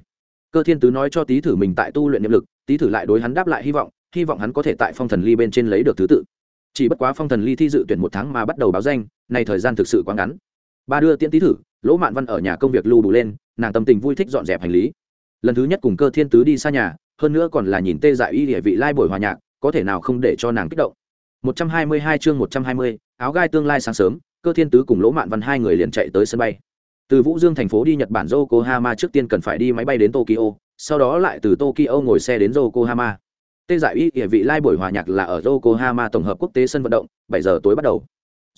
Cơ thiên tứ nói cho tý thử mình tại tu luyện niệm lực, tý thử lại đối hắn đáp lại hy vọng hy vọng hắn có thể tại phong thần ly bên trên lấy được thứ tự chỉ bất quá phong thần ly thi dự tuyển một tháng mà bắt đầu báo danh này thời gian thực sự quá ngắn. Ba đưa tiễn tý thử lỗ mạn văn ở nhà công việc lưu đủ lên nàng tâm tình vui thích dọn dẹp hành lý. Lần thứ nhất cùng cơ thiên tứ đi xa nhà hơn nữa còn là nhìn tê dại y địa vị lai buổi hòa nhạc có thể nào không để cho nàng kích động. 122 chương 120, áo gai tương lai sáng sớm cơ thiên tứ cùng lỗ mạn văn hai người liền chạy tới sân bay. Từ vũ dương thành phố đi nhật bản yokohama trước tiên cần phải đi máy bay đến tokyo sau đó lại từ tokyo ngồi xe đến yokohama tê giải y địa vị lai buổi hòa nhạc là ở yokohama tổng hợp quốc tế sân vận động 7 giờ tối bắt đầu.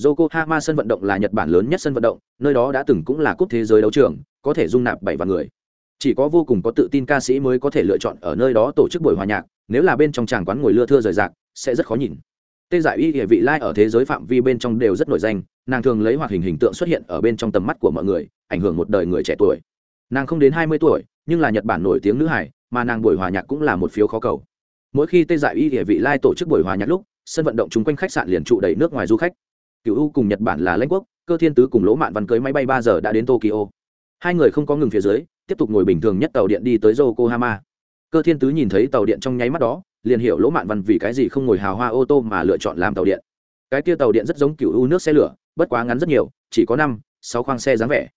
Yokohama sân vận động là nhật bản lớn nhất sân vận động, nơi đó đã từng cũng là cúp thế giới đấu trường, có thể dung nạp bảy vạn người. Chỉ có vô cùng có tự tin ca sĩ mới có thể lựa chọn ở nơi đó tổ chức buổi hòa nhạc, nếu là bên trong tràng quán ngồi lưa thưa rời rạc, sẽ rất khó nhìn. Tê giải y địa vị lai ở thế giới phạm vi bên trong đều rất nổi danh, nàng thường lấy hoạt hình hình tượng xuất hiện ở bên trong tầm mắt của mọi người, ảnh hưởng một đời người trẻ tuổi. Nàng không đến hai mươi tuổi, nhưng là nhật bản nổi tiếng nữ hải, mà nàng buổi hòa nhạc cũng là một phiếu khó cầu mỗi khi tê Dại y địa vị lai tổ chức buổi hòa nhạc lúc, sân vận động chung quanh khách sạn liền trụ đầy nước ngoài du khách. Cựu u cùng nhật bản là lãnh quốc, cơ thiên tứ cùng lỗ mạn văn cưới máy bay ba giờ đã đến tokyo. Hai người không có ngừng phía dưới, tiếp tục ngồi bình thường nhất tàu điện đi tới yokohama. Cơ thiên tứ nhìn thấy tàu điện trong nháy mắt đó, liền hiểu lỗ mạn văn vì cái gì không ngồi hào hoa ô tô mà lựa chọn làm tàu điện. Cái kia tàu điện rất giống cựu u nước xe lửa, bất quá ngắn rất nhiều, chỉ có năm, sáu khoang xe dáng vẻ.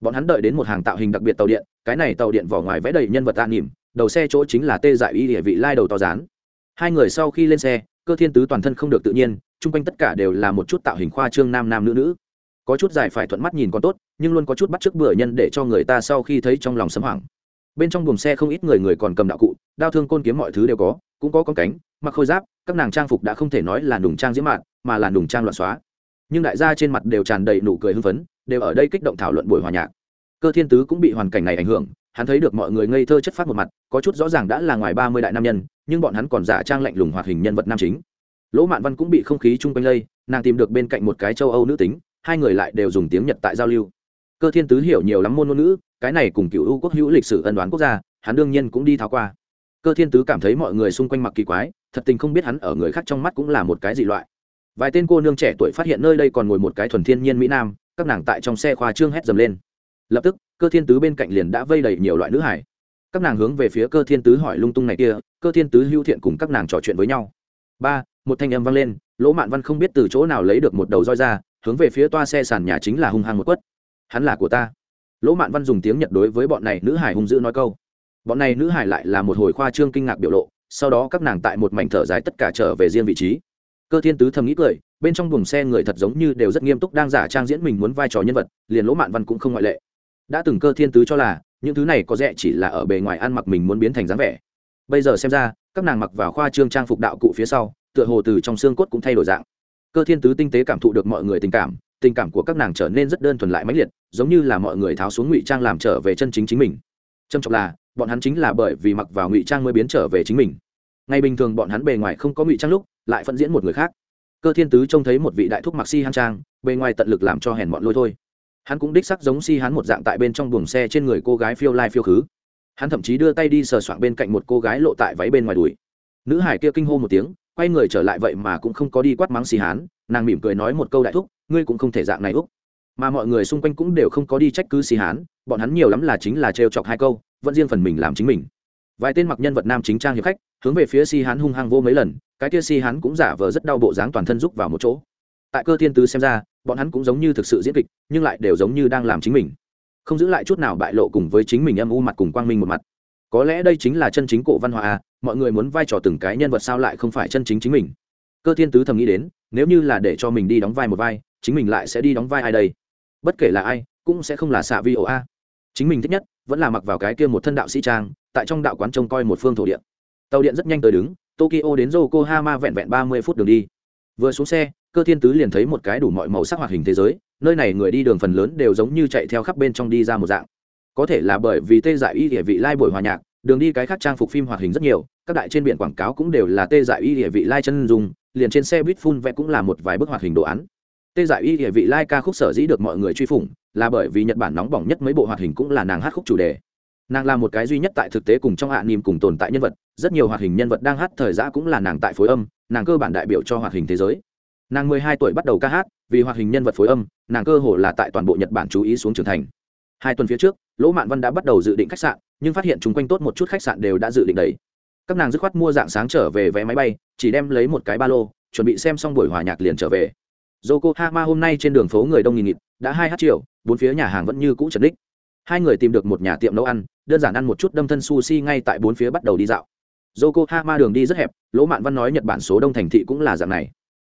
Bọn hắn đợi đến một hàng tạo hình đặc biệt tàu điện, cái này tàu điện vỏ ngoài vẽ đầy nhân vật tạ nỉm đầu xe chỗ chính là tê dại y địa vị lai đầu to rán hai người sau khi lên xe, cơ thiên tứ toàn thân không được tự nhiên, chung quanh tất cả đều là một chút tạo hình khoa trương nam nam nữ nữ. Có chút dài phải thuận mắt nhìn còn tốt, nhưng luôn có chút bắt chước bửa nhân để cho người ta sau khi thấy trong lòng sấm hoảng. Bên trong buồng xe không ít người người còn cầm đạo cụ, đao thương côn kiếm mọi thứ đều có, cũng có con cánh, mặc khôi giáp, các nàng trang phục đã không thể nói là nùng trang diễm mạn, mà là nùng trang loạn xóa. Nhưng đại gia trên mặt đều tràn đầy nụ cười hưng phấn, đều ở đây kích động thảo luận buổi hòa nhạc. Cơ thiên tứ cũng bị hoàn cảnh này ảnh hưởng hắn thấy được mọi người ngây thơ chất phát một mặt, có chút rõ ràng đã là ngoài ba mươi đại nam nhân, nhưng bọn hắn còn giả trang lạnh lùng hoạt hình nhân vật nam chính. Lỗ mạn văn cũng bị không khí chung quanh lây, nàng tìm được bên cạnh một cái châu âu nữ tính, hai người lại đều dùng tiếng nhật tại giao lưu. Cơ thiên tứ hiểu nhiều lắm môn ngôn ngữ, cái này cùng cựu ưu quốc hữu lịch sử ân đoán quốc gia, hắn đương nhiên cũng đi tháo qua. Cơ thiên tứ cảm thấy mọi người xung quanh mặc kỳ quái, thật tình không biết hắn ở người khác trong mắt cũng là một cái gì loại. Vài tên cô nương trẻ tuổi phát hiện nơi đây còn ngồi một cái thuần thiên nhiên mỹ nam, các nàng tại trong xe khoa trương hét dầm lên lập tức, cơ thiên tứ bên cạnh liền đã vây đầy nhiều loại nữ hải. Các nàng hướng về phía cơ thiên tứ hỏi lung tung này kia, cơ thiên tứ hữu thiện cùng các nàng trò chuyện với nhau. Ba, một thanh âm vang lên, lỗ mạn văn không biết từ chỗ nào lấy được một đầu roi ra, hướng về phía toa xe sàn nhà chính là hung hăng một quất. Hắn là của ta. Lỗ mạn văn dùng tiếng nhật đối với bọn này nữ hải hung dữ nói câu. Bọn này nữ hải lại là một hồi khoa trương kinh ngạc biểu lộ, sau đó các nàng tại một mảnh thở dài tất cả trở về riêng vị trí. Cơ thiên tứ thầm nghĩ cười, bên trong buồng xe người thật giống như đều rất nghiêm túc đang giả trang diễn mình muốn vai trò nhân vật, liền lỗ mạn văn cũng không ngoại lệ đã từng cơ thiên tứ cho là, những thứ này có rẻ chỉ là ở bề ngoài ăn mặc mình muốn biến thành dáng vẻ. Bây giờ xem ra, các nàng mặc vào khoa trương trang phục đạo cụ phía sau, tựa hồ từ trong xương cốt cũng thay đổi dạng. Cơ thiên tứ tinh tế cảm thụ được mọi người tình cảm tình cảm của các nàng trở nên rất đơn thuần lại mãnh liệt, giống như là mọi người tháo xuống ngụy trang làm trở về chân chính chính mình. Trầm trọng là, bọn hắn chính là bởi vì mặc vào ngụy trang mới biến trở về chính mình. Ngày bình thường bọn hắn bề ngoài không có ngụy trang lúc, lại phân diễn một người khác. Cơ thiên tứ trông thấy một vị đại thúc mặc si hang trang, bề ngoài tận lực làm cho hèn bọn lôi thôi hắn cũng đích sắc giống si hắn một dạng tại bên trong buồng xe trên người cô gái phiêu lai phiêu khứ. Hắn thậm chí đưa tay đi sờ soạng bên cạnh một cô gái lộ tại váy bên ngoài đùi. Nữ hải kia kinh hô một tiếng, quay người trở lại vậy mà cũng không có đi quát mắng xì hán nàng mỉm cười nói một câu đại thúc, ngươi cũng không thể dạng này úc. Mà mọi người xung quanh cũng đều không có đi trách cứ xì hán bọn hắn nhiều lắm là chính là trêu chọc hai câu, vẫn riêng phần mình làm chính mình. Vài tên mặc nhân vật nam chính trang hiệp khách, hướng về phía si hán hung hăng vô mấy lần, cái kia si hán cũng giả vờ rất đau bộ dáng toàn thân rúc vào một chỗ. Tại cơ thiên tứ xem ra bọn hắn cũng giống như thực sự diễn kịch, nhưng lại đều giống như đang làm chính mình. Không giữ lại chút nào bại lộ cùng với chính mình âm u mặt cùng quang minh một mặt. Có lẽ đây chính là chân chính cổ văn hóa à mọi người muốn vai trò từng cái nhân vật sao lại không phải chân chính chính mình? Cơ thiên tứ thầm nghĩ đến, nếu như là để cho mình đi đóng vai một vai, chính mình lại sẽ đi đóng vai ai đây? Bất kể là ai, cũng sẽ không là xạ vi ổ a. Chính mình thích nhất, vẫn là mặc vào cái kia một thân đạo sĩ trang, tại trong đạo quán trông coi một phương thổ điện tàu điện rất nhanh tới đứng, tokyo đến yokohama vẹn vẹn ba mươi phút đường đi vừa xuống xe, cơ thiên tứ liền thấy một cái đủ mọi màu sắc hoạt hình thế giới, nơi này người đi đường phần lớn đều giống như chạy theo khắp bên trong đi ra một dạng. Có thể là bởi vì tê dại y địa vị lai buổi hòa nhạc, đường đi cái khác trang phục phim hoạt hình rất nhiều, các đại trên biển quảng cáo cũng đều là tê dại y địa vị lai chân dùng liền trên xe buýt phun vẽ cũng là một vài bức hoạt hình đồ án. Tê dại y địa vị lai ca khúc sở dĩ được mọi người truy phủng, là bởi vì nhật bản nóng bỏng nhất mấy bộ hoạt hình cũng là nàng hát khúc chủ đề. Nàng là một cái duy nhất tại thực tế cùng trong hạ niềm cùng tồn tại nhân vật, rất nhiều hoạt hình nhân vật đang hát thời giã cũng là nàng tại phối âm nàng cơ bản đại biểu cho hoạt hình thế giới. Nàng mười hai tuổi bắt đầu ca hát, vì hoạt hình nhân vật phối âm, nàng cơ hồ là tại toàn bộ nhật bản chú ý xuống trưởng thành. Hai tuần phía trước, lỗ mạn văn đã bắt đầu dự định khách sạn, nhưng phát hiện chung quanh tốt một chút khách sạn đều đã dự định đầy. Các nàng dứt khoát mua dạng sáng trở về vé máy bay, chỉ đem lấy một cái ba lô, chuẩn bị xem xong buổi hòa nhạc liền trở về. Yokohama hôm nay trên đường phố người đông nghìn nghịt, đã hai hát chiều, bốn phía nhà hàng vẫn như cũ trần đích. Hai người tìm được một nhà tiệm nấu ăn, đơn giản ăn một chút đâm thân sushi ngay tại bốn phía bắt đầu đi dạo yokohama đường đi rất hẹp, lỗ mạn văn nói nhật bản số đông thành thị cũng là dạng này.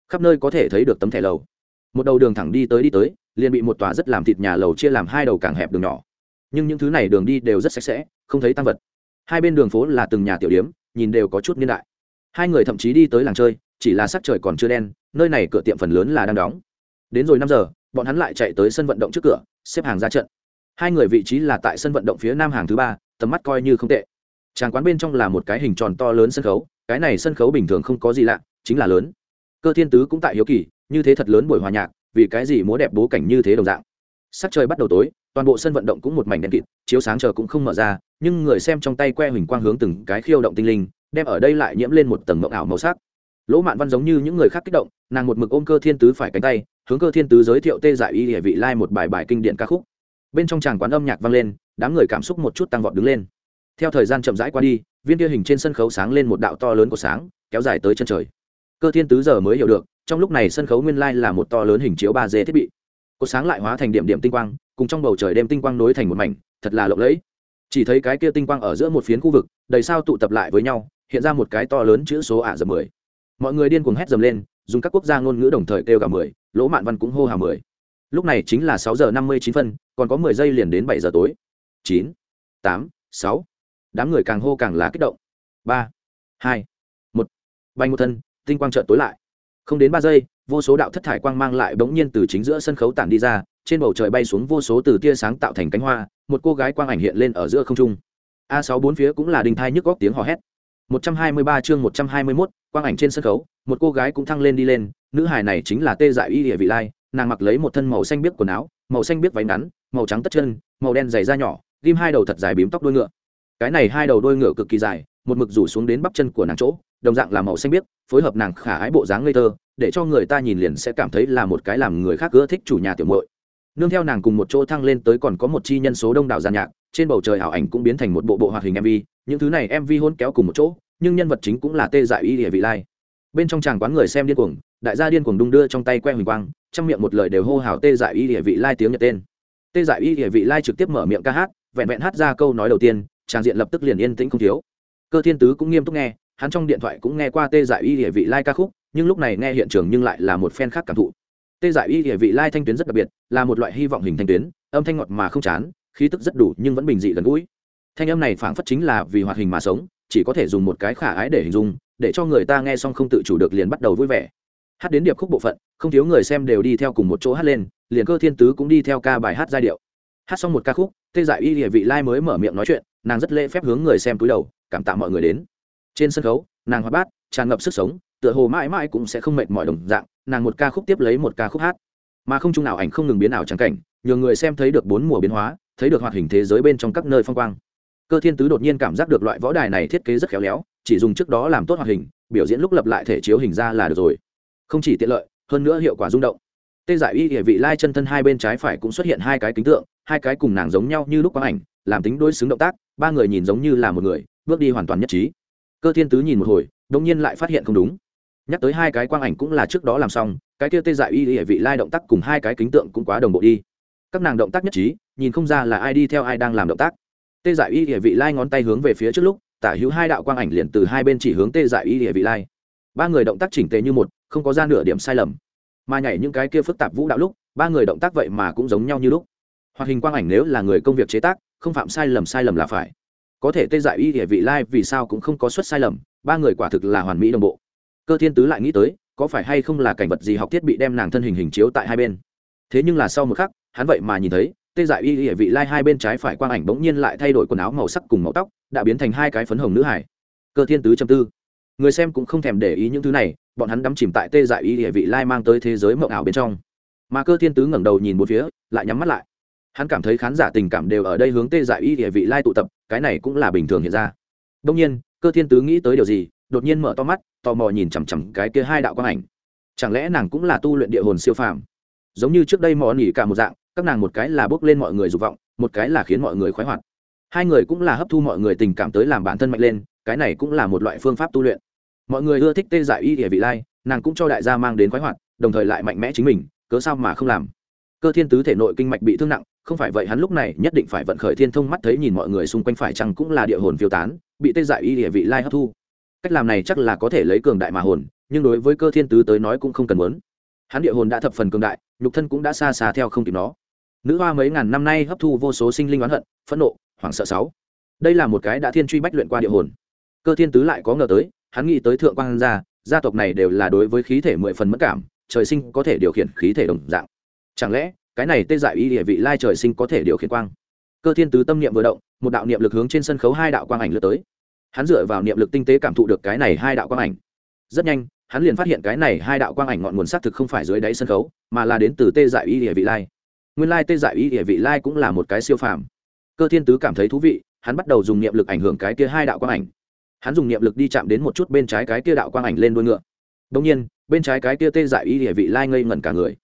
Khắp nơi có thể thấy được tấm thẻ lầu. Một đầu đường thẳng đi tới đi tới, liền bị một tòa rất làm thịt nhà lầu chia làm hai đầu càng hẹp đường nhỏ. Nhưng những thứ này đường đi đều rất sạch sẽ, không thấy tăng vật. Hai bên đường phố là từng nhà tiểu điếm, nhìn đều có chút niên đại. Hai người thậm chí đi tới làng chơi, chỉ là sắc trời còn chưa đen, nơi này cửa tiệm phần lớn là đang đóng. Đến rồi năm giờ, bọn hắn lại chạy tới sân vận động trước cửa, xếp hàng ra trận. Hai người vị trí là tại sân vận động phía nam hàng thứ ba, tầm mắt coi như không tệ tràng quán bên trong là một cái hình tròn to lớn sân khấu, cái này sân khấu bình thường không có gì lạ, chính là lớn. Cơ thiên tứ cũng tại hiếu kỳ, như thế thật lớn buổi hòa nhạc, vì cái gì múa đẹp bố cảnh như thế đồng dạng. Sắc trời bắt đầu tối, toàn bộ sân vận động cũng một mảnh đen kịt, chiếu sáng chờ cũng không mở ra, nhưng người xem trong tay que huỳnh quang hướng từng cái khiêu động tinh linh, đem ở đây lại nhiễm lên một tầng mộng ảo màu sắc. Lỗ mạn văn giống như những người khác kích động, nàng một mực ôm cơ thiên tứ phải cánh tay, hướng cơ thiên tứ giới thiệu tê giải y địa vị lai một bài bài kinh điển ca khúc. Bên trong tràng quán âm nhạc vang lên, đám người cảm xúc một chút tăng vọt đứng lên theo thời gian chậm rãi qua đi, viên kia hình trên sân khấu sáng lên một đạo to lớn của sáng, kéo dài tới chân trời. Cơ thiên tứ giờ mới hiểu được, trong lúc này sân khấu nguyên lai là một to lớn hình chiếu ba d thiết bị. Cột sáng lại hóa thành điểm điểm tinh quang, cùng trong bầu trời đem tinh quang nối thành một mảnh, thật là lộng lẫy. Chỉ thấy cái kia tinh quang ở giữa một phiến khu vực, đầy sao tụ tập lại với nhau, hiện ra một cái to lớn chữ số ả dầm mười. Mọi người điên cuồng hét dầm lên, dùng các quốc gia ngôn ngữ đồng thời kêu cả mười, lỗ mạn văn cũng hô hào mười. Lúc này chính là sáu giờ năm mươi chín phân, còn có mười giây liền đến bảy giờ tối. Chín, tám, sáu đám người càng hô càng là kích động. Ba hai một. Bay một thân tinh quang trợn tối lại. Không đến ba giây vô số đạo thất thải quang mang lại bỗng nhiên từ chính giữa sân khấu tản đi ra trên bầu trời bay xuống vô số từ tia sáng tạo thành cánh hoa một cô gái quang ảnh hiện lên ở giữa không trung. A sáu bốn phía cũng là đình thai nhức góc tiếng hò hét. 123 chương 121, quang ảnh trên sân khấu một cô gái cũng thăng lên đi lên nữ hài này chính là tê dại y địa vị lai nàng mặc lấy một thân màu xanh biếc quần áo màu xanh biếc váy ngắn màu trắng tất chân màu đen dày da nhỏ ghim hai đầu thật dài bím tóc đuôi ngựa cái này hai đầu đôi ngựa cực kỳ dài, một mực rủ xuống đến bắp chân của nàng chỗ, đồng dạng là màu xanh biếc, phối hợp nàng khả ái bộ dáng ngây thơ, để cho người ta nhìn liền sẽ cảm thấy là một cái làm người khác ưa thích chủ nhà tiểu muội. Nương theo nàng cùng một chỗ thăng lên tới còn có một chi nhân số đông đảo giàn nhạc, trên bầu trời ảo ảnh cũng biến thành một bộ bộ hoạt hình mv những thứ này mv hôn kéo cùng một chỗ, nhưng nhân vật chính cũng là tê dại y địa vị lai. Bên trong chàng quán người xem điên cuồng, đại gia điên cuồng đung đưa trong tay que huỳnh quang, trong miệng một lời đều hô hào tê dại y địa vị lai tiếng nhật tên. Tê dại y địa vị lai trực tiếp mở miệng ca hát, vẹn vẹn hát ra câu nói đầu tiên trang diện lập tức liền yên tĩnh không thiếu. Cơ thiên tứ cũng nghiêm túc nghe, hắn trong điện thoại cũng nghe qua tê dại y địa vị lai ca khúc, nhưng lúc này nghe hiện trường nhưng lại là một phen khác cảm thụ. Tê dại y địa vị lai thanh tuyến rất đặc biệt, là một loại hy vọng hình thanh tuyến, âm thanh ngọt mà không chán, khí tức rất đủ nhưng vẫn bình dị gần gũi. Thanh âm này phảng phất chính là vì hoạt hình mà sống, chỉ có thể dùng một cái khả ái để hình dung, để cho người ta nghe xong không tự chủ được liền bắt đầu vui vẻ. Hát đến điệp khúc bộ phận, không thiếu người xem đều đi theo cùng một chỗ hát lên, liền cơ thiên tứ cũng đi theo ca bài hát giai điệu. Hát xong một ca khúc tê dại y địa vị lai mới mở miệng nói chuyện, nàng rất lễ phép hướng người xem túi đầu, cảm tạ mọi người đến. Trên sân khấu, nàng hoạt bát, tràn ngập sức sống, tựa hồ mãi mãi cũng sẽ không mệt mỏi đồng dạng, nàng một ca khúc tiếp lấy một ca khúc hát. Mà không chung nào ảnh không ngừng biến ảo trắng cảnh nhiều người xem thấy được bốn mùa biến hóa, thấy được hoạt hình thế giới bên trong các nơi phong quang. Cơ thiên tứ đột nhiên cảm giác được loại võ đài này thiết kế rất khéo léo, chỉ dùng trước đó làm tốt hoạt hình, biểu diễn lúc lập lại thể chiếu hình ra là được rồi. Không chỉ tiện lợi, hơn nữa hiệu quả rung động. Tê giải y địa vị lai chân thân hai bên trái phải cũng xuất hiện hai cái kính tượng hai cái cùng nàng giống nhau như lúc quang ảnh, làm tính đối xứng động tác, ba người nhìn giống như là một người, bước đi hoàn toàn nhất trí. Cơ thiên tứ nhìn một hồi đông nhiên lại phát hiện không đúng. Nhắc tới hai cái quang ảnh cũng là trước đó làm xong, cái kia tê dại y hệ vị lai động tác cùng hai cái kính tượng cũng quá đồng bộ đi. Các nàng động tác nhất trí, nhìn không ra là ai đi theo ai đang làm động tác. Tê dại y hệ vị lai ngón tay hướng về phía trước lúc, tả hữu hai đạo quang ảnh liền từ hai bên chỉ hướng tê dại y hệ vị lai. Ba người động tác chỉnh tề như một, không có ra nửa điểm sai lầm. Mà nhảy những cái kia phức tạp vũ đạo lúc, ba người động tác vậy mà cũng giống nhau như lúc hoạt hình quang ảnh nếu là người công việc chế tác, không phạm sai lầm sai lầm là phải. Có thể tê dại y địa vị lai vì sao cũng không có suất sai lầm, ba người quả thực là hoàn mỹ đồng bộ. Cơ thiên tứ lại nghĩ tới, có phải hay không là cảnh vật gì học thiết bị đem nàng thân hình hình chiếu tại hai bên? Thế nhưng là sau một khắc, hắn vậy mà nhìn thấy, tê dại y địa vị lai hai bên trái phải quang ảnh bỗng nhiên lại thay đổi quần áo màu sắc cùng màu tóc, đã biến thành hai cái phấn hồng nữ hải. Cơ thiên tứ châm tư. Người xem cũng không thèm để ý những thứ này, bọn hắn đắm chìm tại tê dại y địa vị lai mang tới thế giới mộng ảo bên trong. Mà cơ thiên tứ ngẩng đầu nhìn một phía, lại nhắm mắt lại hắn cảm thấy khán giả tình cảm đều ở đây hướng tê dại y địa vị lai tụ tập, cái này cũng là bình thường hiện ra. Đông nhiên, cơ thiên tứ nghĩ tới điều gì, đột nhiên mở to mắt, tò mò nhìn chằm chằm cái kia hai đạo quang ảnh. Chẳng lẽ nàng cũng là tu luyện địa hồn siêu phàm? Giống như trước đây mò nỉ cả một dạng, các nàng một cái là bước lên mọi người dục vọng, một cái là khiến mọi người khoái hoạt. Hai người cũng là hấp thu mọi người tình cảm tới làm bản thân mạnh lên, cái này cũng là một loại phương pháp tu luyện. Mọi người ưa thích tê giải y địa vị lai, nàng cũng cho đại gia mang đến khoái hoạt, đồng thời lại mạnh mẽ chính mình, cớ sao mà không làm? Cơ thiên tứ thể nội kinh mạch bị thương nặng không phải vậy hắn lúc này nhất định phải vận khởi thiên thông mắt thấy nhìn mọi người xung quanh phải chăng cũng là địa hồn phiêu tán, bị tê dại y địa vị lai hấp thu. Cách làm này chắc là có thể lấy cường đại mà hồn, nhưng đối với cơ thiên tứ tới nói cũng không cần muốn. Hắn địa hồn đã thập phần cường đại, nhục thân cũng đã xa xa theo không kịp nó. Nữ hoa mấy ngàn năm nay hấp thu vô số sinh linh oán hận, phẫn nộ, hoảng sợ sáu. Đây là một cái đã thiên truy bách luyện qua địa hồn. Cơ thiên tứ lại có ngờ tới, hắn nghĩ tới thượng quan gia gia tộc này đều là đối với khí thể mười phần mất cảm, trời sinh có thể điều khiển khí thể đồng dạng. Chẳng lẽ cái này tê dại y địa vị lai trời sinh có thể điều khiển quang. Cơ thiên tứ tâm niệm vừa động, một đạo niệm lực hướng trên sân khấu hai đạo quang ảnh lướt tới. Hắn dựa vào niệm lực tinh tế cảm thụ được cái này hai đạo quang ảnh. Rất nhanh, hắn liền phát hiện cái này hai đạo quang ảnh ngọn nguồn xác thực không phải dưới đáy sân khấu, mà là đến từ tê dại y địa vị lai. Nguyên lai tê dại y địa vị lai cũng là một cái siêu phàm. Cơ thiên tứ cảm thấy thú vị, hắn bắt đầu dùng niệm lực ảnh hưởng cái kia hai đạo quang ảnh. Hắn dùng niệm lực đi chạm đến một chút bên trái cái kia đạo quang ảnh lên đuôi ngựa. Đông nhiên, bên trái cái kia tê dại y địa vị lai ngây ngẩn cả người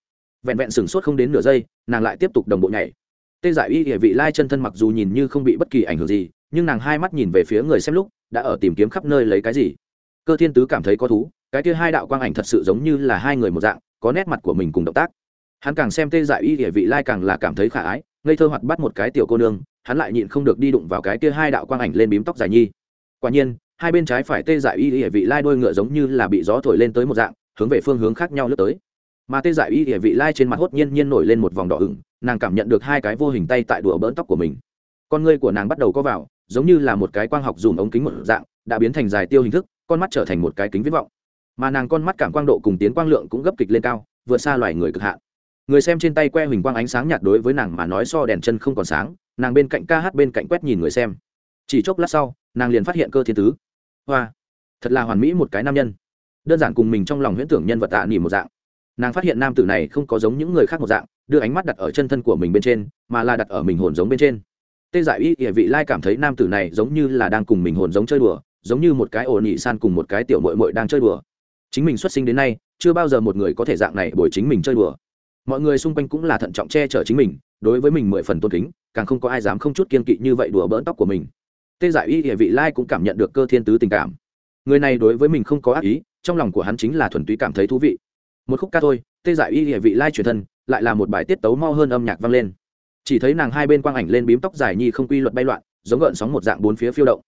vẹn vẹn sửng sốt không đến nửa giây, nàng lại tiếp tục đồng bộ nhảy. Tê dại y địa vị lai chân thân mặc dù nhìn như không bị bất kỳ ảnh hưởng gì, nhưng nàng hai mắt nhìn về phía người xem lúc, đã ở tìm kiếm khắp nơi lấy cái gì. Cơ thiên tứ cảm thấy có thú, cái kia hai đạo quang ảnh thật sự giống như là hai người một dạng, có nét mặt của mình cùng động tác. Hắn càng xem tê dại y địa vị lai càng là cảm thấy khả ái, ngây thơ hoặc bắt một cái tiểu cô nương, hắn lại nhịn không được đi đụng vào cái kia hai đạo quang ảnh lên bím tóc dài nhi. Quả nhiên, hai bên trái phải tê dại y địa vị lai đôi ngựa giống như là bị gió thổi lên tới một dạng, hướng về phương hướng khác nhau lướt tới mà tê dại y địa vị lai trên mặt hốt nhiên nhiên nổi lên một vòng đỏ ửng, nàng cảm nhận được hai cái vô hình tay tại đùa bỡn tóc của mình. Con ngươi của nàng bắt đầu có vào, giống như là một cái quang học dùm ống kính một dạng, đã biến thành dài tiêu hình thức, con mắt trở thành một cái kính viết vọng. Mà nàng con mắt cảm quang độ cùng tiến quang lượng cũng gấp kịch lên cao, vượt xa loài người cực hạn. Người xem trên tay que huỳnh quang ánh sáng nhạt đối với nàng mà nói so đèn chân không còn sáng, nàng bên cạnh ca hát bên cạnh quét nhìn người xem. Chỉ chốc lát sau, nàng liền phát hiện cơ thiên tứ. Hoa, thật là hoàn mỹ một cái nam nhân. Đơn giản cùng mình trong lòng huyễn tưởng nhân vật tạ nỉ một dạng nàng phát hiện nam tử này không có giống những người khác một dạng, đưa ánh mắt đặt ở chân thân của mình bên trên, mà là đặt ở mình hồn giống bên trên. Tê giải y địa vị lai cảm thấy nam tử này giống như là đang cùng mình hồn giống chơi đùa, giống như một cái ổ nhị san cùng một cái tiểu mội mội đang chơi đùa. Chính mình xuất sinh đến nay, chưa bao giờ một người có thể dạng này bồi chính mình chơi đùa. Mọi người xung quanh cũng là thận trọng che chở chính mình, đối với mình mười phần tôn kính, càng không có ai dám không chút kiên kỵ như vậy đùa bỡn tóc của mình. Tê giải y địa vị lai cũng cảm nhận được cơ thiên tứ tình cảm. Người này đối với mình không có ác ý, trong lòng của hắn chính là thuần túy cảm thấy thú vị một khúc ca thôi, tê giải y địa vị lai truyền thân, lại là một bài tiết tấu mau hơn âm nhạc vang lên. Chỉ thấy nàng hai bên quang ảnh lên bím tóc dài nhi không quy luật bay loạn, giống gợn sóng một dạng bốn phía phiêu động.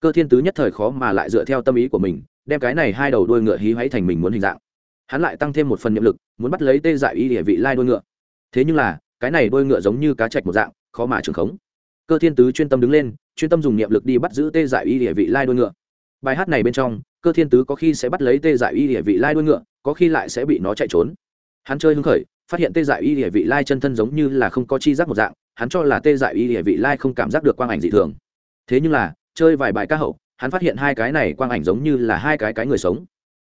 Cơ thiên tứ nhất thời khó mà lại dựa theo tâm ý của mình, đem cái này hai đầu đuôi ngựa hí hoáy thành mình muốn hình dạng. Hắn lại tăng thêm một phần nhiệm lực, muốn bắt lấy tê dại y địa vị lai đuôi ngựa. Thế nhưng là, cái này đuôi ngựa giống như cá chạch một dạng, khó mà trường khống. Cơ thiên tứ chuyên tâm đứng lên, chuyên tâm dùng niệm lực đi bắt giữ tê dại y địa vị lai đuôi ngựa. Bài hát này bên trong cơ thiên tứ có khi sẽ bắt lấy tê dại y địa vị lai đuôi ngựa, có khi lại sẽ bị nó chạy trốn. Hắn chơi hưng khởi, phát hiện tê dại y địa vị lai chân thân giống như là không có chi giác một dạng, hắn cho là tê dại y địa vị lai không cảm giác được quang ảnh dị thường. Thế nhưng là, chơi vài bài ca hậu, hắn phát hiện hai cái này quang ảnh giống như là hai cái cái người sống.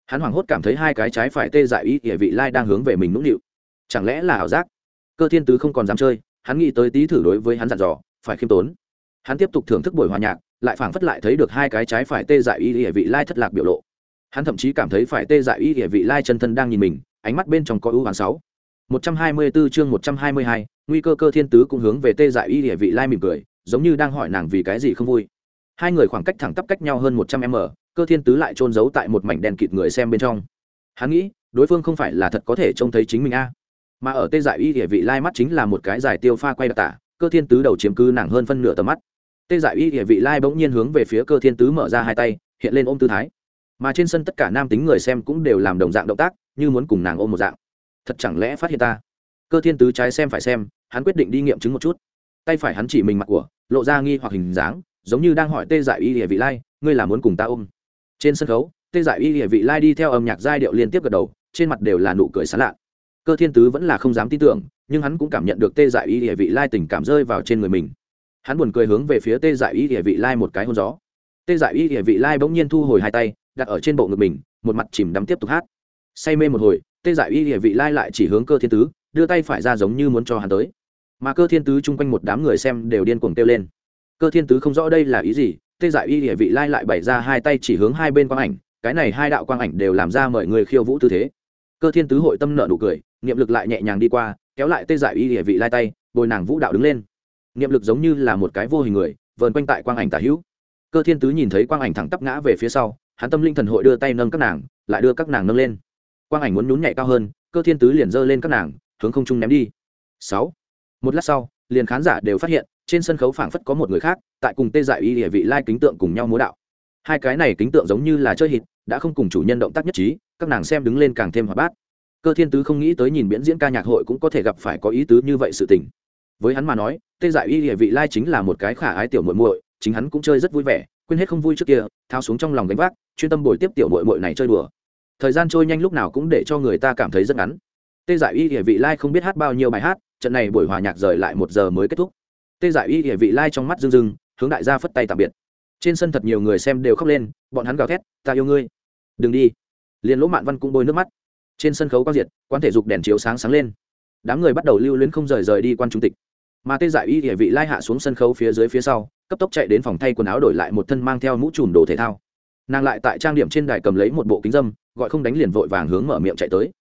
Hắn hoảng hốt cảm thấy hai cái trái phải tê dại y địa vị lai đang hướng về mình nũng nịu. Chẳng lẽ là ảo giác? Cơ thiên tứ không còn dám chơi, hắn nghĩ tới tí thử đối với hắn dặn dò, phải khiêm tốn. Hắn tiếp tục thưởng thức buổi hòa nhạc lại phảng phất lại thấy được hai cái trái phải tê dại y địa vị lai thất lạc biểu lộ. Hắn thậm chí cảm thấy phải tê dại y địa vị lai chân thân đang nhìn mình ánh mắt bên trong có ưu hoàng sáu. Một trăm hai mươi 124 chương một trăm hai mươi hai, nguy cơ cơ thiên tứ cũng hướng về tê dại y địa vị lai mỉm cười giống như đang hỏi nàng vì cái gì không vui. Hai người khoảng cách thẳng tắp cách nhau hơn một trăm m cơ thiên tứ lại trôn giấu tại một mảnh đèn kịt người xem bên trong. Hắn nghĩ đối phương không phải là thật có thể trông thấy chính mình a. Mà ở tê dại y địa vị lai mắt chính là một cái giải tiêu pha quay đặc tả cơ thiên tứ đầu chiếm cứ nàng hơn phân nửa tầm mắt tê dại y địa vị lai bỗng nhiên hướng về phía cơ thiên tứ mở ra hai tay, hiện lên ôm tư thái. Mà trên sân tất cả nam tính người xem cũng đều làm đồng dạng động tác, như muốn cùng nàng ôm một dạng. Thật chẳng lẽ phát hiện ta? Cơ thiên tứ trái xem phải xem, hắn quyết định đi nghiệm chứng một chút. Tay phải hắn chỉ mình mặt của, lộ ra nghi hoặc hình dáng, giống như đang hỏi tê dại y địa vị lai, ngươi là muốn cùng ta ôm? Trên sân khấu, tê dại y địa vị lai đi theo âm nhạc giai điệu liên tiếp gật đầu, trên mặt đều là nụ cười sán lạ. Cơ thiên tứ vẫn là không dám tin tưởng, nhưng hắn cũng cảm nhận được tê dại y địa vị lai tình cảm rơi vào trên người mình hắn buồn cười hướng về phía tê dại y địa vị lai một cái hôn gió. Tê dại y địa vị lai bỗng nhiên thu hồi hai tay, đặt ở trên bộ ngực mình, một mặt chìm đắm tiếp tục hát. Say mê một hồi, tê dại y địa vị lai lại chỉ hướng cơ thiên tứ, đưa tay phải ra giống như muốn cho hắn tới. Mà cơ thiên tứ chung quanh một đám người xem đều điên cuồng kêu lên. Cơ thiên tứ không rõ đây là ý gì, tê dại y địa vị lai lại bày ra hai tay chỉ hướng hai bên quang ảnh, cái này hai đạo quang ảnh đều làm ra mời người khiêu vũ tư thế. Cơ thiên tứ hội tâm nợ nụ cười, niệm lực lại nhẹ nhàng đi qua, kéo lại tê dại y địa vị lai tay, bồi nàng vũ đạo đứng lên niệm lực giống như là một cái vô hình người, vờn quanh tại quang ảnh tả hữu. Cơ thiên tứ nhìn thấy quang ảnh thẳng tắp ngã về phía sau, hắn tâm linh thần hội đưa tay nâng các nàng, lại đưa các nàng nâng lên. Quang ảnh muốn nhún nhảy cao hơn, cơ thiên tứ liền giơ lên các nàng, hướng không trung ném đi. Sáu. Một lát sau, liền khán giả đều phát hiện, trên sân khấu phảng phất có một người khác, tại cùng tê dại y địa vị lai kính tượng cùng nhau múa đạo. Hai cái này kính tượng giống như là chơi hít đã không cùng chủ nhân động tác nhất trí, các nàng xem đứng lên càng thêm hoạt bát. Cơ thiên tứ không nghĩ tới nhìn biễn diễn ca nhạc hội cũng có thể gặp phải có ý tứ như vậy sự tình. Với hắn mà nói tê dại y địa vị lai chính là một cái khả ái tiểu muội muội, chính hắn cũng chơi rất vui vẻ, quên hết không vui trước kia thao xuống trong lòng gánh vác, chuyên tâm bồi tiếp tiểu muội muội này chơi đùa. Thời gian trôi nhanh lúc nào cũng để cho người ta cảm thấy rất ngắn. Tê dại y địa vị lai không biết hát bao nhiêu bài hát, trận này buổi hòa nhạc rời lại một giờ mới kết thúc. Tê dại y địa vị lai trong mắt rưng rưng, hướng đại gia phất tay tạm biệt. Trên sân thật nhiều người xem đều khóc lên, bọn hắn gào thét, ta yêu ngươi. Đừng đi. Liền lỗ mạn văn cũng bôi nước mắt. Trên sân khấu quang diệt, quán thể dục đèn chiếu sáng sáng lên. Đám người bắt đầu lưu luyến không rời rời đi quan trung tịch mà tê dại y địa vị lai hạ xuống sân khấu phía dưới phía sau, cấp tốc chạy đến phòng thay quần áo đổi lại một thân mang theo mũ trùm đồ thể thao. Nàng lại tại trang điểm trên đài cầm lấy một bộ kính dâm, gọi không đánh liền vội vàng hướng mở miệng chạy tới.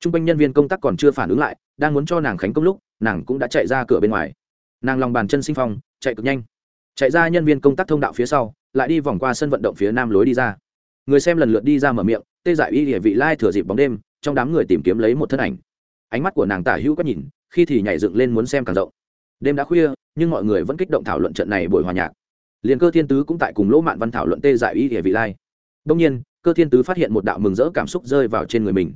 T r u n g quanh nhân viên công tác còn chưa phản ứng lại, đang muốn cho nàng khánh công lúc, nàng cũng đã chạy ra cửa bên ngoài. Nàng lòng bàn chân sinh phong, chạy cực nhanh. Chạy ra nhân viên công tác thông đạo phía sau, lại đi vòng qua sân vận động phía nam lối đi ra. Người xem lần lượt đi ra mở miệng, tê dại y địa vị lai thừa dịp bóng đêm, trong đám người tìm kiếm lấy một thân ảnh. Ánh mắt của nàng tả hữu có nhìn, khi thì nhảy dựng lên muốn xem càng rộng đêm đã khuya, nhưng mọi người vẫn kích động thảo luận trận này buổi hòa nhạc. Liền cơ thiên tứ cũng tại cùng lỗ mạn văn thảo luận tê dại y địa vị lai. Đông nhiên, cơ thiên tứ phát hiện một đạo mừng rỡ cảm xúc rơi vào trên người mình.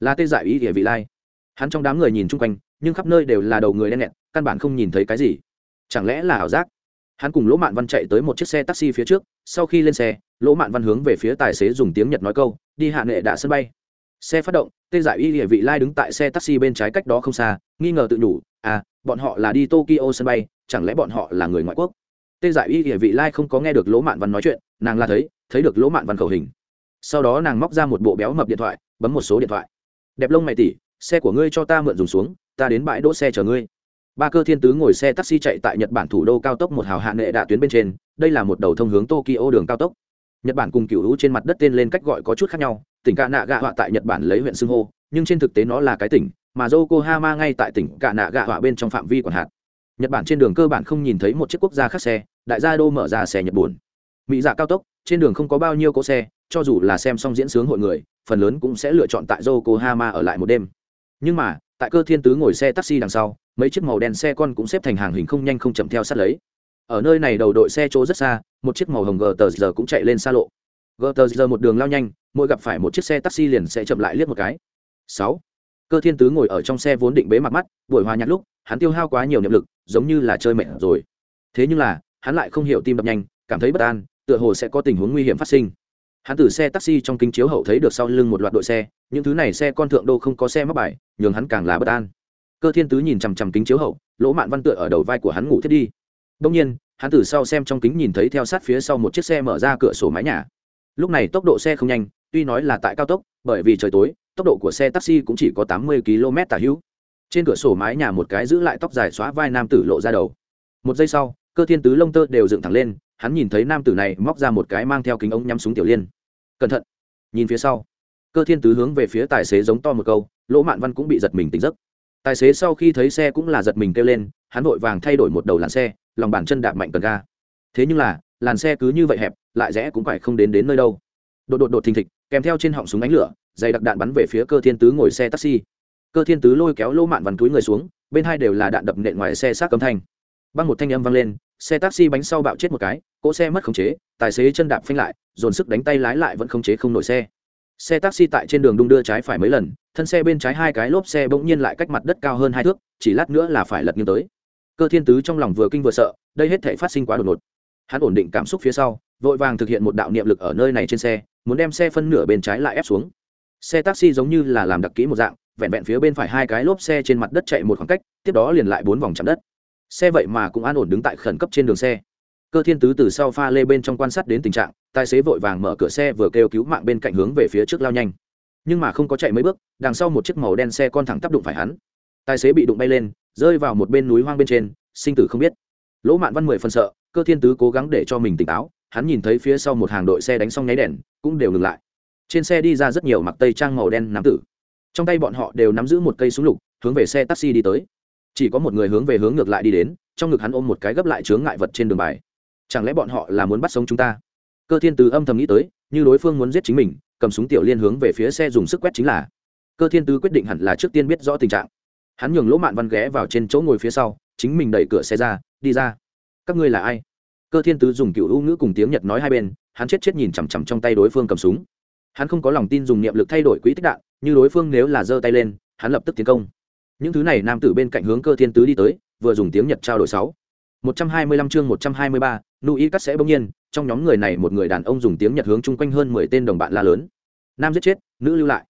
Là tê dại y địa vị lai. Hắn trong đám người nhìn chung quanh, nhưng khắp nơi đều là đầu người đen nghẹt, căn bản không nhìn thấy cái gì. Chẳng lẽ là ảo giác? Hắn cùng lỗ mạn văn chạy tới một chiếc xe taxi phía trước, sau khi lên xe, lỗ mạn văn hướng về phía tài xế dùng tiếng nhật nói câu, đi hạ nghệ đạ sân bay. Xe phát động, tê giải y địa vị lai đứng tại xe taxi bên trái cách đó không xa, nghi ngờ tự nhủ à bọn họ là đi tokyo sân bay, chẳng lẽ bọn họ là người ngoại quốc? Tê giải y địa vị lai không có nghe được lỗ mạn văn nói chuyện, nàng là thấy thấy được lỗ mạn văn khẩu hình. Sau đó nàng móc ra một bộ béo mập điện thoại, bấm một số điện thoại. Đẹp lông mày tỉ xe của ngươi cho ta mượn dùng xuống, ta đến bãi đỗ xe chờ ngươi. Ba cơ thiên tứ ngồi xe taxi chạy tại nhật bản thủ đô cao tốc một hào hạ nghệ đạ tuyến bên trên, đây là một đầu thông hướng tokyo đường cao tốc. Nhật bản cùng cựu hữu trên mặt đất tên lên cách gọi có chút khác nhau, tỉnh cạ nạ gạ họa tại nhật bản lấy huyện xưng hô, nhưng trên thực tế nó là cái tỉnh mà yokohama ngay tại tỉnh cạ nạ gạ họa bên trong phạm vi quản hạt. Nhật bản trên đường cơ bản không nhìn thấy một chiếc quốc gia khác xe, đại gia đô mở ra xe nhật buồn mỹ dạ cao tốc, trên đường không có bao nhiêu cỗ xe, cho dù là xem xong diễn sướng hội người, phần lớn cũng sẽ lựa chọn tại yokohama ở lại một đêm. Nhưng mà, tại cơ thiên tứ ngồi xe taxi đằng sau, mấy chiếc màu đen xe con cũng xếp thành hàng hình không nhanh không chậm theo sát lấy. Ở nơi này đầu đội xe chỗ rất xa, một chiếc màu hồng gờ giờ cũng chạy lên xa lộ. Gờ giờ một đường lao nhanh, mỗi gặp phải một chiếc xe taxi liền sẽ chậm lại liếc một cái. Sáu cơ thiên tứ ngồi ở trong xe vốn định bế mặt mắt, buổi hòa nhạc lúc, hắn tiêu hao quá nhiều niệm lực, giống như là chơi mệt rồi. Thế nhưng là, hắn lại không hiểu tim đập nhanh, cảm thấy bất an, tựa hồ sẽ có tình huống nguy hiểm phát sinh. Hắn từ xe taxi trong kính chiếu hậu thấy được sau lưng một loạt đội xe, những thứ này xe con thượng đô không có xe mắc bài, nhường hắn càng là bất an. Cơ thiên tứ nhìn chằm chằm kính chiếu hậu, lỗ mạn văn tựa ở đầu vai của hắn ngủ thiết đi. Đông nhiên, hắn từ sau xem trong kính nhìn thấy theo sát phía sau một chiếc xe mở ra cửa sổ mái nhà. Lúc này tốc độ xe không nhanh, tuy nói là tại cao tốc, bởi vì trời tối tốc độ của xe taxi cũng chỉ có tám mươi km tả hữu. Trên cửa sổ mái nhà một cái giữ lại tóc dài xóa vai nam tử lộ ra đầu. Một giây sau, cơ thiên tứ lông tơ đều dựng thẳng lên, hắn nhìn thấy nam tử này móc ra một cái mang theo kính ống nhắm súng tiểu liên. Cẩn thận. Nhìn phía sau, cơ thiên tứ hướng về phía tài xế giống to một câu, lỗ mạn văn cũng bị giật mình tỉnh giấc. Tài xế sau khi thấy xe cũng là giật mình kêu lên, hắn vội vàng thay đổi một đầu làn xe, lòng bàn chân đạp mạnh cần ga. Thế nhưng là, làn xe cứ như vậy hẹp, lại rẽ cũng phải không đến đến nơi đâu. Đột đột đột thình thịch, kèm theo trên họng súng ánh lửa dày đặc đạn bắn về phía cơ thiên tứ ngồi xe taxi. Cơ thiên tứ lôi kéo lỗ mạn văn túi người xuống, bên hai đều là đạn đập nện ngoài xe xác cấm thanh. Băng một thanh âm vang lên, xe taxi bánh sau bạo chết một cái, cỗ xe mất khống chế, tài xế chân đạp phanh lại, dồn sức đánh tay lái lại vẫn khống chế không nổi xe. Xe taxi tại trên đường đung đưa trái phải mấy lần, thân xe bên trái hai cái lốp xe bỗng nhiên lại cách mặt đất cao hơn hai thước, chỉ lát nữa là phải lật nghiêng tới. Cơ thiên tứ trong lòng vừa kinh vừa sợ, đây hết thể phát sinh quá đột ngột. Hắn ổn định cảm xúc phía sau, vội vàng thực hiện một đạo niệm lực ở nơi này trên xe, muốn đem xe phân nửa bên trái lại ép xuống xe taxi giống như là làm đặc kỹ một dạng, vẹn vẹn phía bên phải hai cái lốp xe trên mặt đất chạy một khoảng cách, tiếp đó liền lại bốn vòng chạm đất. Xe vậy mà cũng an ổn đứng tại khẩn cấp trên đường xe. Cơ thiên tứ từ sau pha lê bên trong quan sát đến tình trạng, tài xế vội vàng mở cửa xe vừa kêu cứu mạng bên cạnh hướng về phía trước lao nhanh. Nhưng mà không có chạy mấy bước, đằng sau một chiếc màu đen xe con thẳng tắp đụng phải hắn. Tài xế bị đụng bay lên, rơi vào một bên núi hoang bên trên, sinh tử không biết. Lỗ mạn văn mười phần sợ, cơ thiên tứ cố gắng để cho mình tỉnh táo, hắn nhìn thấy phía sau một hàng đội xe đánh xong nháy đèn, cũng đều ngừng lại trên xe đi ra rất nhiều mặc tây trang màu đen nam tử. Trong tay bọn họ đều nắm giữ một cây súng lục, hướng về xe taxi đi tới. Chỉ có một người hướng về hướng ngược lại đi đến, trong ngực hắn ôm một cái gấp lại chướng ngại vật trên đường bài. Chẳng lẽ bọn họ là muốn bắt sống chúng ta? Cơ thiên tứ âm thầm nghĩ tới, như đối phương muốn giết chính mình, cầm súng tiểu liên hướng về phía xe dùng sức quét chính là. Cơ thiên tứ quyết định hẳn là trước tiên biết rõ tình trạng. Hắn nhường lỗ mạn văn ghé vào trên chỗ ngồi phía sau, chính mình đẩy cửa xe ra, đi ra. Các ngươi là ai? Cơ thiên tứ dùng cựu ưu ngữ cùng tiếng nhật nói hai bên, hắn chết chết nhìn chằm chằm trong tay đối phương cầm súng hắn không có lòng tin dùng niệm lực thay đổi quỹ tích đạn, như đối phương nếu là giơ tay lên, hắn lập tức tiến công. Những thứ này nam tử bên cạnh hướng cơ thiên tứ đi tới, vừa dùng tiếng nhật trao đổi sáu. Một trăm hai mươi lăm chương một trăm hai mươi ba, nụ y cắt sẽ bỗng nhiên, trong nhóm người này một người đàn ông dùng tiếng nhật hướng chung quanh hơn mười tên đồng bạn la lớn. Nam giết chết, nữ lưu lại.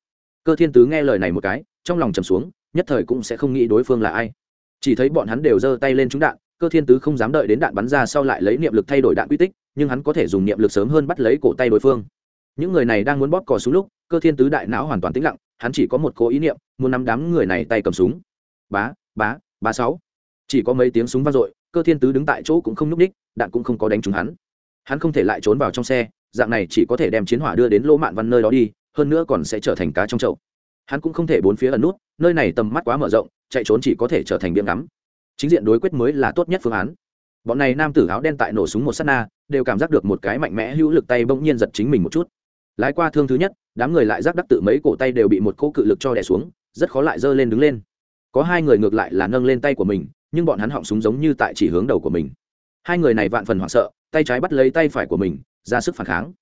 Cơ thiên tứ nghe lời này một cái, trong lòng trầm xuống, nhất thời cũng sẽ không nghĩ đối phương là ai. Chỉ thấy bọn hắn đều giơ tay lên trúng đạn, cơ thiên tứ không dám đợi đến đạn bắn ra sau lại lấy niệm lực thay đổi đạn quy tích, nhưng hắn có thể dùng niệm lực sớm hơn bắt lấy cổ tay đối phương những người này đang muốn bóp cò súng lúc, cơ thiên tứ đại não hoàn toàn tĩnh lặng, hắn chỉ có một cố ý niệm, muốn nắm đám người này tay cầm súng. Bá bá bá sáu. Chỉ có mấy tiếng súng vang dội, cơ thiên tứ đứng tại chỗ cũng không nhúc ních đạn cũng không có đánh trúng hắn. Hắn không thể lại trốn vào trong xe, dạng này chỉ có thể đem chiến hỏa đưa đến lỗ mạn văn nơi đó đi, hơn nữa còn sẽ trở thành cá trong chậu. Hắn cũng không thể bốn phía ẩn nút, nơi này tầm mắt quá mở rộng, chạy trốn chỉ có thể trở thành biếm ngắm. Chính diện đối quyết mới là tốt nhất phương án. Bọn này nam tử áo đen tại nổ súng một s á t na, đều cảm giác được một cái mạnh mẽ hữu lực tay bỗng nhiên giật chính mình một chút lái qua thương thứ nhất, đám người lại giác đắc tự mấy cổ tay đều bị một cỗ cự lực cho đẻ xuống, rất khó lại giơ lên đứng lên. Có hai người ngược lại là nâng lên tay của mình, nhưng bọn hắn họng súng giống như tại chỉ hướng đầu của mình. Hai người này vạn phần hoảng sợ, tay trái bắt lấy tay phải của mình, ra sức phản kháng.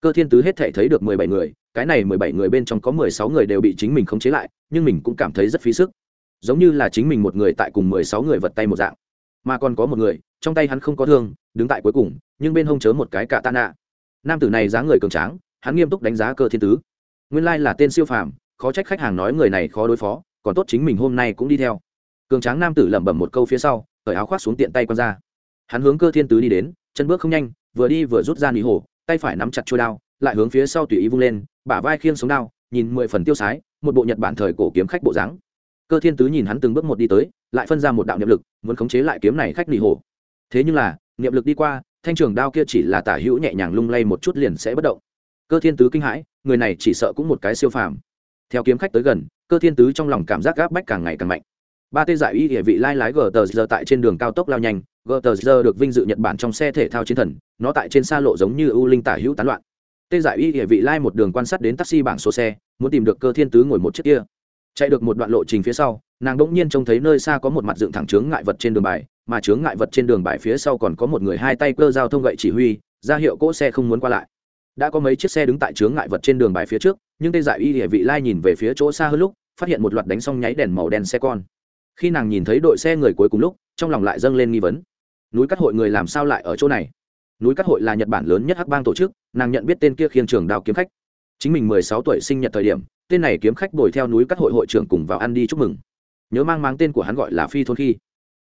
Cơ thiên tứ hết thể thấy được mười bảy người, cái này mười bảy người bên trong có mười sáu người đều bị chính mình khống chế lại, nhưng mình cũng cảm thấy rất phí sức. Giống như là chính mình một người tại cùng mười sáu người vật tay một dạng. Mà còn có một người, trong tay hắn không có thương, đứng tại cuối cùng, nhưng bên hông chớ một cái cạ tạ nạ nam tử này dáng người cường tráng hắn nghiêm túc đánh giá cơ thiên tứ. Nguyên lai là tên siêu phàm, khó trách khách hàng nói người này khó đối phó, còn tốt chính mình hôm nay cũng đi theo. Cường tráng nam tử lẩm bẩm một câu phía sau, cởi áo khoác xuống tiện tay con ra. Hắn hướng cơ thiên tứ đi đến, chân bước không nhanh, vừa đi vừa rút ra nỉ hổ, tay phải nắm chặt trôi đao, lại hướng phía sau tùy ý vung lên, bả vai khiêng sống đao, nhìn mười phần tiêu sái, một bộ nhật bản thời cổ kiếm khách bộ dáng. Cơ thiên tứ nhìn hắn từng bước một đi tới, lại phân ra một đạo niệm lực, muốn khống chế lại kiếm này khách nỉ hổ. Thế nhưng là, niệm lực đi qua, thanh trường đao kia chỉ là tả hữu nhẹ nhàng lung lay một chút liền sẽ bất động cơ thiên tứ kinh hãi, người này chỉ sợ cũng một cái siêu phàm. Theo kiếm khách tới gần, cơ thiên tứ trong lòng cảm giác gáp bách càng ngày càng mạnh. Ba tê giải y địa vị lai lái gờ tờ giờ tại trên đường cao tốc lao nhanh gờ tờ giờ được vinh dự nhật bản trong xe thể thao chiến thần, nó tại trên xa lộ giống như ưu linh tả hữu tán loạn. Tê giải y địa vị lai một đường quan sát đến taxi bảng số xe, muốn tìm được cơ thiên tứ ngồi một chiếc kia. Chạy được một đoạn lộ trình phía sau, nàng đ ỗ n g nhiên trông thấy nơi xa có một mặt dựng thẳng chướng ngại vật trên đường bài, mà chướng ngại vật trên đường bài phía sau còn có một người hai tay cơ giao thông gậy chỉ huy, ra hiệu cỗ xe không muốn qua lại đã có mấy chiếc xe đứng tại chướng ngại vật trên đường bài phía trước, nhưng tê Dại y địa vị lai nhìn về phía chỗ xa hơn lúc, phát hiện một loạt đánh xong nháy đèn màu đen xe con. Khi nàng nhìn thấy đội xe người cuối cùng lúc, trong lòng lại dâng lên nghi vấn. Núi cắt hội người làm sao lại ở chỗ này? Núi cắt hội là nhật bản lớn nhất hắc bang tổ chức, nàng nhận biết tên kia khiêng trường đào kiếm khách. Chính mình mười sáu tuổi sinh nhật thời điểm, tên này kiếm khách bồi theo núi cắt hội hội trưởng cùng vào ăn đi chúc mừng. Nhớ mang mang tên của hắn gọi là phi thôn khi.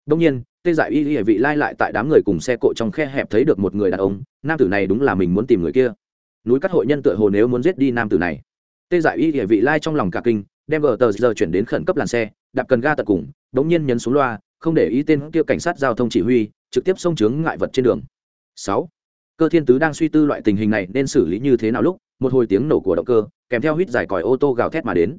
Đông nhiên, tê giải y y vị lai lại tại đám người cùng xe cộ trong khe hẹp thấy được một người đàn ông, nam tử này đúng là mình muốn tìm người kia núi cắt hội nhân tựa hồ nếu muốn giết đi nam tử này. Tê giải y địa vị lai trong lòng cả kinh, đem gờ tờ giờ chuyển đến khẩn cấp làn xe, đạp cần ga tận cùng, đống nhiên nhấn xuống loa, không để ý tên kia cảnh sát giao thông chỉ huy, trực tiếp xông chướng ngại vật trên đường. Sáu. Cơ thiên tứ đang suy tư loại tình hình này nên xử lý như thế nào lúc, một hồi tiếng nổ của động cơ, kèm theo huýt giải còi ô tô gào thét mà đến.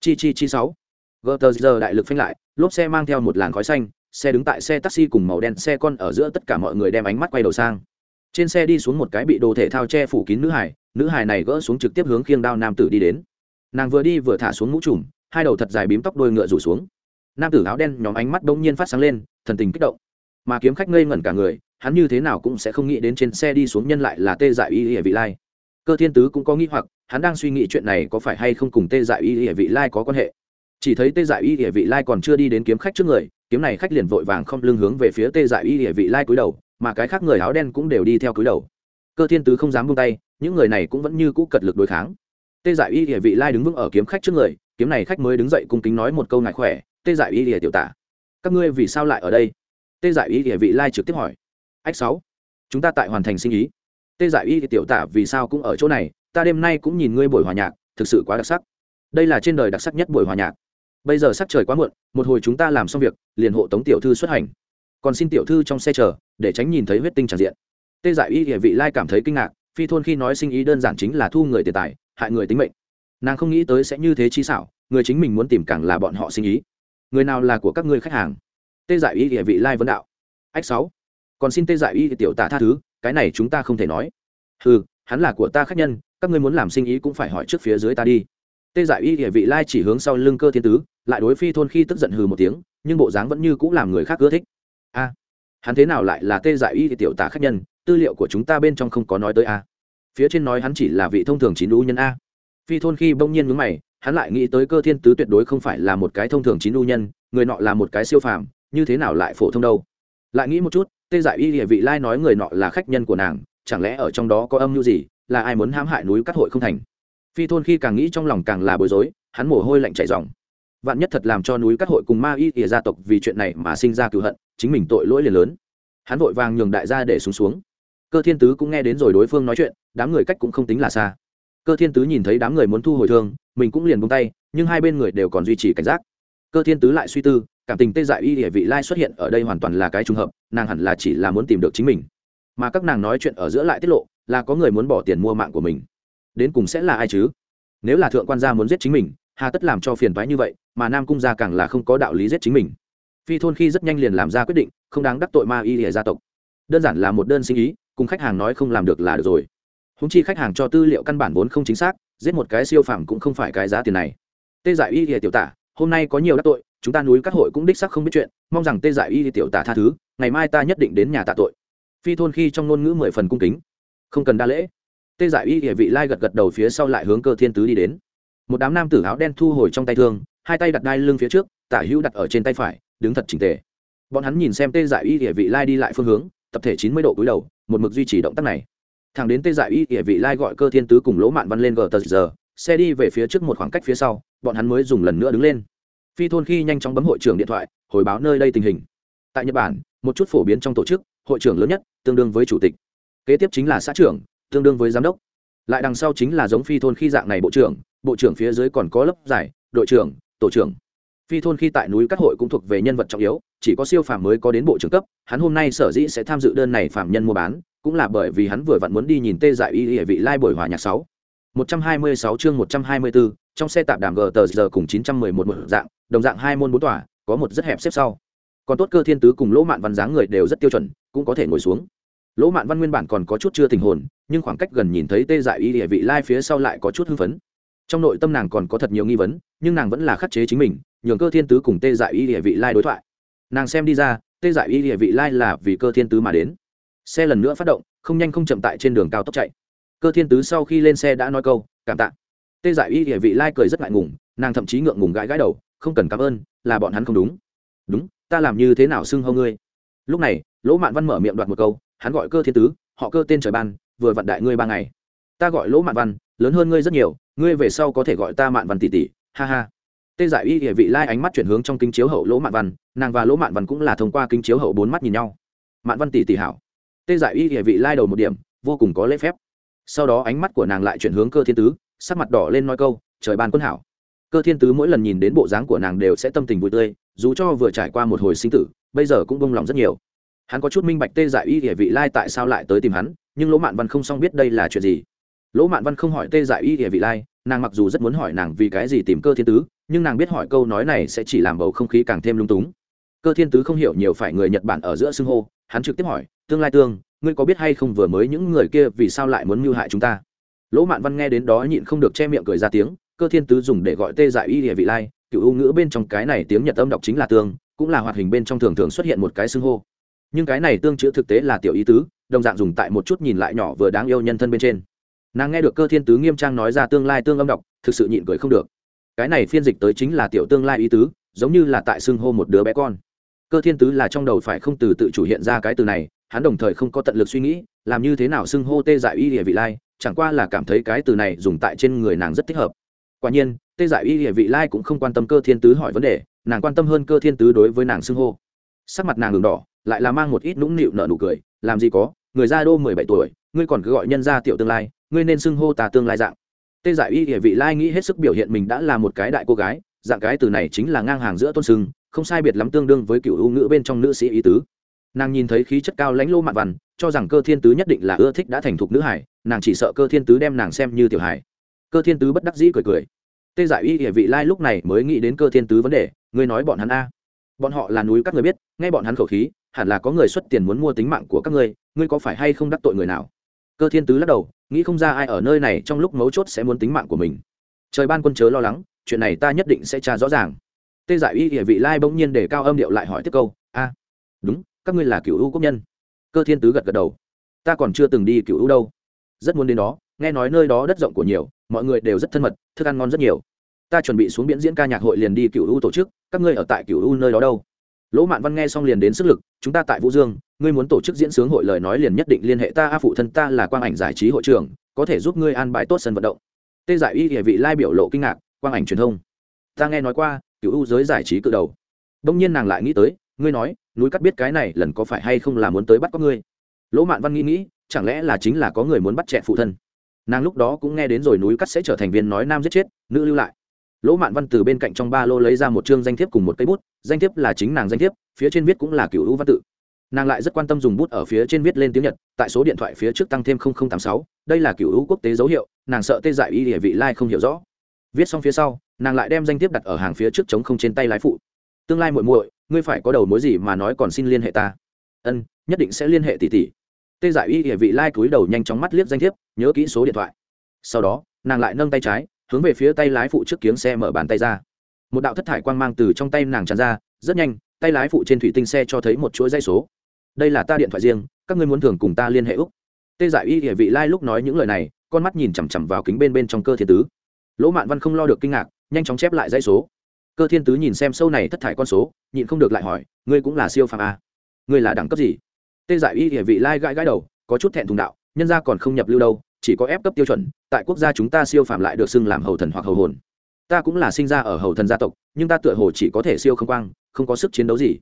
Chi chi chi sáu. Gờ tờ giờ đại lực phanh lại, lốp xe mang theo một làn khói xanh, xe đứng tại xe taxi cùng màu đen xe con ở giữa tất cả mọi người đem ánh mắt quay đầu sang trên xe đi xuống một cái bị đồ thể thao che phủ kín nữ hải nữ hải này gỡ xuống trực tiếp hướng khiêng đao nam tử đi đến. Nàng vừa đi vừa thả xuống mũ trùm, hai đầu thật dài bím tóc đôi ngựa rủ xuống. Nam tử áo đen nhóm ánh mắt bỗng nhiên phát sáng lên, thần tình kích động. Mà kiếm khách ngây ngẩn cả người, hắn như thế nào cũng sẽ không nghĩ đến trên xe đi xuống nhân lại là tê dại y hệ vị lai. Cơ thiên tứ cũng có nghĩ hoặc, hắn đang suy nghĩ chuyện này có phải hay không cùng tê dại y hệ vị lai có quan hệ. Chỉ thấy tê dại y hệ vị lai còn chưa đi đến kiếm khách trước người, kiếm này khách liền vội vàng không lưng hướng về phía tê dại y hệ vị lai cúi đầu mà cái khác người áo đen cũng đều đi theo cúi đầu. Cơ thiên tứ không dám buông tay, những người này cũng vẫn như cũ cật lực đối kháng. Tê dại y địa vị lai đứng vững ở kiếm khách trước người, kiếm này khách mới đứng dậy cung kính nói một câu ngại khỏe, tê dại y địa tiểu tả. Các ngươi vì sao lại ở đây? Tê dại y địa vị lai trực tiếp hỏi. Ách sáu, chúng ta tại hoàn thành sinh ý. Tê dại y tiểu tả vì sao cũng ở chỗ này, ta đêm nay cũng nhìn ngươi buổi hòa nhạc, thực sự quá đặc sắc. Đây là trên đời đặc sắc nhất buổi hòa nhạc. Bây giờ sắc trời quá muộn, một hồi chúng ta làm xong việc, liền hộ tống tiểu thư xuất hành còn xin tiểu thư trong xe chờ, để tránh nhìn thấy huyết tinh tràn diện. Tê dại y địa vị lai cảm thấy kinh ngạc, phi thôn khi nói sinh ý đơn giản chính là thu người tiền tài, hại người tính mệnh. Nàng không nghĩ tới sẽ như thế chi xảo, người chính mình muốn tìm càng là bọn họ sinh ý. Người nào là của các ngươi khách hàng? Tê dại y địa vị lai vấn đạo. Ách sáu, còn xin tê dại y tiểu tả tha thứ, cái này chúng ta không thể nói. Ừ hắn là của ta khách nhân, các ngươi muốn làm sinh ý cũng phải hỏi trước phía dưới ta đi. Tê dại y địa vị lai chỉ hướng sau lưng cơ thiên tứ, lại đối phi thôn khi tức giận hừ một tiếng, nhưng bộ dáng vẫn như cũng làm người khác ưa thích a, hắn thế nào lại là tê dại y tiểu tả khách nhân, tư liệu của chúng ta bên trong không có nói tới a. Phía trên nói hắn chỉ là vị thông thường chín đu nhân a. Phi thôn khi bỗng nhiên mướn mày, hắn lại nghĩ tới cơ thiên tứ tuyệt đối không phải là một cái thông thường chín đu nhân, người nọ là một cái siêu phàm, như thế nào lại phổ thông đâu? Lại nghĩ một chút, tê dại y địa vị lai nói người nọ là khách nhân của nàng, chẳng lẽ ở trong đó có âm mưu gì, là ai muốn hãm hại núi cắt hội không thành? Phi thôn khi càng nghĩ trong lòng càng là bối rối, hắn mồ hôi lạnh chảy dòng vạn nhất thật làm cho núi các hội cùng ma y ỉa gia tộc vì chuyện này mà sinh ra cựu hận, chính mình tội lỗi liền lớn. Hắn vội vàng nhường đại gia để xuống xuống. Cơ thiên tứ cũng nghe đến rồi đối phương nói chuyện, đám người cách cũng không tính là xa. Cơ thiên tứ nhìn thấy đám người muốn thu hồi thương, mình cũng liền buông tay, nhưng hai bên người đều còn duy trì cảnh giác. Cơ thiên tứ lại suy tư, cảm tình tê dại y địa vị lai xuất hiện ở đây hoàn toàn là cái trùng hợp, nàng hẳn là chỉ là muốn tìm được chính mình. Mà các nàng nói chuyện ở giữa lại tiết lộ, là có người muốn bỏ tiền mua mạng của mình. Đến cùng sẽ là ai chứ? Nếu là thượng quan gia muốn giết chính mình hà tất làm cho phiền toái như vậy, mà nam cung gia càng là không có đạo lý giết chính mình. Phi thôn khi rất nhanh liền làm ra quyết định, không đáng đắc tội ma y hệ gia tộc. Đơn giản là một đơn sinh ý, cùng khách hàng nói không làm được là được rồi. Húng chi khách hàng cho tư liệu căn bản vốn không chính xác, giết một cái siêu phẩm cũng không phải cái giá tiền này. Tê giải y hệ tiểu tả, hôm nay có nhiều đắc tội, chúng ta núi các hội cũng đích sắc không biết chuyện, mong rằng tê giải y tiểu tả tha thứ, ngày mai ta nhất định đến nhà tạ tội. Phi thôn khi trong ngôn ngữ mười phần cung kính. Không cần đa lễ. Tê giải y địa vị lai gật gật đầu phía sau lại hướng cơ thiên tứ đi đến một đám nam tử áo đen thu hồi trong tay thương, hai tay đặt đai lưng phía trước, tả hữu đặt ở trên tay phải, đứng thật chỉnh tề. Bọn hắn nhìn xem tê giải y địa vị lai đi lại phương hướng, tập thể chín mươi độ cúi đầu, một mực duy trì động tác này. Thẳng đến tê giải y địa vị lai gọi cơ thiên tứ cùng lỗ mạn văn lên gờ tờ giờ xe đi về phía trước một khoảng cách phía sau, bọn hắn mới dùng lần nữa đứng lên. Phi thôn khi nhanh chóng bấm hội trưởng điện thoại, hồi báo nơi đây tình hình. Tại nhật bản, một chút phổ biến trong tổ chức, hội trưởng lớn nhất, tương đương với chủ tịch. Kế tiếp chính là xã trưởng, tương đương với giám đốc. Lại đằng sau chính là giống phi thôn khi dạng này bộ trưởng bộ trưởng phía dưới còn có lớp giải, đội trưởng, tổ trưởng. Phi thôn khi tại núi các hội cũng thuộc về nhân vật trọng yếu, chỉ có siêu phàm mới có đến bộ trưởng cấp, hắn hôm nay sở dĩ sẽ tham dự đơn này phàm nhân mua bán, cũng là bởi vì hắn vừa vặn muốn đi nhìn tê giải y hệ vị lai buổi hòa nhạc sáu. Một trăm hai mươi sáu chương một trăm hai mươi bốn trong xe tạp đàm gờ tờ giờ cùng chín trăm mười một dạng, đồng dạng hai môn bốn tòa, có một rất hẹp xếp sau. Còn tốt cơ thiên tứ cùng lỗ mạn văn dáng người đều rất tiêu chuẩn, cũng có thể ngồi xuống. Lỗ mạn văn nguyên bản còn có chút chưa tình hồn, nhưng khoảng cách gần nhìn thấy tê dại y địa vị lai phía sau lại có chút hưng phấn trong nội tâm nàng còn có thật nhiều nghi vấn, nhưng nàng vẫn là khắc chế chính mình, nhường cơ thiên tứ cùng tê dại y địa vị lai đối thoại. Nàng xem đi ra, tê dại y địa vị lai là vì cơ thiên tứ mà đến. Xe lần nữa phát động, không nhanh không chậm tại trên đường cao tốc chạy. Cơ thiên tứ sau khi lên xe đã nói câu, cảm tạ. Tê dại y địa vị lai cười rất ngại ngùng, nàng thậm chí ngượng ngùng gãi gãi đầu, không cần cảm ơn, là bọn hắn không đúng. Đúng, ta làm như thế nào xưng hâu ngươi? Lúc này, lỗ mạn văn mở miệng đoạt một câu, hắn gọi cơ thiên tứ, họ cơ tên trời ban, vừa vặn đại ngươi ba ngày. Ta gọi lỗ mạn văn lớn hơn ngươi rất nhiều, ngươi về sau có thể gọi ta mạn văn tỷ tỷ, ha ha. Tê giải y địa vị lai ánh mắt chuyển hướng trong kính chiếu hậu lỗ mạn văn, nàng và lỗ mạn văn cũng là thông qua kính chiếu hậu bốn mắt nhìn nhau. Mạn văn tỷ tỷ hảo. Tê giải y địa vị lai đầu một điểm, vô cùng có lễ phép. Sau đó ánh mắt của nàng lại chuyển hướng cơ thiên tứ, sắc mặt đỏ lên nói câu, trời ban quân hảo. Cơ thiên tứ mỗi lần nhìn đến bộ dáng của nàng đều sẽ tâm tình vui tươi, dù cho vừa trải qua một hồi sinh tử, bây giờ cũng bông lòng rất nhiều. Hắn có chút minh bạch tê giải y địa vị lai tại sao lại tới tìm hắn, nhưng lỗ mạn văn không xong biết đây là chuyện gì lỗ mạn văn không hỏi tê giải y địa vị lai, nàng mặc dù rất muốn hỏi nàng vì cái gì tìm cơ thiên tứ, nhưng nàng biết hỏi câu nói này sẽ chỉ làm bầu không khí càng thêm lung túng. Cơ thiên tứ không hiểu nhiều phải người nhật bản ở giữa xưng hô, hắn trực tiếp hỏi, tương lai tương, ngươi có biết hay không vừa mới những người kia vì sao lại muốn mưu hại chúng ta? Lỗ mạn văn nghe đến đó nhịn không được che miệng cười ra tiếng, cơ thiên tứ dùng để gọi tê giải y địa vị lai cựu ưu ngữ bên trong cái này tiếng nhật âm đọc chính là tương, cũng là hoạt hình bên trong thường thường xuất hiện một cái xưng hô. Nhưng cái này tương chữ thực tế là tiểu ý tứ, đồng dạng dùng tại một chút nhìn lại nhỏ vừa đáng yêu nhân thân bên trên nàng nghe được cơ thiên tứ nghiêm trang nói ra tương lai tương âm đọc, thực sự nhịn cười không được. Cái này phiên dịch tới chính là tiểu tương lai ý tứ, giống như là tại xưng hô một đứa bé con. Cơ thiên tứ là trong đầu phải không từ tự chủ hiện ra cái từ này, hắn đồng thời không có tận lực suy nghĩ, làm như thế nào xưng hô tê dại y địa vị lai, chẳng qua là cảm thấy cái từ này dùng tại trên người nàng rất thích hợp. Quả nhiên, tê dại y địa vị lai cũng không quan tâm cơ thiên tứ hỏi vấn đề, nàng quan tâm hơn cơ thiên tứ đối với nàng xưng hô. Sắc mặt nàng đường đỏ, lại là mang một ít nũng nịu nợ nụ cười, làm gì có, người ra đô mười bảy tuổi ngươi còn cứ gọi nhân ra tiểu tương lai, ngươi nên xưng hô ta tương lai dạng. Tê giải y địa vị lai nghĩ hết sức biểu hiện mình đã là một cái đại cô gái, dạng cái từ này chính là ngang hàng giữa tôn sưng, không sai biệt lắm tương đương với cựu ưu ngữ bên trong nữ sĩ ý tứ. Nàng nhìn thấy khí chất cao lãnh lô mạn vằn, cho rằng cơ thiên tứ nhất định là ưa thích đã thành thục nữ hải, nàng chỉ sợ cơ thiên tứ đem nàng xem như tiểu hải. Cơ thiên tứ bất đắc dĩ cười cười. Tê giải y địa vị lai lúc này mới nghĩ đến cơ thiên tứ vấn đề, ngươi nói bọn hắn a. Bọn họ là núi các người biết, nghe bọn hắn khẩu khí, hẳn là có người xuất tiền muốn mua tính mạng của các ngươi ngươi có phải hay không đắc tội người nào? Cơ thiên tứ lắc đầu, nghĩ không ra ai ở nơi này trong lúc mấu chốt sẽ muốn tính mạng của mình. Trời ban quân chớ lo lắng, chuyện này ta nhất định sẽ tra rõ ràng. Tê giải y địa vị lai bỗng nhiên để cao âm điệu lại hỏi tiếp câu, a, đúng, các ngươi là cựu u quốc nhân? Cơ thiên tứ gật gật đầu, ta còn chưa từng đi cựu u đâu. Rất muốn đến đó, nghe nói nơi đó đất rộng của nhiều, mọi người đều rất thân mật, thức ăn ngon rất nhiều. Ta chuẩn bị xuống biển diễn ca nhạc hội liền đi cựu u tổ chức, các ngươi ở tại cựu u nơi đó đâu? Lỗ mạn văn nghe xong liền đến sức lực, chúng ta tại vũ dương, ngươi muốn tổ chức diễn sướng hội lời nói liền nhất định liên hệ ta, a phụ thân ta là quang ảnh giải trí hội trưởng, có thể giúp ngươi an bài tốt sân vận động. Tê giải y địa vị lai biểu lộ kinh ngạc, quang ảnh truyền thông. Ta nghe nói qua, cựu u giới giải trí cự đầu. Đông nhiên nàng lại nghĩ tới, ngươi nói, núi cắt biết cái này lần có phải hay không là muốn tới bắt có ngươi? Lỗ mạn văn nghĩ nghĩ, chẳng lẽ là chính là có người muốn bắt trẻ phụ thân? Nàng lúc đó cũng nghe đến rồi núi cắt sẽ trở thành viên nói nam giết chết, nữ lưu lại lỗ mạn văn từ bên cạnh trong ba lô lấy ra một chương danh thiếp cùng một cây bút, danh thiếp là chính nàng danh thiếp, phía trên viết cũng là cựu hữu văn tự. Nàng lại rất quan tâm dùng bút ở phía trên viết lên tiếng nhật, tại số điện thoại phía trước tăng thêm tám mươi sáu, đây là cựu hữu quốc tế dấu hiệu, nàng sợ tê dại y địa vị lai không hiểu rõ. Viết xong phía sau, nàng lại đem danh thiếp đặt ở hàng phía trước chống không trên tay lái phụ. Tương lai muội muội, ngươi phải có đầu mối gì mà nói còn xin liên hệ ta? Ân, nhất định sẽ liên hệ tỷ tỷ. Tê dại y địa vị lai cúi đầu nhanh chóng mắt liếc danh thiếp, nhớ kỹ số điện thoại. Sau đó, nàng lại nâng tay trái hướng về phía tay lái phụ trước kiếng xe mở bàn tay ra. Một đạo thất thải quang mang từ trong tay nàng tràn ra, rất nhanh, tay lái phụ trên thủy tinh xe cho thấy một chuỗi dây số. Đây là ta điện thoại riêng, các ngươi muốn thường cùng ta liên hệ úc. Tê giải y địa vị lai lúc nói những lời này, con mắt nhìn chằm chằm vào kính bên bên trong cơ thiên tứ. Lỗ mạn văn không lo được kinh ngạc, nhanh chóng chép lại dây số. Cơ thiên tứ nhìn xem sâu này thất thải con số, nhịn không được lại hỏi, ngươi cũng là siêu phàm a ngươi là đẳng cấp gì? Tê giải y địa vị lai gãi gãi đầu, có chút thẹn thùng đạo, nhân ra còn không nhập lưu đâu chỉ có ép cấp tiêu chuẩn, tại quốc gia chúng ta siêu phàm lại được xưng làm hầu thần hoặc hầu hồn. Ta cũng là sinh ra ở hầu thần gia tộc, nhưng ta tựa hồ chỉ có thể siêu không quang, không có sức chiến đấu gì.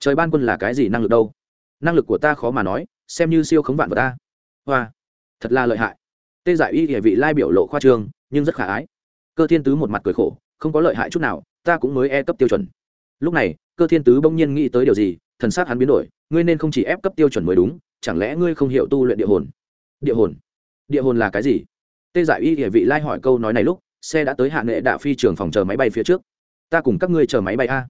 Trời ban quân là cái gì năng lực đâu? Năng lực của ta khó mà nói, xem như siêu khống vạn vật ta. Hoa, thật là lợi hại. Tê giải y địa vị lai biểu lộ khoa trương, nhưng rất khả ái. Cơ thiên tứ một mặt cười khổ, không có lợi hại chút nào, ta cũng mới e cấp tiêu chuẩn. Lúc này, cơ thiên tứ bỗng nhiên nghĩ tới điều gì, thần s á t hắn biến đổi, ngươi nên không chỉ ép cấp tiêu chuẩn mới đúng, chẳng lẽ ngươi không hiểu tu luyện địa hồn? Địa hồn? Địa hồn là cái gì? Tê giải y địa vị lai hỏi câu nói này lúc, xe đã tới hạ nghệ đạ phi trường phòng chờ máy bay phía trước. Ta cùng các ngươi chờ máy bay a.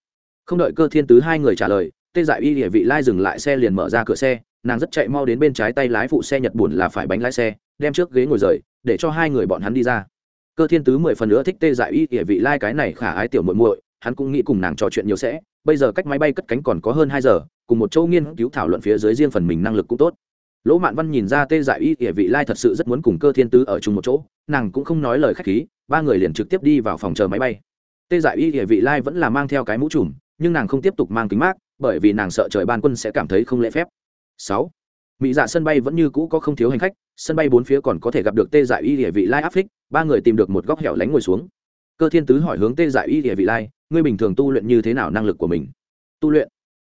Không đợi cơ thiên tứ hai người trả lời, tê giải y địa vị lai dừng lại xe liền mở ra cửa xe, nàng rất chạy mau đến bên trái tay lái phụ xe nhật bùn là phải bánh lái xe, đem trước ghế ngồi rời, để cho hai người bọn hắn đi ra. Cơ thiên tứ mười phần nữa thích tê giải y địa vị lai cái này khả ái tiểu muội muội, hắn cũng nghĩ cùng nàng trò chuyện nhiều sẽ, bây giờ cách máy bay cất cánh còn có hơn hai giờ, cùng một châu nghiên cứu thảo luận phía dưới riêng phần mình năng lực cũng tốt lỗ mạn văn nhìn ra tê giải y ỉa vị lai thật sự rất muốn cùng cơ thiên tứ ở chung một chỗ, nàng cũng không nói lời k h á c h khí, ba người liền trực tiếp đi vào phòng chờ máy bay. Tê giải y ỉa vị lai vẫn là mang theo cái mũ trùm, nhưng nàng không tiếp tục mang kính mát, bởi vì nàng sợ trời ban quân sẽ cảm thấy không lễ phép. Sáu. Mỹ dạ sân bay vẫn như cũ có không thiếu hành khách, sân bay bốn phía còn có thể gặp được tê giải y ỉa vị lai áp phích, ba người tìm được một góc hẻo lánh ngồi xuống. Cơ thiên tứ hỏi hướng tê giải y ỉa vị lai, ngươi bình thường tu luyện như thế nào năng lực của mình? Tu luyện?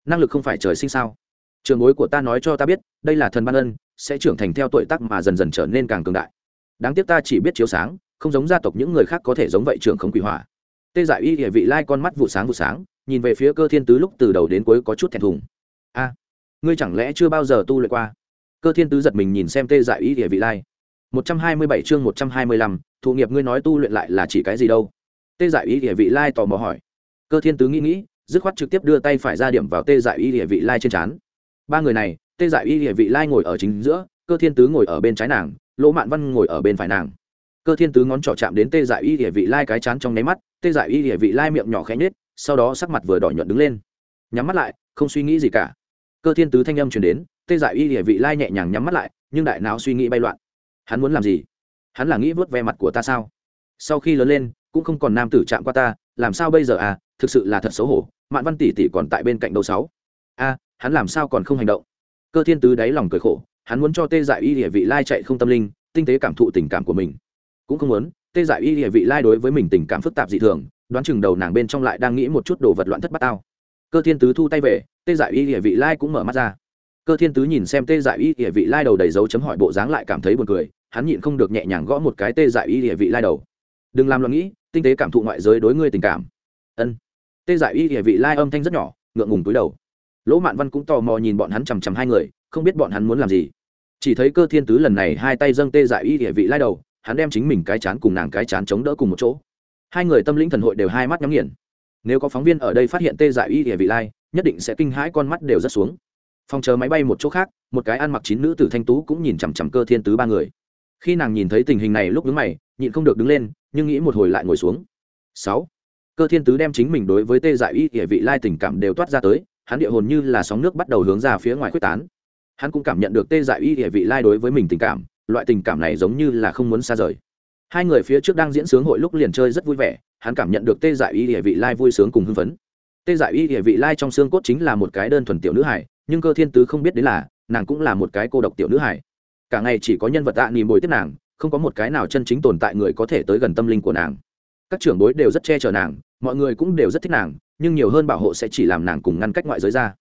Năng lực không phải trời sinh sao? Trường bối của ta nói cho ta biết, đây là thần ban ân, sẽ trưởng thành theo tuổi tác mà dần dần trở nên càng cường đại. Đáng tiếc ta chỉ biết chiếu sáng, không giống gia tộc những người khác có thể giống vậy trưởng không quỷ hỏa. Tê giải y địa vị lai con mắt vụ sáng vụ sáng, nhìn về phía cơ thiên tứ lúc từ đầu đến cuối có chút thẹn thùng. A, ngươi chẳng lẽ chưa bao giờ tu luyện qua? Cơ thiên tứ giật mình nhìn xem tê giải y địa vị lai. Một trăm hai mươi bảy chương một trăm hai mươi lăm, thụ nghiệp ngươi nói tu luyện lại là chỉ cái gì đâu? Tê giải y địa vị lai tò mò hỏi. Cơ thiên tứ nghĩ nghĩ, dứt khoát trực tiếp đưa tay phải ra điểm vào tê giải y địa vị lai trên trán ba người này, tê Dại y địa vị lai ngồi ở chính giữa, cơ thiên tứ ngồi ở bên trái nàng, lỗ mạn văn ngồi ở bên phải nàng. Cơ thiên tứ ngón trỏ chạm đến tê Dại y địa vị lai cái chán trong nháy mắt, tê Dại y địa vị lai miệng nhỏ khẽ nhết sau đó sắc mặt vừa đỏ nhuận đứng lên. Nhắm mắt lại, không suy nghĩ gì cả. Cơ thiên tứ thanh âm chuyển đến, tê Dại y địa vị lai nhẹ nhàng nhắm mắt lại, nhưng đại não suy nghĩ bay loạn. Hắn muốn làm gì? Hắn là nghĩ vớt ve mặt của ta sao? Sau khi lớn lên, cũng không còn nam tử chạm qua ta, làm sao bây giờ à? Thực sự là thật xấu hổ. Mạn văn tỷ tỷ còn tại bên cạnh đầu sáu? A hắn làm sao còn không hành động? Cơ thiên tứ đáy lòng cười khổ, hắn muốn cho tê dại y địa vị lai chạy không tâm linh, tinh tế cảm thụ tình cảm của mình. Cũng không muốn, tê dại y địa vị lai đối với mình tình cảm phức tạp dị thường, đoán chừng đầu nàng bên trong lại đang nghĩ một chút đồ vật loạn thất bát tao. Cơ thiên tứ thu tay về, tê dại y địa vị lai cũng mở mắt ra. Cơ thiên tứ nhìn xem tê dại y địa vị lai đầu đầy dấu chấm hỏi bộ dáng lại cảm thấy buồn cười, hắn nhịn không được nhẹ nhàng gõ một cái tê dại y địa vị lai đầu. Đừng làm lo nghĩ, tinh tế cảm thụ ngoại giới đối ngươi tình cảm. Ân. Tê dại y địa vị lai âm thanh rất nhỏ, ngượng ngùng túi đầu lỗ mạn văn cũng tò mò nhìn bọn hắn chằm chằm hai người, không biết bọn hắn muốn làm gì. Chỉ thấy cơ thiên tứ lần này hai tay dâng tê dại y địa vị lai đầu, hắn đem chính mình cái chán cùng nàng cái chán chống đỡ cùng một chỗ. Hai người tâm lĩnh thần hội đều hai mắt nhắm nghiền. Nếu có phóng viên ở đây phát hiện tê dại y địa vị lai, nhất định sẽ kinh hãi con mắt đều rất xuống. Phòng chờ máy bay một chỗ khác, một cái ăn mặc chín nữ tử thanh tú cũng nhìn chằm chằm cơ thiên tứ ba người. Khi nàng nhìn thấy tình hình này lúc đứng mày, nhịn không được đứng lên, nhưng nghĩ một hồi lại ngồi xuống. Sáu. Cơ thiên tứ đem chính mình đối với tê dại y địa vị lai tình cảm đều toát ra tới hắn địa hồn như là sóng nước bắt đầu hướng ra phía ngoài quyết tán. Hắn cũng cảm nhận được tê dại y địa vị lai đối với mình tình cảm, loại tình cảm này giống như là không muốn xa rời. Hai người phía trước đang diễn sướng hội lúc liền chơi rất vui vẻ, hắn cảm nhận được tê dại y địa vị lai vui sướng cùng hưng phấn. Tê dại y địa vị lai trong xương cốt chính là một cái đơn thuần tiểu nữ hải nhưng cơ thiên tứ không biết đến là, nàng cũng là một cái cô độc tiểu nữ hải cả ngày chỉ có nhân vật tạ nỉ bồi tiếp nàng, không có một cái nào chân chính tồn tại người có thể tới gần tâm linh của nàng. Các trưởng bối đều rất che chở nàng, mọi người cũng đều rất thích nàng nhưng nhiều hơn bảo hộ sẽ chỉ làm nàng cùng ngăn cách ngoại giới ra.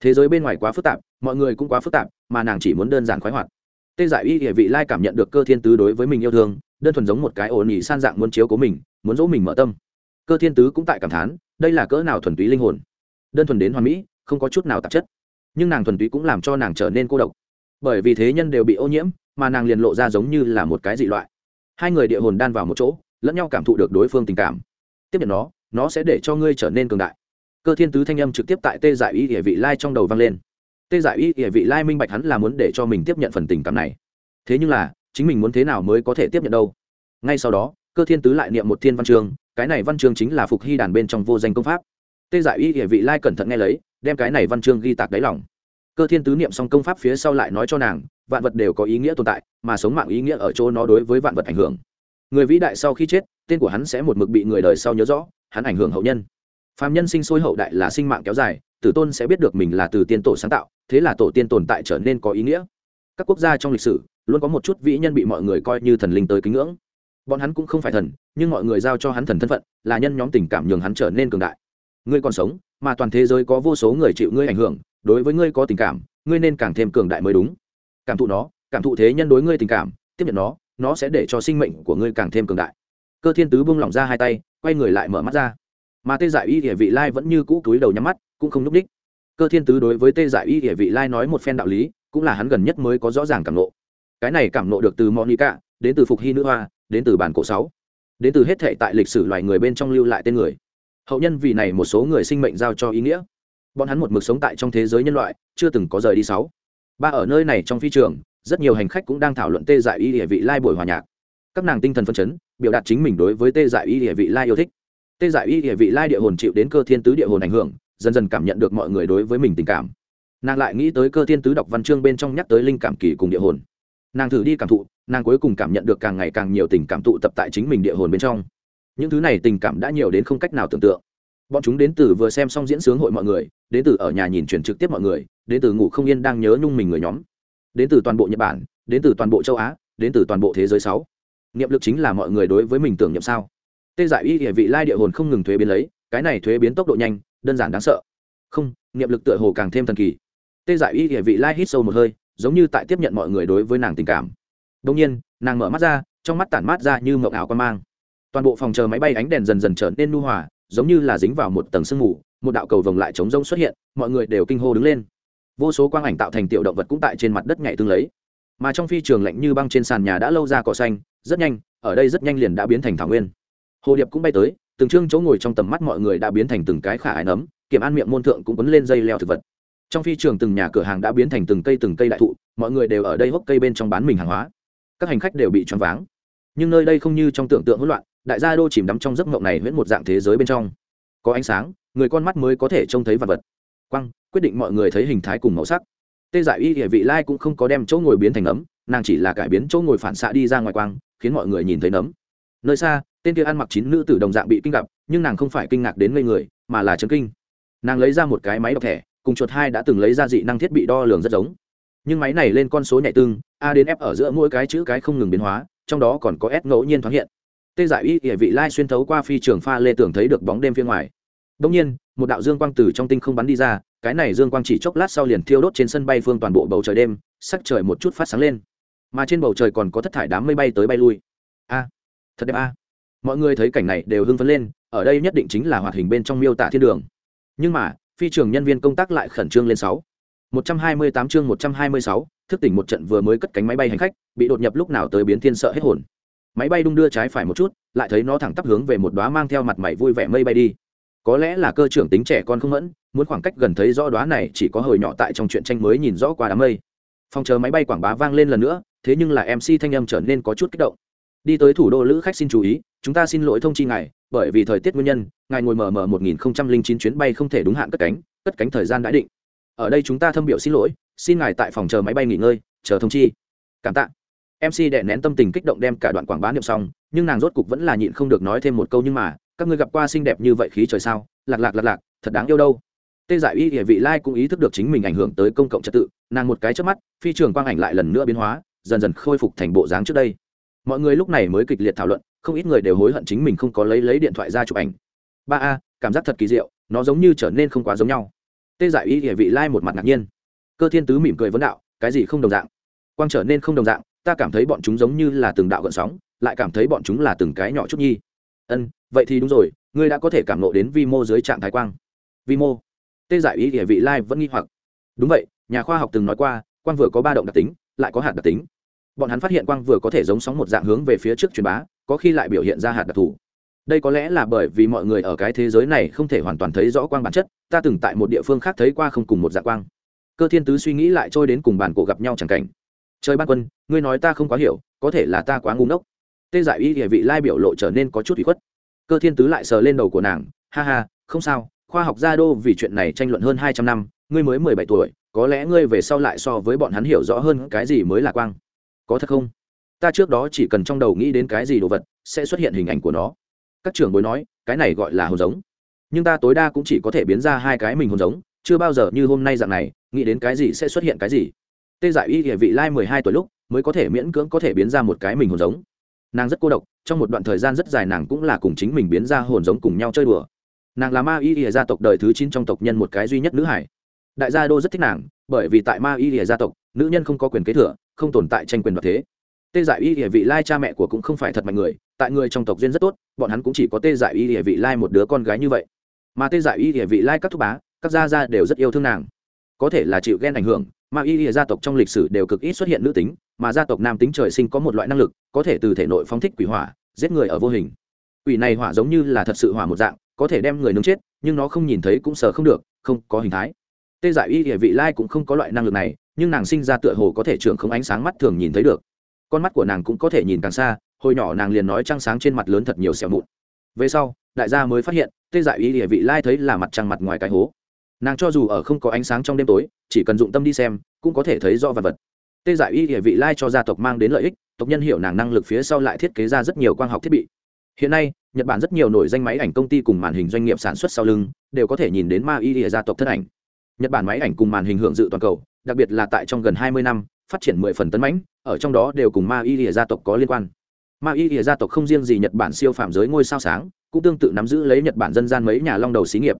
Thế giới bên ngoài quá phức tạp, mọi người cũng quá phức tạp, mà nàng chỉ muốn đơn giản khoái hoạt. Tê giải y địa vị lai cảm nhận được cơ thiên tứ đối với mình yêu thương, đơn thuần giống một cái ổn ỉ san dạng muốn chiếu của mình, muốn dỗ mình mở tâm. Cơ thiên tứ cũng tại cảm thán, đây là cỡ nào thuần túy linh hồn. Đơn thuần đến hoàn mỹ, không có chút nào tạp chất. Nhưng nàng thuần túy cũng làm cho nàng trở nên cô độc. Bởi vì thế nhân đều bị ô nhiễm, mà nàng liền lộ ra giống như là một cái dị loại. Hai người địa hồn đan vào một chỗ, lẫn nhau cảm thụ được đối phương tình cảm. Tiếp nhận nó nó sẽ để cho ngươi trở nên cường đại. Cơ thiên tứ thanh âm trực tiếp tại tê giải y địa vị lai trong đầu vang lên. Tê giải y địa vị lai minh bạch hắn là muốn để cho mình tiếp nhận phần tình cảm này. Thế nhưng là, chính mình muốn thế nào mới có thể tiếp nhận đâu? Ngay sau đó, cơ thiên tứ lại niệm một thiên văn chương cái này văn chương chính là phục hy đàn bên trong vô danh công pháp. Tê giải y địa vị lai cẩn thận nghe lấy, đem cái này văn chương ghi tạc đáy lòng. Cơ thiên tứ niệm xong công pháp phía sau lại nói cho nàng, vạn vật đều có ý nghĩa tồn tại, mà sống mạng ý nghĩa ở chỗ nó đối với vạn vật ảnh hưởng. Người vĩ đại sau khi chết, tên của hắn sẽ một mực bị người đời sau nhớ rõ hắn ảnh hưởng hậu nhân. Phạm nhân sinh sôi hậu đại là sinh mạng kéo dài, tử tôn sẽ biết được mình là từ tiên tổ sáng tạo, thế là tổ tiên tồn tại trở nên có ý nghĩa. Các quốc gia trong lịch sử luôn có một chút vĩ nhân bị mọi người coi như thần linh tới kính ngưỡng. Bọn hắn cũng không phải thần, nhưng mọi người giao cho hắn thần thân phận, là nhân nhóm tình cảm nhường hắn trở nên cường đại. Ngươi còn sống, mà toàn thế giới có vô số người chịu ngươi ảnh hưởng, đối với ngươi có tình cảm, ngươi nên càng thêm cường đại mới đúng. Cảm thụ nó, cảm thụ thế nhân đối ngươi tình cảm, tiếp nhận nó nó sẽ để cho sinh mệnh của ngươi càng thêm cường đại cơ thiên tứ buông lỏng ra hai tay, quay người lại mở mắt ra. Mà tê giải y địa vị lai vẫn như cũ túi đầu nhắm mắt, cũng không n ú c đích. Cơ thiên tứ đối với tê giải y địa vị lai nói một phen đạo lý, cũng là hắn gần nhất mới có rõ ràng cảm nộ cái này cảm nộ được từ monica, đến từ phục hy nữ hoa, đến từ bản cổ sáu, đến từ hết thệ tại lịch sử loài người bên trong lưu lại tên người. Hậu nhân vì này một số người sinh mệnh giao cho ý nghĩa. Bọn hắn một mực sống tại trong thế giới nhân loại, chưa từng có rời đi sáu. Ba ở nơi này trong phi trường, rất nhiều hành khách cũng đang thảo luận tê dại y địa vị lai buổi hòa nhạc các nàng tinh thần phân chấn, biểu đạt chính mình đối với tê dại y địa vị lai yêu thích. Tê dại y địa vị lai địa hồn chịu đến cơ thiên tứ địa hồn ảnh hưởng, dần dần cảm nhận được mọi người đối với mình tình cảm. Nàng lại nghĩ tới cơ thiên tứ đọc văn chương bên trong nhắc tới linh cảm kỳ cùng địa hồn. Nàng thử đi cảm thụ, nàng cuối cùng cảm nhận được càng ngày càng nhiều tình cảm tụ tập tại chính mình địa hồn bên trong. Những thứ này tình cảm đã nhiều đến không cách nào tưởng tượng. Bọn chúng đến từ vừa xem xong diễn sướng hội mọi người, đến từ ở nhà nhìn chuyển trực tiếp mọi người, đến từ ngủ không yên đang nhớ nhung mình người nhóm, đến từ toàn bộ nhật bản, đến từ toàn bộ châu á, đến từ toàn bộ thế giới sáu niệm lực chính là mọi người đối với mình tưởng niệm sao? Tê giải y địa vị lai địa hồn không ngừng thuế biến lấy, cái này thuế biến tốc độ nhanh, đơn giản đáng sợ. Không, niệm lực tựa hồ càng thêm thần kỳ. Tê giải y địa vị lai hít sâu một hơi, giống như tại tiếp nhận mọi người đối với nàng tình cảm. Đông nhiên, nàng mở mắt ra, trong mắt tản mát ra như mộng ảo quan mang. Toàn bộ phòng chờ máy bay ánh đèn dần dần trở nên nu hòa, giống như là dính vào một tầng sương mù, một đạo cầu vồng lại trống rông xuất hiện, mọi người đều kinh hô đứng lên. Vô số quang ảnh tạo thành tiểu động vật cũng tại trên mặt đất nhảy tương lấy. Mà trong phi trường lạnh như băng trên sàn nhà đã lâu ra cỏ xanh rất nhanh, ở đây rất nhanh liền đã biến thành thảo nguyên. Hồ điệp cũng bay tới, từng chương chỗ ngồi trong tầm mắt mọi người đã biến thành từng cái khả ái nấm, kiểm an miệng môn thượng cũng quấn lên dây leo thực vật. Trong phi trường từng nhà cửa hàng đã biến thành từng cây từng cây đại thụ, mọi người đều ở đây hốc cây bên trong bán mình hàng hóa. Các hành khách đều bị choáng váng. Nhưng nơi đây không như trong tưởng tượng hỗn loạn, đại gia đô chìm đắm trong giấc mộng này huyễn một dạng thế giới bên trong. Có ánh sáng, người con mắt mới có thể trông thấy vật vật. Quăng quyết định mọi người thấy hình thái cùng màu sắc tê giải y địa vị lai cũng không có đem chỗ ngồi biến thành nấm nàng chỉ là cải biến chỗ ngồi phản xạ đi ra ngoài quang, khiến mọi người nhìn thấy nấm. Nơi xa, tên kia ăn mặc chín nữ tử đồng dạng bị kinh gặp, nhưng nàng không phải kinh ngạc đến ngây người, mà là chấn kinh. Nàng lấy ra một cái máy đọc thẻ, cùng chuột hai đã từng lấy ra dị năng thiết bị đo lường rất giống. Nhưng máy này lên con số nhạy tương, a đến f ở giữa mỗi cái chữ cái không ngừng biến hóa, trong đó còn có s ngẫu nhiên thoáng hiện. Tê giải y địa vị lai xuyên thấu qua phi trường pha lê tưởng thấy được bóng đêm phía ngoài đông nhiên, một đạo dương quang từ trong tinh không bắn đi ra, cái này dương quang chỉ chốc lát sau liền thiêu đốt trên sân bay phương toàn bộ bầu trời đêm, sắc trời một chút phát sáng lên. Mà trên bầu trời còn có thất thải đám mây bay tới bay lui. A, thật đẹp a. Mọi người thấy cảnh này đều hưng phấn lên, ở đây nhất định chính là hoạt hình bên trong miêu tả thiên đường. Nhưng mà, phi trường nhân viên công tác lại khẩn trương lên sáu. Một trăm hai mươi tám chương một trăm hai mươi sáu, thức tỉnh một trận vừa mới cất cánh máy bay hành khách, bị đột nhập lúc nào tới biến thiên sợ hết hồn. Máy bay đung đưa trái phải một chút, lại thấy nó thẳng tắp hướng về một đóa mang theo mặt mày vui vẻ mây bay đi có lẽ là cơ trưởng tính trẻ con không mẫn, muốn khoảng cách gần thấy rõ đóa này chỉ có hồi nhỏ tại trong chuyện tranh mới nhìn rõ qua đám mây. Phòng chờ máy bay quảng bá vang lên lần nữa, thế nhưng là mc thanh âm trở nên có chút kích động. Đi tới thủ đô lữ khách xin chú ý, chúng ta xin lỗi thông chi ngài, bởi vì thời tiết nguyên nhân, ngài ngồi mở mở một nghìn chín chuyến bay không thể đúng hạn cất cánh cất cánh thời gian đã định. Ở đây chúng ta thâm biểu xin lỗi, xin ngài tại phòng chờ máy bay nghỉ ngơi, chờ thông chi. Cảm tạ. Mc đệ nén tâm tình kích động đem cả đoạn quảng bá niệm xong, nhưng nàng rốt cục vẫn là nhịn không được nói thêm một câu nhưng mà các ngươi gặp qua xinh đẹp như vậy khí trời sao? Lạc lạc lạc lạc, thật đáng yêu đâu. Tê giải y địa vị lai cũng ý thức được chính mình ảnh hưởng tới công cộng trật tự, nàng một cái trước mắt, phi trường quang ảnh lại lần nữa biến hóa, dần dần khôi phục thành bộ dáng trước đây. Mọi người lúc này mới kịch liệt thảo luận, không ít người đều hối hận chính mình không có lấy lấy điện thoại ra chụp ảnh. Ba a, cảm giác thật kỳ diệu, nó giống như trở nên không quá giống nhau. Tê giải y địa vị lai một mặt ngạc nhiên. Cơ thiên tứ mỉm cười vấn đạo, cái gì không đồng dạng? Quang trở nên không đồng dạng, ta cảm thấy bọn chúng giống như là từng đạo gợn sóng, lại cảm thấy bọn chúng là từng cái nhỏ chút nhi ân, vậy thì đúng rồi, ngươi đã có thể cảm nộ đến vi mô dưới trạng thái quang. Vi mô. Tê giải ý địa vị lai vẫn nghi hoặc. Đúng vậy, nhà khoa học từng nói qua, quang vừa có ba động đặc tính, lại có hạt đặc tính. Bọn hắn phát hiện quang vừa có thể giống sóng một dạng hướng về phía trước truyền bá, có khi lại biểu hiện ra hạt đặc thù. Đây có lẽ là bởi vì mọi người ở cái thế giới này không thể hoàn toàn thấy rõ quang bản chất, ta từng tại một địa phương khác thấy qua không cùng một dạng quang. Cơ thiên tứ suy nghĩ lại trôi đến cùng bản cổ gặp nhau chẳng cảnh. Trời ban quân, ngươi nói ta không quá hiểu, có thể là ta quá ngu ngốc tê giải y địa vị lai biểu lộ trở nên có chút bị khuất. Cơ thiên tứ lại sờ lên đầu của nàng, ha ha, không sao, khoa học gia đô vì chuyện này tranh luận hơn hai trăm năm, ngươi mới mười bảy tuổi, có lẽ ngươi về sau lại so với bọn hắn hiểu rõ hơn cái gì mới là quang. Có thật không? Ta trước đó chỉ cần trong đầu nghĩ đến cái gì đồ vật, sẽ xuất hiện hình ảnh của nó. Các trưởng bối nói, cái này gọi là hồn giống. Nhưng ta tối đa cũng chỉ có thể biến ra hai cái mình hồn giống, chưa bao giờ như hôm nay dạng này, nghĩ đến cái gì sẽ xuất hiện cái gì. Tê giải y địa vị lai mười hai tuổi lúc, mới có thể miễn cưỡng có thể biến ra một cái mình hồn giống nàng rất cô độc, trong một đoạn thời gian rất dài nàng cũng là cùng chính mình biến ra hồn giống cùng nhau chơi đùa. Nàng là ma y ỉa gia tộc đời thứ chín trong tộc nhân một cái duy nhất nữ hải. Đại gia đô rất thích nàng, bởi vì tại ma y ỉa gia tộc, nữ nhân không có quyền kế thừa, không tồn tại tranh quyền đoạt thế. Tê giải y ỉa vị lai cha mẹ của cũng không phải thật mạnh người, tại người trong tộc duyên rất tốt, bọn hắn cũng chỉ có tê giải y ỉa vị lai một đứa con gái như vậy. Mà tê giải y ỉa vị lai các thúc bá, các gia gia đều rất yêu thương nàng. Có thể là chịu ghen ảnh hưởng mà y ỉa gia tộc trong lịch sử đều cực ít xuất hiện nữ tính, mà gia tộc nam tính trời sinh có một loại năng lực, có thể từ thể nội phóng thích quỷ hỏa, giết người ở vô hình. Quỷ này hỏa giống như là thật sự hỏa một dạng, có thể đem người nướng chết, nhưng nó không nhìn thấy cũng sờ không được, không có hình thái. Tê giải y địa vị lai cũng không có loại năng lực này, nhưng nàng sinh ra tựa hồ có thể trưởng không ánh sáng mắt thường nhìn thấy được. Con mắt của nàng cũng có thể nhìn càng xa, hồi nhỏ nàng liền nói trăng sáng trên mặt lớn thật nhiều xẻo mụn. Về sau, đại gia mới phát hiện, tê giải y địa vị lai thấy là mặt trăng mặt ngoài cái hố nàng cho dù ở không có ánh sáng trong đêm tối, chỉ cần dụng tâm đi xem, cũng có thể thấy rõ vật vật. Tê giải y địa vị lai cho gia tộc mang đến lợi ích, tộc nhân hiểu nàng năng lực phía sau lại thiết kế ra rất nhiều quang học thiết bị. Hiện nay, nhật bản rất nhiều nổi danh máy ảnh công ty cùng màn hình doanh nghiệp sản xuất sau lưng, đều có thể nhìn đến ma y địa gia tộc thân ảnh. Nhật bản máy ảnh cùng màn hình hưởng dự toàn cầu, đặc biệt là tại trong gần hai mươi năm, phát triển mười phần tấn mãnh, ở trong đó đều cùng ma y địa gia tộc có liên quan. Ma y địa gia tộc không riêng gì nhật bản siêu phạm giới ngôi sao sáng, cũng tương tự nắm giữ lấy nhật bản dân gian mấy nhà long đầu xí nghiệp.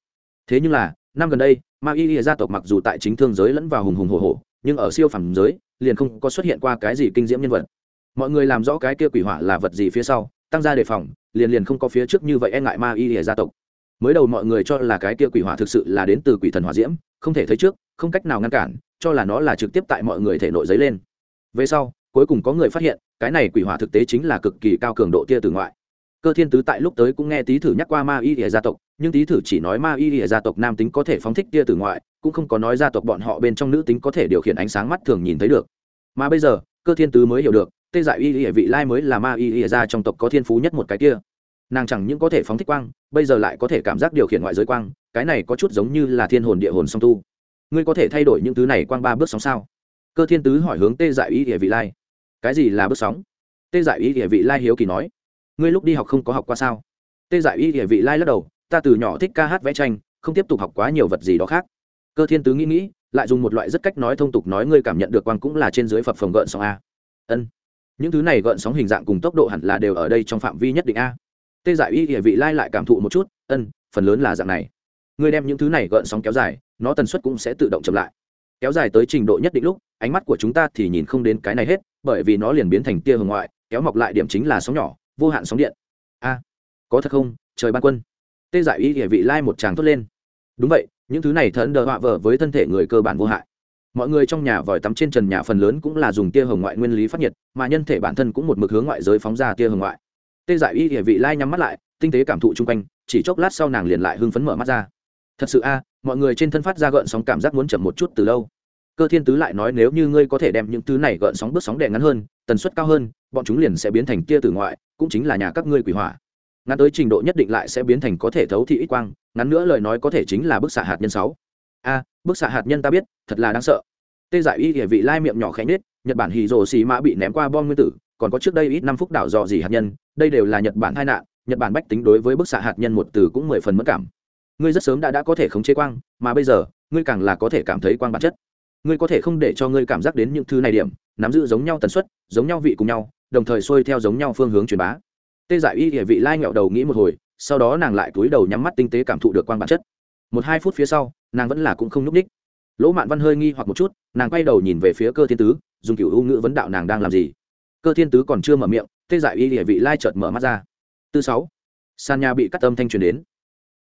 Thế nhưng là năm gần đây, ma y gia tộc mặc dù tại chính thương giới lẫn vào hùng hùng hồ hồ nhưng ở siêu phẩm giới, liền không có xuất hiện qua cái gì kinh diễm nhân vật. Mọi người làm rõ cái kia quỷ hỏa là vật gì phía sau, tăng ra đề phòng, liền liền không có phía trước như vậy e ngại ma y lìa gia tộc. Mới đầu mọi người cho là cái kia quỷ hỏa thực sự là đến từ quỷ thần hỏa diễm, không thể thấy trước, không cách nào ngăn cản, cho là nó là trực tiếp tại mọi người thể nội giấy lên. Về sau, cuối cùng có người phát hiện, cái này quỷ hỏa thực tế chính là cực kỳ cao cường độ tia từ ngoại cơ thiên tứ tại lúc tới cũng nghe tý thử nhắc qua ma y ỉa gia tộc, nhưng tý thử chỉ nói ma y ỉa gia tộc nam tính có thể phóng thích tia từ ngoại, cũng không có nói gia tộc bọn họ bên trong nữ tính có thể điều khiển ánh sáng mắt thường nhìn thấy được. Mà bây giờ, cơ thiên tứ mới hiểu được, tê dại y ỉa vị lai mới là ma y ỉa gia trong tộc có thiên phú nhất một cái kia. Nàng chẳng những có thể phóng thích quang, bây giờ lại có thể cảm giác điều khiển ngoại giới quang, cái này có chút giống như là thiên hồn địa hồn song tu. Ngươi có thể thay đổi những thứ này quang ba bước sóng sao? Cơ thiên tứ hỏi hướng tê dại y ỉa vị lai. Cái gì là bước sóng? Tê dại y ỉa vị lai hiếu kỳ nói ngươi lúc đi học không có học qua sao? Tê giải y địa vị lai lắc đầu, ta từ nhỏ thích ca hát vẽ tranh, không tiếp tục học quá nhiều vật gì đó khác. Cơ thiên tứ nghĩ nghĩ, lại dùng một loại rất cách nói thông tục nói ngươi cảm nhận được quang cũng là trên dưới phập phồng gợn sóng a. Ân. Những thứ này gợn sóng hình dạng cùng tốc độ hẳn là đều ở đây trong phạm vi nhất định a. Tê giải y địa vị lai lại cảm thụ một chút, ân, phần lớn là dạng này. Ngươi đem những thứ này gợn sóng kéo dài, nó tần suất cũng sẽ tự động chậm lại. Kéo dài tới trình độ nhất định lúc, ánh mắt của chúng ta thì nhìn không đến cái này hết, bởi vì nó liền biến thành tia hồng ngoại, kéo mọc lại điểm chính là sóng nhỏ vô hạn sóng điện. A, có thật không? Trời ban quân. Tê giải y địa vị lai một tràng thốt lên. Đúng vậy, những thứ này thần đờ họa vở với thân thể người cơ bản vô hại. Mọi người trong nhà vòi tắm trên trần nhà phần lớn cũng là dùng tia hồng ngoại nguyên lý phát nhiệt, mà nhân thể bản thân cũng một mực hướng ngoại giới phóng ra tia hồng ngoại. Tê giải y địa vị lai nhắm mắt lại, tinh tế cảm thụ chung quanh, chỉ chốc lát sau nàng liền lại hưng phấn mở mắt ra. Thật sự a, mọi người trên thân phát ra gợn sóng cảm giác muốn chậm một chút từ lâu. Cơ thiên tứ lại nói nếu như ngươi có thể đem những thứ này gợn sóng bước sóng đè ngắn hơn tần suất cao hơn, bọn chúng liền sẽ biến thành tia tử ngoại, cũng chính là nhà các ngươi quỷ hỏa. Ngắn tới trình độ nhất định lại sẽ biến thành có thể thấu thị ít quang, ngắn nữa lời nói có thể chính là bức xạ hạt nhân sáu. A, bức xạ hạt nhân ta biết, thật là đáng sợ. Tê giải y địa vị lai miệng nhỏ khẽ nết nhật bản hì rồ xì mã bị ném qua bom nguyên tử, còn có trước đây ít năm phút đảo dò dỉ hạt nhân, đây đều là nhật bản tai nạn, nhật bản bách tính đối với bức xạ hạt nhân một từ cũng mười phần mất cảm. Ngươi rất sớm đã đã có thể khống chế quang, mà bây giờ, ngươi càng là có thể cảm thấy quang bản chất ngươi có thể không để cho ngươi cảm giác đến những thứ này điểm, nắm giữ giống nhau tần suất, giống nhau vị cùng nhau, đồng thời xuôi theo giống nhau phương hướng truyền bá. Tê giải y địa vị lai nghẹo đầu nghĩ một hồi, sau đó nàng lại cúi đầu nhắm mắt tinh tế cảm thụ được quan bản chất. Một hai phút phía sau, nàng vẫn là cũng không n ú c ních. Lỗ mạn văn hơi nghi hoặc một chút, nàng quay đầu nhìn về phía cơ thiên tứ, dùng kiểu u ngữ vấn đạo nàng đang làm gì? Cơ thiên tứ còn chưa mở miệng, tê giải y địa vị lai chợt mở mắt ra. Tư sáu, sàn nhà bị cắt âm thanh truyền đến.